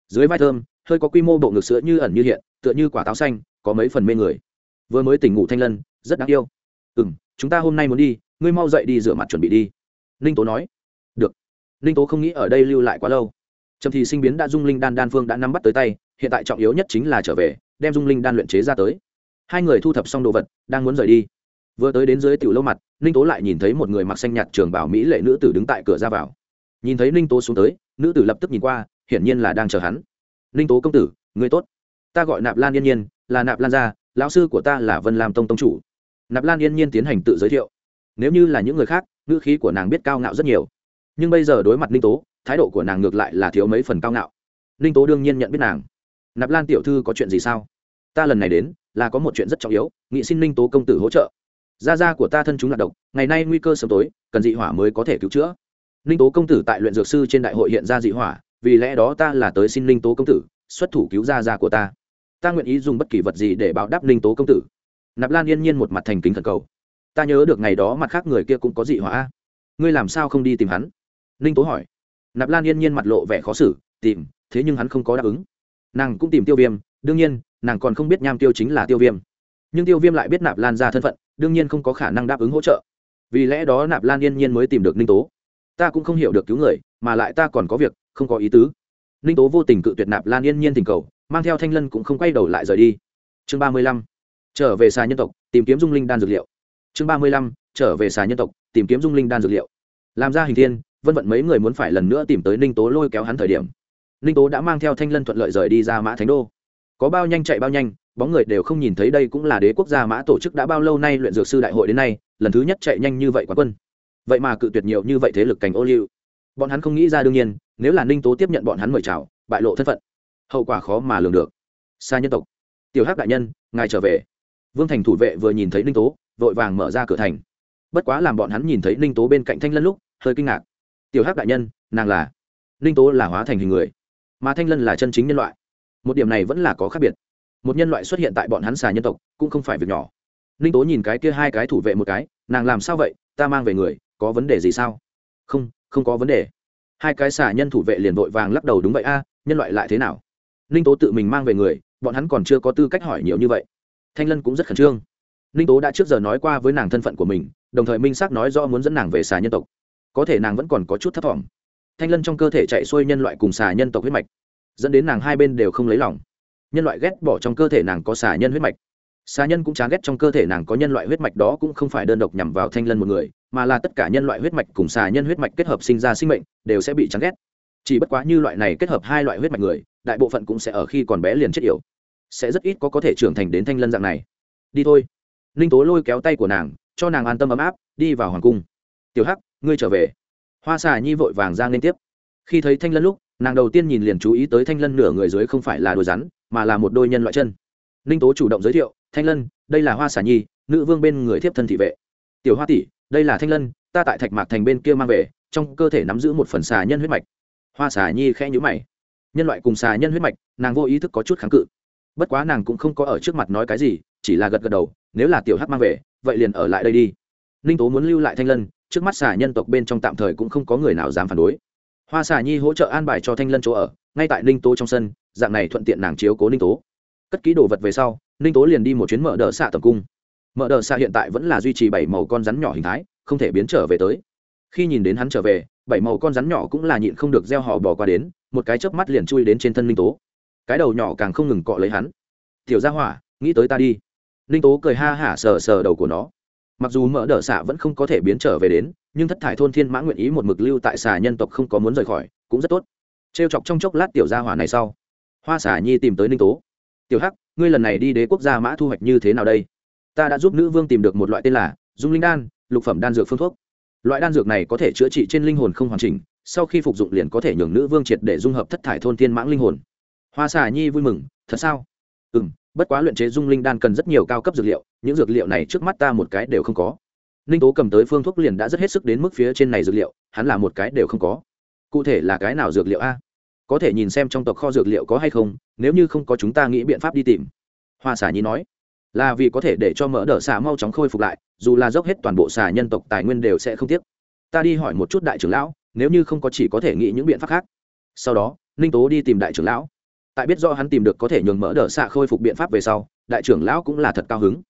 dưới vai thơm, hơi có quy mô bộ ngực sữa như ẩn như hiện, tựa như quả táo xanh, có mấy phần mê người. Vừa mới tỉnh ngủ thanh lân, rất đáng yêu. Ừ m chúng ta hôm nay muốn đi, ngươi mau dậy đi rửa mặt chuẩn bị đi. Ninh tố nói ninh tố không nghĩ ở đây lưu lại quá lâu. Trầm thì sinh biến đã dung linh đan đan phương đã nắm bắt tới tay, hiện tại trọng yếu nhất chính là trở về, đem dung linh đan luyện chế ra tới. Hai người thu thập xong đồ vật, đang muốn rời đi. Vừa tới đến dưới tiểu lâu mặt, ninh tố lại nhìn thấy một người mặc xanh nhạt trường bảo mỹ lệ nữ tử đứng tại cửa ra vào. Nhìn thấy ninh tố xuống tới, nữ tử lập tức nhìn qua, hiển nhiên là đang chờ hắn. Ninh tố công tử, người tốt. Ta gọi nạp lan yên nhiên, là nạp lan gia, lão sư của ta là vân lam tông tông chủ. Nạp lan yên nhiên tiến hành tự giới thiệu. Nếu như là những người khác, ngữ khí của nàng biết cao ngạo rất nhiều nhưng bây giờ đối mặt ninh tố, thái độ của nàng ngược lại là thiếu mấy phần cao ngạo. Ninh tố đương nhiên nhận biết nàng. Nạp lan tiểu thư có chuyện gì sao? Ta lần này đến, là có một chuyện rất trọng yếu, nghị xin ninh tố công tử hỗ trợ. Gia gia của ta thân chúng lạc độc, ngày nay nguy cơ sớm tối, cần dị hỏa mới có thể cứu chữa. Ninh tố công tử tại luyện dược sư trên đại hội hiện ra dị hỏa, vì lẽ đó ta là tới xin ninh tố công tử, xuất thủ cứu gia gia của ta. Ta nguyện ý dùng bất kỳ vật gì để báo đáp ninh tố công tử. Nạp lan yên nhiên một mặt thành kính thần cầu. Ta nhớ được ngày đó mặt khác người kia cũng có dị hỏa ngươi làm sao không đi tìm hắn? Ninh tố hỏi. Nạp lan yên nhiên mặt lộ vẻ khó xử, tìm, thế nhưng hắn không có đáp ứng. Nàng cũng tìm tiêu viêm, đương nhiên, nàng còn không biết nham tiêu chính là tiêu viêm. Nhưng tiêu viêm lại biết nạp lan ra thân phận, đương nhiên không có khả năng đáp ứng hỗ trợ. Vì lẽ đó nạp lan yên nhiên mới tìm được ninh tố. Ta cũng không hiểu được cứu người, mà lại ta còn có việc, không có ý tứ. Ninh tố vô tình cự tuyệt nạp lan yên nhiên tình cầu, mang theo thanh lân cũng không quay đầu lại rời đi. Chương ba mươi lăm, trở về xà nhân tộc, tìm kiếm dung linh đan dược liệu. Chương ba mươi lăm, trở về xà nhân tộc, tìm kiếm dung linh đan dược liệu. Làm ra hình thiên vân vận mấy người muốn phải lần nữa tìm tới ninh tố lôi kéo hắn thời điểm ninh tố đã mang theo thanh lân thuận lợi rời đi ra mã thánh đô có bao nhanh chạy bao nhanh bóng người đều không nhìn thấy đây cũng là đế quốc gia mã tổ chức đã bao lâu nay luyện dược sư đại hội đến nay lần thứ nhất chạy nhanh như vậy quá quân vậy mà cự tuyệt nhiều như vậy thế lực cảnh ô liu bọn hắn không nghĩ ra đương nhiên nếu là ninh tố tiếp nhận bọn hắn mời chào bại lộ thân phận hậu quả khó mà lường được xa nhân tộc tiểu hắc đại nhân ngài trở về vương thành thủ vệ vừa nhìn thấy ninh tố vội vàng mở ra cửa thành bất quá làm bọn hắn nhìn thấy ninh tố bên cạnh thanh lân lúc hơi kinh ngạc tiểu hắc đại nhân, nàng là ninh tố là hóa thành hình người, mà thanh lân là chân chính nhân loại. Một điểm này vẫn là có khác biệt. Một nhân loại xuất hiện tại bọn hắn xà nhân tộc, cũng không phải việc nhỏ. Ninh tố nhìn cái kia hai cái thủ vệ một cái, nàng làm sao vậy? Ta mang về người, có vấn đề gì sao? Không không có vấn đề. Hai cái xà nhân thủ vệ liền vội vàng lắc đầu đúng vậy a, nhân loại lại thế nào? Ninh tố tự mình mang về người, bọn hắn còn chưa có tư cách hỏi nhiều như vậy. Thanh lân cũng rất khẩn trương. Ninh tố đã trước giờ nói qua với nàng thân phận của mình, đồng thời minh xác nói rõ muốn dẫn nàng về xà nhân tộc có thể nàng vẫn còn có chút thấp thỏm. Thanh lân trong cơ thể chạy xuôi nhân loại cùng xà nhân tộc huyết mạch, dẫn đến nàng hai bên đều không lấy lòng. Nhân loại ghét bỏ trong cơ thể nàng có xà nhân huyết mạch. Xà nhân cũng chán ghét trong cơ thể nàng có nhân loại huyết mạch đó cũng không phải đơn độc nhằm vào thanh lân một người, mà là tất cả nhân loại huyết mạch cùng xà nhân huyết mạch kết hợp sinh ra sinh mệnh, đều sẽ bị chán ghét. Chỉ bất quá như loại này kết hợp hai loại huyết mạch người, đại bộ phận cũng sẽ ở khi còn bé liền chết yểu. Sẽ rất ít có có thể trưởng thành đến thanh lân dạng này. Đi thôi. Ninh tố lôi kéo tay của nàng, cho nàng an tâm ấm áp, đi vào hoàng cung. Tiểu hắc ngươi trở về. Hoa xà nhi vội vàng ra liên tiếp. Khi thấy thanh lân lúc, nàng đầu tiên nhìn liền chú ý tới thanh lân nửa người dưới không phải là đôi rắn, mà là một đôi nhân loại chân. Ninh tố chủ động giới thiệu, thanh lân, đây là hoa xà nhi, nữ vương bên người thiếp thân thị vệ. Tiểu hoa tỷ, đây là thanh lân, ta tại thạch mạc thành bên kia mang về, trong cơ thể nắm giữ một phần xà nhân huyết mạch. Hoa xà nhi khẽ nhữ mày. Nhân loại cùng xà nhân huyết mạch, nàng vô ý thức có chút kháng cự. Bất quá nàng cũng không có ở trước mặt nói cái gì, chỉ là gật gật đầu, nếu là tiểu hắc mang về, vậy liền ở lại đây đi. Ninh tố muốn lưu lại thanh lân trước mắt xà nhân tộc bên trong tạm thời cũng không có người nào dám phản đối. Hoa xà nhi hỗ trợ an bài cho thanh lân chỗ ở, ngay tại ninh tố trong sân, dạng này thuận tiện nàng chiếu cố ninh tố. Cất ký đồ vật về sau, ninh tố liền đi một chuyến mở đờ xạ tầm cung. Mở đờ xạ hiện tại vẫn là duy trì bảy màu con rắn nhỏ hình thái, không thể biến trở về tới. Khi nhìn đến hắn trở về, bảy màu con rắn nhỏ cũng là nhịn không được gieo họ bỏ qua đến, một cái chớp mắt liền chui đến trên thân ninh tố. Cái đầu nhỏ càng không ngừng cọ lấy hắn. Tiểu gia hỏa, nghĩ tới ta đi. Ninh tố cười ha hả sờ sờ đầu của nó mặc dù mỡ đỡ xạ vẫn không có thể biến trở về đến, nhưng thất thải thôn thiên mã nguyện ý một mực lưu tại xà nhân tộc không có muốn rời khỏi, cũng rất tốt. Trêu chọc trong chốc lát tiểu gia hỏa này sau. Hoa xà nhi tìm tới ninh tố. Tiểu hắc, ngươi lần này đi đế quốc gia mã thu hoạch như thế nào đây? Ta đã giúp nữ vương tìm được một loại tên là dung linh đan, lục phẩm đan dược phương thuốc. Loại đan dược này có thể chữa trị trên linh hồn không hoàn chỉnh, sau khi phục dụng liền có thể nhường nữ vương triệt để dung hợp thất thải thôn thiên mãng linh hồn. Hoa xà nhi vui mừng, thật sao? Ừ m bất quá luyện chế dung linh đan cần rất nhiều cao cấp dược liệu, những dược liệu này trước mắt ta một cái đều không có. Ninh tố cầm tới phương thuốc liền đã rất hết sức đến mức phía trên này dược liệu, hắn là một cái đều không có. Cụ thể là cái nào dược liệu a? Có thể nhìn xem trong tộc kho dược liệu có hay không, nếu như không có chúng ta nghĩ biện pháp đi tìm. Hoa xà nhi nói, là vì có thể để cho mỡ đỡ xà mau chóng khôi phục lại, dù là dốc hết toàn bộ xà nhân tộc tài nguyên đều sẽ không tiếc. Ta đi hỏi một chút đại trưởng lão, nếu như không có chỉ có thể nghĩ những biện pháp khác. Sau đó, ninh tố đi tìm đại trưởng lão tại biết do hắn tìm được có thể nhường mỡ đỡ xạ khôi phục biện pháp về sau, đại trưởng lão cũng là thật cao hứng.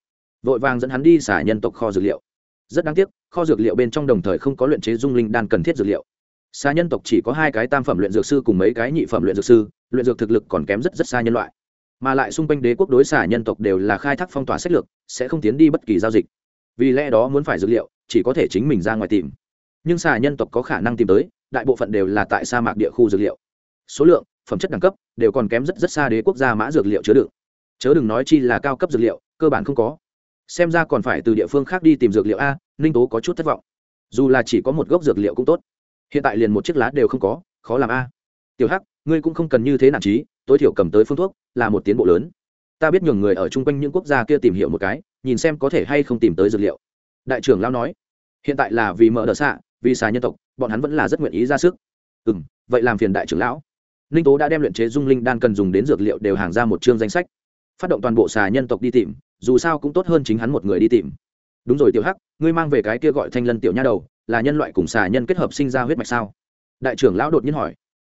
Vội vàng dẫn hắn đi xả nhân tộc kho dược liệu. Rất đáng tiếc, kho dược liệu bên trong đồng thời không có luyện chế dung linh đan cần thiết dược liệu. Xa nhân tộc chỉ có hai cái tam phẩm luyện dược sư cùng mấy cái nhị phẩm luyện dược sư, luyện dược thực lực còn kém rất rất xa nhân loại. Mà lại xung quanh đế quốc đối xả nhân tộc đều là khai thác phong tỏa sách lược, sẽ không tiến đi bất kỳ giao dịch. Vì lẽ đó muốn phải dược liệu, chỉ có thể chính mình ra ngoài tìm. Nhưng xả nhân tộc có khả năng tìm tới, đại bộ phận đều là tại sa mạc địa khu dược liệu. Số lượng, phẩm chất đẳng cấp đều còn kém rất rất xa đế quốc gia mã dược liệu chứa đựng. Chớ đừng nói chi là cao cấp dược liệu, cơ bản không có. Xem ra còn phải từ địa phương khác đi tìm dược liệu a, ninh tố có chút thất vọng. Dù là chỉ có một gốc dược liệu cũng tốt. Hiện tại liền một chiếc lá đều không có, khó làm a. Tiểu hắc, ngươi cũng không cần như thế nản trí tối thiểu cầm tới phương thuốc là một tiến bộ lớn. Ta biết nhường người ở chung quanh những quốc gia kia tìm hiểu một cái, nhìn xem có thể hay không tìm tới dược liệu. Đại trưởng lao nói, hiện tại là vì mở đ ợ xạ, vì xà nhân tộc, bọn hắn vẫn là rất nguyện ý ra sức. Ừ m vậy làm phiền đại trưởng lão ninh tố đã đem luyện chế dung linh đan cần dùng đến dược liệu đều hàng ra một chương danh sách. Phát động toàn bộ xà nhân tộc đi tìm, dù sao cũng tốt hơn chính hắn một người đi tìm. Đúng rồi tiểu hắc, ngươi mang về cái kia gọi thanh lân tiểu nha đầu, là nhân loại cùng xà nhân kết hợp sinh ra huyết mạch sao? Đại trưởng lão đột nhiên hỏi.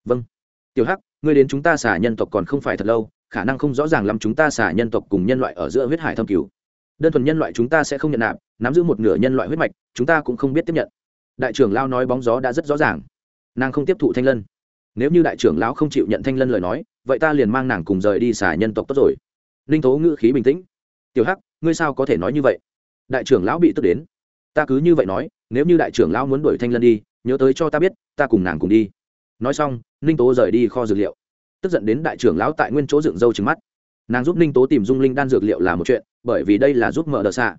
Vâng. Tiểu hắc, ngươi đến chúng ta xà nhân tộc còn không phải thật lâu, khả năng không rõ ràng lắm chúng ta xà nhân tộc cùng nhân loại ở giữa huyết hải thâm cứu đơn thuần nhân loại chúng ta sẽ không nhận nạp, nắm giữ một nửa nhân loại huyết mạch, chúng ta cũng không biết tiếp nhận. Đại trưởng lao nói bóng gió đã rất rõ ràng. Nàng không tiếp thụ thanh lân nếu như đại trưởng lão không chịu nhận thanh lân lời nói, vậy ta liền mang nàng cùng rời đi xả nhân tộc tốt rồi. Ninh tố ngữ khí bình tĩnh. Tiểu hắc, ngươi sao có thể nói như vậy? Đại trưởng lão bị tức đến. Ta cứ như vậy nói, nếu như đại trưởng lão muốn đuổi thanh lân đi, nhớ tới cho ta biết, ta cùng nàng cùng đi. Nói xong, ninh tố rời đi kho dược liệu. Tức giận đến đại trưởng lão tại nguyên chỗ dựng râu trứng mắt. Nàng giúp ninh tố tìm dung linh đan dược liệu là một chuyện, bởi vì đây là giúp mở đợt xạ.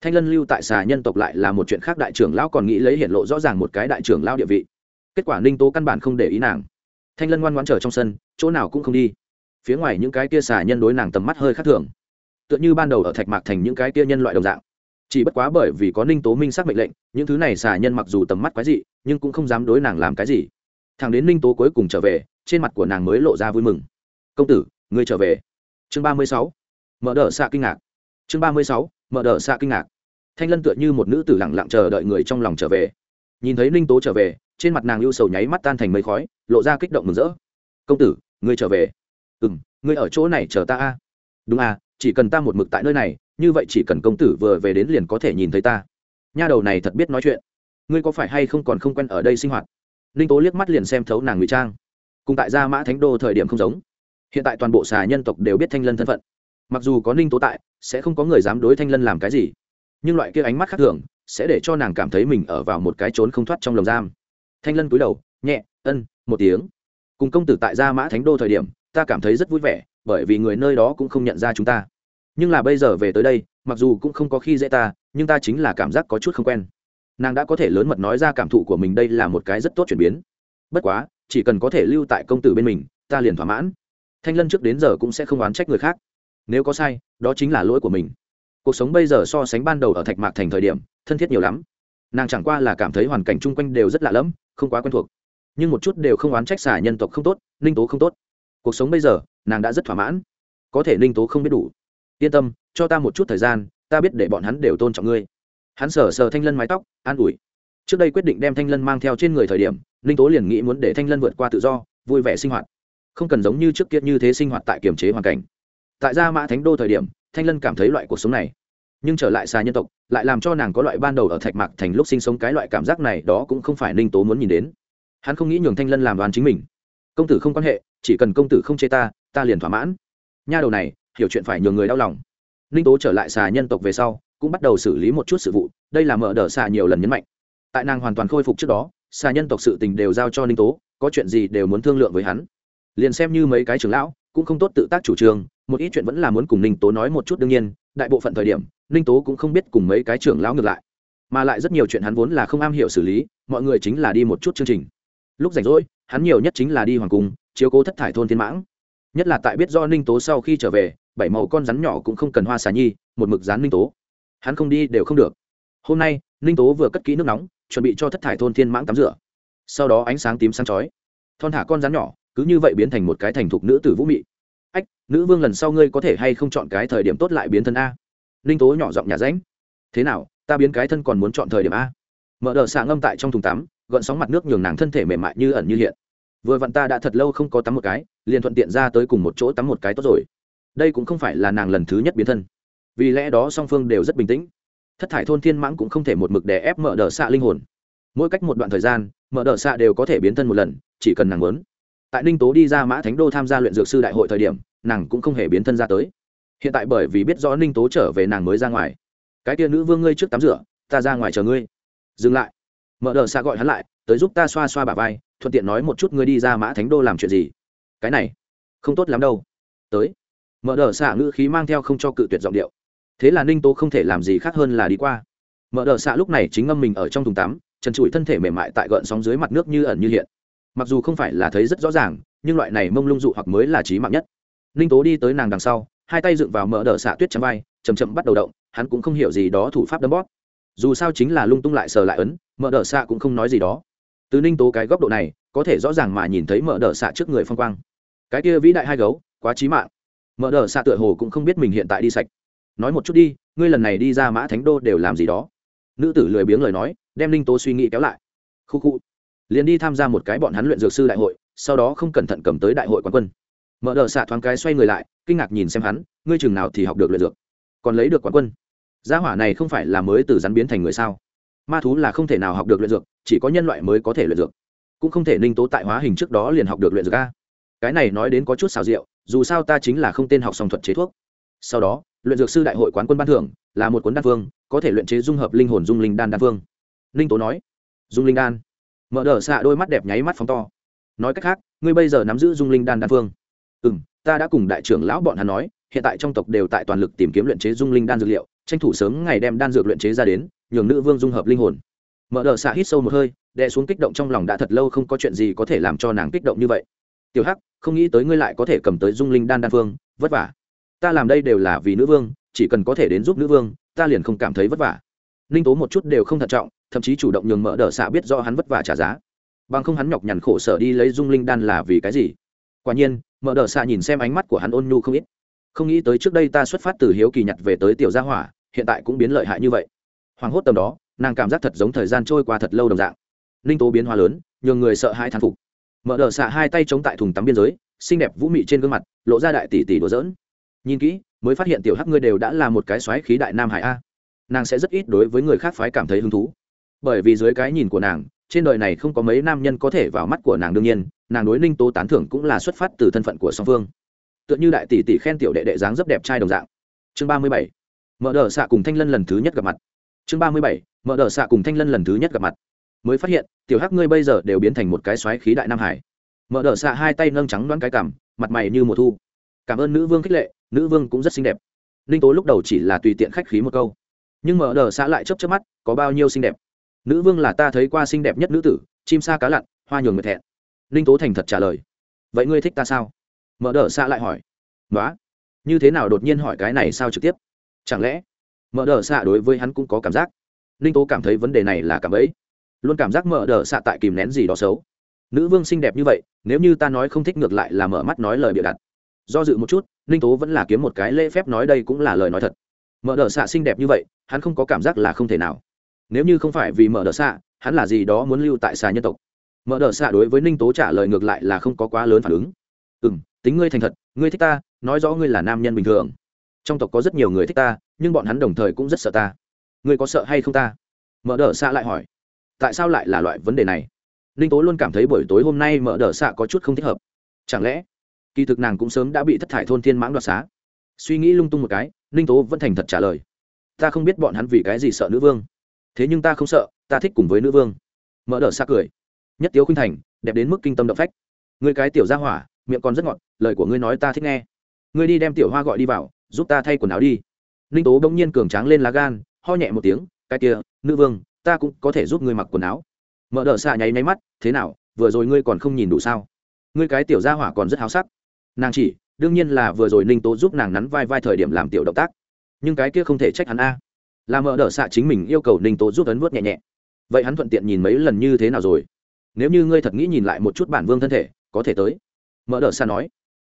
Thanh lân lưu tại xà nhân tộc lại là một chuyện khác, đại trưởng lão còn nghĩ lấy hiện lộ rõ ràng một cái đại trưởng lão địa vị. Kết quả ninh tố căn bản không để ý nàng thanh lân ngoan ngoãn trở trong sân, chỗ nào cũng không đi. Phía ngoài những cái kia xà nhân đối nàng tầm mắt hơi khác thường. Tựa như ban đầu ở thạch mạc thành những cái kia nhân loại đồng dạng. Chỉ bất quá bởi vì có ninh tố minh xác mệnh lệnh, những thứ này xà nhân mặc dù tầm mắt quái dị, nhưng cũng không dám đối nàng làm cái gì. Thằng đến ninh tố cuối cùng trở về, trên mặt của nàng mới lộ ra vui mừng. Công tử, ngươi trở về. Chương ba mươi sáu. Mở Đỡ xạ kinh ngạc. Chương ba mươi sáu. Mở Đỡ xạ kinh ngạc. Thanh lân tựa như một nữ tử lẳng lặng chờ đợi người trong lòng trở về. Nhìn thấy ninh tố trở về trên mặt nàng ưu sầu nháy mắt tan thành mây khói, lộ ra kích động mừng rỡ. Công tử, ngươi trở về. Ừ m ngươi ở chỗ này chờ ta a. Đúng à chỉ cần ta một mực tại nơi này, như vậy chỉ cần công tử vừa về đến liền có thể nhìn thấy ta. Nha đầu này thật biết nói chuyện. Ngươi có phải hay không còn không quen ở đây sinh hoạt? Ninh tố liếc mắt liền xem thấu nàng ngụy trang. Cùng tại gia mã thánh đô thời điểm không giống. Hiện tại toàn bộ xà nhân tộc đều biết thanh lân thân phận. Mặc dù có ninh tố tại, sẽ không có người dám đối thanh lân làm cái gì. Nhưng loại kia ánh mắt khác thường, sẽ để cho nàng cảm thấy mình ở vào một cái trốn không thoát trong lồng giam thanh lân cúi đầu, nhẹ, ân, một tiếng. Cùng công tử tại gia mã thánh đô thời điểm, ta cảm thấy rất vui vẻ, bởi vì người nơi đó cũng không nhận ra chúng ta. Nhưng là bây giờ về tới đây, mặc dù cũng không có khi dễ ta, nhưng ta chính là cảm giác có chút không quen. Nàng đã có thể lớn mật nói ra cảm thụ của mình đây là một cái rất tốt chuyển biến. Bất quá, chỉ cần có thể lưu tại công tử bên mình, ta liền thỏa mãn. Thanh lân trước đến giờ cũng sẽ không oán trách người khác. Nếu có sai, đó chính là lỗi của mình. Cuộc sống bây giờ so sánh ban đầu ở thạch mạc thành thời điểm, thân thiết nhiều lắm nàng chẳng qua là cảm thấy hoàn cảnh chung quanh đều rất lạ lẫm, không quá quen thuộc. Nhưng một chút đều không oán trách xả nhân tộc không tốt, ninh tố không tốt. Cuộc sống bây giờ, nàng đã rất thỏa mãn. Có thể ninh tố không biết đủ. Yên tâm, cho ta một chút thời gian, ta biết để bọn hắn đều tôn trọng ngươi. Hắn sờ sờ thanh lân mái tóc, an ủi. Trước đây quyết định đem thanh lân mang theo trên người thời điểm, ninh tố liền nghĩ muốn để thanh lân vượt qua tự do, vui vẻ sinh hoạt. Không cần giống như trước kia như thế sinh hoạt tại kiềm chế hoàn cảnh. Tại gia mã thánh đô thời điểm, thanh lân cảm thấy loại cuộc sống này nhưng trở lại xa nhân tộc, lại làm cho nàng có loại ban đầu ở thạch mạc thành lúc sinh sống cái loại cảm giác này đó cũng không phải ninh tố muốn nhìn đến. Hắn không nghĩ nhường thanh lân làm đoàn chính mình. Công tử không quan hệ, chỉ cần công tử không chê ta ta liền thỏa mãn. Nha đầu này, hiểu chuyện phải nhường người đau lòng. Ninh tố trở lại xà nhân tộc về sau, cũng bắt đầu xử lý một chút sự vụ, đây là mở đờ xà nhiều lần nhấn mạnh. Tại nàng hoàn toàn khôi phục trước đó, xà nhân tộc sự tình đều giao cho ninh tố, có chuyện gì đều muốn thương lượng với hắn. Liền xem như mấy cái trưởng lão, cũng không tốt tự tác chủ trương, một ít chuyện vẫn là muốn cùng ninh tố nói một chút đương nhiên, đại bộ phận thời điểm ninh tố cũng không biết cùng mấy cái trưởng lão ngược lại. Mà lại rất nhiều chuyện hắn vốn là không am hiểu xử lý, mọi người chính là đi một chút chương trình. Lúc rảnh rỗi, hắn nhiều nhất chính là đi hoàng cung, chiếu cố thất thải thôn thiên mãng. Nhất là tại biết do ninh tố sau khi trở về, bảy màu con rắn nhỏ cũng không cần hoa xà nhi, một mực rán ninh tố. Hắn không đi đều không được. Hôm nay, ninh tố vừa cất kỹ nước nóng, chuẩn bị cho thất thải thôn thiên mãng tắm rửa. Sau đó ánh sáng tím sáng chói. Thon thả con rắn nhỏ, cứ như vậy biến thành một cái thành thục nữ tử vũ mị. Ách, nữ vương lần sau ngươi có thể hay không chọn cái thời điểm tốt lại biến thân a? Ninh tố nhỏ giọng nhà ránh thế nào, ta biến cái thân còn muốn chọn thời điểm a? Mở đờ xạ ngâm tại trong thùng tắm gợn sóng mặt nước nhường nàng thân thể mềm mại như ẩn như hiện. Vừa vặn ta đã thật lâu không có tắm một cái, liền thuận tiện ra tới cùng một chỗ tắm một cái tốt rồi. Đây cũng không phải là nàng lần thứ nhất biến thân. Vì lẽ đó song phương đều rất bình tĩnh. Thất thải thôn thiên mãng cũng không thể một mực đè ép mở đờ xạ linh hồn. Mỗi cách một đoạn thời gian, mở đờ xạ đều có thể biến thân một lần, chỉ cần nàng muốn. Tại ninh tố đi ra mã thánh đô tham gia luyện dược sư đại hội thời điểm, nàng cũng không hề biến thân ra tới hiện tại bởi vì biết rõ ninh tố trở về nàng mới ra ngoài. Cái tia nữ vương ngươi trước tắm rửa, ta ra ngoài chờ ngươi. Dừng lại. Mở đờ xa gọi hắn lại, tới giúp ta xoa xoa bà vai, thuận tiện nói một chút ngươi đi ra mã thánh đô làm chuyện gì. Cái này, không tốt lắm đâu. Tới. Mở đờ xạ ngữ khí mang theo không cho cự tuyệt giọng điệu. Thế là ninh tố không thể làm gì khác hơn là đi qua. Mở đờ xạ lúc này chính ngâm mình ở trong thùng tắm, trần trụi thân thể mềm mại tại gợn sóng dưới mặt nước như ẩn như hiện. Mặc dù không phải là thấy rất rõ ràng, nhưng loại này mông lung dụ hoặc mới là trí mạng nhất. Ninh tố đi tới nàng đằng sau hai tay dựng vào mở đờ xạ tuyết trắng vai chầm chậm bắt đầu động, hắn cũng không hiểu gì đó thủ pháp đấm bóp. Dù sao chính là lung tung lại sờ lại ấn mở đờ xạ cũng không nói gì đó. Từ ninh tố cái góc độ này, có thể rõ ràng mà nhìn thấy mở đờ xạ trước người phong quang. Cái kia vĩ đại hai gấu, quá trí mạng. Mở đờ xạ tựa hồ cũng không biết mình hiện tại đi sạch. Nói một chút đi, ngươi lần này đi ra mã thánh đô đều làm gì đó? Nữ tử lười biếng lời nói, đem ninh tố suy nghĩ kéo lại. Khu khu. Liền đi tham gia một cái bọn hắn luyện dược sư đại hội, sau đó không cẩn thận cầm tới đại hội quán quân. Mở đờ xạ thoáng cái xoay người lại kinh ngạc nhìn xem hắn, ngươi chừng nào thì học được luyện dược? Còn lấy được quán quân. Gia hỏa này không phải là mới từ rắn biến thành người sao? Ma thú là không thể nào học được luyện dược, chỉ có nhân loại mới có thể luyện dược. Cũng không thể ninh tố tại hóa hình trước đó liền học được luyện dược a. Cái này nói đến có chút xào rượu dù sao ta chính là không tên học song thuật chế thuốc. Sau đó, luyện dược sư đại hội quán quân ban thưởng, là một cuốn đan phương, có thể luyện chế dung hợp linh hồn dung linh đan đan phương. Ninh tố nói, dung linh đan. Mở đờ xạ đôi mắt đẹp nháy mắt phóng to. Nói cách khác, ngươi bây giờ nắm giữ dung linh đan đan phương. Ừ m ta đã cùng đại trưởng lão bọn hắn nói, hiện tại trong tộc đều tại toàn lực tìm kiếm luyện chế dung linh đan dược liệu, tranh thủ sớm ngày đem đan dược luyện chế ra đến, nhường nữ vương dung hợp linh hồn. Mở đờ xạ hít sâu một hơi, đè xuống kích động trong lòng đã thật lâu không có chuyện gì có thể làm cho nàng kích động như vậy. Tiểu hắc, không nghĩ tới ngươi lại có thể cầm tới dung linh đan đan phương, vất vả. Ta làm đây đều là vì nữ vương, chỉ cần có thể đến giúp nữ vương, ta liền không cảm thấy vất vả. Ninh tố một chút đều không thận trọng, thậm chí chủ động nhường mở đờ xạ biết do hắn vất vả trả giá. Bằng không hắn nhọc nhằn khổ sở đi lấy dung linh đan là vì cái gì? Quả nhiên mở đờ xạ nhìn xem ánh mắt của hắn ôn nhu không ít. Không nghĩ tới trước đây ta xuất phát từ hiếu kỳ nhặt về tới tiểu gia hỏa, hiện tại cũng biến lợi hại như vậy. Hoảng hốt tầm đó, nàng cảm giác thật giống thời gian trôi qua thật lâu đồng dạng. Ninh tố biến hóa lớn, nhường người sợ hai thán phục. Mở đờ xạ hai tay chống tại thùng tắm biên giới, xinh đẹp vũ mị trên gương mặt, lộ ra đại tỷ tỷ đùa dỡn nhìn kỹ, mới phát hiện tiểu hắc ngươi đều đã là một cái xoáy khí đại nam hải a. Nàng sẽ rất ít đối với người khác phái cảm thấy hứng thú. Bởi vì dưới cái nhìn của nàng, trên đời này không có mấy nam nhân có thể vào mắt của nàng đương nhiên nàng đối ninh tố tán thưởng cũng là xuất phát từ thân phận của song phương. Tựa như đại tỷ tỷ khen tiểu đệ đệ dáng rất đẹp trai đồng dạng. Chương ba mươi bảy. Mở đờ xạ cùng thanh lân lần thứ nhất gặp mặt. Chương ba mươi bảy. Mở đờ xạ cùng thanh lân lần thứ nhất gặp mặt. Mới phát hiện, tiểu hắc ngươi bây giờ đều biến thành một cái xoáy khí đại nam hải. Mở đờ xạ hai tay nâng trắng đoán cái cằm, mặt mày như mùa thu. Cảm ơn nữ vương khích lệ, nữ vương cũng rất xinh đẹp. Ninh tố lúc đầu chỉ là tùy tiện khách khí một câu. Nhưng mở đờ xạ lại chấp chấp mắt, có bao nhiêu xinh đẹp. Nữ vương là ta thấy qua xinh đẹp nhất nữ tử, chim sa cá lặn, hoa nhường mệt thẹn ninh tố thành thật trả lời. Vậy ngươi thích ta sao? Mở đờ xạ lại hỏi. Nói như thế nào đột nhiên hỏi cái này sao trực tiếp? Chẳng lẽ? Mở đờ xạ đối với hắn cũng có cảm giác. Ninh tố cảm thấy vấn đề này là cảm ấy. Luôn cảm giác mở đờ xạ tại kìm nén gì đó xấu. Nữ vương xinh đẹp như vậy, nếu như ta nói không thích ngược lại là mở mắt nói lời bịa đặt. Do dự một chút ninh tố vẫn là kiếm một cái lễ phép nói đây cũng là lời nói thật. Mở đờ xạ xinh đẹp như vậy, hắn không có cảm giác là không thể nào. Nếu như không phải vì mở đờ xạ hắn là gì đó muốn lưu tại xà nhân tộc mở đờ xạ đối với ninh tố trả lời ngược lại là không có quá lớn phản ứng. Ừ m tính ngươi thành thật, ngươi thích ta, nói rõ ngươi là nam nhân bình thường. Trong tộc có rất nhiều người thích ta, nhưng bọn hắn đồng thời cũng rất sợ ta. Ngươi có sợ hay không ta? Mở đờ xạ lại hỏi. Tại sao lại là loại vấn đề này? Ninh tố luôn cảm thấy buổi tối hôm nay mở đờ xạ có chút không thích hợp. Chẳng lẽ, kỳ thực nàng cũng sớm đã bị thất thải thôn thiên mãng đoạt xá? Suy nghĩ lung tung một cái, ninh tố vẫn thành thật trả lời. Ta không biết bọn hắn vì cái gì sợ nữ vương. Thế nhưng ta không sợ, ta thích cùng với nữ vương. Mở đờ xạ cười nhất tiếu khinh thành, đẹp đến mức kinh tâm động phách. Người cái tiểu ra hỏa, miệng còn rất ngọt, lời của ngươi nói ta thích nghe. Ngươi đi đem tiểu hoa gọi đi vào, giúp ta thay quần áo đi. Ninh tố bỗng nhiên cường tráng lên lá gan, ho nhẹ một tiếng, cái kia, nữ vương, ta cũng có thể giúp ngươi mặc quần áo. Mở đờ xạ nháy nháy mắt, thế nào, vừa rồi ngươi còn không nhìn đủ sao? Ngươi cái tiểu gia hỏa còn rất háo sắc. Nàng chỉ, đương nhiên là vừa rồi ninh tố giúp nàng nắn vai vai thời điểm làm tiểu động tác. Nhưng cái kia không thể trách hắn a. Là mở đờ xạ chính mình yêu cầu ninh tố giúp ấn vớt nhẹ nhẹ. Vậy hắn thuận tiện nhìn mấy lần như thế nào rồi? Nếu như ngươi thật nghĩ nhìn lại một chút bản vương thân thể, có thể tới. Mở đờ xa nói.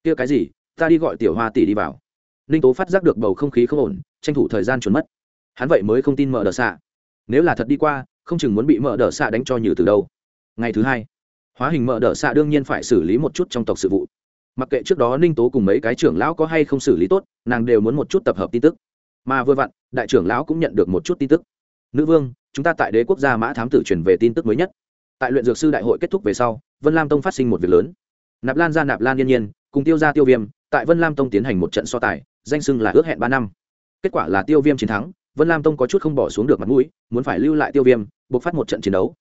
Kia cái gì? Ta đi gọi tiểu hoa tỷ đi vào. Ninh tố phát giác được bầu không khí không ổn, tranh thủ thời gian trốn mất. Hắn vậy mới không tin mở đờ xa. nếu là thật đi qua, không chừng muốn bị mở đờ xa đánh cho nhừ từ đâu. Ngày thứ hai, hóa hình mở đờ xa đương nhiên phải xử lý một chút trong tộc sự vụ. Mặc kệ trước đó ninh tố cùng mấy cái trưởng lão có hay không xử lý tốt, nàng đều muốn một chút tập hợp tin tức. Mà vừa vặn, đại trưởng lão cũng nhận được một chút tin tức. Nữ vương, chúng ta tại đế quốc gia mã thám tử truyền về tin tức mới nhất tại luyện dược sư đại hội kết thúc về sau, vân lam tông phát sinh một việc lớn. Nạp lan ra nạp lan yên nhiên, cùng tiêu ra tiêu viêm, tại vân lam tông tiến hành một trận so tài, danh sưng là ước hẹn ba năm. Kết quả là tiêu viêm chiến thắng, vân lam tông có chút không bỏ xuống được mặt mũi, muốn phải lưu lại tiêu viêm, buộc phát một trận chiến đấu.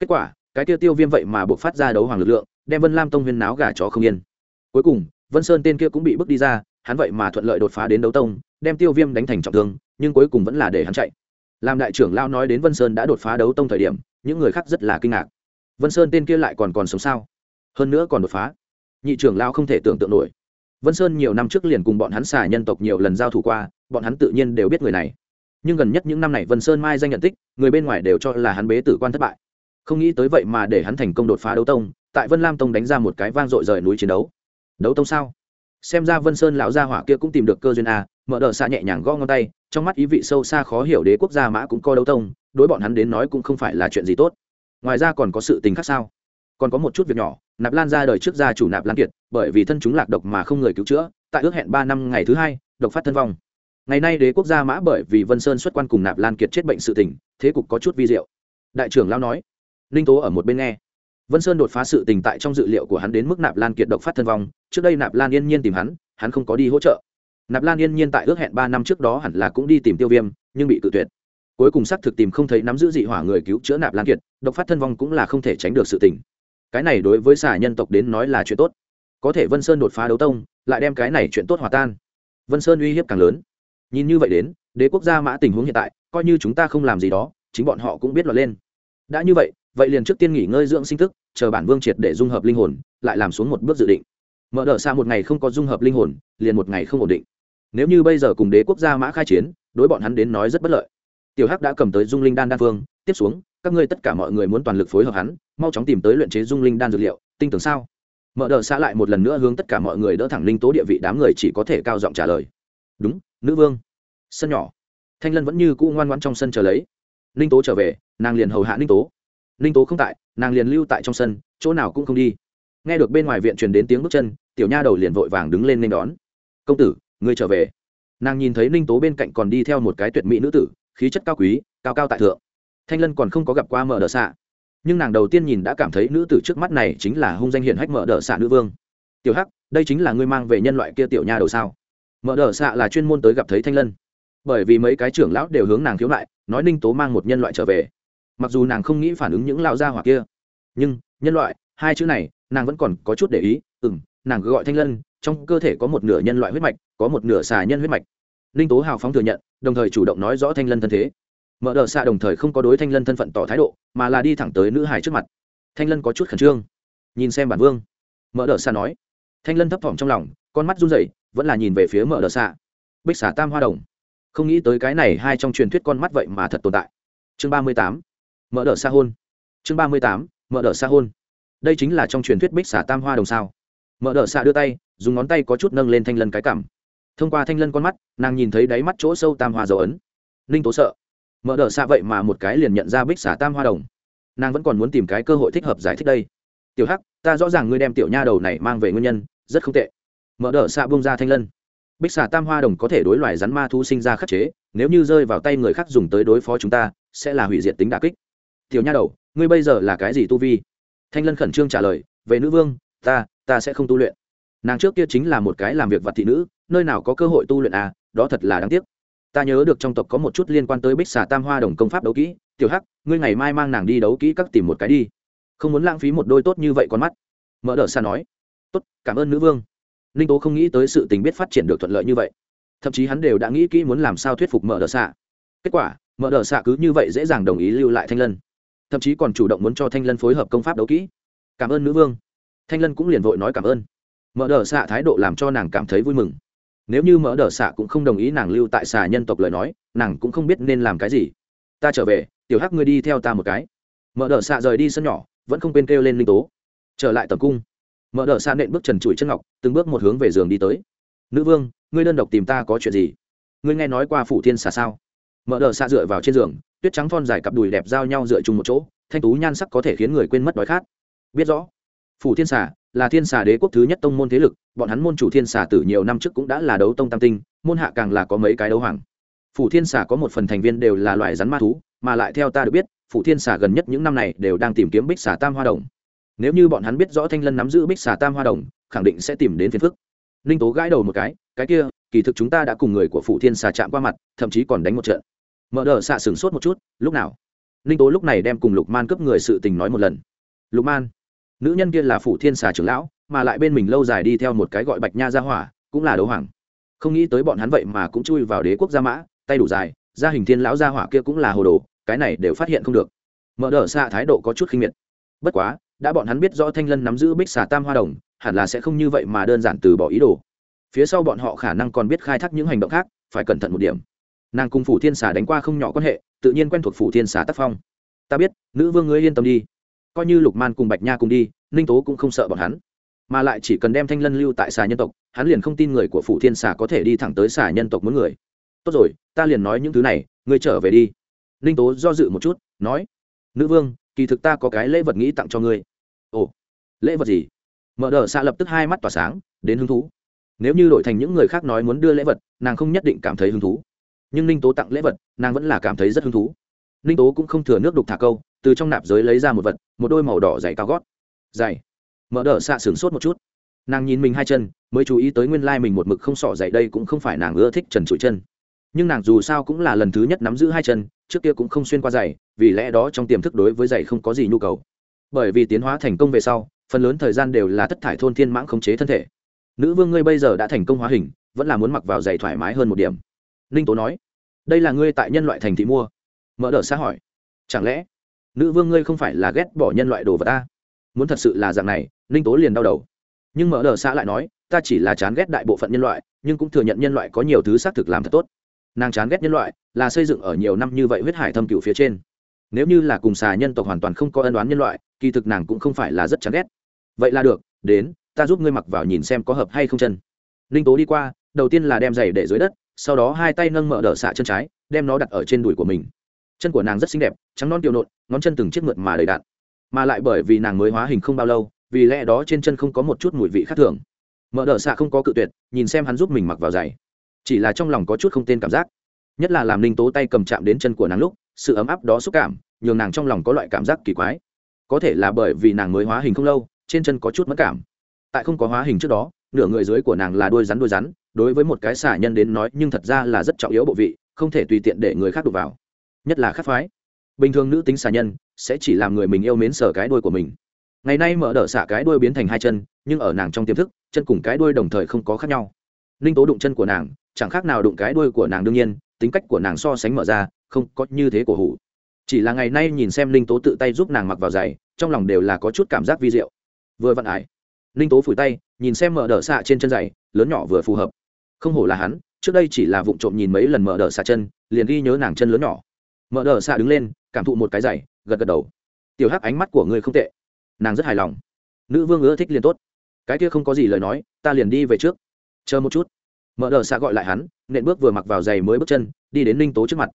Kết quả, cái tiêu tiêu viêm vậy mà buộc phát ra đấu hoàng lực lượng, đem vân lam tông huyên náo gà chó không yên. Cuối cùng, vân sơn tên kia cũng bị bước đi ra, hắn vậy mà thuận lợi đột phá đến đấu tông, đem tiêu viêm đánh thành trọng thương, nhưng cuối cùng vẫn là để hắn chạy. Làm đại trưởng lao nói đến vân sơn đã đột phá đấu tông thời điểm, những người khác rất là kinh ngạc vân sơn tên kia lại còn còn sống sao? Hơn nữa còn đột phá. Nhị trưởng lao không thể tưởng tượng nổi. Vân sơn nhiều năm trước liền cùng bọn hắn xả nhân tộc nhiều lần giao thủ qua, bọn hắn tự nhiên đều biết người này. Nhưng gần nhất những năm này vân sơn mai danh nhận tích, người bên ngoài đều cho là hắn bế tử quan thất bại. Không nghĩ tới vậy mà để hắn thành công đột phá đấu tông, tại vân lam tông đánh ra một cái vang dội rời núi chiến đấu. Đấu tông sao? Xem ra vân sơn lão gia hỏa kia cũng tìm được cơ duyên a, mở đờ xạ nhẹ nhàng gõ ngón tay, trong mắt ý vị sâu xa khó hiểu đế quốc gia mã cũng coi đấu tông, đối bọn hắn đến nói cũng không phải là chuyện gì tốt ngoài ra còn có sự tình khác sao? Còn có một chút việc nhỏ, nạp lan ra đời trước gia chủ nạp lan kiệt, bởi vì thân chúng lạc độc mà không người cứu chữa, tại ước hẹn ba năm ngày thứ hai, độc phát thân vong. Ngày nay đế quốc gia mã bởi vì vân sơn xuất quan cùng nạp lan kiệt chết bệnh sự tình, thế cục có chút vi diệu. Đại trưởng lao nói, ninh tố ở một bên nghe. Vân sơn đột phá sự tình tại trong dự liệu của hắn đến mức nạp lan kiệt độc phát thân vong, trước đây nạp lan yên nhiên tìm hắn hắn không có đi hỗ trợ. Nạp lan yên nhiên tại ước hẹn ba năm trước đó hẳn là cũng đi tìm tiêu viêm, nhưng bị cự tuyệt. Cuối cùng xác thực tìm không thấy nắm giữ dị hỏa người cứu chữa nạp lan kiệt độc phát thân vong cũng là không thể tránh được sự tình. Cái này đối với xà nhân tộc đến nói là chuyện tốt. Có thể vân sơn đột phá đấu tông, lại đem cái này chuyện tốt hòa tan. Vân sơn uy hiếp càng lớn. Nhìn như vậy đến, đế quốc gia mã tình huống hiện tại, coi như chúng ta không làm gì đó, chính bọn họ cũng biết lọt lên. Đã như vậy vậy liền trước tiên nghỉ ngơi dưỡng sinh thức, chờ bản vương triệt để dung hợp linh hồn, lại làm xuống một bước dự định. Mở đ xa một ngày không có dung hợp linh hồn, liền một ngày không ổn định. Nếu như bây giờ cùng đế quốc gia mã khai chiến, đối bọn hắn đến nói rất bất lợi. Tiểu hắc đã cầm tới dung linh đan đan phương tiếp xuống, các ngươi tất cả mọi người muốn toàn lực phối hợp hắn, mau chóng tìm tới luyện chế dung linh đan dược liệu, tin tưởng sao? Mở đ xa lại một lần nữa hướng tất cả mọi người đỡ thẳng linh tố địa vị đám người chỉ có thể cao giọng trả lời. Đúng, nữ vương. Sân nhỏ. Thanh lân vẫn như cũ ngoan ngoãn trong sân chờ lấy. Linh tố trở về, nàng liền hầu hạ linh tố. Linh tố không tại, nàng liền lưu tại trong sân, chỗ nào cũng không đi. Nghe được bên ngoài viện truyền đến tiếng bước chân, tiểu nha đầu liền vội vàng đứng lên nên đón. Công tử, ngươi trở về. Nàng nhìn thấy linh tố bên cạnh còn đi theo một cái tuyệt mỹ nữ tử, khí chất cao quý, cao cao tại thượng thanh lân còn không có gặp qua mở đờ xạ. Nhưng nàng đầu tiên nhìn đã cảm thấy nữ tử trước mắt này chính là hung danh hiển hách mở đờ xạ nữ vương. Tiểu hắc, đây chính là ngươi mang về nhân loại kia tiểu nha đầu sao? Mở đờ xạ là chuyên môn tới gặp thấy thanh lân. Bởi vì mấy cái trưởng lão đều hướng nàng khiếu lại nói ninh tố mang một nhân loại trở về. Mặc dù nàng không nghĩ phản ứng những lao gia hỏa kia, nhưng nhân loại, hai chữ này, nàng vẫn còn có chút để ý ừ m nàng cứ gọi thanh lân, trong cơ thể có một nửa nhân loại huyết mạch, có một nửa xà nhân huyết mạch. Ninh tố hào phóng thừa nhận, đồng thời chủ động nói rõ thanh lân thân thế mở đ xạ đồng thời không có đối thanh lân thân phận tỏ thái độ, mà là đi thẳng tới nữ hải trước mặt. Thanh lân có chút khẩn trương. Nhìn xem bản vương. Mở đ xạ nói. Thanh lân thấp thỏm trong lòng, con mắt run rẩy, vẫn là nhìn về phía mở đ xạ. Bích xả tam hoa đồng. Không nghĩ tới cái này hai trong truyền thuyết con mắt vậy mà thật tồn tại. Chương ba mươi tám. Mở đ xa hôn. Chương ba mươi tám. Mở đ xa hôn. Đây chính là trong truyền thuyết bích xả tam hoa đồng sao. Mở đ xạ đưa tay, dùng ngón tay có chút nâng lên thanh lân cái cảm. Thông qua thanh lân con mắt, nàng nhìn thấy đáy mắt chỗ sâu tam hoa dấu ấn. Ninh tố sợ mở đ xạ vậy mà một cái liền nhận ra bích xả tam hoa đồng. Nàng vẫn còn muốn tìm cái cơ hội thích hợp giải thích đây. Tiểu hắc, ta rõ ràng ngươi đem tiểu nha đầu này mang về nguyên nhân, rất không tệ. Mở đ xạ bông ra thanh lân. Bích xà tam hoa đồng có thể đối loài rắn ma thu sinh ra khắc chế, nếu như rơi vào tay người khác dùng tới đối phó chúng ta, sẽ là hủy diệt tính đà kích. Tiểu nha đầu, ngươi bây giờ là cái gì tu vi? Thanh lân khẩn trương trả lời, về nữ vương, ta ta sẽ không tu luyện. Nàng trước kia chính là một cái làm việc vật thị nữ, nơi nào có cơ hội tu luyện à đó thật là đáng tiếc ta nhớ được trong tộc có một chút liên quan tới bích xà tam hoa đồng công pháp đấu kỹ. Tiểu hắc, ngươi ngày mai mang nàng đi đấu kỹ các tìm một cái đi. Không muốn lãng phí một đôi tốt như vậy con mắt. Mở đ xa nói. Tốt, cảm ơn nữ vương. Ninh tố không nghĩ tới sự tình biết phát triển được thuận lợi như vậy. Thậm chí hắn đều đã nghĩ kỹ muốn làm sao thuyết phục mở đờ xạ kết quả mở đờ xạ cứ như vậy dễ dàng đồng ý lưu lại thanh lân. Thậm chí còn chủ động muốn cho thanh lân phối hợp công pháp đấu kỹ. Cảm ơn nữ vương. Thanh lân cũng liền vội nói cảm ơn. Mở đờ xạ thái độ làm cho nàng cảm thấy vui mừng nếu như mở đờ xạ cũng không đồng ý nàng lưu tại xà nhân tộc lời nói, nàng cũng không biết nên làm cái gì. Ta trở về, tiểu hắc ngươi đi theo ta một cái. Mở đờ xạ rời đi sân nhỏ, vẫn không quên kêu lên linh tố. Trở lại tầm cung. Mở đờ xạ nện bước trần trụi chân ngọc, từng bước một hướng về giường đi tới. Nữ vương, ngươi đơn độc tìm ta có chuyện gì? Ngươi nghe nói qua phủ thiên xà sao? Mở đờ xạ dựa vào trên giường, tuyết trắng thon dài cặp đùi đẹp giao nhau dựa chung một chỗ, thanh tú nhan sắc có thể khiến người quên mất đói khát. Biết rõ phủ thiên xà là thiên xà đế quốc thứ nhất tông môn thế lực, bọn hắn môn chủ thiên xà từ nhiều năm trước cũng đã là đấu tông tam tinh, môn hạ càng là có mấy cái đấu hoàng. Phủ thiên xà có một phần thành viên đều là loài rắn ma thú, mà lại theo ta được biết, phủ thiên xà gần nhất những năm này đều đang tìm kiếm bích xà tam hoa đồng. Nếu như bọn hắn biết rõ thanh lân nắm giữ bích xà tam hoa đồng, khẳng định sẽ tìm đến phiền phức. Ninh tố gãi đầu một cái cái kia, kỳ thực chúng ta đã cùng người của phủ thiên xà chạm qua mặt, thậm chí còn đánh một trận. Mở đờ xạ sửng sốt một chút, lúc nào? Ninh tố lúc này đem cùng lục man cướp người sự tình nói một lần. Lục man nữ nhân kia là phủ thiên xà trưởng lão, mà lại bên mình lâu dài đi theo một cái gọi bạch nha gia hỏa, cũng là đấu hoàng. Không nghĩ tới bọn hắn vậy mà cũng chui vào đế quốc gia mã, tay đủ dài, gia hình thiên lão gia hỏa kia cũng là hồ đồ, cái này đều phát hiện không được. Mở đờ xạ thái độ có chút khinh miệt. Bất quá, đã bọn hắn biết rõ thanh lân nắm giữ bích xà tam hoa đồng, hẳn là sẽ không như vậy mà đơn giản từ bỏ ý đồ. Phía sau bọn họ khả năng còn biết khai thác những hành động khác, phải cẩn thận một điểm. Nàng cùng phủ thiên xà đánh qua không nhỏ quan hệ, tự nhiên quen thuộc phủ thiên xà tác phong. Ta biết, nữ vương ngươi yên tâm đi coi như lục man cùng bạch nha cùng đi, ninh tố cũng không sợ bọn hắn. Mà lại chỉ cần đem thanh lân lưu tại xà nhân tộc, hắn liền không tin người của phủ thiên xà có thể đi thẳng tới xà nhân tộc muốn người. Tốt rồi, ta liền nói những thứ này, ngươi trở về đi. Ninh tố do dự một chút, nói, nữ vương, kỳ thực ta có cái lễ vật nghĩ tặng cho ngươi. Ồ, lễ vật gì? Mở đờ xạ lập tức hai mắt tỏa sáng, đến hứng thú. Nếu như đổi thành những người khác nói muốn đưa lễ vật, nàng không nhất định cảm thấy hứng thú. Nhưng ninh tố tặng lễ vật, nàng vẫn là cảm thấy rất hứng thú. Ninh tố cũng không thừa nước đục thả câu từ trong nạp giới lấy ra một vật, một đôi màu đỏ dày cao gót. Dày. Mở đỡ xạ sửng sốt một chút. Nàng nhìn mình hai chân, mới chú ý tới nguyên lai mình một mực không sỏ dày đây cũng không phải nàng ưa thích trần trụi chân. Nhưng nàng dù sao cũng là lần thứ nhất nắm giữ hai chân, trước kia cũng không xuyên qua giày, vì lẽ đó trong tiềm thức đối với giày không có gì nhu cầu. Bởi vì tiến hóa thành công về sau, phần lớn thời gian đều là tất thải thôn thiên mãng khống chế thân thể. Nữ vương ngươi bây giờ đã thành công hóa hình, vẫn là muốn mặc vào giày thoải mái hơn một điểm. Ninh tố nói, đây là ngươi tại nhân loại thành thị mua. Mở đ ợ xã hỏi, chẳng lẽ nữ vương ngươi không phải là ghét bỏ nhân loại đồ vật ta. Muốn thật sự là dạng này, ninh tố liền đau đầu. Nhưng mở Đờ xã lại nói, ta chỉ là chán ghét đại bộ phận nhân loại, nhưng cũng thừa nhận nhân loại có nhiều thứ xác thực làm thật tốt. Nàng chán ghét nhân loại là xây dựng ở nhiều năm như vậy huyết hải thâm cựu phía trên. Nếu như là cùng xà nhân tộc hoàn toàn không có ân đoán nhân loại, kỳ thực nàng cũng không phải là rất chán ghét. Vậy là được, đến, ta giúp ngươi mặc vào nhìn xem có hợp hay không chân. Ninh tố đi qua, đầu tiên là đem giày để dưới đất, sau đó hai tay nâng mở đỡ xạ chân trái, đem nó đặt ở trên đùi của mình. Chân của nàng rất xinh đẹp trắng non tiểu nộn, ngón chân từng chiếc mượt mà đầy đạn. Mà lại bởi vì nàng mới hóa hình không bao lâu, vì lẽ đó trên chân không có một chút mùi vị khác thường. Mở đờ xạ không có cự tuyệt, nhìn xem hắn giúp mình mặc vào giày. Chỉ là trong lòng có chút không tên cảm giác. Nhất là làm ninh tố tay cầm chạm đến chân của nàng lúc, sự ấm áp đó xúc cảm, nhường nàng trong lòng có loại cảm giác kỳ quái. Có thể là bởi vì nàng mới hóa hình không lâu, trên chân có chút mất cảm. Tại không có hóa hình trước đó, nửa người dưới của nàng là đôi rắn đôi rắn, đối với một cái xả nhân đến nói nhưng thật ra là rất trọng yếu bộ vị, không thể tùy tiện để người khác đụng vào. Nhất là khắc phái bình thường nữ tính xà nhân sẽ chỉ làm người mình yêu mến sở cái đuôi của mình. Ngày nay mở đỡ xả cái đuôi biến thành hai chân, nhưng ở nàng trong tiềm thức, chân cùng cái đuôi đồng thời không có khác nhau. Ninh tố đụng chân của nàng, chẳng khác nào đụng cái đuôi của nàng đương nhiên, tính cách của nàng so sánh mở ra, không có như thế của hủ. Chỉ là ngày nay nhìn xem ninh tố tự tay giúp nàng mặc vào giày, trong lòng đều là có chút cảm giác vi diệu. Vừa vặn ải ninh tố phủi tay, nhìn xem mở đỡ xạ trên chân giày, lớn nhỏ vừa phù hợp. Không hổ là hắn, trước đây chỉ là vụ trộm nhìn mấy lần mở đỡ xạ chân, liền ghi nhớ nàng chân lớn nhỏ. Mở đỡ xạ đứng lên cảm thụ một cái giày gật gật đầu. Tiểu hắc ánh mắt của người không tệ. Nàng rất hài lòng. Nữ vương ưa thích liền tốt. Cái kia không có gì lời nói, ta liền đi về trước. Chờ một chút. Mở đờ xạ gọi lại hắn, nện bước vừa mặc vào giày mới bước chân, đi đến ninh tố trước mặt.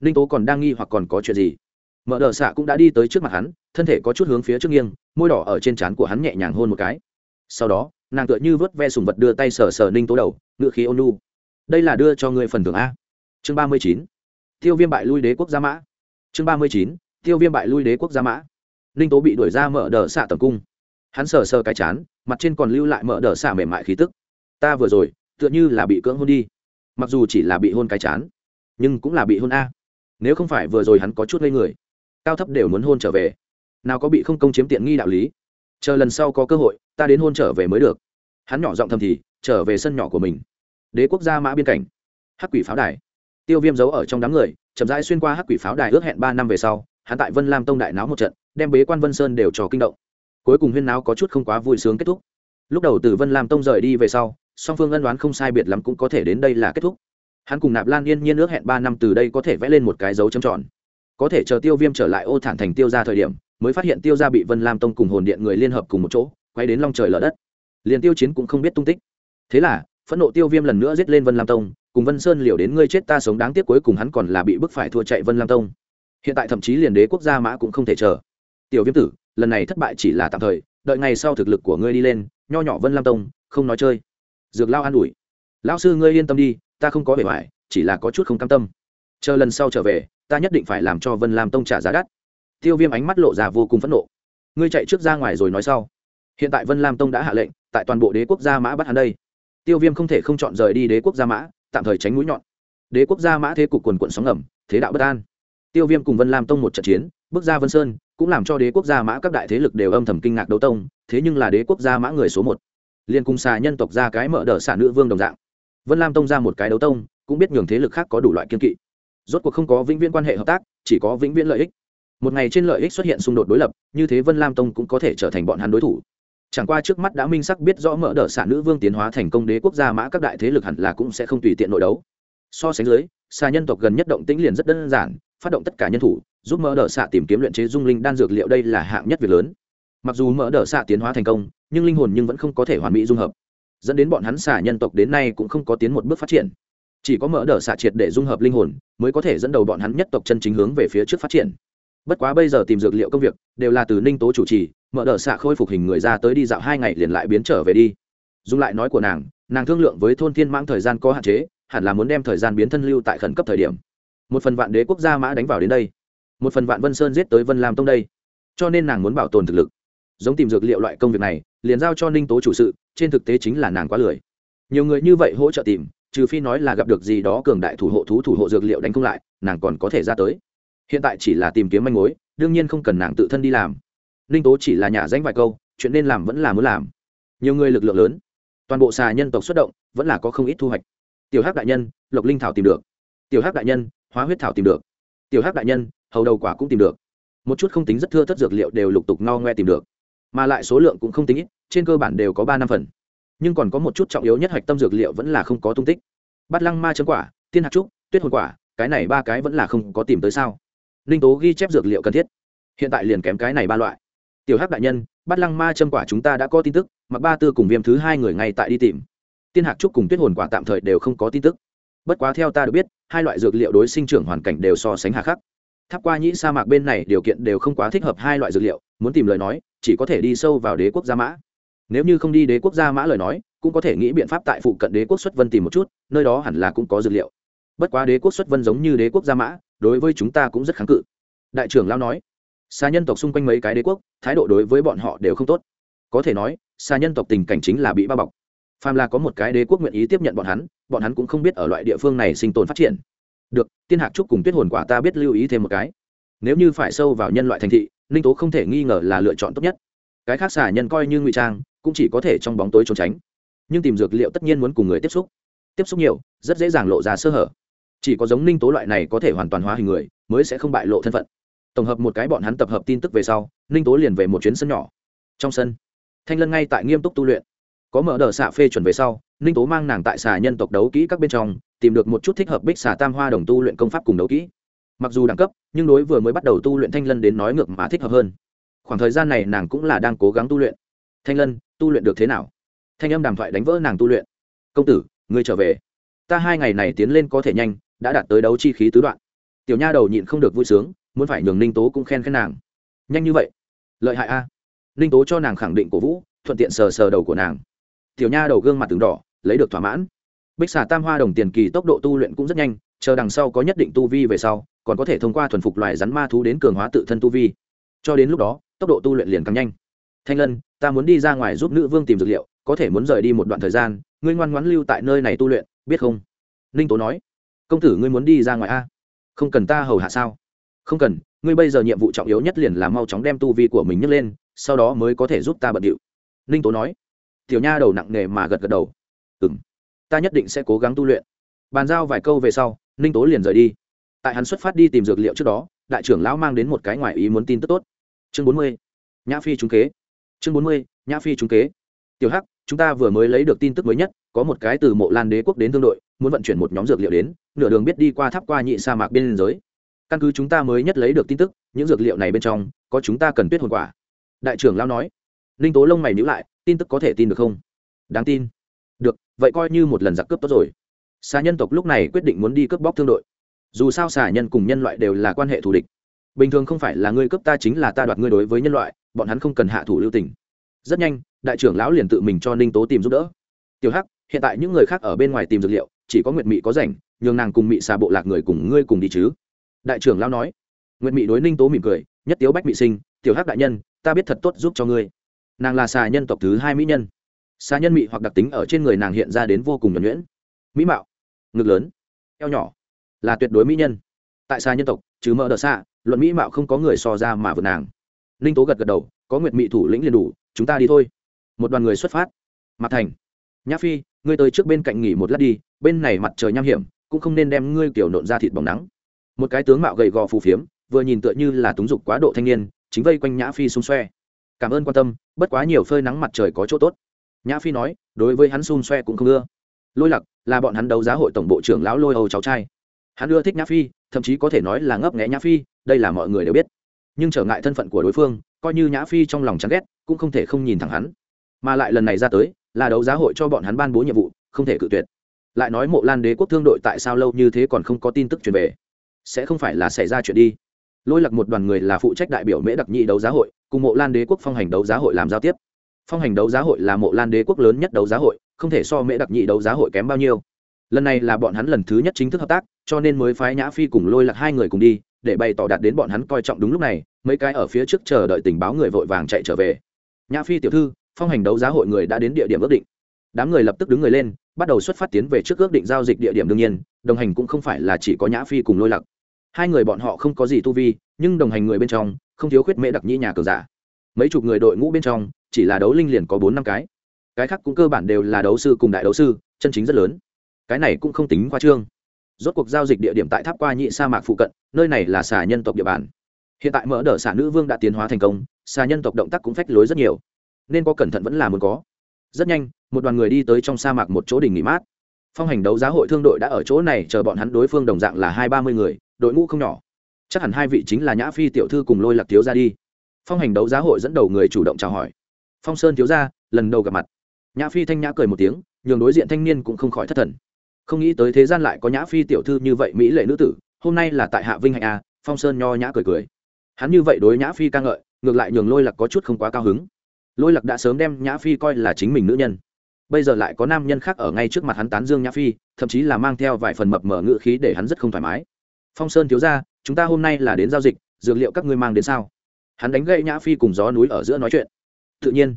Ninh tố còn đang nghi hoặc còn có chuyện gì? Mở đờ xạ cũng đã đi tới trước mặt hắn, thân thể có chút hướng phía trước nghiêng, môi đỏ ở trên trán của hắn nhẹ nhàng hôn một cái. Sau đó, nàng tựa như vớt ve sùng vật đưa tay sờ sờ ninh tố đầu, ngựa khí ôn nu đây là đưa cho người phần thưởng a. Chương ba mươi chín. Tiêu viêm bại lui đế quốc gia mã chương ba mươi chín, tiêu viêm bại lui đế quốc gia mã. Ninh tố bị đuổi ra mở đờ xạ tầm cung. Hắn sờ sờ cái chán, mặt trên còn lưu lại mở đờ xạ mềm mại khí tức. Ta vừa rồi, tựa như là bị cưỡng hôn đi. Mặc dù chỉ là bị hôn cái chán, nhưng cũng là bị hôn a. Nếu không phải vừa rồi hắn có chút ngây người, cao thấp đều muốn hôn trở về. Nào có bị không công chiếm tiện nghi đạo lý. Chờ lần sau có cơ hội, ta đến hôn trở về mới được. Hắn nhỏ giọng thầm thì, trở về sân nhỏ của mình. Đế quốc gia mã biên cảnh. Hắc quỷ pháo đài. Tiêu viêm giấu ở trong đám người chậm rãi xuyên qua hắc quỷ pháo đài ước hẹn ba năm về sau, hắn tại vân lam tông đại náo một trận, đem bế quan vân sơn đều trò kinh động. Cuối cùng huyên náo có chút không quá vui sướng kết thúc. Lúc đầu từ vân lam tông rời đi về sau, song phương ân đoán không sai biệt lắm cũng có thể đến đây là kết thúc. Hắn cùng nạp lan yên nhiên ước hẹn ba năm từ đây có thể vẽ lên một cái dấu chấm tròn. Có thể chờ tiêu viêm trở lại ô thản thành tiêu ra thời điểm, mới phát hiện tiêu ra bị vân lam tông cùng hồn điện người liên hợp cùng một chỗ, quay đến long trời lở đất. Liền tiêu chiến cũng không biết tung tích. Thế là, phẫn nộ tiêu viêm lần nữa giết lên vân lam tông cùng vân sơn liều đến ngươi chết ta sống đáng tiếc cuối cùng hắn còn là bị bức phải thua chạy vân lam tông. Hiện tại thậm chí liền đế quốc gia mã cũng không thể chờ. Tiểu viêm tử, lần này thất bại chỉ là tạm thời, đợi ngày sau thực lực của ngươi đi lên, nho nhỏ vân lam tông, không nói chơi. Dược lao an ủi. Lão sư ngươi yên tâm đi, ta không có bề ngoài, chỉ là có chút không cam tâm. Chờ lần sau trở về, ta nhất định phải làm cho vân lam tông trả giá đắt. Tiêu viêm ánh mắt lộ ra vô cùng phẫn nộ. Ngươi chạy trước ra ngoài rồi nói sau. Hiện tại vân lam tông đã hạ lệnh, tại toàn bộ đế quốc gia mã bắt hắn đây. Tiêu viêm không thể không chọn rời đi đế quốc gia mã tạm thời tránh mũi nhọn. Đế quốc gia mã thế cục quần quận sóng ngầm, thế đạo bất an. Tiêu viêm cùng vân lam tông một trận chiến, bước ra vân sơn, cũng làm cho đế quốc gia mã các đại thế lực đều âm thầm kinh ngạc đấu tông, thế nhưng là đế quốc gia mã người số một. Liên cung xà nhân tộc ra cái mở đờ xả nữ vương đồng dạng. Vân lam tông ra một cái đấu tông, cũng biết nhường thế lực khác có đủ loại kiên kỵ. Rốt cuộc không có vĩnh viễn quan hệ hợp tác, chỉ có vĩnh viễn lợi ích. Một ngày trên lợi ích xuất hiện xung đột đối lập, như thế vân lam tông cũng có thể trở thành bọn hắn đối thủ chẳng qua trước mắt đã minh sắc biết rõ mở đờ xạ nữ vương tiến hóa thành công đế quốc gia mã các đại thế lực hẳn là cũng sẽ không tùy tiện nội đấu. So sánh dưới, xà nhân tộc gần nhất động tĩnh liền rất đơn giản, phát động tất cả nhân thủ, giúp mở đờ xạ tìm kiếm luyện chế dung linh đan dược liệu đây là hạng nhất việc lớn. Mặc dù mở đờ xạ tiến hóa thành công, nhưng linh hồn nhưng vẫn không có thể hoàn mỹ dung hợp. Dẫn đến bọn hắn xà nhân tộc đến nay cũng không có tiến một bước phát triển. Chỉ có mở đờ xạ triệt để dung hợp linh hồn, mới có thể dẫn đầu bọn hắn nhất tộc chân chính hướng về phía trước phát triển bất quá bây giờ tìm dược liệu công việc, đều là từ ninh tố chủ trì, mở đờ xạ khôi phục hình người ra tới đi dạo hai ngày liền lại biến trở về đi. Dùng lại nói của nàng nàng thương lượng với thôn thiên mãng thời gian có hạn chế, hẳn là muốn đem thời gian biến thân lưu tại khẩn cấp thời điểm. Một phần vạn đế quốc gia mã đánh vào đến đây. Một phần vạn vân sơn giết tới vân lam tông đây. Cho nên nàng muốn bảo tồn thực lực. Giống tìm dược liệu loại công việc này, liền giao cho ninh tố chủ sự, trên thực tế chính là nàng quá lười. Nhiều người như vậy hỗ trợ tìm, trừ phi nói là gặp được gì đó cường đại thủ hộ thú thủ hộ dược liệu đánh không lại, nàng còn có thể ra tới hiện tại chỉ là tìm kiếm manh mối, đương nhiên không cần nàng tự thân đi làm. Ninh tố chỉ là nhà danh vài câu, chuyện nên làm vẫn là muốn làm. Nhiều người lực lượng lớn, toàn bộ xà nhân tộc xuất động, vẫn là có không ít thu hoạch. Tiểu hắc đại nhân, lộc linh thảo tìm được. Tiểu hắc đại nhân, hóa huyết thảo tìm được. Tiểu hắc đại nhân, hầu đầu quả cũng tìm được. Một chút không tính rất thưa thất dược liệu đều lục tục no ngoe tìm được. Mà lại số lượng cũng không tính ít, trên cơ bản đều có ba năm phần. Nhưng còn có một chút trọng yếu nhất hạch tâm dược liệu vẫn là không có tung tích. Bát lăng ma chấm quả, tiên hạt trúc, tuyết hồn quả, cái này ba cái vẫn là không có tìm tới sao? Ninh tố ghi chép dược liệu cần thiết. Hiện tại liền kém cái này ba loại. Tiểu hắc đại nhân, bát lăng ma châm quả chúng ta đã có tin tức mặc ba tư cùng viêm thứ hai người ngay tại đi tìm. Tiên hạc trúc cùng tuyết hồn quả tạm thời đều không có tin tức. Bất quá theo ta được biết, hai loại dược liệu đối sinh trưởng hoàn cảnh đều so sánh hà khắc. Tháp qua nhĩ sa mạc bên này điều kiện đều không quá thích hợp hai loại dược liệu, muốn tìm lời nói, chỉ có thể đi sâu vào đế quốc gia mã. Nếu như không đi đế quốc gia mã lời nói, cũng có thể nghĩ biện pháp tại phụ cận đế quốc xuất vân tìm một chút, nơi đó hẳn là cũng có dược liệu. Bất quá đế quốc xuất vân giống như đế quốc gia mã đối với chúng ta cũng rất kháng cự. Đại trưởng lao nói xa nhân tộc xung quanh mấy cái đế quốc, thái độ đối với bọn họ đều không tốt. Có thể nói xa nhân tộc tình cảnh chính là bị bao bọc. Phàm là có một cái đế quốc nguyện ý tiếp nhận bọn hắn bọn hắn cũng không biết ở loại địa phương này sinh tồn phát triển. Được, tiên hạc trúc cùng tuyết hồn quả ta biết lưu ý thêm một cái. Nếu như phải sâu vào nhân loại thành thị, ninh tố không thể nghi ngờ là lựa chọn tốt nhất. Cái khác xả nhân coi như ngụy trang, cũng chỉ có thể trong bóng tối trốn tránh. Nhưng tìm dược liệu tất nhiên muốn cùng người tiếp xúc. Tiếp xúc nhiều, rất dễ dàng lộ ra sơ hở chỉ có giống ninh tố loại này có thể hoàn toàn hóa hình người, mới sẽ không bại lộ thân phận. Tổng hợp một cái bọn hắn tập hợp tin tức về sau, ninh tố liền về một chuyến sân nhỏ. Trong sân, thanh lân ngay tại nghiêm túc tu luyện. Có mở đờ xạ phê chuẩn về sau, ninh tố mang nàng tại xà nhân tộc đấu kỹ các bên trong, tìm được một chút thích hợp bích xà tam hoa đồng tu luyện công pháp cùng đấu kỹ. Mặc dù đẳng cấp, nhưng đối vừa mới bắt đầu tu luyện thanh lân đến nói ngược mà thích hợp hơn. Khoảng thời gian này nàng cũng là đang cố gắng tu luyện. Thanh lân, tu luyện được thế nào? Thanh âm đàm thoại đánh vỡ nàng tu luyện. Công tử, ngươi trở về. Ta hai ngày này tiến lên có thể nhanh đã đạt tới đấu chi khí tứ đoạn. Tiểu nha đầu nhịn không được vui sướng, muốn phải nhường ninh tố cũng khen khen nàng. Nhanh như vậy? Lợi hại a. Ninh tố cho nàng khẳng định cổ vũ, thuận tiện sờ sờ đầu của nàng. Tiểu nha đầu gương mặt từng đỏ, lấy được thỏa mãn. Bích xà tam hoa đồng tiền kỳ tốc độ tu luyện cũng rất nhanh, chờ đằng sau có nhất định tu vi về sau, còn có thể thông qua thuần phục loài rắn ma thú đến cường hóa tự thân tu vi. Cho đến lúc đó, tốc độ tu luyện liền càng nhanh. Thanh lân, ta muốn đi ra ngoài giúp nữ vương tìm dược liệu, có thể muốn rời đi một đoạn thời gian, ngươi ngoan ngoãn lưu tại nơi này tu luyện, biết không? Ninh tố nói công tử ngươi muốn đi ra ngoài a? Không cần ta hầu hạ sao? Không cần, ngươi bây giờ nhiệm vụ trọng yếu nhất liền là mau chóng đem tu vi của mình nhấc lên, sau đó mới có thể giúp ta bận điệu. Ninh tố nói. Tiểu nha đầu nặng nề mà gật gật đầu. Ừ m ta nhất định sẽ cố gắng tu luyện. Bàn giao vài câu về sau, ninh tố liền rời đi. Tại hắn xuất phát đi tìm dược liệu trước đó, đại trưởng lão mang đến một cái ngoài ý muốn tin tức tốt. Chương bốn mươi, nhã phi trúng kế. Chương bốn mươi, nhã phi trúng kế. Tiểu hắc chúng ta vừa mới lấy được tin tức mới nhất, có một cái từ mộ lan đế quốc đến thương đội, muốn vận chuyển một nhóm dược liệu đến, nửa đường biết đi qua tháp qua nhị sa mạc bên giới. Căn cứ chúng ta mới nhất lấy được tin tức, những dược liệu này bên trong, có chúng ta cần tuyết hồn quả. Đại trưởng lão nói. Ninh tố lông mày nhữ lại, tin tức có thể tin được không? Đáng tin. Được, vậy coi như một lần giặc cướp tốt rồi. Xà nhân tộc lúc này quyết định muốn đi cướp bóc thương đội. Dù sao xà nhân cùng nhân loại đều là quan hệ thù địch. Bình thường không phải là ngươi cướp ta chính là ta đoạt ngươi đối với nhân loại, bọn hắn không cần hạ thủ lưu tình. Rất nhanh đại trưởng lão liền tự mình cho ninh tố tìm giúp đỡ. Tiểu hắc, hiện tại những người khác ở bên ngoài tìm dược liệu, chỉ có nguyệt mị có rảnh, nhường nàng cùng mị xà bộ lạc người cùng ngươi cùng đi chứ. Đại trưởng lão nói. Nguyệt mị đối ninh tố mỉm cười, nhất tiếu bách mị sinh, tiểu hắc đại nhân, ta biết thật tốt giúp cho ngươi. Nàng là xà nhân tộc thứ hai mỹ nhân. Xà nhân mị hoặc đặc tính ở trên người nàng hiện ra đến vô cùng nhuẩn nhuyễn. Mỹ mạo, ngực lớn, eo nhỏ, là tuyệt đối mỹ nhân. Tại xà nhân tộc chứ mỡ đỡ xạ, luận mỹ mạo không có người so ra mà vượt nàng. Ninh tố gật gật đầu, có nguyệt mị thủ lĩnh liền đủ, chúng ta đi thôi một đoàn người xuất phát. Mặt thành, nhã phi, ngươi tới trước bên cạnh nghỉ một lát đi, bên này mặt trời nham hiểm, cũng không nên đem ngươi kiểu nộn ra thịt bóng nắng. Một cái tướng mạo gầy gò phù phiếm, vừa nhìn tựa như là túng dục quá độ thanh niên, chính vây quanh nhã phi xung xoe. Cảm ơn quan tâm, bất quá nhiều phơi nắng mặt trời có chỗ tốt. Nhã phi nói, đối với hắn xung xoe cũng không ưa. Lôi lặc, là bọn hắn đấu giá hội tổng bộ trưởng lão lôi âu cháu trai. Hắn ưa thích nhã phi, thậm chí có thể nói là ngấp nghẽ nhã phi, đây là mọi người đều biết. Nhưng trở ngại thân phận của đối phương, coi như nhã phi trong lòng chán ghét, cũng không thể không nhìn thẳng hắn mà lại lần này ra tới, là đấu giá hội cho bọn hắn ban bố nhiệm vụ, không thể cự tuyệt. Lại nói mộ lan đế quốc thương đội tại sao lâu như thế còn không có tin tức truyền về? Sẽ không phải là xảy ra chuyện đi. Lôi lặc một đoàn người là phụ trách đại biểu mễ đặc nhị đấu giá hội, cùng mộ lan đế quốc phong hành đấu giá hội làm giao tiếp. Phong hành đấu giá hội là mộ lan đế quốc lớn nhất đấu giá hội, không thể so mễ đặc nhị đấu giá hội kém bao nhiêu. Lần này là bọn hắn lần thứ nhất chính thức hợp tác, cho nên mới phái nhã phi cùng lôi lặc hai người cùng đi, để bày tỏ đạt đến bọn hắn coi trọng đúng lúc này, mấy cái ở phía trước chờ đợi tình báo người vội vàng chạy trở về. Nhã phi tiểu thư phong hành đấu giá hội người đã đến địa điểm ước định. Đám người lập tức đứng người lên, bắt đầu xuất phát tiến về trước ước định giao dịch địa điểm đương nhiên, đồng hành cũng không phải là chỉ có nhã phi cùng lôi lặc. Hai người bọn họ không có gì tu vi, nhưng đồng hành người bên trong, không thiếu khuyết mễ đặc nhĩ nhà cờ giả. Mấy chục người đội ngũ bên trong, chỉ là đấu linh liền có bốn năm cái. Cái khác cũng cơ bản đều là đấu sư cùng đại đấu sư, chân chính rất lớn. Cái này cũng không tính khoa trương. Rốt cuộc giao dịch địa điểm tại tháp qua nhị sa mạc phụ cận, nơi này là xà nhân tộc địa bàn. Hiện tại mở đ xà nữ vương đã tiến hóa thành công, xà nhân tộc động tác cũng phách lối rất nhiều nên có cẩn thận vẫn là muốn có. Rất nhanh, một đoàn người đi tới trong sa mạc một chỗ đỉnh nghỉ mát. Phong hành đấu giá hội thương đội đã ở chỗ này chờ bọn hắn đối phương đồng dạng là hai ba mươi người, đội ngũ không nhỏ. Chắc hẳn hai vị chính là nhã phi tiểu thư cùng lôi lạc thiếu ra đi. Phong hành đấu giá hội dẫn đầu người chủ động chào hỏi. Phong sơn thiếu ra lần đầu gặp mặt. Nhã phi thanh nhã cười một tiếng, nhường đối diện thanh niên cũng không khỏi thất thần. Không nghĩ tới thế gian lại có nhã phi tiểu thư như vậy mỹ lệ nữ tử, hôm nay là tại hạ vinh hạnh a phong sơn nho nhã cười cười. Hắn như vậy đối nhã phi ca ngợi, ngược lại nhường lôi lạc có chút không quá cao hứng lôi lạc đã sớm đem nhã phi coi là chính mình nữ nhân. Bây giờ lại có nam nhân khác ở ngay trước mặt hắn tán dương nhã phi, thậm chí là mang theo vài phần mập mở ngự khí để hắn rất không thoải mái. Phong sơn thiếu ra chúng ta hôm nay là đến giao dịch, dược liệu các ngươi mang đến sao? Hắn đánh gậy nhã phi cùng gió núi ở giữa nói chuyện. Tự nhiên,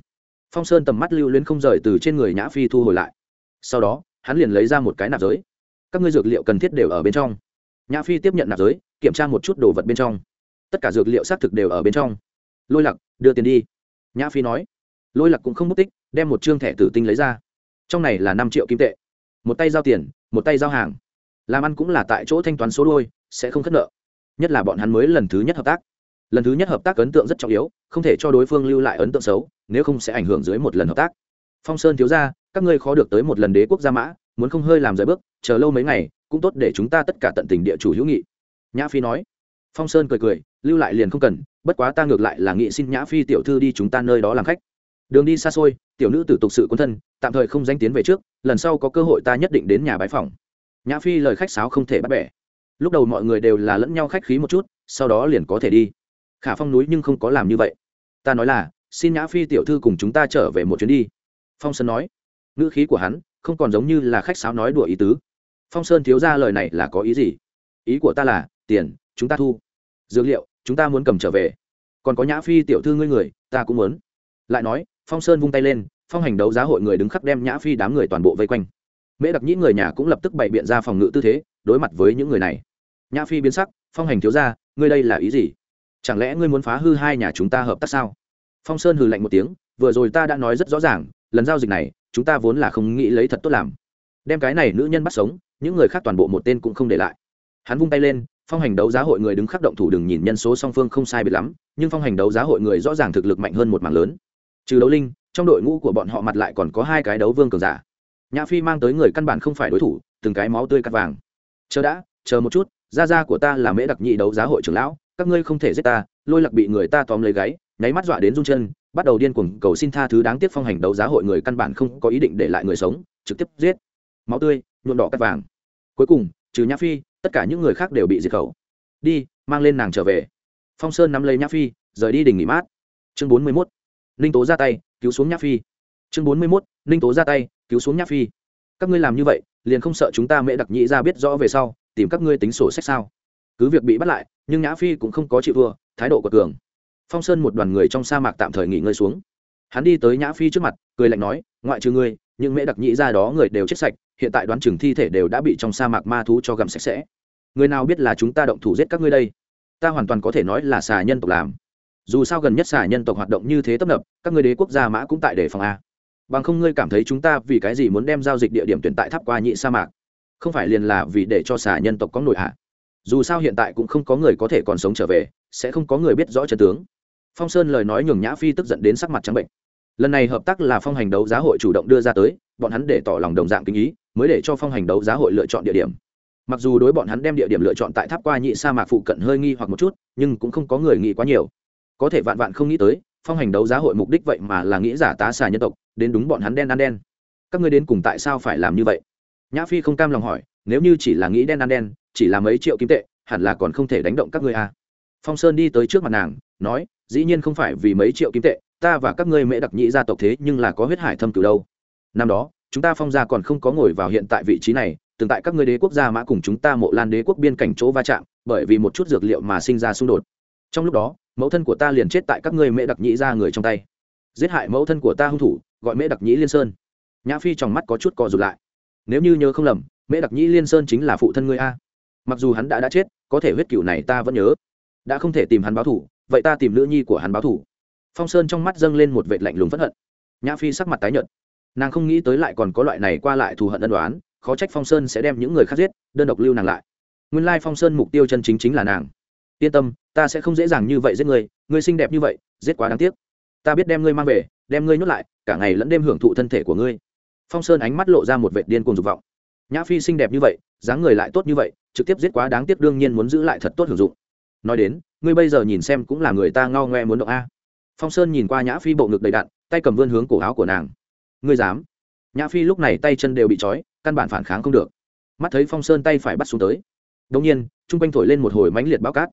phong sơn tầm mắt lưu luyến không rời từ trên người nhã phi thu hồi lại. Sau đó, hắn liền lấy ra một cái nạp giới. Các ngươi dược liệu cần thiết đều ở bên trong. Nhã phi tiếp nhận nạp giới, kiểm tra một chút đồ vật bên trong. Tất cả dược liệu xác thực đều ở bên trong. Lôi lặc đưa tiền đi nhã phi nói. Lôi lạc cũng không mất tích, đem một chương thẻ tử tinh lấy ra. Trong này là năm triệu kim tệ. Một tay giao tiền, một tay giao hàng. Làm ăn cũng là tại chỗ thanh toán số đôi, sẽ không khất nợ. Nhất là bọn hắn mới lần thứ nhất hợp tác. Lần thứ nhất hợp tác ấn tượng rất trọng yếu, không thể cho đối phương lưu lại ấn tượng xấu, nếu không sẽ ảnh hưởng dưới một lần hợp tác. Phong sơn thiếu ra các ngươi khó được tới một lần đế quốc gia mã, muốn không hơi làm rời bước, chờ lâu mấy ngày, cũng tốt để chúng ta tất cả tận tình địa chủ hữu nghị. Nhã phi nói. Phong sơn cười cười, lưu lại liền không cần bất quá ta ngược lại là nghị xin nhã phi tiểu thư đi chúng ta nơi đó làm khách. Đường đi xa xôi, tiểu nữ tử tục sự quân thân, tạm thời không danh tiến về trước, lần sau có cơ hội ta nhất định đến nhà bái phòng nhã phi lời khách sáo không thể bắt bẻ. Lúc đầu mọi người đều là lẫn nhau khách khí một chút, sau đó liền có thể đi. Khả phong núi nhưng không có làm như vậy. Ta nói là, xin nhã phi tiểu thư cùng chúng ta trở về một chuyến đi. Phong sơn nói. Ngữ khí của hắn không còn giống như là khách sáo nói đùa ý tứ. Phong sơn thiếu ra lời này là có ý gì? Ý của ta là, tiền, chúng ta thu. Dược liệu chúng ta muốn cầm trở về. Còn có nhã phi tiểu thư ngươi người, ta cũng muốn. Lại nói, phong sơn vung tay lên, phong hành đấu giá hội người đứng khắc đem nhã phi đám người toàn bộ vây quanh. Mễ đặc nhĩ người nhà cũng lập tức bày biện ra phòng ngự tư thế, đối mặt với những người này. Nhã phi biến sắc, phong hành thiếu ra ngươi đây là ý gì? Chẳng lẽ ngươi muốn phá hư hai nhà chúng ta hợp tác sao? Phong sơn hừ lạnh một tiếng, vừa rồi ta đã nói rất rõ ràng, lần giao dịch này, chúng ta vốn là không nghĩ lấy thật tốt làm. Đem cái này nữ nhân bắt sống, những người khác toàn bộ một tên cũng không để lại. Hắn vung tay lên phong hành đấu giá hội người đứng khắc động thủ đừng nhìn nhân số song phương không sai biệt lắm, nhưng phong hành đấu giá hội người rõ ràng thực lực mạnh hơn một mảng lớn. Trừ đấu linh, trong đội ngũ của bọn họ mặt lại còn có hai cái đấu vương cường giả. Nhã phi mang tới người căn bản không phải đối thủ, từng cái máu tươi cắt vàng. Chờ đã, chờ một chút, gia gia của ta là mễ đặc nhị đấu giá hội trưởng lão, các ngươi không thể giết ta, lôi lạc bị người ta tóm lấy gáy, nháy mắt dọa đến run chân, bắt đầu điên cuồng cầu xin tha thứ đáng tiếc phong hành đấu giá hội người căn bản không có ý định để lại người sống, trực tiếp giết. Máu tươi, nhuộm đỏ cắt vàng. Cuối cùng, trừ nhã phi tất cả những người khác đều bị diệt khẩu. Đi, mang lên nàng trở về. Phong sơn nắm lấy nhã phi, rời đi đình nghỉ mát. Chương bốn mươi mốt, ninh tố ra tay, cứu xuống nhã phi. Chương bốn mươi mốt, ninh tố ra tay, cứu xuống nhã phi. Các ngươi làm như vậy, liền không sợ chúng ta mễ đặc nhĩ ra biết rõ về sau, tìm các ngươi tính sổ sách sao? Cứ việc bị bắt lại, nhưng nhã phi cũng không có chịu thua, thái độ của cường. Phong sơn một đoàn người trong sa mạc tạm thời nghỉ ngơi xuống. Hắn đi tới nhã phi trước mặt, cười lạnh nói, ngoại trừ ngươi, những mễ đặc nhĩ ra đó người đều chết sạch hiện tại đoán chừng thi thể đều đã bị trong sa mạc ma thú cho gặm sạch sẽ. Người nào biết là chúng ta động thủ giết các ngươi đây? Ta hoàn toàn có thể nói là xà nhân tộc làm. Dù sao gần nhất xà nhân tộc hoạt động như thế tấp nập, các ngươi đế quốc gia mã cũng tại đề phòng a. Bằng không ngươi cảm thấy chúng ta vì cái gì muốn đem giao dịch địa điểm tuyển tại tháp qua nhị sa mạc? Không phải liền là vì để cho xà nhân tộc có nổi hạ. Dù sao hiện tại cũng không có người có thể còn sống trở về, sẽ không có người biết rõ chân tướng. Phong sơn lời nói nhường nhã phi tức giận đến sắc mặt trắng bệnh. Lần này hợp tác là phong hành đấu giá hội chủ động đưa ra tới, bọn hắn để tỏ lòng đồng dạng kinh ý mới để cho phong hành đấu giá hội lựa chọn địa điểm. Mặc dù đối bọn hắn đem địa điểm lựa chọn tại tháp qua nhị sa mạc phụ cận hơi nghi hoặc một chút, nhưng cũng không có người nghĩ quá nhiều. Có thể vạn vạn không nghĩ tới, phong hành đấu giá hội mục đích vậy mà là nghĩ giả tá xà nhân tộc, đến đúng bọn hắn đen ăn đen. Các ngươi đến cùng tại sao phải làm như vậy? Nhã phi không cam lòng hỏi, nếu như chỉ là nghĩ đen ăn đen, chỉ là mấy triệu kim tệ, hẳn là còn không thể đánh động các ngươi à. phong sơn đi tới trước mặt nàng, nói, dĩ nhiên không phải vì mấy triệu kim tệ, ta và các ngươi mễ đặc nhị gia tộc thế nhưng là có huyết hải thâm từ đâu. Năm đó chúng ta phong gia còn không có ngồi vào hiện tại vị trí này từng tại các ngươi đế quốc gia mã cùng chúng ta mộ lan đế quốc biên cảnh chỗ va chạm, bởi vì một chút dược liệu mà sinh ra xung đột. Trong lúc đó, mẫu thân của ta liền chết tại các ngươi mẹ đặc nhĩ ra người trong tay. Giết hại mẫu thân của ta hung thủ, gọi mẹ đặc nhĩ liên sơn. Nhã phi trong mắt có chút co rụt lại. Nếu như nhớ không lầm mẹ đặc nhĩ liên sơn chính là phụ thân ngươi a. Mặc dù hắn đã đã chết, có thể huyết cựu này ta vẫn nhớ. Đã không thể tìm hắn báo thủ, vậy ta tìm nữ nhi của hắn báo thủ. Phong sơn trong mắt dâng lên một vệ lạnh lùng phẫn hận. Nhã phi sắc mặt tái nhợt nàng không nghĩ tới lại còn có loại này qua lại thù hận ân đoán khó trách phong sơn sẽ đem những người khác giết, đơn độc lưu nàng lại. Nguyên lai phong sơn mục tiêu chân chính chính là nàng. Yên tâm, ta sẽ không dễ dàng như vậy giết người ngươi xinh đẹp như vậy, giết quá đáng tiếc. Ta biết đem ngươi mang về, đem ngươi nhốt lại, cả ngày lẫn đêm hưởng thụ thân thể của ngươi. Phong sơn ánh mắt lộ ra một vệ điên cuồng dục vọng. Nhã phi xinh đẹp như vậy, dáng người lại tốt như vậy, trực tiếp giết quá đáng tiếc đương nhiên muốn giữ lại thật tốt hưởng dụng. Nói đến, ngươi bây giờ nhìn xem cũng là người ta ngao ngoe muốn động a. Phong sơn nhìn qua nhã phi bộ ngực đầy đạn tay cầm vươn hướng cổ áo của nàng ngươi dám. Nhã phi lúc này tay chân đều bị trói, căn bản phản kháng không được. Mắt thấy phong sơn tay phải bắt xuống tới. Đông nhiên t r u n g quanh thổi lên một hồi mãnh liệt bao cát.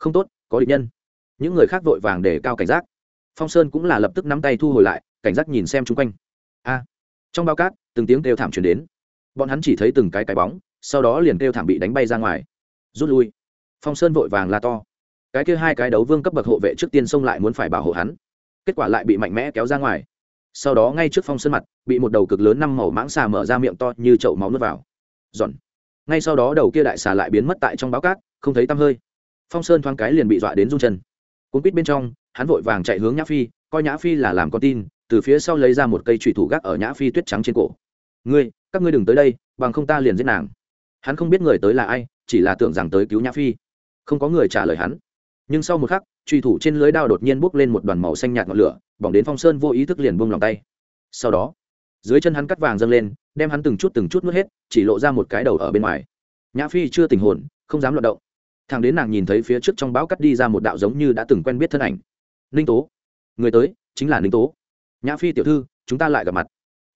Không tốt, có địch nhân. Những người khác vội vàng để cao cảnh giác. Phong sơn cũng là lập tức nắm tay thu hồi lại, cảnh giác nhìn xem chung quanh. A! Trong bao cát, từng tiếng kêu thảm chuyển đến. Bọn hắn chỉ thấy từng cái cái bóng, sau đó liền kêu thảm bị đánh bay ra ngoài. Rút lui. Phong sơn vội vàng la to. Cái kia hai cái đấu vương cấp bậc hộ vệ trước tiên xông lại muốn phải bảo hộ hắn. Kết quả lại bị mạnh mẽ kéo ra ngoài sau đó ngay trước phong sơn mặt, bị một đầu cực lớn năm màu mãng xà mở ra miệng to như chậu máu nước vào. Giòn. Ngay sau đó đầu kia đại xà lại biến mất tại trong báo cát, không thấy tăm hơi. Phong sơn thoáng cái liền bị dọa đến rung chân. Cuốn quýt bên trong, hắn vội vàng chạy hướng nhã phi, coi nhã phi là làm con tin, từ phía sau lấy ra một cây trùy thủ gác ở nhã phi tuyết trắng trên cổ. Ngươi, các ngươi đừng tới đây, bằng không ta liền giết nàng. Hắn không biết người tới là ai, chỉ là tưởng rằng tới cứu nhã phi. Không có người trả lời hắn nhưng sau một khắc, truy thủ trên lưới đao đột nhiên bốc lên một đoàn màu xanh nhạt ngọn lửa, bỏng đến phong sơn vô ý thức liền buông lòng tay. Sau đó, dưới chân hắn cắt vàng dâng lên, đem hắn từng chút từng chút nuốt hết, chỉ lộ ra một cái đầu ở bên ngoài. Nhã phi chưa tình hồn, không dám loạt động. Thằng đến nàng nhìn thấy phía trước trong bão cắt đi ra một đạo giống như đã từng quen biết thân ảnh. Ninh tố. Người tới, chính là ninh tố. Nhã phi tiểu thư, chúng ta lại gặp mặt.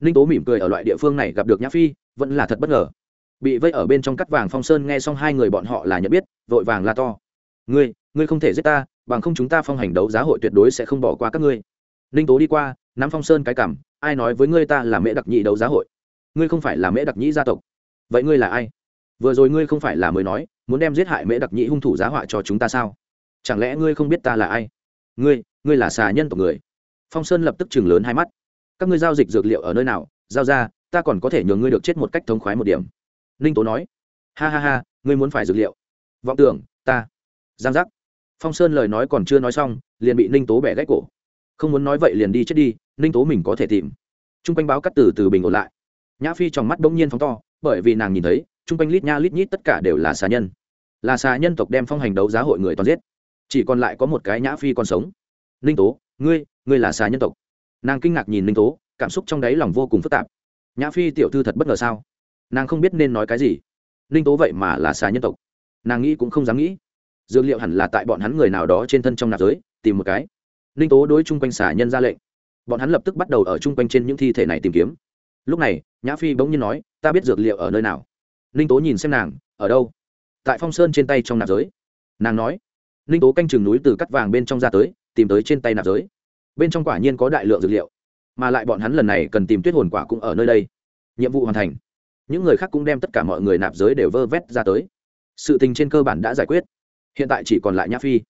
Ninh tố mỉm cười ở loại địa phương này gặp được nhã phi, vẫn là thật bất ngờ. Bị vây ở bên trong cắt vàng phong sơn nghe xong hai người bọn họ là nhận biết, vội vàng la to ngươi ngươi không thể giết ta, bằng không chúng ta phong hành đấu giá hội tuyệt đối sẽ không bỏ qua các ngươi. Ninh tố đi qua, nắm phong sơn cái cảm ai nói với ngươi ta là mễ đặc nhị đấu giá hội? Ngươi không phải là mễ đặc nhị gia tộc. Vậy ngươi là ai? Vừa rồi ngươi không phải là mới nói, muốn đem giết hại mễ đặc nhị hung thủ giá họa cho chúng ta sao? Chẳng lẽ ngươi không biết ta là ai? Ngươi ngươi là xà nhân tộc người. Phong sơn lập tức chừng lớn hai mắt. Các ngươi giao dịch dược liệu ở nơi nào? Giao ra, ta còn có thể nhường ngươi được chết một cách thống khoái một điểm. Ninh tố nói. Ha ha ha, ngươi muốn phải dược liệu. Vọng tưởng, ta giang giác. Phong sơn lời nói còn chưa nói xong, liền bị ninh tố bẻ gãy cổ. Không muốn nói vậy liền đi chết đi, ninh tố mình có thể tìm. T r u n g quanh báo cắt từ từ bình ổn lại. Nhã phi trong mắt bỗng nhiên phóng to, bởi vì nàng nhìn thấy t r u n g quanh lít nha lít nhít tất cả đều là xà nhân. Là xà nhân tộc đem phong hành đấu giá hội người toàn giết. Chỉ còn lại có một cái nhã phi còn sống. Ninh tố, ngươi ngươi là xà nhân tộc. Nàng kinh ngạc nhìn ninh tố, cảm xúc trong đáy lòng vô cùng phức tạp. Nhã phi tiểu thư thật bất ngờ sao? Nàng không biết nên nói cái gì. Ninh tố vậy mà là xà nhân tộc. Nàng nghĩ cũng không dám nghĩ dược liệu hẳn là tại bọn hắn người nào đó trên thân trong nạp giới, tìm một cái. Ninh tố đối chung quanh xả nhân ra lệnh. Bọn hắn lập tức bắt đầu ở chung quanh trên những thi thể này tìm kiếm. Lúc này, nhã phi bỗng nhiên nói, ta biết dược liệu ở nơi nào. Ninh tố nhìn xem nàng, ở đâu? Tại phong sơn trên tay trong nạp giới. Nàng nói. Ninh tố canh chừng núi từ cắt vàng bên trong ra tới, tìm tới trên tay nạp giới. Bên trong quả nhiên có đại lượng dược liệu, mà lại bọn hắn lần này cần tìm tuyết hồn quả cũng ở nơi đây. Nhiệm vụ hoàn thành. Những người khác cũng đem tất cả mọi người nạp giới đều vơ vét ra tới. Sự tình trên cơ bản đã giải quyết hiện tại chỉ còn lại nhã phi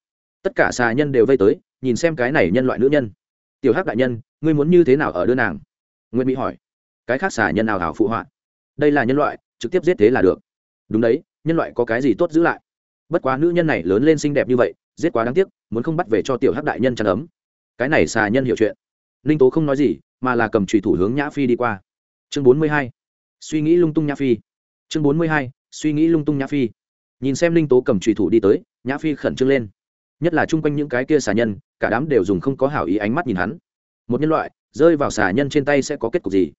tất cả xà nhân đều vây tới nhìn xem cái này nhân loại nữ nhân tiểu hắc đại nhân ngươi muốn như thế nào ở đưa nàng nguyễn mỹ hỏi cái khác xà nhân nào hảo phụ họa đây là nhân loại trực tiếp giết thế là được đúng đấy nhân loại có cái gì tốt giữ lại bất quá nữ nhân này lớn lên xinh đẹp như vậy giết quá đáng tiếc muốn không bắt về cho tiểu hắc đại nhân chăn ấm cái này xà nhân hiểu chuyện ninh tố không nói gì mà là cầm trùy thủ hướng nhã phi đi qua chương bốn mươi hai suy nghĩ lung tung nhã phi chương bốn mươi hai suy nghĩ lung tung nhã phi nhìn xem ninh tố cầm trùy thủ đi tới nhã phi khẩn trương lên. Nhất là chung quanh những cái kia xà nhân, cả đám đều dùng không có hảo ý ánh mắt nhìn hắn. Một nhân loại, rơi vào xà nhân trên tay sẽ có kết cục gì?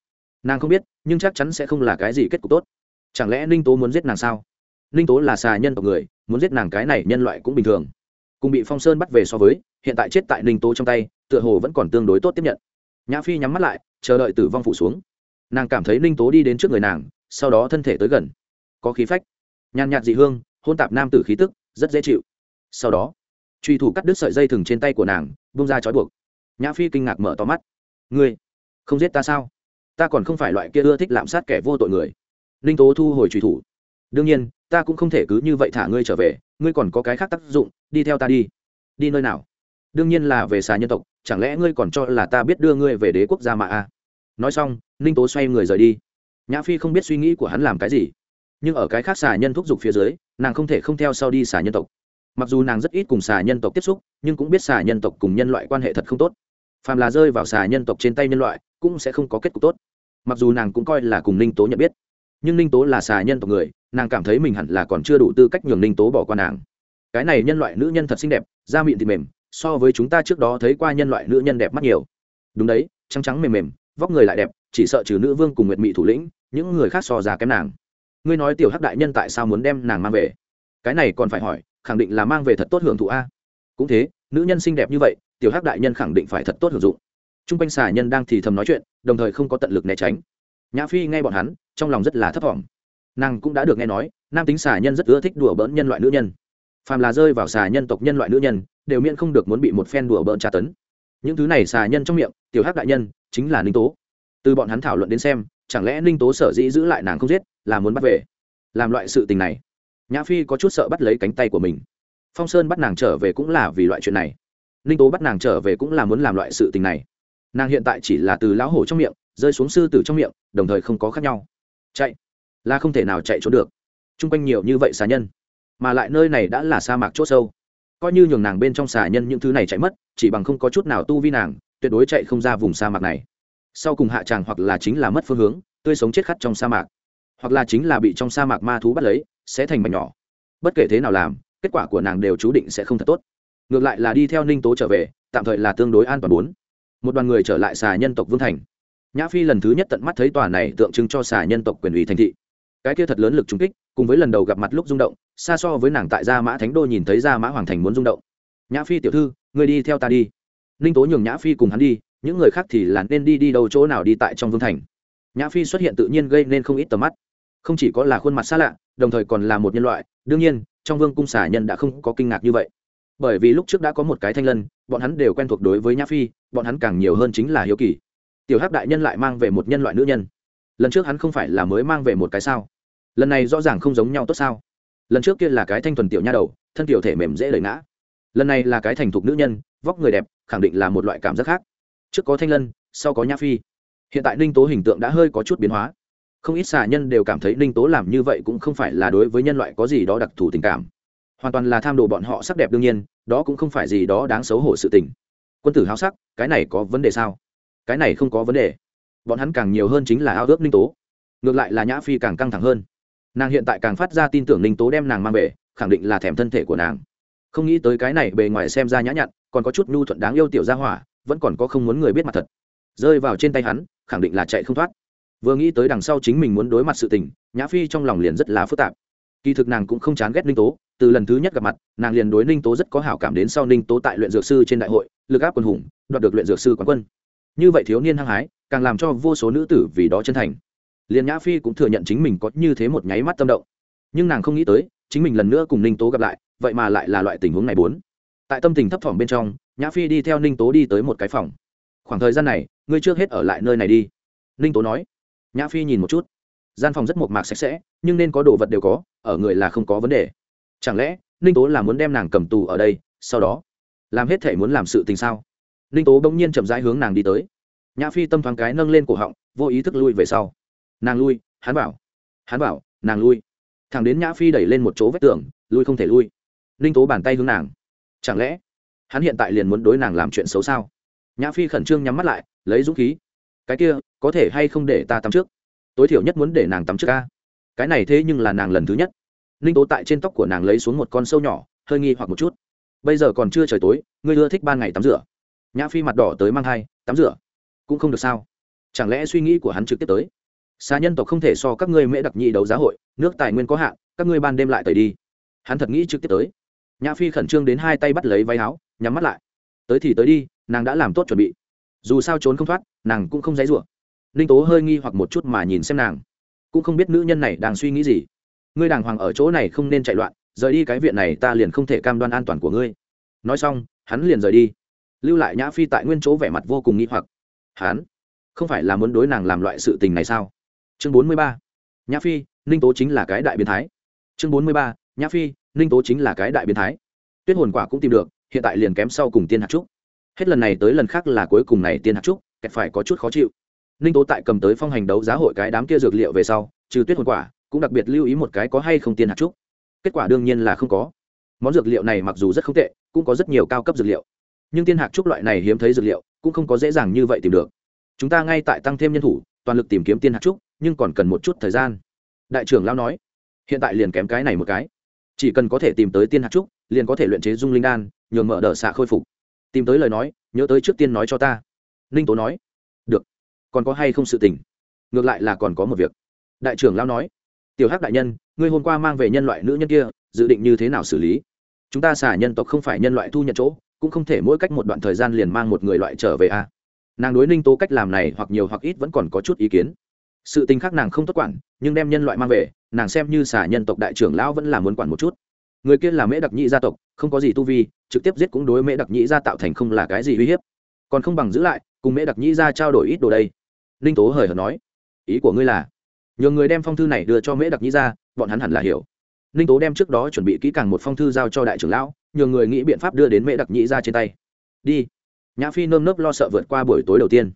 Nàng không biết, nhưng chắc chắn sẽ không là cái gì kết cục tốt. Chẳng lẽ ninh tố muốn giết nàng sao? Ninh tố là xà nhân tộc người, muốn giết nàng cái này nhân loại cũng bình thường. Cùng bị phong sơn bắt về so với, hiện tại chết tại ninh tố trong tay, tựa hồ vẫn còn tương đối tốt tiếp nhận. Nhã phi nhắm mắt lại, chờ đợi tử vong phủ xuống. Nàng cảm thấy ninh tố đi đến trước người nàng, sau đó thân thể tới gần. Có khí phách. Nhàn nhạt dị hương, hôn tạp nam tử khí tức rất dễ chịu. Sau đó, truy thủ cắt đứt sợi dây thừng trên tay của nàng bung ra trói buộc. Nhã phi kinh ngạc mở to mắt. Ngươi, không giết ta sao? Ta còn không phải loại kia ưa thích lạm sát kẻ vô tội người. Ninh tố thu hồi truy thủ. Đương nhiên, ta cũng không thể cứ như vậy thả ngươi trở về, ngươi còn có cái khác tác dụng, đi theo ta đi. Đi nơi nào? Đương nhiên là về xà nhân tộc, chẳng lẽ ngươi còn cho là ta biết đưa ngươi về đế quốc gia mà a à? nói xong, ninh tố xoay người rời đi. Nhã phi không biết suy nghĩ của hắn làm cái gì nhưng ở cái khác xà nhân thúc giục phía dưới, nàng không thể không theo sau đi xà nhân tộc. Mặc dù nàng rất ít cùng xà nhân tộc tiếp xúc, nhưng cũng biết xà nhân tộc cùng nhân loại quan hệ thật không tốt. Phàm là rơi vào xà nhân tộc trên tay nhân loại, cũng sẽ không có kết cục tốt. Mặc dù nàng cũng coi là cùng ninh tố nhận biết, nhưng ninh tố là xà nhân tộc người, nàng cảm thấy mình hẳn là còn chưa đủ tư cách nhường ninh tố bỏ qua nàng. Cái này nhân loại nữ nhân thật xinh đẹp, da mịn thịt mềm, so với chúng ta trước đó thấy qua nhân loại nữ nhân đẹp mắt nhiều. Đúng đấy, trắng trắng mềm mềm, vóc người lại đẹp, chỉ sợ trừ nữ vương cùng nguyệt mị thủ lĩnh, những người khác so già kém nàng ngươi nói tiểu hắc đại nhân tại sao muốn đem nàng mang về? Cái này còn phải hỏi, khẳng định là mang về thật tốt hưởng thụ a. Cũng thế, nữ nhân xinh đẹp như vậy, tiểu hắc đại nhân khẳng định phải thật tốt hưởng dụng. T r u n g quanh xà nhân đang thì thầm nói chuyện, đồng thời không có tận lực né tránh. Nhã phi nghe bọn hắn, trong lòng rất là thấp t nàng cũng đã được nghe nói, nam tính xà nhân rất ưa thích đùa bỡn nhân loại nữ nhân. Phàm là rơi vào xà nhân tộc nhân loại nữ nhân, đều miễn không được muốn bị một phen đùa bỡn tra tấn. Những thứ này xà nhân trong miệng, tiểu hắc đại nhân, chính là ninh tố. Từ bọn hắn thảo luận đến xem, chẳng lẽ ninh tố sở dĩ giữ lại nàng không giết? Là muốn bắt về. Làm loại sự tình này, nhã phi có chút sợ bắt lấy cánh tay của mình. Phong sơn bắt nàng trở về cũng là vì loại chuyện này. Ninh tố bắt nàng trở về cũng là muốn làm loại sự tình này. Nàng hiện tại chỉ là từ lão hổ trong miệng, rơi xuống sư tử trong miệng, đồng thời không có khác nhau. Chạy. Là không thể nào chạy trốn được. T r u n g quanh nhiều như vậy xà nhân, mà lại nơi này đã là sa mạc c h ỗ sâu. Coi như nhường nàng bên trong xà nhân những thứ này chạy mất, chỉ bằng không có chút nào tu vi nàng, tuyệt đối chạy không ra vùng sa mạc này. Sau cùng hạ tràng hoặc là chính là mất phương hướng, tươi sống chết khắt trong sa mạc hoặc là chính là bị trong sa mạc ma thú bắt lấy, sẽ thành mảnh nhỏ. Bất kể thế nào làm, kết quả của nàng đều chú định sẽ không thật tốt. Ngược lại là đi theo ninh tố trở về, tạm thời là tương đối an toàn bốn. Một đoàn người trở lại xà nhân tộc vương thành. Nhã phi lần thứ nhất tận mắt thấy tòa này tượng trưng cho xà nhân tộc quyền ủy thành thị. Cái kia thật lớn lực trúng kích, cùng với lần đầu gặp mặt lúc rung động, xa so với nàng tại gia mã thánh đô nhìn thấy gia mã hoàng thành muốn rung động. Nhã phi tiểu thư, người đi theo ta đi. Ninh tố nhường nhã phi cùng hắn đi, những người khác thì là nên đi đi đâu chỗ nào đi tại trong vương thành. Nhã phi xuất hiện tự nhiên gây nên không ít tầm mắt không chỉ có là khuôn mặt xa lạ, đồng thời còn là một nhân loại. Đương nhiên, trong vương cung xà nhân đã không có kinh ngạc như vậy. Bởi vì lúc trước đã có một cái thanh lân, bọn hắn đều quen thuộc đối với nhã phi, bọn hắn càng nhiều hơn chính là hiếu kỳ. Tiểu hắc đại nhân lại mang về một nhân loại nữ nhân. Lần trước hắn không phải là mới mang về một cái sao? Lần này rõ ràng không giống nhau tốt sao? Lần trước kia là cái thanh thuần tiểu nha đầu, thân tiểu thể mềm dễ lời ngã. Lần này là cái thành thục nữ nhân, vóc người đẹp, khẳng định là một loại cảm giác khác. Trước có thanh lân, sau có nhã phi. Hiện tại ninh tố hình tượng đã hơi có chút biến hóa không ít xà nhân đều cảm thấy ninh tố làm như vậy cũng không phải là đối với nhân loại có gì đó đặc thù tình cảm. Hoàn toàn là tham đồ bọn họ sắc đẹp đương nhiên, đó cũng không phải gì đó đáng xấu hổ sự tình. Quân tử háo sắc, cái này có vấn đề sao? Cái này không có vấn đề. Bọn hắn càng nhiều hơn chính là ao ước ninh tố. Ngược lại là nhã phi càng căng thẳng hơn. Nàng hiện tại càng phát ra tin tưởng ninh tố đem nàng mang về, khẳng định là thèm thân thể của nàng. Không nghĩ tới cái này bề ngoài xem ra nhã nhặn, còn có chút nhu thuận đáng yêu tiểu gia hỏa, vẫn còn có không muốn người biết mặt thật. Rơi vào trên tay hắn, khẳng định là chạy không thoát vừa nghĩ tới đằng sau chính mình muốn đối mặt sự tình, nhã phi trong lòng liền rất là phức tạp. Kỳ thực nàng cũng không chán ghét ninh tố, từ lần thứ nhất gặp mặt, nàng liền đối ninh tố rất có hảo cảm đến sau ninh tố tại luyện dược sư trên đại hội, lực áp quân hùng, đoạt được luyện dược sư quán quân. Như vậy thiếu niên hăng hái, càng làm cho vô số nữ tử vì đó chân thành. Liền nhã phi cũng thừa nhận chính mình có như thế một nháy mắt tâm động. Nhưng nàng không nghĩ tới, chính mình lần nữa cùng ninh tố gặp lại, vậy mà lại là loại tình huống này bốn. Tại tâm tình thấp thỏm bên trong, nhã phi đi theo ninh tố đi tới một cái phòng. Khoảng thời gian này, ngươi trước hết ở lại nơi này đi. Ninh tố nói nhã phi nhìn một chút. Gian phòng rất mộc mạc sạch sẽ, nhưng nên có đồ vật đều có, ở người là không có vấn đề. Chẳng lẽ, ninh tố là muốn đem nàng cầm tù ở đây, sau đó làm hết thể muốn làm sự tình sao? Ninh tố bỗng nhiên chậm rãi hướng nàng đi tới. Nhã phi tâm thoáng cái nâng lên cổ họng, vô ý thức lui về sau. Nàng lui, hắn bảo hắn bảo, nàng lui. Thằng đến nhã phi đẩy lên một chỗ vách tường, lui không thể lui. Ninh tố bàn tay hướng nàng. Chẳng lẽ, hắn hiện tại liền muốn đối nàng làm chuyện xấu sao? Nhã phi khẩn trương nhắm mắt lại, lấy dũng khí cái kia, có thể hay không để ta tắm trước? Tối thiểu nhất muốn để nàng tắm trước ca. Cái này thế nhưng là nàng lần thứ nhất. Ninh tố tại trên tóc của nàng lấy xuống một con sâu nhỏ, hơi nghi hoặc một chút. Bây giờ còn chưa trời tối, ngươi ưa thích ban ngày tắm rửa. Nhã phi mặt đỏ tới mang hai tắm rửa. Cũng không được sao. Chẳng lẽ suy nghĩ của hắn trực tiếp tới? Xa nhân tộc không thể so các ngươi mễ đặc nhị đấu giá hội, nước tài nguyên có hạn, các ngươi ban đêm lại tẩy đi. Hắn thật nghĩ trực tiếp tới. Nhã phi khẩn trương đến hai tay bắt lấy váy áo, nhắm mắt lại. Tới thì tới đi, nàng đã làm tốt chuẩn bị dù sao trốn không thoát, nàng cũng không dãy rủa. Ninh tố hơi nghi hoặc một chút mà nhìn xem nàng. Cũng không biết nữ nhân này đang suy nghĩ gì. Ngươi đàng hoàng ở chỗ này không nên chạy loạn, rời đi cái viện này ta liền không thể cam đoan an toàn của ngươi. Nói xong, hắn liền rời đi. Lưu lại nhã phi tại nguyên chỗ vẻ mặt vô cùng nghi hoặc. Hắn không phải là muốn đối nàng làm loại sự tình này sao? Chương bốn mươi ba. Nhã phi, ninh tố chính là cái đại biến thái. Chương bốn mươi ba. Nhã phi, ninh tố chính là cái đại biến thái. Tuyết hồn quả cũng tìm được, hiện tại liền kém sau cùng tiên hạt trúc hết lần này tới lần khác là cuối cùng này tiên hạt trúc kẹt phải có chút khó chịu. Ninh tố tại cầm tới phong hành đấu giá hội cái đám kia dược liệu về sau, trừ tuyết hồn quả, cũng đặc biệt lưu ý một cái có hay không tiên hạt trúc. Kết quả đương nhiên là không có. Món dược liệu này mặc dù rất không tệ, cũng có rất nhiều cao cấp dược liệu. Nhưng tiên hạt trúc loại này hiếm thấy dược liệu, cũng không có dễ dàng như vậy tìm được. Chúng ta ngay tại tăng thêm nhân thủ, toàn lực tìm kiếm tiên hạt trúc, nhưng còn cần một chút thời gian. Đại trưởng lao nói, hiện tại liền kém cái này một cái. Chỉ cần có thể tìm tới tiên hạt trúc, liền có thể luyện chế dung linh đan, nhường mở đờ xạ khôi phục tìm tới lời nói, nhớ tới trước tiên nói cho ta. Ninh tố nói, được, còn có hay không sự tình? Ngược lại là còn có một việc. Đại trưởng lao nói, tiểu hắc đại nhân, ngươi hôm qua mang về nhân loại nữ nhân kia, dự định như thế nào xử lý? Chúng ta xả nhân tộc không phải nhân loại thu nhận chỗ, cũng không thể mỗi cách một đoạn thời gian liền mang một người loại trở về a à. nàng đối ninh tố cách làm này hoặc nhiều hoặc ít vẫn còn có chút ý kiến. Sự tình khác nàng không tốt quản, nhưng đem nhân loại mang về, nàng xem như xả nhân tộc đại trưởng lão vẫn là muốn quản một chút người kia là mễ đặc nhị gia tộc, không có gì tu vi, trực tiếp giết cũng đối mễ đặc nhị gia tạo thành không là cái gì uy hiếp. Còn không bằng giữ lại, cùng mễ đặc nhị gia trao đổi ít đồ đây. Ninh tố hời hợt nói. Ý của ngươi là nhờ người đem phong thư này đưa cho mễ đặc nhị gia, bọn hắn hẳn là hiểu. Ninh tố đem trước đó chuẩn bị kỹ càng một phong thư giao cho đại trưởng lão nhờ người nghĩ biện pháp đưa đến mễ đặc nhị gia trên tay. Đi. Nhã phi nơm nớp lo sợ vượt qua buổi tối đầu tiên.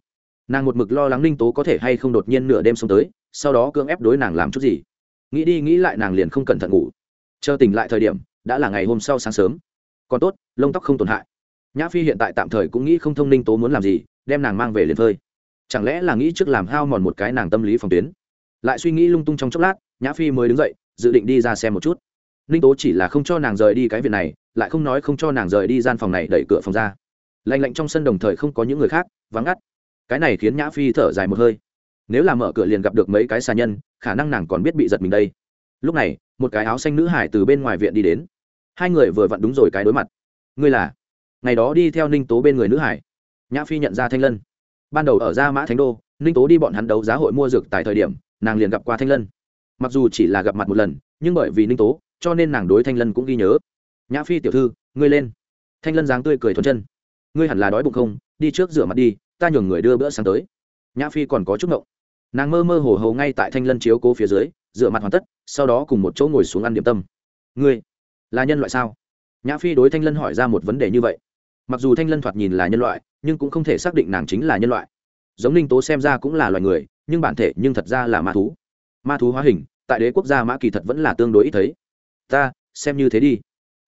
Nàng một mực lo lắng ninh tố có thể hay không đột nhiên nửa đêm xông tới, sau đó cưỡng ép đối nàng làm chút gì. Nghĩ đi nghĩ lại nàng liền không cẩn thận ngủ chờ tỉnh lại thời điểm, đã là ngày hôm sau sáng sớm. Còn tốt, lông tóc không tổn hại. Nhã phi hiện tại tạm thời cũng nghĩ không thông ninh tố muốn làm gì, đem nàng mang về liền phơi. Chẳng lẽ là nghĩ trước làm hao mòn một cái nàng tâm lý phòng tuyến? Lại suy nghĩ lung tung trong chốc lát, nhã phi mới đứng dậy, dự định đi ra xem một chút. Ninh tố chỉ là không cho nàng rời đi cái việc này, lại không nói không cho nàng rời đi gian phòng này đẩy cửa phòng ra. Lạnh lạnh trong sân đồng thời không có những người khác, vắng ngắt. Cái này khiến nhã phi thở dài một hơi. Nếu là mở cửa liền gặp được mấy cái xà nhân, khả năng nàng còn biết bị giật mình đây. Lúc này một cái áo xanh nữ hải từ bên ngoài viện đi đến. Hai người vừa vặn đúng rồi cái đối mặt. Ngươi là? Ngày đó đi theo ninh tố bên người nữ hải. Nhã phi nhận ra thanh lân. Ban đầu ở gia mã thánh đô, ninh tố đi bọn hắn đấu giá hội mua dược tại thời điểm, nàng liền gặp qua thanh lân. Mặc dù chỉ là gặp mặt một lần, nhưng bởi vì ninh tố, cho nên nàng đối thanh lân cũng ghi nhớ. Nhã phi tiểu thư, ngươi lên. Thanh lân dáng tươi cười thuần chân. Ngươi hẳn là đói bụng không? Đi trước rửa mặt đi, ta nhường người đưa bữa sáng tới. Nhã phi còn có chút ngộng. Nàng mơ mơ hồ hồ ngay tại thanh lân chiếu cố phía dưới, rửa mặt hoàn tất sau đó cùng một chỗ ngồi xuống ăn điểm tâm. Ngươi là nhân loại sao? Nhã phi đối thanh lân hỏi ra một vấn đề như vậy. Mặc dù thanh lân thoạt nhìn là nhân loại, nhưng cũng không thể xác định nàng chính là nhân loại. Giống ninh tố xem ra cũng là loài người, nhưng bản thể nhưng thật ra là ma thú. Ma thú hóa hình, tại đế quốc gia mã kỳ thật vẫn là tương đối ít thấy. Ta, xem như thế đi.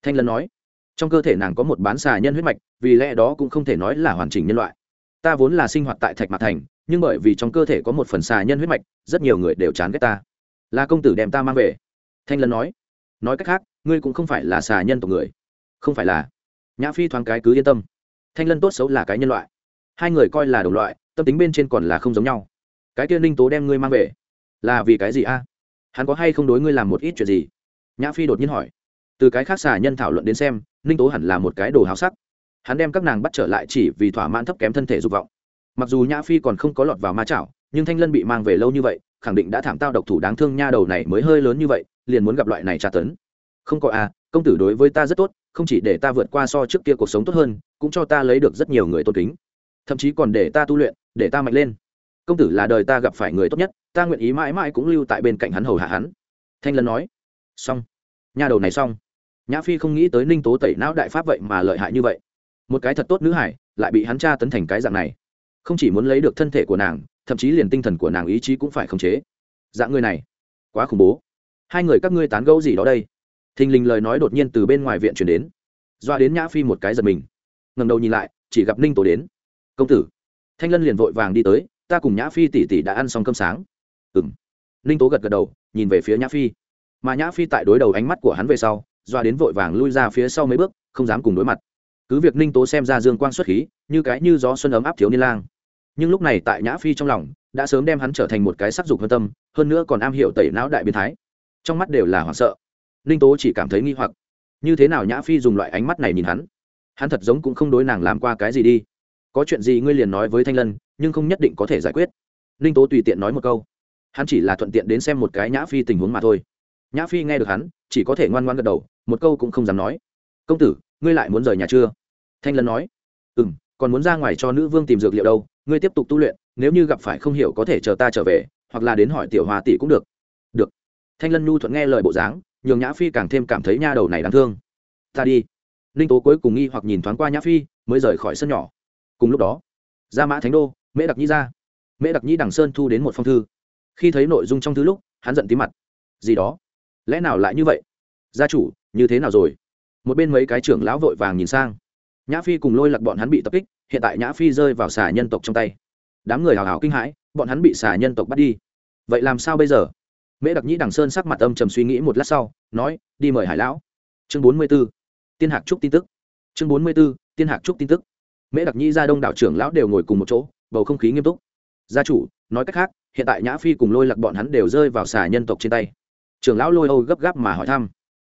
Thanh lân nói. Trong cơ thể nàng có một bán xà nhân huyết mạch, vì lẽ đó cũng không thể nói là hoàn chỉnh nhân loại. Ta vốn là sinh hoạt tại thạch mạc thành, nhưng bởi vì trong cơ thể có một phần xà nhân huyết mạch, rất nhiều người đều chán ghét ta là công tử đem ta mang về. Thanh lân nói nói cách khác, ngươi cũng không phải là xà nhân tộc người. Không phải là. Nhã phi thoáng cái cứ yên tâm. Thanh lân tốt xấu là cái nhân loại. Hai người coi là đồng loại, tâm tính bên trên còn là không giống nhau. Cái kia ninh tố đem ngươi mang về, là vì cái gì a? Hắn có hay không đối ngươi làm một ít chuyện gì? Nhã phi đột nhiên hỏi. Từ cái khác xà nhân thảo luận đến xem, ninh tố hẳn là một cái đồ háo sắc. Hắn đem các nàng bắt trở lại chỉ vì thỏa mãn thấp kém thân thể dục vọng. Mặc dù nhã phi còn không có lọt vào ma chảo, nhưng thanh lân bị mang về lâu như vậy khẳng định đã thảm tao độc thủ đáng thương nha đầu này mới hơi lớn như vậy, liền muốn gặp loại này tra tấn. Không có à công tử đối với ta rất tốt, không chỉ để ta vượt qua so trước kia cuộc sống tốt hơn, cũng cho ta lấy được rất nhiều người tôn kính. Thậm chí còn để ta tu luyện, để ta mạnh lên. Công tử là đời ta gặp phải người tốt nhất, ta nguyện ý mãi mãi cũng lưu tại bên cạnh hắn hầu hạ hắn. Thanh lân nói. Xong. Nha đầu này xong. Nhã phi không nghĩ tới ninh tố tẩy não đại pháp vậy mà lợi hại như vậy. Một cái thật tốt nữ hải, lại bị hắn tra tấn thành cái dạng này. Không chỉ muốn lấy được thân thể của nàng thậm chí liền tinh thần của nàng ý chí cũng phải khống chế. Dạng người này, quá khủng bố. Hai người các ngươi tán gẫu gì đó đây? Thình lình lời nói đột nhiên từ bên ngoài viện chuyển đến. Doa đến nhã phi một cái giật mình. Ngầm đầu nhìn lại, chỉ gặp ninh tổ đến. Công tử. Thanh lân liền vội vàng đi tới, ta cùng nhã phi tỷ tỷ đã ăn xong cơm sáng. Ừ m ninh tố gật gật đầu, nhìn về phía nhã phi. Mà nhã phi tại đối đầu ánh mắt của hắn về sau, doa đến vội vàng lui ra phía sau mấy bước, không dám cùng đối mặt. Cứ việc ninh tố xem ra dương quang xuất khí, như cái như gió xuân ấm áp thiếu niên lang nhưng lúc này tại nhã phi trong lòng, đã sớm đem hắn trở thành một cái sắc dục hơn tâm, hơn nữa còn am hiểu tẩy não đại biến thái. Trong mắt đều là hoảng sợ. Ninh tố chỉ cảm thấy nghi hoặc. Như thế nào nhã phi dùng loại ánh mắt này nhìn hắn? Hắn thật giống cũng không đối nàng làm qua cái gì đi. Có chuyện gì ngươi liền nói với thanh lân, nhưng không nhất định có thể giải quyết. Ninh tố tùy tiện nói một câu. Hắn chỉ là thuận tiện đến xem một cái nhã phi tình huống mà thôi. Nhã phi nghe được hắn, chỉ có thể ngoan ngoan gật đầu, một câu cũng không dám nói. Công tử, ngươi lại muốn rời nhà chưa? Thanh lân nói. Ừ m còn muốn ra ngoài cho nữ vương tìm dược liệu đâu ngươi tiếp tục tu luyện, nếu như gặp phải không hiểu có thể chờ ta trở về, hoặc là đến hỏi tiểu hòa tỷ cũng được. Được. Thanh lân nhu thuận nghe lời bộ dáng, nhường nhã phi càng thêm cảm thấy nha đầu này đáng thương. Ta đi. Ninh tố cuối cùng nghi hoặc nhìn thoáng qua nhã phi, mới rời khỏi sân nhỏ. Cùng lúc đó ra mã thánh đô, mễ đặc nhi ra. Mễ đặc nhi đằng sơn thu đến một phong thư. Khi thấy nội dung trong thư lúc, hắn giận tí mặt. Gì đó? Lẽ nào lại như vậy? Gia chủ, như thế nào rồi? Một bên mấy cái trưởng lão vội vàng nhìn sang. Nhã phi cùng lôi lặc bọn hắn bị tập kích hiện tại nhã phi rơi vào xà nhân tộc trong tay. Đám người hào hào kinh hãi, bọn hắn bị xà nhân tộc bắt đi. Vậy làm sao bây giờ? Mễ đặc nhĩ đằng sơn sắc mặt âm trầm suy nghĩ một lát sau, nói, đi mời hải lão. Chương bốn mươi b ố tiên hạc trúc tin tức. Chương bốn mươi b ố tiên hạc trúc tin tức. Mễ đặc nhĩ ra đông đảo trưởng lão đều ngồi cùng một chỗ, bầu không khí nghiêm túc. Gia chủ, nói cách khác, hiện tại nhã phi cùng lôi lạc bọn hắn đều rơi vào xà nhân tộc trên tay. Trưởng lão lôi âu gấp gáp mà hỏi thăm.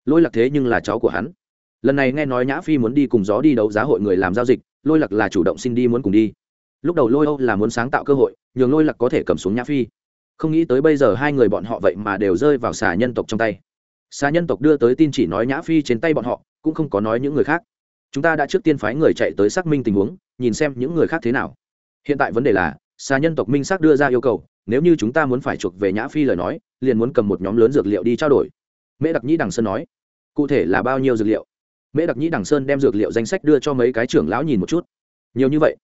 Lôi lạc thế nhưng là cháu của hắn lần này nghe nói nhã phi muốn đi cùng gió đi đấu giá hội người làm giao dịch, lôi lạc là chủ động xin đi muốn cùng đi. Lúc đầu lôi âu là muốn sáng tạo cơ hội, nhường lôi lạc có thể cầm xuống nhã phi. Không nghĩ tới bây giờ hai người bọn họ vậy mà đều rơi vào xà nhân tộc trong tay. Xà nhân tộc đưa tới tin chỉ nói nhã phi trên tay bọn họ, cũng không có nói những người khác. Chúng ta đã trước tiên phái người chạy tới xác minh tình huống, nhìn xem những người khác thế nào. Hiện tại vấn đề là, xà nhân tộc minh xác đưa ra yêu cầu, nếu như chúng ta muốn phải chuộc về nhã phi lời nói, liền muốn cầm một nhóm lớn dược liệu đi trao đổi. Mễ đặc nhĩ đằng sơn nói, cụ thể là bao nhiêu dược liệu? Mễ đặc nhĩ đằng sơn đem dược liệu danh sách đưa cho mấy cái trưởng lão nhìn một chút. Nhiều như vậy,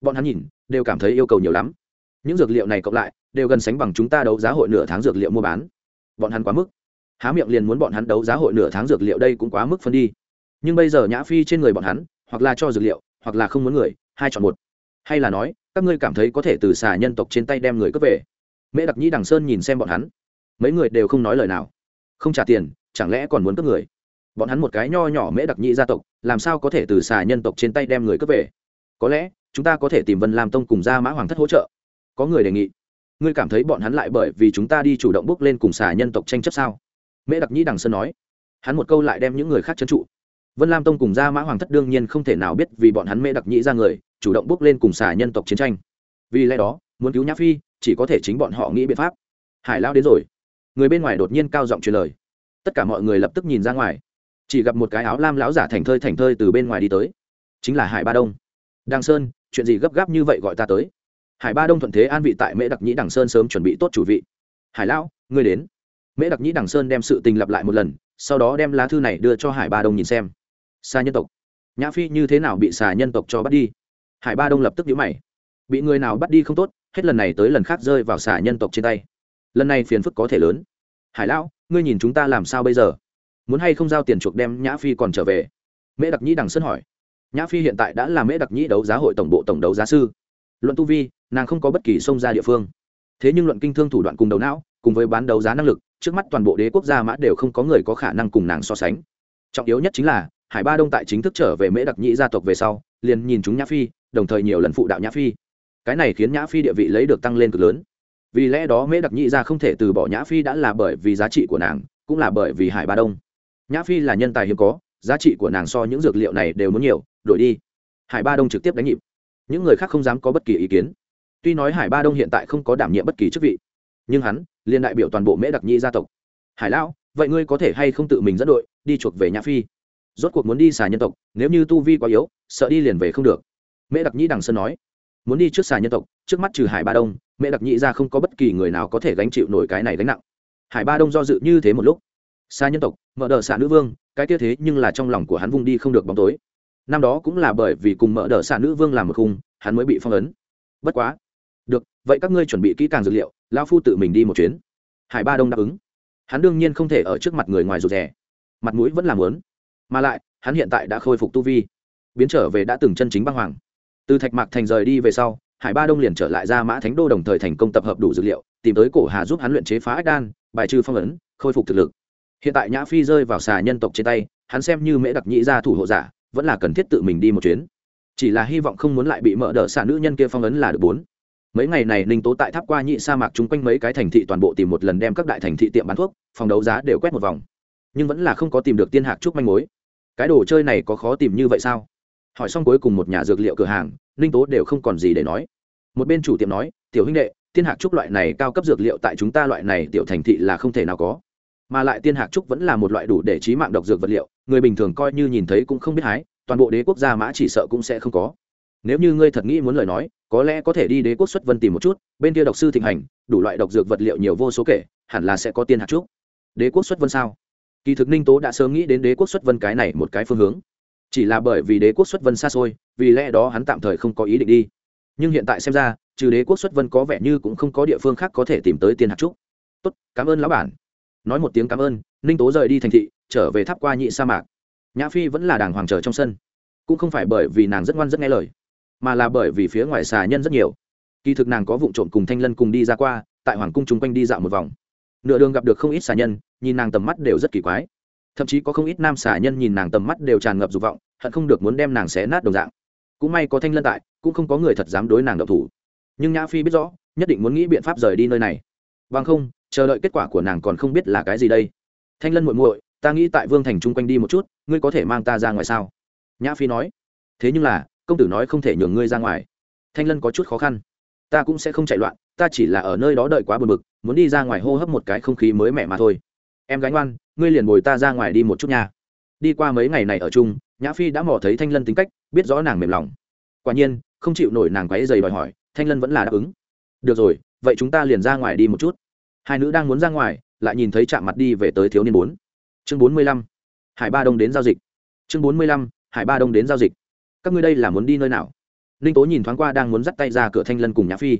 bọn hắn nhìn, đều cảm thấy yêu cầu nhiều lắm. Những dược liệu này cộng lại, đều gần sánh bằng chúng ta đấu giá hội nửa tháng dược liệu mua bán. Bọn hắn quá mức. Há miệng liền muốn bọn hắn đấu giá hội nửa tháng dược liệu đây cũng quá mức phân đi. Nhưng bây giờ nhã phi trên người bọn hắn, hoặc là cho dược liệu, hoặc là không muốn người, hai chọn một. Hay là nói, các ngươi cảm thấy có thể từ xà nhân tộc trên tay đem người cướp về. Mễ đặc nhĩ đằng sơn nhìn xem bọn hắn. Mấy người đều không nói lời nào. Không trả tiền, chẳng lẽ còn muốn cướp người? Bọn hắn một cái nho nhỏ mễ đặc nhị gia tộc, làm sao có thể từ xà nhân tộc trên tay đem người cướp về? Có lẽ, chúng ta có thể tìm vân lam tông cùng ra mã hoàng thất hỗ trợ. Có người đề nghị. Ngươi cảm thấy bọn hắn lại bởi vì chúng ta đi chủ động bước lên cùng xà nhân tộc tranh chấp sao? Mễ đặc nhĩ đằng sơn nói. Hắn một câu lại đem những người khác trấn trụ. Vân lam tông cùng gia mã hoàng thất đương nhiên không thể nào biết vì bọn hắn mễ đặc nhĩ ra người, chủ động bước lên cùng xà nhân tộc chiến tranh. Vì lẽ đó, muốn cứu nhã phi, chỉ có thể chính bọn họ nghĩ biện pháp. Hải lao đến rồi. Người bên ngoài đột nhiên cao giọng truyền lời. Tất cả mọi người lập tức nhìn ra ngoài chỉ gặp một cái áo lam lão giả thành thơi thành thơi từ bên ngoài đi tới. Chính là hải ba đông. Đàng sơn, chuyện gì gấp gáp như vậy gọi ta tới? Hải ba đông thuận thế an vị tại mễ đặc nhĩ đằng sơn sớm chuẩn bị tốt chủ vị. Hải lão, ngươi đến. Mễ đặc nhĩ đằng sơn đem sự tình lặp lại một lần, sau đó đem lá thư này đưa cho hải ba đông nhìn xem. Xa nhân tộc. Nhã phi như thế nào bị xà nhân tộc cho bắt đi? Hải ba đông lập tức nhíu mày. Bị người nào bắt đi không tốt, hết lần này tới lần khác rơi vào xà nhân tộc trên tay. Lần này phiền phức có thể lớn. Hải lão, ngươi nhìn chúng ta làm sao bây giờ? Muốn hay không giao tiền chuộc đem nhã phi còn trở về? Mễ đặc nhĩ đằng sơn hỏi. Nhã phi hiện tại đã là mễ đặc nhĩ đấu giá hội tổng bộ tổng đấu giá sư. Luận tu vi, nàng không có bất kỳ xông ra địa phương. Thế nhưng luận kinh thương thủ đoạn cùng đầu não, cùng với bán đấu giá năng lực, trước mắt toàn bộ đế quốc gia mã đều không có người có khả năng cùng nàng so sánh. Trọng yếu nhất chính là, hải ba đông tại chính thức trở về mễ đặc nhĩ gia tộc về sau, liền nhìn chúng nhã phi, đồng thời nhiều lần phụ đạo nhã phi. Cái này khiến nhã phi địa vị lấy được tăng lên cực lớn. Vì lẽ đó mễ đặc nhĩ gia không thể từ bỏ nhã phi đã là bởi vì giá trị của nàng, cũng là bởi vì hải ba đông nhã phi là nhân tài hiếm có, giá trị của nàng so những dược liệu này đều muốn nhiều, đổi đi. Hải ba đông trực tiếp đánh nhịp. Những người khác không dám có bất kỳ ý kiến. Tuy nói hải ba đông hiện tại không có đảm nhiệm bất kỳ chức vị, nhưng hắn liên đại biểu toàn bộ mễ đặc nhĩ gia tộc. Hải lão, vậy ngươi có thể hay không tự mình dẫn đội, đi chuộc về nhã phi? Rốt cuộc muốn đi xà nhân tộc, nếu như tu vi quá yếu, sợ đi liền về không được. Mễ đặc nhĩ đằng sơn nói, muốn đi trước xà nhân tộc, trước mắt trừ hải ba đông, mễ đặc nhĩ ra không có bất kỳ người nào có thể gánh chịu nổi cái này gánh nặng. Hải ba đông do dự như thế một lúc xa nhân tộc, mở đờ xạ nữ vương, cái kia thế nhưng là trong lòng của hắn vung đi không được bóng tối. Năm đó cũng là bởi vì cùng mở đờ xạ nữ vương làm một khung, hắn mới bị phong ấn. Bất quá. Được, vậy các ngươi chuẩn bị kỹ càng dược liệu lao phu tự mình đi một chuyến. Hải ba đông đáp ứng. Hắn đương nhiên không thể ở trước mặt người ngoài rụt rè. Mặt mũi vẫn làm lớn mà lại, hắn hiện tại đã khôi phục tu vi. Biến trở về đã từng chân chính băng hoàng. Từ thạch mạc thành rời đi về sau, hải ba đông liền trở lại ra mã thánh đô đồng thời thành công tập hợp đủ dược liệu, tìm tới cổ hà giúp hắn luyện chế phá ách đan, bài trừ phong ấn, khôi phục thực lực hiện tại nhã phi rơi vào xà nhân tộc trên tay, hắn xem như mễ đặc nhĩ ra thủ hộ giả, vẫn là cần thiết tự mình đi một chuyến. Chỉ là hy vọng không muốn lại bị mỡ đỡ xà nữ nhân kia phong ấn là được bốn. Mấy ngày này, ninh tố tại tháp qua nhị sa mạc chung quanh mấy cái thành thị toàn bộ tìm một lần đem các đại thành thị tiệm bán thuốc, phòng đấu giá đều quét một vòng. Nhưng vẫn là không có tìm được tiên hạc trúc manh mối. Cái đồ chơi này có khó tìm như vậy sao? Hỏi xong cuối cùng một nhà dược liệu cửa hàng, ninh tố đều không còn gì để nói. Một bên chủ tiệm nói, tiểu huynh đệ, tiên hạc trúc loại này cao cấp dược liệu tại chúng ta loại này tiểu thành thị là không thể nào có mà lại tiên hạc trúc vẫn là một loại đủ để trí mạng độc dược vật liệu, người bình thường coi như nhìn thấy cũng không biết hái, toàn bộ đế quốc gia mã chỉ sợ cũng sẽ không có. Nếu như ngươi thật nghĩ muốn lời nói, có lẽ có thể đi đế quốc xuất vân tìm một chút, bên kia độc sư thịnh hành, đủ loại độc dược vật liệu nhiều vô số kể, hẳn là sẽ có tiên hạt trúc. Đế quốc xuất vân sao? Kỳ thực ninh tố đã sớm nghĩ đến đế quốc xuất vân cái này một cái phương hướng. Chỉ là bởi vì đế quốc xuất vân xa xôi, vì lẽ đó hắn tạm thời không có ý định đi. Nhưng hiện tại xem ra, trừ đế quốc xuất vân có vẻ như cũng không có địa phương khác có thể tìm tới tiên hạt trúc. Tốt, cảm ơn lão bản nói một tiếng cảm ơn, ninh tố rời đi thành thị, trở về tháp qua nhị sa mạc. Nhã phi vẫn là đàng hoàng chờ trong sân. Cũng không phải bởi vì nàng rất ngoan rất nghe lời, mà là bởi vì phía ngoài xà nhân rất nhiều. Kỳ thực nàng có vụ trộm cùng thanh lân cùng đi ra qua, tại hoàng cung chung quanh đi dạo một vòng. Nửa đường gặp được không ít xà nhân, nhìn nàng tầm mắt đều rất kỳ quái. Thậm chí có không ít nam xà nhân nhìn nàng tầm mắt đều tràn ngập dục vọng, hận không được muốn đem nàng xé nát đồng dạng. Cũng may có thanh lân tại, cũng không có người thật dám đối nàng độc thủ. Nhưng nhã phi biết rõ, nhất định muốn nghĩ biện pháp rời đi nơi này. Bằng không chờ đợi kết quả của nàng còn không biết là cái gì đây. Thanh lân muội muội, ta nghĩ tại vương thành chung quanh đi một chút, ngươi có thể mang ta ra ngoài sao? Nhã phi nói. Thế nhưng là, công tử nói không thể nhường ngươi ra ngoài. Thanh lân có chút khó khăn. Ta cũng sẽ không chạy loạn, ta chỉ là ở nơi đó đợi quá bờ bực, muốn đi ra ngoài hô hấp một cái không khí mới mẻ mà thôi. Em gánh oan ngươi liền bồi ta ra ngoài đi một chút nha. Đi qua mấy ngày này ở chung, nhã phi đã mò thấy thanh lân tính cách, biết rõ nàng mềm lòng. Quả nhiên, không chịu nổi nàng quáy dày đòi hỏi, thanh lân vẫn là đáp ứng. Được rồi, vậy chúng ta liền ra ngoài đi một chút hai nữ đang muốn ra ngoài, lại nhìn thấy chạm mặt đi về tới thiếu niên bốn. Chương bốn mươi lăm. Hải ba đông đến giao dịch. Chương bốn mươi lăm. Hải ba đông đến giao dịch. Các ngươi đây là muốn đi nơi nào? Ninh tố nhìn thoáng qua đang muốn dắt tay ra cửa thanh lân cùng nhã phi.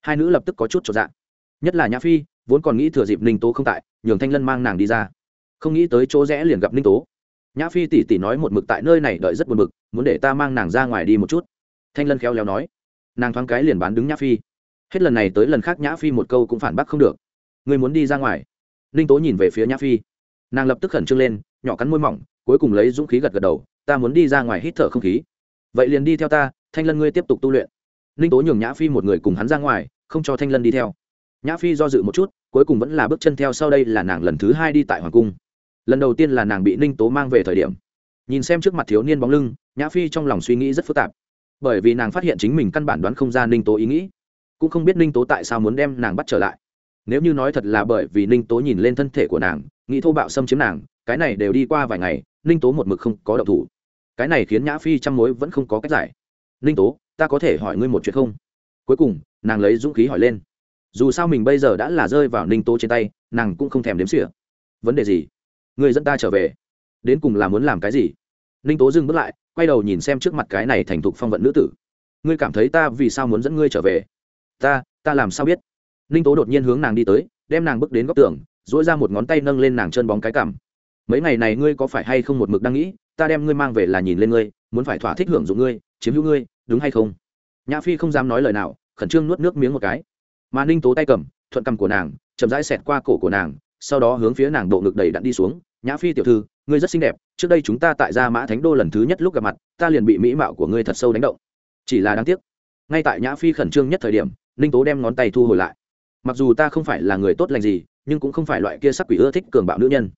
Hai nữ lập tức có chút trọn dạng nhất là nhã phi, vốn còn nghĩ thừa dịp ninh tố không tại, nhường thanh lân mang nàng đi ra. Không nghĩ tới chỗ rẽ liền gặp ninh tố. Nhã phi tỉ tỉ nói một mực tại nơi này đợi rất buồn mực muốn để ta mang nàng ra ngoài đi một chút. Thanh lân khéo léo nói. Nàng thoáng cái liền bán đứng nhã phi. Hết lần này tới lần khác nhã phi một câu cũng phản bác không được. Ngươi muốn đi ra ngoài. Ninh tố nhìn về phía nhã phi. Nàng lập tức khẩn trương lên, nhỏ cắn môi mỏng, cuối cùng lấy dũng khí gật gật đầu, ta muốn đi ra ngoài hít thở không khí. Vậy liền đi theo ta, thanh lân ngươi tiếp tục tu luyện. Ninh tố nhường nhã phi một người cùng hắn ra ngoài, không cho thanh lân đi theo. Nhã phi do dự một chút, cuối cùng vẫn là bước chân theo sau đây là nàng lần thứ hai đi tại hoàng cung. Lần đầu tiên là nàng bị ninh tố mang về thời điểm. Nhìn xem trước mặt thiếu niên bóng lưng, nhã phi trong lòng suy nghĩ rất phức tạp. Bởi vì nàng phát hiện chính mình căn bản đoán không ra ninh tố ý nghĩ, cũng không biết ninh tố tại sao muốn đem nàng bắt trở lại nếu như nói thật là bởi vì ninh tố nhìn lên thân thể của nàng, nghĩ thô bạo xâm chiếm nàng, cái này đều đi qua vài ngày, ninh tố một mực không có động thủ. Cái này khiến nhã phi trăm mối vẫn không có cách giải. Ninh tố, ta có thể hỏi ngươi một chuyện không? Cuối cùng, nàng lấy dũng khí hỏi lên. Dù sao mình bây giờ đã là rơi vào ninh tố trên tay, nàng cũng không thèm đếm xỉa. Vấn đề gì? Người dẫn ta trở về. Đến cùng là muốn làm cái gì? Ninh tố dừng bước lại, quay đầu nhìn xem trước mặt cái này thành thục phong vận nữ tử. Ngươi cảm thấy ta vì sao muốn dẫn ngươi trở về? Ta ta làm sao biết? Ninh tố đột nhiên hướng nàng đi tới, đem nàng bước đến góc tường dỗi ra một ngón tay nâng lên nàng chân bóng cái cảm mấy ngày này ngươi có phải hay không một mực đang nghĩ, ta đem ngươi mang về là nhìn lên ngươi, muốn phải thỏa thích hưởng dụng ngươi, chiếm hữu ngươi, đúng hay không? Nhã phi không dám nói lời nào, khẩn trương nuốt nước miếng một cái. Mà ninh tố tay cầm, thuận cầm của nàng, chậm rãi xẹt qua cổ của nàng, sau đó hướng phía nàng độ ngực đầy đặn đi xuống. Nhã phi tiểu thư, ngươi rất xinh đẹp, trước đây chúng ta tại gia mã thánh đô lần thứ nhất lúc gặp mặt, ta liền bị mỹ mạo của ngươi thật sâu đánh động. Chỉ là đáng tiếc, ngay tại nhã phi khẩn trương nhất thời điểm, ninh tố đem ngón tay thu hồi lại mặc dù ta không phải là người tốt lành gì, nhưng cũng không phải loại kia sắc quỷ ưa thích cường bạo nữ nhân.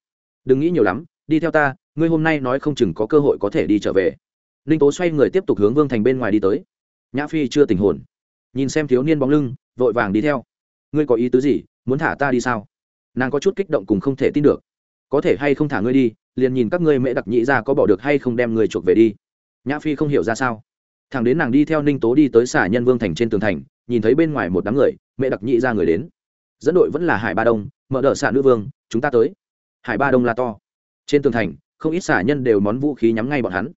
Đừng nghĩ nhiều lắm, đi theo ta, ngươi hôm nay nói không chừng có cơ hội có thể đi trở về. Ninh tố xoay người tiếp tục hướng vương thành bên ngoài đi tới. Nhã phi chưa tình hồn. Nhìn xem thiếu niên bóng lưng, vội vàng đi theo. Ngươi có ý tứ gì, muốn thả ta đi sao? Nàng có chút kích động cùng không thể tin được. Có thể hay không thả ngươi đi, liền nhìn các ngươi mễ đặc nhĩ ra có bỏ được hay không đem người chuộc về đi. Nhã phi không hiểu ra sao. Thằng đến nàng đi theo ninh tố đi tới xả nhân vương thành trên tường thành, nhìn thấy bên ngoài một đám người mẹ đặc nhị ra người đến. Dẫn đội vẫn là hải ba đông, mở đợt xạ nữ vương, chúng ta tới. Hải ba đông là to. Trên tường thành, không ít xả nhân đều món vũ khí nhắm ngay bọn hắn.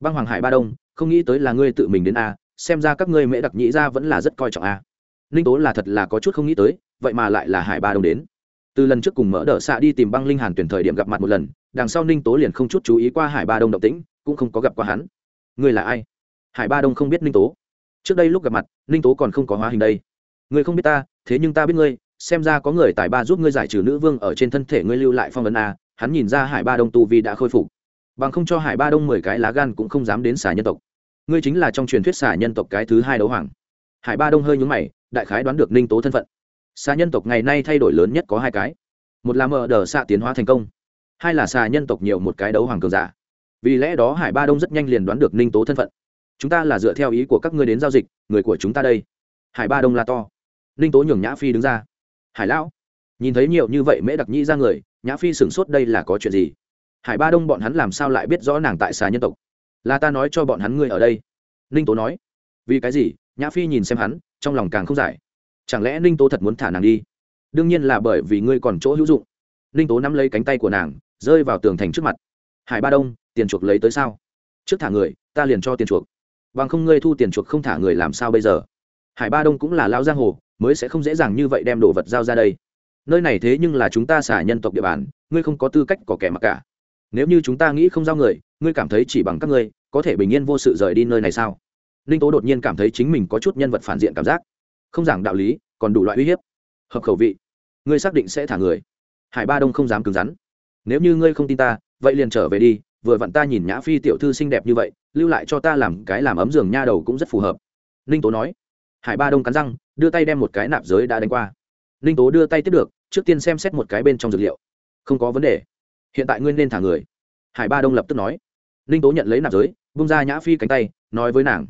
Băng hoàng hải ba đông, không nghĩ tới là ngươi tự mình đến a, xem ra các ngươi mễ đặc nhị ra vẫn là rất coi trọng a. Ninh tố là thật là có chút không nghĩ tới, vậy mà lại là hải ba đông đến. Từ lần trước cùng mở đỡ xạ đi tìm băng linh hàn tuyển thời điểm gặp mặt một lần, đằng sau ninh tố liền không chút chú ý qua hải ba đông động tĩnh, cũng không có gặp qua hắn. Ngươi là ai? Hải ba đông không biết ninh tố. Trước đây lúc gặp mặt, ninh tố còn không có hóa hình đây ngươi không biết ta, thế nhưng ta biết ngươi, xem ra có người tài ba giúp ngươi giải trừ nữ vương ở trên thân thể ngươi lưu lại phong vấn a à, hắn nhìn ra hải ba đông tu vi đã khôi phục. Bằng không cho hải ba đông mười cái lá gan cũng không dám đến xả nhân tộc. Ngươi chính là trong truyền thuyết xả nhân tộc cái thứ hai đấu hoàng. Hải ba đông hơi nhúng mày, đại khái đoán được ninh tố thân phận. Xà nhân tộc ngày nay thay đổi lớn nhất có hai cái. Một là mở đờ xạ tiến hóa thành công. Hai là xà nhân tộc nhiều một cái đấu hoàng cường giả. Vì lẽ đó hải ba đông rất nhanh liền đoán được ninh tố thân phận. Chúng ta là dựa theo ý của các ngươi đến giao dịch, người của chúng ta đây. Hải ba đông là to ninh tố nhường nhã phi đứng ra. Hải lão, nhìn thấy nhiều như vậy mễ đặc nhi ra người, nhã phi sửng sốt đây là có chuyện gì? Hải ba đông bọn hắn làm sao lại biết rõ nàng tại xà nhân tộc? Là ta nói cho bọn hắn ngươi ở đây. Ninh tố nói. Vì cái gì? Nhã phi nhìn xem hắn, trong lòng càng không giải. Chẳng lẽ ninh tố thật muốn thả nàng đi? Đương nhiên là bởi vì ngươi còn chỗ hữu dụng. Ninh tố nắm lấy cánh tay của nàng, rơi vào tường thành trước mặt. Hải ba đông, tiền chuộc lấy tới sao? Trước thả người, ta liền cho tiền chuộc. Bằng không ngươi thu tiền chuộc không thả người làm sao bây giờ? Hải ba đông cũng là lao giang hồ mới sẽ không dễ dàng như vậy đem đồ vật giao ra đây. Nơi này thế nhưng là chúng ta xả nhân tộc địa bàn, ngươi không có tư cách có kẻ mặc cả. Nếu như chúng ta nghĩ không giao người, ngươi cảm thấy chỉ bằng các ngươi, có thể bình yên vô sự rời đi nơi này sao? Ninh tố đột nhiên cảm thấy chính mình có chút nhân vật phản diện cảm giác. Không giảng đạo lý, còn đủ loại uy hiếp. Hợp khẩu vị. Ngươi xác định sẽ thả người. Hải ba đông không dám cứng rắn. Nếu như ngươi không tin ta, vậy liền trở về đi, vừa vặn ta nhìn nhã phi tiểu thư xinh đẹp như vậy, lưu lại cho ta làm cái làm ấm giường nha đầu cũng rất phù hợp. Ninh tố nói. Hải ba đông cắn răng đưa tay đem một cái nạp giới đã đánh qua. Ninh tố đưa tay tiếp được, trước tiên xem xét một cái bên trong dược liệu. Không có vấn đề. Hiện tại ngươi nên thả người. Hải ba đông lập tức nói. Ninh tố nhận lấy nạp giới bung ra nhã phi cánh tay, nói với nàng.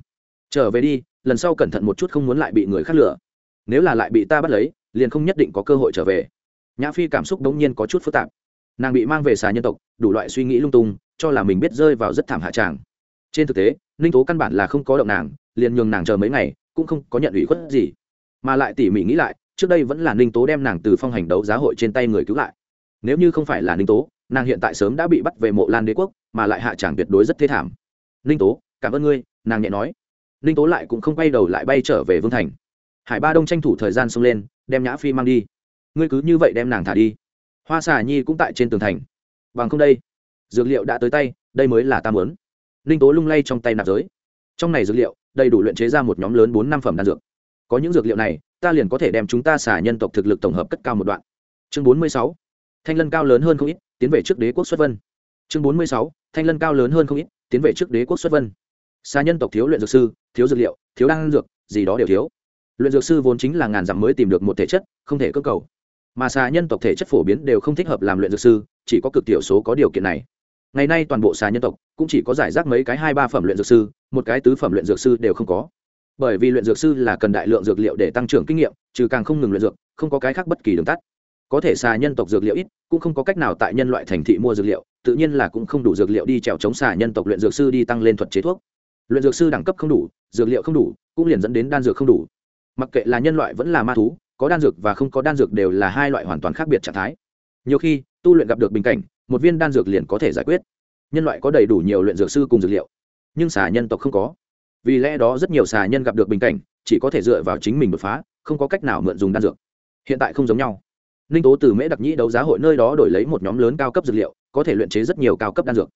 Trở về đi, lần sau cẩn thận một chút không muốn lại bị người khác lừa. Nếu là lại bị ta bắt lấy, liền không nhất định có cơ hội trở về. Nhã phi cảm xúc đ ố n g nhiên có chút phức tạp. Nàng bị mang về xà nhân tộc, đủ loại suy nghĩ lung tung, cho là mình biết rơi vào rất thảm hạ tràng. Trên thực tế, ninh tố căn bản là không có động nàng, liền nhường nàng chờ mấy ngày, cũng không có nhận ủy khuất gì mà lại tỉ mỉ nghĩ lại, trước đây vẫn là ninh tố đem nàng từ phong hành đấu giá hội trên tay người cứu lại. Nếu như không phải là ninh tố, nàng hiện tại sớm đã bị bắt về mộ lan đế quốc, mà lại hạ tràng tuyệt đối rất thế thảm. Ninh tố, cảm ơn ngươi, nàng nhẹ nói. Ninh tố lại cũng không quay đầu lại bay trở về vương thành. Hải ba đông tranh thủ thời gian xông lên, đem nhã phi mang đi. Ngươi cứ như vậy đem nàng thả đi. Hoa xà nhi cũng tại trên tường thành. Bằng không đây, dược liệu đã tới tay, đây mới là ta mớn ninh tố lung lay trong tay nạp giới. Trong này dược liệu, đầy đủ luyện chế ra một nhóm lớn bốn năm phẩm đan dược có những dược liệu này, ta liền có thể đem chúng ta xả nhân tộc thực lực tổng hợp cất cao một đoạn. Chương bốn mươi sáu, thanh lân cao lớn hơn không ít, tiến về trước đế quốc xuất vân. Chương bốn mươi sáu, thanh lân cao lớn hơn không ít, tiến về trước đế quốc xuất vân. Xa nhân tộc thiếu luyện dược sư, thiếu dược liệu, thiếu đan dược, gì đó đều thiếu. Luyện dược sư vốn chính là ngàn dặm mới tìm được một thể chất, không thể cơ cầu. Mà xà nhân tộc thể chất phổ biến đều không thích hợp làm luyện dược sư, chỉ có cực tiểu số có điều kiện này. Ngày nay toàn bộ xà nhân tộc cũng chỉ có giải rác mấy cái hai ba phẩm luyện dược sư, một cái tứ phẩm luyện dược sư đều không có bởi vì luyện dược sư là cần đại lượng dược liệu để tăng trưởng kinh nghiệm, trừ càng không ngừng luyện dược, không có cái khác bất kỳ đường tắt. Có thể xà nhân tộc dược liệu ít, cũng không có cách nào tại nhân loại thành thị mua dược liệu, tự nhiên là cũng không đủ dược liệu đi trèo chống xà nhân tộc luyện dược sư đi tăng lên thuật chế thuốc. Luyện dược sư đẳng cấp không đủ, dược liệu không đủ, cũng liền dẫn đến đan dược không đủ. Mặc kệ là nhân loại vẫn là ma thú, có đan dược và không có đan dược đều là hai loại hoàn toàn khác biệt trạng thái. Nhiều khi, tu luyện gặp được bình cảnh, một viên đan dược liền có thể giải quyết. Nhân loại có đầy đủ nhiều luyện dược sư cùng dược liệu, nhưng xà nhân tộc không có vì lẽ đó rất nhiều xà nhân gặp được bình cảnh, chỉ có thể dựa vào chính mình đột phá, không có cách nào mượn dùng đan dược. Hiện tại không giống nhau. Ninh tố từ mễ đặc nhĩ đấu giá hội nơi đó đổi lấy một nhóm lớn cao cấp dược liệu, có thể luyện chế rất nhiều cao cấp đan dược.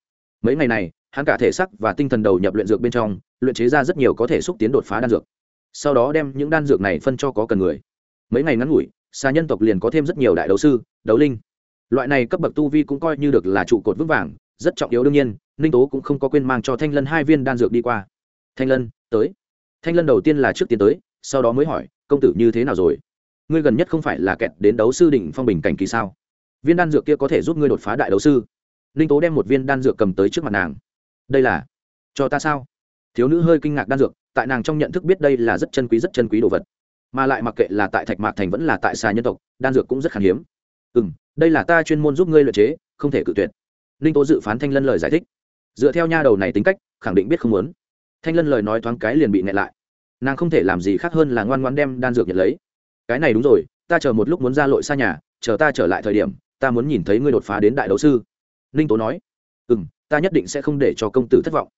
Mấy ngày này, hắn cả thể sắc và tinh thần đầu nhập luyện dược bên trong, luyện chế ra rất nhiều có thể xúc tiến đột phá đan dược. Sau đó đem những đan dược này phân cho có cần người. Mấy ngày ngắn ngủi xa nhân tộc liền có thêm rất nhiều đại đấu sư, đấu linh. Loại này cấp bậc tu vi cũng coi như được là trụ cột vững vàng, rất trọng yếu đương nhiên, ninh tố cũng không có quên mang cho thanh lân hai viên đan dược đi qua thanh lân, tới. Thanh lân đầu tiên là trước tiến tới, sau đó mới hỏi, công tử như thế nào rồi? Ngươi gần nhất không phải là kẹt đến đấu sư định phong bình cảnh kỳ sao? Viên đan dược kia có thể giúp ngươi đột phá đại đấu sư. Ninh tố đem một viên đan dược cầm tới trước mặt nàng. Đây là cho ta sao? Thiếu nữ hơi kinh ngạc đan dược, tại nàng trong nhận thức biết đây là rất chân quý, rất chân quý đồ vật. Mà lại mặc kệ là tại thạch mạc thành vẫn là tại xà nhân tộc, đan dược cũng rất khan hiếm. Ừ m đây là ta chuyên môn giúp ngươi luyện chế, không thể cự tuyệt. Ninh tố dự phán thanh lân lời giải thích. Dựa theo nha đầu này tính cách, khẳng định biết không muốn thanh lân lời nói thoáng cái liền bị nẹ lại. Nàng không thể làm gì khác hơn là ngoan ngoan đem đan dược nhận lấy. Cái này đúng rồi, ta chờ một lúc muốn ra lội xa nhà, chờ ta trở lại thời điểm, ta muốn nhìn thấy ngươi đột phá đến đại đấu sư. Ninh tố nói. Ừ m ta nhất định sẽ không để cho công tử thất vọng.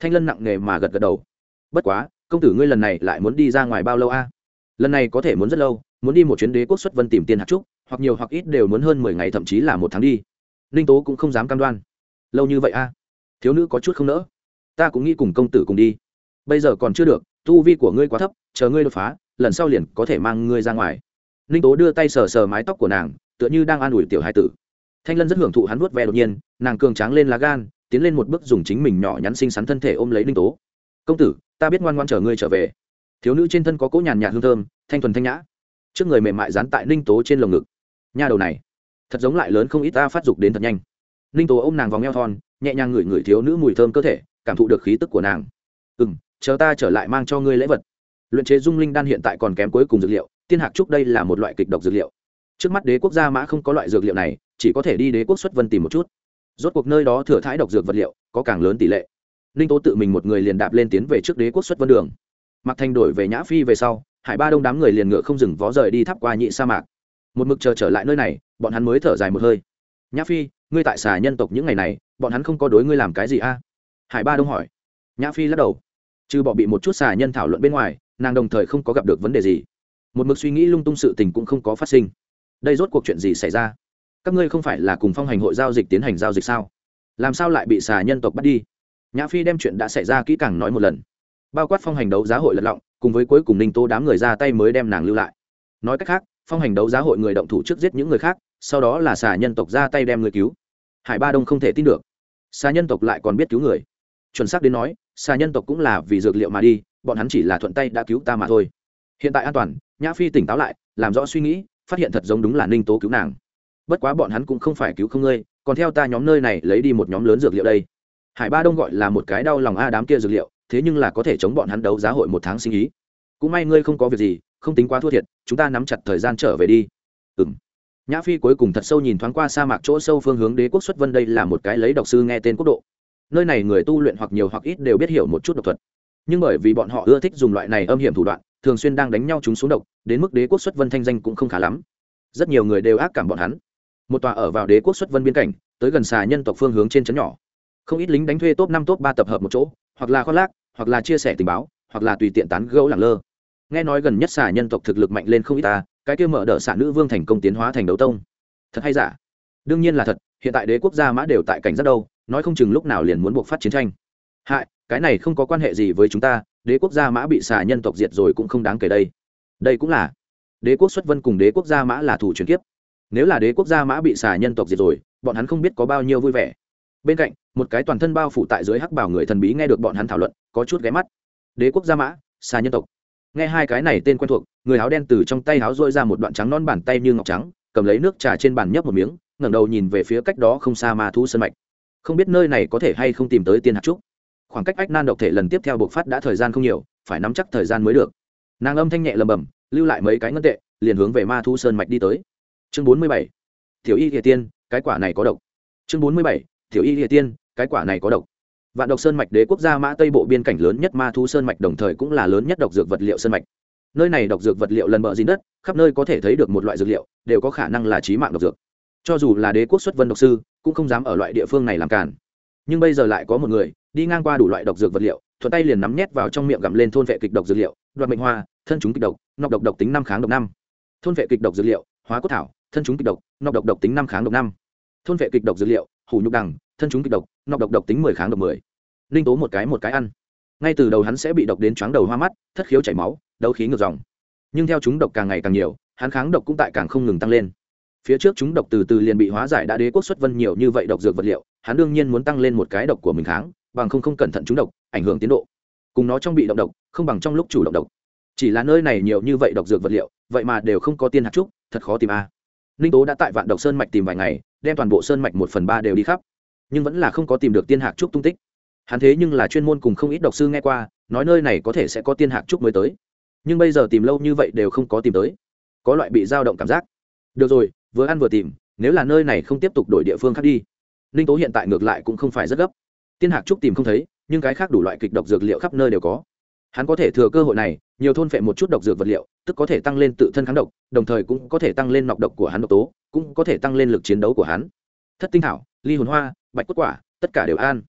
Thanh lân nặng nề mà gật gật đầu. Bất quá, công tử ngươi lần này lại muốn đi ra ngoài bao lâu a? Lần này có thể muốn rất lâu, muốn đi một chuyến đế quốc xuất vân tìm tiên hạt trúc, hoặc nhiều hoặc ít đều muốn hơn mười ngày, thậm chí là một tháng đi. Ninh tố cũng không dám cam đoan. Lâu như vậy a? Thiếu nữ có chút không nỡ ta cũng nghĩ cùng công tử cùng đi. Bây giờ còn chưa được, tu vi của ngươi quá thấp, chờ ngươi đột phá, lần sau liền có thể mang ngươi ra ngoài. Ninh tố đưa tay sờ sờ mái tóc của nàng, tựa như đang an ủi tiểu hai tử. Thanh lân rất hưởng thụ hắn vuốt ve đột nhiên, nàng cường tráng lên lá gan, tiến lên một bước dùng chính mình nhỏ nhắn xinh xắn thân thể ôm lấy ninh tố. Công tử, ta biết ngoan ngoan chờ ngươi trở về. Thiếu nữ trên thân có cỗ nhàn nhạt hương thơm, thanh thuần thanh nhã. Trước người mềm mại dán tại ninh tố trên lồng ngực. Nha đầu này, thật giống lại lớn không ít ta phát dục đến thật nhanh. Ninh tố ôm nàng vòng eo thon, nhẹ nhàng ngửi ngửi thiếu nữ mùi thơm cơ thể cảm thụ được khí tức của nàng. Ừ m chờ ta trở lại mang cho ngươi lễ vật. Luyện chế dung linh đan hiện tại còn kém cuối cùng dược liệu, tiên hạc trúc đây là một loại kịch độc dược liệu. Trước mắt đế quốc gia mã không có loại dược liệu này, chỉ có thể đi đế quốc xuất vân tìm một chút. Rốt cuộc nơi đó thừa thái độc dược vật liệu, có càng lớn tỷ lệ. Ninh tố tự mình một người liền đạp lên tiến về trước đế quốc xuất vân đường. Mặc thành đổi về nhã phi về sau, hải ba đông đám người liền ngựa không dừng vó rời đi thắp qua nhị sa mạc. Một mực chờ trở lại nơi này, bọn hắn mới thở dài một hơi. Nhã phi, ngươi tại xà nhân tộc những ngày này, bọn hắn không có đối ngươi làm cái gì a? Hải ba đông hỏi. Nhã phi lắc đầu. Trừ bỏ bị một chút xà nhân thảo luận bên ngoài, nàng đồng thời không có gặp được vấn đề gì. Một mực suy nghĩ lung tung sự tình cũng không có phát sinh. Đây rốt cuộc chuyện gì xảy ra? Các ngươi không phải là cùng phong hành hội giao dịch tiến hành giao dịch sao? Làm sao lại bị xà nhân tộc bắt đi? Nhã phi đem chuyện đã xảy ra kỹ càng nói một lần. Bao quát phong hành đấu giá hội lật lọng, cùng với cuối cùng ninh tô đám người ra tay mới đem nàng lưu lại. Nói cách khác, phong hành đấu giá hội người động thủ trước giết những người khác, sau đó là xà nhân tộc ra tay đem người cứu. Hải ba đông không thể tin được. Xà nhân tộc lại còn biết cứu người chuẩn xác đến nói, xà nhân tộc cũng là vì dược liệu mà đi, bọn hắn chỉ là thuận tay đã cứu ta mà thôi. Hiện tại an toàn, nhã phi tỉnh táo lại, làm rõ suy nghĩ, phát hiện thật giống đúng là ninh tố cứu nàng. Bất quá bọn hắn cũng không phải cứu không ngươi, còn theo ta nhóm nơi này lấy đi một nhóm lớn dược liệu đây. Hải ba đông gọi là một cái đau lòng a đám kia dược liệu, thế nhưng là có thể chống bọn hắn đấu giá hội một tháng sinh ý. Cũng may ngươi không có việc gì, không tính quá thua thiệt, chúng ta nắm chặt thời gian trở về đi. Ừ m nhã phi cuối cùng thật sâu nhìn thoáng qua sa mạc chỗ sâu phương hướng đế quốc xuất vân đây là một cái lấy độc sư nghe tên quốc độ nơi này người tu luyện hoặc nhiều hoặc ít đều biết hiểu một chút độc thuật. Nhưng bởi vì bọn họ ưa thích dùng loại này âm hiểm thủ đoạn, thường xuyên đang đánh nhau chúng xuống độc, đến mức đế quốc xuất vân thanh danh cũng không khá lắm. Rất nhiều người đều ác cảm bọn hắn. Một tòa ở vào đế quốc xuất vân biên cảnh, tới gần xà nhân tộc phương hướng trên trấn nhỏ. Không ít lính đánh thuê top năm, top ba tập hợp một chỗ, hoặc là khoác lác, hoặc là chia sẻ tình báo, hoặc là tùy tiện tán gẫu lẳng lơ. Nghe nói gần nhất xà nhân tộc thực lực mạnh lên không ít ta, cái kia mở đỡ xả nữ vương thành công tiến hóa thành đấu tông. Thật hay giả? Đương nhiên là thật, hiện tại đế quốc gia mã đều tại cảnh rất đâu, nói không chừng lúc nào liền muốn buộc phát chiến tranh. Hại, cái này không có quan hệ gì với chúng ta, đế quốc gia mã bị xà nhân tộc diệt rồi cũng không đáng kể đây. Đây cũng là, đế quốc xuất vân cùng đế quốc gia mã là thủ truyền kiếp. Nếu là đế quốc gia mã bị xà nhân tộc diệt rồi, bọn hắn không biết có bao nhiêu vui vẻ. Bên cạnh, một cái toàn thân bao phủ tại dưới hắc bảo người thần bí nghe được bọn hắn thảo luận, có chút ghé mắt. Đế quốc gia mã, xà nhân tộc. Nghe hai cái này tên quen thuộc, người áo đen từ trong tay áo dôi ra một đoạn trắng non bàn tay như ngọc trắng, cầm lấy nước trà trên bàn nhấp một miếng ngẩng đầu nhìn về phía cách đó không xa ma Thú sân mạch. Không biết nơi này có thể hay không tìm tới tiên hạt trúc. Khoảng cách ách nan độc thể lần tiếp theo buộc phát đã thời gian không nhiều, phải nắm chắc thời gian mới được. Nàng âm thanh nhẹ lầm bầm, lưu lại mấy cái ngân tệ, liền hướng về ma thu sơn mạch đi tới. Chương bốn mươi bảy. Tiểu y địa tiên, cái quả này có độc. Chương bốn mươi bảy. Tiểu y địa tiên, cái quả này có độc. Vạn độc sơn mạch đế quốc gia mã tây bộ biên cảnh lớn nhất ma thu sơn mạch đồng thời cũng là lớn nhất độc dược vật liệu sơn mạch. Nơi này độc dược vật liệu lần bợ dính đất, khắp nơi có thể thấy được một loại dược liệu, đều có khả năng là trí mạng độc dược cho dù là đế quốc xuất vân độc sư, cũng không dám ở loại địa phương này làm cản nhưng bây giờ lại có một người, đi ngang qua đủ loại độc dược vật liệu, thuận tay liền nắm nhét vào trong miệng gặm lên thôn vệ kịch độc dược liệu, đoạt mệnh hoa, thân chúng kịch độc, nọc độc độc tính năm kháng độc năm. Thôn vệ kịch độc dược liệu, hóa cốt thảo, thân chúng kịch độc, nọc độc độc tính năm kháng độc năm. Thôn vệ kịch độc dược liệu, hủ nhục đằng, thân chúng kịch độc, nọc độc độc tính mười kháng độc mười. Ninh tố một cái một cái ăn. Ngay từ đầu hắn sẽ bị độc đến chóng đầu hoa mắt, thất khiếu chảy máu, đấu khí ngược dòng. Nhưng theo chúng độc càng ngày càng nhiều, hắn kháng độc cũng tại càng không ngừng tăng lên phía trước chúng độc từ từ liền bị hóa giải đã đế quốc xuất vân nhiều như vậy độc dược vật liệu, hắn đương nhiên muốn tăng lên một cái độc của mình kháng, bằng không không cẩn thận chúng độc, ảnh hưởng tiến độ. Cùng nó trong bị động độc, không bằng trong lúc chủ động độc. Chỉ là nơi này nhiều như vậy độc dược vật liệu, vậy mà đều không có tiên hạt trúc, thật khó tìm a. À. ninh tố đã tại vạn độc sơn mạch tìm vài ngày, đem toàn bộ sơn mạch một phần ba đều đi khắp. Nhưng vẫn là không có tìm được tiên hạt trúc tung tích. Hắn thế nhưng là chuyên môn cùng không ít độc sư nghe qua, nói nơi này có thể sẽ có tiên hạt trúc mới tới. Nhưng bây giờ tìm lâu như vậy đều không có tìm tới. Có loại bị dao động cảm giác. Được rồi vừa ăn vừa tìm, nếu là nơi này không tiếp tục đổi địa phương khác đi. Ninh tố hiện tại ngược lại cũng không phải rất gấp. Tiên hạc trúc tìm không thấy, nhưng cái khác đủ loại kịch độc dược liệu khắp nơi đều có. Hắn có thể thừa cơ hội này, nhiều thôn phệ một chút độc dược vật liệu, tức có thể tăng lên tự thân kháng độc, đồng thời cũng có thể tăng lên nọc độc của hắn độc tố, cũng có thể tăng lên lực chiến đấu của hắn. Thất tinh thảo, ly hồn hoa, bạch cốt quả, tất cả đều an.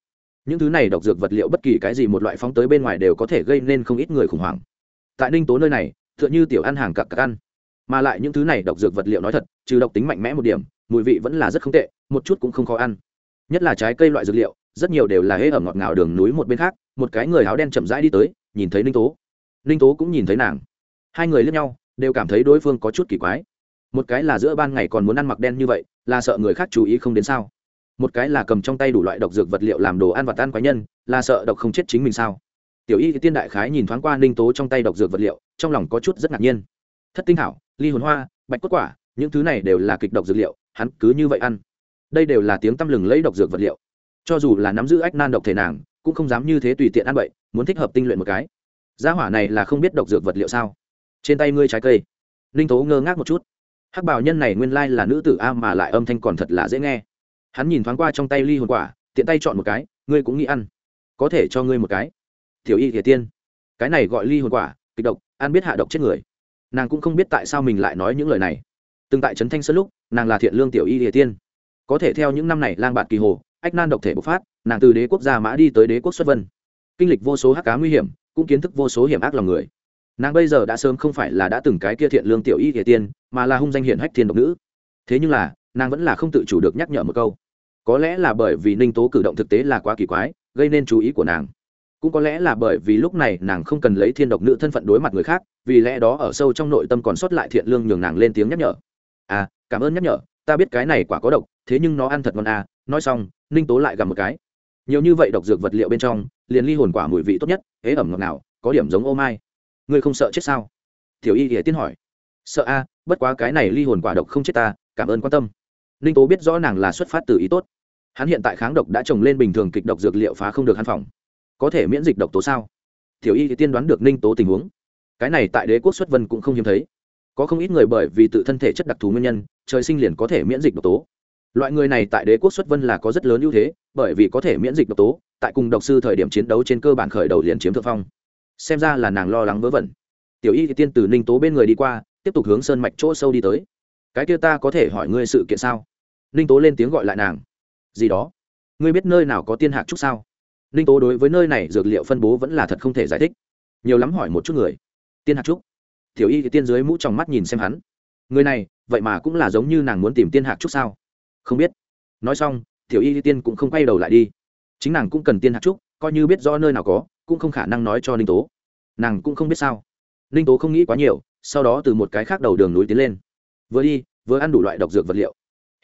Những thứ này độc dược vật liệu bất kỳ cái gì một loại phóng tới bên ngoài đều có thể gây nên không ít người khủng hoảng. Tại ninh tố nơi này t h ư ợ n h ư tiểu ăn hàng cặp cặp ăn mà lại những thứ này độc dược vật liệu nói thật, trừ độc tính mạnh mẽ một điểm, mùi vị vẫn là rất không tệ, một chút cũng không khó ăn. Nhất là trái cây loại dược liệu, rất nhiều đều là hễ ẩm ngọt ngào đường núi một bên khác, một cái người áo đen chậm rãi đi tới, nhìn thấy ninh tố. Ninh tố cũng nhìn thấy nàng. Hai người lướt nhau, đều cảm thấy đối phương có chút kỳ quái. Một cái là giữa ban ngày còn muốn ăn mặc đen như vậy, là sợ người khác chú ý không đến sao? Một cái là cầm trong tay đủ loại độc dược vật liệu làm đồ ăn và ăn quái nhân, là sợ độc không chết chính mình sao? Tiểu y tiên đại khái nhìn thoáng qua ninh tố trong tay độc dược vật liệu, trong lòng có chút rất ngạc nhiên. Thất tinh hảo ly hồn hoa, bạch cốt quả, những thứ này đều là kịch độc dược liệu, hắn cứ như vậy ăn. Đây đều là tiếng tăm lừng lấy độc dược vật liệu. Cho dù là nắm giữ ách nan độc thể nàng, cũng không dám như thế tùy tiện ăn vậy muốn thích hợp tinh luyện một cái. Gia hỏa này là không biết độc dược vật liệu sao? Trên tay ngươi trái cây. Ninh tố ngơ ngác một chút. Hắc bảo nhân này nguyên lai là nữ tử a mà lại âm thanh còn thật là dễ nghe. Hắn nhìn thoáng qua trong tay ly hồn quả, tiện tay chọn một cái, ngươi cũng nghĩ ăn. Có thể cho ngươi một cái. Tiểu y thiệt tiên. Cái này gọi ly hồn quả, kịch độc, ăn biết hạ độc chết người nàng cũng không biết tại sao mình lại nói những lời này. Từng tại trấn thanh sơn lúc, nàng là thiện lương tiểu y địa tiên. Có thể theo những năm này lang bạt kỳ hồ, ách nan độc thể bộc phát, nàng từ đế quốc gia mã đi tới đế quốc xuất vân. Kinh lịch vô số hắc cá nguy hiểm, cũng kiến thức vô số hiểm ác lòng người. Nàng bây giờ đã sớm không phải là đã từng cái kia thiện lương tiểu y địa tiên, mà là hung danh hiển hách thiên độc nữ. Thế nhưng là, nàng vẫn là không tự chủ được nhắc nhở một câu. Có lẽ là bởi vì ninh tố cử động thực tế là quá kỳ quái, gây nên chú ý của nàng. Cũng có lẽ là bởi vì lúc này nàng không cần lấy thiên độc nữ thân phận đối mặt người khác vì lẽ đó ở sâu trong nội tâm còn sót lại thiện lương nhường nàng lên tiếng nhắc nhở. À cảm ơn nhắc nhở, ta biết cái này quả có độc, thế nhưng nó ăn thật ngon à nói xong, ninh tố lại gặp một cái. Nhiều như vậy độc dược vật liệu bên trong, liền ly hồn quả mùi vị tốt nhất, ế ẩm ngọt nào có điểm giống ô mai. Ngươi không sợ chết sao? Tiểu y ỉa tiên hỏi. Sợ a bất quá cái này ly hồn quả độc không chết ta, cảm ơn quan tâm. Ninh tố biết rõ nàng là xuất phát từ ý tốt. Hắn hiện tại kháng độc đã trồng lên bình thường kịch độc dược liệu phá không được hắn phòng. Có thể miễn dịch độc tố sao? Tiểu y tiên đoán được ninh tố tình huống cái này tại đế quốc xuất vân cũng không hiếm thấy. Có không ít người bởi vì tự thân thể chất đặc thù nguyên nhân, trời sinh liền có thể miễn dịch độc tố. Loại người này tại đế quốc xuất vân là có rất lớn ưu thế, bởi vì có thể miễn dịch độc tố, tại cùng độc sư thời điểm chiến đấu trên cơ bản khởi đầu liền chiếm thượng phong. Xem ra là nàng lo lắng vớ vẩn. Tiểu y tiên từ ninh tố bên người đi qua, tiếp tục hướng sơn mạch chỗ sâu đi tới. Cái kia ta có thể hỏi ngươi sự kiện sao? Ninh tố lên tiếng gọi lại nàng. Gì đó? Ngươi biết nơi nào có tiên hạc trúc sao? Ninh tố đối với nơi này dược liệu phân bố vẫn là thật không thể giải thích. Nhiều lắm hỏi một chút người tiên hạc trúc. Tiểu y thì tiên dưới mũ trong mắt nhìn xem hắn. Người này, vậy mà cũng là giống như nàng muốn tìm tiên hạc trúc sao? Không biết. Nói xong, tiểu y thì tiên cũng không quay đầu lại đi. Chính nàng cũng cần tiên hạc trúc, coi như biết rõ nơi nào có, cũng không khả năng nói cho ninh tố. Nàng cũng không biết sao. Ninh tố không nghĩ quá nhiều, sau đó từ một cái khác đầu đường núi tiến lên. Vừa đi, vừa ăn đủ loại độc dược vật liệu.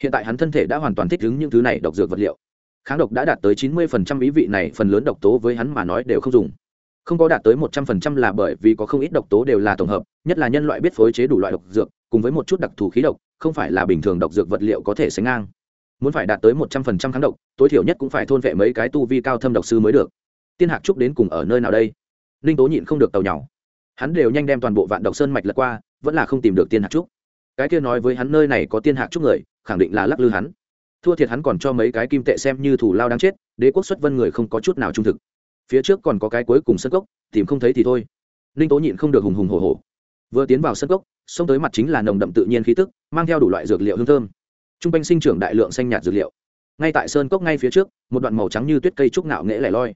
Hiện tại hắn thân thể đã hoàn toàn thích ứng những thứ này độc dược vật liệu. Kháng độc đã đạt tới chín mươi phần trăm ý vị này, phần lớn độc tố với hắn mà nói đều không dùng không có đạt tới một trăm phần trăm là bởi vì có không ít độc tố đều là tổng hợp, nhất là nhân loại biết phối chế đủ loại độc dược, cùng với một chút đặc thù khí độc, không phải là bình thường độc dược vật liệu có thể sánh ngang. Muốn phải đạt tới một trăm phần trăm kháng độc, tối thiểu nhất cũng phải thôn vệ mấy cái tu vi cao thâm độc sư mới được. Tiên hạc trúc đến cùng ở nơi nào đây? Ninh tố nhịn không được tàu nhỏ hắn đều nhanh đem toàn bộ vạn độc sơn mạch lật qua, vẫn là không tìm được tiên hạc trúc. Cái kia nói với hắn nơi này có tiên hạc trúc người, khẳng định là lắc lư hắn. Thua thiệt hắn còn cho mấy cái kim tệ xem như thủ lao đáng chết, đế quốc xuất vân người không có chút nào trung thực phía trước còn có cái cuối cùng sân cốc, tìm không thấy thì thôi. Ninh tố nhịn không được hùng hùng hồ hồ vừa tiến vào sân cốc, xông tới mặt chính là nồng đậm tự nhiên khí tức, mang theo đủ loại dược liệu hương thơm. T r u n g quanh sinh trưởng đại lượng xanh nhạt dược liệu. Ngay tại sơn cốc ngay phía trước, một đoạn màu trắng như tuyết cây trúc ngạo nghễ lẻ loi.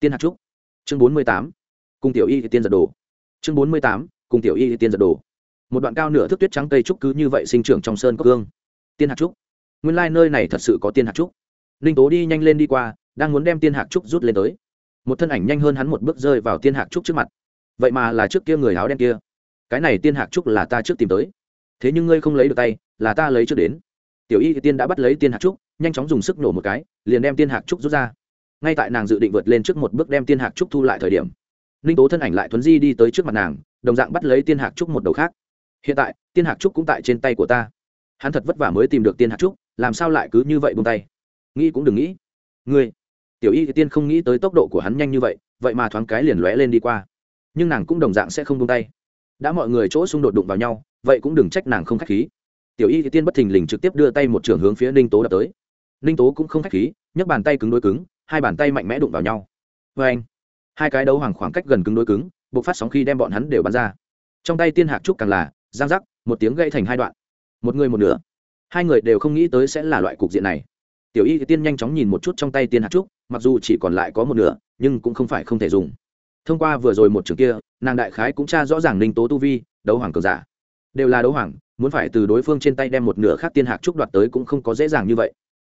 Tiên hạt trúc. Chương bốn mươi tám. Cùng tiểu y tiên giật đồ. Chương bốn mươi tám. Cùng tiểu y tiên giật đồ. Một đoạn cao nửa thước tuyết trắng cây trúc cứ như vậy sinh trưởng trong sơn cốc gương tiên hạt trúc. Nguyên lai、like、nơi này thật sự có tiên hạt trúc. Ninh tố đi nhanh lên đi qua, đang muốn đem tiên hạt trúc rút lên tới một thân ảnh nhanh hơn hắn một bước rơi vào tiên hạc trúc trước mặt. Vậy mà là trước kia người áo đen kia. Cái này tiên hạc trúc là ta trước tìm tới. Thế nhưng ngươi không lấy được tay, là ta lấy trước đến. Tiểu y tiên đã bắt lấy tiên hạc trúc, nhanh chóng dùng sức nổ một cái, liền đem tiên hạc trúc rút ra. Ngay tại nàng dự định vượt lên trước một bước đem tiên hạc trúc thu lại thời điểm, ninh tố thân ảnh lại thuấn di đi tới trước mặt nàng, đồng dạng bắt lấy tiên hạc trúc một đầu khác. Hiện tại, tiên hạc trúc cũng tại trên tay của ta. Hắn thật vất vả mới tìm được tiên hạc trúc, làm sao lại cứ như vậy buông tay? Nghĩ cũng đừng nghĩ. Ngươi tiểu y tiên không nghĩ tới tốc độ của hắn nhanh như vậy vậy mà thoáng cái liền lóe lên đi qua. Nhưng nàng cũng đồng dạng sẽ không buông tay. Đã mọi người chỗ xung đột đụng vào nhau, vậy cũng đừng trách nàng không k h á c h khí. Tiểu y tiên bất thình lình trực tiếp đưa tay một trường hướng phía ninh tố đập tới. Ninh tố cũng không k h á c h khí, nhấc bàn tay cứng đối cứng, hai bàn tay mạnh mẽ đụng vào nhau. Vê anh, hai cái đấu hoàng khoảng cách gần cứng đối cứng b ộ c phát sóng khi đem bọn hắn đều bắn ra. Trong tay tiên hạc trúc càng là, giang giác, một tiếng gây thành hai đoạn. Một người một nửa. Hai người đều không nghĩ tới sẽ là loại cục diện này. Tiểu y tiên nhanh chóng nhìn một chút trong tay tiên Hạc trúc mặc dù chỉ còn lại có một nửa, nhưng cũng không phải không thể dùng. Thông qua vừa rồi một trường kia, nàng đại khái cũng tra rõ ràng ninh tố tu vi, đấu hoàng cường giả. Đều là đấu hoàng, muốn phải từ đối phương trên tay đem một nửa khác tiên hạc trúc đoạt tới cũng không có dễ dàng như vậy.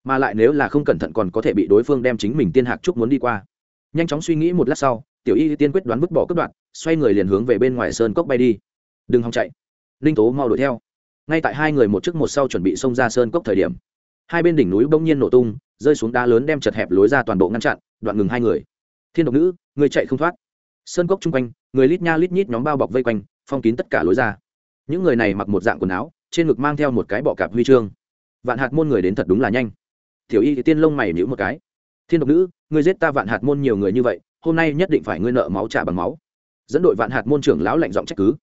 Mà lại nếu là không cẩn thận còn có thể bị đối phương đem chính mình tiên hạc trúc muốn đi qua. Nhanh chóng suy nghĩ một lát sau, tiểu y tiên quyết đoán vứt bỏ cất đoạn xoay người liền hướng về bên ngoài sơn cốc bay đi. Đừng hòng chạy. Ninh tố mau đuổi theo. Ngay tại hai người một trước một sau chuẩn bị xông ra sơn cốc thời điểm, hai bên đỉnh núi bỗng nhiên nổ tung rơi xuống đá lớn đem chật hẹp lối ra toàn bộ ngăn chặn, đoạn ngừng hai người. Thiên độc nữ, người chạy không thoát. Sơn cốc chung quanh, người lít nha lít nhít nhóm bao bọc vây quanh, phong kín tất cả lối ra. Những người này mặc một dạng quần áo, trên ngực mang theo một cái bọ cạp huy chương. Vạn hạt môn người đến thật đúng là nhanh. Tiểu y thì tiên lông mày nhữ một cái. Thiên độc nữ người giết ta vạn hạt môn nhiều người như vậy, hôm nay nhất định phải ngươi nợ máu trả bằng máu. Dẫn đội vạn hạt môn trưởng lão lạnh giọng trách cứ.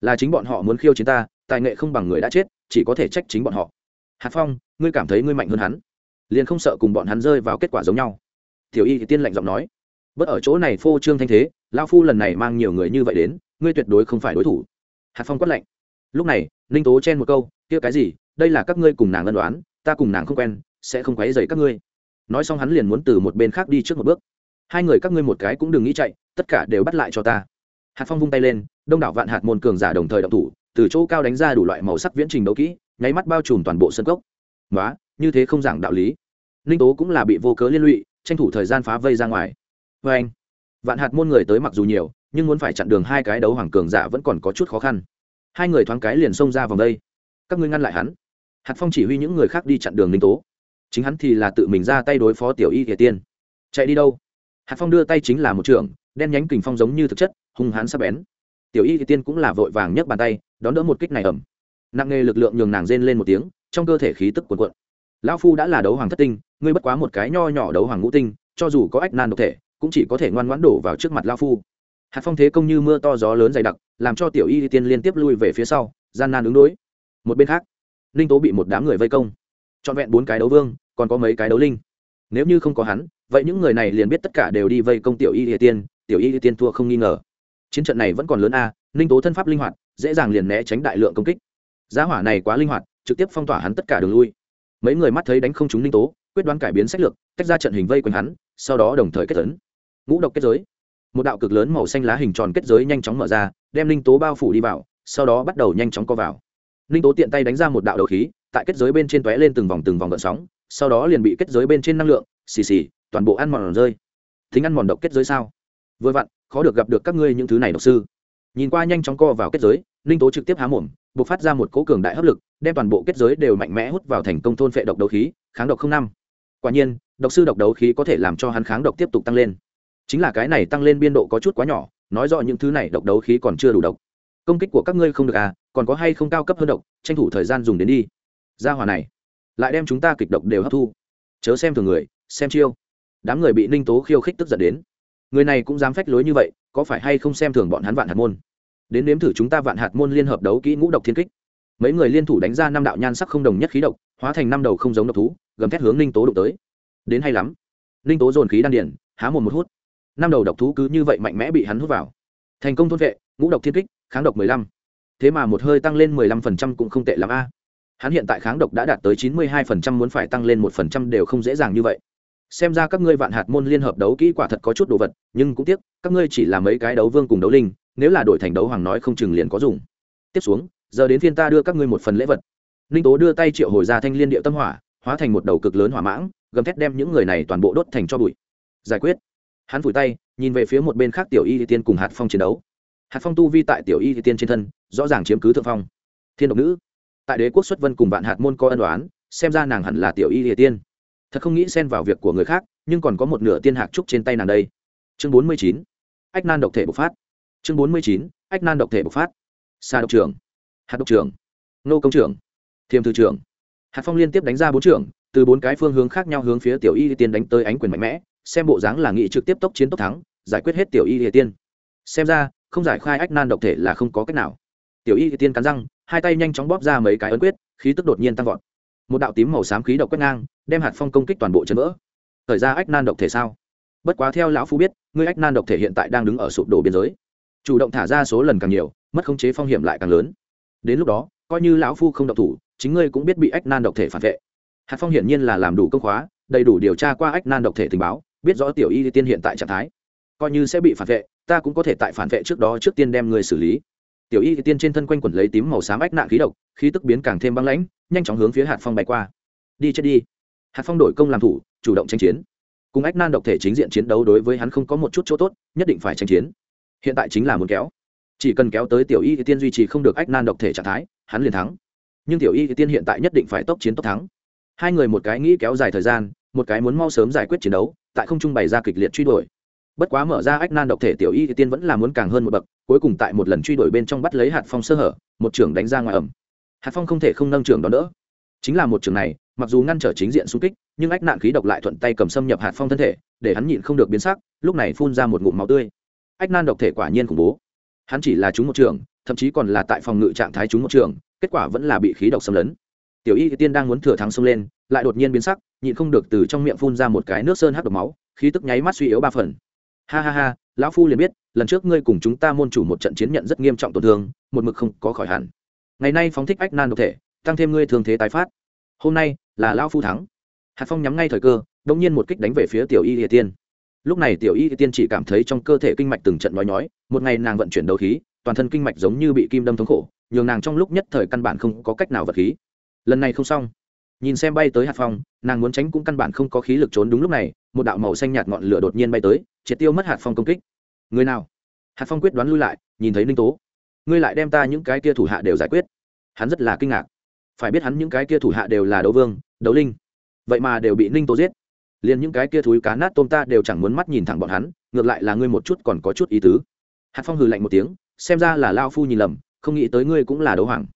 Là chính bọn họ muốn khiêu chiến ta, tài nghệ không bằng người đã chết, chỉ có thể trách chính bọn họ. Hạt phong, ngươi cảm thấy ngươi mạnh hơn hắn liền không sợ cùng bọn hắn rơi vào kết quả giống nhau. Tiểu y thì tiên lạnh giọng nói, bất ở chỗ này phô trương thanh thế lao phu lần này mang nhiều người như vậy đến, ngươi tuyệt đối không phải đối thủ. Hạt phong quát lạnh, lúc này, ninh tố chen một câu, kia cái gì, đây là các ngươi cùng nàng ân đoán, ta cùng nàng không quen, sẽ không quấy dày các ngươi. Nói xong hắn liền muốn từ một bên khác đi trước một bước. Hai người các ngươi một cái cũng đừng nghĩ chạy, tất cả đều bắt lại cho ta. Hạt phong vung tay lên, đông đảo vạn hạt môn cường giả đồng thời động thủ, từ chỗ cao đánh ra đủ loại màu sắc viễn trình đấu kỹ, nháy mắt bao trùm toàn bộ sân cốc. Nói như thế không giảng đạo lý. Ninh tố cũng là bị vô cớ liên lụy, tranh thủ thời gian phá vây ra ngoài. Vê anh, vạn hạt môn người tới mặc dù nhiều, nhưng muốn phải chặn đường hai cái đấu hoàng cường giả vẫn còn có chút khó khăn. Hai người thoáng cái liền xông ra vòng đây. Các ngươi ngăn lại hắn. Hạt phong chỉ huy những người khác đi chặn đường ninh tố. Chính hắn thì là tự mình ra tay đối phó tiểu y kể tiên. Chạy đi đâu? Hạt phong đưa tay chính là một trường, đen nhánh kình phong giống như thực chất, hung hãn sắp bén. Tiểu y kể tiên cũng là vội vàng nhấc bàn tay, đón đỡ một kích này ẩm nặng nề lực lượng nhường nàng rên lên một tiếng, trong cơ thể khí tức cuồn cuộn lão phu đã là đấu hoàng thất tinh, ngươi bất quá một cái nho nhỏ đấu hoàng ngũ tinh, cho dù có ách nan độc thể, cũng chỉ có thể ngoan ngoãn đổ vào trước mặt lão phu. Hạt phong thế công như mưa to gió lớn dày đặc, làm cho tiểu y tiên liên tiếp lui về phía sau, gian nan ứng đối. Một bên khác, ninh tố bị một đám người vây công. Trọn vẹn bốn cái đấu vương, còn có mấy cái đấu linh. Nếu như không có hắn, vậy những người này liền biết tất cả đều đi vây công tiểu y địa tiên, tiểu y địa tiên thua không nghi ngờ. Chiến trận này vẫn còn lớn a, ninh tố thân pháp linh hoạt, dễ dàng liền né tránh đại lượng công kích. Giá hỏa này quá linh hoạt, trực tiếp phong tỏa hắn tất cả đường lui mấy người mắt thấy đánh không trúng ninh tố, quyết đoán cải biến sách lược, tách ra trận hình vây quanh hắn, sau đó đồng thời kết tấn. Ngũ độc kết giới. Một đạo cực lớn màu xanh lá hình tròn kết giới nhanh chóng mở ra, đem ninh tố bao phủ đi vào, sau đó bắt đầu nhanh chóng co vào. Ninh tố tiện tay đánh ra một đạo đầu khí, tại kết giới bên trên tóe lên từng vòng từng vòng gợn sóng, sau đó liền bị kết giới bên trên năng lượng, xì xì, toàn bộ ăn mòn rơi. Thính ăn mòn độc kết giới sao? Vừa vặn, khó được gặp được các ngươi những thứ này độc sư. Nhìn qua nhanh chóng co vào kết giới, ninh tố trực tiếp há mồm b ộ c phát ra một cỗ cường đại hấp lực, đem toàn bộ kết giới đều mạnh mẽ hút vào thành công thôn phệ độc đấu khí, kháng độc không năm. Quả nhiên, độc sư độc đấu khí có thể làm cho hắn kháng độc tiếp tục tăng lên. Chính là cái này tăng lên biên độ có chút quá nhỏ, nói rõ những thứ này độc đấu khí còn chưa đủ độc. Công kích của các ngươi không được à còn có hay không cao cấp hơn độc, tranh thủ thời gian dùng đến đi. Ra hòa này, lại đem chúng ta kịch độc đều hấp thu. Chớ xem thường người, xem chiêu. Đám người bị ninh tố khiêu khích tức giận đến. Người này cũng dám phách lối như vậy, có phải hay không xem thường bọn hắn vạn hạt môn? Đến nếm thử chúng ta vạn hạt môn liên hợp đấu kỹ ngũ độc thiên kích. Mấy người liên thủ đánh ra năm đạo nhan sắc không đồng nhất khí độc, hóa thành năm đầu không giống độc thú, gầm thét hướng ninh tố đụng tới. Đến hay lắm. Ninh tố dồn khí đan điển há một một hút. Năm đầu độc thú cứ như vậy mạnh mẽ bị hắn hút vào. Thành công thôn vệ, ngũ độc thiên kích, kháng độc mười lăm. Thế mà một hơi tăng lên mười lăm phần trăm cũng không tệ l a. Hắn hiện tại kháng độc đã đạt tới chín mươi hai phần trăm, muốn phải tăng lên một phần trăm đều không dễ dàng như vậy. Xem ra các ngươi vạn hạt môn liên hợp đấu kỹ quả thật có chút đồ vật, nhưng cũng tiếc, các ngươi chỉ là mấy cái đấu vương cùng đấu linh nếu là đổi thành đấu hoàng nói không chừng liền có dùng. Tiếp xuống, giờ đến phiên ta đưa các ngươi một phần lễ vật. Ninh tố đưa tay triệu hồi ra thanh liên điệu tâm hỏa, hóa thành một đầu cực lớn hỏa mãng, gầm thét đem những người này toàn bộ đốt thành cho bụi. Giải quyết. Hắn vùi tay, nhìn về phía một bên khác tiểu y tiên cùng hạt phong chiến đấu. Hạt phong tu vi tại tiểu y tiên trên thân, rõ ràng chiếm cứ thượng phong. Thiên độc nữ. Tại đế quốc xuất vân cùng vạn hạt môn có ân đoán xem ra nàng hẳn là tiểu y địa tiên. Thật không nghĩ xen vào việc của người khác, nhưng còn có một nửa tiên hạc trúc trên tay nàng đây. Chương bốn mươi chín. Ách nan độc thể bộc phát chương bốn mươi chín, ách nan độc thể bộc phát. Xa độc trưởng. Hạt độc trưởng. Nô công trưởng. Thiềm thư trưởng. Hạt phong liên tiếp đánh ra bốn trưởng, từ bốn cái phương hướng khác nhau hướng phía tiểu y địa tiên đánh tới ánh quyền mạnh mẽ, xem bộ dáng là nghị trực tiếp tốc chiến tốc thắng, giải quyết hết tiểu y địa tiên. Xem ra, không giải khai ách nan độc thể là không có cách nào. Tiểu y tiên cắn răng, hai tay nhanh chóng bóp ra mấy cái ấn quyết, khí tức đột nhiên tăng vọt. Một đạo tím màu xám khí độc quét ngang, đem hạt phong công kích toàn bộ chân vỡ. Thời ra ách nan độc thể sao? Bất quá theo lão phu biết, ngươi ách nan độc thể hiện tại đang đứng ở sụp đổ biên giới chủ động thả ra số lần càng nhiều, mất khống chế phong hiểm lại càng lớn. Đến lúc đó, coi như lão phu không độc thủ, chính ngươi cũng biết bị ách nan độc thể phản vệ. Hạt phong hiển nhiên là làm đủ công khóa, đầy đủ điều tra qua ách nan độc thể tình báo, biết rõ tiểu y tiên hiện tại trạng thái. Coi như sẽ bị phản vệ, ta cũng có thể tại phản vệ trước đó trước tiên đem người xử lý. Tiểu y tiên trên thân quanh quẩn lấy tím màu xám ách nạn khí độc, khí tức biến càng thêm băng lãnh, nhanh chóng hướng phía hạt phong bay qua. Đi chết đi. Hạt phong đổi công làm thủ, chủ động tranh chiến. Cùng ách nan độc thể chính diện chiến đấu đối với hắn không có một chút chỗ tốt, nhất định phải tranh chiến hiện tại chính là muốn kéo. Chỉ cần kéo tới tiểu y tiên duy trì không được ách nan độc thể trạng thái, hắn liền thắng. Nhưng tiểu y tiên hiện tại nhất định phải tốc chiến tốc thắng. Hai người một cái nghĩ kéo dài thời gian, một cái muốn mau sớm giải quyết chiến đấu, tại không trung bày ra kịch liệt truy đuổi. Bất quá mở ra ách nan độc thể tiểu y thì tiên vẫn là muốn càng hơn một bậc, cuối cùng tại một lần truy đuổi bên trong bắt lấy hạt phong sơ hở, một trưởng đánh ra ngoài ẩm. Hạt phong không thể không nâng trưởng đón đỡ. Chính là một trường này, mặc dù ngăn trở chính diện xung kích, nhưng ách nạn khí độc lại thuận tay cầm xâm nhập hạt phong thân thể, để hắn nhịn không được biến sắc, lúc này phun ra một ngụm máu tươi ách nan độc thể quả nhiên khủng bố. Hắn chỉ là trúng một trường, thậm chí còn là tại phòng ngự trạng thái trúng một trường, kết quả vẫn là bị khí độc xâm lấn. Tiểu y tiên đang muốn thừa thắng xông lên, lại đột nhiên biến sắc, nhịn không được từ trong miệng phun ra một cái nước sơn hắc độc máu, khí tức nháy mắt suy yếu ba phần. Ha ha ha, lão phu liền biết, lần trước ngươi cùng chúng ta môn chủ một trận chiến nhận rất nghiêm trọng tổn thương, một mực không có khỏi hẳn. Ngày nay phóng thích ách nan độc thể, tăng thêm ngươi thường thế tái phát. Hôm nay là lão phu thắng. Hạt phong nhắm ngay thời cơ đ ỗ n g nhiên một kích đánh về phía tiểu y địa tiên lúc này tiểu y tiên chỉ cảm thấy trong cơ thể kinh mạch từng trận nói nhói, một ngày nàng vận chuyển đầu khí, toàn thân kinh mạch giống như bị kim đâm thống khổ, nhường nàng trong lúc nhất thời căn bản không có cách nào vật khí. Lần này không xong. Nhìn xem bay tới hạt phong, nàng muốn tránh cũng căn bản không có khí lực trốn đúng lúc này, một đạo màu xanh nhạt ngọn lửa đột nhiên bay tới, triệt tiêu mất hạt phong công kích. Người nào? Hạt phong quyết đoán lui lại, nhìn thấy ninh tố. Ngươi lại đem ta những cái kia thủ hạ đều giải quyết. Hắn rất là kinh ngạc. Phải biết hắn những cái kia thủ hạ đều là đấu vương, đấu linh. Vậy mà đều bị ninh tố giết liền những cái kia thúi cá nát tôm ta đều chẳng muốn mắt nhìn thẳng bọn hắn, ngược lại là ngươi một chút còn có chút ý tứ. Hạt phong hừ lạnh một tiếng, xem ra là lao phu nhìn lầm, không nghĩ tới ngươi cũng là đấu hoàng.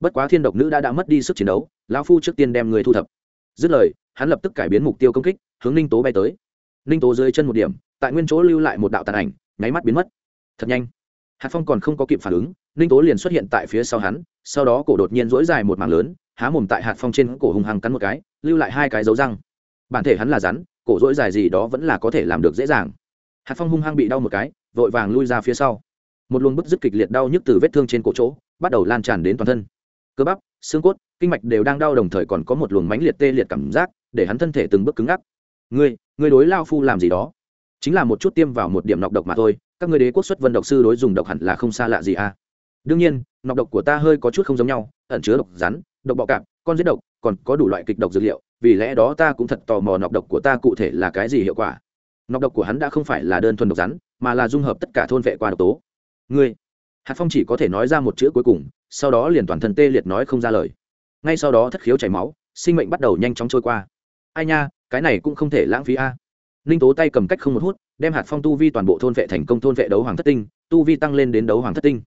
Bất quá thiên độc nữ đã đã mất đi sức chiến đấu lao phu trước tiên đem ngươi thu thập. Dứt lời, hắn lập tức cải biến mục tiêu công kích, hướng ninh tố bay tới. Ninh tố dưới chân một điểm, tại nguyên chỗ lưu lại một đạo tàn ảnh, nháy mắt biến mất. Thật nhanh. Hạt phong còn không có kịp phản ứng, ninh tố liền xuất hiện tại phía sau hắn, sau đó cổ đột nhiên dỗi dài một mảng lớn, há mồm tại hạt phong trên cổ hùng hăng cắn một cái, lưu lại hai cái dấu răng bản thể hắn là rắn, cổ dỗi dài gì đó vẫn là có thể làm được dễ dàng. Hạt phong hung hăng bị đau một cái, vội vàng lui ra phía sau. Một luồng bức dứt kịch liệt đau nhức từ vết thương trên cổ chỗ, bắt đầu lan tràn đến toàn thân. Cơ bắp, xương cốt, kinh mạch đều đang đau đồng thời còn có một luồng mánh liệt tê liệt cảm giác, để hắn thân thể từng bước cứng ngắc. Ngươi ngươi đối lao phu làm gì đó? Chính là một chút tiêm vào một điểm nọc độc mà thôi, các người đế quốc xuất vân độc sư đối dùng độc hẳn là không xa lạ gì à? Đương nhiên, nọc độc của ta hơi có chút không giống nhau, ẩn chứa độc rắn, độc bọ cạp, con giết độc, còn có đủ loại kịch độc dược liệu vì lẽ đó ta cũng thật tò mò nọc độc của ta cụ thể là cái gì hiệu quả. Nọc độc của hắn đã không phải là đơn thuần độc rắn, mà là dung hợp tất cả thôn vệ qua độc tố. Ngươi, hạt phong chỉ có thể nói ra một chữ cuối cùng, sau đó liền toàn thân tê liệt nói không ra lời. Ngay sau đó thất khiếu chảy máu, sinh mệnh bắt đầu nhanh chóng trôi qua. Ai nha, cái này cũng không thể lãng phí a. Ninh tố tay cầm cách không một hút, đem hạt phong tu vi toàn bộ thôn vệ thành công thôn vệ đấu hoàng thất tinh, tu vi tăng lên đến đấu hoàng thất tinh.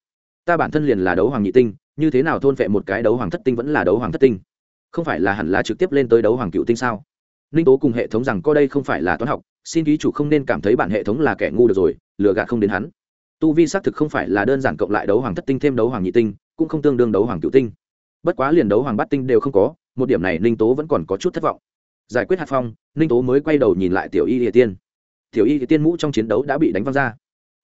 Ta bản thân liền là đấu hoàng nhị tinh, như thế nào thôn vệ một cái đấu hoàng thất tinh vẫn là đấu hoàng thất tinh? Không phải là hẳn là trực tiếp lên tới đấu hoàng cựu tinh sao? Ninh tố cùng hệ thống rằng coi đây không phải là toán học, xin ký chủ không nên cảm thấy bản hệ thống là kẻ ngu được rồi, lừa gạt không đến hắn. Tu vi xác thực không phải là đơn giản cộng lại đấu hoàng thất tinh thêm đấu hoàng nhị tinh, cũng không tương đương đấu hoàng cựu tinh. Bất quá liền đấu hoàng bát tinh đều không có, một điểm này ninh tố vẫn còn có chút thất vọng. Giải quyết hạt phong, ninh tố mới quay đầu nhìn lại tiểu y địa tiên. Tiểu y địa tiên mũ trong chiến đấu đã bị đánh văng ra.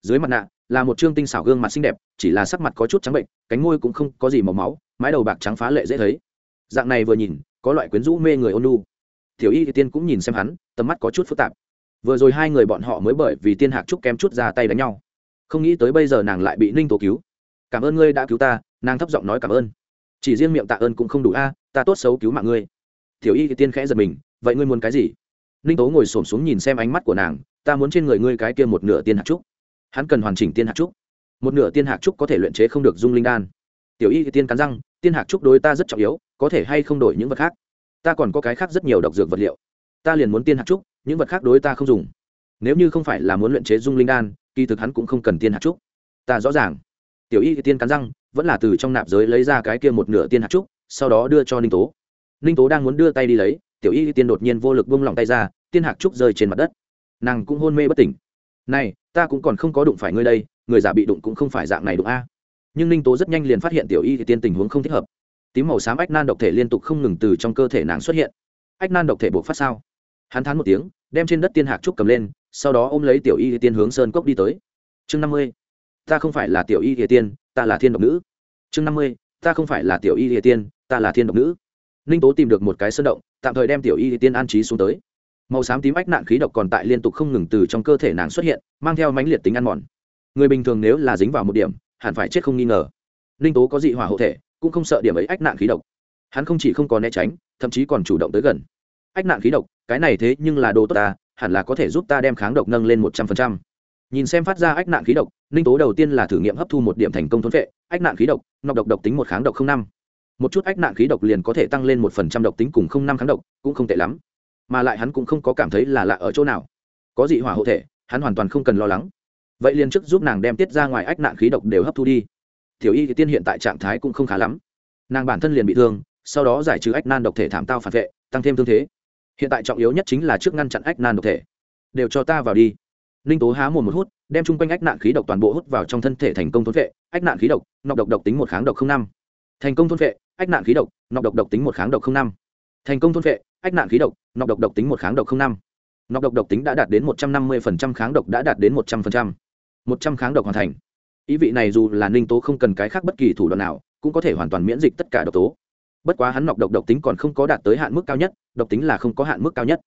Dưới mặt nạ, là một trương tinh xảo gương mặt xinh đẹp, chỉ là sắc mặt có chút trắng bệnh, cánh môi cũng không có gì màu máu, mái đầu bạc trắng phá lệ dễ thấy dạng này vừa nhìn, có loại quyến rũ mê người ôn lu tiểu y thì tiên cũng nhìn xem hắn, tầm mắt có chút phức tạp. Vừa rồi hai người bọn họ mới bởi vì tiên hạc trúc kém chút ra tay đánh nhau. Không nghĩ tới bây giờ nàng lại bị ninh tố cứu. Cảm ơn ngươi đã cứu ta, nàng thấp giọng nói cảm ơn. Chỉ riêng miệng tạ ơn cũng không đủ a, ta tốt xấu cứu mạng ngươi. Tiểu y tiên khẽ giật mình, vậy ngươi muốn cái gì? Ninh tố ngồi s ổ m xuống nhìn xem ánh mắt của nàng, ta muốn trên người ngươi cái kia một nửa tiên hạt trúc. Hắn cần hoàn chỉnh tiên hạt trúc. Một nửa tiên hạt trúc có thể luyện chế không được dung linh đan. Tiểu y tiên cắn răng, tiên hạt trúc đối ta rất trọng yếu có thể hay không đổi những vật khác. Ta còn có cái khác rất nhiều độc dược vật liệu. Ta liền muốn tiên hạt trúc, những vật khác đối ta không dùng. Nếu như không phải là muốn luyện chế dung linh đan, kỳ thực hắn cũng không cần tiên hạt trúc. Ta rõ ràng. Tiểu y tiên cắn răng, vẫn là từ trong nạp giới lấy ra cái kia một nửa tiên hạt trúc, sau đó đưa cho ninh tố. Ninh tố đang muốn đưa tay đi lấy, tiểu y tiên đột nhiên vô lực bông lòng tay ra, tiên hạt trúc rơi trên mặt đất. Nàng cũng hôn mê bất tỉnh. Này, ta cũng còn không có đụng phải ngươi đây, người giả bị đụng cũng không phải dạng này đụng a. Nhưng ninh tố rất nhanh liền phát hiện tiểu y tiên tình huống không thích hợp tím màu xám ách nan độc thể liên tục không ngừng từ trong cơ thể nàng xuất hiện. Ách nan độc thể buộc phát sao? Hắn thán một tiếng, đem trên đất tiên hạc trúc cầm lên, sau đó ôm lấy tiểu y tiên hướng sơn cốc đi tới. Chương năm mươi. Ta không phải là tiểu y tiên, ta là thiên độc nữ. Chương năm mươi. Ta không phải là tiểu y tiên, ta là thiên độc nữ. Ninh tố tìm được một cái sơn động, tạm thời đem tiểu y tiên an trí xuống tới. Màu xám tím ách nạn khí độc còn tại liên tục không ngừng từ trong cơ thể nàng xuất hiện, mang theo mãnh liệt tính ăn mòn. Người bình thường nếu là dính vào một điểm, hẳn phải chết không nghi ngờ. Ninh tố có dị hỏa hộ thể cũng không sợ điểm ấy ách nạn khí độc. Hắn không chỉ không có né tránh, thậm chí còn chủ động tới gần. Ách nạn khí độc, cái này thế nhưng là đồ tốt ta, hẳn là có thể giúp ta đem kháng độc nâng lên một trăm phần trăm. Nhìn xem phát ra ách nạn khí độc, ninh tố đầu tiên là thử nghiệm hấp thu một điểm thành công thốn vệ, ách nạn khí độc, nọc độc độc tính một kháng độc không năm. Một chút ách nạn khí độc liền có thể tăng lên một phần trăm độc tính cùng không năm kháng độc, cũng không tệ lắm. Mà lại hắn cũng không có cảm thấy là lạ ở chỗ nào. Có dị hỏa hộ thể, hắn hoàn toàn không cần lo lắng. Vậy liền trước giúp nàng đem tiết ra ngoài ách nạn khí độc đều hấp thu đi tiểu y tiên hiện tại trạng thái cũng không khá lắm. Nàng bản thân liền bị thương, sau đó giải trừ ách nan độc thể thảm tao phản vệ, tăng thêm thương thế. Hiện tại trọng yếu nhất chính là trước ngăn chặn ách nan độc thể. Đều cho ta vào đi. Ninh tố há mồm một hút, đem chung quanh ách nạn khí độc toàn bộ hút vào trong thân thể thành công thôn vệ. Ách nạn khí độc, nọc độc độc tính một kháng độc không năm. Thành công thôn vệ, ách nạn khí độc, nọc độc độc tính một kháng độc không năm. Thành công thôn vệ, ách nạn khí độc, nọc độc độc tính một kháng độc không năm. Nọc độc độc tính đã đạt đến một trăm năm mươi kháng độc đã đạt đến một trăm linh một trăm kháng độc hoàn thành ý vị này dù là ninh tố không cần cái khác bất kỳ thủ đoạn nào, cũng có thể hoàn toàn miễn dịch tất cả độc tố. Bất quá hắn nọc độc độc tính còn không có đạt tới hạn mức cao nhất, độc tính là không có hạn mức cao nhất.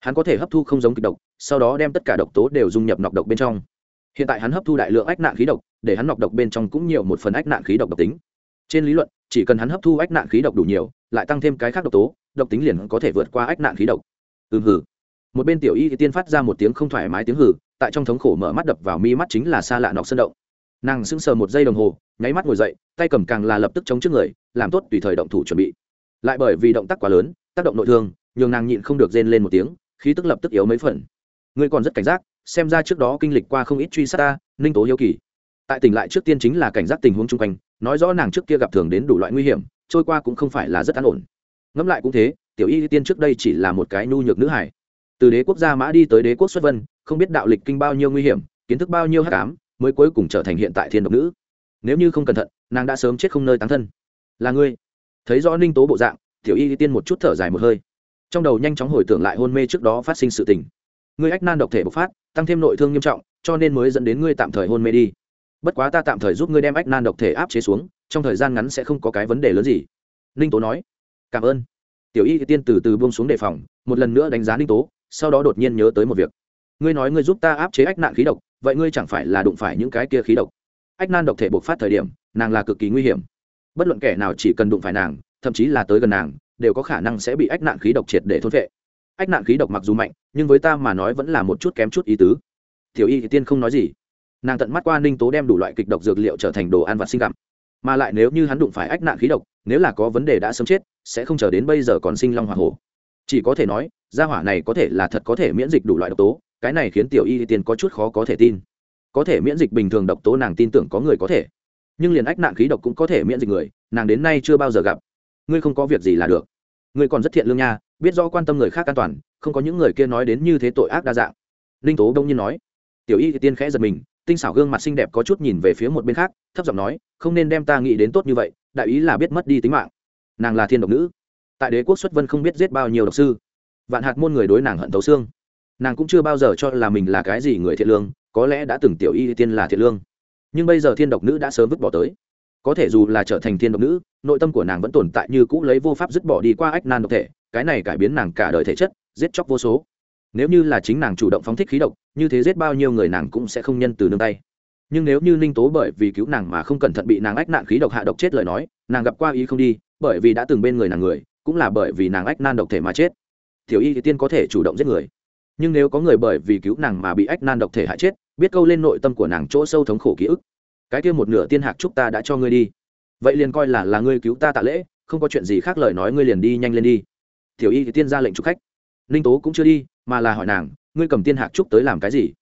Hắn có thể hấp thu không giống kịch độc, sau đó đem tất cả độc tố đều dung nhập nọc độc bên trong. Hiện tại hắn hấp thu đại lượng ách nạn khí độc, để hắn nọc độc bên trong cũng nhiều một phần ách nạn khí độc độc tính. Trên lý luận, chỉ cần hắn hấp thu ách nạn khí độc đủ nhiều, lại tăng thêm cái khác độc tố, độc tính liền có thể vượt qua ách nạn khí độc. Ừm hử một bên tiểu y tiên phát ra một tiếng không thoải mái tiếng hử tại trong thống khổ mở mắt đập vào mi mắt chính là xa lạ nọc sơn động nàng sững sờ một giây đồng hồ, nháy mắt ngồi dậy, tay cầm càng là lập tức chống trước người, làm tốt tùy thời động thủ chuẩn bị. Lại bởi vì động tác quá lớn, tác động nội thương, nhường nàng nhịn không được rên lên một tiếng, khí tức lập tức yếu mấy phần. Ngươi còn rất cảnh giác, xem ra trước đó kinh lịch qua không ít truy sát ta, ninh tố hiếu kỳ. Tại tỉnh lại trước tiên chính là cảnh giác tình huống chung quanh, nói rõ nàng trước kia gặp thường đến đủ loại nguy hiểm, trôi qua cũng không phải là rất an ổn. Ngẫm lại cũng thế, tiểu y tiên trước đây chỉ là một cái nhu nhược nữ hải từ đế quốc gia mã đi tới đế quốc xuất vân, không biết đạo lịch kinh bao nhiêu nguy hiểm, kiến thức bao nhiêu hát cám mới cuối cùng trở thành hiện tại thiên độc nữ. Nếu như không cẩn thận, nàng đã sớm chết không nơi tán thân. Là ngươi. Thấy rõ ninh tố bộ dạng, tiểu y tiên một chút thở dài một hơi. Trong đầu nhanh chóng hồi tưởng lại hôn mê trước đó phát sinh sự tình. Ngươi ách nan độc thể bộc phát, tăng thêm nội thương nghiêm trọng, cho nên mới dẫn đến ngươi tạm thời hôn mê đi. Bất quá ta tạm thời giúp ngươi đem ách nan độc thể áp chế xuống, trong thời gian ngắn sẽ không có cái vấn đề lớn gì. Ninh tố nói. Cảm ơn. Tiểu y tiên từ từ buông xuống đề phòng, một lần nữa đánh giá ninh tố, sau đó đột nhiên nhớ tới một việc. Ngươi nói ngươi giúp ta áp chế ách nạn khí độc vậy ngươi chẳng phải là đụng phải những cái kia khí độc. Ách nan độc thể bộc phát thời điểm, nàng là cực kỳ nguy hiểm. Bất luận kẻ nào chỉ cần đụng phải nàng, thậm chí là tới gần nàng, đều có khả năng sẽ bị ách nạn khí độc triệt để thôn vệ ách nạn khí độc mặc dù mạnh, nhưng với ta mà nói vẫn là một chút kém chút ý tứ. Tiểu y thì tiên không nói gì. Nàng tận mắt qua ninh tố đem đủ loại kịch độc dược liệu trở thành đồ ăn vặt sinh gặm mà lại nếu như hắn đụng phải ách nạn khí độc, nếu là có vấn đề đã sớm chết, sẽ không chờ đến bây giờ còn sinh long h o hổ. Chỉ có thể nói, gia hỏa này có thể là thật có thể miễn dịch đủ loại độc tố cái này khiến tiểu y tiên có chút khó có thể tin. Có thể miễn dịch bình thường độc tố nàng tin tưởng có người có thể. Nhưng liền ách nạn khí độc cũng có thể miễn dịch người, nàng đến nay chưa bao giờ gặp. Ngươi không có việc gì là được. Ngươi còn rất thiện lương nha, biết rõ quan tâm người khác an toàn, không có những người kia nói đến như thế tội ác đa dạng. Ninh tố đông nhiên nói. Tiểu y tiên khẽ giật mình, tinh xảo gương mặt xinh đẹp có chút nhìn về phía một bên khác, thấp giọng nói, không nên đem ta nghĩ đến tốt như vậy, đại ý là biết mất đi tính mạng. Nàng là thiên độc nữ. Tại đế quốc xuất vân không biết giết bao nhiêu độc sư. Vạn hạt môn người đối nàng hận thấu xương nàng cũng chưa bao giờ cho là mình là cái gì người thiện lương, có lẽ đã từng tiểu y tiên là thiện lương. Nhưng bây giờ thiên độc nữ đã sớm vứt bỏ tới. Có thể dù là trở thành thiên độc nữ, nội tâm của nàng vẫn tồn tại như cũ lấy vô pháp dứt bỏ đi qua ách nan độc thể, cái này cải biến nàng cả đời thể chất, giết chóc vô số. Nếu như là chính nàng chủ động phóng thích khí độc, như thế giết bao nhiêu người nàng cũng sẽ không nhân từ nương tay. Nhưng nếu như ninh tố bởi vì cứu nàng mà không cẩn thận bị nàng ách nạn khí độc hạ độc chết lời nói, nàng gặp qua ý không đi, bởi vì đã từng bên người nàng người, cũng là bởi vì nàng ách nan độc thể mà chết. Tiểu y thì tiên có thể chủ động giết người nhưng nếu có người bởi vì cứu nàng mà bị ách nan độc thể hại chết, biết câu lên nội tâm của nàng chỗ sâu thống khổ ký ức. Cái kia một nửa tiên hạc chúc ta đã cho ngươi đi. Vậy liền coi là là ngươi cứu ta tạ lễ, không có chuyện gì khác lời nói ngươi liền đi nhanh lên đi. Tiểu y thì tiên ra lệnh chúc khách. Ninh tố cũng chưa đi, mà là hỏi nàng, ngươi cầm tiên hạc trúc tới làm cái gì?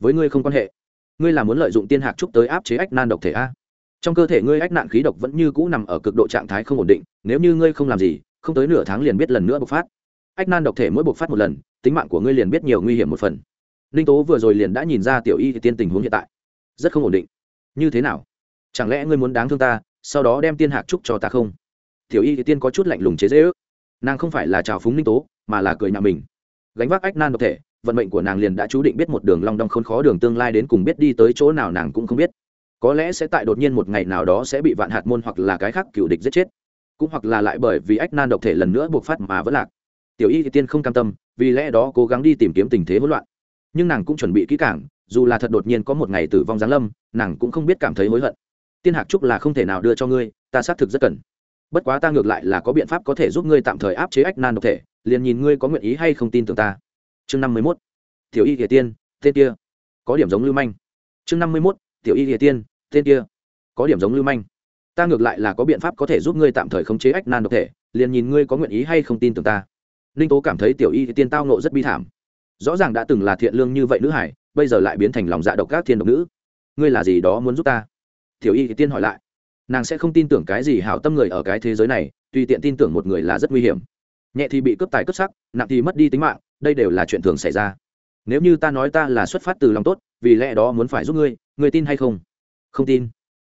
Với ngươi không quan hệ. Ngươi là muốn lợi dụng tiên hạc trúc tới áp chế ách nan độc thể a? Trong cơ thể ngươi ách nạn khí độc vẫn như cũ nằm ở cực độ trạng thái không ổn định, nếu như ngươi không làm gì, không tới nửa tháng liền biết lần nữa bộc phát. Ách nan độc thể mỗi bộc phát một lần tính mạng của ngươi liền biết nhiều nguy hiểm một phần. Ninh tố vừa rồi liền đã nhìn ra tiểu y thì tiên tình huống hiện tại. Rất không ổn định. Như thế nào? Chẳng lẽ ngươi muốn đáng thương ta, sau đó đem tiên hạc trúc cho ta không? Tiểu y thì tiên có chút lạnh lùng chế dễ ước. Nàng không phải là trào phúng ninh tố, mà là cười nhạo mình. Gánh vác ách nan độc thể, vận mệnh của nàng liền đã chú định biết một đường long đong khốn khó đường tương lai đến cùng biết đi tới chỗ nào nàng cũng không biết. Có lẽ sẽ tại đột nhiên một ngày nào đó sẽ bị vạn hạt môn hoặc là cái khác cựu địch giết chết. Cũng hoặc là lại bởi vì ách nan độc thể lần nữa buộc phát mà vẫn lạc tiểu y thì tiên không cam tâm, vì lẽ đó cố gắng đi tìm kiếm tình thế hỗn loạn. Nhưng nàng cũng chuẩn bị kỹ càng, dù là thật đột nhiên có một ngày tử vong giáng lâm, nàng cũng không biết cảm thấy hối hận. Tiên hạc trúc là không thể nào đưa cho ngươi, ta xác thực rất cần. Bất quá ta ngược lại là có biện pháp có thể giúp ngươi tạm thời áp chế ách nan độc thể, liền nhìn ngươi có nguyện ý hay không tin tưởng ta. Chương năm mươi mốt. Tiểu y địa tiên, tên kia. Có điểm giống lưu manh. Chương năm mươi mốt. Tiểu y địa tiên, tên kia. Có điểm giống lưu manh. Ta ngược lại là có biện pháp có thể giúp ngươi tạm thời khống chế ách nan độc thể, liền nhìn ngươi có nguyện ý hay không tin tưởng ta ninh tố cảm thấy tiểu y tiên tao nộ rất bi thảm. Rõ ràng đã từng là thiện lương như vậy nữ hải, bây giờ lại biến thành lòng dạ độc các thiên độc nữ. Ngươi là gì đó muốn giúp ta? Tiểu y tiên hỏi lại. Nàng sẽ không tin tưởng cái gì hảo tâm người ở cái thế giới này, tùy tiện tin tưởng một người là rất nguy hiểm. Nhẹ thì bị cướp tài cướp sắc, nặng thì mất đi tính mạng, đây đều là chuyện thường xảy ra. Nếu như ta nói ta là xuất phát từ lòng tốt, vì lẽ đó muốn phải giúp ngươi ngươi tin hay không? Không tin.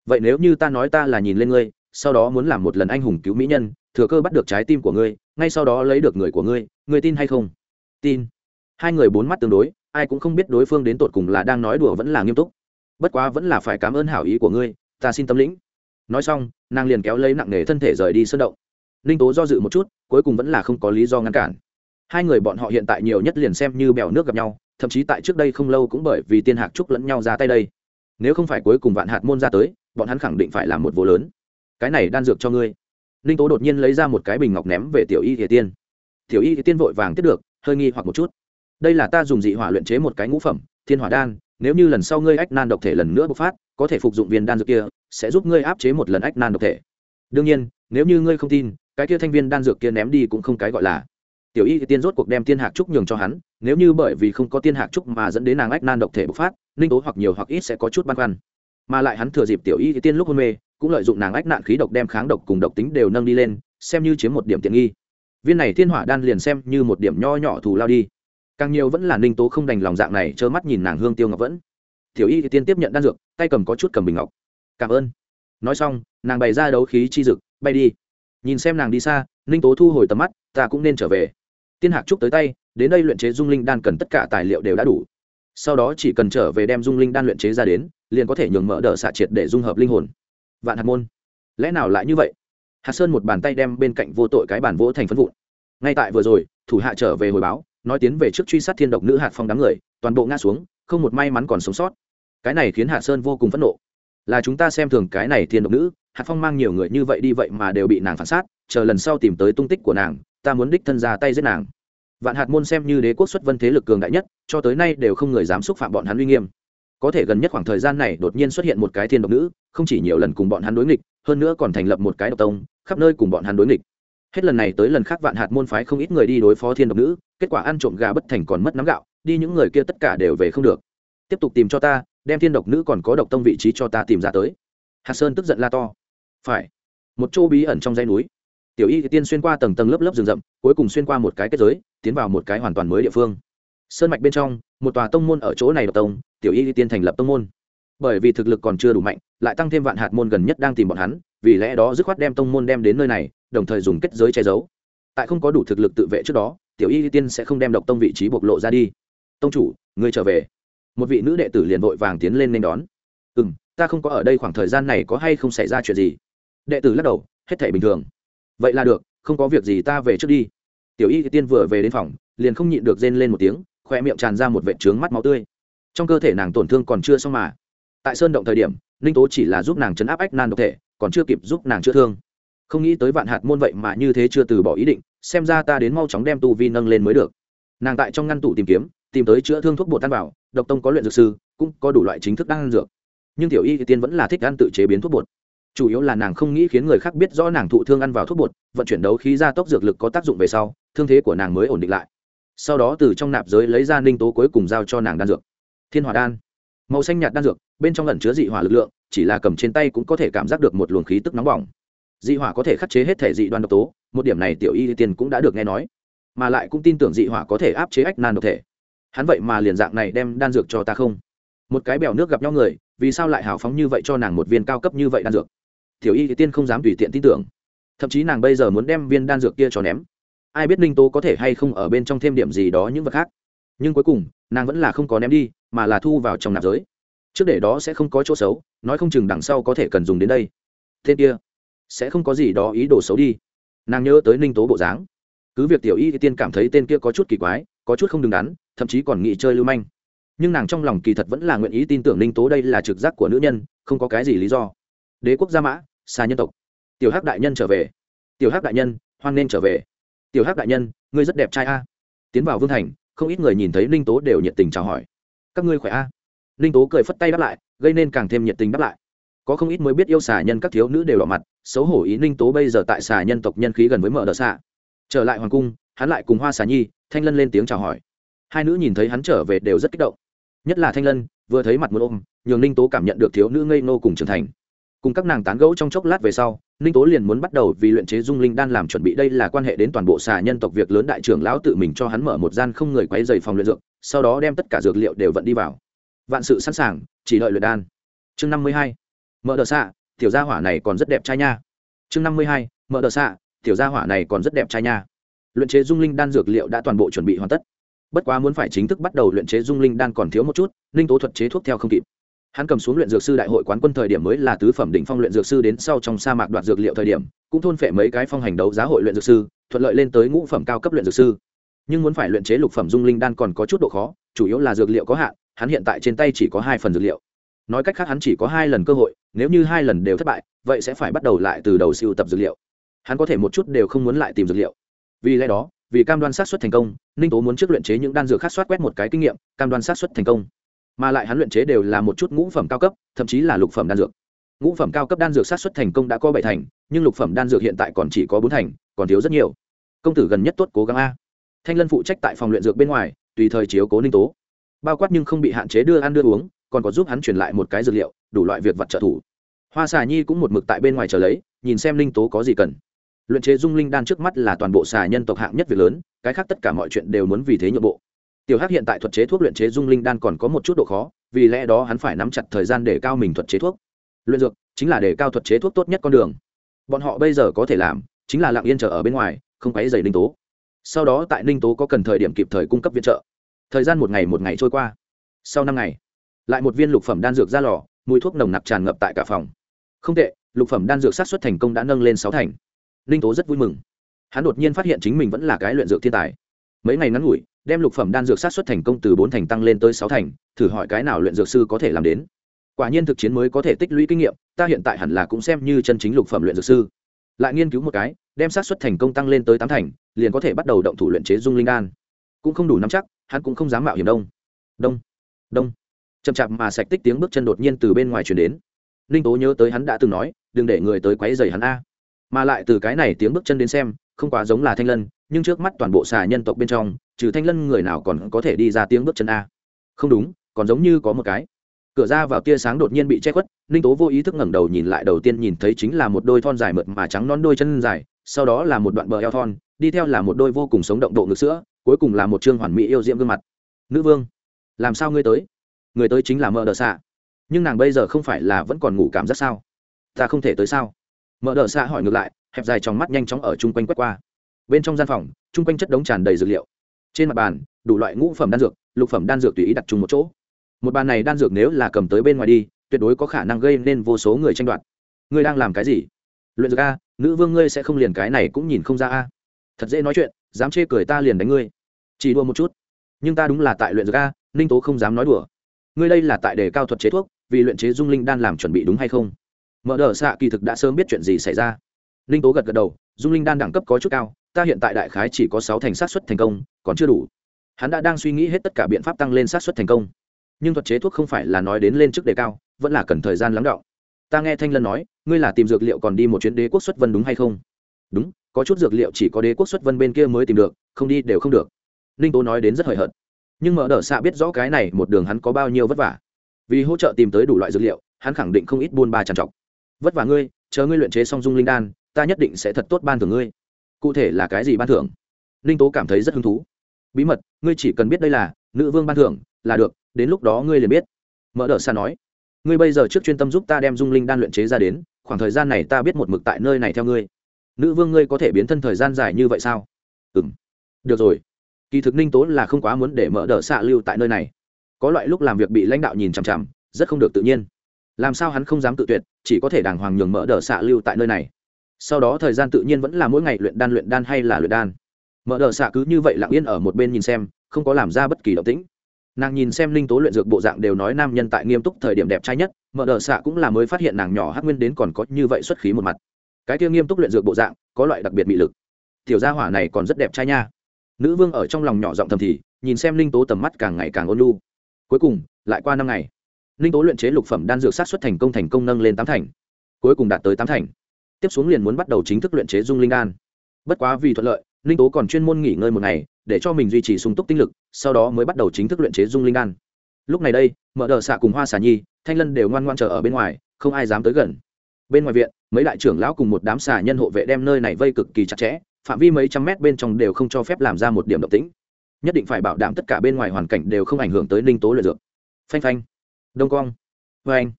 Vậy nếu như ta nói ta là nhìn lên ngươi, sau đó muốn làm một lần anh hùng cứu mỹ nhân thừa cơ bắt được trái tim của ngươi, ngay sau đó lấy được người của ngươi ngươi tin hay không? Tin. Hai người bốn mắt tương đối, ai cũng không biết đối phương đến tột cùng là đang nói đùa vẫn là nghiêm túc. Bất quá vẫn là phải cảm ơn hảo ý của ngươi, ta xin tâm lĩnh. Nói xong, nàng liền kéo lấy nặng nề thân thể rời đi sơn động. Ninh tố do dự một chút, cuối cùng vẫn là không có lý do ngăn cản. Hai người bọn họ hiện tại nhiều nhất liền xem như bèo nước gặp nhau, thậm chí tại trước đây không lâu cũng bởi vì tiên hạc trúc lẫn nhau ra tay đây. Nếu không phải cuối cùng vạn hạt môn ra tới, bọn hắn khẳng định phải làm một vô lớn. Cái này đan dược cho ngươi ninh tố đột nhiên lấy ra một cái bình ngọc ném về tiểu y thị tiên. Tiểu y thị tiên vội vàng tiếp được, hơi nghi hoặc một chút. Đây là ta dùng dị hỏa luyện chế một cái ngũ phẩm, thiên hỏa đan, nếu như lần sau ngươi ách nan độc thể lần nữa bộc phát, có thể phục dụng viên đan dược kia, sẽ giúp ngươi áp chế một lần ách nan độc thể. Đương nhiên, nếu như ngươi không tin, cái kia thanh viên đan dược kia ném đi cũng không cái gọi là. Tiểu y tiên rốt cuộc đem tiên hạc trúc nhường cho hắn, nếu như bởi vì không có tiên hạc trúc mà dẫn đến nàng ách nan độc thể bộc phát, ninh tố hoặc nhiều hoặc ít sẽ có chút băn khoăn. Mà lại hắn thừa dịp tiểu y tiên lúc hôn mê cũng lợi dụng nàng ách nạn khí độc đem kháng độc cùng độc tính đều nâng đi lên, xem như chiếm một điểm tiện nghi. Viên này thiên hỏa đan liền xem như một điểm nho nhỏ thù lao đi. Càng nhiều vẫn là ninh tố không đành lòng dạng này trơ mắt nhìn nàng hương tiêu ngọc vẫn. Tiểu y thì tiên tiếp nhận đan dược, tay cầm có chút cầm bình ngọc. Cảm ơn. Nói xong, nàng bày ra đấu khí chi dực, bay đi. Nhìn xem nàng đi xa, ninh tố thu hồi tầm mắt, ta cũng nên trở về. Tiên hạc trúc tới tay, đến đây luyện chế dung linh đan cần tất cả tài liệu đều đã đủ. Sau đó chỉ cần trở về đem dung linh đan luyện chế ra đến, liền có thể nhường mỡ đỡ xạ triệt để dung hợp linh hồn vạn hạt môn. Lẽ nào lại như vậy? Hạt sơn một bàn tay đem bên cạnh vô tội cái bản vỗ thành phân vụn. Ngay tại vừa rồi, thủ hạ trở về hồi báo, nói tiến về trước truy sát thiên độc nữ hạt phong đám người, toàn bộ ngã xuống, không một may mắn còn sống sót. Cái này khiến hạ sơn vô cùng phẫn nộ. Là chúng ta xem thường cái này thiên độc nữ, hạt phong mang nhiều người như vậy đi vậy mà đều bị nàng phản sát, chờ lần sau tìm tới tung tích của nàng, ta muốn đích thân ra tay giết nàng. Vạn hạt môn xem như đế quốc xuất vân thế lực cường đại nhất, cho tới nay đều không người dám xúc phạm bọn hắn uy nghiêm có thể gần nhất khoảng thời gian này đột nhiên xuất hiện một cái thiên độc nữ, không chỉ nhiều lần cùng bọn hắn đối nghịch, hơn nữa còn thành lập một cái độc tông, khắp nơi cùng bọn hắn đối nghịch. Hết lần này tới lần khác vạn hạt môn phái không ít người đi đối phó thiên độc nữ, kết quả ăn trộm gà bất thành còn mất nắm gạo, đi những người kia tất cả đều về không được. Tiếp tục tìm cho ta, đem thiên độc nữ còn có độc tông vị trí cho ta tìm ra tới. Hạt sơn tức giận la to. Phải. Một chỗ bí ẩn trong dãy núi. Tiểu y tiên xuyên qua tầng tầng lớp lớp rừng rậm, cuối cùng xuyên qua một cái kết giới, tiến vào một cái hoàn toàn mới địa phương sơn mạch bên trong, một tòa tông môn ở chỗ này độc tông, tiểu y tiên thành lập tông môn. Bởi vì thực lực còn chưa đủ mạnh, lại tăng thêm vạn hạt môn gần nhất đang tìm bọn hắn, vì lẽ đó dứt khoát đem tông môn đem đến nơi này, đồng thời dùng kết giới che giấu. Tại không có đủ thực lực tự vệ trước đó, tiểu y tiên sẽ không đem độc tông vị trí bộc lộ ra đi. Tông chủ người trở về. Một vị nữ đệ tử liền vội vàng tiến lên nên đón. Ừ m ta không có ở đây khoảng thời gian này có hay không xảy ra chuyện gì? Đệ tử lắc đầu, hết thể bình thường. Vậy là được, không có việc gì ta về trước đi. Tiểu y tiên vừa về đến phòng, liền không nhịn được rên lên một tiếng khoe miệng tràn ra một vệ trướng mắt máu tươi. Trong cơ thể nàng tổn thương còn chưa xong mà. Tại sơn động thời điểm, ninh tố chỉ là giúp nàng chấn áp ách nan độc thể, còn chưa kịp giúp nàng chữa thương. Không nghĩ tới vạn hạt môn vậy mà như thế chưa từ bỏ ý định, xem ra ta đến mau chóng đem tu vi nâng lên mới được. Nàng tại trong ngăn tủ tìm kiếm, tìm tới chữa thương thuốc bột tan vào độc tông có luyện dược sư, cũng có đủ loại chính thức đang ăn dược. Nhưng tiểu y thì tiên vẫn là thích ăn tự chế biến thuốc bột. Chủ yếu là nàng không nghĩ khiến người khác biết rõ nàng thụ thương ăn vào thuốc bột, vận chuyển đấu khí ra tốc dược lực có tác dụng về sau, thương thế của nàng mới ổn định lại sau đó từ trong nạp giới lấy ra ninh tố cuối cùng giao cho nàng đan dược. Thiên hỏa đan. Màu xanh nhạt đan dược, bên trong lần chứa dị hỏa lực lượng, chỉ là cầm trên tay cũng có thể cảm giác được một luồng khí tức nóng bỏng. Dị hỏa có thể khắc chế hết thể dị đoan độc tố, một điểm này tiểu y tiên cũng đã được nghe nói, mà lại cũng tin tưởng dị hỏa có thể áp chế ách nan độc thể. Hắn vậy mà liền dạng này đem đan dược cho ta không? Một cái bèo nước gặp nhau người, vì sao lại hào phóng như vậy cho nàng một viên cao cấp như vậy đan dược? Tiểu y tiên không dám tùy tiện tin tưởng. Thậm chí nàng bây giờ muốn đem viên đan dược kia cho ném ai biết ninh tố có thể hay không ở bên trong thêm điểm gì đó những vật khác. Nhưng cuối cùng, nàng vẫn là không có ném đi, mà là thu vào trong nạp giới. Trước để đó sẽ không có chỗ xấu, nói không chừng đằng sau có thể cần dùng đến đây. Tên kia, sẽ không có gì đó ý đồ xấu đi. Nàng nhớ tới ninh tố bộ dáng. Cứ việc tiểu y tiên cảm thấy tên kia có chút kỳ quái, có chút không đứng đắn, thậm chí còn nghĩ chơi lưu manh. Nhưng nàng trong lòng kỳ thật vẫn là nguyện ý tin tưởng ninh tố đây là trực giác của nữ nhân, không có cái gì lý do. Đế quốc gia mã xa nhân tộc. Tiểu hắc đại nhân trở về. Tiểu hắc đại nhân, hoan nên trở về tiểu hắc đại nhân, ngươi rất đẹp trai a. Tiến vào vương thành, không ít người nhìn thấy ninh tố đều nhiệt tình chào hỏi. Các ngươi khỏe a? Ninh tố cười phất tay đáp lại, gây nên càng thêm nhiệt tình đáp lại. Có không ít mới biết yêu xà nhân các thiếu nữ đều đỏ mặt, xấu hổ ý ninh tố bây giờ tại xà nhân tộc nhân khí gần với mở đợt xạ trở lại hoàng cung, hắn lại cùng hoa xà nhi, thanh lân lên tiếng chào hỏi. Hai nữ nhìn thấy hắn trở về đều rất kích động. Nhất là thanh lân, vừa thấy mặt một ôm, nhường ninh tố cảm nhận được thiếu nữ ngây nô cùng trưởng thành. Cùng các nàng tán gẫu trong chốc lát về sau ninh tố liền muốn bắt đầu vì luyện chế dung linh đan làm chuẩn bị. Đây là quan hệ đến toàn bộ xà nhân tộc việc lớn. Đại trưởng lão tự mình cho hắn mở một gian không người quấy dày phòng luyện dược, sau đó đem tất cả dược liệu đều vận đi vào. Vạn sự sẵn sàng, chỉ đợi luyện đan. Chương năm mươi hai. Mở đờ xạ tiểu gia hỏa này còn rất đẹp trai nha. Chương năm mươi hai. Mở đờ xạ tiểu gia hỏa này còn rất đẹp trai nha. Luyện chế dung linh đan dược liệu đã toàn bộ chuẩn bị hoàn tất. Bất quá muốn phải chính thức bắt đầu luyện chế dung linh đan còn thiếu một chút, ninh tố thuật chế thuốc theo không kịp hắn cầm xuống luyện dược sư đại hội quán quân thời điểm mới là tứ phẩm đỉnh phong luyện dược sư đến sau trong sa mạc đoạt dược liệu thời điểm, cũng thôn phệ mấy cái phong hành đấu giá hội luyện dược sư, thuận lợi lên tới ngũ phẩm cao cấp luyện dược sư. Nhưng muốn phải luyện chế lục phẩm dung linh đan còn có chút độ khó, chủ yếu là dược liệu có hạn, hắn hiện tại trên tay chỉ có hai phần dược liệu. Nói cách khác hắn chỉ có hai lần cơ hội, nếu như hai lần đều thất bại, vậy sẽ phải bắt đầu lại từ đầu siêu tập dược liệu. Hắn có thể một chút đều không muốn lại tìm dược liệu. Vì lẽ đó, vì cam đoan sát xuất thành công, ninh tố muốn trước luyện chế những đan dược khác soát quét một cái kinh nghiệm, cam đoan sát xuất thành công mà lại hắn luyện chế đều là một chút ngũ phẩm cao cấp, thậm chí là lục phẩm đan dược. Ngũ phẩm cao cấp đan dược sát xuất thành công đã có bảy thành, nhưng lục phẩm đan dược hiện tại còn chỉ có bốn thành, còn thiếu rất nhiều. Công tử gần nhất tốt cố gắng a. Thanh lân phụ trách tại phòng luyện dược bên ngoài, tùy thời chiếu cố ninh tố. Bao quát nhưng không bị hạn chế đưa ăn đưa uống, còn có giúp hắn truyền lại một cái dược liệu, đủ loại việc vật trợ thủ. Hoa xà nhi cũng một mực tại bên ngoài chờ lấy, nhìn xem ninh tố có gì cần. Luyện chế dung linh đan trước mắt là toàn bộ xà nhân tộc hạng nhất việc lớn, cái khác tất cả mọi chuyện đều muốn vì thế nhượng bộ tiểu hắc hiện tại thuật chế thuốc luyện chế dung linh đan còn có một chút độ khó, vì lẽ đó hắn phải nắm chặt thời gian để cao mình thuật chế thuốc. Luyện dược chính là để cao thuật chế thuốc tốt nhất con đường. Bọn họ bây giờ có thể làm chính là lặng yên chờ ở bên ngoài, không quấy dày ninh tố. Sau đó tại ninh tố có cần thời điểm kịp thời cung cấp viện trợ. Thời gian một ngày một ngày trôi qua. Sau năm ngày, lại một viên lục phẩm đan dược ra lò, mùi thuốc nồng nặc tràn ngập tại cả phòng. Không tệ, lục phẩm đan dược sát xuất thành công đã nâng lên sáu thành. Ninh tố rất vui mừng. Hắn đột nhiên phát hiện chính mình vẫn là cái luyện dược thiên tài mấy ngày ngắn ngủi, đem lục phẩm đan dược sát xuất thành công từ bốn thành tăng lên tới sáu thành, thử hỏi cái nào luyện dược sư có thể làm đến. Quả nhiên thực chiến mới có thể tích lũy kinh nghiệm, ta hiện tại hẳn là cũng xem như chân chính lục phẩm luyện dược sư. Lại nghiên cứu một cái, đem sát xuất thành công tăng lên tới tám thành, liền có thể bắt đầu động thủ luyện chế dung linh đan. Cũng không đủ nắm chắc, hắn cũng không dám mạo hiểm đông. Đông đông. Chậm chạp mà sạch tích tiếng bước chân đột nhiên từ bên ngoài chuyển đến. Ninh tố nhớ tới hắn đã từng nói, đừng để người tới quấy dày hắn a. Mà lại từ cái này tiếng bước chân đến xem không quá giống là thanh lân, nhưng trước mắt toàn bộ xà nhân tộc bên trong, trừ thanh lân người nào còn có thể đi ra tiếng bước chân a. Không đúng, còn giống như có một cái. Cửa ra vào tia sáng đột nhiên bị che khuất, ninh tố vô ý thức ngẩng đầu nhìn lại đầu tiên nhìn thấy chính là một đôi thon dài mượt mà trắng non đôi chân dài, sau đó là một đoạn bờ eo thon, đi theo là một đôi vô cùng sống động độ ngực sữa, cuối cùng là một chương hoàn mỹ yêu diễm gương mặt. Nữ vương, làm sao ngươi tới? Người tới chính là mợ đờ xạ nhưng nàng bây giờ không phải là vẫn còn ngủ cảm giác sao? Ta không thể tới sao? Mợ đờ xạ hỏi ngược lại hẹp dài trong mắt nhanh chóng ở chung quanh quét qua. Bên trong gian phòng, chung quanh chất đống tràn đầy dược liệu. Trên mặt bàn, đủ loại ngũ phẩm đan dược, lục phẩm đan dược tùy ý đặt chung một chỗ. Một bàn này đan dược nếu là cầm tới bên ngoài đi, tuyệt đối có khả năng gây nên vô số người tranh đoạt. Ngươi đang làm cái gì? Luyện dược a, nữ vương ngươi sẽ không liền cái này cũng nhìn không ra a. Thật dễ nói chuyện, dám chê cười ta liền đánh ngươi. Chỉ đua một chút. Nhưng ta đúng là tại luyện dược a, ninh tố không dám nói đùa. Ngươi đây là tại đề cao thuật chế thuốc, vì luyện chế dung linh đan làm chuẩn bị đúng hay không? Mở đ ợ xạ kỳ thực đã sớm biết chuyện gì xảy ra ninh tố gật gật đầu, dung linh đan đẳng cấp có chút cao, ta hiện tại đại khái chỉ có sáu thành sát xuất thành công, còn chưa đủ. Hắn đã đang suy nghĩ hết tất cả biện pháp tăng lên sát xuất thành công. Nhưng thuật chế thuốc không phải là nói đến lên trước đề cao, vẫn là cần thời gian lắng đọng. Ta nghe thanh lân nói, ngươi là tìm dược liệu còn đi một chuyến đế quốc xuất vân đúng hay không? Đúng, có chút dược liệu chỉ có đế quốc xuất vân bên kia mới tìm được, không đi đều không được. Ninh tố nói đến rất hời hợt. Nhưng mở đ xạ biết rõ cái này một đường hắn có bao nhiêu vất vả. Vì hỗ trợ tìm tới đủ loại dược liệu, hắn khẳng định không ít buôn ba trằn trọc. Vất vả ngươi, chờ ngươi luyện chế xong dung linh đan ta nhất định sẽ thật tốt ban thưởng ngươi. Cụ thể là cái gì ban thưởng? Ninh tố cảm thấy rất hứng thú. Bí mật, ngươi chỉ cần biết đây là, nữ vương ban thưởng, là được, đến lúc đó ngươi liền biết. Mở đ ợ xa nói, ngươi bây giờ trước chuyên tâm giúp ta đem dung linh đan luyện chế ra đến, khoảng thời gian này ta biết một mực tại nơi này theo ngươi. Nữ vương ngươi có thể biến thân thời gian dài như vậy sao? Ừ m được rồi. Kỳ thực ninh tố là không quá muốn để mở đ ợ xạ lưu tại nơi này. Có loại lúc làm việc bị lãnh đạo nhìn chằm chằm, rất không được tự nhiên. Làm sao hắn không dám tự tuyệt, chỉ có thể đàng hoàng nhường mở đ ợ xạ lưu tại nơi này sau đó thời gian tự nhiên vẫn là mỗi ngày luyện đan luyện đan hay là luyện đan. Mở đ ợ xạ cứ như vậy lặng yên ở một bên nhìn xem, không có làm ra bất kỳ động tĩnh. Nàng nhìn xem linh tố luyện dược bộ dạng đều nói nam nhân tại nghiêm túc thời điểm đẹp trai nhất, mở đ ợ xạ cũng là mới phát hiện nàng nhỏ hát nguyên đến còn có như vậy xuất khí một mặt. Cái kia nghiêm túc luyện dược bộ dạng, có loại đặc biệt bị lực. Tiểu gia hỏa này còn rất đẹp trai nha. Nữ vương ở trong lòng nhỏ giọng thầm thì, nhìn xem linh tố tầm mắt càng ngày càng ôn lu cuối cùng, lại qua năm ngày. Linh tố luyện chế lục phẩm đan dược sát xuất thành công thành công nâng lên tám thành. Cuối cùng đạt tới tám thành tiếp xuống liền muốn bắt đầu chính thức luyện chế dung linh đan. Bất quá vì thuận lợi linh tố còn chuyên môn nghỉ ngơi một ngày, để cho mình duy trì sung túc tinh lực, sau đó mới bắt đầu chính thức luyện chế dung linh đan. Lúc này đây, mở đờ xạ cùng hoa xà nhi, thanh lân đều ngoan ngoan chờ ở bên ngoài, không ai dám tới gần. Bên ngoài viện, mấy đại trưởng lão cùng một đám xà nhân hộ vệ đem nơi này vây cực kỳ chặt chẽ, phạm vi mấy trăm mét bên trong đều không cho phép làm ra một điểm động tĩnh. Nhất định phải bảo đảm tất cả bên ngoài hoàn cảnh đều không ảnh hưởng tới ninh tố luyện dược. Phanh phanh. Đông quang vê anh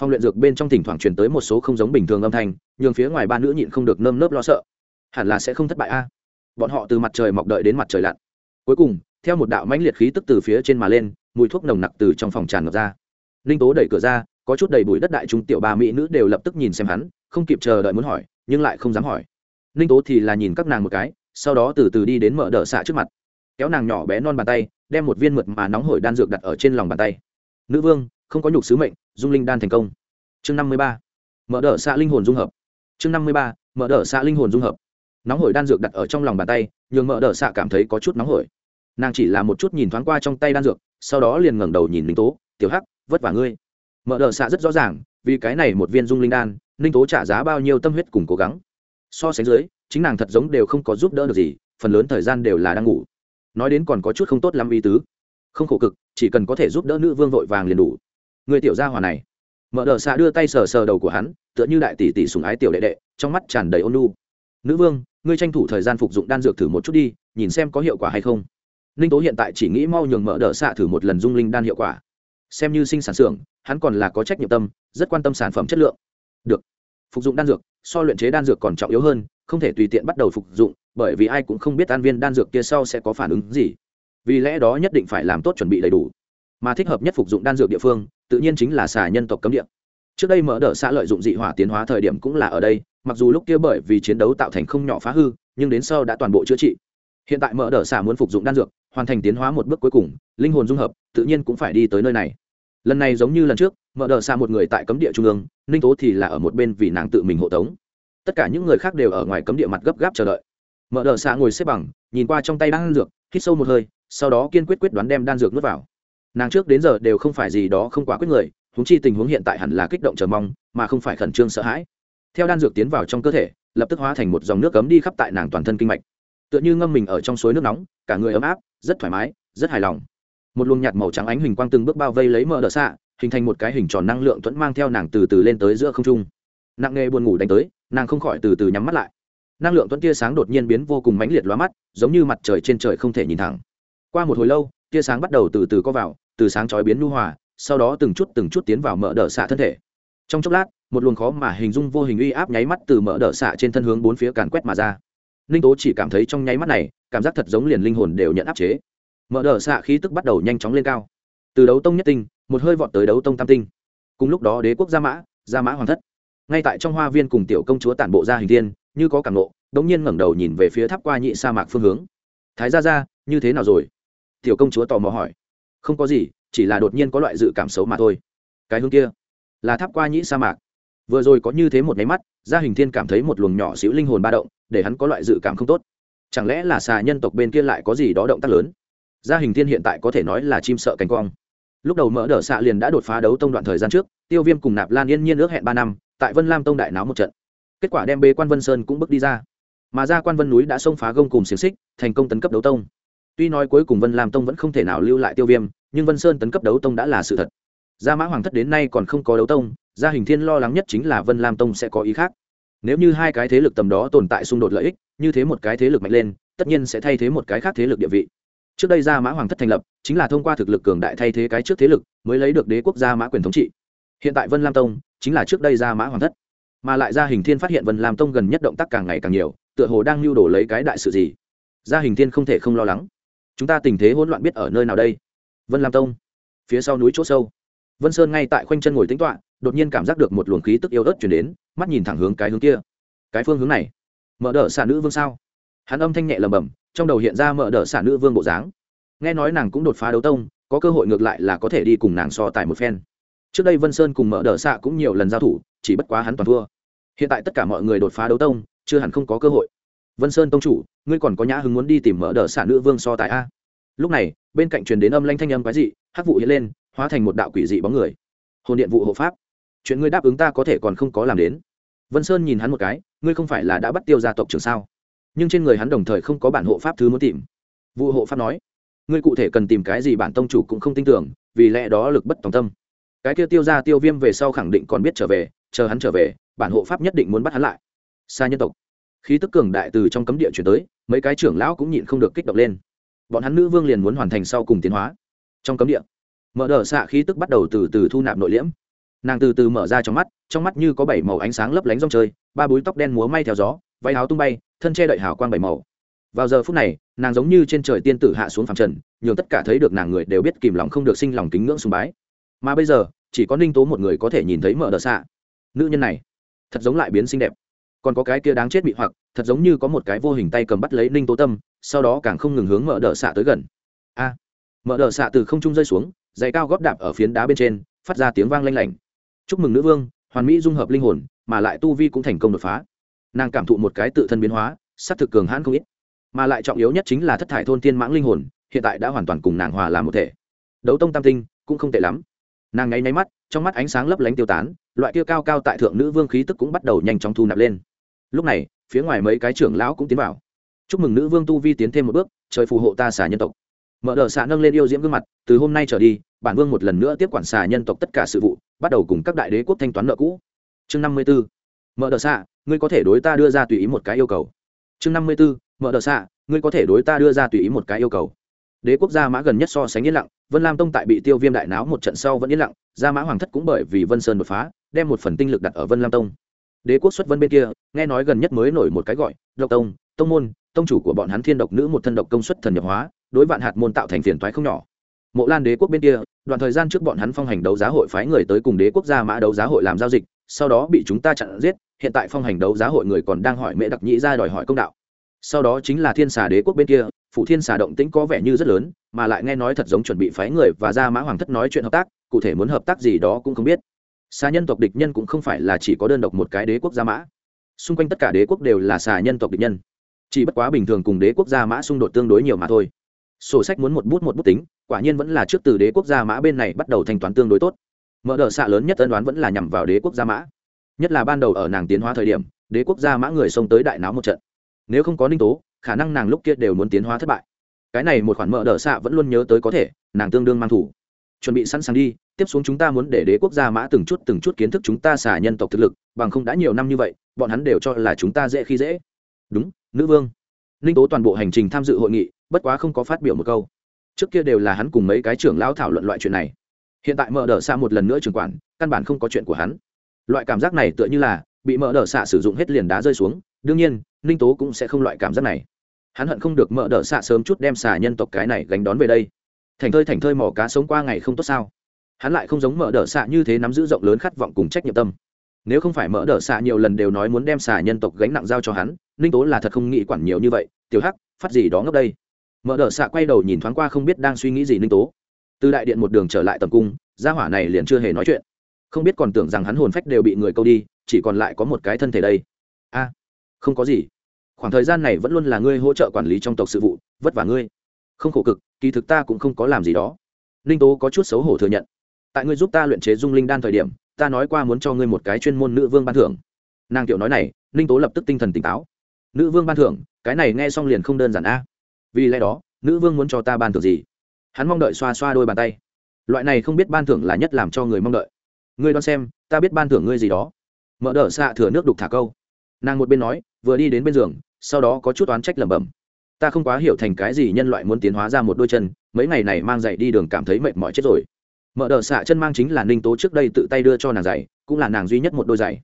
phong luyện dược bên trong thỉnh thoảng truyền tới một số không giống bình thường âm thanh nhường phía ngoài ba nữ nhịn không được nơm nớp lo sợ. Hẳn là sẽ không thất bại a. Bọn họ từ mặt trời mọc đợi đến mặt trời lặn. Cuối cùng, theo một đạo mãnh liệt khí tức từ phía trên mà lên, mùi thuốc nồng nặc từ trong phòng tràn ngập ra. Ninh tố đẩy cửa ra, có chút đầy bụi đất đại trung tiểu ba mỹ nữ đều lập tức nhìn xem hắn, không kịp chờ đợi muốn hỏi, nhưng lại không dám hỏi. Ninh tố thì là nhìn các nàng một cái, sau đó từ từ đi đến mở đỡ xạ trước mặt. Kéo nàng nhỏ bé non bàn tay, đem một viên mượt mà nóng hổi đan dược đặt ở trên lòng bàn tay. Nữ vương không có nhục sứ mệnh, dung linh đan thành công. Chương năm mươi ba, mở đỡ xạ linh hồn dung hợp. Chương năm mươi ba, mở đỡ xạ linh hồn dung hợp. Nóng hổi đan dược đặt ở trong lòng bàn tay, nhường mở đỡ xạ cảm thấy có chút nóng hổi. Nàng chỉ là một chút nhìn thoáng qua trong tay đan dược, sau đó liền ngẩng đầu nhìn ninh tố, tiểu hắc, vất vả ngươi. Mở đỡ xạ rất rõ ràng, vì cái này một viên dung linh đan, ninh tố trả giá bao nhiêu tâm huyết cùng cố gắng. So sánh dưới, chính nàng thật giống đều không có giúp đỡ được gì, phần lớn thời gian đều là đang ngủ. Nói đến còn có chút không tốt lắm ý tứ. Không khổ cực, chỉ cần có thể giúp đỡ nữ vương vội vàng liền đủ người tiểu gia hòa này. Mở đờ xạ đưa tay sờ sờ đầu của hắn, tựa như đại tỷ tỷ sùng ái tiểu đệ đệ, trong mắt tràn đầy ôn lu nữ vương, ngươi tranh thủ thời gian phục dụng đan dược thử một chút đi, nhìn xem có hiệu quả hay không. Ninh tố hiện tại chỉ nghĩ mau nhường mở đờ xạ thử một lần dung linh đan hiệu quả. Xem như sinh sản xưởng, hắn còn là có trách nhiệm tâm, rất quan tâm sản phẩm chất lượng. Được. Phục dụng đan dược, so luyện chế đan dược còn trọng yếu hơn, không thể tùy tiện bắt đầu phục dụng, bởi vì ai cũng không biết an viên đan dược kia sau sẽ có phản ứng gì. Vì lẽ đó nhất định phải làm tốt chuẩn bị đầy đủ mà thích hợp nhất phục dụng đan dược địa phương, tự nhiên chính là xà nhân tộc cấm địa. Trước đây mở đ xã lợi dụng dị hỏa tiến hóa thời điểm cũng là ở đây, mặc dù lúc kia bởi vì chiến đấu tạo thành không nhỏ phá hư, nhưng đến sau đã toàn bộ chữa trị. Hiện tại mở đ xã muốn phục dụng đan dược, hoàn thành tiến hóa một bước cuối cùng, linh hồn dung hợp, tự nhiên cũng phải đi tới nơi này. Lần này giống như lần trước, mở đ xã một người tại cấm địa trung ương, ninh tố thì là ở một bên vì nàng tự mình hộ tống. Tất cả những người khác đều ở ngoài cấm địa mặt gấp gáp chờ đợi. Mở đờ xã ngồi xếp bằng, nhìn qua trong tay đan dược, hít sâu một hơi, sau đó kiên quyết quyết đoán đem đan dược nuốt vào nàng trước đến giờ đều không phải gì đó không quá quyết người húng chi tình huống hiện tại hẳn là kích động chờ mong, mà không phải khẩn trương sợ hãi. Theo đan dược tiến vào trong cơ thể, lập tức hóa thành một dòng nước cấm đi khắp tại nàng toàn thân kinh mạch. Tựa như ngâm mình ở trong suối nước nóng, cả người ấm áp, rất thoải mái, rất hài lòng. Một luồng nhạt màu trắng ánh hình quang từng bước bao vây lấy mở đờ xạ, hình thành một cái hình tròn năng lượng thuẫn mang theo nàng từ từ lên tới giữa không trung. Nặng nghề buồn ngủ đánh tới, nàng không khỏi từ từ nhắm mắt lại. Năng lượng thuẫn tia sáng đột nhiên biến vô cùng mãnh liệt lóa mắt, giống như mặt trời trên trời không thể nhìn thẳng. Qua một hồi lâu, tia sáng bắt đầu từ từ co vào từ sáng chói biến nhu hòa sau đó từng chút từng chút tiến vào mở đỡ xạ thân thể. Trong chốc lát một luồng khó mà hình dung vô hình uy áp nháy mắt từ mở đỡ xạ trên thân hướng bốn phía càn quét mà ra. Ninh tố chỉ cảm thấy trong nháy mắt này cảm giác thật giống liền linh hồn đều nhận áp chế. Mở đỡ xạ khí tức bắt đầu nhanh chóng lên cao. Từ đấu tông nhất tinh một hơi vọt tới đấu tông tam tinh. Cùng lúc đó đế quốc gia mã gia mã hoàng thất. Ngay tại trong hoa viên cùng tiểu công chúa tản bộ ra hình thiên như có cảm nộ đống nhiên ngẩng đầu nhìn về phía tháp qua nhị sa mạc phương hướng. Thái gia gia, như thế nào rồi? Tiểu công chúa tò mò hỏi không có gì, chỉ là đột nhiên có loại dự cảm xấu mà thôi. Cái hướng kia là tháp qua nhĩ sa mạc. Vừa rồi có như thế một máy mắt, gia hình thiên cảm thấy một luồng nhỏ xíu linh hồn ba động, để hắn có loại dự cảm không tốt. Chẳng lẽ là xà nhân tộc bên kia lại có gì đó động tác lớn? Gia hình thiên hiện tại có thể nói là chim sợ cánh quang lúc đầu mỡ đỡ xạ liền đã đột phá đấu tông đoạn thời gian trước, tiêu viêm cùng nạp lan yên nhiên ước hẹn ba năm, tại vân lam tông đại náo một trận. Kết quả đem bê quan vân sơn cũng bước đi ra. Mà ra quan vân núi đã xông phá gông cùng xiềng xích, thành công tấn cấp đấu tông tuy nói cuối cùng vân lam tông vẫn không thể nào lưu lại tiêu viêm, nhưng vân sơn tấn cấp đấu tông đã là sự thật. Gia mã hoàng thất đến nay còn không có đấu tông, gia hình thiên lo lắng nhất chính là vân lam tông sẽ có ý khác. Nếu như hai cái thế lực tầm đó tồn tại xung đột lợi ích, như thế một cái thế lực mạnh lên, tất nhiên sẽ thay thế một cái khác thế lực địa vị. Trước đây gia mã hoàng thất thành lập, chính là thông qua thực lực cường đại thay thế cái trước thế lực, mới lấy được đế quốc gia mã quyền thống trị. Hiện tại vân lam tông chính là trước đây gia mã hoàng thất. Mà lại gia hình thiên phát hiện vân lam tông gần nhất động tác càng ngày càng nhiều, tựa hồ đang lưu đổ lấy cái đại sự gì. Gia hình thiên không thể không lo lắng chúng ta tình thế hỗn loạn biết ở nơi nào đây? Vân lam tông, phía sau núi chỗ sâu. Vân sơn ngay tại khoanh chân ngồi tính toạ đột nhiên cảm giác được một luồng khí tức yêu ớt chuyển đến, mắt nhìn thẳng hướng cái hướng kia. Cái phương hướng này, mở đỡ xả nữ vương sao? Hắn âm thanh nhẹ lầm bầm trong đầu hiện ra mở đỡ xả nữ vương bộ dáng. Nghe nói nàng cũng đột phá đấu tông, có cơ hội ngược lại là có thể đi cùng nàng so tài một phen. Trước đây vân sơn cùng mở đỡ xạ cũng nhiều lần giao thủ, chỉ bất quá hắn toàn thua. Hiện tại tất cả mọi người đột phá đấu tông, chưa hẳn không có cơ hội vân sơn tông chủ, ngươi còn có nhã hứng muốn đi tìm mở đờ xả nữ vương so tài a? Lúc này, bên cạnh truyền đến âm lanh thanh âm quái dị, hắc vụ hiện lên, hóa thành một đạo quỷ dị bóng người. Hồn điện vụ hộ pháp. Chuyện ngươi đáp ứng ta có thể còn không có làm đến. Vân sơn nhìn hắn một cái, ngươi không phải là đã bắt tiêu gia tộc trưởng sao? Nhưng trên người hắn đồng thời không có bản hộ pháp thứ muốn tìm. Vụ hộ pháp nói, ngươi cụ thể cần tìm cái gì bản tông chủ cũng không tin tưởng, vì lẽ đó lực bất tòng tâm. Cái kia tiêu ra tiêu viêm về sau khẳng định còn biết trở về, chờ hắn trở về, bản hộ pháp nhất định muốn bắt hắn lại. Xa nhân tộc khí tức cường đại từ trong cấm địa chuyển tới, mấy cái trưởng lão cũng nhịn không được kích động lên. Bọn hắn nữ vương liền muốn hoàn thành sau cùng tiến hóa. Trong cấm địa, mở đ ợ xạ khí tức bắt đầu từ từ thu nạp nội liễm. Nàng từ từ mở ra trong mắt trong mắt như có bảy màu ánh sáng lấp lánh rong chơi, ba búi tóc đen múa may theo gió, váy áo tung bay, thân che đậy hào quang bảy màu. Vào giờ phút này, nàng giống như trên trời tiên tử hạ xuống phàm trần, nhường tất cả thấy được nàng người đều biết kìm lòng không được sinh lòng kính ngưỡng sùng bái. Mà bây giờ, chỉ có ninh tố một người có thể nhìn thấy mở đờ xạ. Nữ nhân này, thật giống lại biến xinh đẹp còn có cái kia đáng chết bị hoặc, thật giống như có một cái vô hình tay cầm bắt lấy ninh tố tâm, sau đó càng không ngừng hướng mở đờ xạ tới gần. A! Mở đờ xạ từ không trung rơi xuống, giày cao góp đạp ở phiến đá bên trên, phát ra tiếng vang lanh lảnh. Chúc mừng nữ vương, hoàn mỹ dung hợp linh hồn, mà lại tu vi cũng thành công đột phá. Nàng cảm thụ một cái tự thân biến hóa s á c thực cường hãn không ít. Mà lại trọng yếu nhất chính là thất thải thôn tiên mãng linh hồn, hiện tại đã hoàn toàn cùng nàng hòa làm một thể. Đấu tông tam tinh, cũng không tệ lắm. Nàng ngáy nháy mắt, trong mắt ánh sáng lấp lánh tiêu tán, loại kia cao cao tại thượng nữ vương khí tức cũng bắt đầu nhanh chóng thu nạp lên lúc này, phía ngoài mấy cái trưởng lão cũng tiến vào. Chúc mừng nữ vương tu vi tiến thêm một bước, trời phù hộ ta xà nhân tộc. Mở đờ xạ nâng lên yêu diễm gương mặt, từ hôm nay trở đi, bản vương một lần nữa tiếp quản xà nhân tộc tất cả sự vụ, bắt đầu cùng các đại đế quốc thanh toán nợ cũ. Chương năm mươi b ố mở đờ xạ, ngươi có thể đối ta đưa ra tùy ý một cái yêu cầu. Chương năm mươi b ố mở đờ xạ, ngươi có thể đối ta đưa ra tùy ý một cái yêu cầu. Đế quốc gia mã gần nhất so sánh yên lặng, vân lam tông tại bị tiêu viêm đại náo một trận sau vẫn yên lặng, gia mã hoàng thất cũng bởi vì vân sơn đột phá, đem một phần tinh lực đặt ở vân lam tông đế quốc xuất vân bên kia, nghe nói gần nhất mới nổi một cái gọi, độc tông tông môn, tông chủ của bọn hắn thiên độc nữ một thân độc công suất thần nhập hóa, đối vạn hạt môn tạo thành phiền thoái không nhỏ. Mộ lan đế quốc bên kia, đoạn thời gian trước bọn hắn phong hành đấu giá hội phái người tới cùng đế quốc gia mã đấu giá hội làm giao dịch, sau đó bị chúng ta chặn giết, hiện tại phong hành đấu giá hội người còn đang hỏi mễ đặc nhĩ ra đòi hỏi công đạo. Sau đó chính là thiên xà đế quốc bên kia, phủ thiên xà động tĩnh có vẻ như rất lớn, mà lại nghe nói thật giống chuẩn bị phái người và ra mã hoàng thất nói chuyện hợp tác, cụ thể muốn hợp tác gì đó cũng không biết xà nhân tộc địch nhân cũng không phải là chỉ có đơn độc một cái đế quốc gia mã. Xung quanh tất cả đế quốc đều là xà nhân tộc địch nhân. Chỉ bất quá bình thường cùng đế quốc gia mã xung đột tương đối nhiều mà thôi. Sổ sách muốn một bút một bút tính, quả nhiên vẫn là trước từ đế quốc gia mã bên này bắt đầu thanh toán tương đối tốt. Mở đ ợ xạ lớn nhất tân đoán vẫn là nhằm vào đế quốc gia mã. Nhất là ban đầu ở nàng tiến hóa thời điểm, đế quốc gia mã người xông tới đại náo một trận. Nếu không có ninh tố, khả năng nàng lúc kia đều muốn tiến hóa thất bại. Cái này một khoản mỡ đỡ xạ vẫn luôn nhớ tới có thể, nàng tương đương mang thủ. Chuẩn bị sẵn sàng đi tiếp xuống chúng ta muốn để đế quốc gia mã từng chút từng chút kiến thức chúng ta xả nhân tộc thực lực, bằng không đã nhiều năm như vậy, bọn hắn đều cho là chúng ta dễ khi dễ. Đúng, nữ vương. Ninh tố toàn bộ hành trình tham dự hội nghị, bất quá không có phát biểu một câu. Trước kia đều là hắn cùng mấy cái trưởng lão thảo luận loại chuyện này. Hiện tại mở đỡ xạ một lần nữa trường quản, căn bản không có chuyện của hắn. Loại cảm giác này tựa như là bị mở đỡ xạ sử dụng hết liền đá rơi xuống, đương nhiên, ninh tố cũng sẽ không loại cảm giác này. Hắn hận không được mở đỡ xạ sớm chút đem xả nhân tộc cái này gánh đón về đây. Thành thơi thành thơi mỏ cá sống qua ngày không tốt sao? Hắn lại không giống mở đỡ xạ như thế nắm giữ rộng lớn khát vọng cùng trách nhiệm tâm. Nếu không phải mở đỡ xạ nhiều lần đều nói muốn đem xà nhân tộc gánh nặng giao cho hắn, ninh tố là thật không nghĩ quản nhiều như vậy, tiểu hắc, phát gì đó ngốc đây. Mở đỡ xạ quay đầu nhìn thoáng qua không biết đang suy nghĩ gì ninh tố. Từ đại điện một đường trở lại tầm cung, gia hỏa này liền chưa hề nói chuyện. Không biết còn tưởng rằng hắn hồn phách đều bị người câu đi, chỉ còn lại có một cái thân thể đây. A, không có gì. Khoảng thời gian này vẫn luôn là ngươi hỗ trợ quản lý trong tộc sự vụ, vất vả ngươi. Không khổ cực, kỳ thực ta cũng không có làm gì đó. Ninh tố có chút xấu hổ thừa nhận tại ngươi giúp ta luyện chế dung linh đan thời điểm, ta nói qua muốn cho ngươi một cái chuyên môn nữ vương ban thưởng. Nàng tiểu nói này, ninh tố lập tức tinh thần tỉnh táo. Nữ vương ban thưởng, cái này nghe xong liền không đơn giản a. Vì lẽ đó, nữ vương muốn cho ta ban thưởng gì? Hắn mong đợi xoa xoa đôi bàn tay. Loại này không biết ban thưởng là nhất làm cho người mong đợi. Ngươi đoán xem, ta biết ban thưởng ngươi gì đó. Mở đỡ xạ thừa nước đục thả câu. Nàng một bên nói, vừa đi đến bên giường, sau đó có chút oán trách lẩm bẩm. Ta không quá hiểu thành cái gì nhân loại muốn tiến hóa ra một đôi chân, mấy ngày này mang giày đi đường cảm thấy mệt mỏi chết rồi mở đờ xạ chân mang chính là ninh tố trước đây tự tay đưa cho nàng giày, cũng là nàng duy nhất một đôi giày.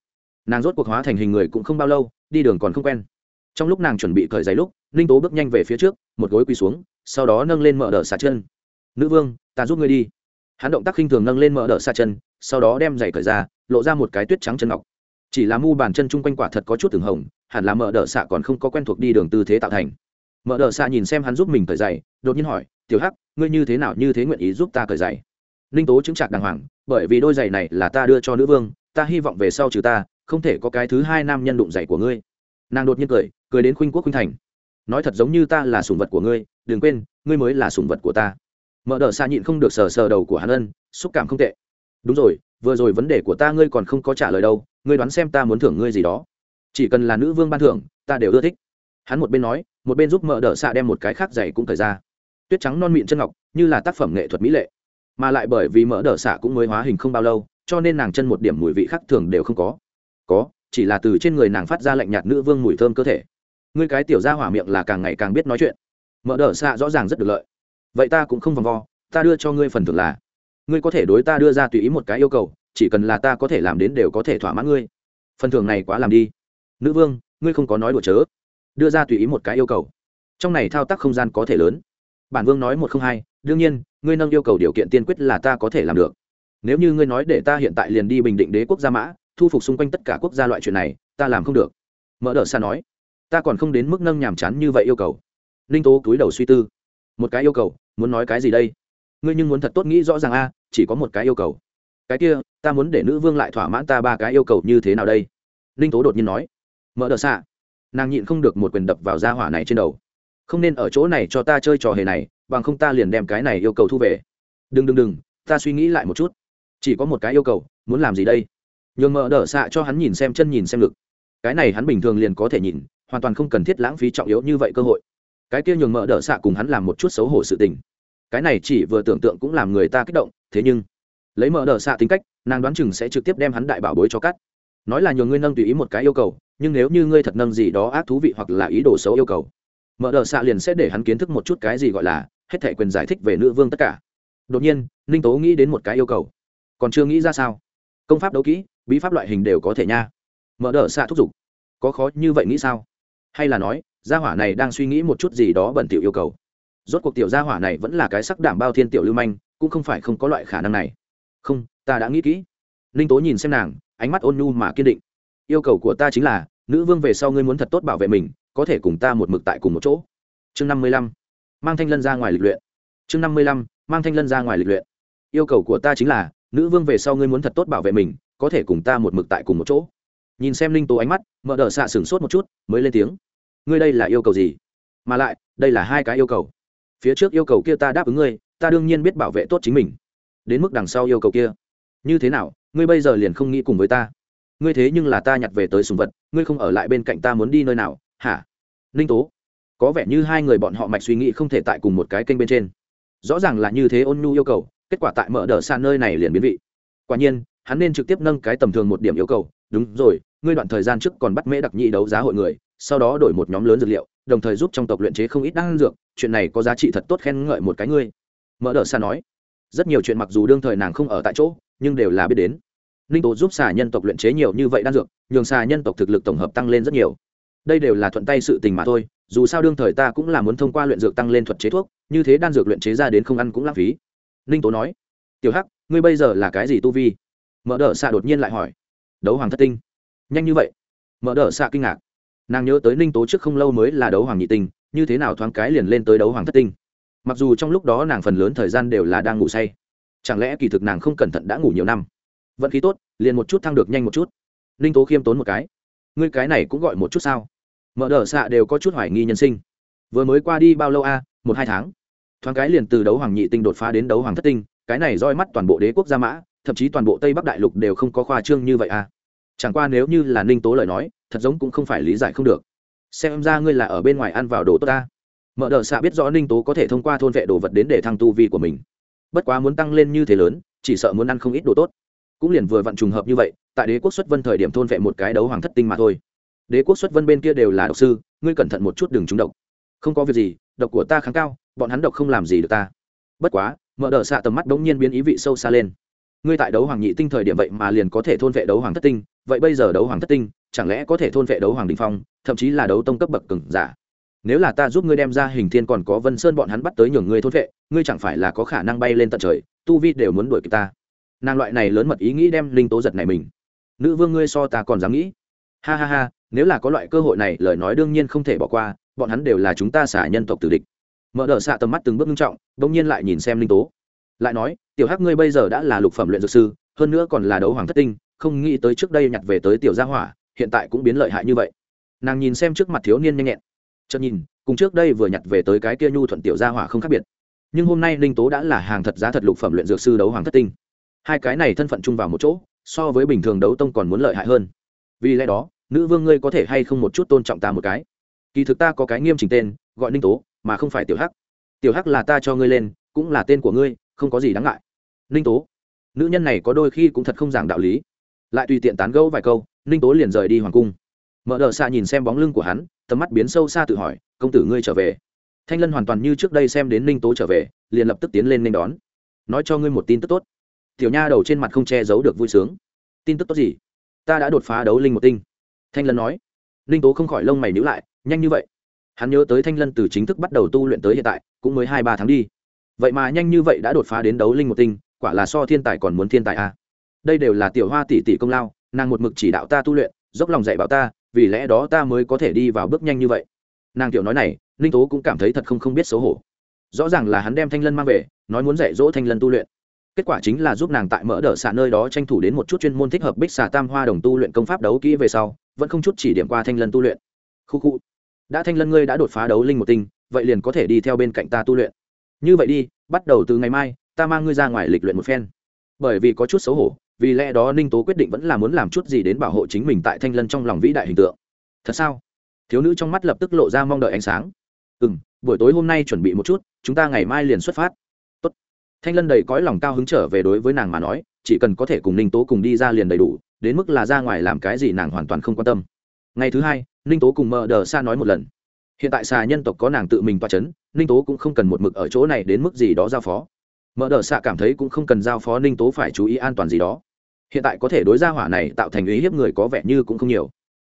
Nàng rốt cuộc hóa thành hình người cũng không bao lâu, đi đường còn không quen. Trong lúc nàng chuẩn bị cởi giày lúc, ninh tố bước nhanh về phía trước, một gối quỳ xuống, sau đó nâng lên mở đờ xạ chân. Nữ vương, ta giúp ngươi đi. Hắn động tác khinh thường nâng lên mở đờ xạ chân, sau đó đem giày cởi ra, lộ ra một cái tuyết trắng chân ngọc. Chỉ là mu bàn chân chung quanh quả thật có chút từng hồng, hẳn là mở đờ xạ còn không có quen thuộc đi đường tư thế tạo thành. Mở đờ xạ nhìn xem hắn giúp mình cởi giày, đột nhiên hỏi, tiểu hắc, ngươi như thế nào, như thế nguyện ý giúp ta cởi giày? Ninh tố chứng trạc đàng hoàng, bởi vì đôi giày này là ta đưa cho nữ vương, ta hy vọng về sau trừ ta, không thể có cái thứ hai nam nhân đụng giày của ngươi. Nàng đột nhiên cười cười đến khuynh quốc khuynh thành. Nói thật giống như ta là sùng vật của ngươi, đừng quên, ngươi mới là sùng vật của ta. Mở đờ xa nhịn không được sờ sờ đầu của hắn ân, xúc cảm không tệ. Đúng rồi, vừa rồi vấn đề của ta ngươi còn không có trả lời đâu, ngươi đoán xem ta muốn thưởng ngươi gì đó. Chỉ cần là nữ vương ban thưởng, ta đều ưa thích. Hắn một bên nói, một bên giúp mở đ ợ xạ đem một cái khác giày cũng thời ra. Tuyết trắng non mịn chân ngọc, như là tác phẩm nghệ thuật mỹ lệ mà lại bởi vì mỡ đỡ xạ cũng mới hóa hình không bao lâu, cho nên nàng chân một điểm mùi vị khác thường đều không có. Có, chỉ là từ trên người nàng phát ra lạnh nhạt nữ vương mùi thơm cơ thể. Ngươi cái tiểu ra hỏa miệng là càng ngày càng biết nói chuyện. Mỡ đỡ xạ rõ ràng rất được lợi. Vậy ta cũng không vòng vo, ta đưa cho ngươi phần thưởng là, ngươi có thể đối ta đưa ra tùy ý một cái yêu cầu, chỉ cần là ta có thể làm đến đều có thể thỏa mãn ngươi. Phần thưởng này quá làm đi. Nữ vương, ngươi không có nói đùa chớ. Đưa ra tùy ý một cái yêu cầu. Trong này thao tác không gian có thể lớn bản vương nói một không hai, đương nhiên, ngươi nâng yêu cầu điều kiện tiên quyết là ta có thể làm được. Nếu như ngươi nói để ta hiện tại liền đi bình định đế quốc gia mã, thu phục xung quanh tất cả quốc gia loại chuyện này, ta làm không được. Mở đ ợ xa nói, ta còn không đến mức nâng nhàm chán như vậy yêu cầu. Ninh tố cúi đầu suy tư, một cái yêu cầu, muốn nói cái gì đây? Ngươi nhưng muốn thật tốt nghĩ rõ ràng a, chỉ có một cái yêu cầu. Cái kia, ta muốn để nữ vương lại thỏa mãn ta ba cái yêu cầu như thế nào đây? Ninh tố đột nhiên nói mở đờ xạ nàng nhịn không được một quyền đập vào gia hỏa này trên đầu không nên ở chỗ này cho ta chơi trò hề này, bằng không ta liền đem cái này yêu cầu thu về. Đừng đừng đừng, ta suy nghĩ lại một chút. Chỉ có một cái yêu cầu, muốn làm gì đây? Nhường mở đỡ xạ cho hắn nhìn xem chân nhìn xem ngực. Cái này hắn bình thường liền có thể nhìn, hoàn toàn không cần thiết lãng phí trọng yếu như vậy cơ hội. Cái kia nhường mở đỡ xạ cùng hắn làm một chút xấu hổ sự tình. Cái này chỉ vừa tưởng tượng cũng làm người ta kích động, thế nhưng, lấy mở đỡ xạ tính cách, nàng đoán chừng sẽ trực tiếp đem hắn đại bảo bối cho cắt. Nói là nhường ngươi nâng tùy ý một cái yêu cầu, nhưng nếu như ngươi thật nâng gì đó ác thú vị hoặc là ý đồ xấu yêu cầu mở đờ xạ liền sẽ để hắn kiến thức một chút cái gì gọi là hết thể quyền giải thích về nữ vương tất cả. Đột nhiên, ninh tố nghĩ đến một cái yêu cầu. Còn chưa nghĩ ra sao? Công pháp đấu kỹ, bí pháp loại hình đều có thể nha. Mở đờ xạ thúc giục. Có khó như vậy nghĩ sao? Hay là nói, gia hỏa này đang suy nghĩ một chút gì đó bẩn tiểu yêu cầu. Rốt cuộc tiểu gia hỏa này vẫn là cái sắc đảm bao thiên tiểu lưu manh, cũng không phải không có loại khả năng này. Không, ta đã nghĩ kỹ. Ninh tố nhìn xem nàng, ánh mắt ôn nhu mà kiên định. Yêu cầu của ta chính là, nữ vương về sau ngươi muốn thật tốt bảo vệ mình có thể cùng ta một mực tại cùng một chỗ. Chương năm mươi lăm, mang thanh lân ra ngoài lịch luyện. Chương năm mươi lăm, mang thanh lân ra ngoài lịch luyện. Yêu cầu của ta chính là, nữ vương về sau ngươi muốn thật tốt bảo vệ mình, có thể cùng ta một mực tại cùng một chỗ. Nhìn xem linh tố ánh mắt mở đờ xạ sửng sốt một chút, mới lên tiếng. Ngươi đây là yêu cầu gì? Mà lại, đây là hai cái yêu cầu. Phía trước yêu cầu kia ta đáp ứng ngươi, ta đương nhiên biết bảo vệ tốt chính mình. Đến mức đằng sau yêu cầu kia. Như thế nào, ngươi bây giờ liền không nghĩ cùng với ta? Ngươi thế nhưng là ta nhặt về tới sùng vật, ngươi không ở lại bên cạnh ta muốn đi nơi nào? Hả? Ninh tố, có vẻ như hai người bọn họ mạch suy nghĩ không thể tại cùng một cái kênh bên trên. Rõ ràng là như thế ôn nhu yêu cầu, kết quả tại mở đờ xa nơi này liền biến vị. Quả nhiên, hắn nên trực tiếp nâng cái tầm thường một điểm yêu cầu. Đúng rồi, ngươi đoạn thời gian trước còn bắt mễ đặc nhị đấu giá hội người, sau đó đổi một nhóm lớn dược liệu, đồng thời giúp trong tộc luyện chế không ít đan dược, chuyện này có giá trị thật tốt khen ngợi một cái ngươi. Mở đờ xa nói, rất nhiều chuyện mặc dù đương thời nàng không ở tại chỗ, nhưng đều là biết đến. Ninh tố giúp xà nhân tộc luyện chế nhiều như vậy đan dược, nhường xà nhân tộc thực lực tổng hợp tăng lên rất nhiều đây đều là thuận tay sự tình mà thôi, dù sao đương thời ta cũng là muốn thông qua luyện dược tăng lên thuật chế thuốc, như thế đan dược luyện chế ra đến không ăn cũng lãng phí. Ninh tố nói. Tiểu hắc, ngươi bây giờ là cái gì tu vi? Mở đ ợ xạ đột nhiên lại hỏi. Đấu hoàng thất tinh. Nhanh như vậy? Mở đ ợ xạ kinh ngạc. Nàng nhớ tới ninh tố trước không lâu mới là đấu hoàng nhị tinh, như thế nào thoáng cái liền lên tới đấu hoàng thất tinh. Mặc dù trong lúc đó nàng phần lớn thời gian đều là đang ngủ say, chẳng lẽ kỳ thực nàng không cẩn thận đã ngủ nhiều năm? Vận khí tốt, liền một chút thăng được nhanh một chút. Ninh tố khiêm tốn một cái. Ngươi cái này cũng gọi một chút sao? Mở đờ xạ đều có chút hoài nghi nhân sinh. Vừa mới qua đi bao lâu a? Một hai tháng. Thoáng cái liền từ đấu hoàng nhị tinh đột phá đến đấu hoàng thất tinh, cái này roi mắt toàn bộ đế quốc gia mã, thậm chí toàn bộ tây bắc đại lục đều không có khoa trương như vậy a. Chẳng qua nếu như là ninh tố lời nói, thật giống cũng không phải lý giải không được. Xem ra ngươi là ở bên ngoài ăn vào đồ tốt ta. Mở đờ xạ biết rõ ninh tố có thể thông qua thôn vệ đồ vật đến để thăng tu vi của mình. Bất quá muốn tăng lên như thế lớn, chỉ sợ muốn ăn không ít đồ tốt. Cũng liền vừa vặn trùng hợp như vậy, tại đế quốc xuất vân thời điểm thôn vệ một cái đấu hoàng thất tinh mà thôi đế quốc xuất vân bên kia đều là độc sư, ngươi cẩn thận một chút đừng trúng độc. Không có việc gì, độc của ta kháng cao, bọn hắn độc không làm gì được ta. Bất quá, mở đờ xạ tầm mắt đống nhiên biến ý vị sâu xa lên. Ngươi tại đấu hoàng nhị tinh thời điểm vậy mà liền có thể thôn vệ đấu hoàng thất tinh, vậy bây giờ đấu hoàng thất tinh, chẳng lẽ có thể thôn vệ đấu hoàng đình phong, thậm chí là đấu tông cấp bậc cừng giả? Nếu là ta giúp ngươi đem ra hình thiên còn có vân sơn bọn hắn bắt tới nhường ngươi thôn vệ, ngươi chẳng phải là có khả năng bay lên tận trời, tu vi đều muốn đuổi kịp ta. Nàng loại này lớn mật ý nghĩ đem linh tố giật này mình. Nữ vương ngươi so ta còn dám nghĩ. Ha ha ha nếu là có loại cơ hội này, lời nói đương nhiên không thể bỏ qua, bọn hắn đều là chúng ta xả nhân tộc tử địch. Mở đ xạ tầm mắt từng bước nghiêm trọng đ ỗ n g nhiên lại nhìn xem linh tố. Lại nói, tiểu hắc ngươi bây giờ đã là lục phẩm luyện dược sư, hơn nữa còn là đấu hoàng thất tinh, không nghĩ tới trước đây nhặt về tới tiểu gia hỏa, hiện tại cũng biến lợi hại như vậy. Nàng nhìn xem trước mặt thiếu niên nhanh nhẹn. Chợt nhìn, cùng trước đây vừa nhặt về tới cái kia nhu thuận tiểu gia hỏa không khác biệt. Nhưng hôm nay linh tố đã là hàng thật giá thật lục phẩm luyện dược sư đấu hoàng thất tinh. Hai cái này thân phận chung vào một chỗ, so với bình thường đấu tông còn muốn lợi hại hơn. Vì lẽ đó nữ vương ngươi có thể hay không một chút tôn trọng ta một cái? Kỳ thực ta có cái nghiêm chỉnh tên, gọi ninh tố, mà không phải tiểu hắc. Tiểu hắc là ta cho ngươi lên, cũng là tên của ngươi, không có gì đáng ngại. Ninh tố. Nữ nhân này có đôi khi cũng thật không giảng đạo lý. Lại tùy tiện tán gẫu vài câu, ninh tố liền rời đi hoàng cung. Mở đờ xa nhìn xem bóng lưng của hắn, tầm mắt biến sâu xa tự hỏi, công tử ngươi trở về? Thanh lân hoàn toàn như trước đây xem đến ninh tố trở về, liền lập tức tiến lên nên đón. Nói cho ngươi một tin tức tốt. Tiểu nha đầu trên mặt không che giấu được vui sướng. Tin tức tốt gì? Ta đã đột phá đấu linh một tinh thanh lân nói. Linh tố không khỏi lông mày nhữ lại, nhanh như vậy. Hắn nhớ tới thanh lân từ chính thức bắt đầu tu luyện tới hiện tại, cũng mới hai ba tháng đi. Vậy mà nhanh như vậy đã đột phá đến đấu linh một tinh, quả là so thiên tài còn muốn thiên tài a đây đều là tiểu hoa tỷ tỷ công lao, nàng một mực chỉ đạo ta tu luyện, dốc lòng dạy bảo ta, vì lẽ đó ta mới có thể đi vào bước nhanh như vậy. Nàng tiểu nói này, ninh tố cũng cảm thấy thật không không biết xấu hổ. Rõ ràng là hắn đem thanh lân mang về, nói muốn dạy dỗ thanh lân tu luyện. Kết quả chính là giúp nàng tại mỡ đỡ xạ nơi đó tranh thủ đến một chút chuyên môn thích hợp bích xà tam hoa đồng tu luyện công pháp đấu kỹ về sau vẫn không chút chỉ điểm qua thanh lân tu luyện. Khu khu. Đã thanh lân ngươi đã đột phá đấu linh một tinh, vậy liền có thể đi theo bên cạnh ta tu luyện. Như vậy đi, bắt đầu từ ngày mai, ta mang ngươi ra ngoài lịch luyện một phen. Bởi vì có chút xấu hổ, vì lẽ đó ninh tố quyết định vẫn là muốn làm chút gì đến bảo hộ chính mình tại thanh lân trong lòng vĩ đại hình tượng. Thật sao? Thiếu nữ trong mắt lập tức lộ ra mong đợi ánh sáng. Ừ m buổi tối hôm nay chuẩn bị một chút, chúng ta ngày mai liền xuất phát. Tốt. thanh lân đầy cõi lòng cao hứng trở về đối với nàng mà nói, chỉ cần có thể cùng ninh tố cùng đi ra liền đầy đủ đến mức là ra ngoài làm cái gì nàng hoàn toàn không quan tâm. Ngày thứ hai, ninh tố cùng mờ đờ xa nói một lần. Hiện tại xà nhân tộc có nàng tự mình toa c h ấ n ninh tố cũng không cần một mực ở chỗ này đến mức gì đó giao phó. Mờ đờ xạ cảm thấy cũng không cần giao phó ninh tố phải chú ý an toàn gì đó. Hiện tại có thể đối gia hỏa này tạo thành ý hiếp người có vẻ như cũng không nhiều.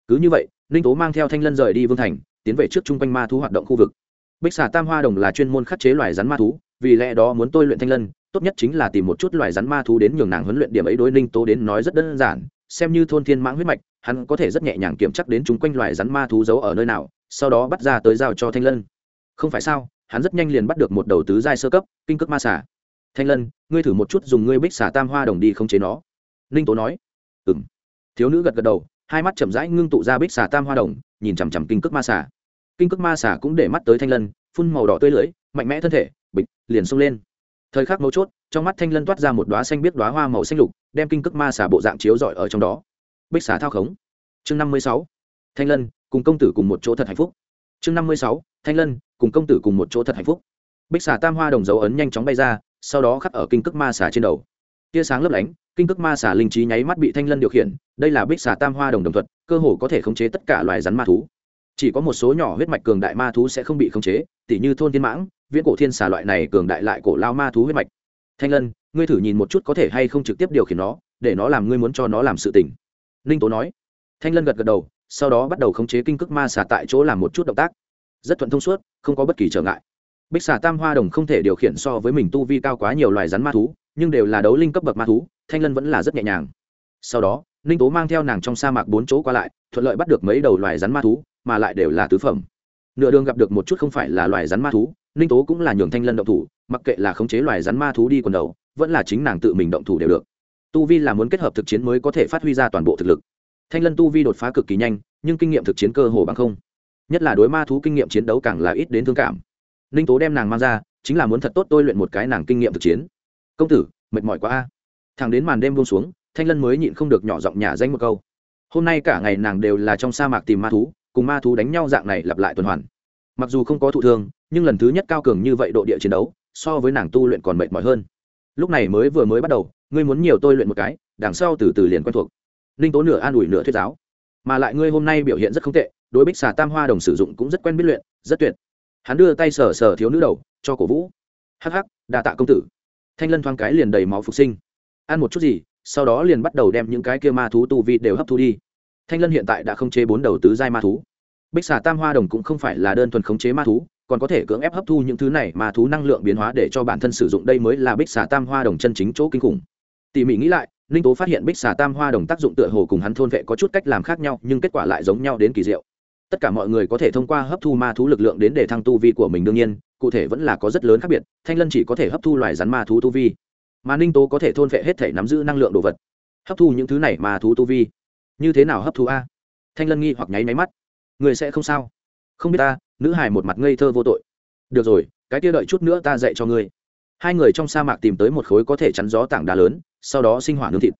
Cứ như vậy, ninh tố mang theo thanh lân rời đi vương thành, tiến về trước chung quanh ma thú hoạt động khu vực. Bích xà tam hoa đồng là chuyên môn khắc chế loài rắn ma thú, vì lẽ đó muốn tôi luyện thanh lân, tốt nhất chính là tìm một chút loài rắn ma thú đến nhường nàng huấn luyện điểm ấy đối ninh tố đến nói rất đơn giản xem như thôn thiên mãng huyết mạch, hắn có thể rất nhẹ nhàng kiểm chắc đến chúng quanh loài rắn ma thú giấu ở nơi nào, sau đó bắt ra tới giao cho thanh lân. Không phải sao, hắn rất nhanh liền bắt được một đầu tứ giai sơ cấp, kinh cước ma xả thanh lân, ngươi thử một chút dùng ngươi bích xả tam hoa đồng đi không chế nó. Ninh tố nói. Ừng thiếu nữ gật gật đầu, hai mắt chậm rãi ngưng tụ ra bích xả tam hoa đồng, nhìn chằm chằm kinh cước ma xả kinh cước ma xả cũng để mắt tới thanh lân, phun màu đỏ tươi lưỡi, mạnh mẽ thân thể, bịch, liền xông lên thời khắc mấu chốt, trong mắt thanh lân toát ra một đoá xanh biết đoá hoa màu xanh lục, đem kinh cước ma xả bộ dạng chiếu rọi ở trong đó. Bích xả thao khống. Chương năm mươi sáu. Thanh lân, cùng công tử cùng một chỗ thật hạnh phúc. Chương năm mươi sáu. Thanh lân, cùng công tử cùng một chỗ thật hạnh phúc. Bích xả tam hoa đồng dấu ấn nhanh chóng bay ra, sau đó khắc ở kinh cước ma xả trên đầu. Tia sáng lấp lánh, kinh cước ma xả linh trí nháy mắt bị thanh lân điều khiển, đây là bích xả tam hoa đồng đồng thuật, cơ hồ có thể khống chế tất cả loài rắn ma thú. Chỉ có một số nhỏ huyết mạch cường đại ma thú sẽ không bị khống chế, tỉ như thôn thiên mãng viễn cổ thiên xà loại này cường đại lại cổ lao ma thú huyết mạch. Thanh lân, ngươi thử nhìn một chút có thể hay không trực tiếp điều khiển nó, để nó làm ngươi muốn cho nó làm sự tình. Ninh tố nói. Thanh lân gật gật đầu, sau đó bắt đầu khống chế kinh cước ma xà tại chỗ làm một chút động tác. Rất thuận thông suốt, không có bất kỳ trở ngại. Bích xà tam hoa đồng không thể điều khiển so với mình tu vi cao quá nhiều loài rắn ma thú, nhưng đều là đấu linh cấp bậc ma thú, thanh lân vẫn là rất nhẹ nhàng. Sau đó, ninh tố mang theo nàng trong sa mạc bốn chỗ qua lại, thuận lợi bắt được mấy đầu loài rắn ma thú, mà lại đều là tứ phẩm. Nửa đường gặp được một chút không phải là loài rắn ma thú ninh tố cũng là nhường thanh lân động thủ, mặc kệ là khống chế loài rắn ma thú đi quần đầu, vẫn là chính nàng tự mình động thủ đều được. Tu vi là muốn kết hợp thực chiến mới có thể phát huy ra toàn bộ thực lực. Thanh lân tu vi đột phá cực kỳ nhanh, nhưng kinh nghiệm thực chiến cơ hồ bằng không. Nhất là đối ma thú kinh nghiệm chiến đấu càng là ít đến thương cảm. Ninh tố đem nàng mang ra, chính là muốn thật tốt tôi luyện một cái nàng kinh nghiệm thực chiến. Công tử, mệt mỏi quá a. Thằng đến màn đêm buông xuống, thanh lân mới nhịn không được nhỏ giọng nhà danh một câu. Hôm nay cả ngày nàng đều là trong sa mạc tìm ma thú, cùng ma thú đánh nhau dạng này lặp lại tuần hoàn. Mặc dù không có thụ thương nhưng lần thứ nhất cao cường như vậy độ địa chiến đấu, so với nàng tu luyện còn mệt mỏi hơn. Lúc này mới vừa mới bắt đầu, ngươi muốn nhiều tôi luyện một cái, đằng sau từ từ liền quen thuộc. Ninh tố nửa an ủi nửa thuyết giáo. Mà lại ngươi hôm nay biểu hiện rất không tệ, đối bích xà tam hoa đồng sử dụng cũng rất quen biết luyện, rất tuyệt. Hắn đưa tay sờ sờ thiếu nữ đầu, cho cổ vũ. Hắc hắc, đa tạ công tử. Thanh lân thoáng cái liền đầy máu phục sinh. Ăn một chút gì, sau đó liền bắt đầu đem những cái kia ma thú tu vi đều hấp thu đi. Thanh lân hiện tại đã không chế bốn đầu tứ giai ma thú. Bích xà tam hoa đồng cũng không phải là đơn thuần khống chế ma thú còn có thể cưỡng ép hấp thu những thứ này mà thú năng lượng biến hóa để cho bản thân sử dụng đây mới là bích xà tam hoa đồng chân chính chỗ kinh khủng. Tỉ mỉ nghĩ lại, ninh tố phát hiện bích xà tam hoa đồng tác dụng tựa hồ cùng hắn thôn vệ có chút cách làm khác nhau, nhưng kết quả lại giống nhau đến kỳ diệu. Tất cả mọi người có thể thông qua hấp thu ma thú lực lượng đến để thăng tu vi của mình đương nhiên, cụ thể vẫn là có rất lớn khác biệt, thanh lân chỉ có thể hấp thu loài rắn ma thú tu vi, mà ninh tố có thể thôn vệ hết thể nắm giữ năng lượng đồ vật. Hấp thu những thứ này ma thú tu vi, như thế nào hấp thu a? Thanh lân nghi hoặc nháy máy mắt. Người sẽ không sao. Không biết ta nữ hải một mặt ngây thơ vô tội. Được rồi, cái kia đợi chút nữa ta dạy cho ngươi. Hai người trong sa mạc tìm tới một khối có thể chắn gió tảng đá lớn, sau đó sinh hỏa nướng thịt.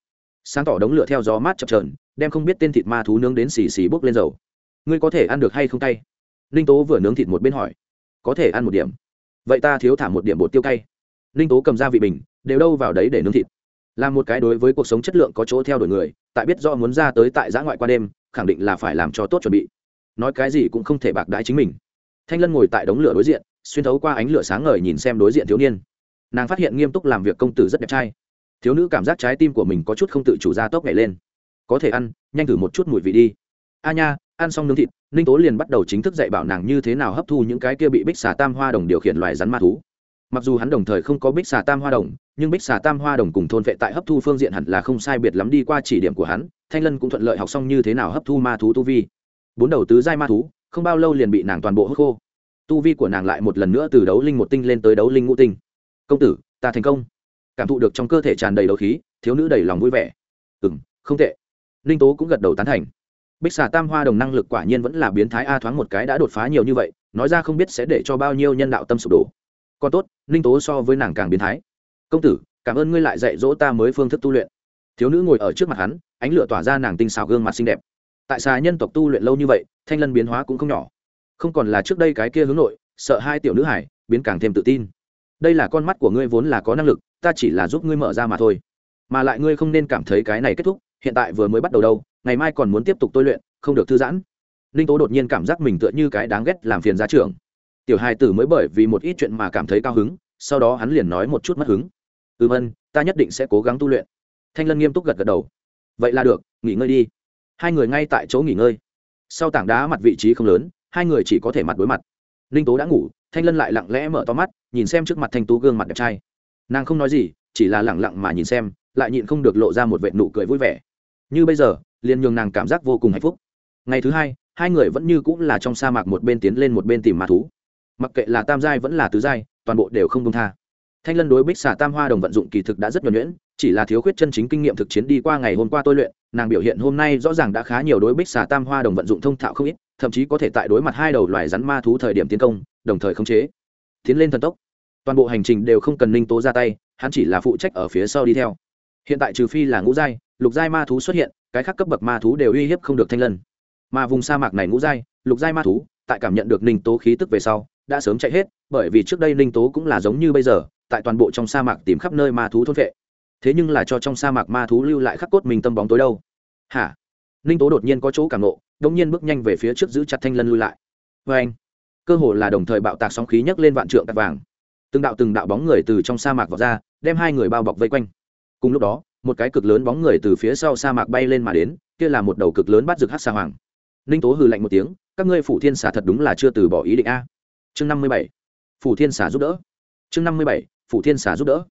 Sáng tỏ đống lửa theo gió mát chập trờn đem không biết tên thịt ma thú nướng đến xì xì bốc lên dầu. Ngươi có thể ăn được hay không tay? ninh tố vừa nướng thịt một bên hỏi. Có thể ăn một điểm. Vậy ta thiếu thả một điểm bột tiêu cay. Ninh tố cầm ra vị bình, đều đâu vào đấy để nướng thịt. Làm một cái đối với cuộc sống chất lượng có chỗ theo đuổi người, tại biết do muốn ra tới tại giã ngoại qua đêm, khẳng định là phải làm cho tốt chuẩn bị. Nói cái gì cũng không thể bạc đái chính mình thanh lân ngồi tại đống lửa đối diện, xuyên thấu qua ánh lửa sáng ngời nhìn xem đối diện thiếu niên. Nàng phát hiện nghiêm túc làm việc công tử rất đẹp trai. Thiếu nữ cảm giác trái tim của mình có chút không tự chủ ra tốc nhảy lên. Có thể ăn, nhanh thử một chút mùi vị đi. A nha, ăn xong nướng thịt, ninh tố liền bắt đầu chính thức dạy bảo nàng như thế nào hấp thu những cái kia bị bích xà tam hoa đồng điều khiển loài rắn ma thú. Mặc dù hắn đồng thời không có bích xà tam hoa đồng, nhưng bích xà tam hoa đồng cùng thôn vệ tại hấp thu phương diện hẳn là không sai biệt lắm đi qua chỉ điểm của hắn. Thanh lân cũng thuận lợi học xong như thế nào hấp thu ma thú tu vi. Bốn đầu tứ giai ma thú không bao lâu liền bị nàng toàn bộ hút khô. Tu vi của nàng lại một lần nữa từ đấu linh một tinh lên tới đấu linh ngũ tinh. Công tử, ta thành công. Cảm thụ được trong cơ thể tràn đầy đấu khí, thiếu nữ đầy lòng vui vẻ. Ừ m không tệ. Ninh tố cũng gật đầu tán thành. Bích xà tam hoa đồng năng lực quả nhiên vẫn là biến thái a thoáng một cái đã đột phá nhiều như vậy, nói ra không biết sẽ để cho bao nhiêu nhân đạo tâm sụp đổ. Còn tốt, ninh tố so với nàng càng biến thái. Công tử, cảm ơn ngươi lại dạy dỗ ta mới phương thức tu luyện. Thiếu nữ ngồi ở trước mặt hắn, ánh lửa tỏa ra nàng tinh xào gương mặt xinh đẹp tại xà nhân tộc tu luyện lâu như vậy, thanh lân biến hóa cũng không nhỏ. Không còn là trước đây cái kia hướng nội, sợ hai tiểu nữ hải, biến càng thêm tự tin. Đây là con mắt của ngươi vốn là có năng lực, ta chỉ là giúp ngươi mở ra mà thôi. Mà lại ngươi không nên cảm thấy cái này kết thúc, hiện tại vừa mới bắt đầu đâu, ngày mai còn muốn tiếp tục tôi luyện, không được thư giãn. Ninh tố đột nhiên cảm giác mình tựa như cái đáng ghét làm phiền gia trưởng. Tiểu hai tử mới bởi vì một ít chuyện mà cảm thấy cao hứng, sau đó hắn liền nói một chút mất hứng. Ừm, ân, ta nhất định sẽ cố gắng tu luyện. Thanh lân nghiêm túc gật gật đầu. Vậy là được, nghỉ ngơi đi hai người ngay tại chỗ nghỉ ngơi. Sau tảng đá mặt vị trí không lớn, hai người chỉ có thể mặt đối mặt. Ninh tố đã ngủ, thanh lân lại lặng lẽ mở to mắt, nhìn xem trước mặt thanh tú gương mặt đẹp trai. Nàng không nói gì, chỉ là lẳng lặng mà nhìn xem, lại nhịn không được lộ ra một vệ nụ cười vui vẻ. Như bây giờ, liền nhường nàng cảm giác vô cùng hạnh phúc. Ngày thứ hai hai người vẫn như cũng là trong sa mạc một bên tiến lên một bên tìm ma thú. Mặc kệ là tam giai vẫn là tứ giai, toàn bộ đều không công tha. Thanh lân đối bích xà tam hoa đồng vận dụng kỳ thực đã rất nhuẩn nhuyễn, chỉ là thiếu khuyết chân chính kinh nghiệm thực chiến đi qua ngày hôm qua tôi luyện nàng biểu hiện hôm nay rõ ràng đã khá nhiều đối bích xà tam hoa đồng vận dụng thông thạo không ít, thậm chí có thể tại đối mặt hai đầu loài rắn ma thú thời điểm tiến công, đồng thời khống chế. Tiến lên thần tốc. Toàn bộ hành trình đều không cần ninh tố ra tay, hắn chỉ là phụ trách ở phía sau đi theo. Hiện tại trừ phi là ngũ giai, lục giai ma thú xuất hiện, cái khác cấp bậc ma thú đều uy hiếp không được thanh lân. Mà vùng sa mạc này ngũ giai, lục giai ma thú, tại cảm nhận được ninh tố khí tức về sau, đã sớm chạy hết, bởi vì trước đây ninh tố cũng là giống như bây giờ, tại toàn bộ trong sa mạc tìm khắp nơi ma thú thôn vệ thế nhưng là cho trong sa mạc ma thú lưu lại khắc cốt mình tâm bóng tối đâu. Hả? Ninh tố đột nhiên có chỗ cảm nộ đông nhiên bước nhanh về phía trước giữ chặt thanh lân lui lại. Vê anh, cơ hồ là đồng thời bạo tạc sóng khí nhấc lên vạn trượng tạc vàng. Từng đạo từng đạo bóng người từ trong sa mạc vào ra, đem hai người bao bọc vây quanh. Cùng lúc đó, một cái cực lớn bóng người từ phía sau sa mạc bay lên mà đến, kia là một đầu cực lớn bắt rực hát sa hoàng. Ninh tố hừ lạnh một tiếng, các ngươi phủ thiên xả thật đúng là chưa từ bỏ ý định a. Chương năm mươi bảy, phủ thiên xả giúp đỡ. Chương năm mươi bảy, phủ thiên xả giúp đỡ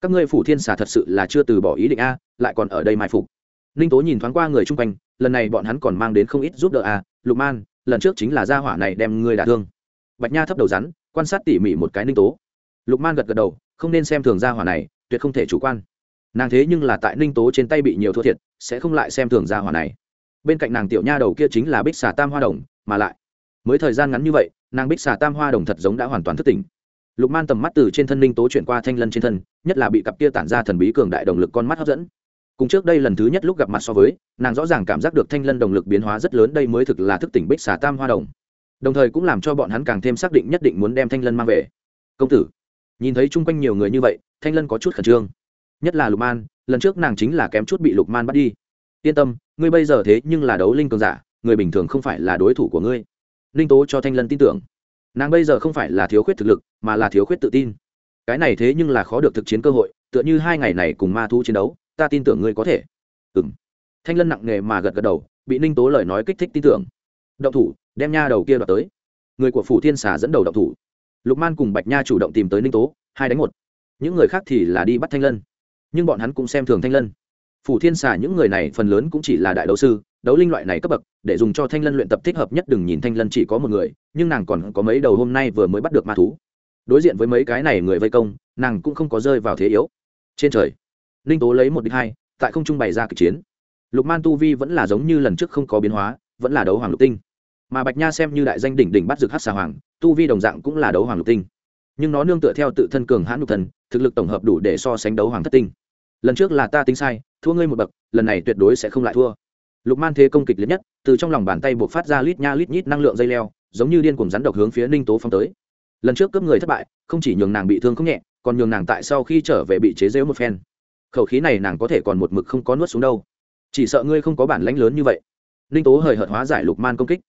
các ngươi phủ thiên xà thật sự là chưa từ bỏ ý định a, lại còn ở đây mai phục. Ninh tố nhìn thoáng qua người chung quanh, lần này bọn hắn còn mang đến không ít giúp đỡ a, lục man, lần trước chính là gia hỏa này đem ngươi đả thương. Bạch nha thấp đầu rắn, quan sát tỉ mỉ một cái ninh tố. Lục man gật gật đầu, không nên xem thường gia hỏa này, tuyệt không thể chủ quan. Nàng thế nhưng là tại ninh tố trên tay bị nhiều thua thiệt, sẽ không lại xem thường gia hỏa này. Bên cạnh nàng tiểu nha đầu kia chính là bích xà tam hoa đồng, mà lại, mới thời gian ngắn như vậy, nàng bích xà tam hoa đồng thật giống đã hoàn toàn thất tỉnh lục man tầm mắt từ trên thân ninh tố chuyển qua thanh lân trên thân, nhất là bị cặp kia tản ra thần bí cường đại động lực con mắt hấp dẫn. Cùng trước đây lần thứ nhất lúc gặp mặt so với, nàng rõ ràng cảm giác được thanh lân động lực biến hóa rất lớn, đây mới thực là thức tỉnh bích xà tam hoa đồng. Đồng thời cũng làm cho bọn hắn càng thêm xác định nhất định muốn đem thanh lân mang về. Công tử. Nhìn thấy chung quanh nhiều người như vậy, thanh lân có chút khẩn trương. Nhất là lục man, lần trước nàng chính là kém chút bị lục man bắt đi. Yên tâm, ngươi bây giờ thế nhưng là đấu linh cường giả, người bình thường không phải là đối thủ của ngươi. Ninh tố cho thanh lân tin tưởng nàng bây giờ không phải là thiếu khuyết thực lực, mà là thiếu khuyết tự tin. Cái này thế nhưng là khó được thực chiến cơ hội, tựa như hai ngày này cùng ma thu chiến đấu, ta tin tưởng ngươi có thể. Ừ m thanh lân nặng nề mà gật gật đầu, bị ninh tố lời nói kích thích tin tưởng. Động thủ, đem nha đầu kia đoạt tới. Người của phủ thiên xà dẫn đầu động thủ. Lục man cùng bạch nha chủ động tìm tới ninh tố, hai đánh một. Những người khác thì là đi bắt thanh lân, nhưng bọn hắn cũng xem thường thanh lân. Phủ thiên xà những người này phần lớn cũng chỉ là đại đấu sư đấu linh loại này cấp bậc, để dùng cho thanh lân luyện tập thích hợp nhất, đừng nhìn thanh lân chỉ có một người, nhưng nàng còn có mấy đầu hôm nay vừa mới bắt được ma thú. Đối diện với mấy cái này người vây công, nàng cũng không có rơi vào thế yếu. Trên trời, ninh tố lấy một đích hai, tại không trung bày ra kịch chiến. Lục man tu vi vẫn là giống như lần trước không có biến hóa, vẫn là đấu hoàng lục tinh. Mà bạch nha xem như đại danh đỉnh đỉnh bắt rực hát xà hoàng, tu vi đồng dạng cũng là đấu hoàng lục tinh. Nhưng nó nương tựa theo tự thân cường hãn lục thần, thực lực tổng hợp đủ để so sánh đấu hoàng thất tinh. Lần trước là ta tính sai, thua ngươi một bậc, lần này tuyệt đối sẽ không lại thua lục man thế công kịch liệt nhất, từ trong lòng bàn tay buộc phát ra lít nha lít nhít năng lượng dây leo, giống như điên cùng rắn độc hướng phía ninh tố phong tới. Lần trước cướp người thất bại, không chỉ nhường nàng bị thương không nhẹ, còn nhường nàng tại sau khi trở về bị chế rễu một phen. Khẩu khí này nàng có thể còn một mực không có nuốt xuống đâu. Chỉ sợ ngươi không có bản lãnh lớn như vậy. Ninh tố hời hợt hóa giải lục man công kích.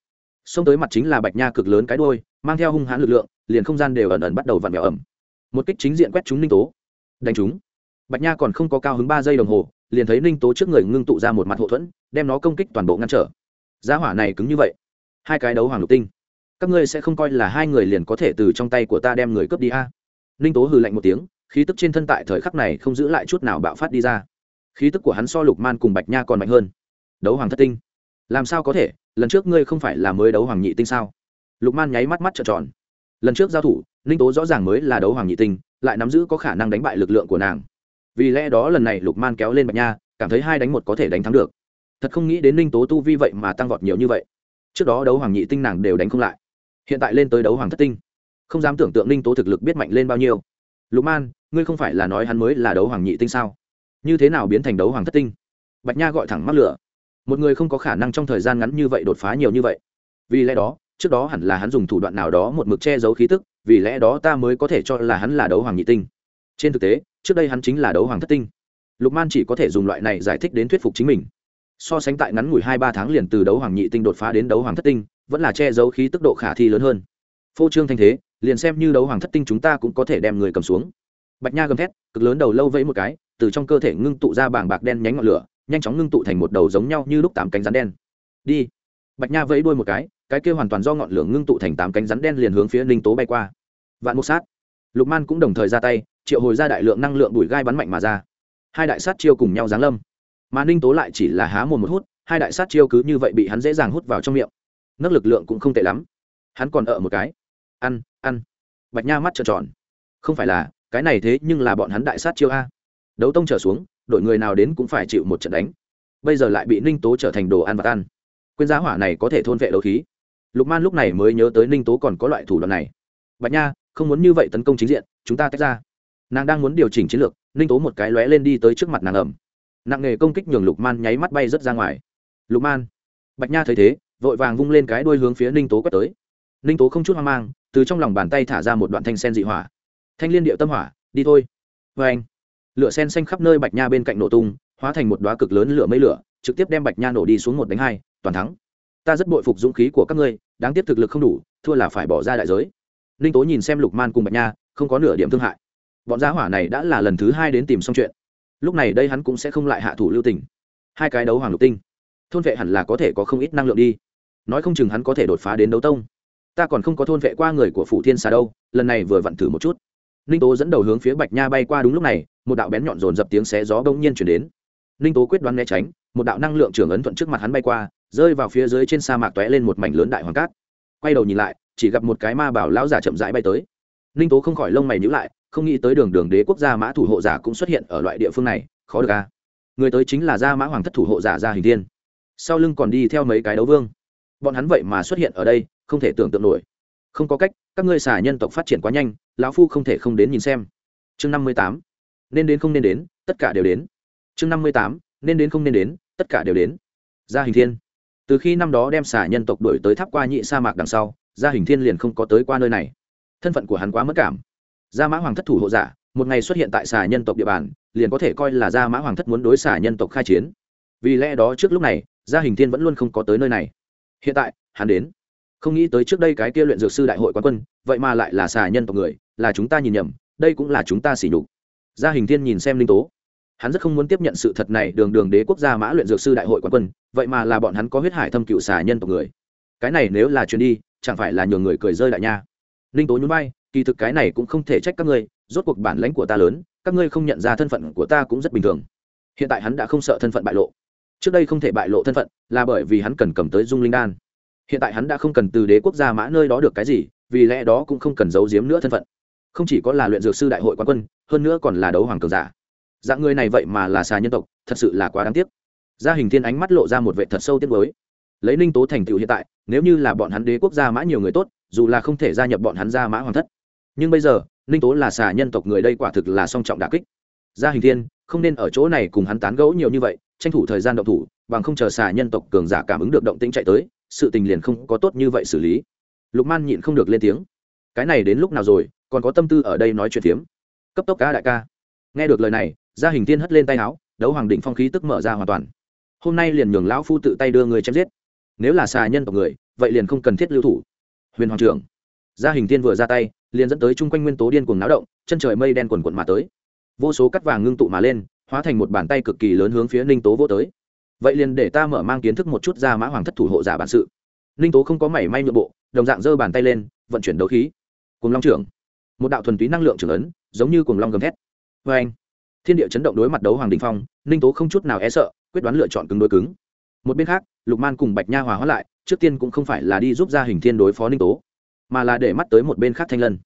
Xông tới mặt chính là bạch nha cực lớn cái đôi mang theo hung hãn lực lượng, liền không gian đều ẩn ẩn bắt đầu vặn vẹo ẩm. Một kích chính diện quét chúng ninh tố. Đánh chúng bạch nha còn không có cao hứng ba giây đồng hồ liền thấy ninh tố trước người ngưng tụ ra một mặt hậu thuẫn, đem nó công kích toàn bộ ngăn trở. Giá hỏa này cứng như vậy, hai cái đấu hoàng lục tinh, các ngươi sẽ không coi là hai người liền có thể từ trong tay của ta đem người cướp đi a? Ninh tố hừ lạnh một tiếng, khí tức trên thân tại thời khắc này không giữ lại chút nào bạo phát đi ra. Khí tức của hắn so lục man cùng bạch nha còn mạnh hơn. Đấu hoàng thất tinh, làm sao có thể? Lần trước ngươi không phải là mới đấu hoàng nhị tinh sao? Lục man nháy mắt mắt trợn tròn. Lần trước giao thủ, ninh tố rõ ràng mới là đấu hoàng nhị tinh, lại nắm giữ có khả năng đánh bại lực lượng của nàng vì lẽ đó lần này lục man kéo lên bạch nha, cảm thấy hai đánh một có thể đánh thắng được. Thật không nghĩ đến ninh tố tu vi vậy mà tăng vọt nhiều như vậy. Trước đó đấu hoàng nhị tinh nàng đều đánh không lại. Hiện tại lên tới đấu hoàng thất tinh. Không dám tưởng tượng ninh tố thực lực biết mạnh lên bao nhiêu. Lục man, ngươi không phải là nói hắn mới là đấu hoàng nhị tinh sao? Như thế nào biến thành đấu hoàng thất tinh? Bạch nha gọi thẳng mắc lửa. Một người không có khả năng trong thời gian ngắn như vậy đột phá nhiều như vậy. Vì lẽ đó, trước đó hẳn là hắn dùng thủ đoạn nào đó một mực che giấu khí tức, vì lẽ đó ta mới có thể cho là hắn là đấu hoàng nhị tinh. Trên thực tế trước đây hắn chính là đấu hoàng thất tinh. Lục man chỉ có thể dùng loại này giải thích đến thuyết phục chính mình. So sánh tại ngắn ngủi hai ba tháng liền từ đấu hoàng nhị tinh đột phá đến đấu hoàng thất tinh, vẫn là che giấu khí tức độ khả thi lớn hơn. Phô trương thanh thế, liền xem như đấu hoàng thất tinh chúng ta cũng có thể đem người cầm xuống. Bạch nha gầm thét, cực lớn đầu lâu vẫy một cái, từ trong cơ thể ngưng tụ ra bảng bạc đen nhánh ngọn lửa, nhanh chóng ngưng tụ thành một đầu giống nhau như lúc tám cánh rắn đen. Đi. Bạch nha vẫy đuôi một cái cái kia hoàn toàn do ngọn lửa ngưng tụ thành tám cánh rắn đen liền hướng phía ninh tố bay qua. Vạn mục sát. Lục man cũng đồng thời ra tay triệu hồi ra đại lượng năng lượng bụi gai bắn mạnh mà ra. Hai đại sát chiêu cùng nhau giáng lâm. Mà ninh tố lại chỉ là há mồm một hút, hai đại sát chiêu cứ như vậy bị hắn dễ dàng hút vào trong miệng. Nấc lực lượng cũng không tệ lắm. Hắn còn ở một cái. Ăn ăn. Bạch nha mắt trợn tròn. Không phải là, cái này thế nhưng là bọn hắn đại sát chiêu a. Đấu tông trở xuống, đội người nào đến cũng phải chịu một trận đánh. Bây giờ lại bị ninh tố trở thành đồ ăn và ăn. Quên giá hỏa này có thể thôn vệ đấu khí. Lục man lúc này mới nhớ tới ninh tố còn có loại thủ đoạn này. Bạch nha, không muốn như vậy tấn công chính diện, chúng ta tách ra nàng đang muốn điều chỉnh chiến lược, ninh tố một cái lóe lên đi tới trước mặt nàng ẩm nặng nghề công kích nhường lục man nháy mắt bay rớt ra ngoài. Lục man. Bạch nha thấy thế, vội vàng vung lên cái đuôi hướng phía ninh tố quét tới. Ninh tố không chút hoang mang, từ trong lòng bàn tay thả ra một đoạn thanh sen dị hỏa. Thanh liên điệu tâm hỏa, đi thôi. Vê anh. Lửa sen xanh khắp nơi bạch nha bên cạnh nổ tung, hóa thành một đoá cực lớn lửa mây lửa, trực tiếp đem bạch nha nổ đi xuống một đánh hai, toàn thắng. Ta rất bội phục dũng khí của các ngươi, đáng tiếc thực lực không đủ, thua là phải bỏ ra đại giới. Ninh tố nhìn xem lục man cùng bạch nha, không có nửa điểm thương hại bọn gia hỏa này đã là lần thứ hai đến tìm xong chuyện. Lúc này đây hắn cũng sẽ không lại hạ thủ lưu tình. Hai cái đấu hoàng lục tinh, thôn vệ hẳn là có thể có không ít năng lượng đi. Nói không chừng hắn có thể đột phá đến đấu tông. Ta còn không có thôn vệ qua người của phủ thiên xà đâu, lần này vừa vặn thử một chút. Ninh tố dẫn đầu hướng phía bạch nha bay qua đúng lúc này, một đạo bén nhọn rồn dập tiếng xé gió bỗng nhiên chuyển đến. Ninh tố quyết đoán né tránh, một đạo năng lượng trưởng ấn thuận trước mặt hắn bay qua, rơi vào phía dưới trên sa mạc tóe lên một mảnh lớn đại hoàng cát. Quay đầu nhìn lại, chỉ gặp một cái ma bảo lão giả chậm rãi bay tới. Ninh tố không khỏi lông mày nhữ lại không nghĩ tới đường đường đế quốc gia mã thủ hộ giả cũng xuất hiện ở loại địa phương này, khó được à. người tới chính là gia mã hoàng thất thủ hộ giả gia hình thiên. Sau lưng còn đi theo mấy cái đấu vương. Bọn hắn vậy mà xuất hiện ở đây, không thể tưởng tượng nổi. Không có cách, các ngươi xả nhân tộc phát triển quá nhanh, lão phu không thể không đến nhìn xem. Chương năm mươi tám. Nên đến không nên đến, tất cả đều đến. Chương năm mươi tám. Nên đến không nên đến, tất cả đều đến. Gia hình thiên. Từ khi năm đó đem xả nhân tộc đổi tới tháp qua nhị sa mạc đằng sau, gia hình thiên liền không có tới qua nơi này. Thân phận của hắn quá mất cảm gia mã hoàng thất thủ hộ giả, một ngày xuất hiện tại xà nhân tộc địa bàn, liền có thể coi là gia mã hoàng thất muốn đối xà nhân tộc khai chiến. Vì lẽ đó trước lúc này, gia hình thiên vẫn luôn không có tới nơi này. Hiện tại, hắn đến. Không nghĩ tới trước đây cái kia luyện dược sư đại hội quán quân, vậy mà lại là xà nhân tộc người, là chúng ta nhìn nhầm, đây cũng là chúng ta xỉ nhục. Gia hình thiên nhìn xem linh tố. Hắn rất không muốn tiếp nhận sự thật này, đường đường đế quốc gia mã luyện dược sư đại hội quán quân, vậy mà là bọn hắn có huyết hải thâm cựu xà nhân tộc người. Cái này nếu là chuyến đi, chẳng phải là nhường người cười rơi đại nha. Linh tố nhún vai kỳ thực cái này cũng không thể trách các ngươi, rốt cuộc bản lãnh của ta lớn, các ngươi không nhận ra thân phận của ta cũng rất bình thường. Hiện tại hắn đã không sợ thân phận bại lộ. Trước đây không thể bại lộ thân phận, là bởi vì hắn cần cầm tới dung linh đan. Hiện tại hắn đã không cần từ đế quốc gia mã nơi đó được cái gì, vì lẽ đó cũng không cần giấu giếm nữa thân phận. Không chỉ có là luyện dược sư đại hội quán quân, hơn nữa còn là đấu hoàng cường giả. Dạng người này vậy mà là xà nhân tộc, thật sự là quá đáng tiếc. Gia hình thiên ánh mắt lộ ra một vệ thật sâu tiếc mới lấy ninh tố thành tựu hiện tại, nếu như là bọn hắn đế quốc gia mã nhiều người tốt, dù là không thể gia nhập bọn hắn gia mã hoàng thất nhưng bây giờ, ninh tố là xà nhân tộc người đây quả thực là song trọng đà kích. Gia hình thiên, không nên ở chỗ này cùng hắn tán gẫu nhiều như vậy, tranh thủ thời gian động thủ, bằng không chờ xà nhân tộc cường giả cảm ứng được động tĩnh chạy tới, sự tình liền không có tốt như vậy xử lý. Lục man nhịn không được lên tiếng. Cái này đến lúc nào rồi, còn có tâm tư ở đây nói chuyện phiếm. Cấp tốc ca đại ca. Nghe được lời này, gia hình thiên hất lên tay áo, đấu hoàng đỉnh phong khí tức mở ra hoàn toàn. Hôm nay liền nhường lão phu tự tay đưa người chém giết. Nếu là xà nhân tộc người, vậy liền không cần thiết lưu thủ. Huyền hoàng trưởng. Gia hình thiên vừa ra tay liền dẫn tới chung quanh nguyên tố điên cuồng náo động, chân trời mây đen quần quận mà tới. Vô số cắt vàng ngưng tụ mà lên, hóa thành một bàn tay cực kỳ lớn hướng phía ninh tố vô tới. Vậy liền để ta mở mang kiến thức một chút ra mã hoàng thất thủ hộ giả bản sự. Ninh tố không có mảy may nhượng bộ, đồng dạng giơ bàn tay lên, vận chuyển đấu khí. Cùng long trưởng, một đạo thuần túy năng lượng trưởng ấn, giống như cuồng long gầm thét. Vê anh, thiên địa chấn động đối mặt đấu hoàng đình phong, ninh tố không chút nào e sợ, quyết đoán lựa chọn cứng đối cứng. Một bên khác, lục man cùng bạch nha hòa hóa lại, trước tiên cũng không phải là đi giúp gia hình thiên đối phó ninh tố mà là để mắt tới một bên khác thanh lân.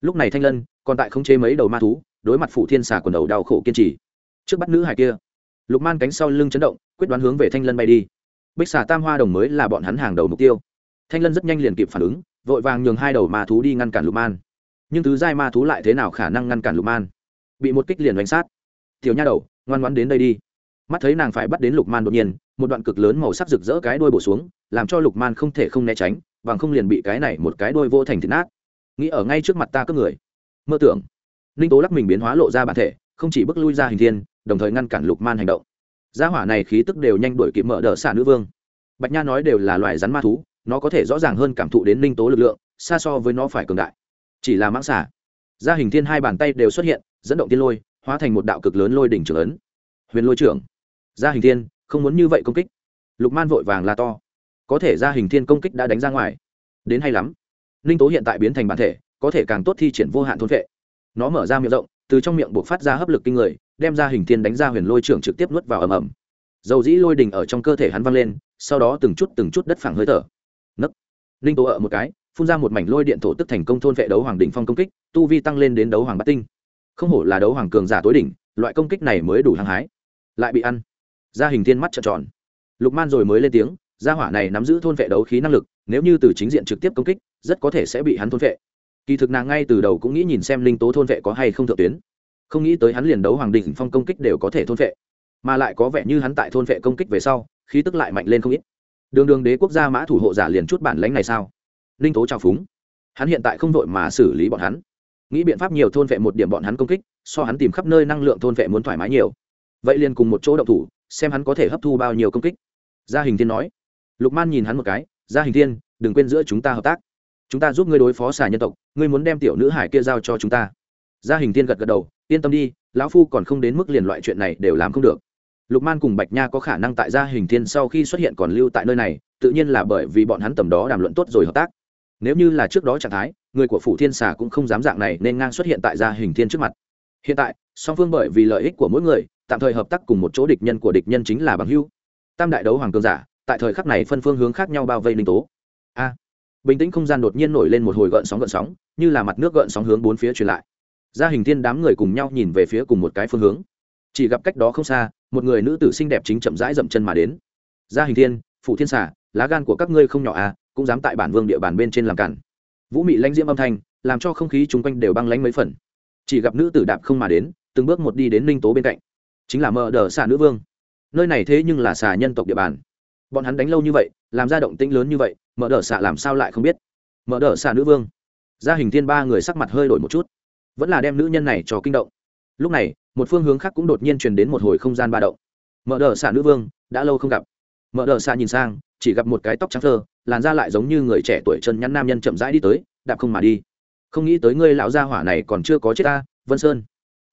Lúc này thanh lân còn tại không chế mấy đầu ma thú, đối mặt phủ thiên xà quần đầu đau khổ kiên trì. Trước bắt nữ hải kia, lục man cánh sau lưng chấn động, quyết đoán hướng về thanh lân bay đi. Bích xà tam hoa đồng mới là bọn hắn hàng đầu mục tiêu. Thanh lân rất nhanh liền kịp phản ứng, vội vàng nhường hai đầu ma thú đi ngăn cản lục man. Nhưng thứ giai ma thú lại thế nào khả năng ngăn cản lục man? Bị một kích liền đánh sát. Tiểu nha đầu, ngoan ngoan đến đây đi. Mắt thấy nàng phải bắt đến lục man đột nhiên, một đoạn cực lớn màu sắc rực rỡ cái đuôi bổ xuống, làm cho lục man không thể không né tránh bằng không liền bị cái này một cái đôi vô thành thịt nát. Nghĩ ở ngay trước mặt ta các người. Mơ tưởng. Ninh tố lắc mình biến hóa lộ ra bản thể, không chỉ bước lui ra hình thiên, đồng thời ngăn cản lục man hành động. Gia hỏa này khí tức đều nhanh đuổi kịp mở đỡ xả nữ vương. Bạch nha nói đều là loài rắn ma thú, nó có thể rõ ràng hơn cảm thụ đến ninh tố lực lượng, xa so với nó phải cường đại. Chỉ là mãng xả gia hình thiên hai bàn tay đều xuất hiện, dẫn động tiên lôi, hóa thành một đạo cực lớn lôi đỉnh trưởng ấn. Huyền lôi trưởng. Gia hình thiên, không muốn như vậy công kích. Lục man vội vàng là to có thể gia hình thiên công kích đã đánh ra ngoài. Đến hay lắm. Ninh tố hiện tại biến thành bản thể, có thể càng tốt thi triển vô hạn thôn vệ. Nó mở ra miệng rộng, từ trong miệng buộc phát ra hấp lực kinh người, đem ra hình thiên đánh ra huyền lôi trưởng trực tiếp nuốt vào ầm ầm. Dầu dĩ lôi đình ở trong cơ thể hắn văng lên, sau đó từng chút từng chút đất phẳng hơi thở. Nấc. Ninh tố ở một cái, phun ra một mảnh lôi điện thổ tức thành công thôn vệ đấu hoàng đỉnh phong công kích, tu vi tăng lên đến đấu hoàng bát tinh. Không hổ là đấu hoàng cường giả tối đỉnh, loại công kích này mới đủ hăng hái. Lại bị ăn. Ra hình thiên mắt trợn tròn. Lục man rồi mới lên tiếng gia hỏa này nắm giữ thôn vệ đấu khí năng lực, nếu như từ chính diện trực tiếp công kích, rất có thể sẽ bị hắn thôn vệ. Kỳ thực nàng ngay từ đầu cũng nghĩ nhìn xem linh tố thôn vệ có hay không thượng tuyến. Không nghĩ tới hắn liền đấu hoàng đỉnh phong công kích đều có thể thôn vệ. Mà lại có vẻ như hắn tại thôn vệ công kích về sau, khí tức lại mạnh lên không ít. Đường đường đế quốc gia mã thủ hộ giả liền chút bản lãnh này sao? Linh tố trào phúng. Hắn hiện tại không vội mà xử lý bọn hắn. Nghĩ biện pháp nhiều thôn vệ một điểm bọn hắn công kích, so hắn tìm khắp nơi năng lượng thôn vệ muốn thoải mái nhiều. Vậy liền cùng một chỗ động thủ, xem hắn có thể hấp thu bao nhiêu công kích. Gia hình thiên nói lục man nhìn hắn một cái, gia hình thiên, đừng quên giữa chúng ta hợp tác. Chúng ta giúp ngươi đối phó xà nhân tộc, ngươi muốn đem tiểu nữ hải kia giao cho chúng ta. Gia hình thiên gật gật đầu, yên tâm đi, lão phu còn không đến mức liền loại chuyện này đều làm không được. Lục man cùng bạch nha có khả năng tại gia hình thiên sau khi xuất hiện còn lưu tại nơi này, tự nhiên là bởi vì bọn hắn tầm đó đàm luận tốt rồi hợp tác. Nếu như là trước đó trạng thái, người của phủ thiên xà cũng không dám dạng này nên ngang xuất hiện tại gia hình thiên trước mặt. Hiện tại, song phương bởi vì lợi ích của mỗi người, tạm thời hợp tác cùng một chỗ địch nhân của địch nhân chính là bằng hưu tam đại đấu hoàng cường giả tại thời khắc này phân phương hướng khác nhau bao vây linh tố. A, bình tĩnh không gian đột nhiên nổi lên một hồi gợn sóng gợn sóng, như là mặt nước gợn sóng hướng bốn phía truyền lại. Gia hình thiên đám người cùng nhau nhìn về phía cùng một cái phương hướng. Chỉ gặp cách đó không xa, một người nữ tử xinh đẹp chính chậm rãi dậm chân mà đến. Gia hình thiên, phụ thiên xả lá gan của các ngươi không nhỏ à cũng dám tại bản vương địa bàn bên trên làm cản. Vũ mị lãnh diễm âm thanh, làm cho không khí chung quanh đều băng lánh mấy phần. Chỉ gặp nữ tử đạp không mà đến, từng bước một đi đến ninh tố bên cạnh. Chính là mờ đờ xà nữ vương. Nơi này thế nhưng là xà nhân tộc địa bàn bọn hắn đánh lâu như vậy, làm ra động tĩnh lớn như vậy, Mở đờ xạ làm sao lại không biết? Mở đờ xạ nữ vương. Gia hình thiên ba người sắc mặt hơi đổi một chút. Vẫn là đem nữ nhân này cho kinh động. Lúc này, một phương hướng khác cũng đột nhiên truyền đến một hồi không gian ba động. Mở đờ xạ nữ vương, đã lâu không gặp. Mở đờ xạ nhìn sang, chỉ gặp một cái tóc trắng thơ, làn da lại giống như người trẻ tuổi chân nhắn nam nhân chậm rãi đi tới, đạp không mà đi. Không nghĩ tới ngươi lão gia hỏa này còn chưa có chết ta, vân sơn.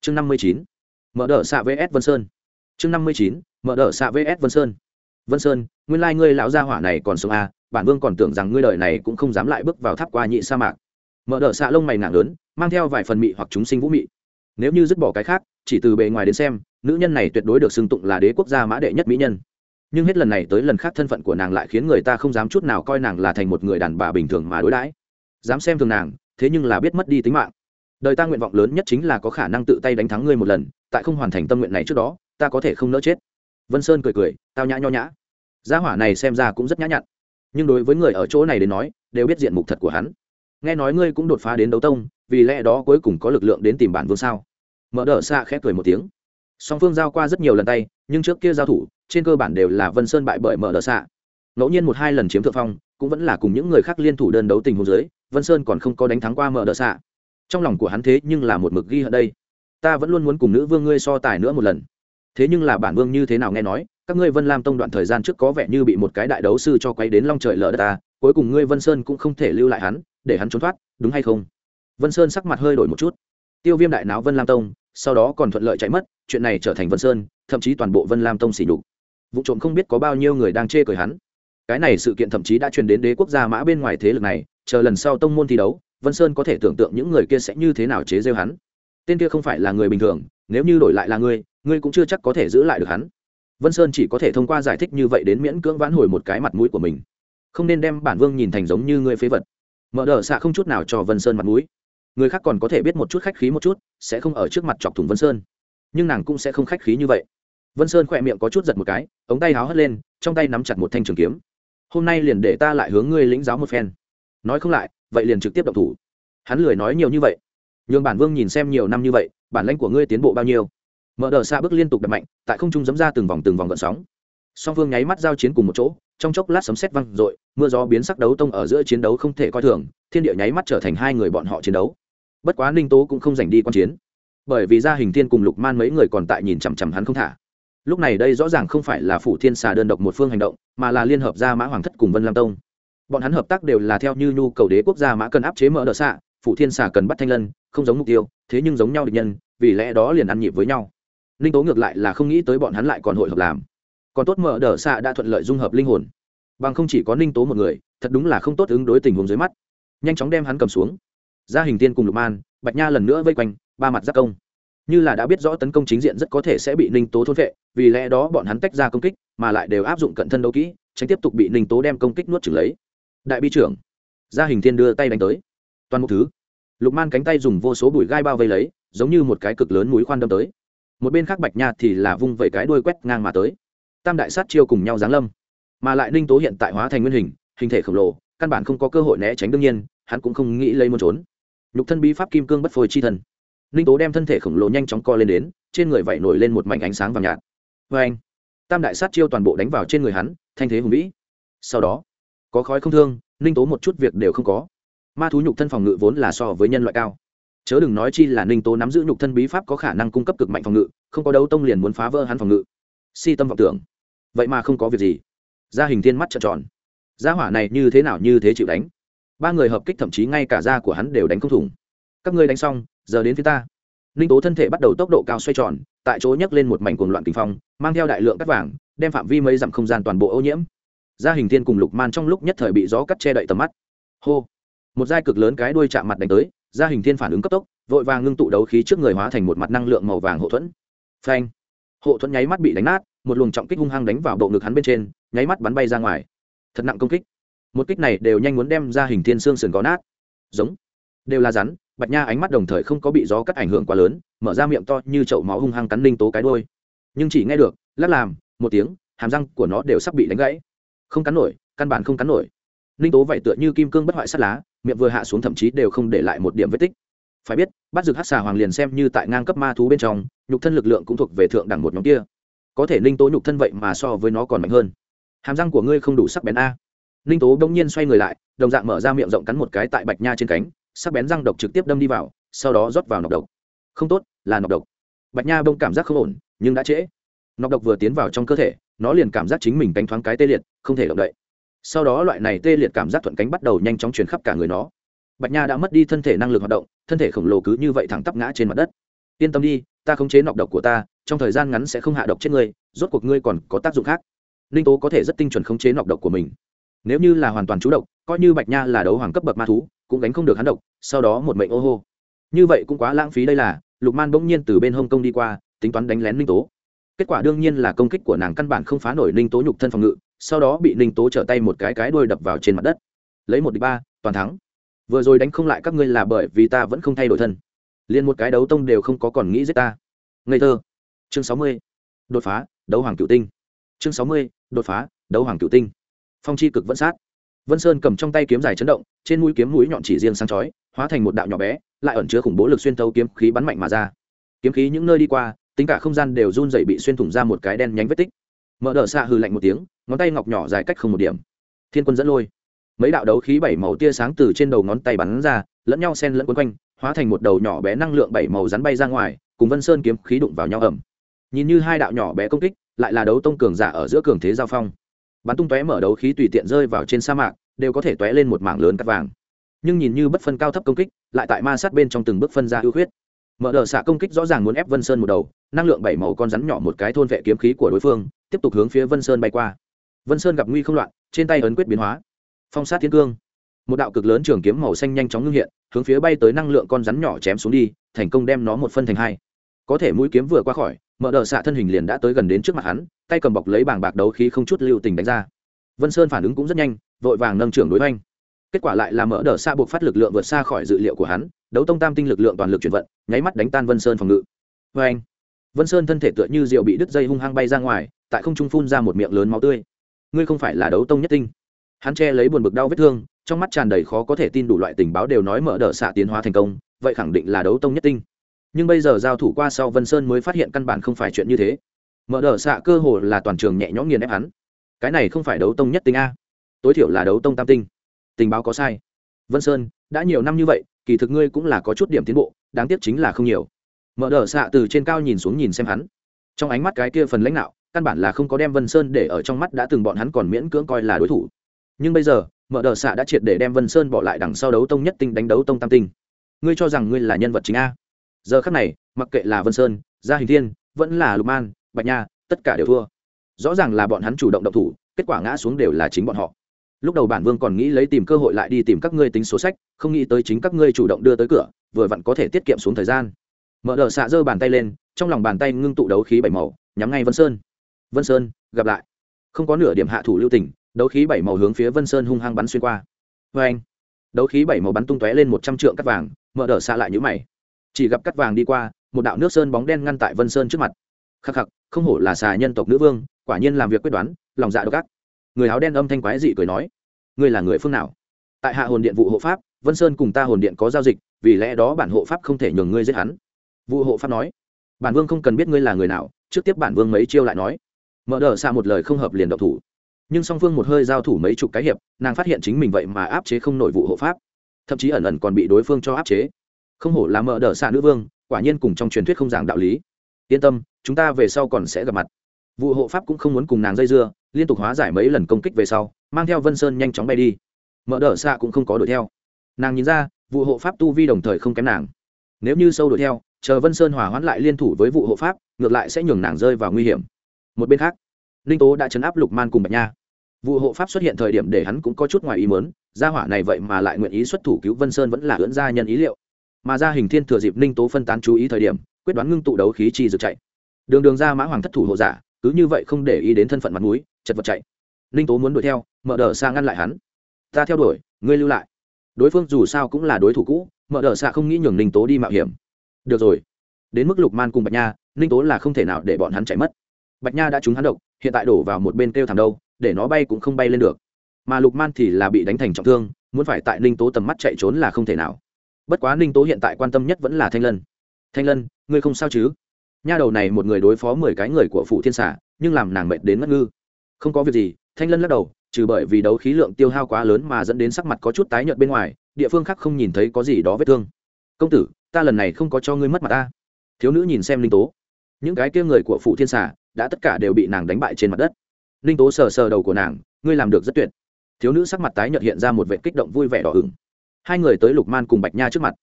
Chương năm mươi chín. Mở đỡ xạ vs vân sơn. Chương năm mươi chín. Mở đỡ xạ vs vân sơn vân sơn nguyên lai ngươi lão gia hỏa này còn sống à, bản vương còn tưởng rằng ngươi đời này cũng không dám lại bước vào tháp qua nhị sa mạc. Mở đỡ xạ lông mày nặng lớn mang theo vài phần mị hoặc chúng sinh vũ mị. Nếu như dứt bỏ cái khác chỉ từ bề ngoài đến xem nữ nhân này tuyệt đối được xưng tụng là đế quốc gia mã đệ nhất mỹ nhân. Nhưng hết lần này tới lần khác thân phận của nàng lại khiến người ta không dám chút nào coi nàng là thành một người đàn bà bình thường mà đối đãi. Dám xem thường nàng thế nhưng là biết mất đi tính mạng. Đời ta nguyện vọng lớn nhất chính là có khả năng tự tay đánh thắng ngươi một lần tại không hoàn thành tâm nguyện này trước đó ta có thể không nỡ chết vân sơn cười cười, tao nhã nho nhã. Gia hỏa này xem ra cũng rất nhã nhặn. Nhưng đối với người ở chỗ này đến nói, đều biết diện mục thật của hắn. Nghe nói ngươi cũng đột phá đến đấu tông, vì lẽ đó cuối cùng có lực lượng đến tìm bản vương sao? Mở đ ợ xa khẽ cười một tiếng. Song phương giao qua rất nhiều lần tay, nhưng trước kia giao thủ, trên cơ bản đều là vân sơn bại bởi mở đ ợ xa. Ngẫu nhiên một hai lần chiếm thượng phong, cũng vẫn là cùng những người khác liên thủ đơn đấu tình hồ dưới, vân sơn còn không có đánh thắng qua mở đ ợ xa. Trong lòng của hắn thế nhưng là một mực ghi ở đây. Ta vẫn luôn muốn cùng nữ vương ngươi so tài nữa một lần thế nhưng là bản vương như thế nào nghe nói, các ngươi vân lam tông đoạn thời gian trước có vẻ như bị một cái đại đấu sư cho quay đến long trời lở đất ta, cuối cùng ngươi vân sơn cũng không thể lưu lại hắn, để hắn trốn thoát, đúng hay không? Vân sơn sắc mặt hơi đổi một chút. Tiêu viêm đại náo vân lam tông, sau đó còn thuận lợi chạy mất, chuyện này trở thành vân sơn, thậm chí toàn bộ vân lam tông xỉ nhục. Vụ trộm không biết có bao nhiêu người đang chê cười hắn. Cái này sự kiện thậm chí đã truyền đến đế quốc gia mã bên ngoài thế lực này, chờ lần sau tông môn thi đấu, vân sơn có thể tưởng tượng những người kia sẽ như thế nào chế rêu hắn. Tên kia không phải là người bình thường, nếu như đổi lại là ngươi ngươi cũng chưa chắc có thể giữ lại được hắn. Vân sơn chỉ có thể thông qua giải thích như vậy đến miễn cưỡng vãn hồi một cái mặt mũi của mình. Không nên đem bản vương nhìn thành giống như ngươi phế vật. Mở đờ xạ không chút nào cho vân sơn mặt mũi. Người khác còn có thể biết một chút khách khí một chút, sẽ không ở trước mặt chọc thủng vân sơn. Nhưng nàng cũng sẽ không khách khí như vậy. Vân sơn khỏe miệng có chút giật một cái, ống tay háo hất lên, trong tay nắm chặt một thanh trường kiếm. Hôm nay liền để ta lại hướng ngươi lĩnh giáo một phen. Nói không lại, vậy liền trực tiếp động thủ. Hắn lười nói nhiều như vậy. Nhường bản vương nhìn xem nhiều năm như vậy, bản lãnh của ngươi tiến bộ bao nhiêu? Mở đờ xa bước liên tục đập mạnh, tại không trung dấm ra từng vòng từng vòng gợn sóng. Song phương nháy mắt giao chiến cùng một chỗ, trong chốc lát sấm sét văng r mưa gió biến sắc đấu tông ở giữa chiến đấu không thể coi thường, thiên địa nháy mắt trở thành hai người bọn họ chiến đấu. Bất quá ninh tố cũng không giành đi q chiến. Bởi vì gia hình thiên cùng lục man mấy người còn tại nhìn chằm chằm hắn không thả. Lúc này đây rõ ràng không phải là phủ thiên xà đơn độc một phương hành động, mà là liên hợp gia mã hoàng thất cùng vân lam tông. Bọn hắn hợp tác đều là theo như nhu cầu đế quốc gia mã cần áp chế mở đ ợ xạ phủ thiên xà cần bắt thanh lân, không giống mục tiêu, thế nhưng giống nhau địch nhân, vì lẽ đó liền ăn nhịp với nhau ninh tố ngược lại là không nghĩ tới bọn hắn lại còn hội hợp làm. Còn tốt mở đờ xạ đã thuận lợi dung hợp linh hồn. Bằng không chỉ có ninh tố một người, thật đúng là không tốt ứng đối tình huống dưới mắt. Nhanh chóng đem hắn cầm xuống. Gia hình tiên cùng lục man, bạch nha lần nữa vây quanh, ba mặt giác công. Như là đã biết rõ tấn công chính diện rất có thể sẽ bị ninh tố thôn vệ vì lẽ đó bọn hắn tách ra công kích, mà lại đều áp dụng cận thân đấu kỹ, tránh tiếp tục bị ninh tố đem công kích nuốt trừng lấy. Đại bi trưởng, gia hình thiên đưa tay đánh tới. Toàn một thứ. Lục man cánh tay dùng vô số bụi gai bao vây lấy, giống như một cái cực lớn mũi khoan đâm tới một bên khác bạch nha thì là vung vẩy cái đuôi quét ngang mà tới. Tam đại sát chiêu cùng nhau giáng lâm. Mà lại ninh tố hiện tại hóa thành nguyên hình hình thể khổng lồ, căn bản không có cơ hội né tránh đương nhiên, hắn cũng không nghĩ lấy muốn trốn. Nhục thân bí pháp kim cương bất phôi chi thân ninh tố đem thân thể khổng lồ nhanh chóng co lên đến, trên người vẩy nổi lên một mảnh ánh sáng vàng nhạt. Vê anh tam đại sát chiêu toàn bộ đánh vào trên người hắn, thanh thế hùng vĩ. Sau đó, có khói không thương, ninh tố một chút việc đều không có. Ma thú nhục thân phòng ngự vốn là so với nhân loại cao chớ đừng nói chi là ninh tố nắm giữ nhục thân bí pháp có khả năng cung cấp cực mạnh phòng ngự, không có đấu tông liền muốn phá vỡ hắn phòng ngự. Si tâm vọng tưởng. Vậy mà không có việc gì. Gia hình thiên mắt trợn tròn. Gia hỏa này như thế nào như thế chịu đánh? Ba người hợp kích thậm chí ngay cả da của hắn đều đánh không thủng. Các ngươi đánh xong, giờ đến phía ta. Ninh tố thân thể bắt đầu tốc độ cao xoay tròn, tại chỗ nhấc lên một mảnh cuồng loạn kinh phong, mang theo đại lượng cắt vàng, đem phạm vi mấy dặm không gian toàn bộ ô nhiễm. Gia hình thiên cùng lục man trong lúc nhất thời bị gió cắt che đậy tầm mắt. Hô. Một giai cực lớn cái đuôi chạm mặt đánh tới gia hình thiên phản ứng cấp tốc, vội vàng ngưng tụ đấu khí trước người hóa thành một mặt năng lượng màu vàng hộ thuẫn. Phanh! Hộ thuẫn nháy mắt bị đánh nát, một luồng trọng kích hung hăng đánh vào bộ ngực hắn bên trên, nháy mắt bắn bay ra ngoài. Thật nặng công kích. Một kích này đều nhanh muốn đem ra hình thiên xương sườn có nát. Giống! Đều là rắn, bạch nha ánh mắt đồng thời không có bị gió cắt ảnh hưởng quá lớn, mở ra miệng to như chậu máu hung hăng cắn linh tố cái đôi nhưng chỉ nghe được lắc làm, một tiếng, hàm răng của nó đều sắp bị đánh gãy. Không cắn nổi, căn bản không cắn nổi linh tố vậy tựa như kim cương bất hoại sắt lá, miệng vừa hạ xuống thậm chí đều không để lại một điểm vết tích. Phải biết bắt rực hát xà hoàng liền xem như tại ngang cấp ma thú bên trong, nhục thân lực lượng cũng thuộc về thượng đẳng một nhóm kia. Có thể ninh tố nhục thân vậy mà so với nó còn mạnh hơn. Hàm răng của ngươi không đủ sắc bén a. Ninh tố đông nhiên xoay người lại, đồng dạng mở ra miệng rộng cắn một cái tại bạch nha trên cánh, sắc bén răng độc trực tiếp đâm đi vào, sau đó rót vào nọc độc. Không tốt, là nọc độc. Bạch nha bông cảm giác không ổn, nhưng đã trễ. Nọc độc vừa tiến vào trong cơ thể, nó liền cảm giác chính mình cánh thoáng cái tê liệt, không thể động đậy sau đó loại này tê liệt cảm giác thuận cánh bắt đầu nhanh chóng truyền khắp cả người nó. Bạch nha đã mất đi thân thể năng lực hoạt động, thân thể khổng lồ cứ như vậy thẳng tắp ngã trên mặt đất. Yên tâm đi, ta khống chế nọc độc của ta, trong thời gian ngắn sẽ không hạ độc chết ngươi, rốt cuộc ngươi còn có tác dụng khác. Ninh tố có thể rất tinh chuẩn khống chế nọc độc của mình. Nếu như là hoàn toàn chú độc, coi như bạch nha là đấu hoàng cấp bậc ma thú, cũng đánh không được hắn độc, sau đó một mệnh ô hô. Như vậy cũng quá lãng phí đây là, lục man bỗng nhiên từ bên hông công đi qua, tính toán đánh lén ninh tố. Kết quả đương nhiên là công kích của nàng căn bản không phá nổi ninh tố nhục thân phòng ngự sau đó bị ninh tố trở tay một cái cái đuôi đập vào trên mặt đất. Lấy một đi ba, toàn thắng. Vừa rồi đánh không lại các ngươi là bởi vì ta vẫn không thay đổi thân. Liền một cái đấu tông đều không có còn nghĩ giết ta. Ngây thơ. Chương sáu mươi. Đột phá, đấu hoàng cựu tinh. Chương sáu mươi, đột phá, đấu hoàng cựu tinh. Phong chi cực vẫn sát. Vân sơn cầm trong tay kiếm dài chấn động, trên mũi kiếm mũi nhọn chỉ riêng sáng chói, hóa thành một đạo nhỏ bé, lại ẩn chứa khủng bố lực xuyên thấu kiếm khí bắn mạnh mà ra. Kiếm khí những nơi đi qua, tính cả không gian đều run dậy bị xuyên thủng ra một cái đen nhánh vết tích. Mở đờ xạ hư lạnh một tiếng ngón tay ngọc nhỏ dài cách không một điểm. Thiên quân dẫn lôi. Mấy đạo đấu khí bảy màu tia sáng từ trên đầu ngón tay bắn ra, lẫn nhau sen lẫn quấn quanh, hóa thành một đầu nhỏ bé năng lượng bảy màu rắn bay ra ngoài, cùng vân sơn kiếm khí đụng vào nhau ẩm nhìn như hai đạo nhỏ bé công kích, lại là đấu tông cường giả ở giữa cường thế giao phong. Bắn tung tóe mở đấu khí tùy tiện rơi vào trên sa mạc, đều có thể tóe lên một mảng lớn cắt vàng. Nhưng nhìn như bất phân cao thấp công kích, lại tại ma sát bên trong từng bước phân ra ưu huyết mở đờ xạ công kích rõ ràng muốn ép vân sơn một đầu, năng lượng bảy màu con rắn nhỏ một cái thôn vệ kiếm khí của đối phương, tiếp tục hướng phía vân sơn bay qua vân sơn gặp nguy không loạn, trên tay ấn quyết biến hóa. Phong sát thiên cương. Một đạo cực lớn trường kiếm màu xanh nhanh chóng ngưng hiện, hướng phía bay tới năng lượng con rắn nhỏ chém xuống đi, thành công đem nó một phân thành hai. Có thể mũi kiếm vừa qua khỏi, mở đờ xạ thân hình liền đã tới gần đến trước mặt hắn, tay cầm bọc lấy bảng bạc đấu khí không chút lưu tình đánh ra. Vân sơn phản ứng cũng rất nhanh, vội vàng nâng trưởng đối oanh kết quả lại là mở đờ xạ buộc phát lực lượng vượt xa khỏi dự liệu của hắn, đấu tông tam tinh lực lượng toàn lực chuyển vận, nháy mắt đánh tan vân sơn phòng ngự. Vê anh vân sơn thân thể tựa như rượu bị đứt dây hung hăng bay ra ngoài, tại không trung phun ra một miệng lớn máu tươi ngươi không phải là đấu tông nhất tinh. Hắn che lấy buồn bực đau vết thương, trong mắt tràn đầy khó có thể tin đủ loại tình báo đều nói mở đờ xạ tiến hóa thành công, vậy khẳng định là đấu tông nhất tinh. Nhưng bây giờ giao thủ qua sau vân sơn mới phát hiện căn bản không phải chuyện như thế. Mở đờ xạ cơ hồ là toàn trường nhẹ nhõm nghiền ép hắn. Cái này không phải đấu tông nhất tinh a. Tối thiểu là đấu tông tam tinh. Tình báo có sai. Vân sơn, đã nhiều năm như vậy, kỳ thực ngươi cũng là có chút điểm tiến bộ, đáng tiếc chính là không nhiều. Mở đờ xạ từ trên cao nhìn xuống nhìn xem hắn. Trong ánh mắt cái kia phần lãnh đạo căn bản là không có đem vân sơn để ở trong mắt đã từng bọn hắn còn miễn cưỡng coi là đối thủ. Nhưng bây giờ, mở đờ xạ đã triệt để đem vân sơn bỏ lại đằng sau đấu tông nhất tinh đánh đấu tông tam tinh. Ngươi cho rằng ngươi là nhân vật chính a? Giờ khắc này, mặc kệ là vân sơn, gia hình thiên, vẫn là lục man, bạch nha, tất cả đều thua. Rõ ràng là bọn hắn chủ động động thủ, kết quả ngã xuống đều là chính bọn họ. Lúc đầu bản vương còn nghĩ lấy tìm cơ hội lại đi tìm các ngươi tính số sách, không nghĩ tới chính các ngươi chủ động đưa tới cửa, vừa vặn có thể tiết kiệm xuống thời gian. Mở đờ xạ giơ bàn tay lên, trong lòng bàn tay ngưng tụ đấu khí bảy màu, nhắm ngay vân sơn vân sơn, gặp lại. Không có nửa điểm hạ thủ lưu tình, đấu khí bảy màu hướng phía vân sơn hung hăng bắn xuyên qua. Vê anh, đấu khí bảy màu bắn tung tóe lên một trăm trượng cắt vàng, mở đờ xa lại nhữ mày. Chỉ gặp cắt vàng đi qua, một đạo nước sơn bóng đen ngăn tại vân sơn trước mặt. Khắc khắc, không hổ là xà nhân tộc nữ vương, quả nhiên làm việc quyết đoán, lòng dạ độc ác. Người áo đen âm thanh quái dị cười nói, ngươi là người phương nào? Tại hạ hồn điện vụ hộ pháp, vân sơn cùng ta hồn điện có giao dịch, vì lẽ đó bản hộ pháp không thể nhường ngươi giết hắn. Vụ hộ pháp nói, bản vương không cần biết ngươi là người nào. Trước tiếp bản vương mấy chiêu lại nói mở đờ xa một lời không hợp liền độc thủ. Nhưng song phương một hơi giao thủ mấy chục cái hiệp, nàng phát hiện chính mình vậy mà áp chế không nổi vụ hộ pháp. Thậm chí ẩn ẩn còn bị đối phương cho áp chế. Không hổ là mở đờ xa nữ vương, quả nhiên cùng trong truyền thuyết không giảng đạo lý. Yên tâm, chúng ta về sau còn sẽ gặp mặt. Vụ hộ pháp cũng không muốn cùng nàng dây dưa, liên tục hóa giải mấy lần công kích về sau, mang theo vân sơn nhanh chóng bay đi. Mở đờ xa cũng không có đuổi theo. Nàng nhìn ra, vụ hộ pháp tu vi đồng thời không kém nàng. Nếu như sâu đuổi theo, chờ vân sơn hòa hoãn lại liên thủ với vụ hộ pháp, ngược lại sẽ nhường nàng rơi vào nguy hiểm một bên khác, ninh tố đã chấn áp lục man cùng bạch nha. Vụ hộ pháp xuất hiện thời điểm để hắn cũng có chút ngoài ý mớn gia hỏa này vậy mà lại nguyện ý xuất thủ cứu vân sơn vẫn là ưỡn gia nhân ý liệu. Mà gia hình thiên thừa dịp ninh tố phân tán chú ý thời điểm, quyết đoán ngưng tụ đấu khí chi rực chạy. Đường đường ra mã hoàng thất thủ hộ giả, cứ như vậy không để ý đến thân phận mặt mũi, chật vật chạy. Ninh tố muốn đuổi theo, mở đờ xa ngăn lại hắn. Ta theo đuổi, ngươi lưu lại. Đối phương dù sao cũng là đối thủ cũ, mở đờ xa không nghĩ nhường ninh tố đi mạo hiểm. Được rồi. Đến mức lục man cùng bạch nha, ninh tố là không thể nào để bọn hắn chạy mất bạch nha đã trúng hắn độc, hiện tại đổ vào một bên kêu thảm đâu, để nó bay cũng không bay lên được. Mà lục man thì là bị đánh thành trọng thương, muốn phải tại ninh tố tầm mắt chạy trốn là không thể nào. Bất quá ninh tố hiện tại quan tâm nhất vẫn là thanh lân. Thanh lân, ngươi không sao chứ? Nha đầu này một người đối phó mười cái người của phủ thiên xả nhưng làm nàng mệt đến mất ngư. Không có việc gì, thanh lân lắc đầu, trừ bởi vì đấu khí lượng tiêu hao quá lớn mà dẫn đến sắc mặt có chút tái nhợt bên ngoài, địa phương khác không nhìn thấy có gì đó vết thương. Công tử, ta lần này không có cho ngươi mất mặt ta. Thiếu nữ nhìn xem linh tố. Những cái kia người của phụ thiên xả đã tất cả đều bị nàng đánh bại trên mặt đất. Linh tố sờ sờ đầu của nàng, ngươi làm được rất tuyệt. Thiếu nữ sắc mặt tái nhợt hiện ra một vệ kích động vui vẻ đỏ hửng. hai người tới lục man cùng bạch nha trước mặt.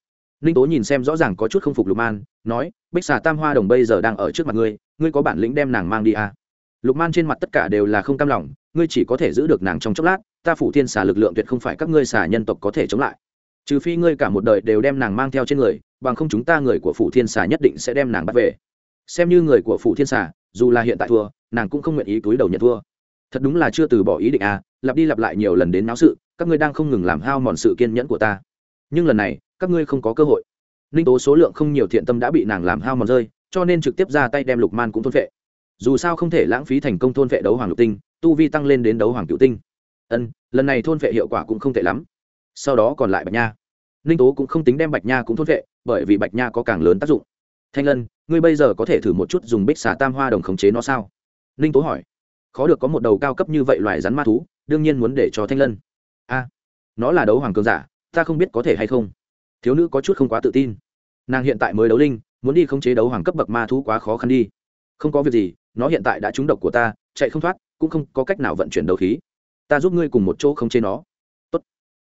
Linh tố nhìn xem rõ ràng có chút không phục lục man, nói, bích xà tam hoa đồng bây giờ đang ở trước mặt ngươi ngươi có bản lĩnh đem nàng mang đi à. lục man trên mặt tất cả đều là không cam lòng, ngươi chỉ có thể giữ được nàng trong chốc lát, ta phủ thiên xà lực lượng tuyệt không phải các ngươi xà nhân tộc có thể chống lại. Trừ phi ngươi cả một đời đều đem nàng mang theo trên người, bằng không chúng ta người của phủ thiên xà nhất định sẽ đem nàng bắt về. Xem như người của phủ thiên xà dù là hiện tại thua, nàng cũng không nguyện ý túi đầu nhận thua. Thật đúng là chưa từ bỏ ý định à lặp đi lặp lại nhiều lần đến náo sự, các ngươi đang không ngừng làm hao mòn sự kiên nhẫn của ta. Nhưng lần này, các ngươi không có cơ hội. Ninh tố số lượng không nhiều thiện tâm đã bị nàng làm hao mòn rơi, cho nên trực tiếp ra tay đem lục man cũng thôn vệ dù sao không thể lãng phí thành công thôn vệ đấu hoàng lục tinh, tu vi tăng lên đến đấu hoàng cựu tinh. Ân, lần này thôn vệ hiệu quả cũng không tệ lắm. Sau đó còn lại bạch nha. Ninh tố cũng không tính đem bạch nha cũng thôn vệ bởi vì bạch nha có càng lớn tác dụng. Thanh lân ngươi bây giờ có thể thử một chút dùng bích xà tam hoa đồng khống chế nó sao? Ninh tố hỏi. Khó được có một đầu cao cấp như vậy loài rắn ma thú, đương nhiên muốn để cho thanh lân. A, nó là đấu hoàng cường giả, ta không biết có thể hay không. Thiếu nữ có chút không quá tự tin. Nàng hiện tại mới đấu linh, muốn đi khống chế đấu hoàng cấp bậc ma thú quá khó khăn đi. Không có việc gì, nó hiện tại đã trúng độc của ta, chạy không thoát, cũng không có cách nào vận chuyển đấu khí. Ta giúp ngươi cùng một chỗ khống chế nó.